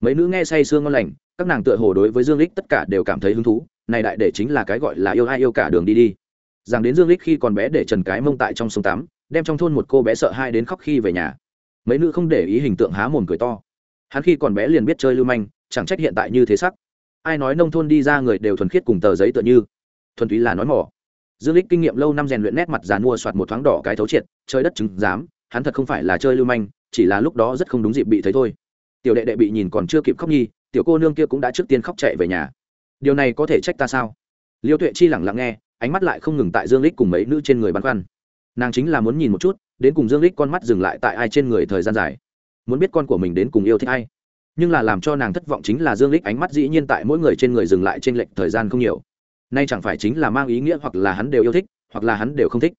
Mấy nữ nghe say sương ngon lành các nàng tựa hồ đối với dương lịch tất cả đều cảm thấy hứng thú này đại để chính là cái gọi là yêu ai yêu cả đường đi đi. Rằng đến dương lịch khi còn bé để trần cái mông tại trong sông tắm đem trong thôn một cô bé sợ hai đến khóc khi về nhà. Mấy nữ không để ý hình tượng há mồm cười to. Hắn khi còn bé liền biết chơi lưu manh chẳng trách hiện tại như thế sắc. Ai nói nông thôn đi ra người đều thuần khiết cùng tờ giấy tựa như? Thuần túy là nói mỏ. Dương lích kinh nghiệm lâu năm rèn luyện nét mặt dàn mua soạt một thoáng đỏ cái thấu triệt chơi đất chứng dám hắn thật không phải là chơi lưu manh, chỉ là lúc đó rất không đúng dịp bị thấy thôi. Tiểu đệ đệ bị nhìn còn chưa kịp khóc nhi, tiểu cô nương kia cũng đã trước tiên khóc chạy về nhà. Điều này có thể trách ta sao? Liêu tuệ chi lẳng lặng nghe, ánh mắt lại không ngừng tại dương lích cùng mấy nữ trên người băn khoăn. Nàng chính là muốn nhìn một chút, đến cùng dương lích con mắt dừng lại tại ai trên người thời gian dài. Muốn biết con của mình đến cùng yêu thích ai nhưng là làm cho nàng thất vọng chính là dương lích ánh mắt dĩ nhiên tại mỗi người trên người dừng lại trên lệnh thời gian không nhiều. Nay chẳng phải chính là mang ý nghĩa hoặc là hắn đều yêu thích, hoặc là hắn đều không thích.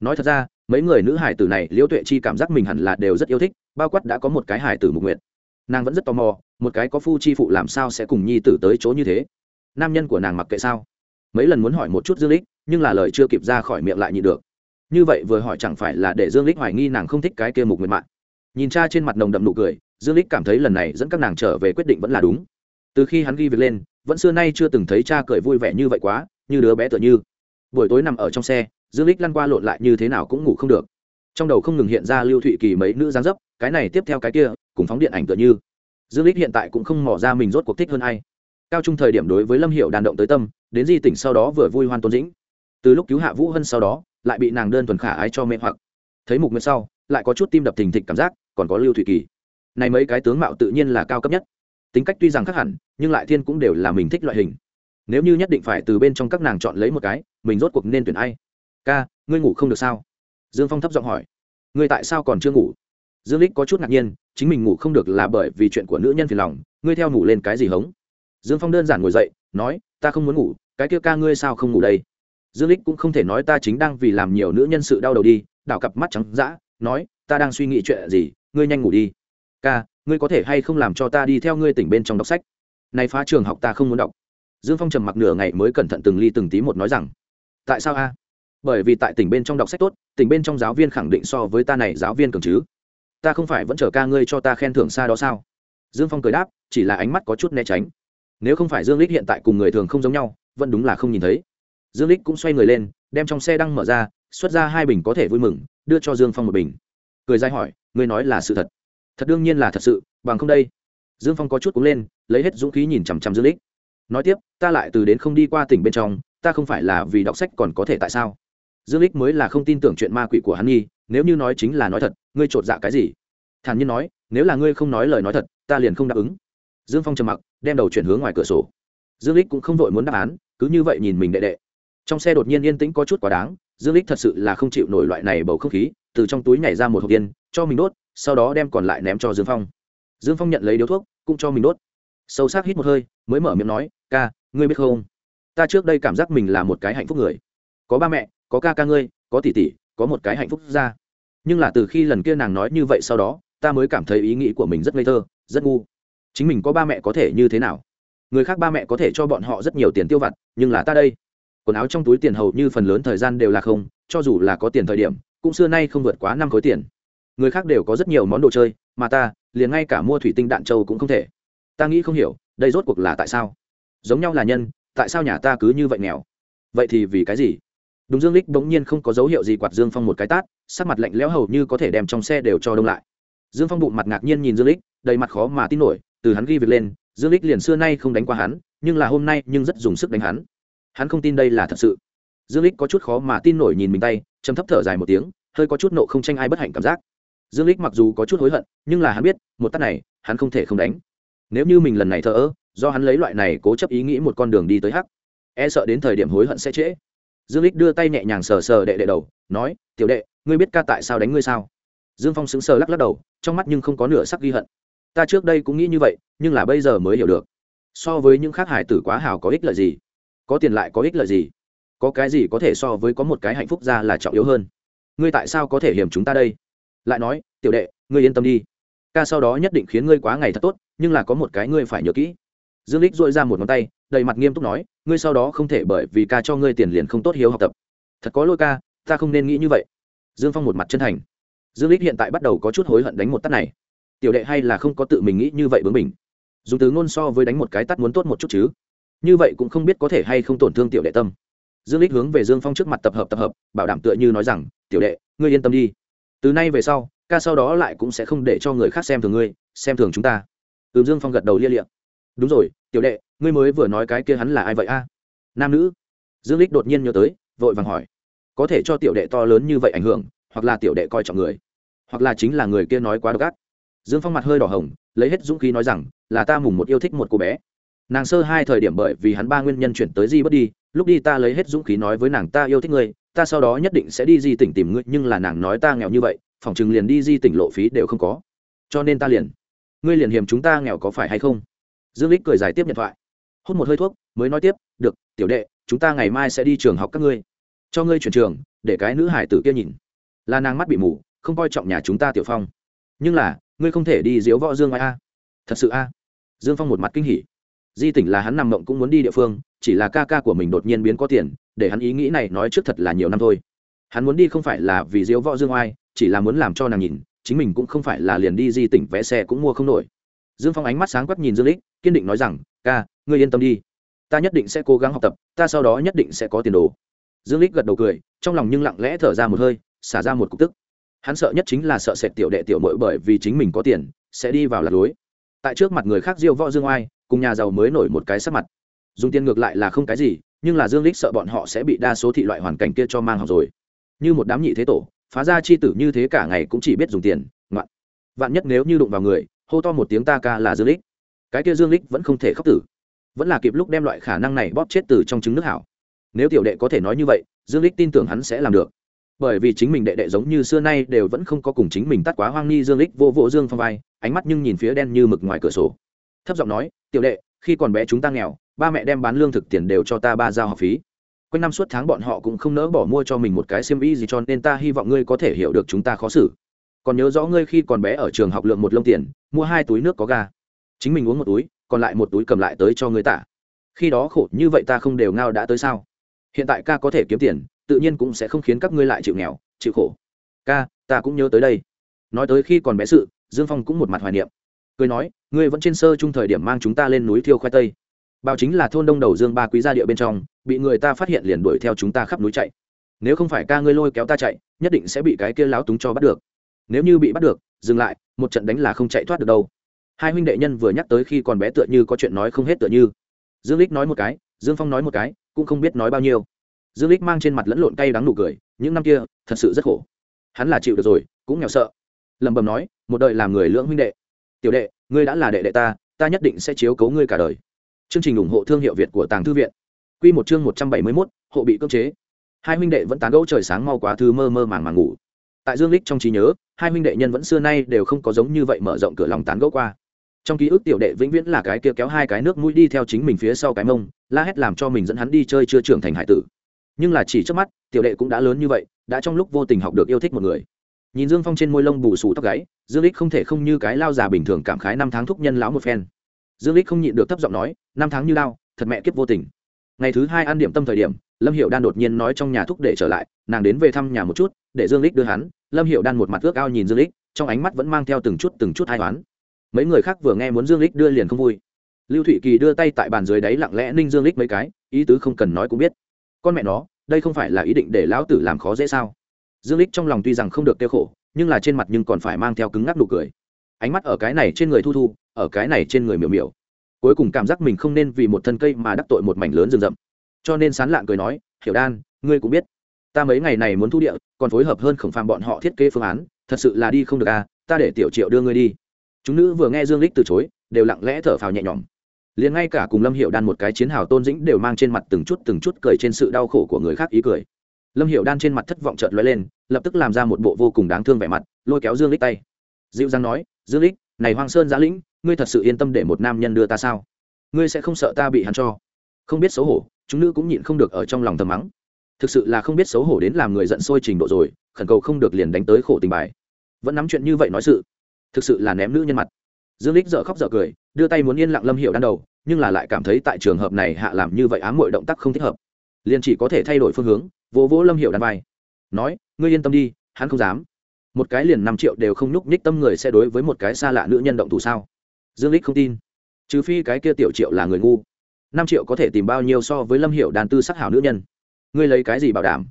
Nói thật ra, mấy người nữ hải tử này, liễu tuệ chi cảm giác mình hẳn là đều rất yêu thích, bao quát đã có một cái hải tử mục nguyện. Nàng vẫn rất tò mò, một cái có phu chi phụ làm sao sẽ cùng nhi tử tới chỗ như thế? Nam nhân của nàng mặc kệ sao? Mấy lần muốn hỏi một chút dương lích, nhưng là lời chưa kịp ra khỏi miệng lại nhị được. Như vậy vừa hỏi chẳng phải là để dương lích hoài nghi nàng không thích cái kia mục nguyện mạng. Nhìn cha trên mặt nồng đậm nụ cười dương lích cảm thấy lần này dẫn các nàng trở về quyết định vẫn là đúng. Từ khi hắn ghi việc lên, vẫn xưa nay chưa từng thấy cha cười vui vẻ như vậy quá, như đứa bé tựa như. Buổi tối nằm ở trong xe, dương lích lăn qua lộn lại như thế nào cũng ngủ không được. Trong đầu không ngừng hiện ra lưu thụy kỳ mấy nữ giáng dấp, cái này tiếp theo cái kia, cùng phóng điện ảnh tựa như. Dương lích hiện tại cũng không mò ra mình rốt cuộc thích hơn ai. Cao trung thời điểm đối với lâm hiệu đàn động tới tâm, đến di tỉnh sau đó vừa vui hoan tôn dĩnh. Từ lúc cứu hạ vũ hân sau đó, lại bị nàng đơn thuần khả ái cho mê hoặc. Thấy mục nguyệt sau, lại có chút tim đập thình thịch cảm giác, còn có lưu thụy kỳ này mấy cái tướng mạo tự nhiên là cao cấp nhất. Tính cách tuy rằng khác hẳn, nhưng lại thiên cũng đều là mình thích loại hình. Nếu như nhất định phải từ bên trong các nàng chọn lấy một cái, mình rốt cuộc nên tuyển ai? Ca, ngươi ngủ không được sao? Dương phong thấp giọng hỏi. Ngươi tại sao còn chưa ngủ? Dương lích có chút ngạc nhiên, chính mình ngủ không được là bởi vì chuyện của nữ nhân phiền lòng, ngươi theo ngủ lên cái gì hống? Dương phong đơn giản ngồi dậy, nói, ta không muốn ngủ, cái kia ca ngươi sao không ngủ đây? Dương lích cũng không thể nói ta chính đang vì làm nhiều nữ nhân sự đau đầu đi, đảo cặp mắt trắng dã, nói, ta đang suy nghĩ chuyện gì, ngươi nhanh ngủ đi ca, ngươi có thể hay không làm cho ta đi theo ngươi tỉnh bên trong đọc sách? Này phá trường học ta không muốn đọc. Dương phong trầm mặc nửa ngày mới cẩn thận từng ly từng tí một nói rằng, tại sao a? Bởi vì tại tỉnh bên trong đọc sách tốt, tỉnh bên trong giáo viên khẳng định so với ta này giáo viên cường chứ. Ta không phải vẫn chờ ca ngươi cho ta khen thưởng xa đó sao? Dương phong cười đáp, chỉ là ánh mắt có chút né tránh. Nếu không phải dương lích hiện tại cùng người thường không giống nhau, vẫn đúng là không nhìn thấy. Dương lích cũng xoay người lên, đem trong xe đăng mở ra, xuất ra hai bình có thể vui mừng, đưa cho dương phong một bình. Cười dai hỏi, ngươi nói là sự thật thật đương nhiên là thật sự, bằng không đây. Dương phong có chút cúng lên, lấy hết dũng khí nhìn chằm chằm dương lích nói tiếp, ta lại từ đến không đi qua tỉnh bên trong, ta không phải là vì đọc sách còn có thể tại sao? Dương lích mới là không tin tưởng chuyện ma quỷ của hắn nhi nếu như nói chính là nói thật, ngươi trột dạ cái gì? Thản nhiên nói, nếu là ngươi không nói lời nói thật, ta liền không đáp ứng. Dương phong trầm mặc, đem đầu chuyển hướng ngoài cửa sổ. Dương lích cũng không vội muốn đáp án, cứ như vậy nhìn mình đệ đệ. Trong xe đột nhiên yên tĩnh có chút quá đáng, dương lích thật sự là không chịu nổi loại này bầu không khí, từ trong túi nhảy ra một hộp yên cho mình đốt sau đó đem còn lại ném cho dương phong. Dương phong nhận lấy điếu thuốc, cũng cho mình đốt. Sâu sắc hít một hơi, mới mở miệng nói, ca, ngươi biết không? Ta trước đây cảm giác mình là một cái hạnh phúc người. Có ba mẹ, có ca ca ngươi, có tỷ tỷ, có một cái hạnh phúc ra. Nhưng là từ khi lần kia nàng nói như vậy sau đó, ta mới cảm thấy ý nghĩ của mình rất ngây thơ, rất ngu. Chính mình có ba mẹ có thể như thế nào? Người khác ba mẹ có thể cho bọn họ rất nhiều tiền tiêu vặt, nhưng là ta đây. Quần áo trong túi tiền hầu như phần lớn thời gian đều là không, cho dù là có tiền thời điểm, cũng xưa nay không vượt quá năm khối tiền người khác đều có rất nhiều món đồ chơi, mà ta, liền ngay cả mua thủy tinh đạn châu cũng không thể. Ta nghĩ không hiểu, đây rốt cuộc là tại sao? Giống nhau là nhân, tại sao nhà ta cứ như vậy nghèo? Vậy thì vì cái gì? Đúng dương lích bỗng nhiên không có dấu hiệu gì quạt dương phong một cái tát, sắc mặt lạnh lẽo hầu như có thể đem trong xe đều cho đông lại. Dương phong bụng mặt ngạc nhiên nhìn dương lích đầy mặt khó mà tin nổi, từ hắn ghi việc lên, dương lích liền xưa nay không đánh qua hắn, nhưng là hôm nay nhưng rất dùng sức đánh hắn. Hắn không tin đây là thật sự. Dương lích có chút khó mà tin nổi nhìn mình tay chấm thấp thở dài một tiếng, hơi có chút nộ không tranh ai bất hạnh cảm giác dương lích mặc dù có chút hối hận, nhưng là hắn biết, một tắt này, hắn không thể không đánh. Nếu như mình lần này thờ ơ, do hắn lấy loại này cố chấp ý nghĩ một con đường đi tới hắc e sợ đến thời điểm hối hận sẽ trễ. Dương lích đưa tay nhẹ nhàng sờ sờ đệ đệ đầu, nói, tiểu đệ, ngươi biết ca tại sao đánh ngươi sao? Dương phong sững sờ lắc lắc đầu, trong mắt nhưng không có nửa sắc ghi hận. Ta trước đây cũng nghĩ như vậy, nhưng là bây giờ mới hiểu được. So với những khác hải tử quá hào có ích lợi gì? Có tiền lại có ích lợi gì? Có cái gì có thể so với có một cái hạnh phúc ra là trọng yếu hơn? Ngươi tại sao có thể hiểm chúng ta đây? Lại nói, tiểu đệ, ngươi yên tâm đi. Ca sau đó nhất định khiến ngươi quá ngày thật tốt, nhưng là có một cái ngươi phải nhớ kỹ. Dương lích dội ra một ngón tay, đầy mặt nghiêm túc nói, ngươi sau đó không thể bởi vì ca cho ngươi tiền liền không tốt hiếu học tập. Thật có lỗi ca, ta không nên nghĩ như vậy. Dương phong một mặt chân thành. Dương lích hiện tại bắt đầu có chút hối hận đánh một tắt này. Tiểu đệ hay là không có tự mình nghĩ như vậy bướng mình dùng từ ngôn so với đánh một cái tắt muốn tốt một chút chứ. Như vậy cũng không biết có thể hay không tổn thương tiểu đệ tâm. Dương lích hướng về dương phong trước mặt tập hợp tập hợp, bảo đảm tựa như nói rằng, tiểu đệ, ngươi yên tâm đi từ nay về sau, ca sau đó lại cũng sẽ không để cho người khác xem thường ngươi, xem thường chúng ta. Ừm dương phong gật đầu lia liệm đúng rồi, tiểu đệ, ngươi mới vừa nói cái kia hắn là ai vậy a? Nam nữ. Dương lích đột nhiên nhớ tới, vội vàng hỏi. Có thể cho tiểu đệ to lớn như vậy ảnh hưởng, hoặc là tiểu đệ coi trọng người? Hoặc là chính là người kia nói quá độc ác? Dương phong mặt hơi đỏ hồng, lấy hết dũng khí nói rằng, là ta mùng một yêu thích một cô bé. Nàng sơ hai thời điểm bởi vì hắn ba nguyên nhân chuyển tới di bất đi, lúc đi ta lấy hết dũng khí nói với nàng ta yêu thích ngươi ta sau đó nhất định sẽ đi di tỉnh tìm ngươi, nhưng là nàng nói ta nghèo như vậy, phòng chừng liền đi di tỉnh lộ phí đều không có. Cho nên ta liền, ngươi liền hiểm chúng ta nghèo có phải hay không? Dương lích cười giải tiếp điện thoại. Hút một hơi thuốc, mới nói tiếp, được, tiểu đệ, chúng ta ngày mai sẽ đi trường học các ngươi. Cho ngươi chuyển trường, để cái nữ hải tử kia nhìn. Là nàng mắt bị mù, không coi trọng nhà chúng ta tiểu phong. Nhưng là, ngươi không thể đi diếu võ dương ai a. Thật sự a. Dương phong một mặt kinh hỉ di tỉnh là hắn nằm mộng cũng muốn đi địa phương, chỉ là ca ca của mình đột nhiên biến có tiền, để hắn ý nghĩ này nói trước thật là nhiều năm thôi. Hắn muốn đi không phải là vì diếu võ dương oai, chỉ là muốn làm cho nàng nhìn, chính mình cũng không phải là liền đi di tỉnh vẽ xe cũng mua không nổi. Dương phong ánh mắt sáng quắc nhìn dương lích, kiên định nói rằng, ca, ngươi yên tâm đi. Ta nhất định sẽ cố gắng học tập, ta sau đó nhất định sẽ có tiền đồ. Dương lích gật đầu cười, trong lòng nhưng lặng lẽ thở ra một hơi, xả ra một cục tức. Hắn sợ nhất chính là sợ sệt tiểu đệ tiểu mội bởi vì chính mình có tiền, sẽ đi vào lạc lối. Tại trước mặt người khác diêu võ dương oai cùng nhà giàu mới nổi một cái sắc mặt. Dùng tiền ngược lại là không cái gì, nhưng là dương lích sợ bọn họ sẽ bị đa số thị loại hoàn cảnh kia cho mang học rồi. Như một đám nhị thế tổ, phá ra chi tử như thế cả ngày cũng chỉ biết dùng tiền, ngoạn. Vạn nhất nếu như đụng vào người, hô to một tiếng ta ca là dương lích. Cái kia dương lích vẫn không thể khóc tử. Vẫn là kịp lúc đem loại khả năng này bóp chết từ trong trứng nước hảo. Nếu tiểu đệ có thể nói như vậy, dương lích tin tưởng hắn sẽ làm được. Bởi vì chính mình đệ đệ giống như xưa nay đều vẫn không có cùng chính mình tắt quá hoang nghi dương lích vô vô dương phong vai, ánh mắt nhưng nhìn phía đen như mực ngoài cửa sổ thấp giọng nói, tiểu đệ, khi còn bé chúng ta nghèo, ba mẹ đem bán lương thực tiền đều cho ta ba giao học phí. Quanh năm suốt tháng bọn họ cũng không nỡ bỏ mua cho mình một cái xiêm y gì cho nên ta hy vọng ngươi có thể hiểu được chúng ta khó xử. Còn nhớ rõ ngươi khi còn bé ở trường học lượng một lông tiền, mua hai túi nước có ga. Chính mình uống một túi, còn lại một túi cầm lại tới cho ngươi tả. Khi đó khổ như vậy ta không đều ngao đã tới sao? Hiện tại ca có thể kiếm tiền, tự nhiên cũng sẽ không khiến các ngươi lại chịu nghèo, chịu khổ. Ca, ta cũng nhớ tới đây. Nói tới khi còn bé sự, dương phong cũng một mặt hoài niệm cười nói, ngươi vẫn trên sơ chung thời điểm mang chúng ta lên núi thiêu khoai tây. Bao chính là thôn đông đầu dương ba quý gia địa bên trong, bị người ta phát hiện liền đuổi theo chúng ta khắp núi chạy. Nếu không phải ca ngươi lôi kéo ta chạy, nhất định sẽ bị cái kia láo túng cho bắt được. Nếu như bị bắt được, dừng lại, một trận đánh là không chạy thoát được đâu. Hai huynh đệ nhân vừa nhắc tới khi còn bé tựa như có chuyện nói không hết tựa như. Dương lích nói một cái, dương phong nói một cái, cũng không biết nói bao nhiêu. Dương lích mang trên mặt lẫn lộn cay đắng nụ cười, những năm kia, thật sự rất khổ. Hắn là chịu được rồi, cũng nghèo sợ. Lẩm bẩm nói, một đời làm người lưỡng huynh đệ tiểu đệ, ngươi đã là đệ đệ ta ta nhất định sẽ chiếu cố ngươi cả đời. Chương trình ủng hộ thương hiệu việt của tàng thư viện. Quy một chương một trăm bảy mươi mốt, hộ bị cưỡng chế. Hai huynh đệ vẫn tán gẫu trời sáng mau quá thư mơ mơ màng màng ngủ. Tại dương lích trong trí nhớ, hai huynh đệ nhân vẫn xưa nay đều không có giống như vậy mở rộng cửa lòng tán gẫu qua. Trong ký ức tiểu đệ vĩnh viễn là cái kia kéo hai cái nước mũi đi theo chính mình phía sau cái mông, la hét làm cho mình dẫn hắn đi chơi chưa trưởng thành hải tử. Nhưng là chỉ trước mắt, tiểu đệ cũng đã lớn như vậy, đã trong lúc vô tình học được yêu thích một người nhìn dương phong trên môi lông bù xù tóc gáy, dương lích không thể không như cái lao già bình thường cảm khái năm tháng thúc nhân lão một phen. Dương lích không nhịn được thấp giọng nói, năm tháng như lao, thật mẹ kiếp vô tình. Ngày thứ hai ăn điểm tâm thời điểm, lâm hiệu đan đột nhiên nói trong nhà thúc để trở lại, nàng đến về thăm nhà một chút, để dương lích đưa hắn. Lâm hiệu đan một mặt ước ao nhìn dương lích trong ánh mắt vẫn mang theo từng chút từng chút hai toán mấy người khác vừa nghe muốn dương lích đưa liền không vui. Lưu thụy kỳ đưa tay tại bàn dưới đáy lặng lẽ ninh dương lích mấy cái, ý tứ không cần nói cũng biết. Con mẹ nó, đây không phải là ý định để lão tử làm khó dễ sao? Dương lích trong lòng tuy rằng không được kêu khổ, nhưng là trên mặt nhưng còn phải mang theo cứng ngắc nụ cười. Ánh mắt ở cái này trên người thu thu, ở cái này trên người miểu miểu. Cuối cùng cảm giác mình không nên vì một thân cây mà đắc tội một mảnh lớn rừng rậm. Cho nên sán lạng cười nói, hiểu đan, ngươi cũng biết, ta mấy ngày này muốn thu địa, còn phối hợp hơn khổng phàm bọn họ thiết kế phương án, thật sự là đi không được à ta để tiểu triệu đưa ngươi đi. Chúng nữ vừa nghe dương lích từ chối, đều lặng lẽ thở phào nhẹ nhõm. Liền ngay cả cùng lâm hiệu đan một cái chiến hào tôn dĩnh đều mang trên mặt từng chút từng chút cười trên sự đau khổ của người khác ý cười lâm hiệu đan trên mặt thất vọng trợn lóe lên, lập tức làm ra một bộ vô cùng đáng thương vẻ mặt, lôi kéo dương lích tay. Dịu dàng nói, dương lích, này hoang sơn giã lĩnh, ngươi thật sự yên tâm để một nam nhân đưa ta sao? Ngươi sẽ không sợ ta bị hắn cho? Không biết xấu hổ, chúng nữ cũng nhịn không được ở trong lòng thầm mắng. Thực sự là không biết xấu hổ đến làm người giận sôi trình độ rồi, khẩn cầu không được liền đánh tới khổ tình bài. Vẫn nắm chuyện như vậy nói sự, thực sự là ném nữ nhân mặt. Dương lích dở khóc dở cười, đưa tay muốn yên lặng lâm hiệu đan đầu, nhưng là lại cảm thấy tại trường hợp này hạ làm như vậy ám muội động tác không thích hợp. Liền chỉ có thể thay đổi phương hướng vỗ vỗ lâm hiệu đan vai. Nói, ngươi yên tâm đi, hắn không dám. Một cái liền năm triệu đều không nhúc nhích tâm người sẽ đối với một cái xa lạ nữ nhân động thủ sao? Dương lích không tin. Trừ phi cái kia tiểu triệu là người ngu. Năm triệu có thể tìm bao nhiêu so với lâm hiệu đàn tư sắc hảo nữ nhân? Ngươi lấy cái gì bảo đảm?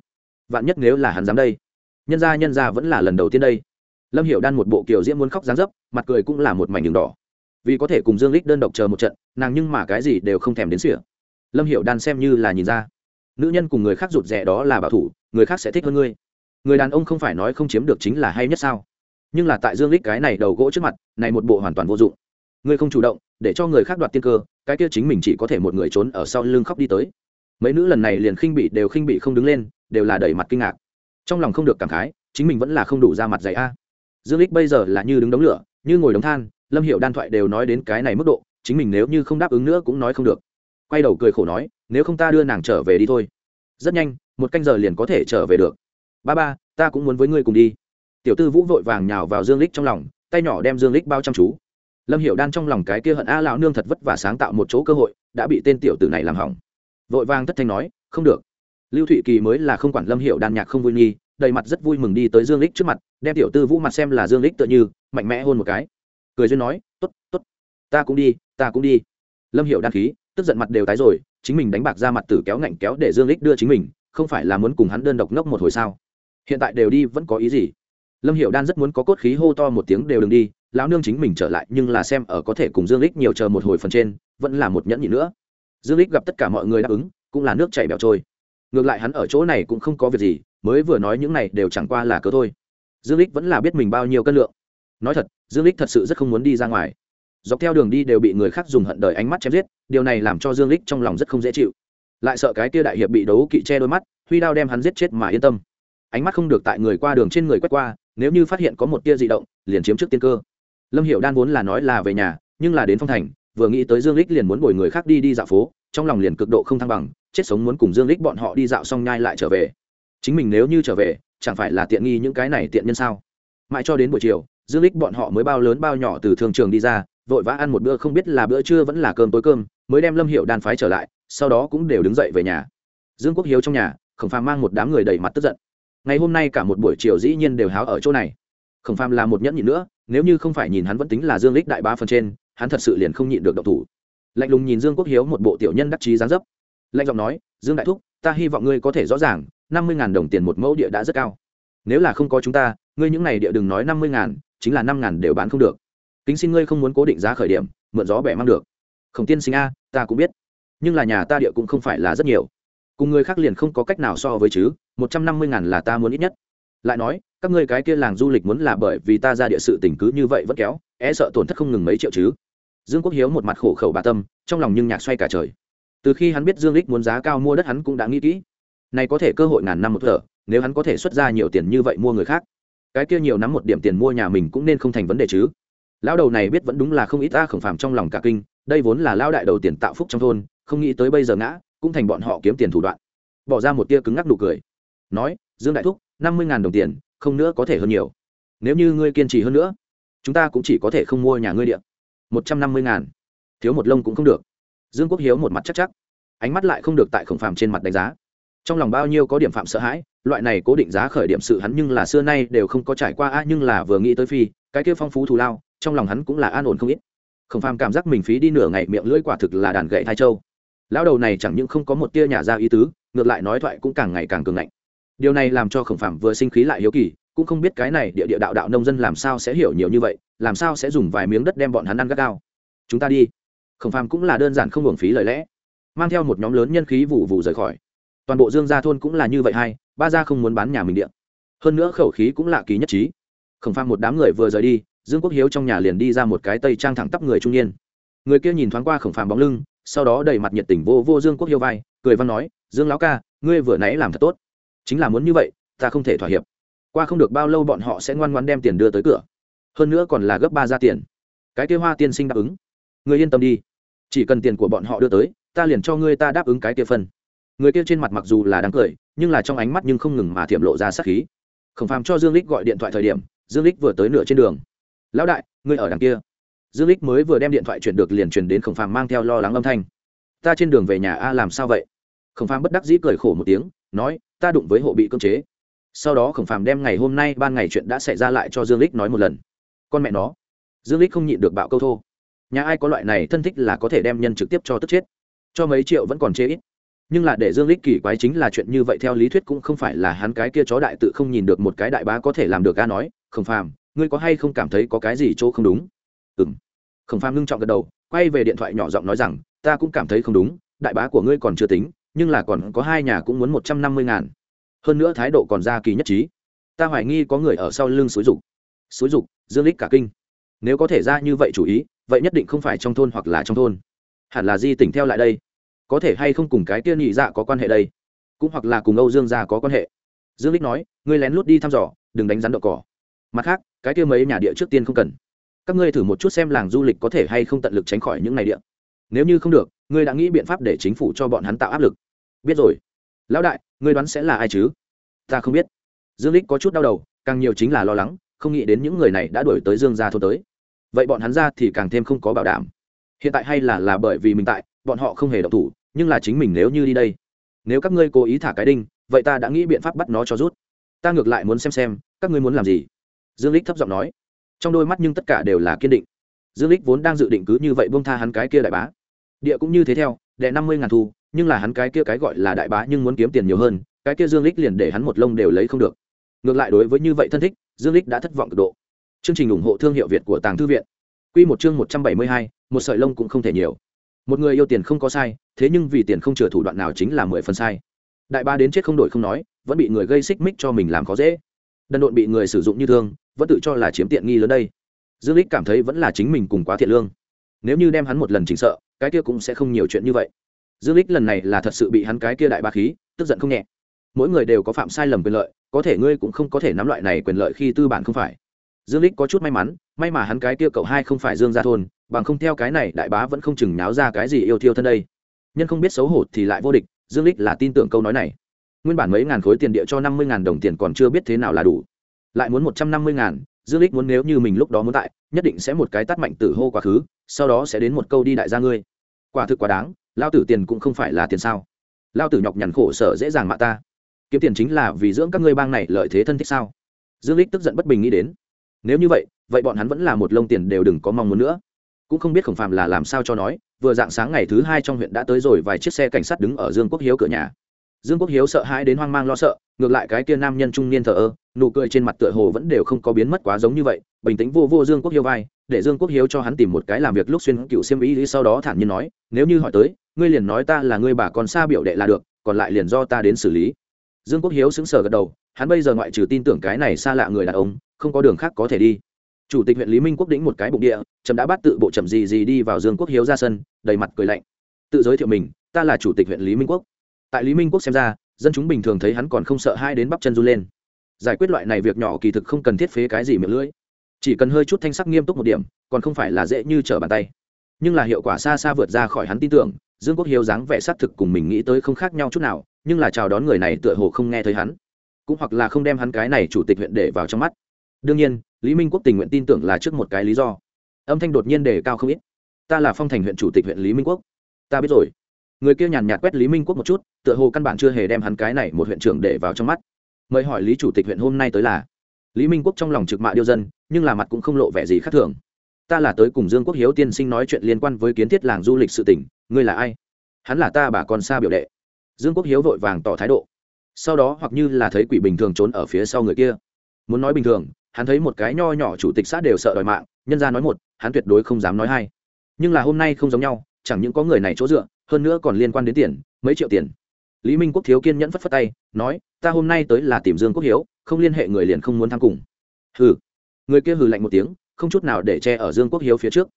Vạn nhất nếu là hắn dám đây. Nhân gia nhân gia vẫn là lần đầu tiên đây. Lâm hiệu đan một bộ kiểu diễm muốn khóc dáng dấp, mặt cười cũng là một mảnh đường đỏ. Vì có thể cùng dương lích đơn độc chờ một trận, nàng nhưng mà cái gì đều không thèm đến sỉa lâm hiệu đan xem như là nhìn ra nữ nhân cùng người khác rụt rẻ đó là bảo thủ, người khác sẽ thích hơn ngươi. Người đàn ông không phải nói không chiếm được chính là hay nhất sao? Nhưng là tại dương lích cái này đầu gỗ trước mặt, này một bộ hoàn toàn vô dụng. Ngươi không chủ động, để cho người khác đoạt tiên cơ, cái kia chính mình chỉ có thể một người trốn ở sau lưng khóc đi tới. Mấy nữ lần này liền khinh bị đều khinh bị không đứng lên, đều là đẩy mặt kinh ngạc. Trong lòng không được cảm khái, chính mình vẫn là không đủ ra mặt dày a. Dương lích bây giờ là như đứng đống lửa, như ngồi đống than, lâm hiệu đan thoại đều nói đến cái này mức độ, chính mình nếu như không đáp ứng nữa cũng nói không được. Quay đầu cười khổ nói nếu không ta đưa nàng trở về đi thôi. Rất nhanh, một canh giờ liền có thể trở về được. Ba ba, ta cũng muốn với ngươi cùng đi. Tiểu tư vũ vội vàng nhào vào dương lích trong lòng, tay nhỏ đem dương lích bao chăm chú. Lâm hiểu đan trong lòng cái kia hận a lão nương thật vất vả sáng tạo một chỗ cơ hội, đã bị tên tiểu tử này làm hỏng. Vội vàng thất thanh nói, không được. Lưu thụy kỳ mới là không quản lâm hiểu đan nhạc không vui nghi, đầy mặt rất vui mừng đi tới dương lích trước mặt, đem tiểu tư vũ mặt xem là dương lích tựa như, mạnh mẽ hôn một cái. Cười duyên nói, tốt tốt, ta cũng đi, ta cũng đi. Lâm hiểu đan khí, tức giận mặt đều tái rồi chính mình đánh bạc ra mặt tử kéo ngạnh kéo để dương lích đưa chính mình, không phải là muốn cùng hắn đơn độc ngốc một hồi sao? Hiện tại đều đi vẫn có ý gì? Lâm hiệu đan rất muốn có cốt khí hô to một tiếng đều đừng đi, lão nương chính mình trở lại nhưng là xem ở có thể cùng dương lích nhiều chờ một hồi phần trên, vẫn là một nhẫn nhị nữa. Dương lích gặp tất cả mọi người đáp ứng, cũng là nước chảy bẹo trôi. Ngược lại hắn ở chỗ này cũng không có việc gì, mới vừa nói những này đều chẳng qua là cớ thôi. Dương lích vẫn là biết mình bao nhiêu cân lượng. Nói thật, dương lích thật sự rất không muốn đi ra ngoài. Dọc theo đường đi đều bị người khác dùng hận đời ánh mắt chém giết điều này làm cho dương lích trong lòng rất không dễ chịu lại sợ cái kia đại hiệp bị đấu kỵ che đôi mắt huy đao đem hắn giết chết mà yên tâm ánh mắt không được tại người qua đường trên người quét qua nếu như phát hiện có một tia di động liền chiếm trước tiên cơ lâm hiệu đan vốn là nói là về nhà nhưng là đến phong thành vừa nghĩ tới dương lích liền muốn bồi người khác đi đi dạo phố trong lòng liền cực độ không thăng bằng chết sống muốn cùng dương lích bọn họ đi dạo xong nhai lại trở về chính mình nếu như trở về chẳng phải là tiện nghi những cái này tiện nhân sao mãi cho đến buổi chiều dương lích bọn họ mới bao lớn bao nhỏ từ thương trường đi ra vội vã ăn một bữa không biết là bữa trưa vẫn là cơm tối cơm, mới đem lâm hiệu đan phái trở lại, sau đó cũng đều đứng dậy về nhà. Dương quốc hiếu trong nhà, khổng phàm mang một đám người đầy mặt tức giận. Ngày hôm nay cả một buổi chiều dĩ nhiên đều háo ở chỗ này. Khổng phàm là một nhẫn nhịn nữa, nếu như không phải nhìn hắn vẫn tính là dương lích đại ba phần trên, hắn thật sự liền không nhịn được động thủ. Lạnh lùng nhìn dương quốc hiếu một bộ tiểu nhân đắc chí gián dấp. Lạnh giọng nói, dương đại thúc, ta hy vọng ngươi có thể rõ ràng, năm mươi đồng tiền một mẫu địa đã rất cao. Nếu là không có chúng ta, ngươi những này địa đừng nói năm mươi chính là năm đều bán không được kính xin ngươi không muốn cố định giá khởi điểm, mượn gió bẻ mang được. Khổng tiên sinh a, ta cũng biết, nhưng là nhà ta địa cũng không phải là rất nhiều. Cùng người khác liền không có cách nào so với chứ, một trăm năm mươi ngàn là ta muốn ít nhất. Lại nói, các ngươi cái kia làng du lịch muốn là bởi vì ta ra địa sự tình cứ như vậy vẫn kéo e sợ tổn thất không ngừng mấy triệu chứ. Dương quốc hiếu một mặt khổ khẩu bà tâm, trong lòng nhưng nhạc xoay cả trời. Từ khi hắn biết dương lích muốn giá cao mua đất hắn cũng đã nghĩ kỹ. Này có thể cơ hội ngàn năm một thở, nếu hắn có thể xuất ra nhiều tiền như vậy mua người khác, cái kia nhiều nắm một điểm tiền mua nhà mình cũng nên không thành vấn đề chứ lão đầu này biết vẫn đúng là không ít ta khổng phàm trong lòng cả kinh, đây vốn là lão đại đầu tiền tạo phúc trong thôn, không nghĩ tới bây giờ ngã, cũng thành bọn họ kiếm tiền thủ đoạn. Bỏ ra một tia cứng ngắc nụ cười. Nói, dương đại thúc, năm mươi đồng tiền, không nữa có thể hơn nhiều. Nếu như ngươi kiên trì hơn nữa, chúng ta cũng chỉ có thể không mua nhà ngươi điện. một trăm năm mươi ngàn. Thiếu một lông cũng không được. Dương quốc hiếu một mặt chắc chắc. Ánh mắt lại không được tại khổng phàm trên mặt đánh giá. Trong lòng bao nhiêu có điểm phạm sợ hãi, loại này cố định giá khởi điểm sự hắn nhưng là xưa nay đều không có trải qua, a, nhưng là vừa nghĩ tới phi, cái kia phong phú thù lao trong lòng hắn cũng là an ổn không ít. Khổng phàm cảm giác mình phí đi nửa ngày miệng lưỡi quả thực là đàn gậy thai châu. Lão đầu này chẳng những không có một tia nhà ra ý tứ, ngược lại nói thoại cũng càng ngày càng cường ngạnh. Điều này làm cho khổng Phàm vừa sinh khí lại hiếu kỳ, cũng không biết cái này địa địa đạo đạo nông dân làm sao sẽ hiểu nhiều như vậy, làm sao sẽ dùng vài miếng đất đem bọn hắn ăn gắt gao. Chúng ta đi. Khổng Phàm cũng là đơn giản không hưởng phí lời lẽ, mang theo một nhóm lớn nhân khí vụ vụ rời khỏi. Toàn bộ dương gia thôn cũng là như vậy hay, ba gia không muốn bán nhà mình điện hơn nữa khẩu khí cũng lạ kỳ nhất trí. Khổng phàm một đám người vừa rời đi dương quốc hiếu trong nhà liền đi ra một cái tây trang thẳng tắp người trung niên. Người kia nhìn thoáng qua khổng phàm bóng lưng, sau đó đầy mặt nhiệt tình vô vô dương quốc hiếu vai, cười văn nói, dương lão ca, ngươi vừa nãy làm thật tốt. Chính là muốn như vậy, ta không thể thỏa hiệp. Qua không được bao lâu bọn họ sẽ ngoan ngoan đem tiền đưa tới cửa. Hơn nữa còn là gấp ba ra tiền. Cái kia hoa tiên sinh đáp ứng. Ngươi yên tâm đi. Chỉ cần tiền của bọn họ đưa tới, ta liền cho ngươi ta đáp ứng cái kia phân người kia trên mặt mặc dù là đáng cười, nhưng là trong ánh mắt nhưng không ngừng mà thiểm lộ ra sát khí. Khổng phàm cho dương lích gọi điện thoại thời điểm, dương lích vừa tới nửa trên đường lão đại, ngươi ở đằng kia. Dương lích mới vừa đem điện thoại chuyển được liền truyền đến khổng phàm mang theo lo lắng âm thanh. Ta trên đường về nhà a, làm sao vậy? Khổng phàm bất đắc dĩ cười khổ một tiếng, nói, ta đụng với hộ bị cưỡng chế. Sau đó khổng phàm đem ngày hôm nay ban ngày chuyện đã xảy ra lại cho dương lích nói một lần. Con mẹ nó. Dương lích không nhịn được bạo câu thô. Nhà ai có loại này thân thích là có thể đem nhân trực tiếp cho tức chết? Cho mấy triệu vẫn còn chế. ít. Nhưng là để dương lích kỳ quái chính là chuyện như vậy theo lý thuyết cũng không phải là hắn cái kia chó đại tự không nhìn được một cái đại bá có thể làm được a, nói, khổng phàm ngươi có hay không cảm thấy có cái gì chỗ không đúng? Ừm. Khổng phàm ngưng trọng gật đầu, quay về điện thoại nhỏ giọng nói rằng, ta cũng cảm thấy không đúng, đại bá của ngươi còn chưa tính, nhưng là còn có hai nhà cũng muốn một trăm năm mươi ngàn. Hơn nữa thái độ còn ra kỳ nhất trí. Ta hoài nghi có người ở sau lưng xúi dục. Xúi dục, dương lích cả kinh. Nếu có thể ra như vậy chủ ý, vậy nhất định không phải trong thôn hoặc là trong thôn. Hẳn là di tỉnh theo lại đây. Có thể hay không cùng cái tiên nhị dạ có quan hệ đây? Cũng hoặc là cùng âu dương gia có quan hệ. Dương lích nói, ngươi lén lút đi thăm dò, đừng đánh rắn đậu cỏ mặt khác, cái kia mấy nhà địa trước tiên không cần. Các ngươi thử một chút xem làng du lịch có thể hay không tận lực tránh khỏi những ngày địa. Nếu như không được, ngươi đã nghĩ biện pháp để chính phủ cho bọn hắn tạo áp lực. Biết rồi. Lão đại, ngươi đoán sẽ là ai chứ? Ta không biết. Dương lích có chút đau đầu, càng nhiều chính là lo lắng, không nghĩ đến những người này đã đuổi tới dương gia thôn tới. Vậy bọn hắn ra thì càng thêm không có bảo đảm. Hiện tại hay là là bởi vì mình tại, bọn họ không hề động thủ, nhưng là chính mình nếu như đi đây, nếu các ngươi cố ý thả cái đinh, vậy ta đã nghĩ biện pháp bắt nó cho rút. Ta ngược lại muốn xem xem, các ngươi muốn làm gì? Dương lích thấp giọng nói. Trong đôi mắt nhưng tất cả đều là kiên định. Dương lích vốn đang dự định cứ như vậy buông tha hắn cái kia đại bá. Địa cũng như thế theo đệ năm mươi ngàn thu nhưng là hắn cái kia cái gọi là đại bá nhưng muốn kiếm tiền nhiều hơn cái kia dương lích liền để hắn một lông đều lấy không được. Ngược lại đối với như vậy thân thích dương lích đã thất vọng cực độ. Chương trình ủng hộ thương hiệu việt của tàng thư viện. Quy một chương một trăm bảy mươi hai, một sợi lông cũng không thể nhiều. Một người yêu tiền không có sai thế nhưng vì tiền không chừa thủ đoạn nào chính là mười phần sai. Đại ba đến chết không đổi không nói vẫn bị người gây xích mích cho mình làm khó dễ. Đần độn bị người sử dụng như thương vẫn tự cho là chiếm tiện nghi lớn đây. Dương lích cảm thấy vẫn là chính mình cùng quá thiện lương. Nếu như đem hắn một lần chỉnh sợ, cái kia cũng sẽ không nhiều chuyện như vậy. Dương lích lần này là thật sự bị hắn cái kia đại ba khí, tức giận không nhẹ. Mỗi người đều có phạm sai lầm quyền lợi, có thể ngươi cũng không có thể nắm loại này quyền lợi khi tư bản không phải. Dương lích có chút may mắn, may mà hắn cái kia cậu hai không phải dương gia thôn, bằng không theo cái này đại bá vẫn không chừng náo ra cái gì yêu thiêu thân đây. Nhân không biết xấu hổ thì lại vô địch, dương lích là tin tưởng câu nói này. Nguyên bản mấy ngàn khối tiền địa cho năm mươi ngàn đồng tiền còn chưa biết thế nào là đủ lại muốn một trăm năm mươi ngàn, dương lích muốn nếu như mình lúc đó muốn tại, nhất định sẽ một cái tắt mạnh tử hô quá khứ, sau đó sẽ đến một câu đi đại gia ngươi. Quả thực quá đáng, lao tử tiền cũng không phải là tiền sao? Lao tử nhọc nhằn khổ sở dễ dàng mạ ta. Kiếm tiền chính là vì dưỡng các ngươi bang này lợi thế thân thích sao? Dương lích tức giận bất bình nghĩ đến. Nếu như vậy vậy bọn hắn vẫn là một lông tiền đều đừng có mong muốn nữa. Cũng không biết khổng phàm là làm sao cho nói, vừa dạng sáng ngày thứ hai trong huyện đã tới rồi vài chiếc xe cảnh sát đứng ở dương quốc hiếu cửa nhà dương quốc hiếu sợ hãi đến hoang mang lo sợ, ngược lại cái kia nam nhân trung niên thờ ơ, nụ cười trên mặt tựa hồ vẫn đều không có biến mất quá giống như vậy, bình tĩnh vô vô dương quốc hiếu vai, để dương quốc hiếu cho hắn tìm một cái làm việc lúc xuyên cựu xiêm ý sau đó thản nhiên nói, nếu như hỏi tới, ngươi liền nói ta là ngươi bà còn xa biểu đệ là được, còn lại liền do ta đến xử lý. Dương quốc hiếu sững sờ gật đầu, hắn bây giờ ngoại trừ tin tưởng cái này xa lạ người đàn ông, không có đường khác có thể đi. Chủ tịch huyện lý minh quốc đĩnh một cái bụng địa trầm đã bắt tự bộ trầm gì gì đi vào dương quốc hiếu ra sân, đầy mặt cười lạnh. Tự giới thiệu mình, ta là chủ tịch huyện lý minh quốc tại lý minh quốc xem ra, dân chúng bình thường thấy hắn còn không sợ hai đến bắp chân run lên. Giải quyết loại này việc nhỏ kỳ thực không cần thiết phế cái gì miệng lưỡi. Chỉ cần hơi chút thanh sắc nghiêm túc một điểm, còn không phải là dễ như trở bàn tay. Nhưng là hiệu quả xa xa vượt ra khỏi hắn tin tưởng, dương quốc hiếu dáng vẻ xác thực cùng mình nghĩ tới không khác nhau chút nào, nhưng là chào đón người này tựa hồ không nghe thấy hắn. Cũng hoặc là không đem hắn cái này chủ tịch huyện để vào trong mắt. Đương nhiên, lý minh quốc tình nguyện tin tưởng là trước một cái lý do. Âm thanh đột nhiên đề cao không ít. Ta là phong thành huyện chủ tịch huyện lý minh quốc. Ta biết rồi người kia nhàn nhạt quét lý minh quốc một chút, tựa hồ căn bản chưa hề đem hắn cái này một huyện trưởng để vào trong mắt. Mời hỏi lý chủ tịch huyện hôm nay tới là? Lý minh quốc trong lòng trực mạ điêu dân, nhưng là mặt cũng không lộ vẻ gì khác thường. Ta là tới cùng dương quốc hiếu tiên sinh nói chuyện liên quan với kiến thiết làng du lịch sự tỉnh ngươi là ai? Hắn là ta bà con xa biểu đệ. Dương quốc hiếu vội vàng tỏ thái độ. Sau đó hoặc như là thấy quỷ bình thường trốn ở phía sau người kia. Muốn nói bình thường, hắn thấy một cái nho nhỏ chủ tịch xã đều sợ đòi mạng, nhân ra nói một, hắn tuyệt đối không dám nói hai. Nhưng là hôm nay không giống nhau, chẳng những có người này chỗ dựa hơn nữa còn liên quan đến tiền, mấy triệu tiền. Lý minh quốc thiếu kiên nhẫn phất phất tay, nói, ta hôm nay tới là tìm dương quốc hiếu, không liên hệ người liền không muốn tham cùng. Hừ. Người kia hừ lạnh một tiếng, không chút nào để che ở dương quốc hiếu phía trước.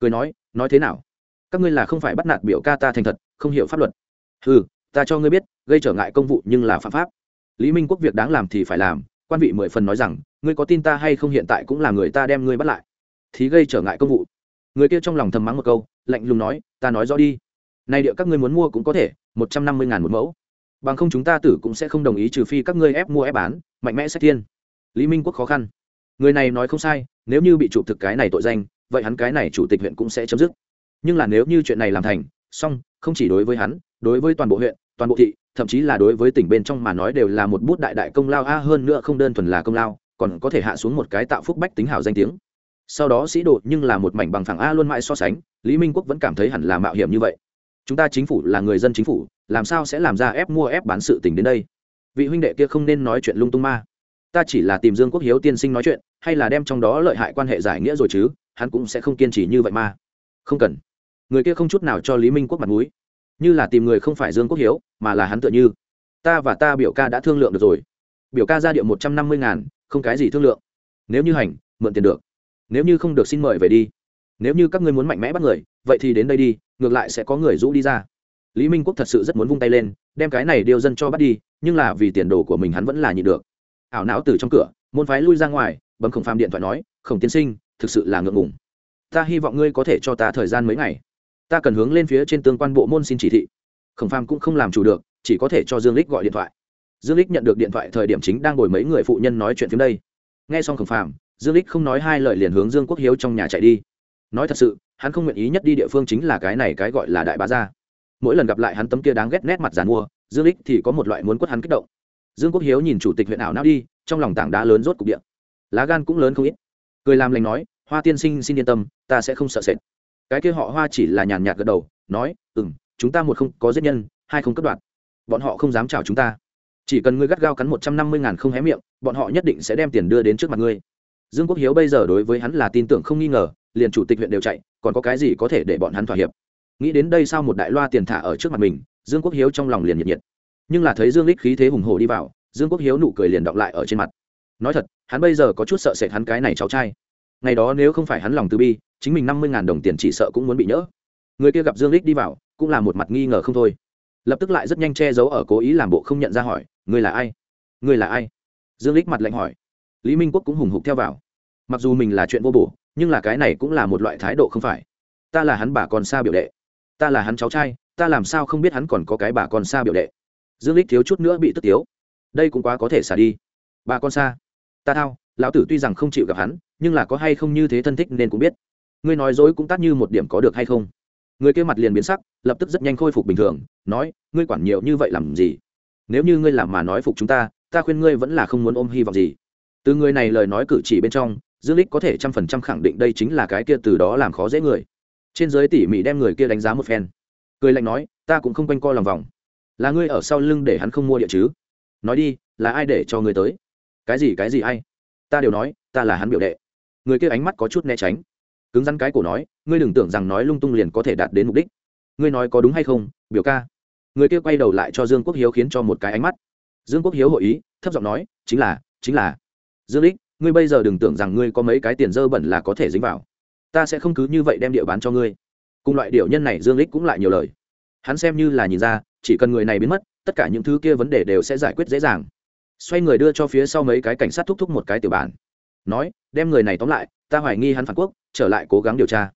Cười nói nói thế nào? Các ngươi là không phải bắt nạt biểu ca ta thành thật, không hiểu pháp luật. Hừ, ta cho ngươi biết, gây trở ngại công vụ nhưng là phạm pháp. Lý minh quốc việc đáng làm thì phải làm, quan vị mười phần nói rằng, ngươi có tin ta hay không hiện tại cũng là người ta đem ngươi bắt lại. Thì gây trở ngại công vụ. Người kia trong lòng thầm mắng một câu, lạnh lùng nói, ta nói rõ đi nay địa các ngươi muốn mua cũng có thể, một trăm năm mươi ngàn một mẫu. Bằng không chúng ta tử cũng sẽ không đồng ý trừ phi các ngươi ép mua ép bán, mạnh mẽ xét thiên. Lý minh quốc khó khăn. Người này nói không sai, nếu như bị chụp thực cái này tội danh, vậy hắn cái này chủ tịch huyện cũng sẽ chấm dứt. Nhưng là nếu như chuyện này làm thành, xong, không chỉ đối với hắn, đối với toàn bộ huyện, toàn bộ thị, thậm chí là đối với tỉnh bên trong mà nói đều là một bút đại đại công lao, a, hơn nữa không đơn thuần là công lao, còn có thể hạ xuống một cái tạo phúc bách tính hảo danh tiếng. Sau đó sĩ đồ nhưng là một mảnh bằng phẳng, a, luôn mãi so sánh, lý minh quốc vẫn cảm thấy hẳn là mạo hiểm như vậy chúng ta chính phủ là người dân chính phủ, làm sao sẽ làm ra ép mua ép bán sự tình đến đây? Vị huynh đệ kia không nên nói chuyện lung tung ma. Ta chỉ là tìm dương quốc hiếu tiên sinh nói chuyện, hay là đem trong đó lợi hại quan hệ giải nghĩa rồi chứ, hắn cũng sẽ không kiên trì như vậy mà. Không cần. Người kia không chút nào cho lý minh quốc mặt m ũ i như là tìm người không phải dương quốc hiếu, mà là hắn tựa như. Ta và ta biểu ca đã thương lượng được rồi. Biểu ca ra điệu một trăm năm mươi ngàn, không cái gì thương lượng. Nếu như hành, mượn tiền được. Nếu như không được xin mời về đi. Nếu như các ngươi muốn mạnh mẽ bắt người vậy thì đến đây đi, ngược lại sẽ có người rũ đi ra. Lý minh quốc thật sự rất muốn vung tay lên, đem cái này điều dân cho bắt đi, nhưng là vì tiền đồ của mình hắn vẫn là nhịn được. Ảo não từ trong cửa, môn phái lui ra ngoài, bấm khổng phàm điện thoại nói, khổng tiên sinh, thực sự là ngượng ngùng. Ta hy vọng ngươi có thể cho ta thời gian mấy ngày. Ta cần hướng lên phía trên tương quan bộ môn xin chỉ thị. Khổng phàm cũng không làm chủ được, chỉ có thể cho dương lích gọi điện thoại. Dương lích nhận được điện thoại thời điểm chính đang ngồi mấy người phụ nhân nói chuyện phía đây. Nghe xong khổng phàm, dương lích không nói hai lời liền hướng dương quốc hiếu trong nhà chạy đi. Nói thật sự hắn không nguyện ý nhất đi địa phương chính là cái này cái gọi là đại bá gia. Mỗi lần gặp lại hắn tấm kia đáng ghét nét mặt giàn mua, dương lích thì có một loại muốn quất hắn kích động. Dương quốc hiếu nhìn chủ tịch huyện ảo não đi, trong lòng tảng đá lớn rốt cục địa. Lá gan cũng lớn không ít. Cười làm lành nói, hoa tiên sinh xin yên tâm, ta sẽ không sợ sệt. Cái kia họ hoa chỉ là nhàn nhạt gật đầu, nói ừ m chúng ta một không có giết nhân, hai không cất đoạt. Bọn họ không dám chào chúng ta. Chỉ cần ngươi gắt gao cắn một trăm năm mươi ngàn không hé miệng, bọn họ nhất định sẽ đem tiền đưa đến trước mặt ngươi. Dương quốc hiếu bây giờ đối với hắn là tin tưởng không nghi ngờ liền chủ tịch huyện đều chạy, còn có cái gì có thể để bọn hắn thỏa hiệp? Nghĩ đến đây sao một đại loa tiền thả ở trước mặt mình, dương quốc hiếu trong lòng liền nhiệt nhiệt. Nhưng là thấy dương lích khí thế hùng hồ đi vào, dương quốc hiếu nụ cười liền đọng lại ở trên mặt. Nói thật, hắn bây giờ có chút sợ sệt hắn cái này cháu trai. Ngày đó nếu không phải hắn lòng từ bi, chính mình năm mươi đồng tiền chỉ sợ cũng muốn bị nhỡ. Người kia gặp dương lích đi vào, cũng là một mặt nghi ngờ không thôi. Lập tức lại rất nhanh che giấu ở cố ý làm bộ không nhận ra hỏi người là ai? Người là ai? Dương lích mặt lạnh hỏi. Lý minh quốc cũng hùng hục theo vào. Mặc dù mình là chuyện vô bổ nhưng là cái này cũng là một loại thái độ không phải. Ta là hắn bà con xa biểu đệ. Ta là hắn cháu trai, ta làm sao không biết hắn còn có cái bà con xa biểu đệ. Dương lích thiếu chút nữa bị tức tiếu. Đây cũng quá có thể xả đi. Bà con xa. Ta thao, lão tử tuy rằng không chịu gặp hắn, nhưng là có hay không như thế thân thích nên cũng biết. Ngươi nói dối cũng tát như một điểm có được hay không? Người kia mặt liền biến sắc, lập tức rất nhanh khôi phục bình thường, nói, ngươi quản nhiều như vậy làm gì? Nếu như ngươi làm mà nói phục chúng ta ta khuyên ngươi vẫn là không muốn ôm hy vọng gì. Từ người này lời nói cử chỉ bên trong dương lích có thể trăm phần trăm khẳng định đây chính là cái kia từ đó làm khó dễ người. Trên giới tỉ mỉ đem người kia đánh giá một phen. Cười lạnh nói, ta cũng không quanh co lòng vòng. Là ngươi ở sau lưng để hắn không mua địa chứ? Nói đi, là ai để cho ngươi tới? Cái gì cái gì ai? Ta đều nói, ta là hắn biểu đệ. Người kia ánh mắt có chút né tránh. Cứng rắn cái cổ nói, ngươi đừng tưởng rằng nói lung tung liền có thể đạt đến mục đích. Ngươi nói có đúng hay không, biểu ca? Người kia quay đầu lại cho dương quốc hiếu khiến cho một cái ánh mắt. Dương quốc hiếu hội ý, thấp giọng nói, chính là chính là. Dương lích ngươi bây giờ đừng tưởng rằng ngươi có mấy cái tiền dơ bẩn là có thể dính vào. Ta sẽ không cứ như vậy đem địa bán cho ngươi. Cùng loại điệu nhân này dương lích cũng lại nhiều lời. Hắn xem như là nhìn ra, chỉ cần người này biến mất, tất cả những thứ kia vấn đề đều sẽ giải quyết dễ dàng. Xoay người đưa cho phía sau mấy cái cảnh sát thúc thúc một cái tiểu bản nói, đem người này tóm lại, ta hoài nghi hắn phản quốc, trở lại cố gắng điều tra.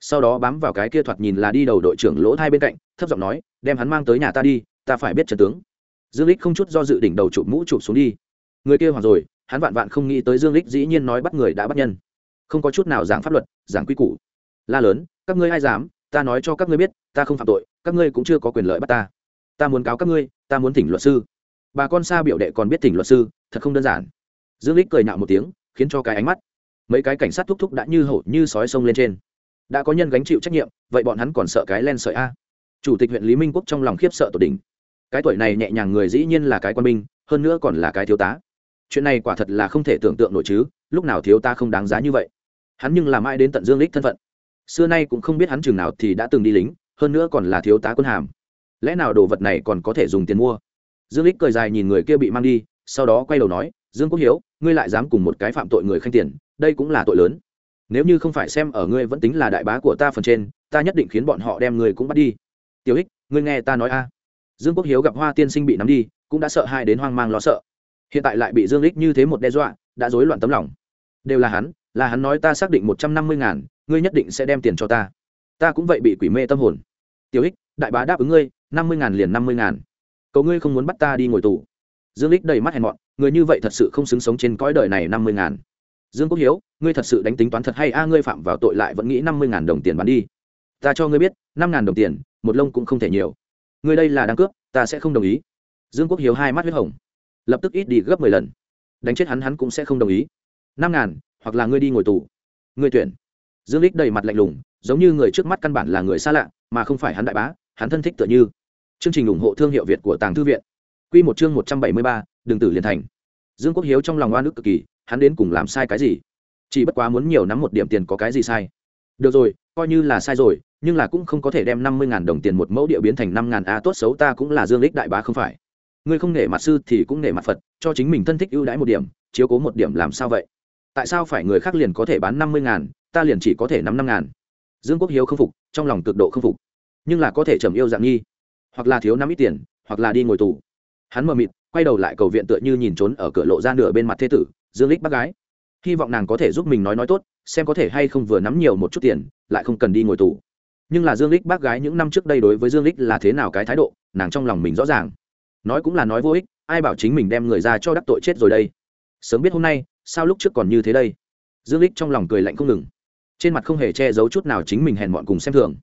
Sau đó bám vào cái kia thoạt nhìn là đi đầu đội trưởng lỗ thai bên cạnh, thấp giọng nói, đem hắn mang tới nhà ta đi, ta phải biết trần tướng. Dương lích không chút do dự đỉnh đầu chụp mũ chụp xuống đi. Người kia hoặc rồi hắn vạn vạn không nghĩ tới dương lích dĩ nhiên nói bắt người đã bắt nhân. Không có chút nào giảng pháp luật, giảng quy củ. La lớn, các ngươi ai dám, ta nói cho các ngươi biết, ta không phạm tội, các ngươi cũng chưa có quyền lợi bắt ta. Ta muốn cáo các ngươi, ta muốn thỉnh luật sư. Bà con xa biểu đệ còn biết thỉnh luật sư, thật không đơn giản. Dương lích cười nạo một tiếng, khiến cho cái ánh mắt. Mấy cái cảnh sát thúc thúc đã như hổ, như sói sông lên trên. Đã có nhân gánh chịu trách nhiệm, vậy bọn hắn còn sợ cái len sợi a? Chủ tịch huyện lý minh quốc trong lòng khiếp sợ tột đỉnh. Cái tuổi này nhẹ nhàng người dĩ nhiên là cái quân binh, hơn nữa còn là cái thiếu tá chuyện này quả thật là không thể tưởng tượng nổi chứ, lúc nào thiếu ta không đáng giá như vậy. Hắn nhưng làm ai đến tận dương lích thân phận. Xưa nay cũng không biết hắn chừng nào thì đã từng đi lính, hơn nữa còn là thiếu tá quân hàm. Lẽ nào đồ vật này còn có thể dùng tiền mua? Dương lích cười dài nhìn người kia bị mang đi, sau đó quay đầu nói, dương quốc hiếu, ngươi lại dám cùng một cái phạm tội người khanh tiền, đây cũng là tội lớn. Nếu như không phải xem ở ngươi vẫn tính là đại bá của ta phần trên, ta nhất định khiến bọn họ đem ngươi cũng bắt đi. Tiểu ích ngươi nghe ta nói a. Dương quốc hiếu gặp hoa tiên sinh bị nắm đi, cũng đã sợ hai đến hoang mang lo sợ hiện tại lại bị dương lích như thế một đe dọa đã rối loạn tấm lòng đều là hắn là hắn nói ta xác định một trăm năm mươi ngàn ngươi nhất định sẽ đem tiền cho ta ta cũng vậy bị quỷ mê tâm hồn tiểu ích đại bá đáp ứng ngươi năm mươi ngàn liền năm mươi ngàn cậu ngươi không muốn bắt ta đi ngồi tù dương lích đầy mắt hèn mọn người như vậy thật sự không xứng sống trên cõi đời này năm mươi ngàn dương quốc hiếu ngươi thật sự đánh tính toán thật hay a à, ngươi phạm vào tội lại vẫn nghĩ năm mươi ngàn đồng tiền bán đi ta cho ngươi biết năm ngàn đồng tiền một lông cũng không thể nhiều ngươi đây là đang cướp ta sẽ không đồng ý dương quốc hiếu hai mắt huyết hồng lập tức ít đi gấp mười lần. Đánh chết hắn hắn cũng sẽ không đồng ý. Năm ngàn hoặc là ngươi đi ngồi tù. Ngươi tuyển. Dương lích đầy mặt lạnh lùng giống như người trước mắt căn bản là người xa lạ mà không phải hắn đại bá hắn thân thích tựa như. Chương trình ủng hộ thương hiệu việt của tàng thư viện. Quy một chương một trăm bảy mươi ba, đường tử liền thành. Dương quốc hiếu trong lòng oan ức cực kỳ hắn đến cùng làm sai cái gì? Chỉ bất quá muốn nhiều nắm một điểm tiền có cái gì sai? Được rồi coi như là sai rồi nhưng là cũng không có thể đem năm mươi đồng tiền một mẫu địa biến thành năm ngàn a tốt xấu ta cũng là dương lích đại bá không phải ngươi không nể mặt sư thì cũng nể mặt phật, cho chính mình thân thích ưu đãi một điểm, chiếu cố một điểm làm sao vậy? Tại sao phải người khác liền có thể bán năm mươi ngàn, ta liền chỉ có thể năm năm ngàn? Dương quốc hiếu không phục, trong lòng cực độ không phục. Nhưng là có thể trầm yêu dạng nghi. Hoặc là thiếu năm ít tiền, hoặc là đi ngồi tù. Hắn mờ mịt, quay đầu lại cầu viện tựa như nhìn trốn ở cửa lộ ra nửa bên mặt thế tử, dương lích bác gái. Hy vọng nàng có thể giúp mình nói nói tốt, xem có thể hay không vừa nắm nhiều một chút tiền, lại không cần đi ngồi tù. Nhưng là dương lích bác gái những năm trước đây đối với dương lích là thế nào cái thái độ, nàng trong lòng mình rõ ràng nói cũng là nói vô ích, ai bảo chính mình đem người ra cho đắc tội chết rồi đây? Sớm biết hôm nay, sao lúc trước còn như thế đây? Dương lích trong lòng cười lạnh không ngừng. Trên mặt không hề che giấu chút nào chính mình hèn mọn cùng xem thường.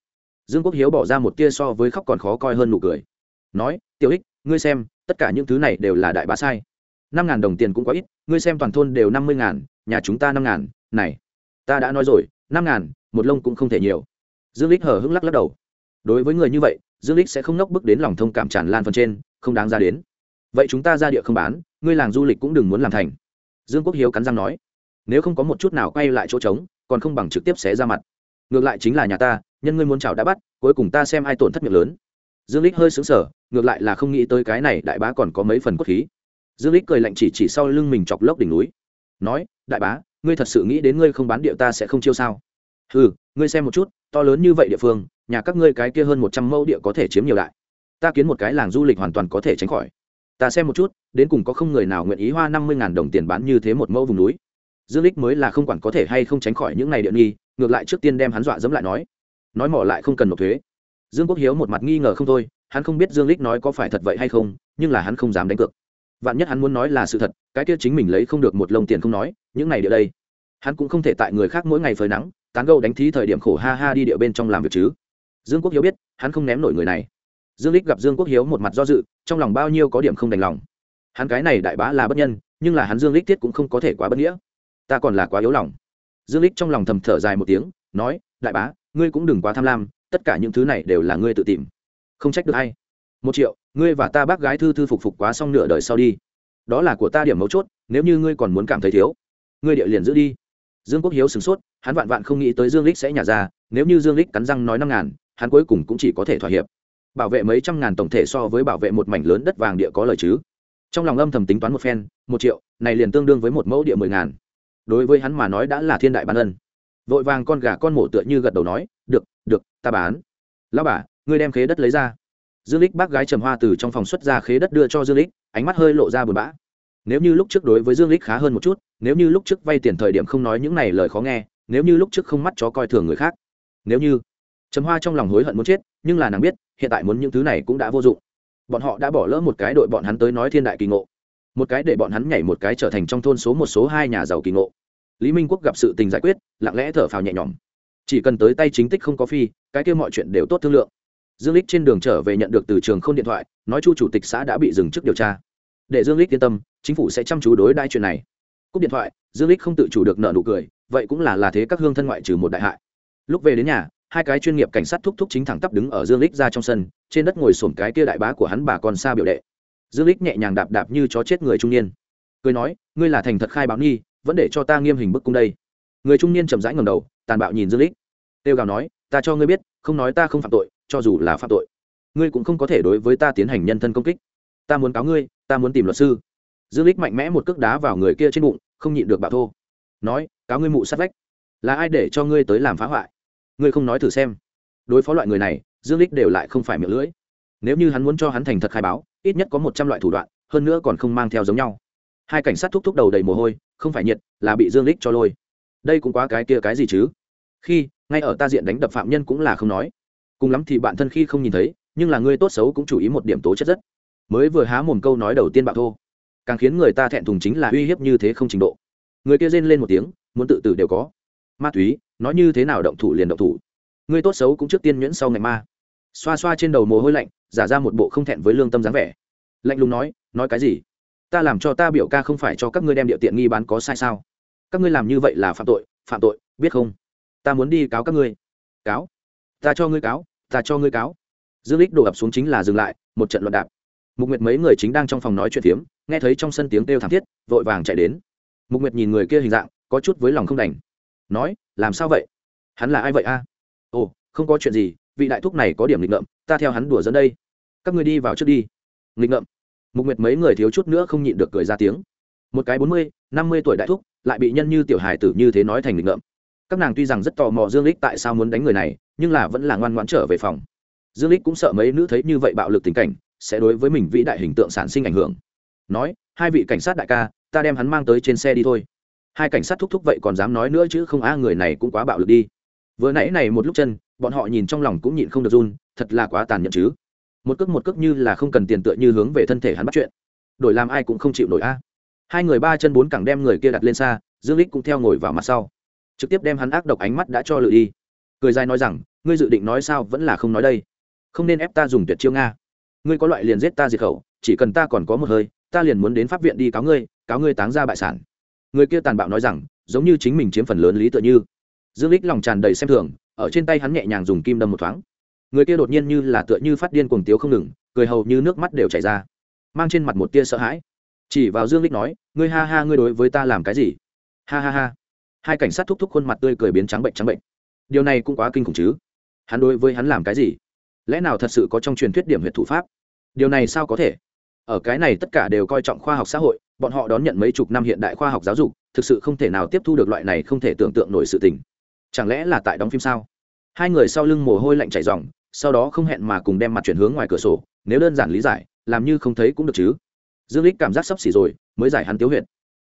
Dương quốc hiếu bỏ ra một tia so với khóc còn khó coi hơn nụ cười. Nói, tiểu ích ngươi xem, tất cả những thứ này đều là đại bá sai. Năm ngàn đồng tiền cũng quá ít, ngươi xem toàn thôn đều năm mươi ngàn, nhà chúng ta năm ngàn, này, ta đã nói rồi, năm ngàn, một lông cũng không thể nhiều. Dương lích hờ hững lắc lắc đầu. Đối với người như vậy, dương lích sẽ không nốc bước đến lòng thông cảm tràn lan phần trên không đáng ra đến. Vậy chúng ta ra địa không bán, ngươi làng du lịch cũng đừng muốn làm thành. Dương quốc hiếu cắn răng nói. Nếu không có một chút nào quay lại chỗ trống, còn không bằng trực tiếp xé ra mặt. Ngược lại chính là nhà ta, nhân ngươi muốn chào đã bắt, cuối cùng ta xem ai tổn thất miệng lớn. Dương lích hơi sững sờ, ngược lại là không nghĩ tới cái này đại bá còn có mấy phần cốt khí. Dương lích cười lạnh chỉ chỉ sau lưng mình chọc lốc đỉnh núi. Nói, đại bá, ngươi thật sự nghĩ đến ngươi không bán địa ta sẽ không chiêu sao? Ừ ngươi xem một chút, to lớn như vậy địa phương, nhà các ngươi cái kia hơn một trăm mẫu địa có thể chiếm nhiều đại ta kiến một cái làng du lịch hoàn toàn có thể tránh khỏi. Ta xem một chút, đến cùng có không người nào nguyện ý hoa năm mươi đồng tiền bán như thế một mẫu vùng núi. Dương lích mới là không quản có thể hay không tránh khỏi những ngày địa nghi, ngược lại trước tiên đem hắn dọa dẫm lại nói. Nói mỏ lại không cần nộp thuế. Dương quốc hiếu một mặt nghi ngờ không thôi, hắn không biết dương lích nói có phải thật vậy hay không, nhưng là hắn không dám đánh cược. Vạn nhất hắn muốn nói là sự thật, cái kia chính mình lấy không được một lông tiền không nói, những này địa đây. Hắn cũng không thể tại người khác mỗi ngày phơi nắng, tán gâu đánh thí thời điểm khổ ha ha đi địa bên trong làm việc chứ. Dương quốc hiếu biết, hắn không ném nổi người này dương lích gặp dương quốc hiếu một mặt do dự, trong lòng bao nhiêu có điểm không đành lòng. Hắn cái này đại bá là bất nhân, nhưng là hắn dương lích tiết cũng không có thể quá bất nghĩa. Ta còn là quá yếu lòng. Dương lích trong lòng thầm thở dài một tiếng, nói, đại bá, ngươi cũng đừng quá tham lam, tất cả những thứ này đều là ngươi tự tìm. Không trách được hay một triệu, ngươi và ta bác gái thư thư phục phục quá xong nửa đời sau đi. Đó là của ta điểm mấu chốt, nếu như ngươi còn muốn cảm thấy thiếu, ngươi địa liền giữ đi. Dương quốc hiếu sửng sốt, hắn vạn vạn không nghĩ tới dương lích sẽ nhả ra, nếu như dương lích cắn răng nói năm ngàn, hắn cuối cùng cũng chỉ có thể thỏa hiệp bảo vệ mấy trăm ngàn tổng thể so với bảo vệ một mảnh lớn đất vàng địa có lời chứ? Trong lòng âm thầm tính toán một phen, một triệu, này liền tương đương với một mẫu địa mười ngàn. Đối với hắn mà nói đã là thiên đại ban ân. Vội vàng con gà con mổ tựa như gật đầu nói, được được, ta bán. Lao bà, ngươi đem khế đất lấy ra. Dương lích bác gái trầm hoa từ trong phòng xuất ra khế đất đưa cho dương lích ánh mắt hơi lộ ra buồn bã. Nếu như lúc trước đối với dương lích khá hơn một chút, nếu như lúc trước vay tiền thời điểm không nói những này lời khó nghe, nếu như lúc trước không mắt chó coi thường người khác. Nếu như, trầm hoa trong lòng hối hận muốn chết, nhưng là nàng biết hiện tại muốn những thứ này cũng đã vô dụng. Bọn họ đã bỏ lỡ một cái đội bọn hắn tới nói thiên đại kỳ ngộ. Một cái để bọn hắn nhảy một cái trở thành trong thôn số một số hai nhà giàu kỳ ngộ. Lý minh quốc gặp sự tình giải quyết, lặng lẽ thở phào nhẹ nhõm. Chỉ cần tới tay chính tích không có phi, cái kia mọi chuyện đều tốt thương lượng. Dương lích trên đường trở về nhận được từ trường không điện thoại, nói chu chủ tịch xã đã bị dừng chức điều tra. Để dương lích yên tâm, chính phủ sẽ chăm chú đối đai chuyện này. Cúp điện thoại, dương lích không tự chủ được nợ nụ cười, vậy cũng là là thế các hương thân ngoại trừ một đại hại. Lúc về đến nhà hai cái chuyên nghiệp cảnh sát thúc thúc chính thẳng tắp đứng ở dương lích ra trong sân, trên đất ngồi sổm cái kia đại bá của hắn bà con xa biểu đệ. Dương lích nhẹ nhàng đạp đạp như chó chết người trung niên. Cười nói, ngươi là thành thật khai báo nghi, vẫn để cho ta nghiêm hình bức cung đây. Người trung niên chậm rãi ngầm đầu, tàn bạo nhìn dương lích. Têu gào nói, ta cho ngươi biết, không nói ta không phạm tội, cho dù là phạm tội, ngươi cũng không có thể đối với ta tiến hành nhân thân công kích. Ta muốn cáo ngươi, ta muốn tìm luật sư. Dương lích mạnh mẽ một cước đá vào người kia trên bụng, không nhịn được bạo thô. Nói, cáo ngươi mụ sát vách. Là ai để cho ngươi tới làm phá hoại? Ngươi không nói thử xem. Đối phó loại người này, dương lích đều lại không phải miệng lưỡi. Nếu như hắn muốn cho hắn thành thật khai báo, ít nhất có một trăm loại thủ đoạn, hơn nữa còn không mang theo giống nhau. Hai cảnh sát thúc thúc đầu đầy mồ hôi, không phải nhiệt, là bị dương lích cho lôi. Đây cũng quá cái kia cái gì chứ? Khi, ngay ở ta diện đánh đập phạm nhân cũng là không nói. Cùng lắm thì bạn thân khi không nhìn thấy, nhưng là ngươi tốt xấu cũng chú ý một điểm tố chất rất. Mới vừa há mồm câu nói đầu tiên bạo thô. Càng khiến người ta thẹn thùng chính là uy hiếp như thế không trình độ. Người kia rên lên một tiếng, muốn tự tử đều có. Ma túy nói như thế nào động thủ liền động thủ. Ngươi tốt xấu cũng trước tiên nhuyễn sau ngày ma. Xoa xoa trên đầu mồ hôi lạnh giả ra một bộ không thẹn với lương tâm dáng vẻ. Lạnh lùng nói nói cái gì? Ta làm cho ta biểu ca không phải cho các ngươi đem địa tiện nghi bán có sai sao? Các ngươi làm như vậy là phạm tội phạm tội biết không? Ta muốn đi cáo các ngươi. Cáo? Ta cho ngươi cáo ta cho ngươi cáo. Dương lích đổ ập xuống chính là dừng lại một trận loạn đạp. Mục nguyệt mấy người chính đang trong phòng nói chuyện tiếm, nghe thấy trong sân tiếng kêu thảm thiết vội vàng chạy đến. Mục nguyệt nhìn người kia hình dạng có chút với lòng không đành nói, làm sao vậy? Hắn là ai vậy a? Ồ, không có chuyện gì, vị đại thúc này có điểm nghịch ngợm, ta theo hắn đùa dẫn đây. Các ngươi đi vào trước đi. Nghịch ngợm. Mục nguyệt mấy người thiếu chút nữa không nhịn được cười ra tiếng. Một cái bốn mươi, năm mươi tuổi đại thúc, lại bị nhân như tiểu hài tử như thế nói thành nghịch ngợm. Các nàng tuy rằng rất tò mò dương lích tại sao muốn đánh người này, nhưng là vẫn là ngoan ngoãn trở về phòng. Dương lích cũng sợ mấy nữ thấy như vậy bạo lực tình cảnh, sẽ đối với mình vĩ đại hình tượng sản sinh ảnh hưởng. Nói, hai vị cảnh sát đại ca, ta đem hắn mang tới trên xe đi thôi hai cảnh sát thúc thúc vậy còn dám nói nữa chứ không a, người này cũng quá bạo lực đi. Vừa nãy này một lúc chân, bọn họ nhìn trong lòng cũng nhịn không được run, thật là quá tàn nhẫn chứ. Một cước một cước như là không cần tiền tựa như hướng về thân thể hắn bắt chuyện. Đổi làm ai cũng không chịu nổi a. Hai người ba chân bốn cẳng đem người kia đặt lên xa, dương lích cũng theo ngồi vào mặt sau. Trực tiếp đem hắn ác độc ánh mắt đã cho lự đi. Cười dài nói rằng, ngươi dự định nói sao vẫn là không nói đây. Không nên ép ta dùng tuyệt chiêu nga. Ngươi có loại liền giết ta diệt khẩu, chỉ cần ta còn có một hơi, ta liền muốn đến pháp viện đi cáo ngươi cáo ngươi táng ra bại sản người kia tàn bạo nói rằng, giống như chính mình chiếm phần lớn lý tựa như. Dương lích lòng tràn đầy xem thường, ở trên tay hắn nhẹ nhàng dùng kim đâm một thoáng. Người kia đột nhiên như là tựa như phát điên cuồng tiếu không ngừng, cười hầu như nước mắt đều chảy ra, mang trên mặt một tia sợ hãi. Chỉ vào dương lích nói, ngươi ha ha, ngươi đối với ta làm cái gì? Ha ha ha. Hai cảnh sát thúc thúc khuôn mặt tươi cười biến trắng bệnh trắng bệnh. Điều này cũng quá kinh khủng chứ? Hắn đối với hắn làm cái gì? Lẽ nào thật sự có trong truyền thuyết điểm huyệt thủ pháp? Điều này sao có thể? Ở cái này tất cả đều coi trọng khoa học xã hội bọn họ đón nhận mấy chục năm hiện đại khoa học giáo dục, thực sự không thể nào tiếp thu được loại này không thể tưởng tượng nổi sự tình. Chẳng lẽ là tại đóng phim sao? Hai người sau lưng mồ hôi lạnh chảy dòng sau đó không hẹn mà cùng đem mặt chuyển hướng ngoài cửa sổ, nếu đơn giản lý giải, làm như không thấy cũng được chứ. Dương lích cảm giác sắp xỉ rồi, mới giải hắn tiếu huyện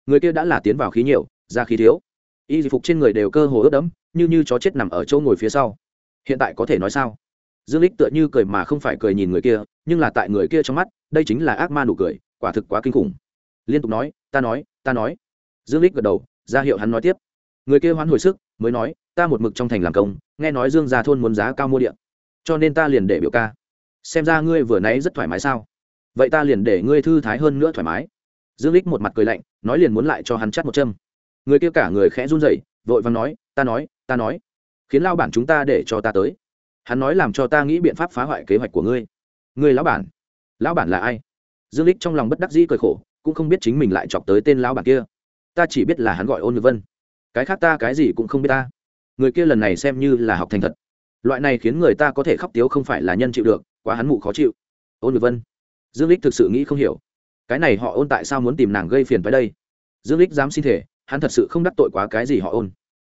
người kia đã là tiến vào khí nhiều, ra khí thiếu. Y phục trên người đều cơ hồ ướt đẫm, như như chó chết nằm ở chỗ ngồi phía sau. Hiện tại có thể nói sao? Dương lích tựa như cười mà không phải cười nhìn người kia, nhưng là tại người kia trong mắt, đây chính là ác ma nụ cười, quả thực quá kinh khủng liên tục nói, ta nói ta nói. Dương lích gật đầu, ra hiệu hắn nói tiếp. Người kia hoán hồi sức, mới nói, ta một mực trong thành làm công, nghe nói dương gia thôn muốn giá cao mua điện cho nên ta liền để biểu ca. Xem ra ngươi vừa nãy rất thoải mái sao? Vậy ta liền để ngươi thư thái hơn nữa thoải mái. Dương lích một mặt cười lạnh, nói liền muốn lại cho hắn chắt một châm. Người kia cả người khẽ run rẩy, vội vàng nói, ta nói ta nói, khiến lao bản chúng ta để cho ta tới. Hắn nói làm cho ta nghĩ biện pháp phá hoại kế hoạch của ngươi. Ngươi lão bản? Lão bản là ai? Dương lích trong lòng bất đắc dĩ cười khổ cũng không biết chính mình lại chọc tới tên lão bản kia. Ta chỉ biết là hắn gọi ôn nhược vân. Cái khác ta cái gì cũng không biết ta. Người kia lần này xem như là học thành thật. Loại này khiến người ta có thể khóc tiếu không phải là nhân chịu được, quá hắn mụ khó chịu. Ôn nhược vân. Dương lích thực sự nghĩ không hiểu. Cái này họ ôn tại sao muốn tìm nàng gây phiền tới đây? Dương lích dám xin thể, hắn thật sự không đắc tội quá cái gì họ ôn.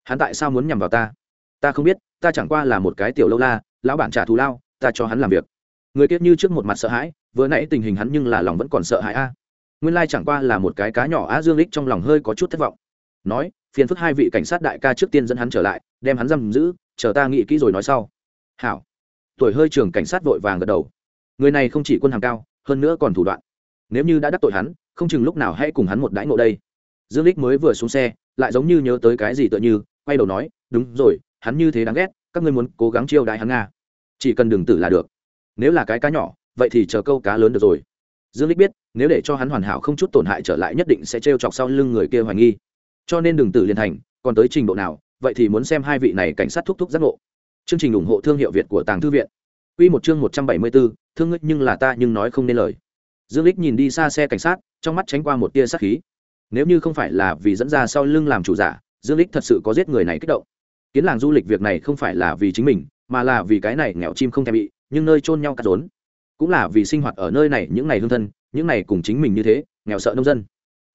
Hắn tại sao muốn nhằm vào ta? Ta không biết, ta chẳng qua là một cái tiểu lâu la, lão bản trả thù lao, ta cho hắn làm việc. Người kia như trước một mặt sợ hãi, vừa nãy tình hình hắn nhưng là lòng vẫn còn sợ hãi a nguyên lai chẳng qua là một cái cá nhỏ á dương lích trong lòng hơi có chút thất vọng. Nói, phiền phức hai vị cảnh sát đại ca trước tiên dẫn hắn trở lại, đem hắn giam giữ, chờ ta nghĩ kỹ rồi nói sau. Hảo. Tuổi hơi trường cảnh sát vội vàng gật đầu. Người này không chỉ quân hàng cao, hơn nữa còn thủ đoạn. Nếu như đã đắc tội hắn, không chừng lúc nào hãy cùng hắn một đãi ngộ đây. Dương lích mới vừa xuống xe, lại giống như nhớ tới cái gì tựa như, quay đầu nói, đúng rồi, hắn như thế đáng ghét, các ngươi muốn cố gắng chiêu đại hắn nga chỉ cần đừng tử là được. Nếu là cái cá nhỏ, vậy thì chờ câu cá lớn được rồi. Dương lích biết nếu để cho hắn hoàn hảo không chút tổn hại trở lại nhất định sẽ trêu chọc sau lưng người kia hoài nghi cho nên đừng tử liên thành còn tới trình độ nào vậy thì muốn xem hai vị này cảnh sát thúc thúc giác ngộ chương trình ủng hộ thương hiệu việt của tàng thư viện Quy một chương 174, thương ngươi nhưng là ta nhưng nói không nên lời. Dương Lịch nhìn đi xa xe cảnh sát, trong mắt tránh qua một tia sát khí. Nếu như không phải là vì dẫn ra sau lưng làm chủ giả, Dương Lịch thật sự có giết người này kích động. Kiến làng du lịch việc này không phải là vì chính mình, mà là vì cái này nghèo chim không thèm bị nhưng nơi chôn nhau cắt rốn cũng là vì sinh hoạt ở nơi này những ngày hương thân những ngày cùng chính mình như thế, nghèo sợ nông dân.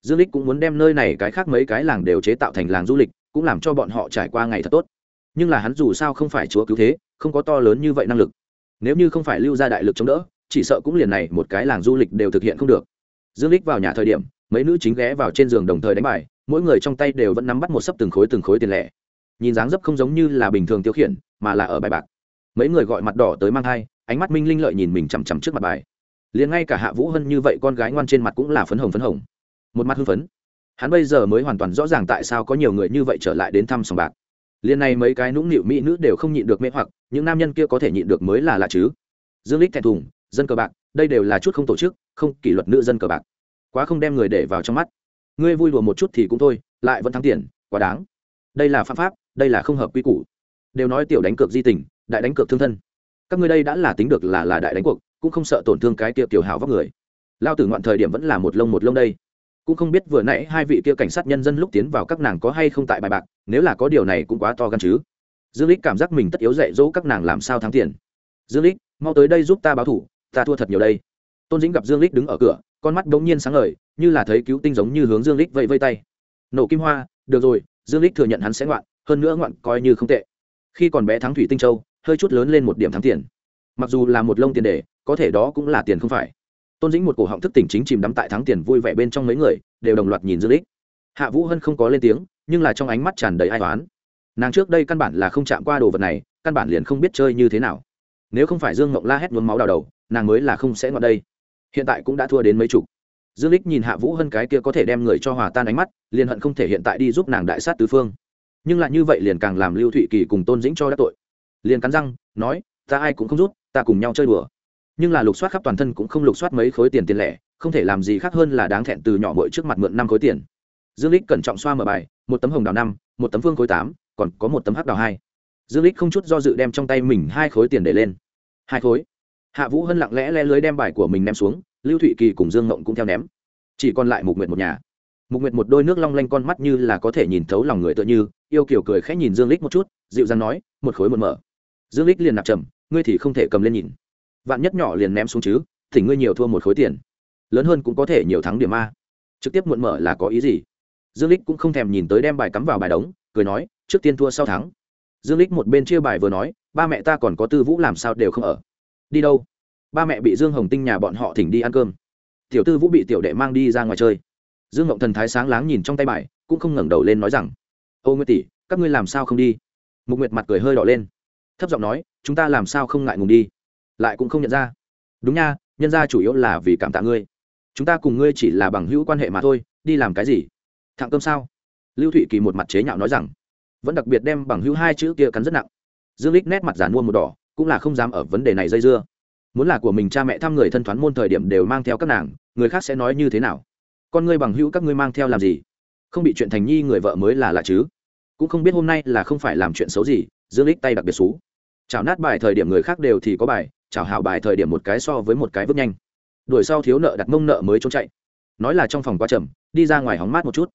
Dương lích cũng muốn đem nơi này cái khác mấy cái làng đều chế tạo thành làng du lịch, cũng làm cho bọn họ trải qua ngày thật tốt. Nhưng là hắn dù sao không phải chúa cứu thế, không có to lớn như vậy năng lực. Nếu như không phải lưu ra đại lực chống đỡ, chỉ sợ cũng liền này một cái làng du lịch đều thực hiện không được. Dương lích vào nhà thời điểm, mấy nữ chính ghé vào trên giường đồng thời đánh bài, mỗi người trong tay đều vẫn nắm bắt một sấp từng khối từng khối tiền lẻ. Nhìn dáng dấp không giống như là bình thường tiêu khiển, mà là ở bài bạc. Mấy người gọi mặt đỏ tới mang thai, ánh mắt minh linh lợi nhìn mình chằm chằm trước mặt bài liền ngay cả hạ vũ hân như vậy con gái ngoan trên mặt cũng là phấn hồng phấn hồng. Một mặt hưng phấn. Hắn bây giờ mới hoàn toàn rõ ràng tại sao có nhiều người như vậy trở lại đến thăm sòng bạc. Liền này mấy cái nũng nịu mỹ nữ đều không nhịn được mê hoặc, những nam nhân kia có thể nhịn được mới là lạ chứ. Dương lích thẹn thùng, dân cờ bạc, đây đều là chút không tổ chức, không kỷ luật nữ dân cờ bạc. Quá không đem người để vào trong mắt. Ngươi vui đùa một chút thì cũng thôi, lại vẫn thắng tiền, quá đáng. Đây là pháp pháp, đây là không hợp quy củ. Đều nói tiểu đánh cược di tình, đại đánh cược thương thân. Các ngươi đây đã là tính được là là đại đánh cuộc cũng không sợ tổn thương cái kia tiểu hào vóc người. Lao tử ngoạn thời điểm vẫn là một lông một lông đây. Cũng không biết vừa nãy hai vị kia cảnh sát nhân dân lúc tiến vào các nàng có hay không tại bài bạc, nếu là có điều này cũng quá to gan chứ. Dương lích cảm giác mình tất yếu dạy dỗ các nàng làm sao thắng tiền. Dương lích mau tới đây giúp ta báo thủ, ta thua thật nhiều đây. Tôn dĩnh gặp dương lích đứng ở cửa, con mắt đống nhiên sáng ngời, như là thấy cứu tinh giống như hướng dương lích vẫy vây tay. Nổ kim hoa, được rồi, dương lích thừa nhận hắn sẽ ngoạn, hơn nữa ngoạn coi như không tệ. Khi còn bé thắng thủy tinh châu, hơi chút lớn lên một điểm thắng tiền. Mặc dù là một lông tiền đề có thể đó cũng là tiền không phải. Tôn dĩnh một cổ họng thức tỉnh chính chìm đắm tại thắng tiền vui vẻ bên trong mấy người, đều đồng loạt nhìn dương lích hạ vũ hân không có lên tiếng, nhưng là trong ánh mắt tràn đầy ai toán nàng trước đây căn bản là không chạm qua đồ vật này, căn bản liền không biết chơi như thế nào. Nếu không phải dương ngộng la hét nhuốm máu đào đầu, nàng mới là không sẽ ngọn đây. Hiện tại cũng đã thua đến mấy chục. Dương lích nhìn hạ vũ hân cái kia có thể đem người cho hòa tan ánh mắt, liền hận không thể hiện tại đi giúp nàng đại sát tứ phương. Nhưng lại như vậy liền càng làm lưu thụy kỳ cùng tôn dĩnh cho đã tội. Liền cắn răng, nói, ta ai cũng không rút ta cùng nhau chơi đùa nhưng là lục soát khắp toàn thân cũng không lục soát mấy khối tiền tiền lẻ, không thể làm gì khác hơn là đáng thẹn từ nhỏ bội trước mặt mượn năm khối tiền. Dương lích cẩn trọng xoa mở bài, một tấm hồng đào năm, một tấm phương khối tám, còn có một tấm hắc đào hai. Dương lích không chút do dự đem trong tay mình hai khối tiền để lên. Hai khối. Hạ vũ hân lặng lẽ le lưới đem bài của mình ném xuống, lưu thụy kỳ cùng dương ngộng cũng theo ném. Chỉ còn lại mục nguyệt một nhà. Mục nguyệt một đôi nước long lanh con mắt như là có thể nhìn thấu lòng người tựa như, yêu kiểu cười khẽ nhìn dương lích một chút, dịu dàng nói, một khối một mở. Dương lích liền nạp trầm, ngươi thì không thể cầm lên nhìn vạn nhất nhỏ liền ném xuống chứ, thì ngươi nhiều thua một khối tiền. Lớn hơn cũng có thể nhiều thắng điểm a. Trực tiếp muộn mở là có ý gì? Dương lích cũng không thèm nhìn tới đem bài cắm vào bài đống, cười nói, trước tiên thua sau thắng. Dương lích một bên chia bài vừa nói, ba mẹ ta còn có tư vũ làm sao đều không ở. Đi đâu? Ba mẹ bị dương hồng tinh nhà bọn họ thỉnh đi ăn cơm. Tiểu tư vũ bị tiểu đệ mang đi ra ngoài chơi. Dương ngộng thần thái sáng láng nhìn trong tay bài, cũng không ngẩng đầu lên nói rằng, ô nguyệt tỷ, các ngươi làm sao không đi? Mục nguyệt mặt cười hơi đỏ lên. Thấp giọng nói, chúng ta làm sao không ngại ngùng đi? Lại cũng không nhận ra. Đúng nha, nhân ra chủ yếu là vì cảm tạ ngươi. Chúng ta cùng ngươi chỉ là bằng hữu quan hệ mà thôi, đi làm cái gì? Thẳng cơm sao? Lưu thụy kỳ một mặt chế nhạo nói rằng, vẫn đặc biệt đem bằng hữu hai chữ kia cắn rất nặng. Dương lích nét mặt giản mua một đỏ, cũng là không dám ở vấn đề này dây dưa. Muốn là của mình cha mẹ thăm người thân thoán môn thời điểm đều mang theo các nàng, người khác sẽ nói như thế nào? Con ngươi bằng hữu các ngươi mang theo làm gì? Không bị chuyện thành nhi người vợ mới là lạ chứ? Cũng không biết hôm nay là không phải làm chuyện xấu gì, dương lích tay đặc biệt xú. Chảo nát bài thời điểm người khác đều thì có bài chào hào bài thời điểm một cái so với một cái vứt nhanh. Đuổi sau thiếu nợ đặt mông nợ mới trốn chạy. Nói là trong phòng quá chậm, đi ra ngoài hóng mát một chút.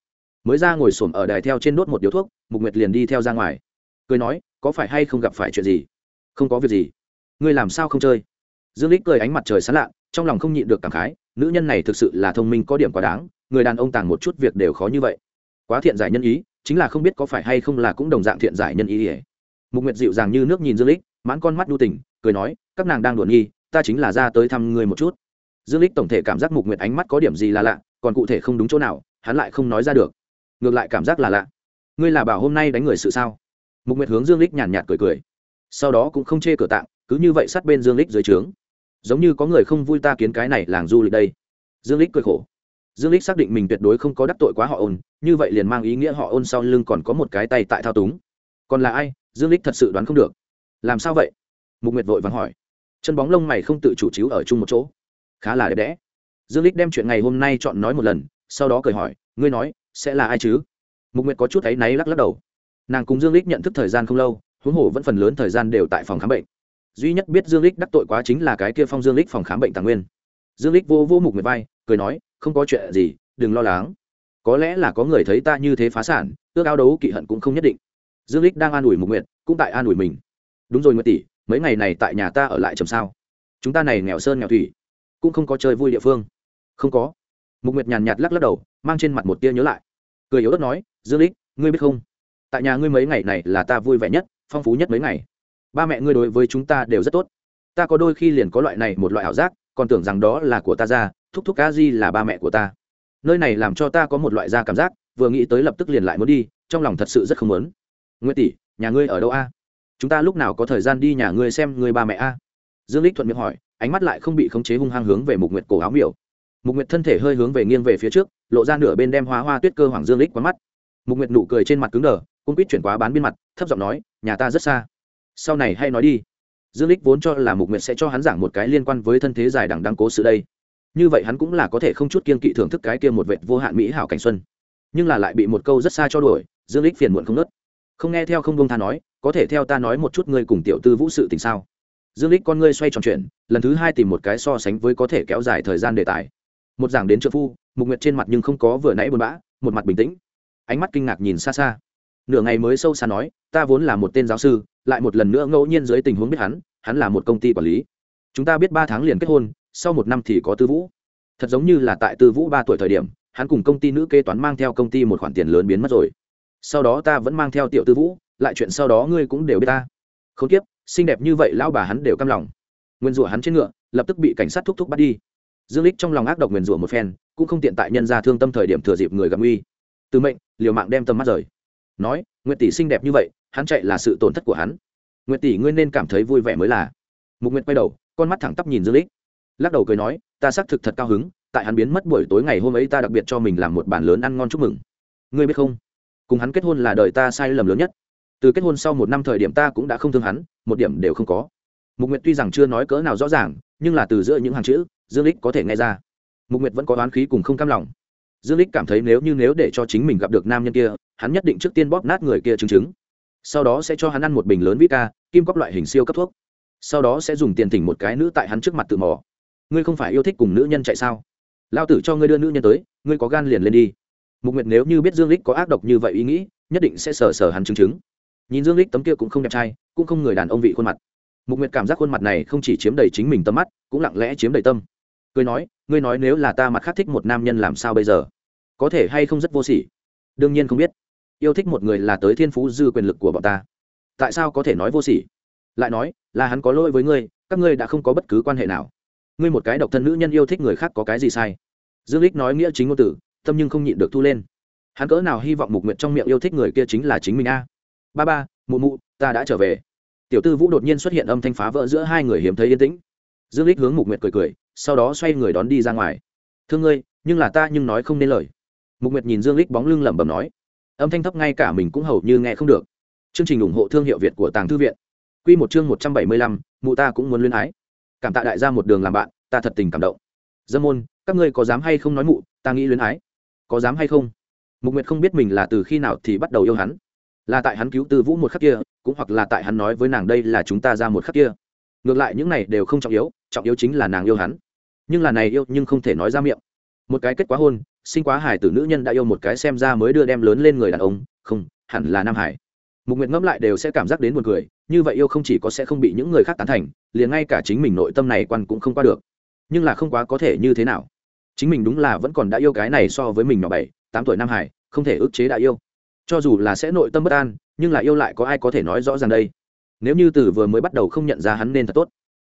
Mới ra ngồi xổm ở đài theo trên đốt một điếu thuốc, mục nguyệt liền đi theo ra ngoài. Cười nói, có phải hay không gặp phải chuyện gì? Không có việc gì. Ngươi làm sao không chơi? Dương lích cười ánh mặt trời sán lạ, trong lòng không nhịn được cảm khái, nữ nhân này thực sự là thông minh có điểm quá đáng, người đàn ông tàng một chút việc đều khó như vậy. Quá thiện giải nhân ý, chính là không biết có phải hay không là cũng đồng dạng thiện giải nhân ý ỉa mục nguyệt dịu dàng như nước nhìn dương lích mãn con mắt đu tình cười nói, các nàng đang đuổi nghi, ta chính là ra tới thăm người một chút. Dương lích tổng thể cảm giác mục nguyệt ánh mắt có điểm gì là lạ, còn cụ thể không đúng chỗ nào, hắn lại không nói ra được. Ngược lại cảm giác là lạ. Ngươi là bảo hôm nay đánh người sự sao? Mục nguyệt hướng dương lích nhàn nhạt cười cười. Sau đó cũng không chê cửa tạng, cứ như vậy sát bên dương lích dưới trướng. Giống như có người không vui ta kiến cái này làng du lịch đây. Dương lích cười khổ. Dương lích xác định mình tuyệt đối không có đắc tội quá họ ôn, như vậy liền mang ý nghĩa họ ôn sau lưng còn có một cái tay tại thao túng. Còn là ai? Dương lích thật sự đoán không được. Làm sao vậy? Mục nguyệt vội vàng hỏi. Chân bóng lông mày không tự chủ chiếu ở chung một chỗ. Khá là đẹp đẽ. Dương lích đem chuyện ngày hôm nay chọn nói một lần, sau đó cười hỏi, ngươi nói, sẽ là ai chứ? Mục nguyệt có chút thấy náy lắc lắc đầu. Nàng cùng dương lích nhận thức thời gian không lâu, huống hồ vẫn phần lớn thời gian đều tại phòng khám bệnh. Duy nhất biết dương lích đắc tội quá chính là cái kia phong dương lích phòng khám bệnh tàng nguyên. Dương lích vô vô mục nguyệt vai, cười nói, không có chuyện gì, đừng lo lắng. Có lẽ là có người thấy ta như thế phá sản, ước ao đấu kỵ hận cũng không nhất định. Dương lích đang an ủi mục nguyệt, cũng tại an ủi mình. Đúng rồi nguyệt tỷ mấy ngày này tại nhà ta ở lại chầm sao? Chúng ta này nghèo sơn nghèo thủy, cũng không có chơi vui địa phương. Không có. Mục nguyệt nhàn nhạt lắc lắc đầu, mang trên mặt một tia nhớ lại. Cười yếu đất nói, dương lích, ngươi biết không? Tại nhà ngươi mấy ngày này là ta vui vẻ nhất, phong phú nhất mấy ngày. Ba mẹ ngươi đối với chúng ta đều rất tốt. Ta có đôi khi liền có loại này một loại ảo giác, còn tưởng rằng đó là của ta ra, thúc thúc cá di là ba mẹ của ta. Nơi này làm cho ta có một loại da cảm giác, vừa nghĩ tới lập tức liền lại muốn đi, trong lòng thật sự rất không muốn. Nguyễn tỷ, nhà ngươi ở đâu a? Chúng ta lúc nào có thời gian đi nhà ngươi xem người ba mẹ a? Dương lích thuận miệng hỏi, ánh mắt lại không bị khống chế hung hăng hướng về mục nguyệt cổ áo miểu. Mục nguyệt thân thể hơi hướng về nghiêng về phía trước, lộ ra nửa bên đem hoa hoa tuyết cơ hoàng dương lích quá mắt. Mục nguyệt nụ cười trên mặt cứng đờ cung quýt chuyển quá bán biên mặt, thấp giọng nói, nhà ta rất xa. Sau này hay nói đi. Dương lích vốn cho là mục nguyệt sẽ cho hắn giảng một cái liên quan với thân thế dài đằng đang cố sự đây. Như vậy hắn cũng là có thể không chút kiên kỵ thưởng thức cái kia một vệ vô hạn mỹ hảo cảnh xuân. Nhưng là lại bị một câu rất xa cho đuổi, dương lích phiền muộn không nớt không nghe theo không bông tha nói có thể theo ta nói một chút ngươi cùng tiểu tư vũ sự tình sao? Dương lích con ngươi xoay tròn chuyện lần thứ hai tìm một cái so sánh với có thể kéo dài thời gian đề tài. Một giảng đến trợ phu, mục nguyệt trên mặt nhưng không có vừa nãy buồn bã, một mặt bình tĩnh. Ánh mắt kinh ngạc nhìn xa xa. Nửa ngày mới sâu xa nói, ta vốn là một tên giáo sư, lại một lần nữa ngẫu nhiên dưới tình huống biết hắn hắn là một công ty quản lý. Chúng ta biết ba tháng liền kết hôn, sau một năm thì có tư vũ. Thật giống như là tại tư vũ ba tuổi thời điểm, hắn cùng công ty nữ kế toán mang theo công ty một khoản tiền lớn biến mất rồi. Sau đó ta vẫn mang theo tiểu tư vũ lại chuyện sau đó ngươi cũng đều biết ta. Không tiếp xinh đẹp như vậy, lão bà hắn đều căm lòng. Nguyên rủa hắn trên ngựa, lập tức bị cảnh sát thúc thúc bắt đi. Dương lích trong lòng ác độc nguyền rủa một phen, cũng không tiện tại nhân ra thương tâm thời điểm thừa dịp người gặp nguy. Từ mệnh, liều mạng đem tâm mắt rời. Nói, nguyệt tỷ xinh đẹp như vậy, hắn chạy là sự tổn thất của hắn. Nguyệt tỷ ngươi nên cảm thấy vui vẻ mới là. Mục nguyệt quay đầu, con mắt thẳng tắp nhìn dương lích lắc đầu cười nói, ta xác thực thật cao hứng, tại hắn biến mất buổi tối ngày hôm ấy ta đặc biệt cho mình làm một bàn lớn ăn ngon chúc mừng. Ngươi biết không? Cùng hắn kết hôn là đời ta sai lầm lớn nhất từ kết hôn sau một năm thời điểm ta cũng đã không thương hắn, một điểm đều không có. Mục nguyệt tuy rằng chưa nói cỡ nào rõ ràng, nhưng là từ giữa những hàng chữ, dương lích có thể nghe ra. Mục nguyệt vẫn có oán khí cùng không cam lòng. Dương lích cảm thấy nếu như nếu để cho chính mình gặp được nam nhân kia, hắn nhất định trước tiên bóp nát người kia chứng chứng. Sau đó sẽ cho hắn ăn một bình lớn vít ca, kim cóc loại hình siêu cấp thuốc. Sau đó sẽ dùng tiền thỉnh một cái nữ tại hắn trước mặt tự mò. Ngươi không phải yêu thích cùng nữ nhân chạy sao? Lao tử cho ngươi đưa nữ nhân tới, ngươi có gan liền lên đi. Mục nguyệt nếu như biết dương lích có ác độc như vậy ý nghĩ, nhất định sẽ sờ sờ hắn chứng chứng nhìn dương lích tấm kia cũng không đẹp trai, cũng không người đàn ông vị khuôn mặt. Mục nguyệt cảm giác khuôn mặt này không chỉ chiếm đầy chính mình tâm mắt, cũng lặng lẽ chiếm đầy tâm. Cười nói, ngươi nói nếu là ta mặt khác thích một nam nhân làm sao bây giờ? Có thể hay không rất vô sỉ? Đương nhiên không biết. Yêu thích một người là tới thiên phú dư quyền lực của bọn ta. Tại sao có thể nói vô sỉ? Lại nói, là hắn có lỗi với ngươi, các ngươi đã không có bất cứ quan hệ nào. Ngươi một cái độc thân nữ nhân yêu thích người khác có cái gì sai? Dương lích nói nghĩa chính ngôn tử tâm nhưng không nhịn được thu lên. Hắn cỡ nào hy vọng mục nguyệt trong miệng yêu thích người kia chính là chính mình a ba ba mụ mụ ta đã trở về. Tiểu tư vũ đột nhiên xuất hiện âm thanh phá vỡ giữa hai người hiếm thấy yên tĩnh. Dương lích hướng mục nguyệt cười cười sau đó xoay người đón đi ra ngoài. Thương ngươi nhưng là ta nhưng nói không nên lời. Mục nguyệt nhìn dương lích bóng lưng lẩm bẩm nói. Âm thanh thấp ngay cả mình cũng hầu như nghe không được. Chương trình ủng hộ thương hiệu việt của tàng thư viện. Quy một chương một trăm bảy mươi lăm, mụ ta cũng muốn luyến ái. Cảm tạ đại gia một đường làm bạn ta thật tình cảm động. Dâm môn các ngươi có dám hay không nói mụ ta nghĩ luyến ái. Có dám hay không? Mục nguyệt không biết mình là từ khi nào thì bắt đầu yêu hắn là tại hắn cứu tư vũ một khắc kia, cũng hoặc là tại hắn nói với nàng đây là chúng ta ra một khắc kia. Ngược lại những này đều không trọng yếu trọng yếu chính là nàng yêu hắn. Nhưng là này yêu nhưng không thể nói ra miệng. Một cái kết quá hôn, sinh quá hải tử nữ nhân đã yêu một cái xem ra mới đưa đem lớn lên người đàn ông, không, hẳn là nam hải. Mục nguyệt ngẫm lại đều sẽ cảm giác đến một người như vậy yêu không chỉ có sẽ không bị những người khác tán thành, liền ngay cả chính mình nội tâm này quan cũng không qua được. Nhưng là không quá có thể như thế nào. Chính mình đúng là vẫn còn đã yêu cái này so với mình nhỏ bảy, tám tuổi nam hải, không thể ức chế đã yêu cho dù là sẽ nội tâm bất an, nhưng lại yêu lại có ai có thể nói rõ ràng đây? Nếu như từ vừa mới bắt đầu không nhận ra hắn nên thật tốt.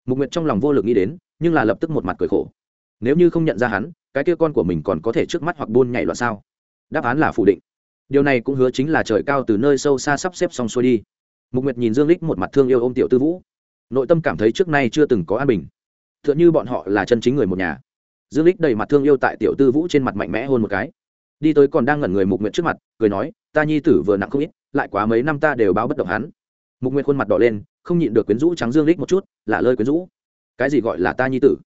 Mục nguyệt trong lòng vô lực nghĩ đến, nhưng là lập tức một mặt cười khổ. Nếu như không nhận ra hắn, cái kia con của mình còn có thể trước mắt hoặc buôn nhảy loạn sao? Đáp án là phủ định. Điều này cũng hứa chính là trời cao từ nơi sâu xa sắp xếp xong xuôi đi. Mục nguyệt nhìn dương lích một mặt thương yêu ô m tiểu tư vũ. Nội tâm cảm thấy trước nay chưa từng có an bình. T h ư ợ n h ư bọn họ là chân chính người một nhà. Dương lích đầy mặt thương yêu tại tiểu tư vũ trên mặt mạnh mẽ hơn một cái đi tới còn đang ngẩn người mục nguyệt trước mặt, cười nói, ta nhi tử vừa nặng không ít, lại quá mấy năm ta đều báo bất động hắn. Mục nguyệt khuôn mặt đỏ lên, không nhịn được quyến rũ trắng dương lích một chút, lạ lơi quyến rũ. Cái gì gọi là ta nhi tử?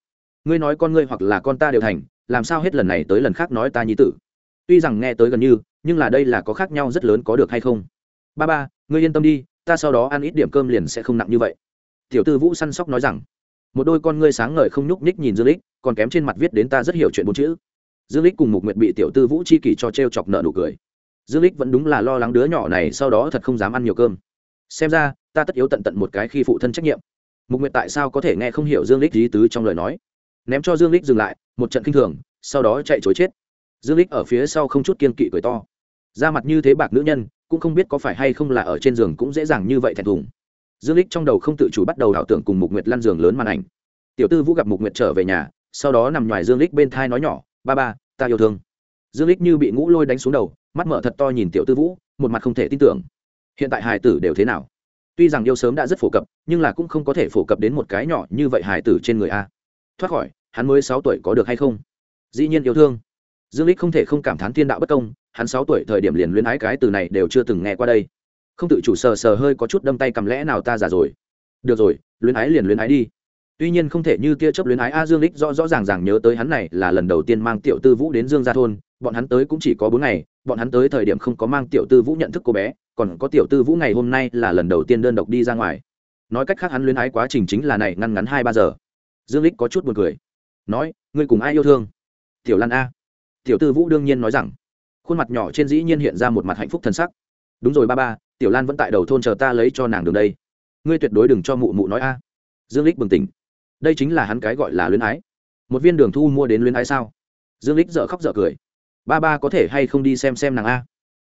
Ngươi nói con ngươi hoặc là con ta đều thành, làm sao hết lần này tới lần khác nói ta nhi tử? Tuy rằng nghe tới gần như, nhưng là đây là có khác nhau rất lớn có được hay không? Ba ba, ngươi yên tâm đi, ta sau đó ăn ít điểm cơm liền sẽ không nặng như vậy. Tiểu tư vũ săn sóc nói rằng, một đôi con ngươi sáng ngời không nhúc nhích nhìn dương lích còn kém trên mặt viết đến ta rất hiểu chuyện bốn chữ dương lích cùng mục nguyệt bị tiểu tư vũ chi kỷ cho t chọc nợ nụ cười. Dương lích vẫn đúng là lo lắng đứa nhỏ này sau đó thật không dám ăn nhiều cơm. Xem ra, ta tất yếu tận tận một cái khi phụ thân trách nhiệm. Mục nguyệt tại sao có thể nghe không hiểu dương lích lý tứ trong lời nói? Ném cho dương lích dừng lại, một trận kinh thường, sau đó chạy chối chết. Dương lích ở phía sau không chút kiên kỵ cười to. Da mặt như thế bạc nữ nhân, cũng không biết có phải hay không là ở trên giường cũng dễ dàng như vậy thẹn thùng. Dương lích trong đầu không tự chủ bắt đầu ảo tưởng cùng mục nguyệt lăn giường lớn màn ảnh. Tiểu tư vũ gặp mục nguyệt trở về nhà, sau đó nằm ngoài dương lích bên thai nói nhỏ ba ba, ta yêu thương. Dương lích như bị ngũ lôi đánh xuống đầu, mắt mở thật to nhìn tiểu tư vũ, một mặt không thể tin tưởng. Hiện tại hài tử đều thế nào? Tuy rằng yêu sớm đã rất phổ cập, nhưng là cũng không có thể phổ cập đến một cái nhỏ như vậy hài tử trên người a. Thoát khỏi, hắn mới sáu tuổi có được hay không? Dĩ nhiên yêu thương. Dương lích không thể không cảm thán thiên đạo bất công, hắn sáu tuổi thời điểm liền luyến ái cái từ này đều chưa từng nghe qua đây. Không tự chủ sờ sờ hơi có chút đâm tay cầm lẽ nào ta già rồi. Được rồi, luyến ái liền luyến ái đi tuy nhiên không thể như tia chớp luyến ái a dương lích rõ rõ ràng ràng nhớ tới hắn này là lần đầu tiên mang tiểu tư vũ đến dương gia thôn, bọn hắn tới cũng chỉ có bốn ngày, bọn hắn tới thời điểm không có mang tiểu tư vũ nhận thức cô bé, còn có tiểu tư vũ ngày hôm nay là lần đầu tiên đơn độc đi ra ngoài. Nói cách khác hắn luyến ái quá trình chính là này ngăn ngắn hai ba giờ. Dương lích có chút buồn cười. Nói, ngươi cùng ai yêu thương? Tiểu lan a. Tiểu tư vũ đương nhiên nói rằng, khuôn mặt nhỏ trên dĩ nhiên hiện ra một mặt hạnh phúc thân sắc. Đúng rồi ba ba, tiểu lan vẫn tại đầu thôn chờ ta lấy cho nàng đường đây. Ngươi tuyệt đối đừng cho mụ mụ nói a. Dương lích bừng tỉnh đây chính là hắn cái gọi là luyến ái. Một viên đường thu mua đến luyến ái sao? Dương lích dợ khóc dợ cười. Ba ba có thể hay không đi xem xem nàng a?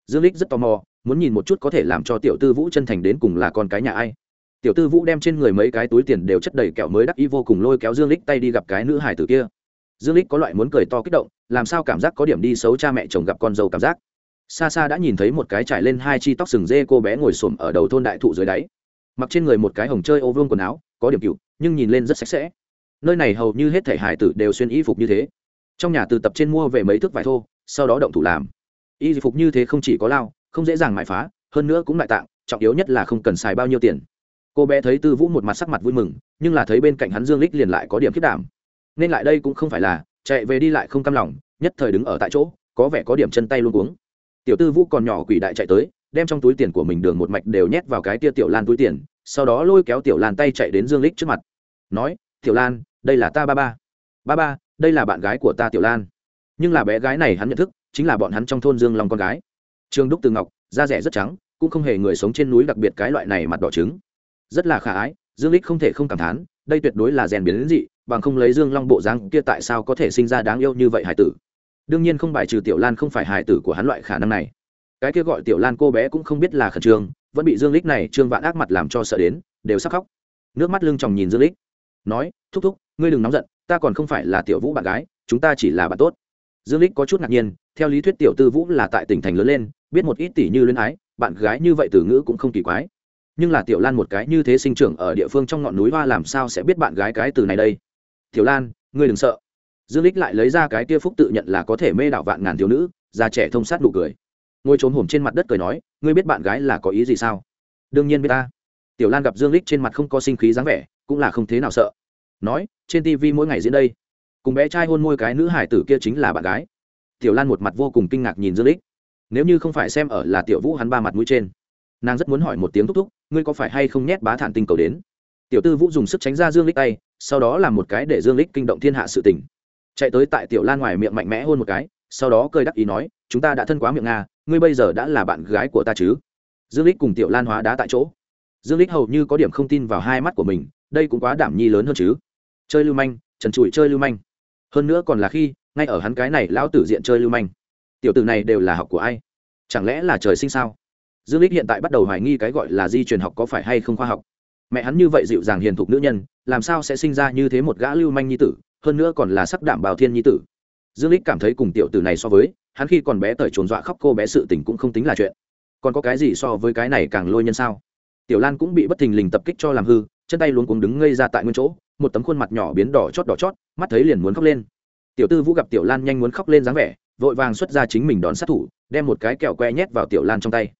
Dương lích rất tò mò, muốn nhìn một chút có thể làm cho tiểu tư vũ chân thành đến cùng là con cái nhà ai. Tiểu tư vũ đem trên người mấy cái túi tiền đều chất đầy kẹo mới đắc ý vô cùng lôi kéo dương lích tay đi gặp cái nữ hải tử kia. Dương lích có loại muốn cười to kích động, làm sao cảm giác có điểm đi xấu cha mẹ chồng gặp con dâu cảm giác. Xa xa đã nhìn thấy một cái trải lên hai chi tóc sừng dê cô bé ngồi xổm ở đầu thôn đại thụ dưới đáy. Mặc trên người một cái hồng chơi ô vương quần áo có điểm cựu, nhưng nhìn lên rất sạch sẽ. Nơi này hầu như hết thể hải tử đều xuyên y phục như thế. Trong nhà từ tập trên mua về mấy thước vải thô, sau đó động thủ làm. Y phục như thế không chỉ có lao, không dễ dàng mải phá, hơn nữa cũng lại tạng, trọng yếu nhất là không cần xài bao nhiêu tiền. Cô bé thấy tư vũ một mặt sắc mặt vui mừng, nhưng là thấy bên cạnh hắn dương lích liền lại có điểm khiết đảm. Nên lại đây cũng không phải là, chạy về đi lại không cam lòng, nhất thời đứng ở tại chỗ, có vẻ có điểm chân tay luôn cuống. Tiểu tư vũ còn nhỏ quỷ đại chạy tới, đem trong túi tiền của mình đường một mạch đều nhét vào cái tia tiểu lan túi tiền sau đó lôi kéo tiểu lan tay chạy đến dương lích trước mặt. Nói, tiểu lan, đây là ta ba ba. Ba ba, đây là bạn gái của ta tiểu lan. Nhưng là bé gái này hắn nhận thức, chính là bọn hắn trong thôn dương long con gái. Trương đúc từ ngọc, da rẻ rất trắng, cũng không hề người sống trên núi đặc biệt cái loại này mặt đỏ trứng. Rất là khả ái, dương lích không thể không cảm thán, đây tuyệt đối là rèn biến đến dị, bằng không lấy dương long bộ dáng kia tại sao có thể sinh ra đáng yêu như vậy hải tử. Đương nhiên không bài trừ tiểu lan không phải hải tử của hắn loại khả năng này. Cái kia gọi tiểu lan cô bé cũng không biết là khẩn trương vẫn bị dương lích này trương vạn ác mặt làm cho sợ đến, đều sắp khóc. Nước mắt lưng chồng nhìn dương lích. Nói, thúc thúc, ngươi đừng nóng giận, ta còn không phải là tiểu vũ bạn gái, chúng ta chỉ là bạn tốt. Dương lích có chút ngạc nhiên, theo lý thuyết tiểu tư vũ là tại tỉnh thành lớn lên, biết một ít tỷ như luyến ái, bạn gái như vậy từ ngữ cũng không kỳ quái. Nhưng là tiểu lan một cái như thế sinh trưởng ở địa phương trong ngọn núi hoa làm sao sẽ biết bạn gái cái từ này đây? Tiểu lan, ngươi đừng sợ. Dương lích lại lấy ra cái tia phúc tự nhận là có thể mê đảo vạn ngàn thiếu nữ, già trẻ thông sát nụ cười ngồi trốn hổm trên mặt đất cười nói, ngươi biết bạn gái là có ý gì sao? Đương nhiên biết ta. Tiểu lan gặp dương lích trên mặt không có sinh khí dáng vẻ, cũng là không thế nào sợ. Nói, trên tv mỗi ngày diễn đây. Cùng bé trai hôn môi cái nữ hải tử kia chính là bạn gái. Tiểu lan một mặt vô cùng kinh ngạc nhìn dương lích nếu như không phải xem ở là tiểu vũ hắn ba mặt mũi trên, nàng rất muốn hỏi một tiếng thúc thúc, ngươi có phải hay không nhét bá thản tinh cầu đến? Tiểu tư vũ dùng sức tránh ra dương lích tay, sau đó làm một cái để dương lích kinh động thiên hạ sự tình. Chạy tới tại tiểu lan ngoài miệng mạnh mẽ hôn một cái, sau đó cười đắc ý nói, chúng ta đã thân quá miệng nga ngươi bây giờ đã là bạn gái của ta chứ? Dương lích cùng tiểu lan hóa đá tại chỗ. Dương lích hầu như có điểm không tin vào hai mắt của mình, đây cũng quá đảm nhi lớn hơn chứ. Chơi lưu manh, trần trụi chơi lưu manh. Hơn nữa còn là khi, ngay ở hắn cái này lão tử diện chơi lưu manh. Tiểu tử này đều là học của ai? Chẳng lẽ là trời sinh sao? Dương lích hiện tại bắt đầu hoài nghi cái gọi là di truyền học có phải hay không khoa học. Mẹ hắn như vậy dịu dàng hiền thục nữ nhân, làm sao sẽ sinh ra như thế một gã lưu manh nhi tử, hơn nữa còn là sắc đảm bào thiên nhi tử. Dương lích cảm thấy cùng tiểu tử này so với hắn khi còn bé tởi trồn dọa khóc cô bé sự tình cũng không tính là chuyện. Còn có cái gì so với cái này càng lôi nhân sao? Tiểu lan cũng bị bất thình lình tập kích cho làm hư, chân tay luống cuống đứng ngây ra tại nguyên chỗ, một tấm khuôn mặt nhỏ biến đỏ chót đỏ chót, mắt thấy liền muốn khóc lên. Tiểu tư vũ gặp tiểu lan nhanh muốn khóc lên dáng vẻ, vội vàng xuất ra chính mình đón sát thủ, đem một cái kẹo que nhét vào tiểu lan trong tay.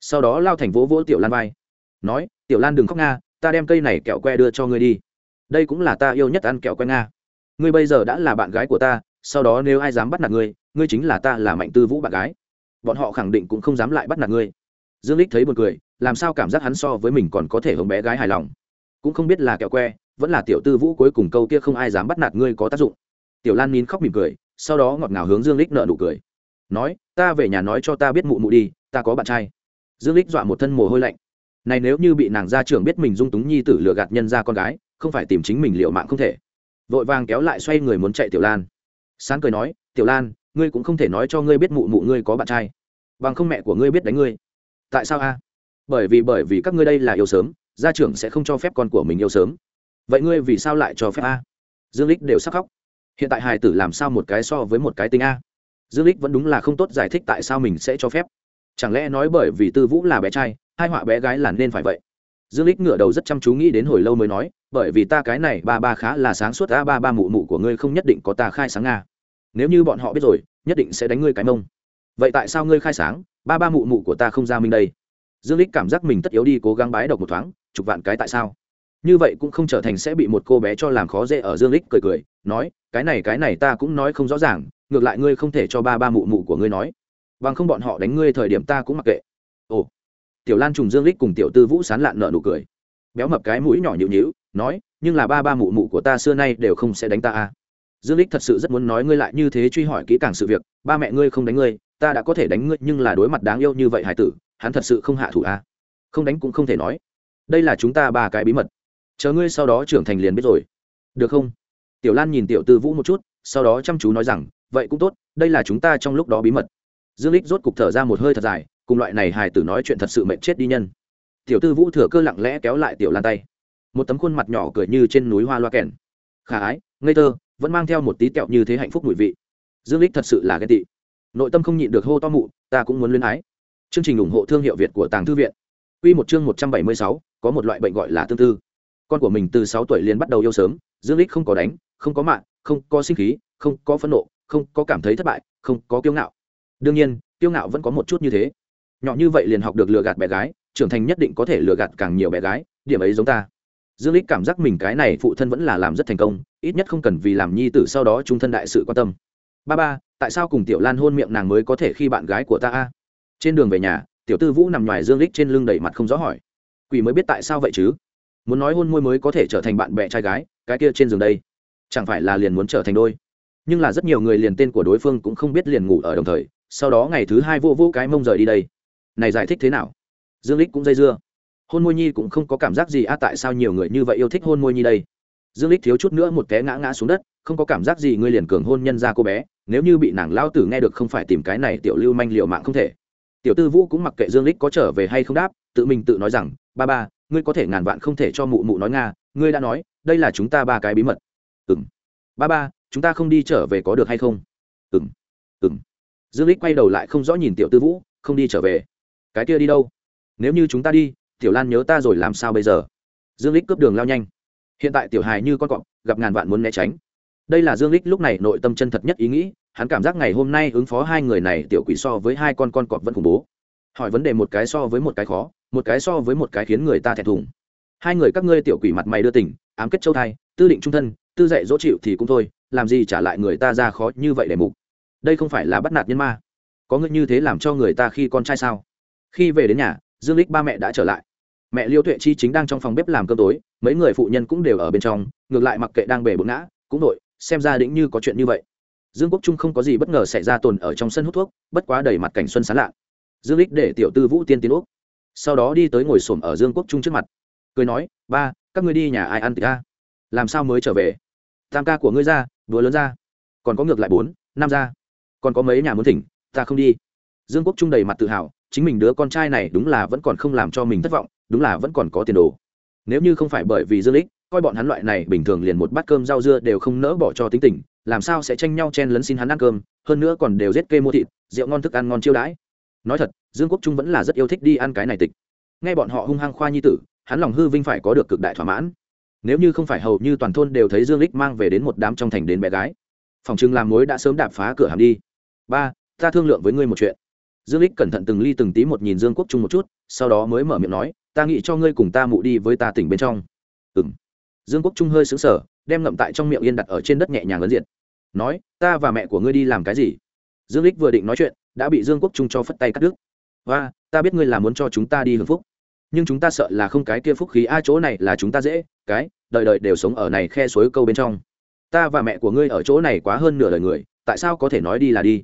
Sau đó lao thành vỗ vỗ tiểu lan vai. Nói, tiểu lan đừng khóc nga, ta đem cây này kẹo que đưa cho ngươi đi. Đây cũng là ta yêu nhất ăn kẹo que nga. Ngươi bây giờ đã là bạn gái của ta sau đó nếu ai dám bắt nạt ngươi ngươi chính là ta là mạnh tư vũ bạn gái. Bọn họ khẳng định cũng không dám lại bắt nạt ngươi. Dương lích thấy buồn cười, làm sao cảm giác hắn so với mình còn có thể hống bé gái hài lòng. Cũng không biết là kẹo que, vẫn là tiểu tư vũ cuối cùng câu kia không ai dám bắt nạt ngươi có tác dụng. Tiểu lan nín khóc mỉm cười, sau đó ngọt ngào hướng dương lích nợ nụ cười. Nói, ta về nhà nói cho ta biết mụ mụ đi, ta có bạn trai. Dương lích dọa một thân mồ hôi lạnh. Này nếu như bị nàng gia trưởng biết mình dung túng nhi tử lừa gạt nhân ra con gái, không phải tìm chính mình liệu mạng không thể. Vội vàng kéo lại xoay người muốn chạy tiểu lan sán cười nói, tiểu lan, ngươi cũng không thể nói cho ngươi biết mụ mụ ngươi có bạn trai, bằng không mẹ của ngươi biết đánh ngươi. Tại sao a? Bởi vì bởi vì các ngươi đây là yêu sớm, gia trưởng sẽ không cho phép con của mình yêu sớm. Vậy ngươi vì sao lại cho phép a? Dương lích đều sắc khóc. Hiện tại hài tử làm sao một cái so với một cái tinh a? Dương lích vẫn đúng là không tốt giải thích tại sao mình sẽ cho phép. Chẳng lẽ nói bởi vì tư vũ là bé trai, hai họa bé gái là nên phải vậy? Dương lích ngửa đầu rất chăm chú nghĩ đến hồi lâu mới nói, bởi vì ta cái này ba ba khá là sáng suốt a ba ba mụ mụ của ngươi không nhất định có ta khai sáng nga nếu như bọn họ biết rồi, nhất định sẽ đánh ngươi cái mông. Vậy tại sao ngươi khai sáng, ba ba mụ mụ của ta không ra minh đây? Dương lích cảm giác mình tất yếu đi cố gắng bái độc một thoáng chục vạn cái tại sao? Như vậy cũng không trở thành sẽ bị một cô bé cho làm khó dễ ở dương lích cười cười, nói, cái này cái này ta cũng nói không rõ ràng, ngược lại ngươi không thể cho ba ba mụ mụ của ngươi nói. Bằng không bọn họ đánh ngươi thời điểm ta cũng mặc kệ. Ồ. Tiểu lan trùng dương lích cùng tiểu tư vũ sán lạn nợ nụ cười. Béo mập cái mũi nhỏ nhịu nhịu, nói, nhưng là ba ba mụ mụ của ta xưa nay đều không sẽ đánh ta à dương lích thật sự rất muốn nói ngươi lại như thế truy hỏi kỹ càng sự việc, ba mẹ ngươi không đánh ngươi, ta đã có thể đánh ngươi nhưng là đối mặt đáng yêu như vậy hải tử, hắn thật sự không hạ thủ à? Không đánh cũng không thể nói. Đây là chúng ta ba cái bí mật. Chờ ngươi sau đó trưởng thành liền biết rồi. Được không? Tiểu lan nhìn tiểu tư vũ một chút, sau đó chăm chú nói rằng, vậy cũng tốt, đây là chúng ta trong lúc đó bí mật. Dương lích rốt cục thở ra một hơi thật dài, cùng loại này hài tử nói chuyện thật sự mệnh chết đi nhân. Tiểu tư vũ thừa cơ lặng lẽ kéo lại tiểu lan tay. Một tấm khuôn mặt nhỏ cười như trên núi hoa loa kèn. Khả ái, ngây thơ vẫn mang theo một tí kẹo như thế hạnh phúc mùi vị. Dương lích thật sự là ghen tị. Nội tâm không nhịn được hô to mụ ta cũng muốn luyến ái. Chương trình ủng hộ thương hiệu việt của tàng thư viện. Quy một chương 176, có một loại bệnh gọi là tương tư. Con của mình từ sáu tuổi liền bắt đầu yêu sớm dương lích không có đánh không có mạng không có sinh khí không có phẫn nộ không có cảm thấy thất bại không có kiêu ngạo. Đương nhiên kiêu ngạo vẫn có một chút như thế. Nhỏ như vậy liền học được lừa gạt bé gái trưởng thành nhất định có thể lừa gạt càng nhiều bé gái điểm ấy giống ta dương lích cảm giác mình cái này phụ thân vẫn là làm rất thành công, ít nhất không cần vì làm nhi tử sau đó trung thân đại sự quan tâm. Ba ba, tại sao cùng tiểu lan hôn miệng nàng mới có thể khi bạn gái của ta a? Trên đường về nhà, tiểu tư vũ nằm ngoài dương lích trên lưng đầy mặt không rõ hỏi. Quỷ mới biết tại sao vậy chứ? Muốn nói hôn môi mới có thể trở thành bạn bè trai gái, cái kia trên giường đây. Chẳng phải là liền muốn trở thành đôi. Nhưng là rất nhiều người liền tên của đối phương cũng không biết liền ngủ ở đồng thời, sau đó ngày thứ hai vô vô cái mông rời đi đây. Này giải thích thế nào? Dương lích cũng dây dưa hôn môi nhi cũng không có cảm giác gì, a, tại sao nhiều người như vậy yêu thích hôn môi nhi đây? Dương lích thiếu chút nữa một té ngã ngã xuống đất, không có cảm giác gì, ngươi liền cường hôn nhân ra cô bé, nếu như bị nàng lao tử nghe được không phải tìm cái này tiểu lưu manh liệu mạng không thể. Tiểu tư vũ cũng mặc kệ dương lích có trở về hay không đáp, tự mình tự nói rằng, ba ba, ngươi có thể ngàn vạn không thể cho mụ mụ nói nga, ngươi đã nói, đây là chúng ta ba cái bí mật. Ừ ba ba, chúng ta không đi trở về có được hay không? Ừ m ừ dương lích quay đầu lại không rõ nhìn tiểu tư vũ, không đi trở về. Cái kia đi đâu? Nếu như chúng ta đi tiểu lan nhớ ta rồi làm sao bây giờ? Dương lích cướp đường lao nhanh. Hiện tại tiểu hài như con cọp, gặp ngàn vạn muốn né tránh. Đây là dương lích lúc này nội tâm chân thật nhất ý nghĩ, hắn cảm giác ngày hôm nay ứng phó hai người này tiểu quỷ so với hai con con cọp vẫn khủng bố. Hỏi vấn đề một cái so với một cái khó, một cái so với một cái khiến người ta thẹn thùng. Hai người các ngươi tiểu quỷ mặt mày đưa tỉnh ám kết châu thai, tư định trung thân, tư dạy dỗ chịu thì cũng thôi, làm gì trả lại người ta ra khó như vậy để mục? Đây không phải là bắt nạt nhân ma. Có ngươi như thế làm cho người ta khi con trai sao? Khi về đến nhà, dương lích ba mẹ đã trở lại mẹ liêu tuệ chi chính đang trong phòng bếp làm cơm tối, mấy người phụ nhân cũng đều ở bên trong, ngược lại mặc kệ đang bể bụng ngã, cũng đội xem ra đĩnh như có chuyện như vậy. Dương quốc trung không có gì bất ngờ xảy ra tồn ở trong sân hút thuốc, bất quá đầy mặt cảnh xuân sán lạ. Dương lích để tiểu tư vũ tiên tiến úc. Sau đó đi tới ngồi xổm ở dương quốc trung trước mặt. Cười nói, ba, các ngươi đi nhà ai ăn thì a? Làm sao mới trở về? Tam ca của ngươi ra, đùa lớn ra. Còn có ngược lại bốn, năm ra. Còn có mấy nhà muốn thỉnh, ta không đi. Dương quốc trung đầy mặt tự hào, chính mình đứa con trai này đúng là vẫn còn không làm cho mình thất vọng đúng là vẫn còn có tiền đồ. Nếu như không phải bởi vì dương lích, coi bọn hắn loại này bình thường liền một bát cơm rau dưa đều không nỡ bỏ cho tính tình, làm sao sẽ tranh nhau chen lấn xin hắn ăn cơm, hơn nữa còn đều giết kê mua thịt, rượu ngon thức ăn ngon chiêu đãi. Nói thật, dương quốc trung vẫn là rất yêu thích đi ăn cái này tịch. Nghe bọn họ hung hăng khoa nhi tử, hắn lòng hư vinh phải có được cực đại thỏa mãn. Nếu như không phải hầu như toàn thôn đều thấy dương lích mang về đến một đám trong thành đến bé gái, phòng trưng làm mối đã sớm đạp phá cửa hàm đi. Ba, ta thương lượng với ngươi một chuyện. Dương lích cẩn thận từng ly từng tí một nhìn dương quốc trung một chút, sau đó mới mở miệng nói ta nghĩ cho ngươi cùng ta mụ đi với ta tỉnh bên trong. Ừm. Dương quốc trung hơi sững sờ, đem ngậm tại trong miệng yên đặt ở trên đất nhẹ nhàng lớn diện nói, ta và mẹ của ngươi đi làm cái gì? Dương lích vừa định nói chuyện, đã bị dương quốc trung cho phất tay cắt đứt. Và ta biết ngươi là muốn cho chúng ta đi hưởng phúc. Nhưng chúng ta sợ là không cái kia phúc khí a, chỗ này là chúng ta dễ, cái, đời đời đều sống ở này khe suối câu bên trong. Ta và mẹ của ngươi ở chỗ này quá hơn nửa đời người, tại sao có thể nói đi là đi?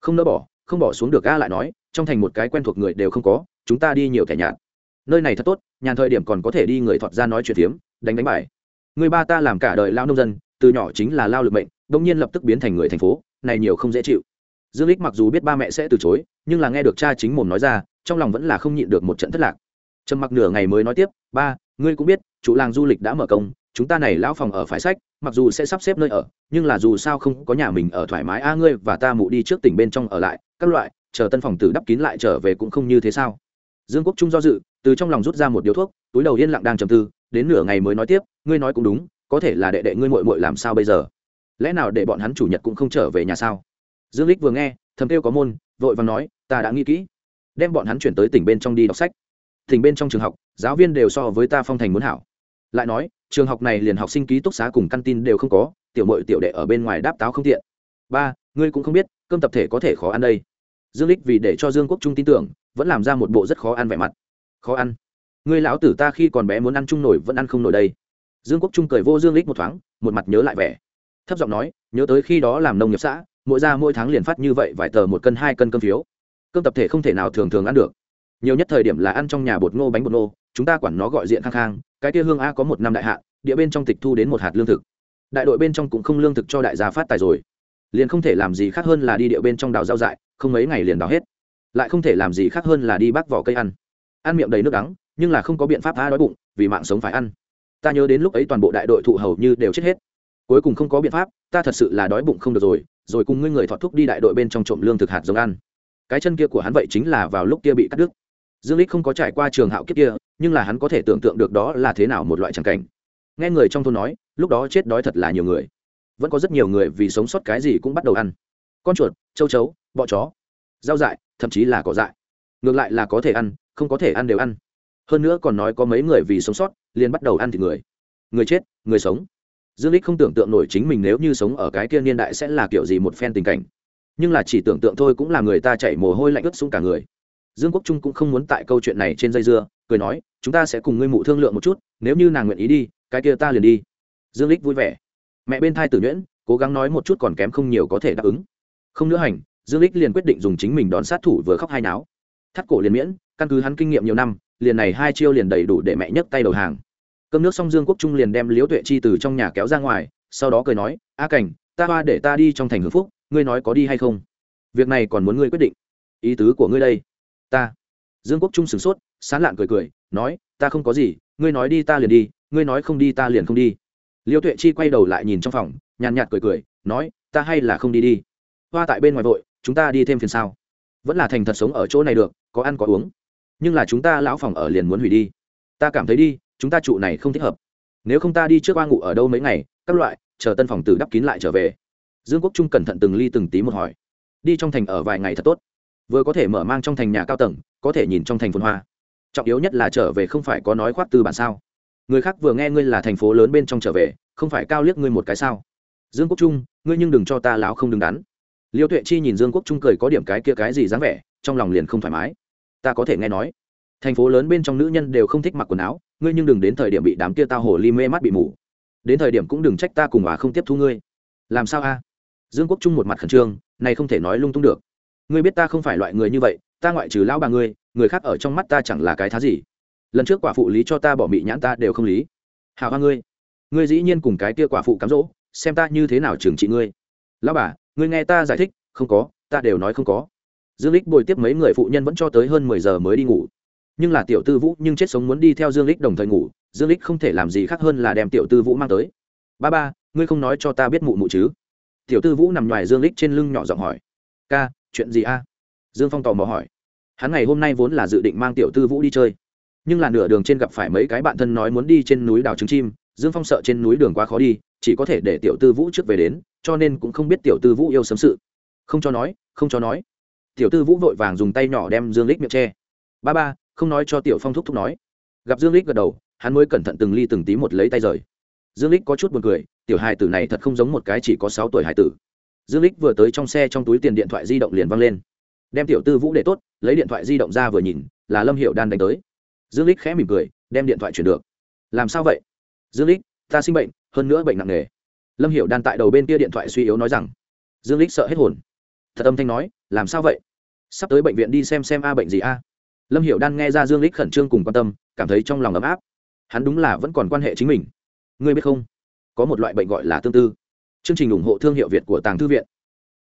Không nỡ bỏ, không bỏ xuống được a lại nói, trong thành một cái quen thuộc người đều không có, chúng ta đi nhiều kẻ nhạt nơi này thật tốt, nhàn thời điểm còn có thể đi người thọt ra nói chuyện phiếm, đánh đánh bài. Người ba ta làm cả đời lao nông dân, từ nhỏ chính là lao lực mệnh đông nhiên lập tức biến thành người thành phố, này nhiều không dễ chịu. Dương lích mặc dù biết ba mẹ sẽ từ chối, nhưng là nghe được cha chính mồm nói ra, trong lòng vẫn là không nhịn được một trận thất lạc. Trầm mặc nửa ngày mới nói tiếp, ba, ngươi cũng biết, chủ làng du lịch đã mở công, chúng ta này lão phòng ở phải sách, mặc dù sẽ sắp xếp nơi ở, nhưng là dù sao không có nhà mình ở thoải mái, a, ngươi và ta mụ đi trước tỉnh bên trong ở lại, các loại, chờ tân phòng tử đắp kín lại trở về cũng không như thế sao? Dương quốc trung do dự, từ trong lòng rút ra một điếu thuốc, túi đầu yên lặng đang trầm tư, đến nửa ngày mới nói tiếp, ngươi nói cũng đúng, có thể là đệ đệ ngươi mội mội làm sao bây giờ? Lẽ nào để bọn hắn chủ nhật cũng không trở về nhà sao? Dương lích vừa nghe, thầm kêu có môn, vội vàng nói, ta đã nghĩ kỹ, đem bọn hắn chuyển tới tỉnh bên trong đi đọc sách. Tỉnh bên trong trường học, giáo viên đều so với ta phong thành muốn hảo. Lại nói, trường học này liền học sinh ký túc xá cùng căn tin đều không có, tiểu mội tiểu đệ ở bên ngoài đáp táo không tiện. Ba, ngươi cũng không biết, cơm tập thể có thể khó ăn đây. Dương lích vì để cho dương quốc trung tin tưởng vẫn làm ra một bộ rất khó ăn vẻ mặt. Khó ăn? Ngươi lão tử ta khi còn bé muốn ăn chung nổi vẫn ăn không nổi đây. Dương quốc trung cười vô dương lích một thoáng, một mặt nhớ lại vẻ. Thấp giọng nói, nhớ tới khi đó làm nông nghiệp xã, mỗi ra mỗi tháng liền phát như vậy vài tờ một cân, hai cân cơm phiếu. Cơm tập thể không thể nào thường thường ăn được. Nhiều nhất thời điểm là ăn trong nhà bột ngô bánh bột ngô, chúng ta quản nó gọi diện khang khang, cái kia hương a có một năm đại hạ địa bên trong tịch thu đến một hạt lương thực. Đại đội bên trong cũng không lương thực cho đại gia phát tài rồi. Liền không thể làm gì khác hơn là đi địa bên trong đào rau dại, không mấy ngày liền đào hết lại không thể làm gì khác hơn là đi bác vỏ cây ăn. Ăn miệng đầy nước đắng, nhưng là không có biện pháp tha đói bụng, vì mạng sống phải ăn. Ta nhớ đến lúc ấy toàn bộ đại đội thụ hầu như đều chết hết. Cuối cùng không có biện pháp, ta thật sự là đói bụng không được rồi rồi cùng ngươi người thọ thúc đi đại đội bên trong trộm lương thực hạt giống ăn. Cái chân kia của hắn vậy chính là vào lúc kia bị cắt đứt. Dương lích không có trải qua trường hạo kiếp kia, nhưng là hắn có thể tưởng tượng được đó là thế nào một loại tràng cảnh. Nghe người trong thôn nói, lúc đó chết đói thật là nhiều người. Vẫn có rất nhiều người vì sống sót cái gì cũng bắt đầu ăn. Con chuột, châu chấu, bọ chó rau dại, thậm chí là cỏ dại. Ngược lại là có thể ăn, không có thể ăn đều ăn. Hơn nữa còn nói có mấy người vì sống sót, liền bắt đầu ăn thịt người. Người chết, người sống. Dương lích không tưởng tượng nổi chính mình nếu như sống ở cái kia niên đại sẽ là kiểu gì một phen tình cảnh. Nhưng là chỉ tưởng tượng thôi cũng là người ta chảy mồ hôi lạnh ướt xuống cả người. Dương quốc trung cũng không muốn tại câu chuyện này trên dây dưa, cười nói, chúng ta sẽ cùng ngươi mụ thương lượng một chút, nếu như nàng nguyện ý đi, cái kia ta liền đi. Dương lích vui vẻ. Mẹ bên thai tử nhuyễn, cố gắng nói một chút còn kém không nhiều có thể đáp ứng. Không nữa hành dương lích liền quyết định dùng chính mình đón sát thủ vừa khóc hai náo. Thắt cổ liền miễn, căn cứ hắn kinh nghiệm nhiều năm, liền này hai chiêu liền đầy đủ để mẹ nhấc tay đầu hàng. Cơm nước xong dương quốc trung liền đem liễu tuệ chi từ trong nhà kéo ra ngoài, sau đó cười nói, a cảnh, ta hoa để ta đi trong thành hưng phúc, ngươi nói có đi hay không? Việc này còn muốn ngươi quyết định. Ý tứ của ngươi đây. Ta. Dương quốc trung sửng sốt, sán lạn cười cười, nói, ta không có gì, ngươi nói đi ta liền đi, ngươi nói không đi ta liền không đi. Liêu tuệ chi quay đầu lại nhìn trong phòng, nhàn nhạt cười cười, nói, ta hay là không đi đi. Hoa tại bên ngoài vội chúng ta đi thêm phiền sao? Vẫn là thành thật sống ở chỗ này được, có ăn có uống. Nhưng là chúng ta lão phòng ở liền muốn hủy đi. Ta cảm thấy đi, chúng ta trụ này không thích hợp. Nếu không ta đi trước qua ngủ ở đâu mấy ngày, các loại, chờ tân phòng tử đắp kín lại trở về. Dương quốc trung cẩn thận từng ly từng tí một hỏi. Đi trong thành ở vài ngày thật tốt. Vừa có thể mở mang trong thành nhà cao tầng, có thể nhìn trong thành phồn hoa. Trọng yếu nhất là trở về không phải có nói khoác từ bản sao. Người khác vừa nghe ngươi là thành phố lớn bên trong trở về, không phải cao liếc ngươi một cái sao. Dương quốc trung, ngươi nhưng đừng cho ta lão không đứng đắn liêu tuệ chi nhìn dương quốc trung cười có điểm cái kia cái gì dáng vẻ, trong lòng liền không thoải mái. Ta có thể nghe nói, thành phố lớn bên trong nữ nhân đều không thích mặc quần áo, ngươi nhưng đừng đến thời điểm bị đám kia tao hồ ly mê mắt bị mù. Đến thời điểm cũng đừng trách ta cùng à không tiếp thu ngươi. Làm sao a? Dương quốc trung một mặt khẩn trương, này không thể nói lung tung được. Ngươi biết ta không phải loại người như vậy, ta ngoại trừ lão bà ngươi, người khác ở trong mắt ta chẳng là cái thá gì. Lần trước quả phụ lý cho ta bỏ mị nhãn ta đều không lý. Hào hoa ngươi. Ngươi dĩ nhiên cùng cái kia quả phụ cám dỗ, xem ta như thế nào trừng trị ngươi. Lão bà ngươi nghe ta giải thích, không có, ta đều nói không có. Dương lích bồi tiếp mấy người phụ nhân vẫn cho tới hơn mười giờ mới đi ngủ. Nhưng là tiểu tư vũ nhưng chết sống muốn đi theo dương lích đồng thời ngủ, dương lích không thể làm gì khác hơn là đem tiểu tư vũ mang tới. Ba ba, ngươi không nói cho ta biết mụ mụ chứ? Tiểu tư vũ nằm ngoài dương lích trên lưng nhỏ giọng hỏi. Ca, chuyện gì a? Dương phong tò mò hỏi. Hắn ngày hôm nay vốn là dự định mang tiểu tư vũ đi chơi, nhưng là nửa đường trên gặp phải mấy cái bạn thân nói muốn đi trên núi đào trứng chim, dương phong sợ trên núi đường quá khó đi, chỉ có thể để tiểu tư vũ trước về đến cho nên cũng không biết tiểu tư vũ yêu sớm sự. Không cho nói, không cho nói. Tiểu tư vũ vội vàng dùng tay nhỏ đem dương lích miệng che. Ba ba, không nói cho tiểu phong thúc thúc nói. Gặp dương lích gật đầu, hắn mới cẩn thận từng ly từng tí một lấy tay rời. Dương lích có chút buồn cười, tiểu hài tử này thật không giống một cái chỉ có sáu tuổi hài tử. Dương lích vừa tới trong xe trong túi tiền điện thoại di động liền văng lên. Đem tiểu tư vũ để tốt, lấy điện thoại di động ra vừa nhìn, là lâm hiệu đan đánh tới. Dương lích khẽ mỉm cười, đem điện thoại chuyển được. Làm sao vậy? Dương lích ta sinh bệnh, hơn nữa bệnh nặng nề lâm Hiểu đan tại đầu bên kia điện thoại suy yếu nói rằng, dương lích sợ hết hồn. Thật âm thanh nói, làm sao vậy? Sắp tới bệnh viện đi xem xem a bệnh gì a. Lâm Hiểu đan nghe ra dương lích khẩn trương cùng quan tâm, cảm thấy trong lòng ấm áp. Hắn đúng là vẫn còn quan hệ chính mình. Ngươi biết không? Có một loại bệnh gọi là tương tư. Chương trình ủng hộ thương hiệu việt của tàng thư viện.